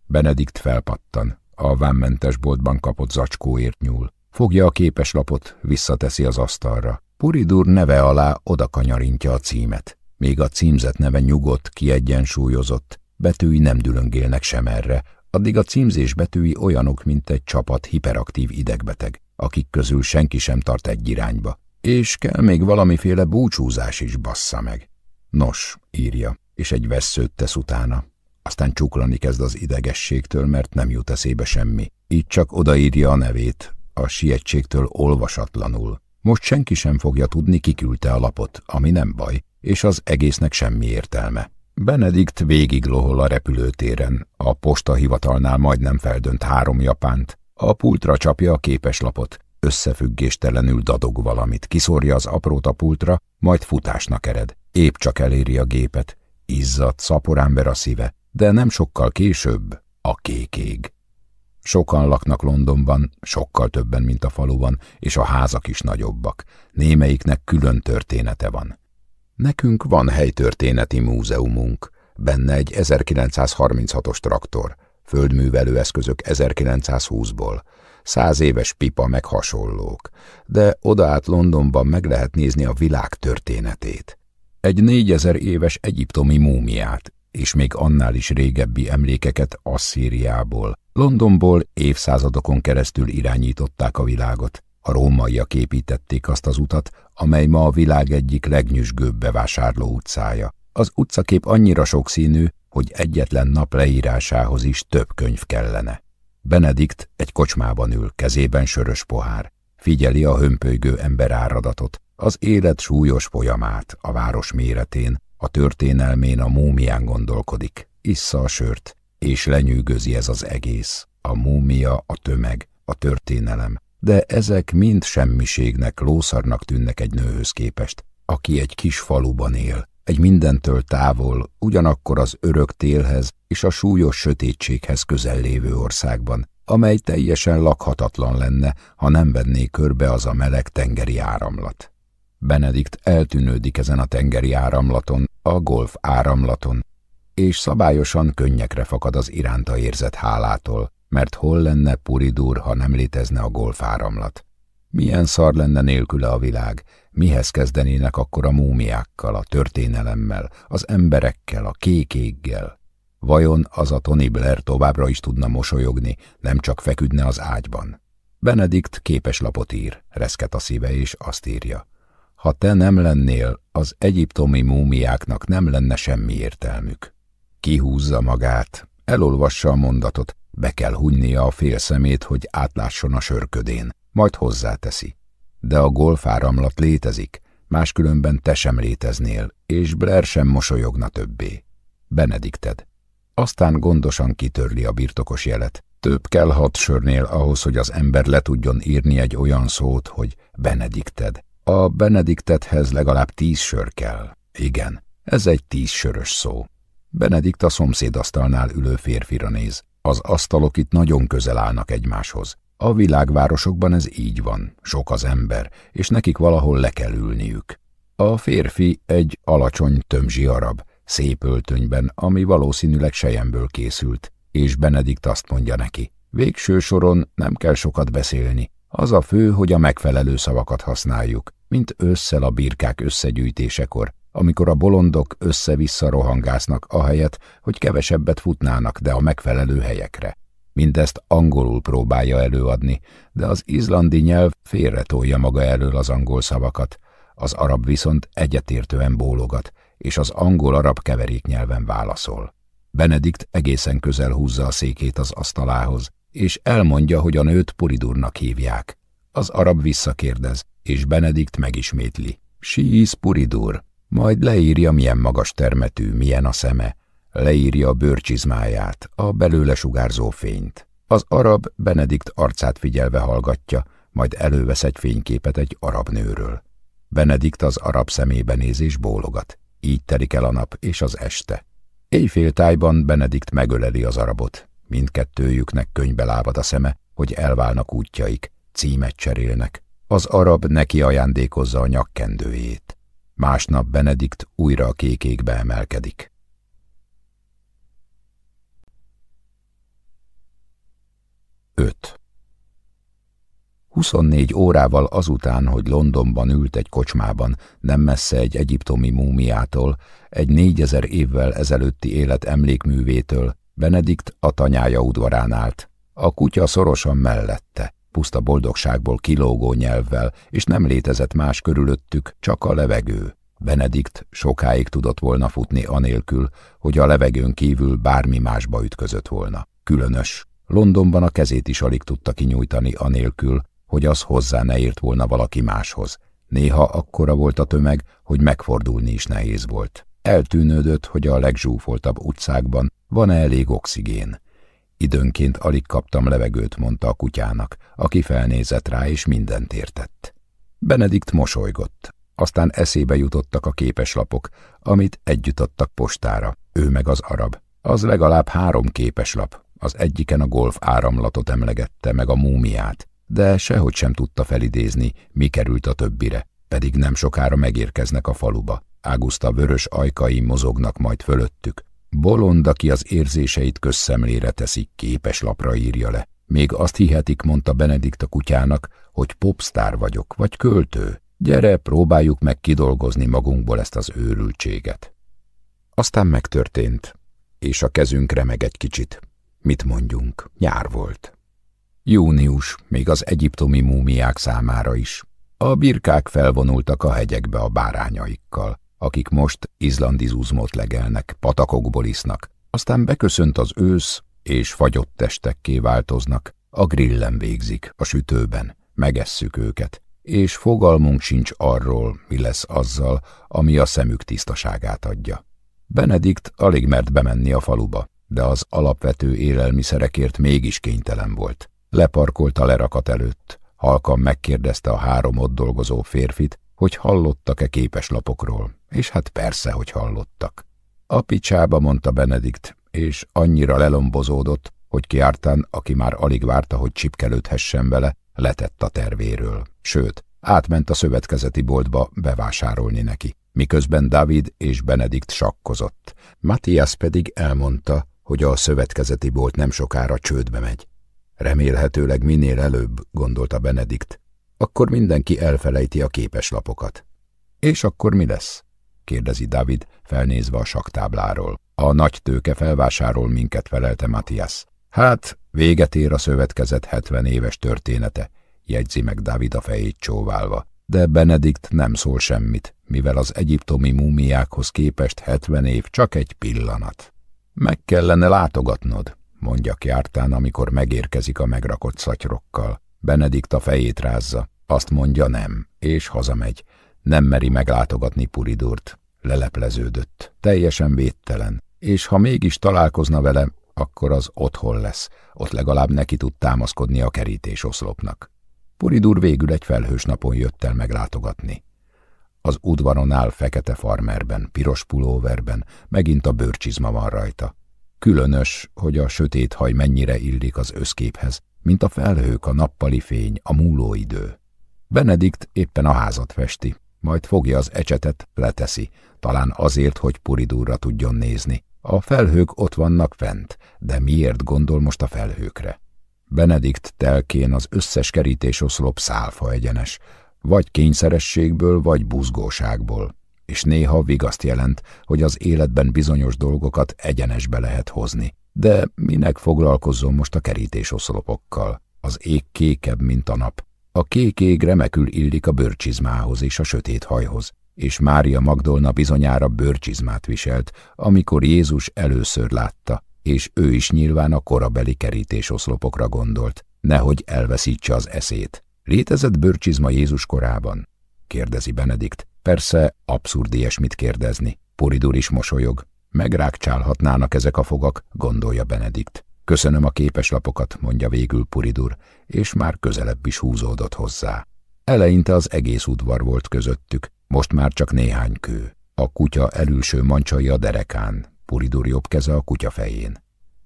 Benedikt felpattan. A vámmentes boltban kapott zacskóért nyúl. Fogja a képeslapot, visszateszi az asztalra. Puridur neve alá oda kanyarintja a címet. Még a címzet neve nyugodt, kiegyensúlyozott, betűi nem dülöngélnek sem erre, addig a címzés betűi olyanok, mint egy csapat hiperaktív idegbeteg akik közül senki sem tart egy irányba. És kell még valamiféle búcsúzás is bassza meg. Nos, írja, és egy vesszőt tesz utána. Aztán csuklani kezd az idegességtől, mert nem jut eszébe semmi. Így csak odaírja a nevét, a sietségtől olvasatlanul. Most senki sem fogja tudni, kiküldte a lapot, ami nem baj, és az egésznek semmi értelme. Benedikt végig lohol a repülőtéren, a postahivatalnál majdnem feldönt három japánt, a pultra csapja a képeslapot, összefüggéstelenül dadog valamit, kiszórja az aprót a pultra, majd futásnak ered. Épp csak eléri a gépet, izzadt, szaporán ver a szíve, de nem sokkal később a kék ég. Sokan laknak Londonban, sokkal többen, mint a faluban, és a házak is nagyobbak. Némelyiknek külön története van. Nekünk van helytörténeti múzeumunk, benne egy 1936-os traktor, földművelő eszközök 1920-ból, száz éves pipa meg hasonlók, de oda át Londonban meg lehet nézni a világ történetét. Egy négyezer éves egyiptomi múmiát, és még annál is régebbi emlékeket Asszíriából, Londonból évszázadokon keresztül irányították a világot. A rómaiak építették azt az utat, amely ma a világ egyik legnyüzsgőbb bevásárló utcája. Az utcakép annyira sokszínű, hogy egyetlen nap leírásához is több könyv kellene. Benedikt egy kocsmában ül, kezében sörös pohár. Figyeli a hömpölygő ember áradatot, az élet súlyos folyamát, a város méretén, a történelmén a múmián gondolkodik, issza a sört, és lenyűgözi ez az egész, a múmia, a tömeg, a történelem, de ezek mind semmiségnek, lószarnak tűnnek egy nőhöz képest, aki egy kis faluban él, egy mindentől távol, ugyanakkor az örök télhez és a súlyos sötétséghez közel lévő országban, amely teljesen lakhatatlan lenne, ha nem venné körbe az a meleg tengeri áramlat. Benedikt eltűnődik ezen a tengeri áramlaton, a golf áramlaton, és szabályosan könnyekre fakad az iránta érzett hálától, mert hol lenne Puridur, ha nem létezne a golf áramlat. Milyen szar lenne nélküle a világ, mihez kezdenének akkor a múmiákkal, a történelemmel, az emberekkel, a kékéggel. Vajon az a Tony Blair továbbra is tudna mosolyogni, nem csak feküdne az ágyban? Benedikt képeslapot ír, reszket a szíve és azt írja. Ha te nem lennél, az egyiptomi múmiáknak nem lenne semmi értelmük. Kihúzza magát, elolvassa a mondatot, be kell hunynia a fél szemét, hogy átlásson a sörködén, majd hozzáteszi. De a golfáramlat létezik, máskülönben te sem léteznél, és Blair sem mosolyogna többé. Benedikted. Aztán gondosan kitörli a birtokos jelet. Több kell hat sörnél ahhoz, hogy az ember le tudjon írni egy olyan szót, hogy Benedikted. A Benediktethez legalább tíz sör kell. Igen, ez egy tíz sörös szó. Benedikt a szomszédasztalnál ülő férfira néz. Az asztalok itt nagyon közel állnak egymáshoz. A világvárosokban ez így van, sok az ember, és nekik valahol le kell ülniük. A férfi egy alacsony tömzsi arab, szép öltönyben, ami valószínűleg sejemből készült, és Benedikt azt mondja neki, végső soron nem kell sokat beszélni, az a fő, hogy a megfelelő szavakat használjuk, mint ősszel a birkák összegyűjtésekor, amikor a bolondok össze-vissza rohangásznak ahelyett, hogy kevesebbet futnának, de a megfelelő helyekre. Mindezt angolul próbálja előadni, de az izlandi nyelv félretolja maga elől az angol szavakat, az arab viszont egyetértően bólogat, és az angol-arab keverék nyelven válaszol. Benedikt egészen közel húzza a székét az asztalához, és elmondja, hogy a nőt Puridurnak hívják. Az arab visszakérdez, és Benedikt megismétli. Is Puridur, majd leírja, milyen magas termetű, milyen a szeme, leírja a bőrcsizmáját, a belőle sugárzó fényt. Az arab Benedikt arcát figyelve hallgatja, majd elővesz egy fényképet egy arab nőről. Benedikt az arab szemébe néz és bólogat. Így telik el a nap és az este. Éjféltájban Benedikt megöleli az arabot. Mindkettőjüknek könybe lábad a szeme, hogy elválnak útjaik, címet cserélnek. Az arab neki ajándékozza a nyakkendőjét. Másnap Benedikt újra a kékékbe emelkedik. Öt. 24 órával azután, hogy Londonban ült egy kocsmában, nem messze egy egyiptomi múmiától, egy négyezer évvel ezelőtti élet emlékművétől, Benedikt a tanyája udvarán állt. A kutya szorosan mellette, puszta boldogságból kilógó nyelvvel, és nem létezett más körülöttük, csak a levegő. Benedikt sokáig tudott volna futni anélkül, hogy a levegőn kívül bármi másba ütközött volna. Különös. Londonban a kezét is alig tudta kinyújtani anélkül, hogy az hozzá ne ért volna valaki máshoz. Néha akkora volt a tömeg, hogy megfordulni is nehéz volt. Eltűnődött, hogy a legzsúfoltabb utcákban van-e elég oxigén. Időnként alig kaptam levegőt, mondta a kutyának, aki felnézett rá és mindent értett. Benedikt mosolygott, aztán eszébe jutottak a képeslapok, amit együtt adtak postára, ő meg az arab. Az legalább három képeslap, az egyiken a golf áramlatot emlegette meg a múmiát, de sehogy sem tudta felidézni, mi került a többire, pedig nem sokára megérkeznek a faluba. Águszta vörös ajkai mozognak majd fölöttük. Bolond, aki az érzéseit közszemlére teszi, képes lapra írja le. Még azt hihetik, mondta Benedikt a kutyának, hogy popstar vagyok, vagy költő. Gyere, próbáljuk meg kidolgozni magunkból ezt az őrültséget. Aztán megtörtént, és a kezünk remeg egy kicsit. Mit mondjunk, nyár volt. Június, még az egyiptomi múmiák számára is. A birkák felvonultak a hegyekbe a bárányaikkal, akik most izlandizuzmot legelnek, patakokból isznak. Aztán beköszönt az ősz, és fagyott testekké változnak. A grillen végzik, a sütőben. Megesszük őket, és fogalmunk sincs arról, mi lesz azzal, ami a szemük tisztaságát adja. Benedikt alig mert bemenni a faluba, de az alapvető élelmiszerekért mégis kénytelen volt. Leparkolt a lerakat előtt, halkan megkérdezte a három ott dolgozó férfit, hogy hallottak-e képeslapokról, és hát persze, hogy hallottak. A picsába, mondta Benedikt, és annyira lelombozódott, hogy kiártán, aki már alig várta, hogy csipkelődhessen vele, letett a tervéről. Sőt, átment a szövetkezeti boltba bevásárolni neki, miközben David és Benedikt sakkozott. Matthias pedig elmondta, hogy a szövetkezeti bolt nem sokára csődbe megy. Remélhetőleg minél előbb, gondolta Benedikt, akkor mindenki elfelejti a képeslapokat. És akkor mi lesz? Kérdezi David, felnézve a saktábláról. A nagy tőke felvásárol minket, felelte Matthias. Hát, véget ér a szövetkezet hetven éves története, jegyzi meg David a fejét csóválva. De Benedikt nem szól semmit, mivel az egyiptomi múmiákhoz képest hetven év csak egy pillanat. Meg kellene látogatnod, mondja Kjártán, amikor megérkezik a megrakott szatyrokkal. Benedikt a fejét rázza, azt mondja nem, és hazamegy. Nem meri meglátogatni Puridurt. Lelepleződött, teljesen védtelen, és ha mégis találkozna vele, akkor az otthon lesz, ott legalább neki tud támaszkodni a kerítés oszlopnak. Puridur végül egy felhős napon jött el meglátogatni. Az udvaron áll fekete farmerben, piros pulóverben, megint a bőrcsizma van rajta. Különös, hogy a sötét haj mennyire illik az összképhez, mint a felhők, a nappali fény, a múló idő. Benedikt éppen a házat festi, majd fogja az ecsetet, leteszi, talán azért, hogy Puridúra tudjon nézni. A felhők ott vannak fent, de miért gondol most a felhőkre? Benedikt telkén az összes kerítésoszlop szálfa egyenes, vagy kényszerességből, vagy buzgóságból, és néha vigaszt jelent, hogy az életben bizonyos dolgokat egyenesbe lehet hozni. De minek foglalkozzon most a kerítésoszlopokkal? Az ég kékebb, mint a nap. A kék ég remekül illik a bőrcsizmához és a sötét hajhoz, és Mária Magdolna bizonyára bőrcsizmát viselt, amikor Jézus először látta, és ő is nyilván a korabeli kerítésoszlopokra gondolt, nehogy elveszítse az eszét. Létezett bőrcsizma Jézus korában? kérdezi Benedikt. Persze abszurd ilyesmit kérdezni. Poridur is mosolyog. Megrákcsálhatnának ezek a fogak, gondolja Benedikt. Köszönöm a képeslapokat, mondja végül Puridur, és már közelebb is húzódott hozzá. Eleinte az egész udvar volt közöttük, most már csak néhány kő. A kutya elülső mancsai a derekán, Puridur jobb keze a kutya fején.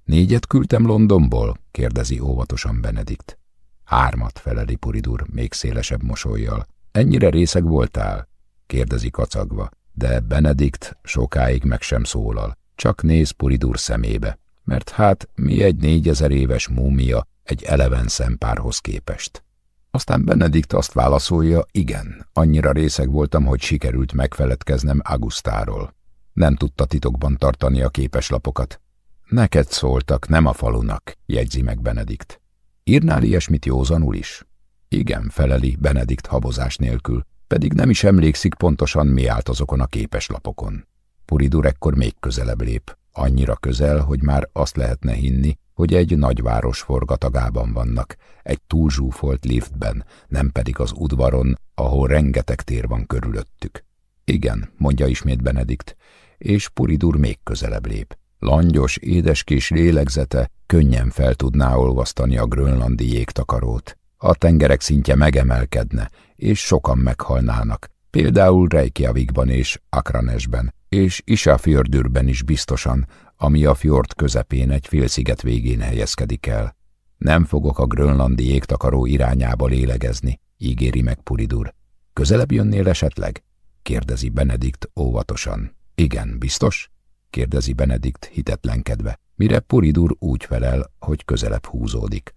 Négyet küldtem Londonból? kérdezi óvatosan Benedikt. Hármat feleli Puridur, még szélesebb mosolyjal. Ennyire részeg voltál? kérdezi kacagva, de Benedikt sokáig meg sem szólal, csak néz Puridur szemébe, mert hát mi egy négyezer éves múmia egy eleven szempárhoz képest. Aztán Benedikt azt válaszolja, igen, annyira részeg voltam, hogy sikerült megfeledkeznem Augustáról. Nem tudta titokban tartani a képeslapokat. Neked szóltak, nem a falunak, jegyzi meg Benedikt. Írnál ilyesmit józanul is? Igen, feleli Benedikt habozás nélkül. pedig nem is emlékszik pontosan, mi állt azokon a képeslapokon. Puridur ekkor még közelebb lép, annyira közel, hogy már azt lehetne hinni, hogy egy nagyváros forgatagában vannak, egy túlzsúfolt liftben, nem pedig az udvaron, ahol rengeteg tér van körülöttük. Igen, mondja ismét Benedikt, és Puridur még közelebb lép. Langyos, édeskés lélegzete könnyen fel tudná olvasztani a grönlandi jégtakarót. A tengerek szintje megemelkedne, és sokan meghalnának, például Reykjavikban és Akranesben, és Isafjördürben is biztosan, ami a fjord közepén egy félsziget végén helyezkedik el. Nem fogok a grönlandi jégtakaró irányába lélegezni, ígéri meg Puridur. Közelebb jönnél esetleg? kérdezi Benedikt óvatosan. Igen, biztos? kérdezi Benedikt hitetlenkedve, mire Puridur úgy felel, hogy közelebb húzódik.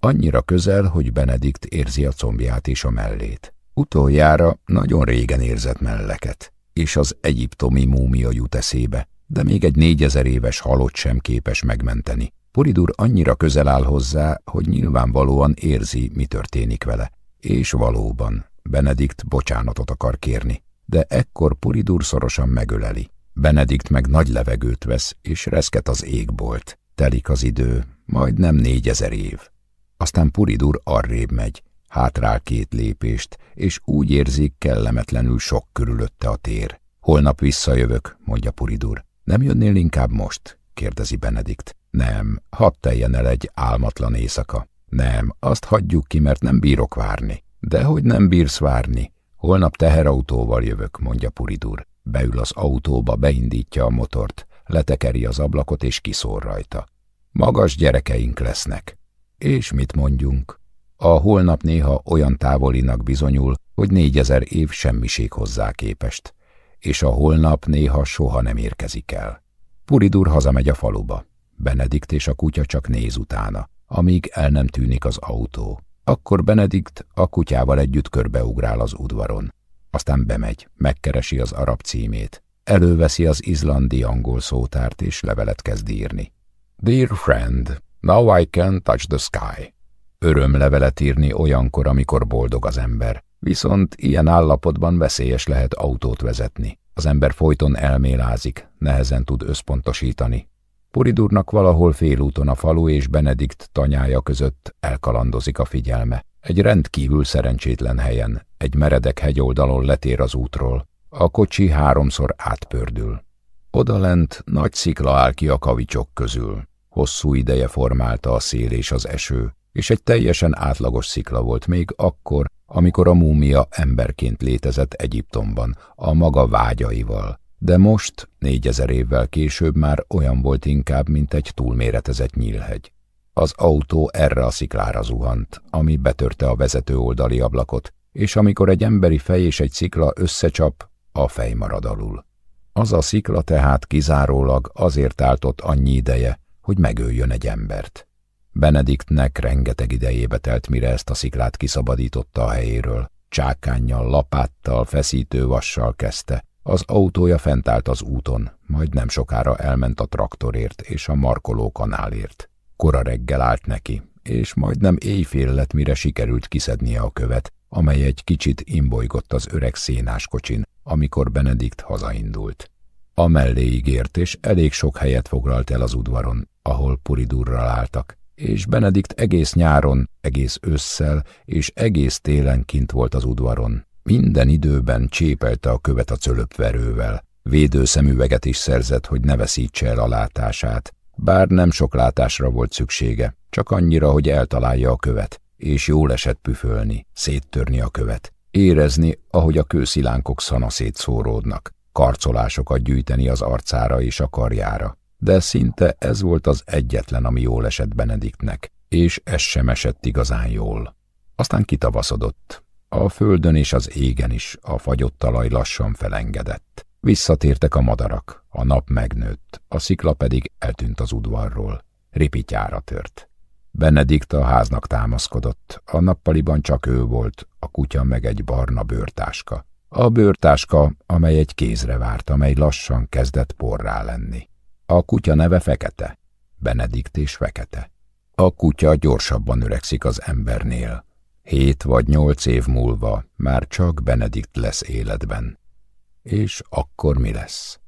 Annyira közel, hogy Benedikt érzi a combját és a mellét. Utoljára nagyon régen érzett melleket, és az egyiptomi múmia jut eszébe, de még egy négyezer éves halott sem képes megmenteni. Puridur annyira közel áll hozzá, hogy nyilvánvalóan érzi, mi történik vele. És valóban, Benedikt bocsánatot akar kérni, de ekkor Puridur szorosan megöleli. Benedikt meg nagy levegőt vesz, és reszket az égbolt. Telik az idő, majd nem négyezer év. Aztán Puridur arrébb megy, hátrál két lépést, és úgy érzik kellemetlenül sok körülötte a tér. Holnap visszajövök, mondja Puridur. Nem jönnél inkább most? kérdezi Benedikt. Nem, hadd teljen el egy álmatlan éjszaka. Nem, azt hagyjuk ki, mert nem bírok várni. Dehogy nem bírsz várni. Holnap teherautóval jövök, mondja Puridur. Beül az autóba, beindítja a motort, letekeri az ablakot és kiszór rajta. Magas gyerekeink lesznek. És mit mondjunk? A holnap néha olyan távolinak bizonyul, hogy négyezer év semmiség hozzá képest, és a holnap néha soha nem érkezik el. Puridur hazamegy a faluba. Benedikt és a kutya csak néz utána, amíg el nem tűnik az autó. Akkor Benedikt a kutyával együtt körbeugrál az udvaron. Aztán bemegy, megkeresi az arab címét. Előveszi az izlandi angol szótárt és levelet kezd írni. Dear friend, now I can touch the sky. Öröm levelet írni olyankor, amikor boldog az ember. Viszont ilyen állapotban veszélyes lehet autót vezetni. Az ember folyton elmélázik, nehezen tud összpontosítani. Puridurnak valahol félúton a falu és Benedikt tanyája között elkalandozik a figyelme. Egy rendkívül szerencsétlen helyen, egy meredek hegyoldalon letér az útról. A kocsi háromszor átpördül. Odalent nagy szikla áll ki a kavicsok közül. Hosszú ideje formálta a szél és az eső, és egy teljesen átlagos szikla volt még akkor, amikor a múmia emberként létezett Egyiptomban, a maga vágyaival. De most, négyezer évvel később már olyan volt inkább, mint egy túlméretezett nyílhegy. Az autó erre a sziklára zuhant, ami betörte a vezető oldali ablakot, és amikor egy emberi fej és egy szikla összecsap, a fej marad alul. Az a szikla tehát kizárólag azért áltott annyi ideje, hogy megöljön egy embert. Benediktnek rengeteg idejébe telt, mire ezt a sziklát kiszabadította a helyéről. Csákánnyal, lapáttal, feszítővassal kezdte. Az autója fent állt az úton, majd nem sokára elment a traktorért és a markoló kanálért. Kora reggel állt neki, és majdnem éjfél lett, mire sikerült kiszednie a követ, amely egy kicsit imbolygott az öreg szénás amikor Benedikt hazaindult. A melléig ért, és elég sok helyet foglalt el az udvaron, ahol puridurral álltak, és Benedikt egész nyáron, egész ősszel és egész télen kint volt az udvaron. Minden időben csépelte a követ a cölöpverővel, védőszemüveget is szerzett, hogy ne veszítse el a látását, bár nem sok látásra volt szüksége, csak annyira, hogy eltalálja a követ, és jól esett püfölni, széttörni a követ, érezni, ahogy a kőszilánkok szana szétszóródnak, karcolásokat gyűjteni az arcára és a karjára. De szinte ez volt az egyetlen, ami jól esett Benediktnek, és ez sem esett igazán jól. Aztán kitavaszodott. A földön és az égen is a fagyott talaj lassan felengedett. Visszatértek a madarak, a nap megnőtt, a szikla pedig eltűnt az udvarról. Ripityára tört. Benedikt a háznak támaszkodott, a nappaliban csak ő volt, a kutya meg egy barna bőrtáska. A bőrtáska, amely egy kézre várt, amely lassan kezdett porrá lenni. A kutya neve Fekete, Benedikt és Fekete. A kutya gyorsabban öregszik az embernél. Hét vagy nyolc év múlva már csak Benedikt lesz életben. És akkor mi lesz?